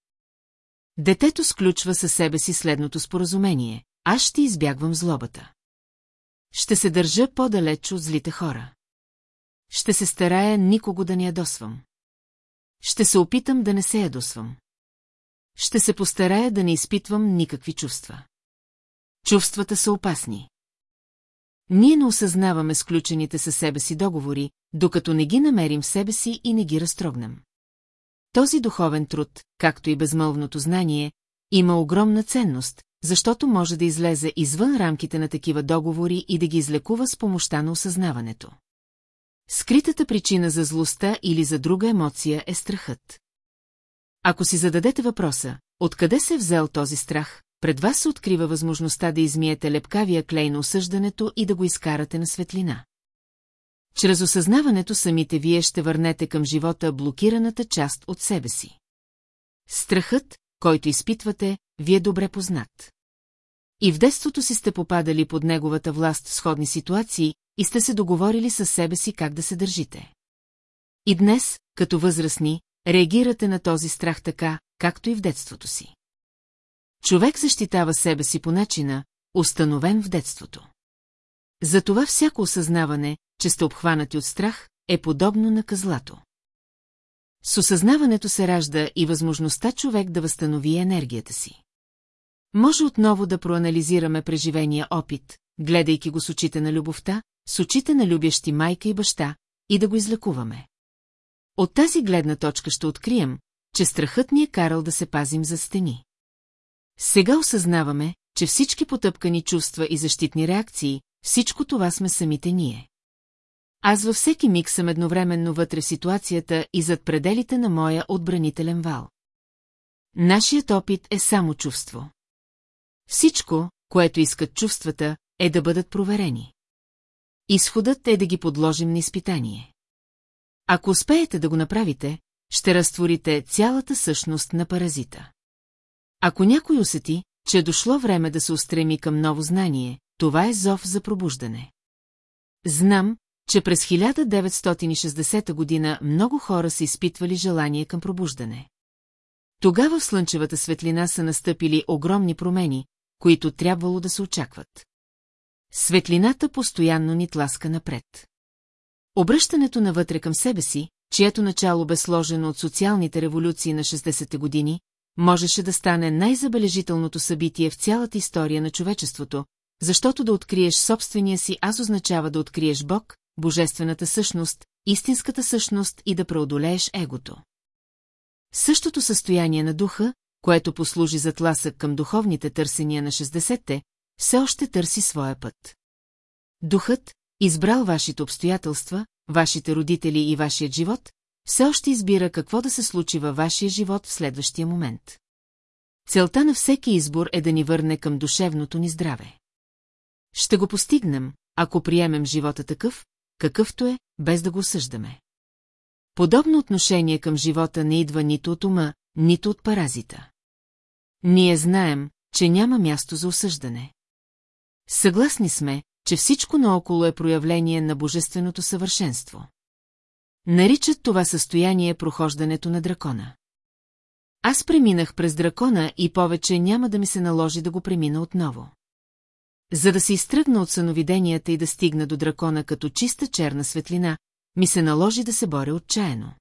Детето сключва със себе си следното споразумение. Аз ще избягвам злобата. Ще се държа по-далеч от злите хора. Ще се старая никого да не ядосвам. Ще се опитам да не се ядосвам. Ще се постарая да не изпитвам никакви чувства. Чувствата са опасни. Ние не осъзнаваме сключените със себе си договори, докато не ги намерим в себе си и не ги разтрогнем. Този духовен труд, както и безмълвното знание, има огромна ценност, защото може да излезе извън рамките на такива договори и да ги излекува с помощта на осъзнаването. Скритата причина за злостта или за друга емоция е страхът. Ако си зададете въпроса, откъде се е взел този страх, пред вас се открива възможността да измиете лепкавия клей на осъждането и да го изкарате на светлина. Чрез осъзнаването самите вие ще върнете към живота блокираната част от себе си. Страхът, който изпитвате, ви е добре познат. И в детството си сте попадали под неговата власт в сходни ситуации и сте се договорили със себе си как да се държите. И днес, като възрастни, реагирате на този страх така, както и в детството си. Човек защитава себе си по начина, установен в детството. Затова всяко осъзнаване, че сте обхванати от страх, е подобно на къзлато. С осъзнаването се ражда и възможността човек да възстанови енергията си. Може отново да проанализираме преживения опит, гледайки го с очите на любовта, с очите на любящи майка и баща, и да го излекуваме. От тази гледна точка ще открием, че страхът ни е карал да се пазим за стени. Сега осъзнаваме, че всички потъпкани чувства и защитни реакции, всичко това сме самите ние. Аз във всеки миг съм едновременно вътре в ситуацията и зад пределите на моя отбранителен вал. Нашият опит е само чувство. Всичко, което искат чувствата, е да бъдат проверени. Изходът е да ги подложим на изпитание. Ако успеете да го направите, ще разтворите цялата същност на паразита. Ако някой усети, че е дошло време да се устреми към ново знание, това е зов за пробуждане. Знам, че през 1960 година много хора са изпитвали желание към пробуждане. Тогава в слънчевата светлина са настъпили огромни промени, които трябвало да се очакват. Светлината постоянно ни тласка напред. Обръщането навътре към себе си, чието начало бе сложено от социалните революции на 60-те години, можеше да стане най-забележителното събитие в цялата история на човечеството, защото да откриеш собствения си аз означава да откриеш Бог, божествената същност, истинската същност и да преодолееш егото. Същото състояние на духа, което послужи за тласък към духовните търсения на 60-те, все още търси своя път. Духът, избрал вашите обстоятелства, вашите родители и вашият живот, все още избира какво да се случи във вашия живот в следващия момент. Целта на всеки избор е да ни върне към душевното ни здраве. Ще го постигнем, ако приемем живота такъв, какъвто е, без да го осъждаме. Подобно отношение към живота не идва нито от ума, нито от паразита. Ние знаем, че няма място за осъждане. Съгласни сме, че всичко наоколо е проявление на божественото съвършенство. Наричат това състояние прохождането на дракона. Аз преминах през дракона и повече няма да ми се наложи да го премина отново. За да се изтръгна от съновиденията и да стигна до дракона като чиста черна светлина, ми се наложи да се боря отчаяно.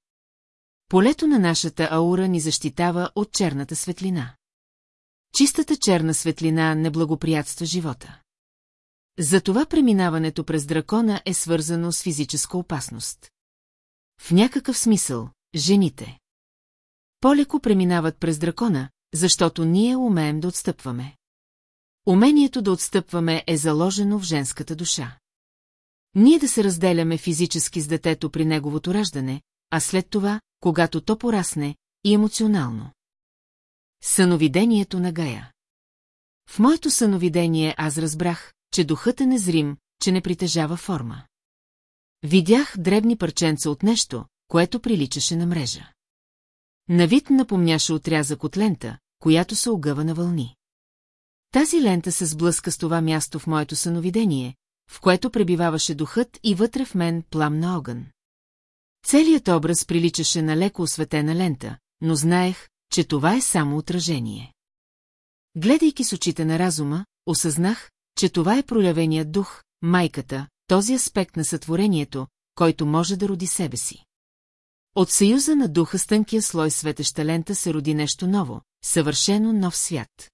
Полето на нашата аура ни защитава от черната светлина. Чистата черна светлина не благоприятства живота. Затова преминаването през дракона е свързано с физическа опасност. В някакъв смисъл, жените. Полеко преминават през дракона, защото ние умеем да отстъпваме. Умението да отстъпваме е заложено в женската душа. Ние да се разделяме физически с детето при неговото раждане, а след това, когато то порасне, и емоционално. Съновидението на Гая В моето съновидение аз разбрах, че духът е незрим, че не притежава форма. Видях дребни парченца от нещо, което приличаше на мрежа. На вид напомняше отрязък от лента, която се огъва на вълни. Тази лента се сблъска с това място в моето съновидение, в което пребиваваше духът и вътре в мен пламна огън. Целият образ приличаше на леко осветена лента, но знаех, че това е само отражение. Гледайки с очите на разума, осъзнах, че това е пролявеният дух, майката, този аспект на сътворението, който може да роди себе си. От съюза на духа с тънкия слой светеща лента се роди нещо ново, съвършено нов свят.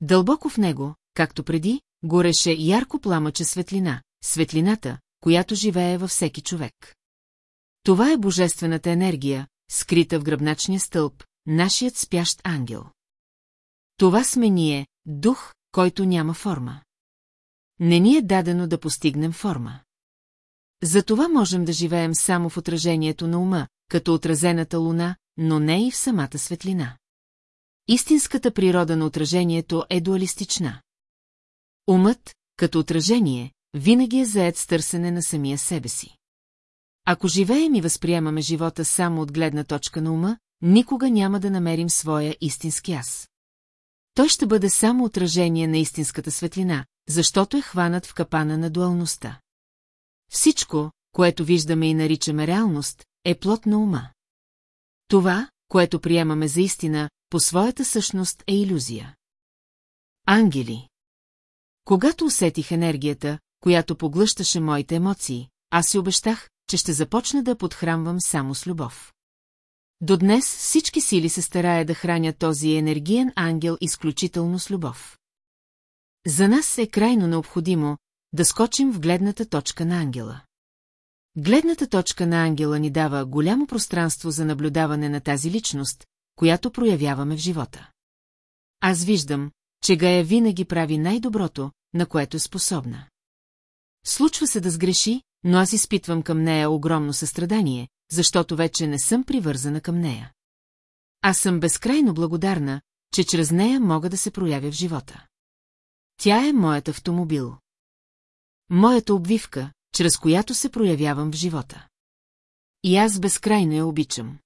Дълбоко в него, както преди, гореше ярко пламъче светлина, светлината, която живее във всеки човек. Това е божествената енергия, скрита в гръбначния стълб, нашият спящ ангел. Това сме ние, дух, който няма форма. Не ни е дадено да постигнем форма. Затова можем да живеем само в отражението на ума, като отразената луна, но не и в самата светлина. Истинската природа на отражението е дуалистична. Умът, като отражение, винаги е заед с търсене на самия себе си. Ако живеем и възприемаме живота само от гледна точка на ума, никога няма да намерим своя истински аз. Той ще бъде само отражение на истинската светлина, защото е хванат в капана на дуалността. Всичко, което виждаме и наричаме реалност, е плод на ума. Това, което приемаме за истина, по своята същност е иллюзия. Ангели Когато усетих енергията, която поглъщаше моите емоции, аз си обещах, че ще започна да подхранвам само с любов. До днес всички сили се старая да храня този енергиен ангел изключително с любов. За нас е крайно необходимо да скочим в гледната точка на ангела. Гледната точка на ангела ни дава голямо пространство за наблюдаване на тази личност, която проявяваме в живота. Аз виждам, че Гая винаги прави най-доброто, на което е способна. Случва се да сгреши, но аз изпитвам към нея огромно състрадание, защото вече не съм привързана към нея. Аз съм безкрайно благодарна, че чрез нея мога да се проявя в живота. Тя е моят автомобил. Моята обвивка, чрез която се проявявам в живота. И аз безкрайно я обичам.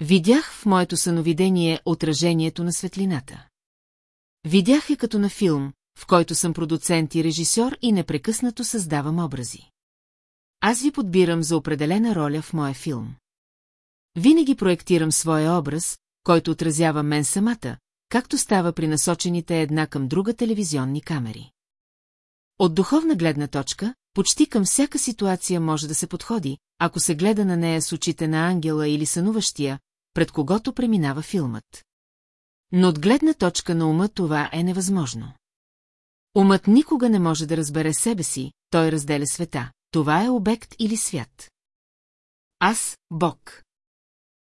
Видях в моето съновидение отражението на светлината. Видях я като на филм, в който съм продуцент и режисьор и непрекъснато създавам образи. Аз ви подбирам за определена роля в моя филм. Винаги проектирам своя образ, който отразява мен самата, както става при насочените една към друга телевизионни камери. От духовна гледна точка, почти към всяка ситуация може да се подходи, ако се гледа на нея с очите на ангела или сънуващия, пред когото преминава филмът. Но от гледна точка на ума това е невъзможно. Умът никога не може да разбере себе си, той разделя света. Това е обект или свят. Аз – Бог.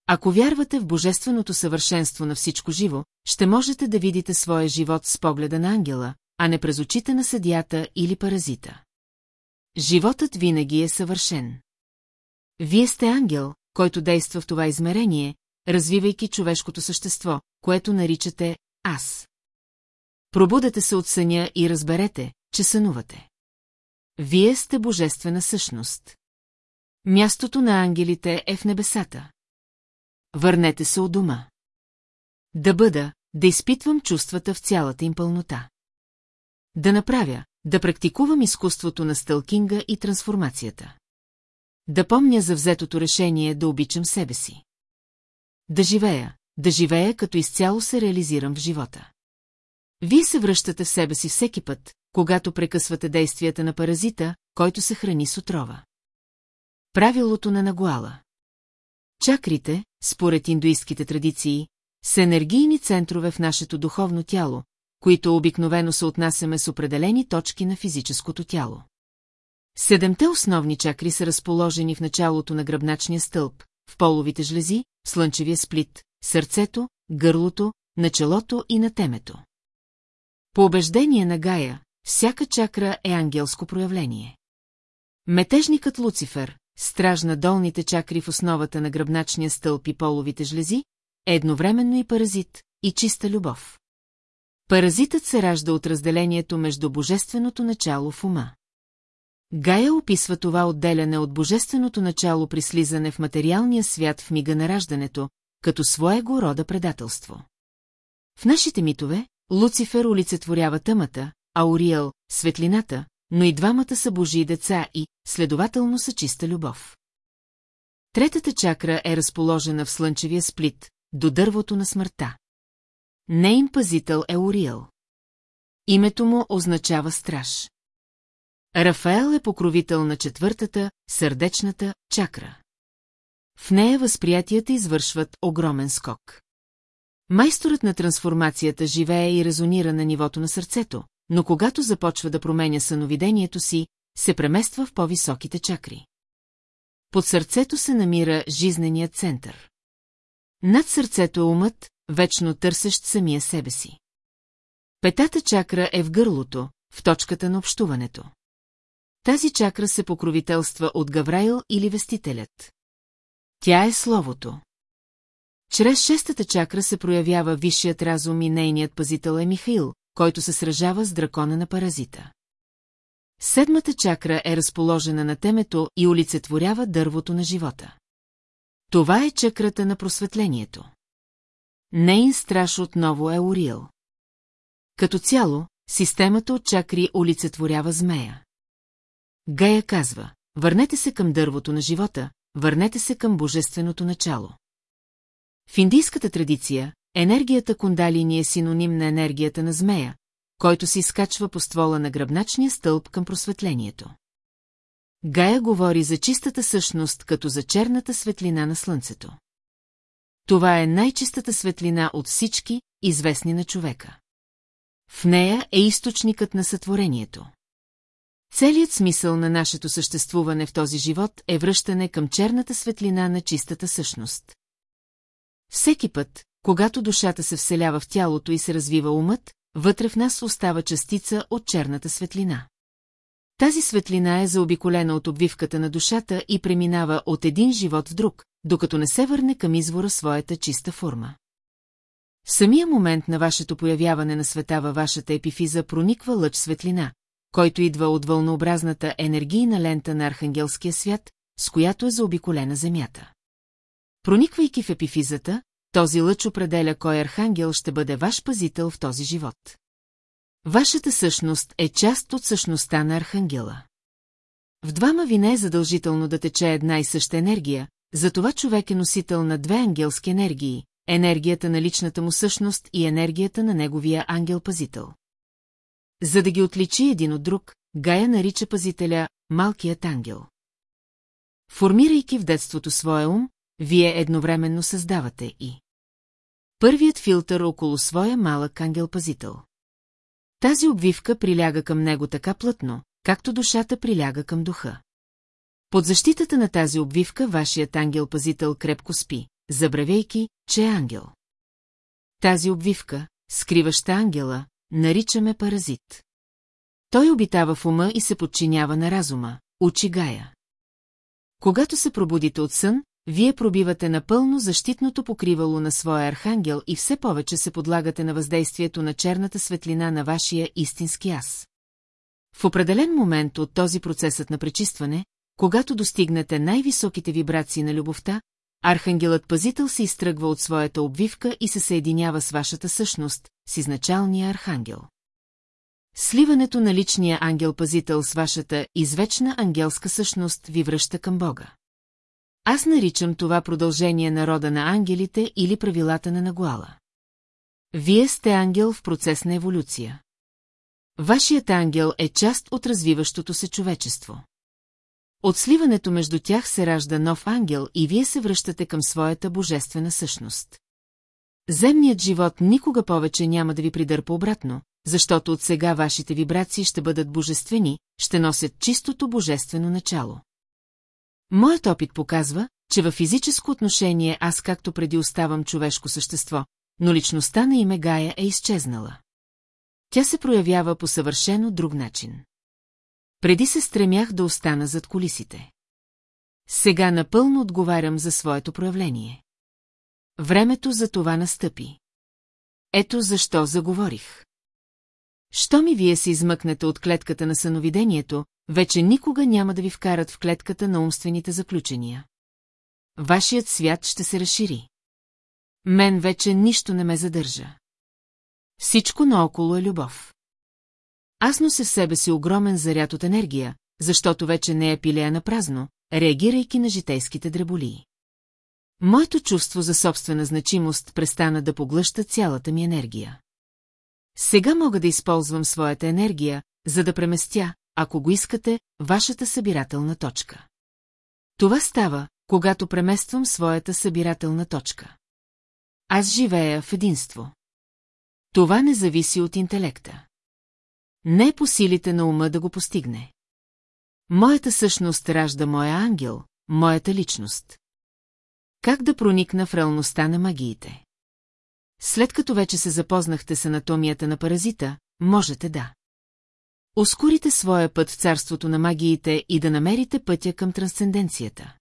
Ако вярвате в божественото съвършенство на всичко живо, ще можете да видите своя живот с погледа на ангела, а не през очите на съдията или паразита. Животът винаги е съвършен. Вие сте ангел, който действа в това измерение, развивайки човешкото същество, което наричате аз. Пробудете се от съня и разберете, че сънувате. Вие сте божествена същност. Мястото на ангелите е в небесата. Върнете се от дома. Да бъда, да изпитвам чувствата в цялата им пълнота. Да направя, да практикувам изкуството на стълкинга и трансформацията. Да помня за взетото решение да обичам себе си. Да живея, да живея като изцяло се реализирам в живота. Вие се връщате в себе си всеки път, когато прекъсвате действията на паразита, който се храни с отрова. Правилото на Нагуала Чакрите, според индуистките традиции, са енергийни центрове в нашето духовно тяло, които обикновено се отнасяме с определени точки на физическото тяло. Седемте основни чакри са разположени в началото на гръбначния стълб, в половите жлези, слънчевия сплит, сърцето, гърлото, началото и на темето. По убеждение на Гая, всяка чакра е ангелско проявление. Метежникът Луцифер, страж на долните чакри в основата на гръбначния стълб и половите жлези, е едновременно и паразит, и чиста любов. Паразитът се ражда от разделението между божественото начало в ума. Гая описва това отделяне от божественото начало при слизане в материалния свят в мига на раждането, като своего рода предателство. В нашите митове, Луцифер олицетворява тъмата, а Ориел – светлината, но и двамата са божии деца и, следователно, са чиста любов. Третата чакра е разположена в слънчевия сплит, до дървото на смъртта. Нейн пазител е Ориел. Името му означава страж. Рафаел е покровител на четвъртата, сърдечната, чакра. В нея възприятията извършват огромен скок. Майсторът на трансформацията живее и резонира на нивото на сърцето, но когато започва да променя съновидението си, се премества в по-високите чакри. Под сърцето се намира жизненият център. Над сърцето е умът, вечно търсещ самия себе си. Петата чакра е в гърлото, в точката на общуването. Тази чакра се покровителства от Гавраил или Вестителят. Тя е Словото. Чрез шестата чакра се проявява висшият разум и нейният пазител е Михаил, който се сражава с дракона на паразита. Седмата чакра е разположена на темето и олицетворява дървото на живота. Това е чакрата на просветлението. Нейн страш отново е Орил. Като цяло, системата от чакри олицетворява змея. Гая казва, върнете се към дървото на живота, върнете се към божественото начало. В индийската традиция, енергията кундалини е синоним на енергията на змея, който се изкачва по ствола на гръбначния стълб към просветлението. Гая говори за чистата същност като за черната светлина на слънцето. Това е най-чистата светлина от всички, известни на човека. В нея е източникът на сътворението. Целият смисъл на нашето съществуване в този живот е връщане към черната светлина на чистата същност. Всеки път, когато душата се вселява в тялото и се развива умът, вътре в нас остава частица от черната светлина. Тази светлина е заобиколена от обвивката на душата и преминава от един живот в друг, докато не се върне към извора своята чиста форма. В самия момент на вашето появяване на света във вашата епифиза прониква лъч светлина, който идва от вълнообразната енергийна лента на архангелския свят, с която е заобиколена Земята. Прониквайки в епифизата, този лъч определя кой архангел ще бъде ваш пазител в този живот. Вашата същност е част от същността на архангела. В двама ви не е задължително да тече една и съща енергия, затова човек е носител на две ангелски енергии – енергията на личната му същност и енергията на неговия ангел-пазител. За да ги отличи един от друг, Гая нарича пазителя «малкият ангел». Формирайки в детството своя ум, вие едновременно създавате и първият филтър около своя малък ангел-пазител. Тази обвивка приляга към него така плътно, както душата приляга към духа. Под защитата на тази обвивка вашият ангел-пазител крепко спи, забравяйки, че е ангел. Тази обвивка, скриваща ангела, наричаме паразит. Той обитава в ума и се подчинява на разума, учи Гая. Когато се пробудите от сън, вие пробивате напълно защитното покривало на своя архангел и все повече се подлагате на въздействието на черната светлина на вашия истински аз. В определен момент от този процесът на пречистване, когато достигнете най-високите вибрации на любовта, архангелът-пазител се изтръгва от своята обвивка и се съединява с вашата същност, с изначалния архангел. Сливането на личния ангел-пазител с вашата извечна ангелска същност ви връща към Бога. Аз наричам това продължение на рода на ангелите или правилата на Нагуала. Вие сте ангел в процес на еволюция. Вашият ангел е част от развиващото се човечество. От сливането между тях се ражда нов ангел и вие се връщате към своята божествена същност. Земният живот никога повече няма да ви придърпа обратно, защото от сега вашите вибрации ще бъдат божествени, ще носят чистото божествено начало. Моят опит показва, че във физическо отношение аз както преди оставам човешко същество, но личността на име Гая е изчезнала. Тя се проявява по съвършено друг начин. Преди се стремях да остана зад колисите. Сега напълно отговарям за своето проявление. Времето за това настъпи. Ето защо заговорих. Що ми вие се измъкнете от клетката на съновидението, вече никога няма да ви вкарат в клетката на умствените заключения. Вашият свят ще се разшири. Мен вече нищо не ме задържа. Всичко наоколо е любов. Аз нося в себе си огромен заряд от енергия, защото вече не е пилея на празно, реагирайки на житейските дреболии. Моето чувство за собствена значимост престана да поглъща цялата ми енергия. Сега мога да използвам своята енергия, за да преместя, ако го искате, вашата събирателна точка. Това става, когато премествам своята събирателна точка. Аз живея в единство. Това не зависи от интелекта. Не е по силите на ума да го постигне. Моята същност ражда моя ангел, моята личност. Как да проникна в реалността на магиите? След като вече се запознахте с анатомията на паразита, можете да. Ускорите своя път в царството на магиите и да намерите пътя към трансценденцията.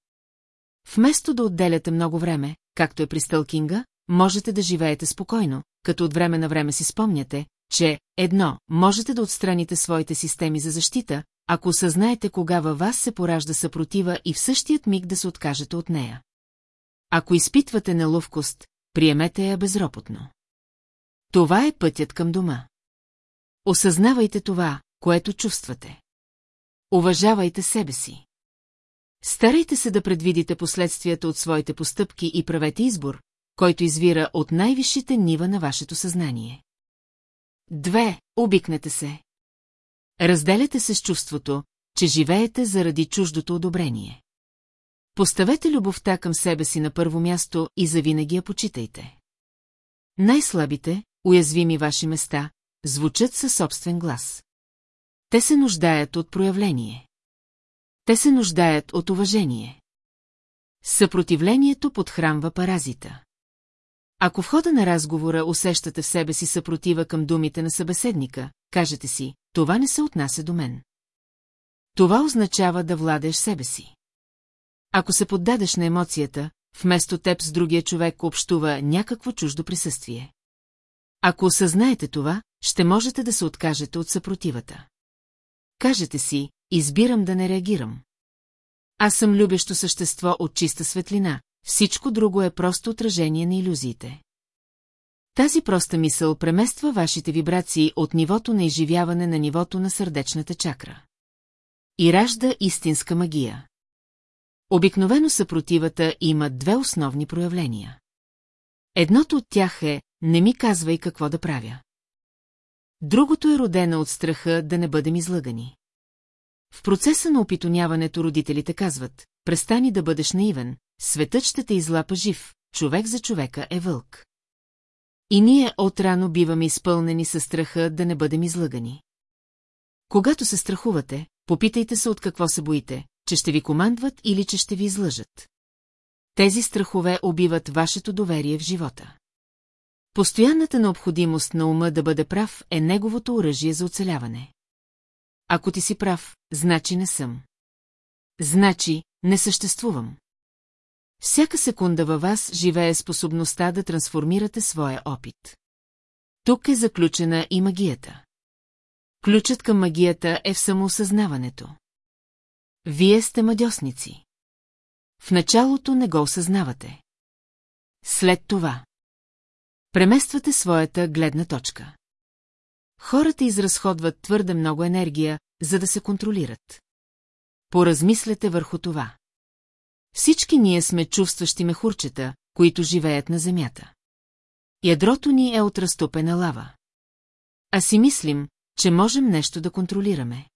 Вместо да отделяте много време, както е при Стълкинга, можете да живеете спокойно, като от време на време си спомняте, че, едно, можете да отстраните своите системи за защита, ако осъзнаете кога във вас се поражда съпротива и в същият миг да се откажете от нея. Ако изпитвате неловкост, приемете я безропотно. Това е пътят към дома. Осъзнавайте това, което чувствате. Уважавайте себе си. Старайте се да предвидите последствията от своите постъпки и правете избор, който извира от най-висшите нива на вашето съзнание. Две, обикнете се. Разделяте се с чувството, че живеете заради чуждото одобрение. Поставете любовта към себе си на първо място и завинаги я почитайте. Най-слабите, уязвими ваши места, звучат със собствен глас. Те се нуждаят от проявление. Те се нуждаят от уважение. Съпротивлението подхранва паразита. Ако в хода на разговора усещате в себе си съпротива към думите на събеседника, кажете си, това не се отнася до мен. Това означава да владеш себе си. Ако се поддадеш на емоцията, вместо теб с другия човек общува някакво чуждо присъствие. Ако осъзнаете това, ще можете да се откажете от съпротивата. Кажете си, избирам да не реагирам. Аз съм любещо същество от чиста светлина, всичко друго е просто отражение на иллюзиите. Тази проста мисъл премества вашите вибрации от нивото на изживяване на нивото на сърдечната чакра. И ражда истинска магия. Обикновено съпротивата има две основни проявления. Едното от тях е «не ми казвай какво да правя». Другото е родена от страха да не бъдем излъгани. В процеса на опитоняването родителите казват «престани да бъдеш наивен, светът ще те излапа жив, човек за човека е вълк». И ние отрано биваме изпълнени със страха да не бъдем излъгани. Когато се страхувате, попитайте се от какво се боите, че ще ви командват или че ще ви излъжат. Тези страхове убиват вашето доверие в живота. Постоянната необходимост на ума да бъде прав е неговото оръжие за оцеляване. Ако ти си прав, значи не съм. Значи, не съществувам. Всяка секунда във вас живее способността да трансформирате своя опит. Тук е заключена и магията. Ключът към магията е в самоосъзнаването. Вие сте мадьосници. В началото не го осъзнавате. След това. Премествате своята гледна точка. Хората изразходват твърде много енергия, за да се контролират. Поразмислете върху това. Всички ние сме чувстващи мехурчета, които живеят на земята. Ядрото ни е от разтопена лава. А си мислим, че можем нещо да контролираме.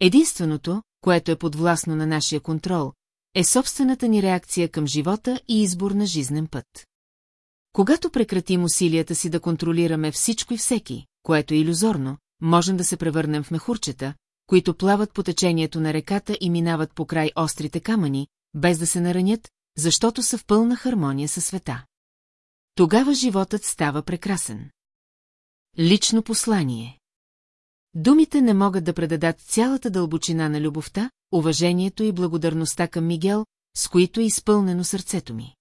Единственото, което е подвластно на нашия контрол, е собствената ни реакция към живота и избор на жизнен път. Когато прекратим усилията си да контролираме всичко и всеки, което е иллюзорно, можем да се превърнем в мехурчета, които плават по течението на реката и минават по край острите камъни, без да се наранят, защото са в пълна хармония със света. Тогава животът става прекрасен. Лично послание Думите не могат да предадат цялата дълбочина на любовта, уважението и благодарността към Мигел, с които е изпълнено сърцето ми.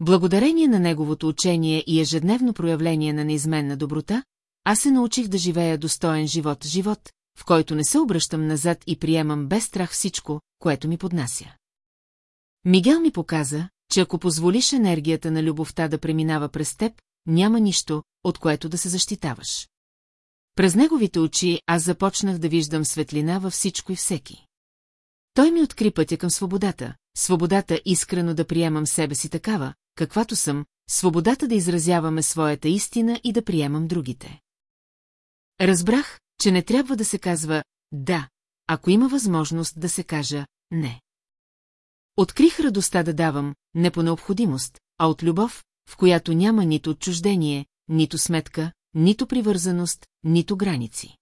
Благодарение на неговото учение и ежедневно проявление на неизменна доброта, аз се научих да живея достоен живот, живот, в който не се обръщам назад и приемам без страх всичко, което ми поднася. Мигел ми показа, че ако позволиш енергията на любовта да преминава през теб, няма нищо, от което да се защитаваш. През неговите очи аз започнах да виждам светлина във всичко и всеки. Той ми откри пътя към свободата, свободата искрено да приемам себе си такава, каквато съм, свободата да изразяваме своята истина и да приемам другите. Разбрах, че не трябва да се казва «да», ако има възможност да се кажа «не». Открих радостта да давам, не по необходимост, а от любов, в която няма нито отчуждение, нито сметка, нито привързаност, нито граници.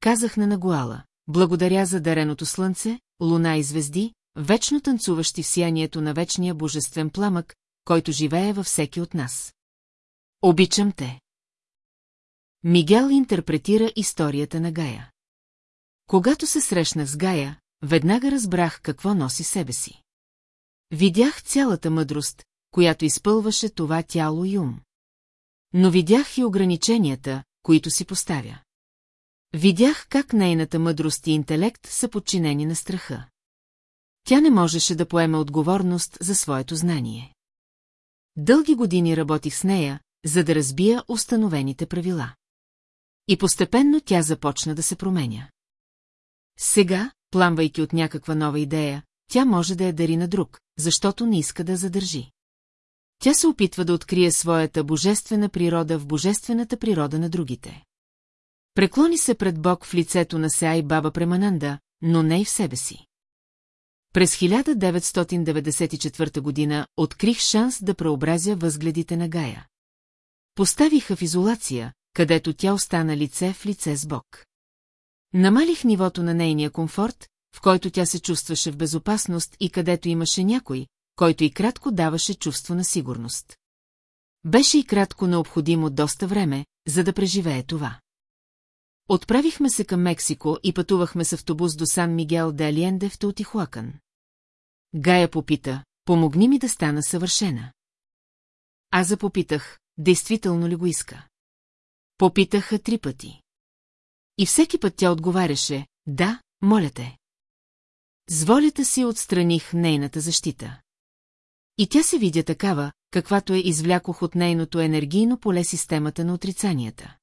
Казах на Нагуала, благодаря за дареното слънце, луна и звезди, вечно танцуващи в сиянието на вечния божествен пламък, който живее във всеки от нас. Обичам те. Мигел интерпретира историята на Гая. Когато се срещнах с Гая, веднага разбрах какво носи себе си. Видях цялата мъдрост, която изпълваше това тяло и ум. Но видях и ограниченията, които си поставя. Видях как нейната мъдрост и интелект са подчинени на страха. Тя не можеше да поеме отговорност за своето знание. Дълги години работих с нея, за да разбия установените правила. И постепенно тя започна да се променя. Сега, пламвайки от някаква нова идея, тя може да я дари на друг, защото не иска да задържи. Тя се опитва да открие своята божествена природа в божествената природа на другите. Преклони се пред Бог в лицето на Сеай баба Премананда, но не и в себе си. През 1994 година открих шанс да преобразя възгледите на Гая. Поставиха в изолация, където тя остана лице в лице с Бог. Намалих нивото на нейния комфорт, в който тя се чувстваше в безопасност и където имаше някой, който и кратко даваше чувство на сигурност. Беше и кратко необходимо доста време, за да преживее това. Отправихме се към Мексико и пътувахме с автобус до Сан Мигел де Алиенде в Теотихуакън. Гая попита, помогни ми да стана съвършена. Аз запопитах, действително ли го иска. Попитаха три пъти. И всеки път тя отговаряше, да, моля те. С волята си отстраних нейната защита. И тя се видя такава, каквато е извлякох от нейното енергийно поле системата на отрицанията.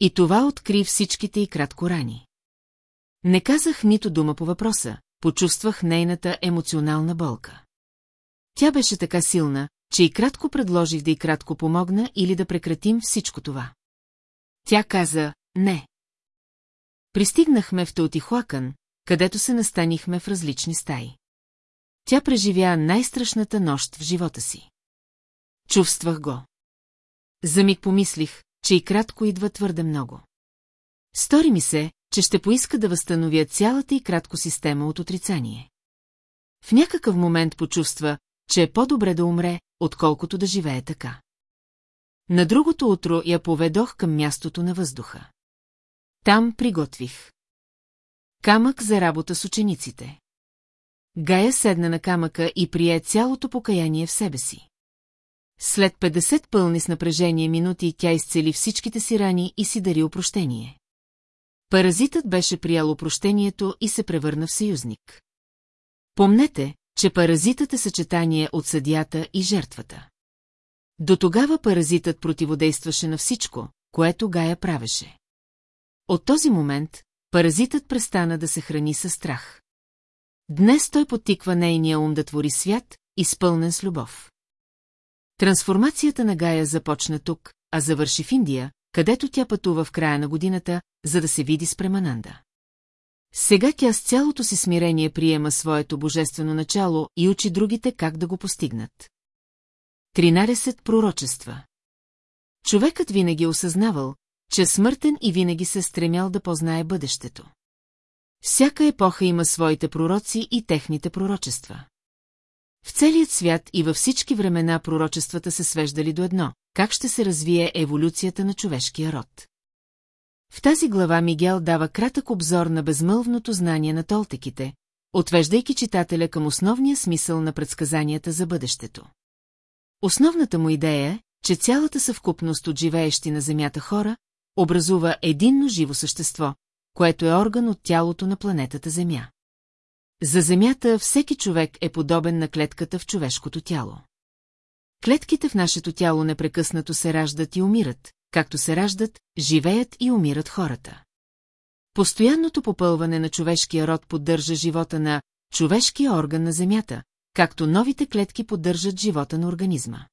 И това откри всичките и кратко рани. Не казах нито дума по въпроса, почувствах нейната емоционална болка. Тя беше така силна, че и кратко предложих да и кратко помогна или да прекратим всичко това. Тя каза «не». Пристигнахме в Теотихуакън, където се настанихме в различни стаи. Тя преживя най-страшната нощ в живота си. Чувствах го. За миг помислих, че и кратко идва твърде много. Стори ми се, че ще поиска да възстановя цялата и кратко система от отрицание. В някакъв момент почувства, че е по-добре да умре, отколкото да живее така. На другото утро я поведох към мястото на въздуха. Там приготвих. Камък за работа с учениците. Гая седна на камъка и прие цялото покаяние в себе си. След 50 пълни с напрежение минути тя изцели всичките си рани и си дари опрощение. Паразитът беше приял опрощението и се превърна в съюзник. Помнете, че паразитът е съчетание от съдията и жертвата. До тогава паразитът противодействаше на всичко, което Гая правеше. От този момент паразитът престана да се храни със страх. Днес той потиква нейния ум да твори свят, изпълнен с любов. Трансформацията на Гая започна тук, а завърши в Индия, където тя пътува в края на годината, за да се види с Премананда. Сега тя с цялото си смирение приема своето божествено начало и учи другите как да го постигнат. 13 пророчества Човекът винаги е осъзнавал, че е смъртен и винаги се стремял да познае бъдещето. Всяка епоха има своите пророци и техните пророчества. В целият свят и във всички времена пророчествата се свеждали до едно – как ще се развие еволюцията на човешкия род. В тази глава Мигел дава кратък обзор на безмълвното знание на толтеките, отвеждайки читателя към основния смисъл на предсказанията за бъдещето. Основната му идея е, че цялата съвкупност от живеещи на Земята хора образува единно живо същество, което е орган от тялото на планетата Земя. За Земята всеки човек е подобен на клетката в човешкото тяло. Клетките в нашето тяло непрекъснато се раждат и умират, както се раждат, живеят и умират хората. Постоянното попълване на човешкия род поддържа живота на човешкия орган на Земята, както новите клетки поддържат живота на организма.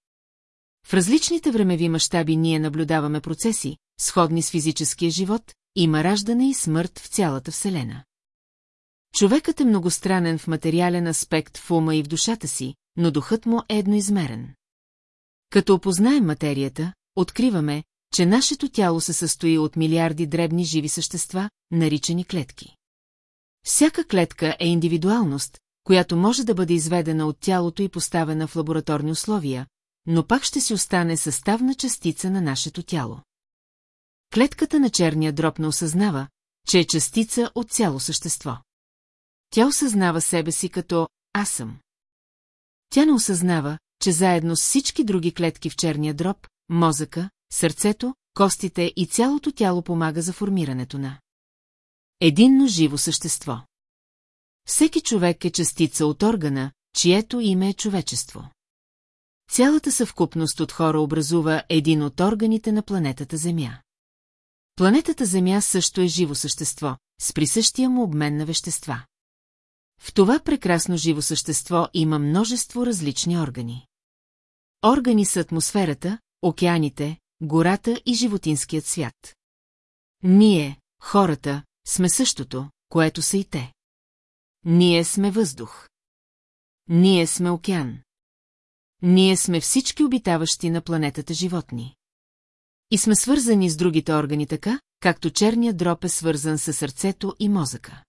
В различните времеви мащаби ние наблюдаваме процеси, сходни с физическия живот, има раждане и смърт в цялата Вселена. Човекът е многостранен в материален аспект в ума и в душата си, но духът му е едноизмерен. Като опознаем материята, откриваме, че нашето тяло се състои от милиарди дребни живи същества, наричани клетки. Всяка клетка е индивидуалност, която може да бъде изведена от тялото и поставена в лабораторни условия, но пак ще си остане съставна частица на нашето тяло. Клетката на черния дроб не осъзнава, че е частица от цяло същество. Тя осъзнава себе си като «аз съм». Тя не осъзнава, че заедно с всички други клетки в черния дроб, мозъка, сърцето, костите и цялото тяло помага за формирането на единно живо същество. Всеки човек е частица от органа, чието име е човечество. Цялата съвкупност от хора образува един от органите на планетата Земя. Планетата Земя също е живо същество, с присъщия му обмен на вещества. В това прекрасно живо същество има множество различни органи. Органи са атмосферата, океаните, гората и животинският свят. Ние, хората, сме същото, което са и те. Ние сме въздух. Ние сме океан. Ние сме всички обитаващи на планетата животни. И сме свързани с другите органи така, както черният дроб е свързан с сърцето и мозъка.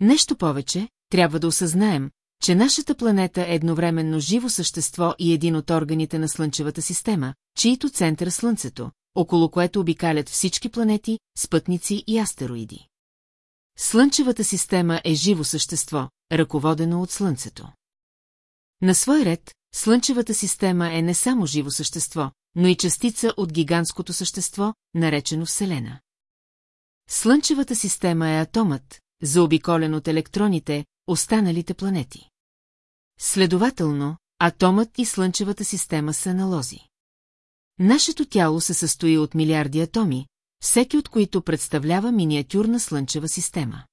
Нещо повече, трябва да осъзнаем, че нашата планета е едновременно живо същество и един от органите на Слънчевата система, чието център е Слънцето, около което обикалят всички планети, спътници и астероиди. Слънчевата система е живо същество, ръководено от Слънцето. На свой ред, Слънчевата система е не само живо същество, но и частица от гигантското същество, наречено Вселена. Слънчевата система е атомът, заобиколен от електроните, останалите планети. Следователно, атомът и Слънчевата система са аналози. Нашето тяло се състои от милиарди атоми, всеки от които представлява миниатюрна Слънчева система.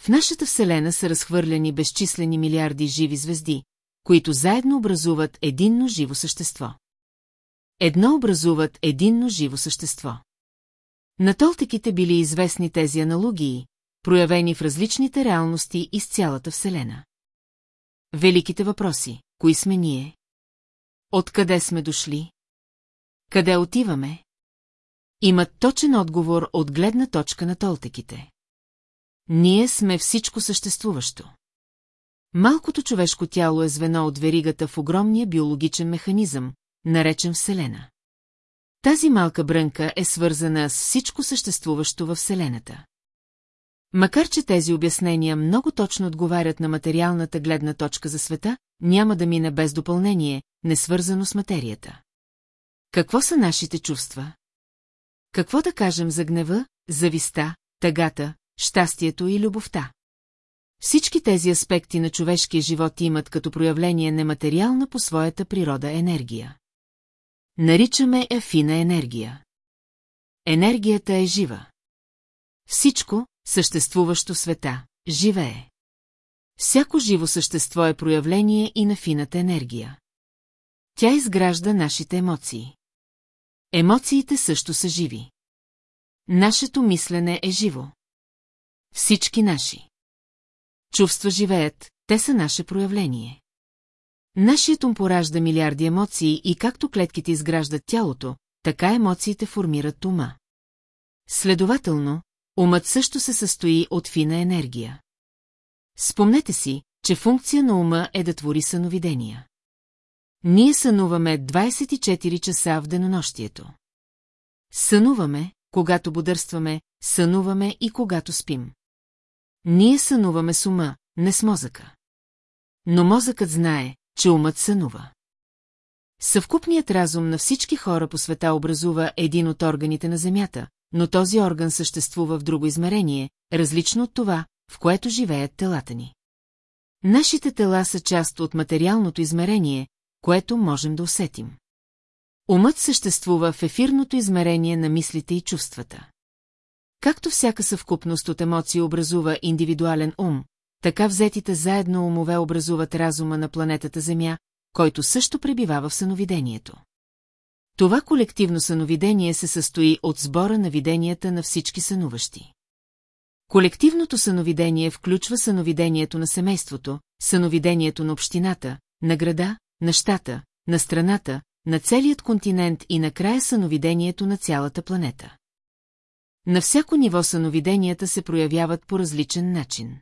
В нашата Вселена са разхвърляни безчислени милиарди живи звезди, които заедно образуват единно живо същество. Едно образуват единно живо същество. На толтеките били известни тези аналогии, проявени в различните реалности из цялата Вселена. Великите въпроси. Кои сме ние? Откъде сме дошли? Къде отиваме? Имат точен отговор от гледна точка на толтеките. Ние сме всичко съществуващо. Малкото човешко тяло е звено от веригата в огромния биологичен механизъм, наречен Вселена. Тази малка брънка е свързана с всичко съществуващо във Вселената. Макар че тези обяснения много точно отговарят на материалната гледна точка за света, няма да мине без допълнение, не свързано с материята. Какво са нашите чувства? Какво да кажем за гнева, зависта, тъгата, щастието и любовта? Всички тези аспекти на човешкия живот имат като проявление нематериална по своята природа енергия. Наричаме я фина енергия. Енергията е жива. Всичко, съществуващо света, живее. Всяко живо същество е проявление и на фината енергия. Тя изгражда нашите емоции. Емоциите също са живи. Нашето мислене е живо. Всички наши. Чувства живеят, те са наше проявление. Нашият ум поражда милиарди емоции и както клетките изграждат тялото, така емоциите формират ума. Следователно, умът също се състои от фина енергия. Спомнете си, че функция на ума е да твори съновидения. Ние сънуваме 24 часа в денонощието. Сънуваме, когато бодърстваме, сънуваме и когато спим. Ние сънуваме с ума, не с мозъка. Но мозъкът знае, че умът сънува. Съвкупният разум на всички хора по света образува един от органите на Земята, но този орган съществува в друго измерение, различно от това, в което живеят телата ни. Нашите тела са част от материалното измерение, което можем да усетим. Умът съществува в ефирното измерение на мислите и чувствата. Както всяка съвкупност от емоции образува индивидуален ум, така взетите заедно умове образуват разума на планетата Земя, който също пребивава в съновидението. Това колективно съновидение се състои от сбора на виденията на всички сънуващи. Колективното съновидение включва съновидението на семейството, съновидението на общината, на града, на щата, на страната, на целият континент и накрая съновидението на цялата планета. На всяко ниво съновиденията се проявяват по различен начин.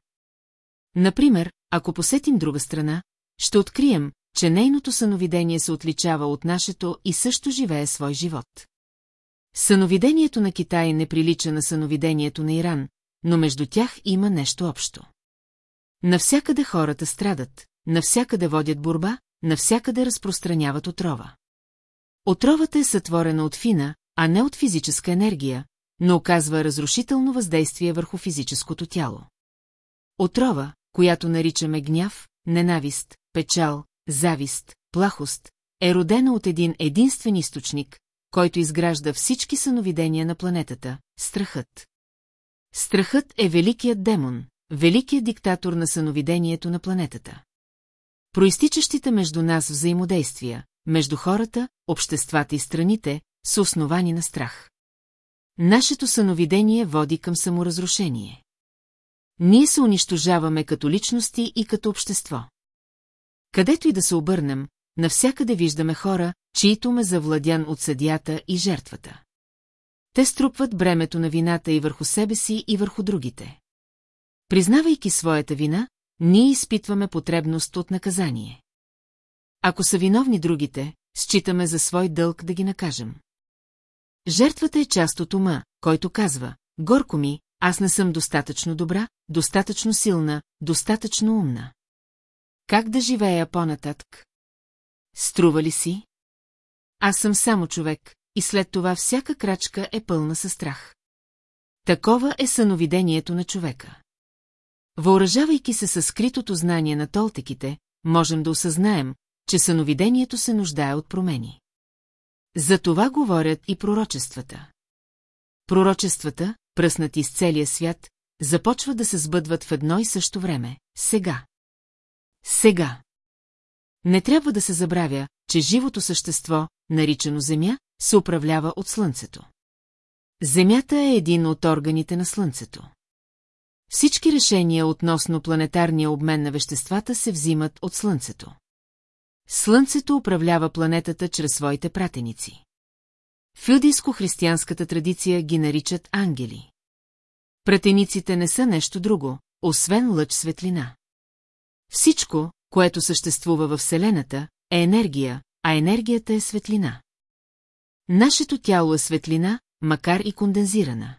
Например, ако посетим друга страна, ще открием, че нейното съновидение се отличава от нашето и също живее свой живот. Съновидението на Китай не прилича на съновидението на Иран, но между тях има нещо общо. Навсякъде хората страдат, навсякъде водят борба, навсякъде разпространяват отрова. Отровата е сътворена от фина, а не от физическа енергия, но оказва разрушително въздействие върху физическото тяло. Отрова, която наричаме гняв, ненавист, печал, завист, плахост, е родена от един единствен източник, който изгражда всички съновидения на планетата – страхът. Страхът е великият демон, великият диктатор на съновидението на планетата. Проистичащите между нас взаимодействия, между хората, обществата и страните, са основани на страх. Нашето съновидение води към саморазрушение. Ние се унищожаваме като личности и като общество. Където и да се обърнем, навсякъде виждаме хора, чието ме завладян от съдията и жертвата. Те струпват бремето на вината и върху себе си, и върху другите. Признавайки своята вина, ние изпитваме потребност от наказание. Ако са виновни другите, считаме за свой дълг да ги накажем. Жертвата е част от ума, който казва, горко ми, аз не съм достатъчно добра, достатъчно силна, достатъчно умна. Как да живея по-нататък? Струва ли си? Аз съм само човек, и след това всяка крачка е пълна със страх. Такова е съновидението на човека. Въоръжавайки се със скритото знание на толтеките, можем да осъзнаем, че съновидението се нуждае от промени. За това говорят и пророчествата. Пророчествата, пръснати из целия свят, започват да се сбъдват в едно и също време – сега. Сега. Не трябва да се забравя, че живото същество, наричано Земя, се управлява от Слънцето. Земята е един от органите на Слънцето. Всички решения относно планетарния обмен на веществата се взимат от Слънцето. Слънцето управлява планетата чрез своите пратеници. В юдийско-християнската традиция ги наричат ангели. Пратениците не са нещо друго, освен лъч светлина. Всичко, което съществува във Вселената, е енергия, а енергията е светлина. Нашето тяло е светлина, макар и кондензирана.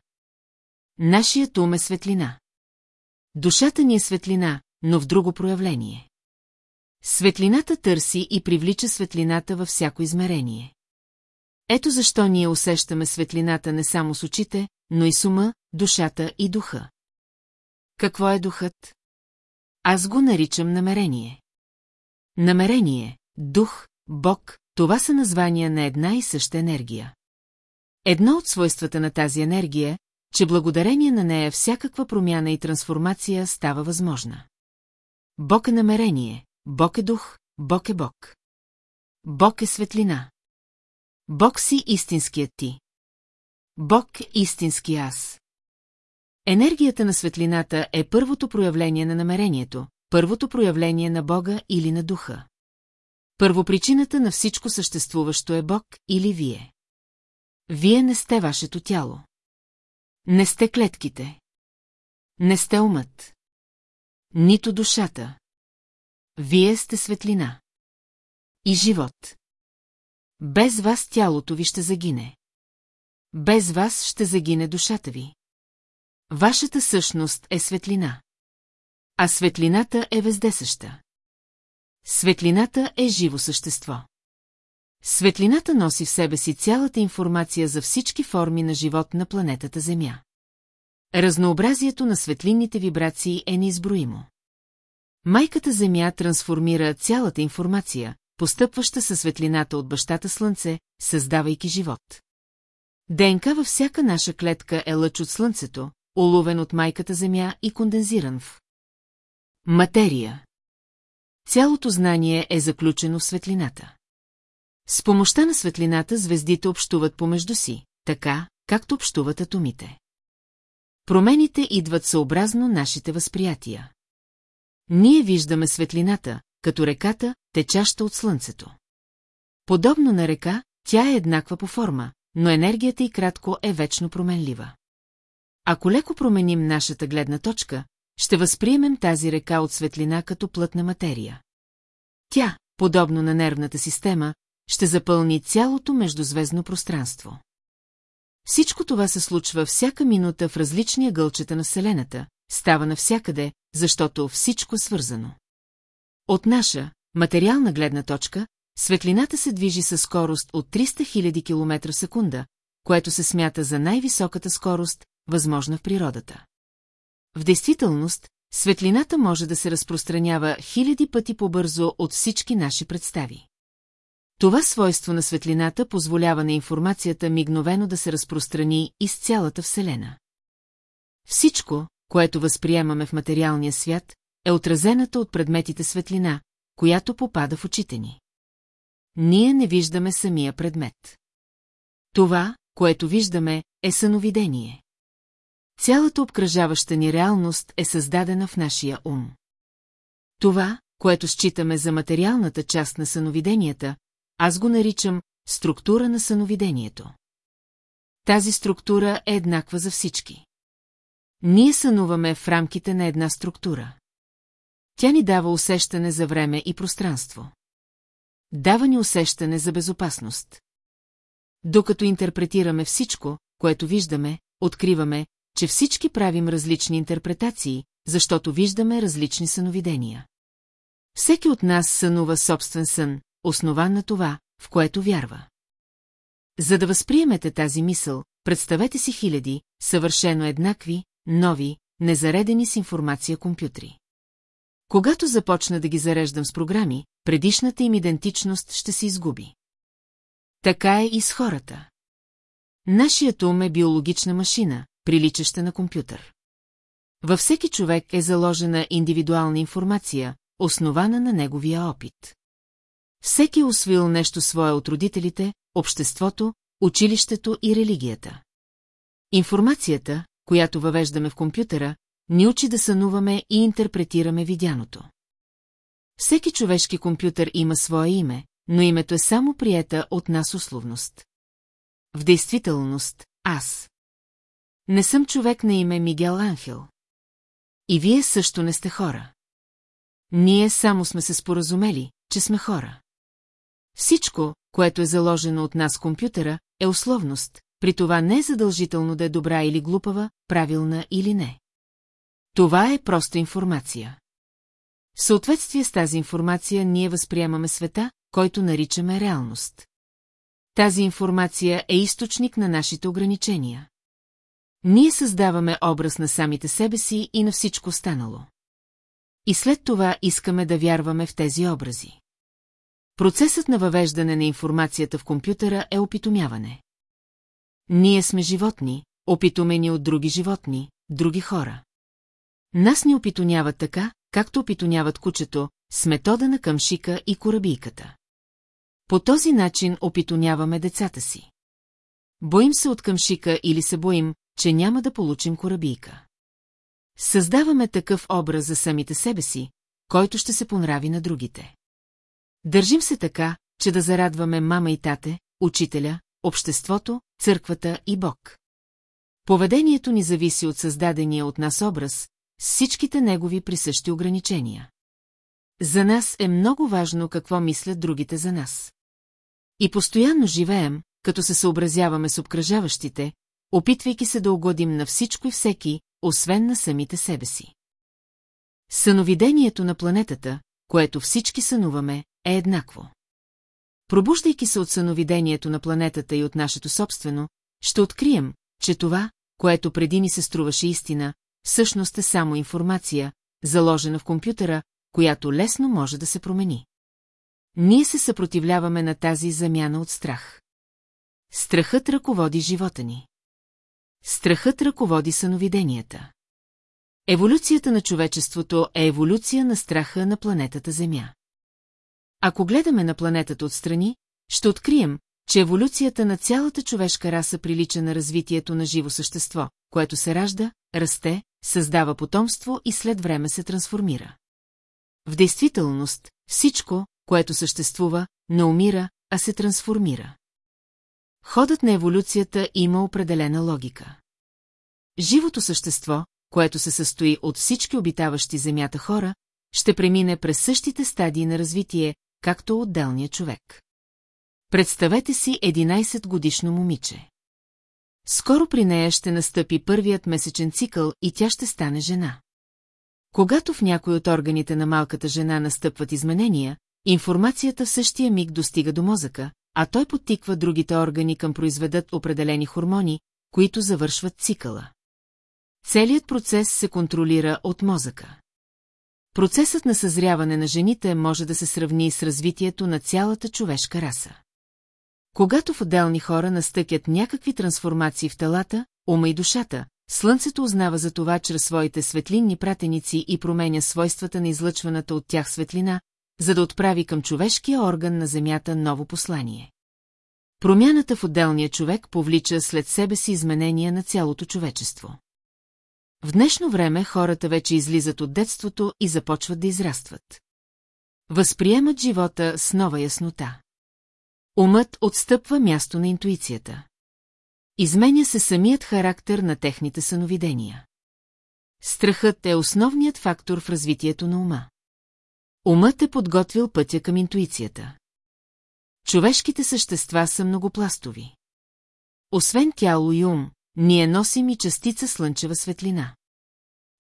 Нашият ум е светлина. Душата ни е светлина, но в друго проявление. Светлината търси и привлича светлината във всяко измерение. Ето защо ние усещаме светлината не само с очите, но и с ума, душата и духа. Какво е духът? Аз го наричам намерение. Намерение, дух, Бог, това са названия на една и съща енергия. Едно от свойствата на тази енергия, че благодарение на нея всякаква промяна и трансформация става възможна. Бог е намерение, Бог е дух, Бог е Бог. Бог е светлина. Бог си истинският ти. Бог е истински аз. Енергията на светлината е първото проявление на намерението, първото проявление на Бога или на духа. Първопричината на всичко съществуващо е Бог или Вие. Вие не сте вашето тяло. Не сте клетките. Не сте умът. Нито душата. Вие сте светлина. И живот. Без вас тялото ви ще загине. Без вас ще загине душата ви. Вашата същност е светлина. А светлината е вездесъща. Светлината е живо същество. Светлината носи в себе си цялата информация за всички форми на живот на планетата Земя. Разнообразието на светлинните вибрации е неизброимо. Майката Земя трансформира цялата информация, постъпваща със светлината от бащата Слънце, създавайки живот. ДНК във всяка наша клетка е лъч от Слънцето, уловен от майката Земя и кондензиран в материя. Цялото знание е заключено в светлината. С помощта на светлината звездите общуват помежду си, така, както общуват атомите. Промените идват съобразно нашите възприятия. Ние виждаме светлината, като реката, течаща от слънцето. Подобно на река, тя е еднаква по форма, но енергията и кратко е вечно променлива. Ако леко променим нашата гледна точка, ще възприемем тази река от светлина като плътна материя. Тя, подобно на нервната система, ще запълни цялото междузвездно пространство. Всичко това се случва всяка минута в различния гълчета на Вселената, става навсякъде, защото всичко е свързано. От наша, материална гледна точка, светлината се движи със скорост от 300 000 км в секунда, което се смята за най-високата скорост, възможна в природата. В действителност, светлината може да се разпространява хиляди пъти по-бързо от всички наши представи. Това свойство на светлината позволява на информацията мигновено да се разпространи из цялата Вселена. Всичко, което възприемаме в материалния свят, е отразената от предметите светлина, която попада в очите ни. Ние не виждаме самия предмет. Това, което виждаме, е съновидение. Цялата обкръжаваща ни реалност е създадена в нашия ум. Това, което считаме за материалната част на съновиденията, аз го наричам структура на съновидението. Тази структура е еднаква за всички. Ние сънуваме в рамките на една структура. Тя ни дава усещане за време и пространство. Дава ни усещане за безопасност. Докато интерпретираме всичко, което виждаме, откриваме, че всички правим различни интерпретации, защото виждаме различни съновидения. Всеки от нас сънува собствен сън, основан на това, в което вярва. За да възприемете тази мисъл, представете си хиляди, съвършено еднакви, нови, незаредени с информация компютри. Когато започна да ги зареждам с програми, предишната им идентичност ще се изгуби. Така е и с хората. Нашият ум е биологична машина, приличаща на компютър. Във всеки човек е заложена индивидуална информация, основана на неговия опит. Всеки е освоил нещо свое от родителите, обществото, училището и религията. Информацията, която въвеждаме в компютъра, ни учи да сънуваме и интерпретираме видяното. Всеки човешки компютър има свое име, но името е само приета от нас условност. В действителност, аз. Не съм човек на име Мигел Анхел. И вие също не сте хора. Ние само сме се споразумели, че сме хора. Всичко, което е заложено от нас компютъра, е условност, при това не е задължително да е добра или глупава, правилна или не. Това е просто информация. В съответствие с тази информация ние възприемаме света, който наричаме реалност. Тази информация е източник на нашите ограничения. Ние създаваме образ на самите себе си и на всичко станало. И след това искаме да вярваме в тези образи. Процесът на въвеждане на информацията в компютъра е опитомяване. Ние сме животни, опитомени от други животни, други хора. Нас ни опитоняват така, както опитоняват кучето, с метода на къмшика и корабийката. По този начин опитоняваме децата си. Боим се от къмшика или се боим, че няма да получим корабийка. Създаваме такъв образ за самите себе си, който ще се понрави на другите. Държим се така, че да зарадваме мама и тате, учителя, обществото, църквата и Бог. Поведението ни зависи от създадения от нас образ, с всичките негови присъщи ограничения. За нас е много важно какво мислят другите за нас. И постоянно живеем, като се съобразяваме с обкръжаващите, опитвайки се да угодим на всичко и всеки, освен на самите себе си. Съновидението на планетата, което всички сънуваме, е еднакво. Пробуждайки се от съновидението на планетата и от нашето собствено, ще открием, че това, което преди ни се струваше истина, всъщност е само информация, заложена в компютъра, която лесно може да се промени. Ние се съпротивляваме на тази замяна от страх. Страхът ръководи живота ни. Страхът ръководи съновиденията. Еволюцията на човечеството е еволюция на страха на планетата Земя. Ако гледаме на планетата отстрани, ще открием, че еволюцията на цялата човешка раса прилича на развитието на живо същество, което се ражда, расте, създава потомство и след време се трансформира. В действителност, всичко, което съществува, не умира, а се трансформира. Ходът на еволюцията има определена логика. Живото същество, което се състои от всички обитаващи Земята хора, ще премине през същите стадии на развитие, както отделния човек. Представете си 11-годишно момиче. Скоро при нея ще настъпи първият месечен цикъл и тя ще стане жена. Когато в някой от органите на малката жена настъпват изменения, информацията в същия миг достига до мозъка, а той подтиква другите органи към произведат определени хормони, които завършват цикъла. Целият процес се контролира от мозъка. Процесът на съзряване на жените може да се сравни с развитието на цялата човешка раса. Когато в отделни хора настъкят някакви трансформации в телата, ума и душата, Слънцето узнава за това чрез своите светлинни пратеници и променя свойствата на излъчваната от тях светлина, за да отправи към човешкия орган на Земята ново послание. Промяната в отделния човек повлича след себе си изменения на цялото човечество. В днешно време хората вече излизат от детството и започват да израстват. Възприемат живота с нова яснота. Умът отстъпва място на интуицията. Изменя се самият характер на техните съновидения. Страхът е основният фактор в развитието на ума. Умът е подготвил пътя към интуицията. Човешките същества са многопластови. Освен тяло и ум, ние носим и частица слънчева светлина.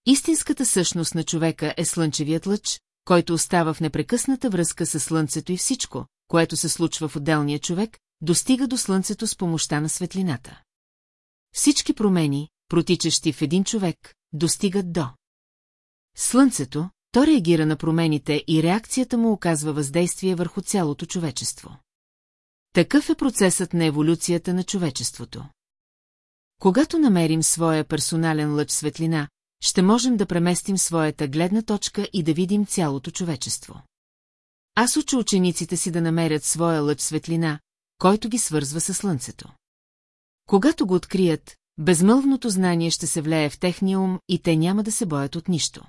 Истинската същност на човека е слънчевият лъч, който остава в непрекъсната връзка с слънцето и всичко, което се случва в отделния човек, достига до слънцето с помощта на светлината. Всички промени, протичащи в един човек, достигат до. Слънцето, то реагира на промените и реакцията му оказва въздействие върху цялото човечество. Такъв е процесът на еволюцията на човечеството. Когато намерим своя персонален лъч светлина, ще можем да преместим своята гледна точка и да видим цялото човечество. Аз уча учениците си да намерят своя лъч светлина, който ги свързва с слънцето. Когато го открият, безмълвното знание ще се влее в техния ум и те няма да се боят от нищо.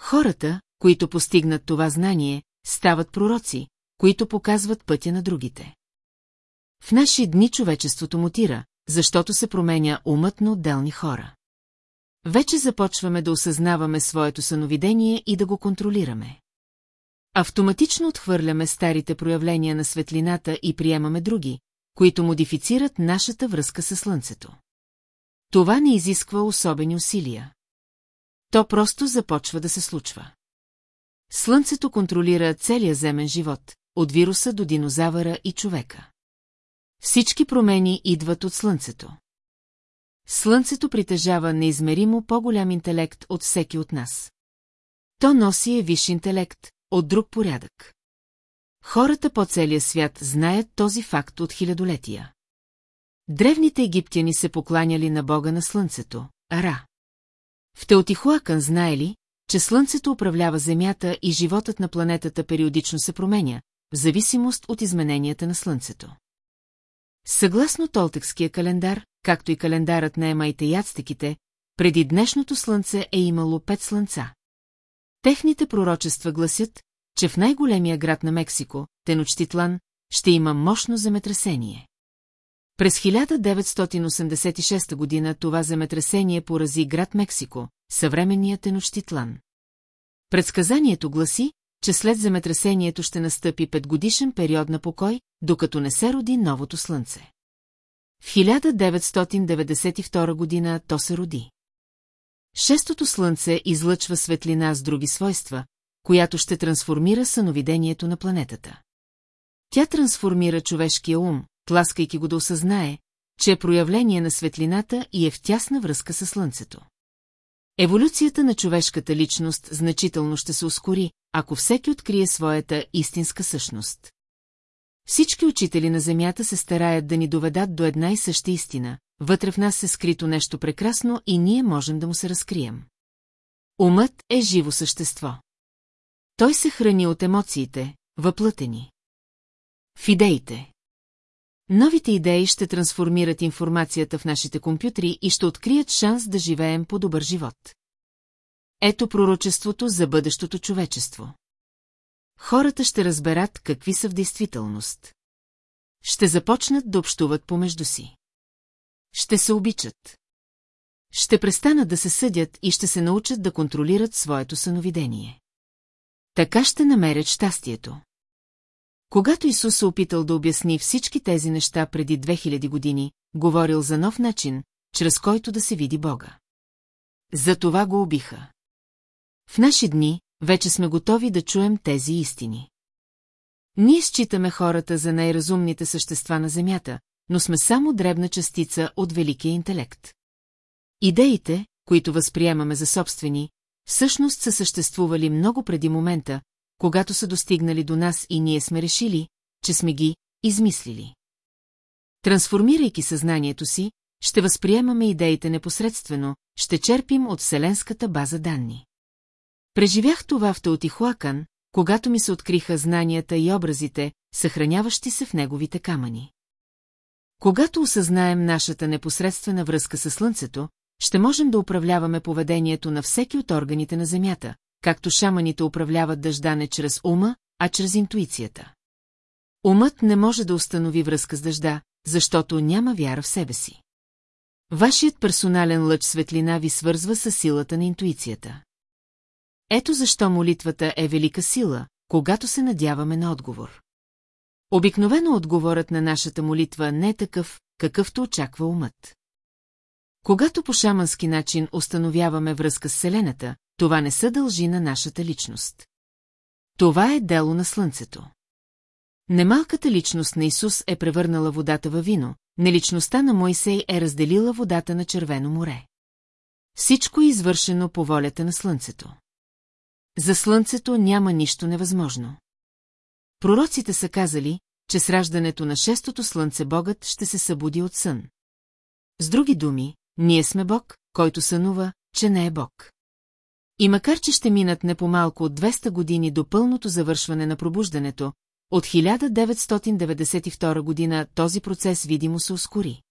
Хората, които постигнат това знание, стават пророци, които показват пътя на другите. В наши дни човечеството мутира, защото се променя умът на отделни хора. Вече започваме да осъзнаваме своето съновидение и да го контролираме. Автоматично отхвърляме старите проявления на светлината и приемаме други, които модифицират нашата връзка с Слънцето. Това не изисква особени усилия. То просто започва да се случва. Слънцето контролира целия земен живот, от вируса до динозавъра и човека. Всички промени идват от Слънцето. Слънцето притежава неизмеримо по-голям интелект от всеки от нас. То носи е висш интелект, от друг порядък. Хората по целия свят знаят този факт от хилядолетия. Древните египтяни се покланяли на бога на слънцето, Ра. В Теотихуакън знаели, че слънцето управлява Земята и животът на планетата периодично се променя, в зависимост от измененията на слънцето. Съгласно Толтекския календар, както и календарът на емайте и ацтеките, преди днешното слънце е имало пет слънца. Техните пророчества гласят, че в най-големия град на Мексико, Теночтитлан, ще има мощно земетресение. През 1986 година това земетресение порази град Мексико, съвременният Теночтитлан. Предсказанието гласи, че след земетресението ще настъпи петгодишен период на покой, докато не се роди новото слънце. В 1992 година то се роди. Шестото слънце излъчва светлина с други свойства, която ще трансформира съновидението на планетата. Тя трансформира човешкия ум, тласкайки го да осъзнае, че е проявление на светлината и е в тясна връзка с Слънцето. Еволюцията на човешката личност значително ще се ускори, ако всеки открие своята истинска същност. Всички учители на Земята се стараят да ни доведат до една и съща истина. Вътре в нас се скрито нещо прекрасно и ние можем да му се разкрием. Умът е живо същество. Той се храни от емоциите, въплътени. В идеите. Новите идеи ще трансформират информацията в нашите компютри и ще открият шанс да живеем по добър живот. Ето пророчеството за бъдещото човечество. Хората ще разберат какви са в действителност. Ще започнат да общуват помежду си. Ще се обичат. Ще престанат да се съдят и ще се научат да контролират своето съновидение. Така ще намерят щастието. Когато Исус се опитал да обясни всички тези неща преди 2000 години, говорил за нов начин, чрез който да се види Бога. За това го убиха. В наши дни вече сме готови да чуем тези истини. Ние считаме хората за най-разумните същества на Земята, но сме само дребна частица от великия интелект. Идеите, които възприемаме за собствени, всъщност са съществували много преди момента, когато са достигнали до нас и ние сме решили, че сме ги измислили. Трансформирайки съзнанието си, ще възприемаме идеите непосредствено, ще черпим от вселенската база данни. Преживях това в Теотихуакан, когато ми се откриха знанията и образите, съхраняващи се в неговите камъни. Когато осъзнаем нашата непосредствена връзка с Слънцето, ще можем да управляваме поведението на всеки от органите на Земята, както шаманите управляват дъжда не чрез ума, а чрез интуицията. Умът не може да установи връзка с дъжда, защото няма вяра в себе си. Вашият персонален лъч светлина ви свързва с силата на интуицията. Ето защо молитвата е велика сила, когато се надяваме на отговор. Обикновено отговорът на нашата молитва не е такъв, какъвто очаква умът. Когато по шамански начин установяваме връзка с Вселената, това не се дължи на нашата личност. Това е дело на Слънцето. Немалката личност на Исус е превърнала водата във вино, неличността на Мойсей е разделила водата на Червено море. Всичко е извършено по волята на Слънцето. За Слънцето няма нищо невъзможно. Пророците са казали, че с раждането на шестото Слънце Богът ще се събуди от сън. С други думи, ние сме Бог, който сънува, че не е Бог. И макар, че ще минат не по-малко от 200 години до пълното завършване на пробуждането, от 1992 година този процес видимо се ускори.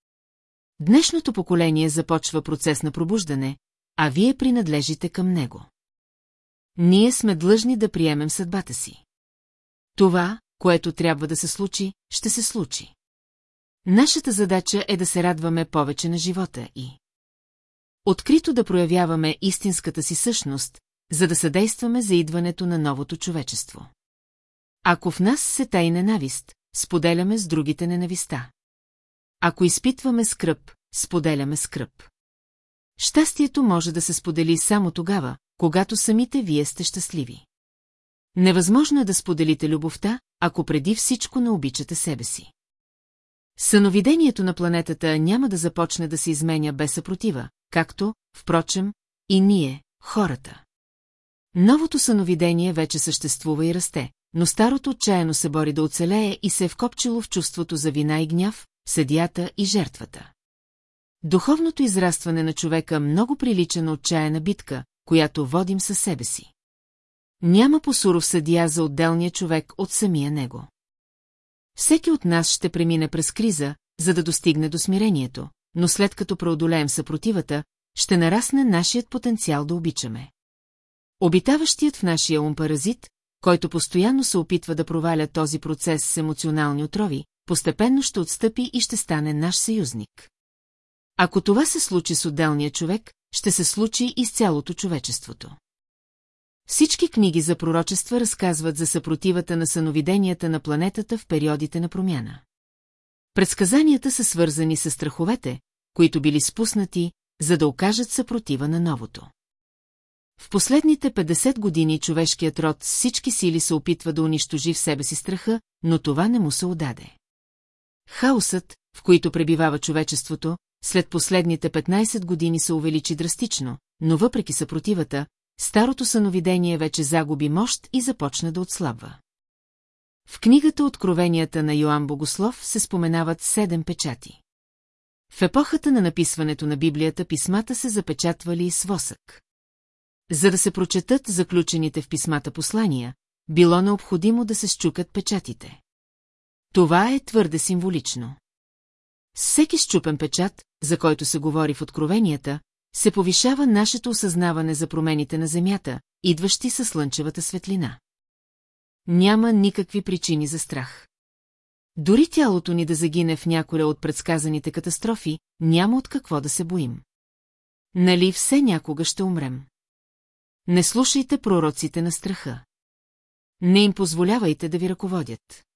Днешното поколение започва процес на пробуждане, а вие принадлежите към него. Ние сме длъжни да приемем съдбата си. Това, което трябва да се случи, ще се случи. Нашата задача е да се радваме повече на живота и открито да проявяваме истинската си същност, за да съдействаме за идването на новото човечество. Ако в нас се тай ненавист, споделяме с другите ненависта. Ако изпитваме скръп, споделяме скръп. Щастието може да се сподели само тогава, когато самите вие сте щастливи. Невъзможно е да споделите любовта, ако преди всичко не обичате себе си. Съновидението на планетата няма да започне да се изменя без съпротива, както, впрочем, и ние, хората. Новото съновидение вече съществува и расте, но старото отчаяно се бори да оцелее и се е вкопчило в чувството за вина и гняв, съдията и жертвата. Духовното израстване на човека много прилича на отчаяна битка, която водим със себе си. Няма посуров съдия за отделния човек от самия него. Всеки от нас ще премине през криза, за да достигне до смирението, но след като преодолеем съпротивата, ще нарасне нашият потенциал да обичаме. Обитаващият в нашия ум паразит, който постоянно се опитва да проваля този процес с емоционални отрови, постепенно ще отстъпи и ще стане наш съюзник. Ако това се случи с отделния човек, ще се случи и с цялото човечеството. Всички книги за пророчества разказват за съпротивата на съновиденията на планетата в периодите на промяна. Предсказанията са свързани с страховете, които били спуснати, за да окажат съпротива на новото. В последните 50 години човешкият род с всички сили се опитва да унищожи в себе си страха, но това не му се удаде. Хаосът, в който пребивава човечеството, след последните 15 години се увеличи драстично, но въпреки съпротивата, старото съновидение вече загуби мощ и започна да отслабва. В книгата Откровенията на Йоанн Богослов се споменават седем печати. В епохата на написването на Библията писмата се запечатвали с восък. За да се прочетат заключените в писмата послания, било необходимо да се щукат печатите. Това е твърде символично. Всеки щупен печат, за който се говори в Откровенията, се повишава нашето осъзнаване за промените на Земята, идващи със слънчевата светлина. Няма никакви причини за страх. Дори тялото ни да загине в някоя от предсказаните катастрофи, няма от какво да се боим. Нали все някога ще умрем? Не слушайте пророците на страха. Не им позволявайте да ви ръководят.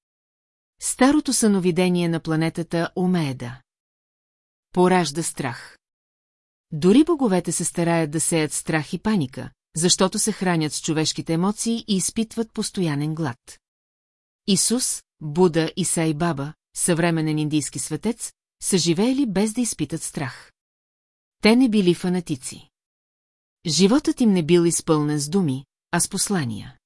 Старото съновидение на планетата умее да. Поражда страх. Дори боговете се стараят да сеят страх и паника, защото се хранят с човешките емоции и изпитват постоянен глад. Исус, Буда и Сай Баба, съвременен индийски светец, са живеели без да изпитат страх. Те не били фанатици. Животът им не бил изпълнен с думи, а с послания.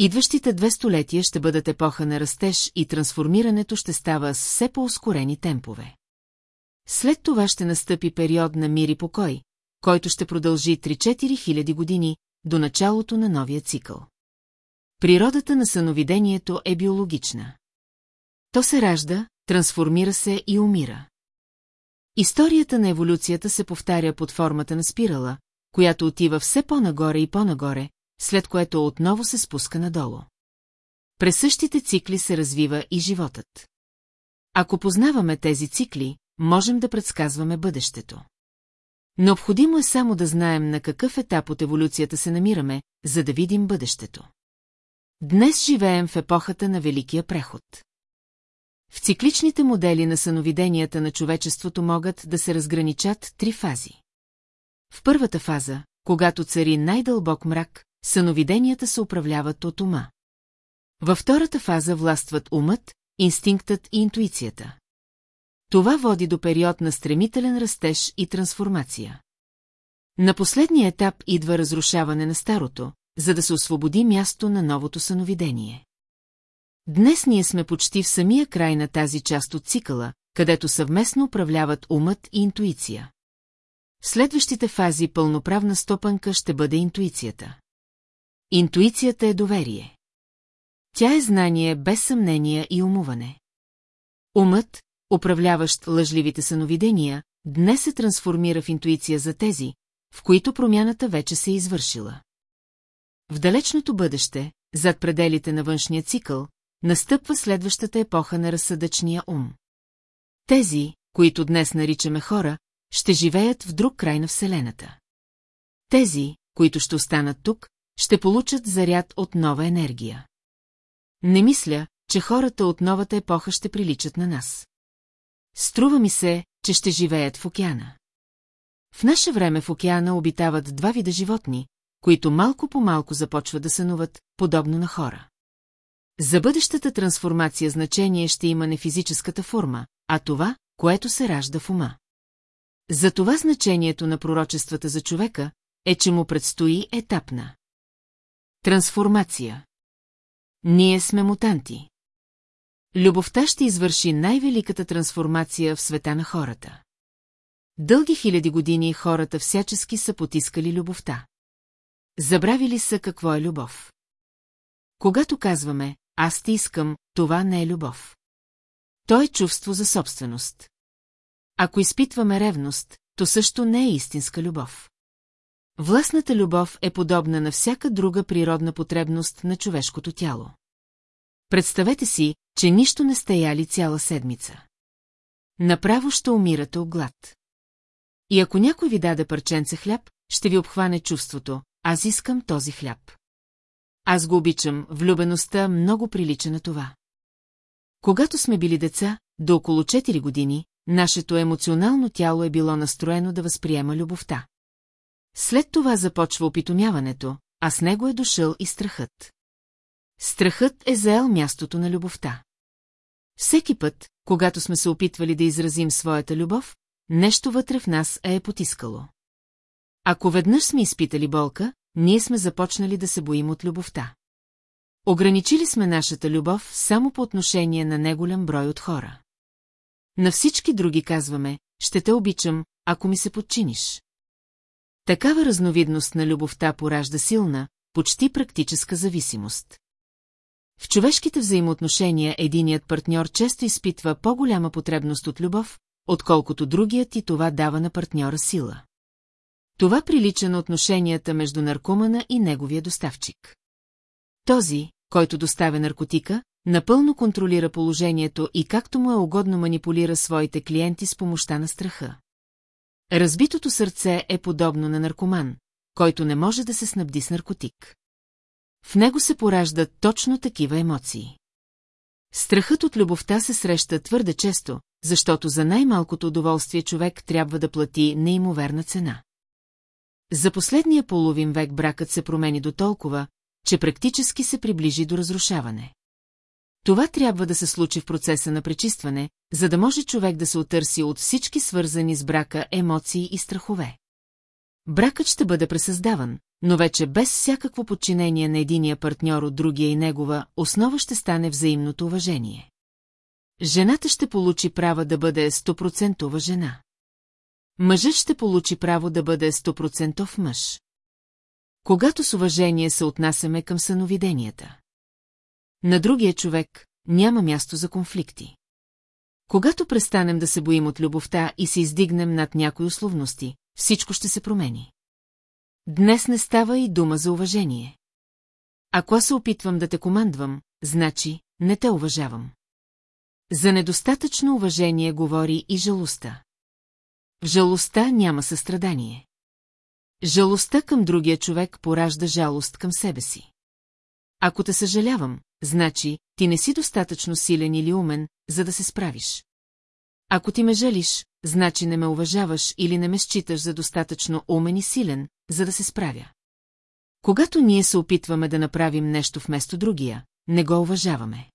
Идващите две столетия ще бъдат епоха на растеж и трансформирането ще става с все по-ускорени темпове. След това ще настъпи период на мир и покой, който ще продължи 3-4 хиляди години до началото на новия цикъл. Природата на съновидението е биологична. То се ражда, трансформира се и умира. Историята на еволюцията се повтаря под формата на спирала, която отива все по-нагоре и по-нагоре, след което отново се спуска надолу. През същите цикли се развива и животът. Ако познаваме тези цикли, можем да предсказваме бъдещето. Необходимо е само да знаем на какъв етап от еволюцията се намираме, за да видим бъдещето. Днес живеем в епохата на Великия преход. В цикличните модели на съновиденията на човечеството могат да се разграничат три фази. В първата фаза, когато цари най-дълбок мрак, съновиденията се управляват от ума. Във втората фаза властват умът, инстинктът и интуицията. Това води до период на стремителен растеж и трансформация. На последния етап идва разрушаване на старото, за да се освободи място на новото съновидение. Днес ние сме почти в самия край на тази част от цикъла, където съвместно управляват умът и интуиция. В следващите фази пълноправна стопанка ще бъде интуицията. Интуицията е доверие. Тя е знание без съмнение и умуване. Умът, управляващ лъжливите съновидения, днес се трансформира в интуиция за тези, в които промяната вече се е извършила. В далечното бъдеще, зад пределите на външния цикъл, настъпва следващата епоха на разсъдъчния ум. Тези, които днес наричаме хора, ще живеят в друг край на Вселената. Тези, които ще останат тук, ще получат заряд от нова енергия. Не мисля, че хората от новата епоха ще приличат на нас. Струва ми се, че ще живеят в океана. В наше време в океана обитават два вида животни, които малко по малко започват да сънуват, подобно на хора. За бъдещата трансформация значение ще има не физическата форма, а това, което се ражда в ума. За това значението на пророчествата за човека е, че му предстои етапна. Трансформация. Ние сме мутанти. Любовта ще извърши най-великата трансформация в света на хората. Дълги хиляди години хората всячески са потискали любовта. Забравили са какво е любов. Когато казваме «аз те искам», това не е любов. То е чувство за собственост. Ако изпитваме ревност, то също не е истинска любов. Властната любов е подобна на всяка друга природна потребност на човешкото тяло. Представете си, че нищо не сте яли цяла седмица. Направо ще умирате от глад. И ако някой ви даде парченце хляб, ще ви обхване чувството, аз искам този хляб. Аз го обичам, влюбеността много прилича на това. Когато сме били деца, до около 4 години, нашето емоционално тяло е било настроено да възприема любовта. След това започва опитомяването, а с него е дошъл и страхът. Страхът е заел мястото на любовта. Всеки път, когато сме се опитвали да изразим своята любов, нещо вътре в нас е, е потискало. Ако веднъж сме изпитали болка, ние сме започнали да се боим от любовта. Ограничили сме нашата любов само по отношение на неголям брой от хора. На всички други казваме, ще те обичам, ако ми се подчиниш. Такава разновидност на любовта поражда силна, почти практическа зависимост. В човешките взаимоотношения единият партньор често изпитва по-голяма потребност от любов, отколкото другият и това дава на партньора сила. Това прилича на отношенията между наркомана и неговия доставчик. Този, който доставя наркотика, напълно контролира положението и както му е угодно манипулира своите клиенти с помощта на страха. Разбитото сърце е подобно на наркоман, който не може да се снабди с наркотик. В него се пораждат точно такива емоции. Страхът от любовта се среща твърде често, защото за най-малкото удоволствие човек трябва да плати неимоверна цена. За последния половин век бракът се промени до толкова, че практически се приближи до разрушаване. Това трябва да се случи в процеса на пречистване, за да може човек да се отърси от всички свързани с брака емоции и страхове. Бракът ще бъде пресъздаван, но вече без всякакво подчинение на единия партньор от другия и негова, основа ще стане взаимното уважение. Жената ще получи право да бъде 100% жена. Мъжът ще получи право да бъде 100% мъж. Когато с уважение се отнасяме към съновиденията. На другия човек няма място за конфликти. Когато престанем да се боим от любовта и се издигнем над някои условности, всичко ще се промени. Днес не става и дума за уважение. Ако се опитвам да те командвам, значи не те уважавам. За недостатъчно уважение говори и жалостта. В жалостта няма състрадание. Жалостта към другия човек поражда жалост към себе си. Ако те съжалявам, значи ти не си достатъчно силен или умен, за да се справиш. Ако ти ме жалиш, значи не ме уважаваш или не ме считаш за достатъчно умен и силен, за да се справя. Когато ние се опитваме да направим нещо вместо другия, не го уважаваме.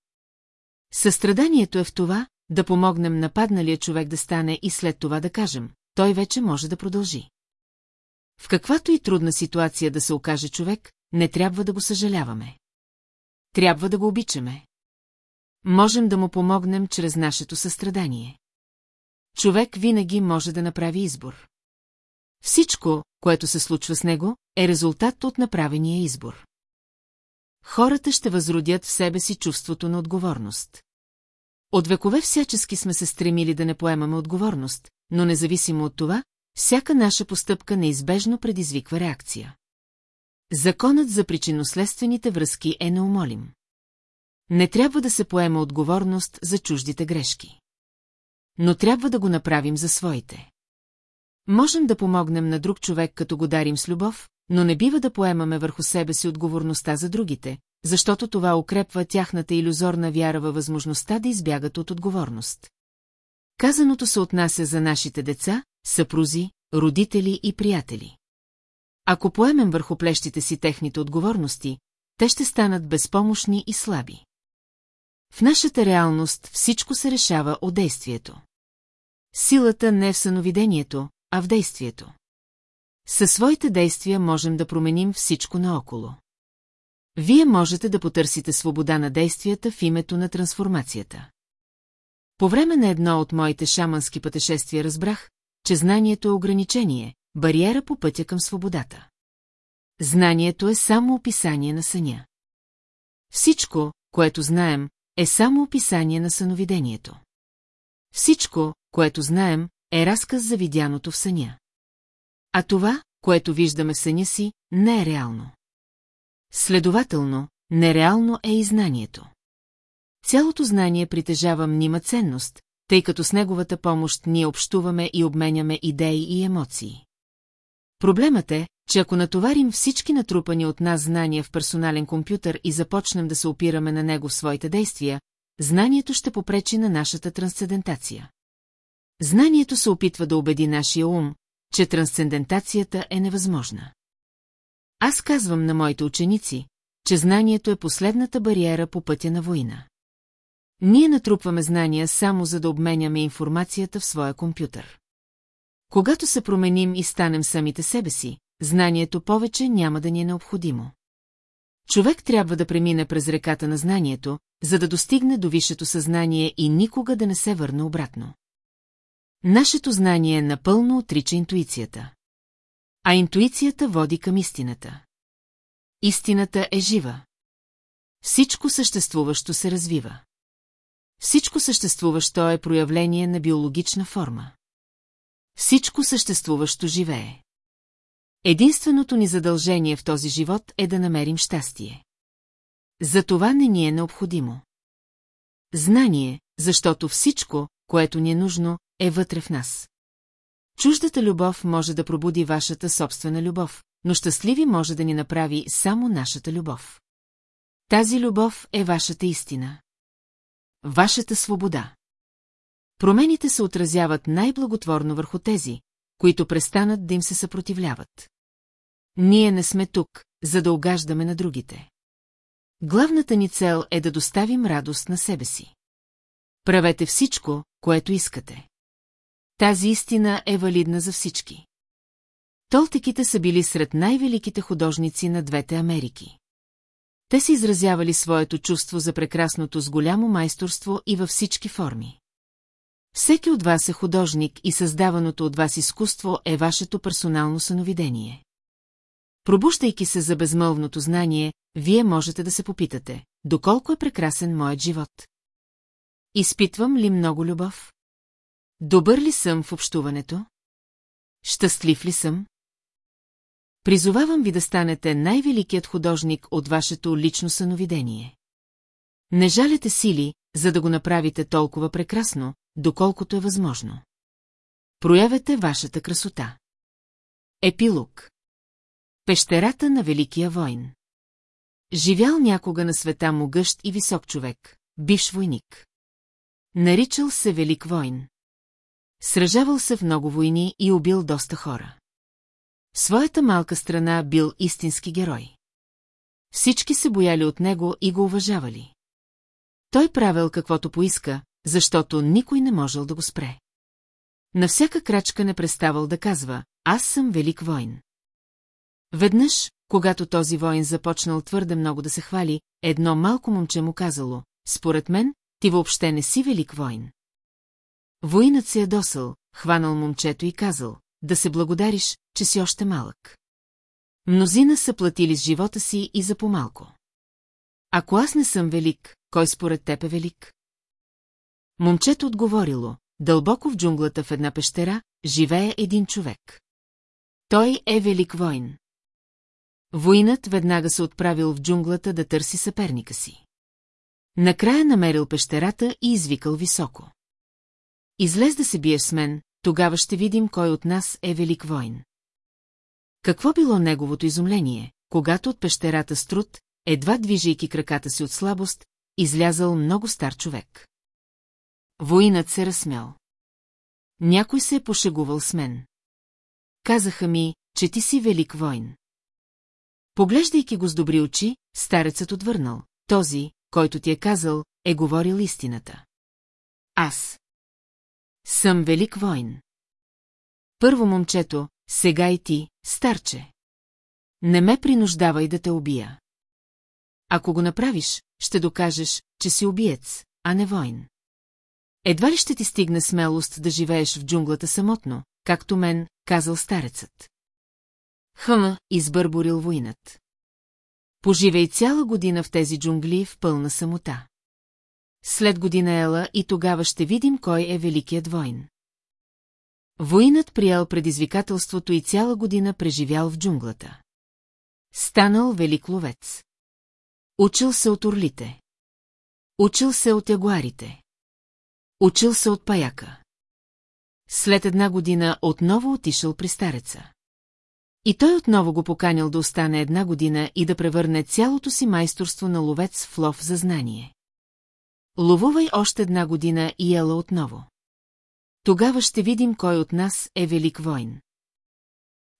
Състраданието е в това, да помогнем нападналия човек да стане и след това да кажем, той вече може да продължи. В каквато и трудна ситуация да се окаже човек, не трябва да го съжаляваме. Трябва да го обичаме. Можем да му помогнем чрез нашето състрадание. Човек винаги може да направи избор. Всичко, което се случва с него, е резултат от направения избор. Хората ще възродят в себе си чувството на отговорност. От векове всячески сме се стремили да не поемаме отговорност, но независимо от това, всяка наша постъпка неизбежно предизвиква реакция. Законът за причинно-следствените връзки е неумолим. Не трябва да се поема отговорност за чуждите грешки. Но трябва да го направим за своите. Можем да помогнем на друг човек, като го дарим с любов, но не бива да поемаме върху себе си отговорността за другите, защото това укрепва тяхната иллюзорна вяра във възможността да избягат от отговорност. Казаното се отнася за нашите деца, съпрузи, родители и приятели. Ако поемем върху плещите си техните отговорности, те ще станат безпомощни и слаби. В нашата реалност всичко се решава от действието. Силата не е в съновидението, а в действието. Със своите действия можем да променим всичко наоколо. Вие можете да потърсите свобода на действията в името на трансформацията. По време на едно от моите шамански пътешествия разбрах, че знанието е ограничение, бариера по пътя към свободата. Знанието е само описание на съня. Всичко, което знаем, е само описание на съновидението. Всичко, което знаем, е разказ за видяното в съня. А това, което виждаме в съня си, не е реално. Следователно, нереално е и знанието. Цялото знание притежава мнима ценност, тъй като с неговата помощ ние общуваме и обменяме идеи и емоции. Проблемът е, че ако натоварим всички натрупани от нас знания в персонален компютър и започнем да се опираме на него в своите действия, знанието ще попречи на нашата трансцендентация. Знанието се опитва да убеди нашия ум, че трансцендентацията е невъзможна. Аз казвам на моите ученици, че знанието е последната бариера по пътя на война. Ние натрупваме знания само за да обменяме информацията в своя компютър. Когато се променим и станем самите себе си, знанието повече няма да ни е необходимо. Човек трябва да премине през реката на знанието, за да достигне до висшето съзнание и никога да не се върне обратно. Нашето знание напълно отрича интуицията. А интуицията води към истината. Истината е жива. Всичко съществуващо се развива. Всичко съществуващо е проявление на биологична форма. Всичко съществуващо живее. Единственото ни задължение в този живот е да намерим щастие. За това не ни е необходимо. Знание, защото всичко, което ни е нужно, е вътре в нас. Чуждата любов може да пробуди вашата собствена любов, но щастливи може да ни направи само нашата любов. Тази любов е вашата истина. Вашата свобода. Промените се отразяват най-благотворно върху тези, които престанат да им се съпротивляват. Ние не сме тук, за да огаждаме на другите. Главната ни цел е да доставим радост на себе си. Правете всичко, което искате. Тази истина е валидна за всички. Толтеките са били сред най-великите художници на двете Америки. Те са изразявали своето чувство за прекрасното с голямо майсторство и във всички форми. Всеки от вас е художник и създаваното от вас изкуство е вашето персонално съновидение. Пробуждайки се за безмълвното знание, вие можете да се попитате, доколко е прекрасен моят живот. Изпитвам ли много любов? Добър ли съм в общуването? Щастлив ли съм? Призовавам ви да станете най-великият художник от вашето лично съновидение. Не жалете сили, за да го направите толкова прекрасно, доколкото е възможно. Проявете вашата красота. Епилог Пещерата на Великия войн Живял някога на света могъщ и висок човек, бивш войник. Наричал се Велик войн. Сражавал се в много войни и убил доста хора. В своята малка страна бил истински герой. Всички се бояли от него и го уважавали. Той правил каквото поиска, защото никой не можел да го спре. На всяка крачка не преставал да казва, аз съм велик войн. Веднъж, когато този воин започнал твърде много да се хвали, едно малко момче му казало, според мен, ти въобще не си велик войн. Воинът се ядосал, хванал момчето и казал, да се благодариш, че си още малък. Мнозина са платили с живота си и за помалко. Ако аз не съм велик, кой според теб е велик? Момчето отговорило, дълбоко в джунглата в една пещера, живее един човек. Той е велик войн. Воинът веднага се отправил в джунглата да търси съперника си. Накрая намерил пещерата и извикал високо. Излез да се биеш с мен, тогава ще видим кой от нас е велик войн. Какво било неговото изумление, когато от пещерата с труд, едва движейки краката си от слабост, излязал много стар човек. Воинът се разсмял. Някой се е пошегувал с мен. Казаха ми, че ти си велик войн. Поглеждайки го с добри очи, старецът отвърнал. Този, който ти е казал, е говорил истината. Аз. Съм велик войн. Първо момчето, сега и ти, старче. Не ме принуждавай да те убия. Ако го направиш, ще докажеш, че си убиец, а не войн. Едва ли ще ти стигне смелост да живееш в джунглата самотно, както мен, казал старецът. Хъм, избърборил войнат. Поживей цяла година в тези джунгли в пълна самота. След година ела и тогава ще видим кой е великият войн. Воинът приял предизвикателството и цяла година преживял в джунглата. Станал велик ловец. Учил се от орлите. Учил се от ягуарите. Учил се от паяка. След една година отново отишъл при стареца. И той отново го поканял да остане една година и да превърне цялото си майсторство на ловец в лов за знание. Ловувай още една година и ела отново. Тогава ще видим кой от нас е велик войн.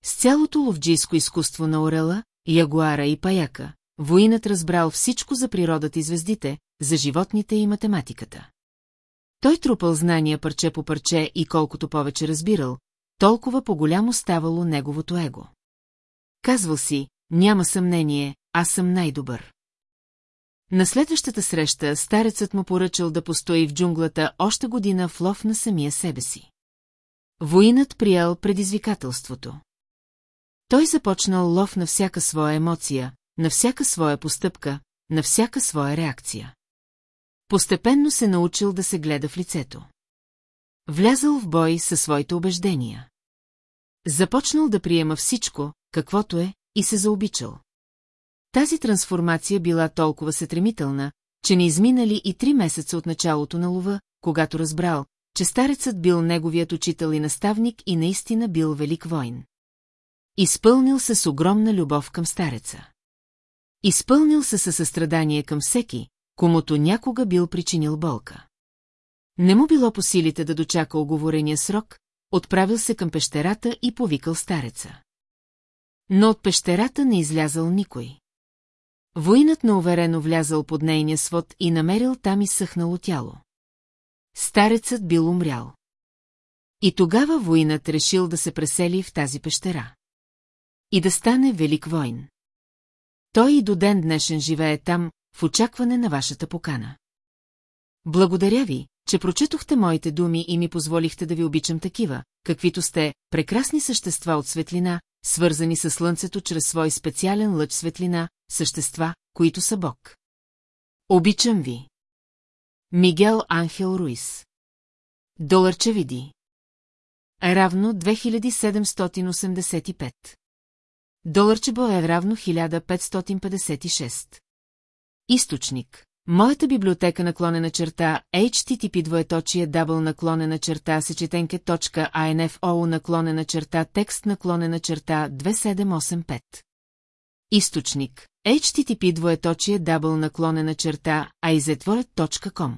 С цялото ловджийско изкуство на орела, ягуара и паяка, воинът разбрал всичко за природата и звездите, за животните и математиката. Той трупал знания парче по парче и колкото повече разбирал, толкова по-голямо ставало неговото его. Казвал си, няма съмнение, аз съм най-добър. На следващата среща старецът му поръчал да постои в джунглата още година в лов на самия себе си. Воинът приял предизвикателството. Той започнал лов на всяка своя емоция, на всяка своя постъпка, на всяка своя реакция. Постепенно се научил да се гледа в лицето. Влязъл в бой със своите убеждения. Започнал да приема всичко, каквото е, и се заобичал. Тази трансформация била толкова сетремителна, че не изминали и три месеца от началото на лова, когато разбрал, че старецът бил неговият учител и наставник и наистина бил велик войн. Изпълнил се с огромна любов към стареца. Изпълнил се със състрадание към всеки, комуто някога бил причинил болка. Не му било по силите да дочака оговорения срок, отправил се към пещерата и повикал стареца. Но от пещерата не излязал никой. Воинът уверено влязал под нейния свод и намерил там изсъхнало тяло. Старецът бил умрял. И тогава воинът решил да се пресели в тази пещера. И да стане велик войн. Той и до ден днешен живее там, в очакване на вашата покана. Благодаря ви, че прочетохте моите думи и ми позволихте да ви обичам такива, каквито сте, прекрасни същества от светлина, свързани с слънцето чрез свой специален лъч светлина, същества, които са Бог. Обичам ви. Мигел Анхел Руис Доларче види. Равно 2785. Доларчебо е равно 1556. Източник. Моята библиотека наклонена черта http двоеточие дабл наклонена черта сечетенке.info наклонена черта текст наклонена черта 2785. Източник. http двоеточие дабл наклонена черта aizetvoret.com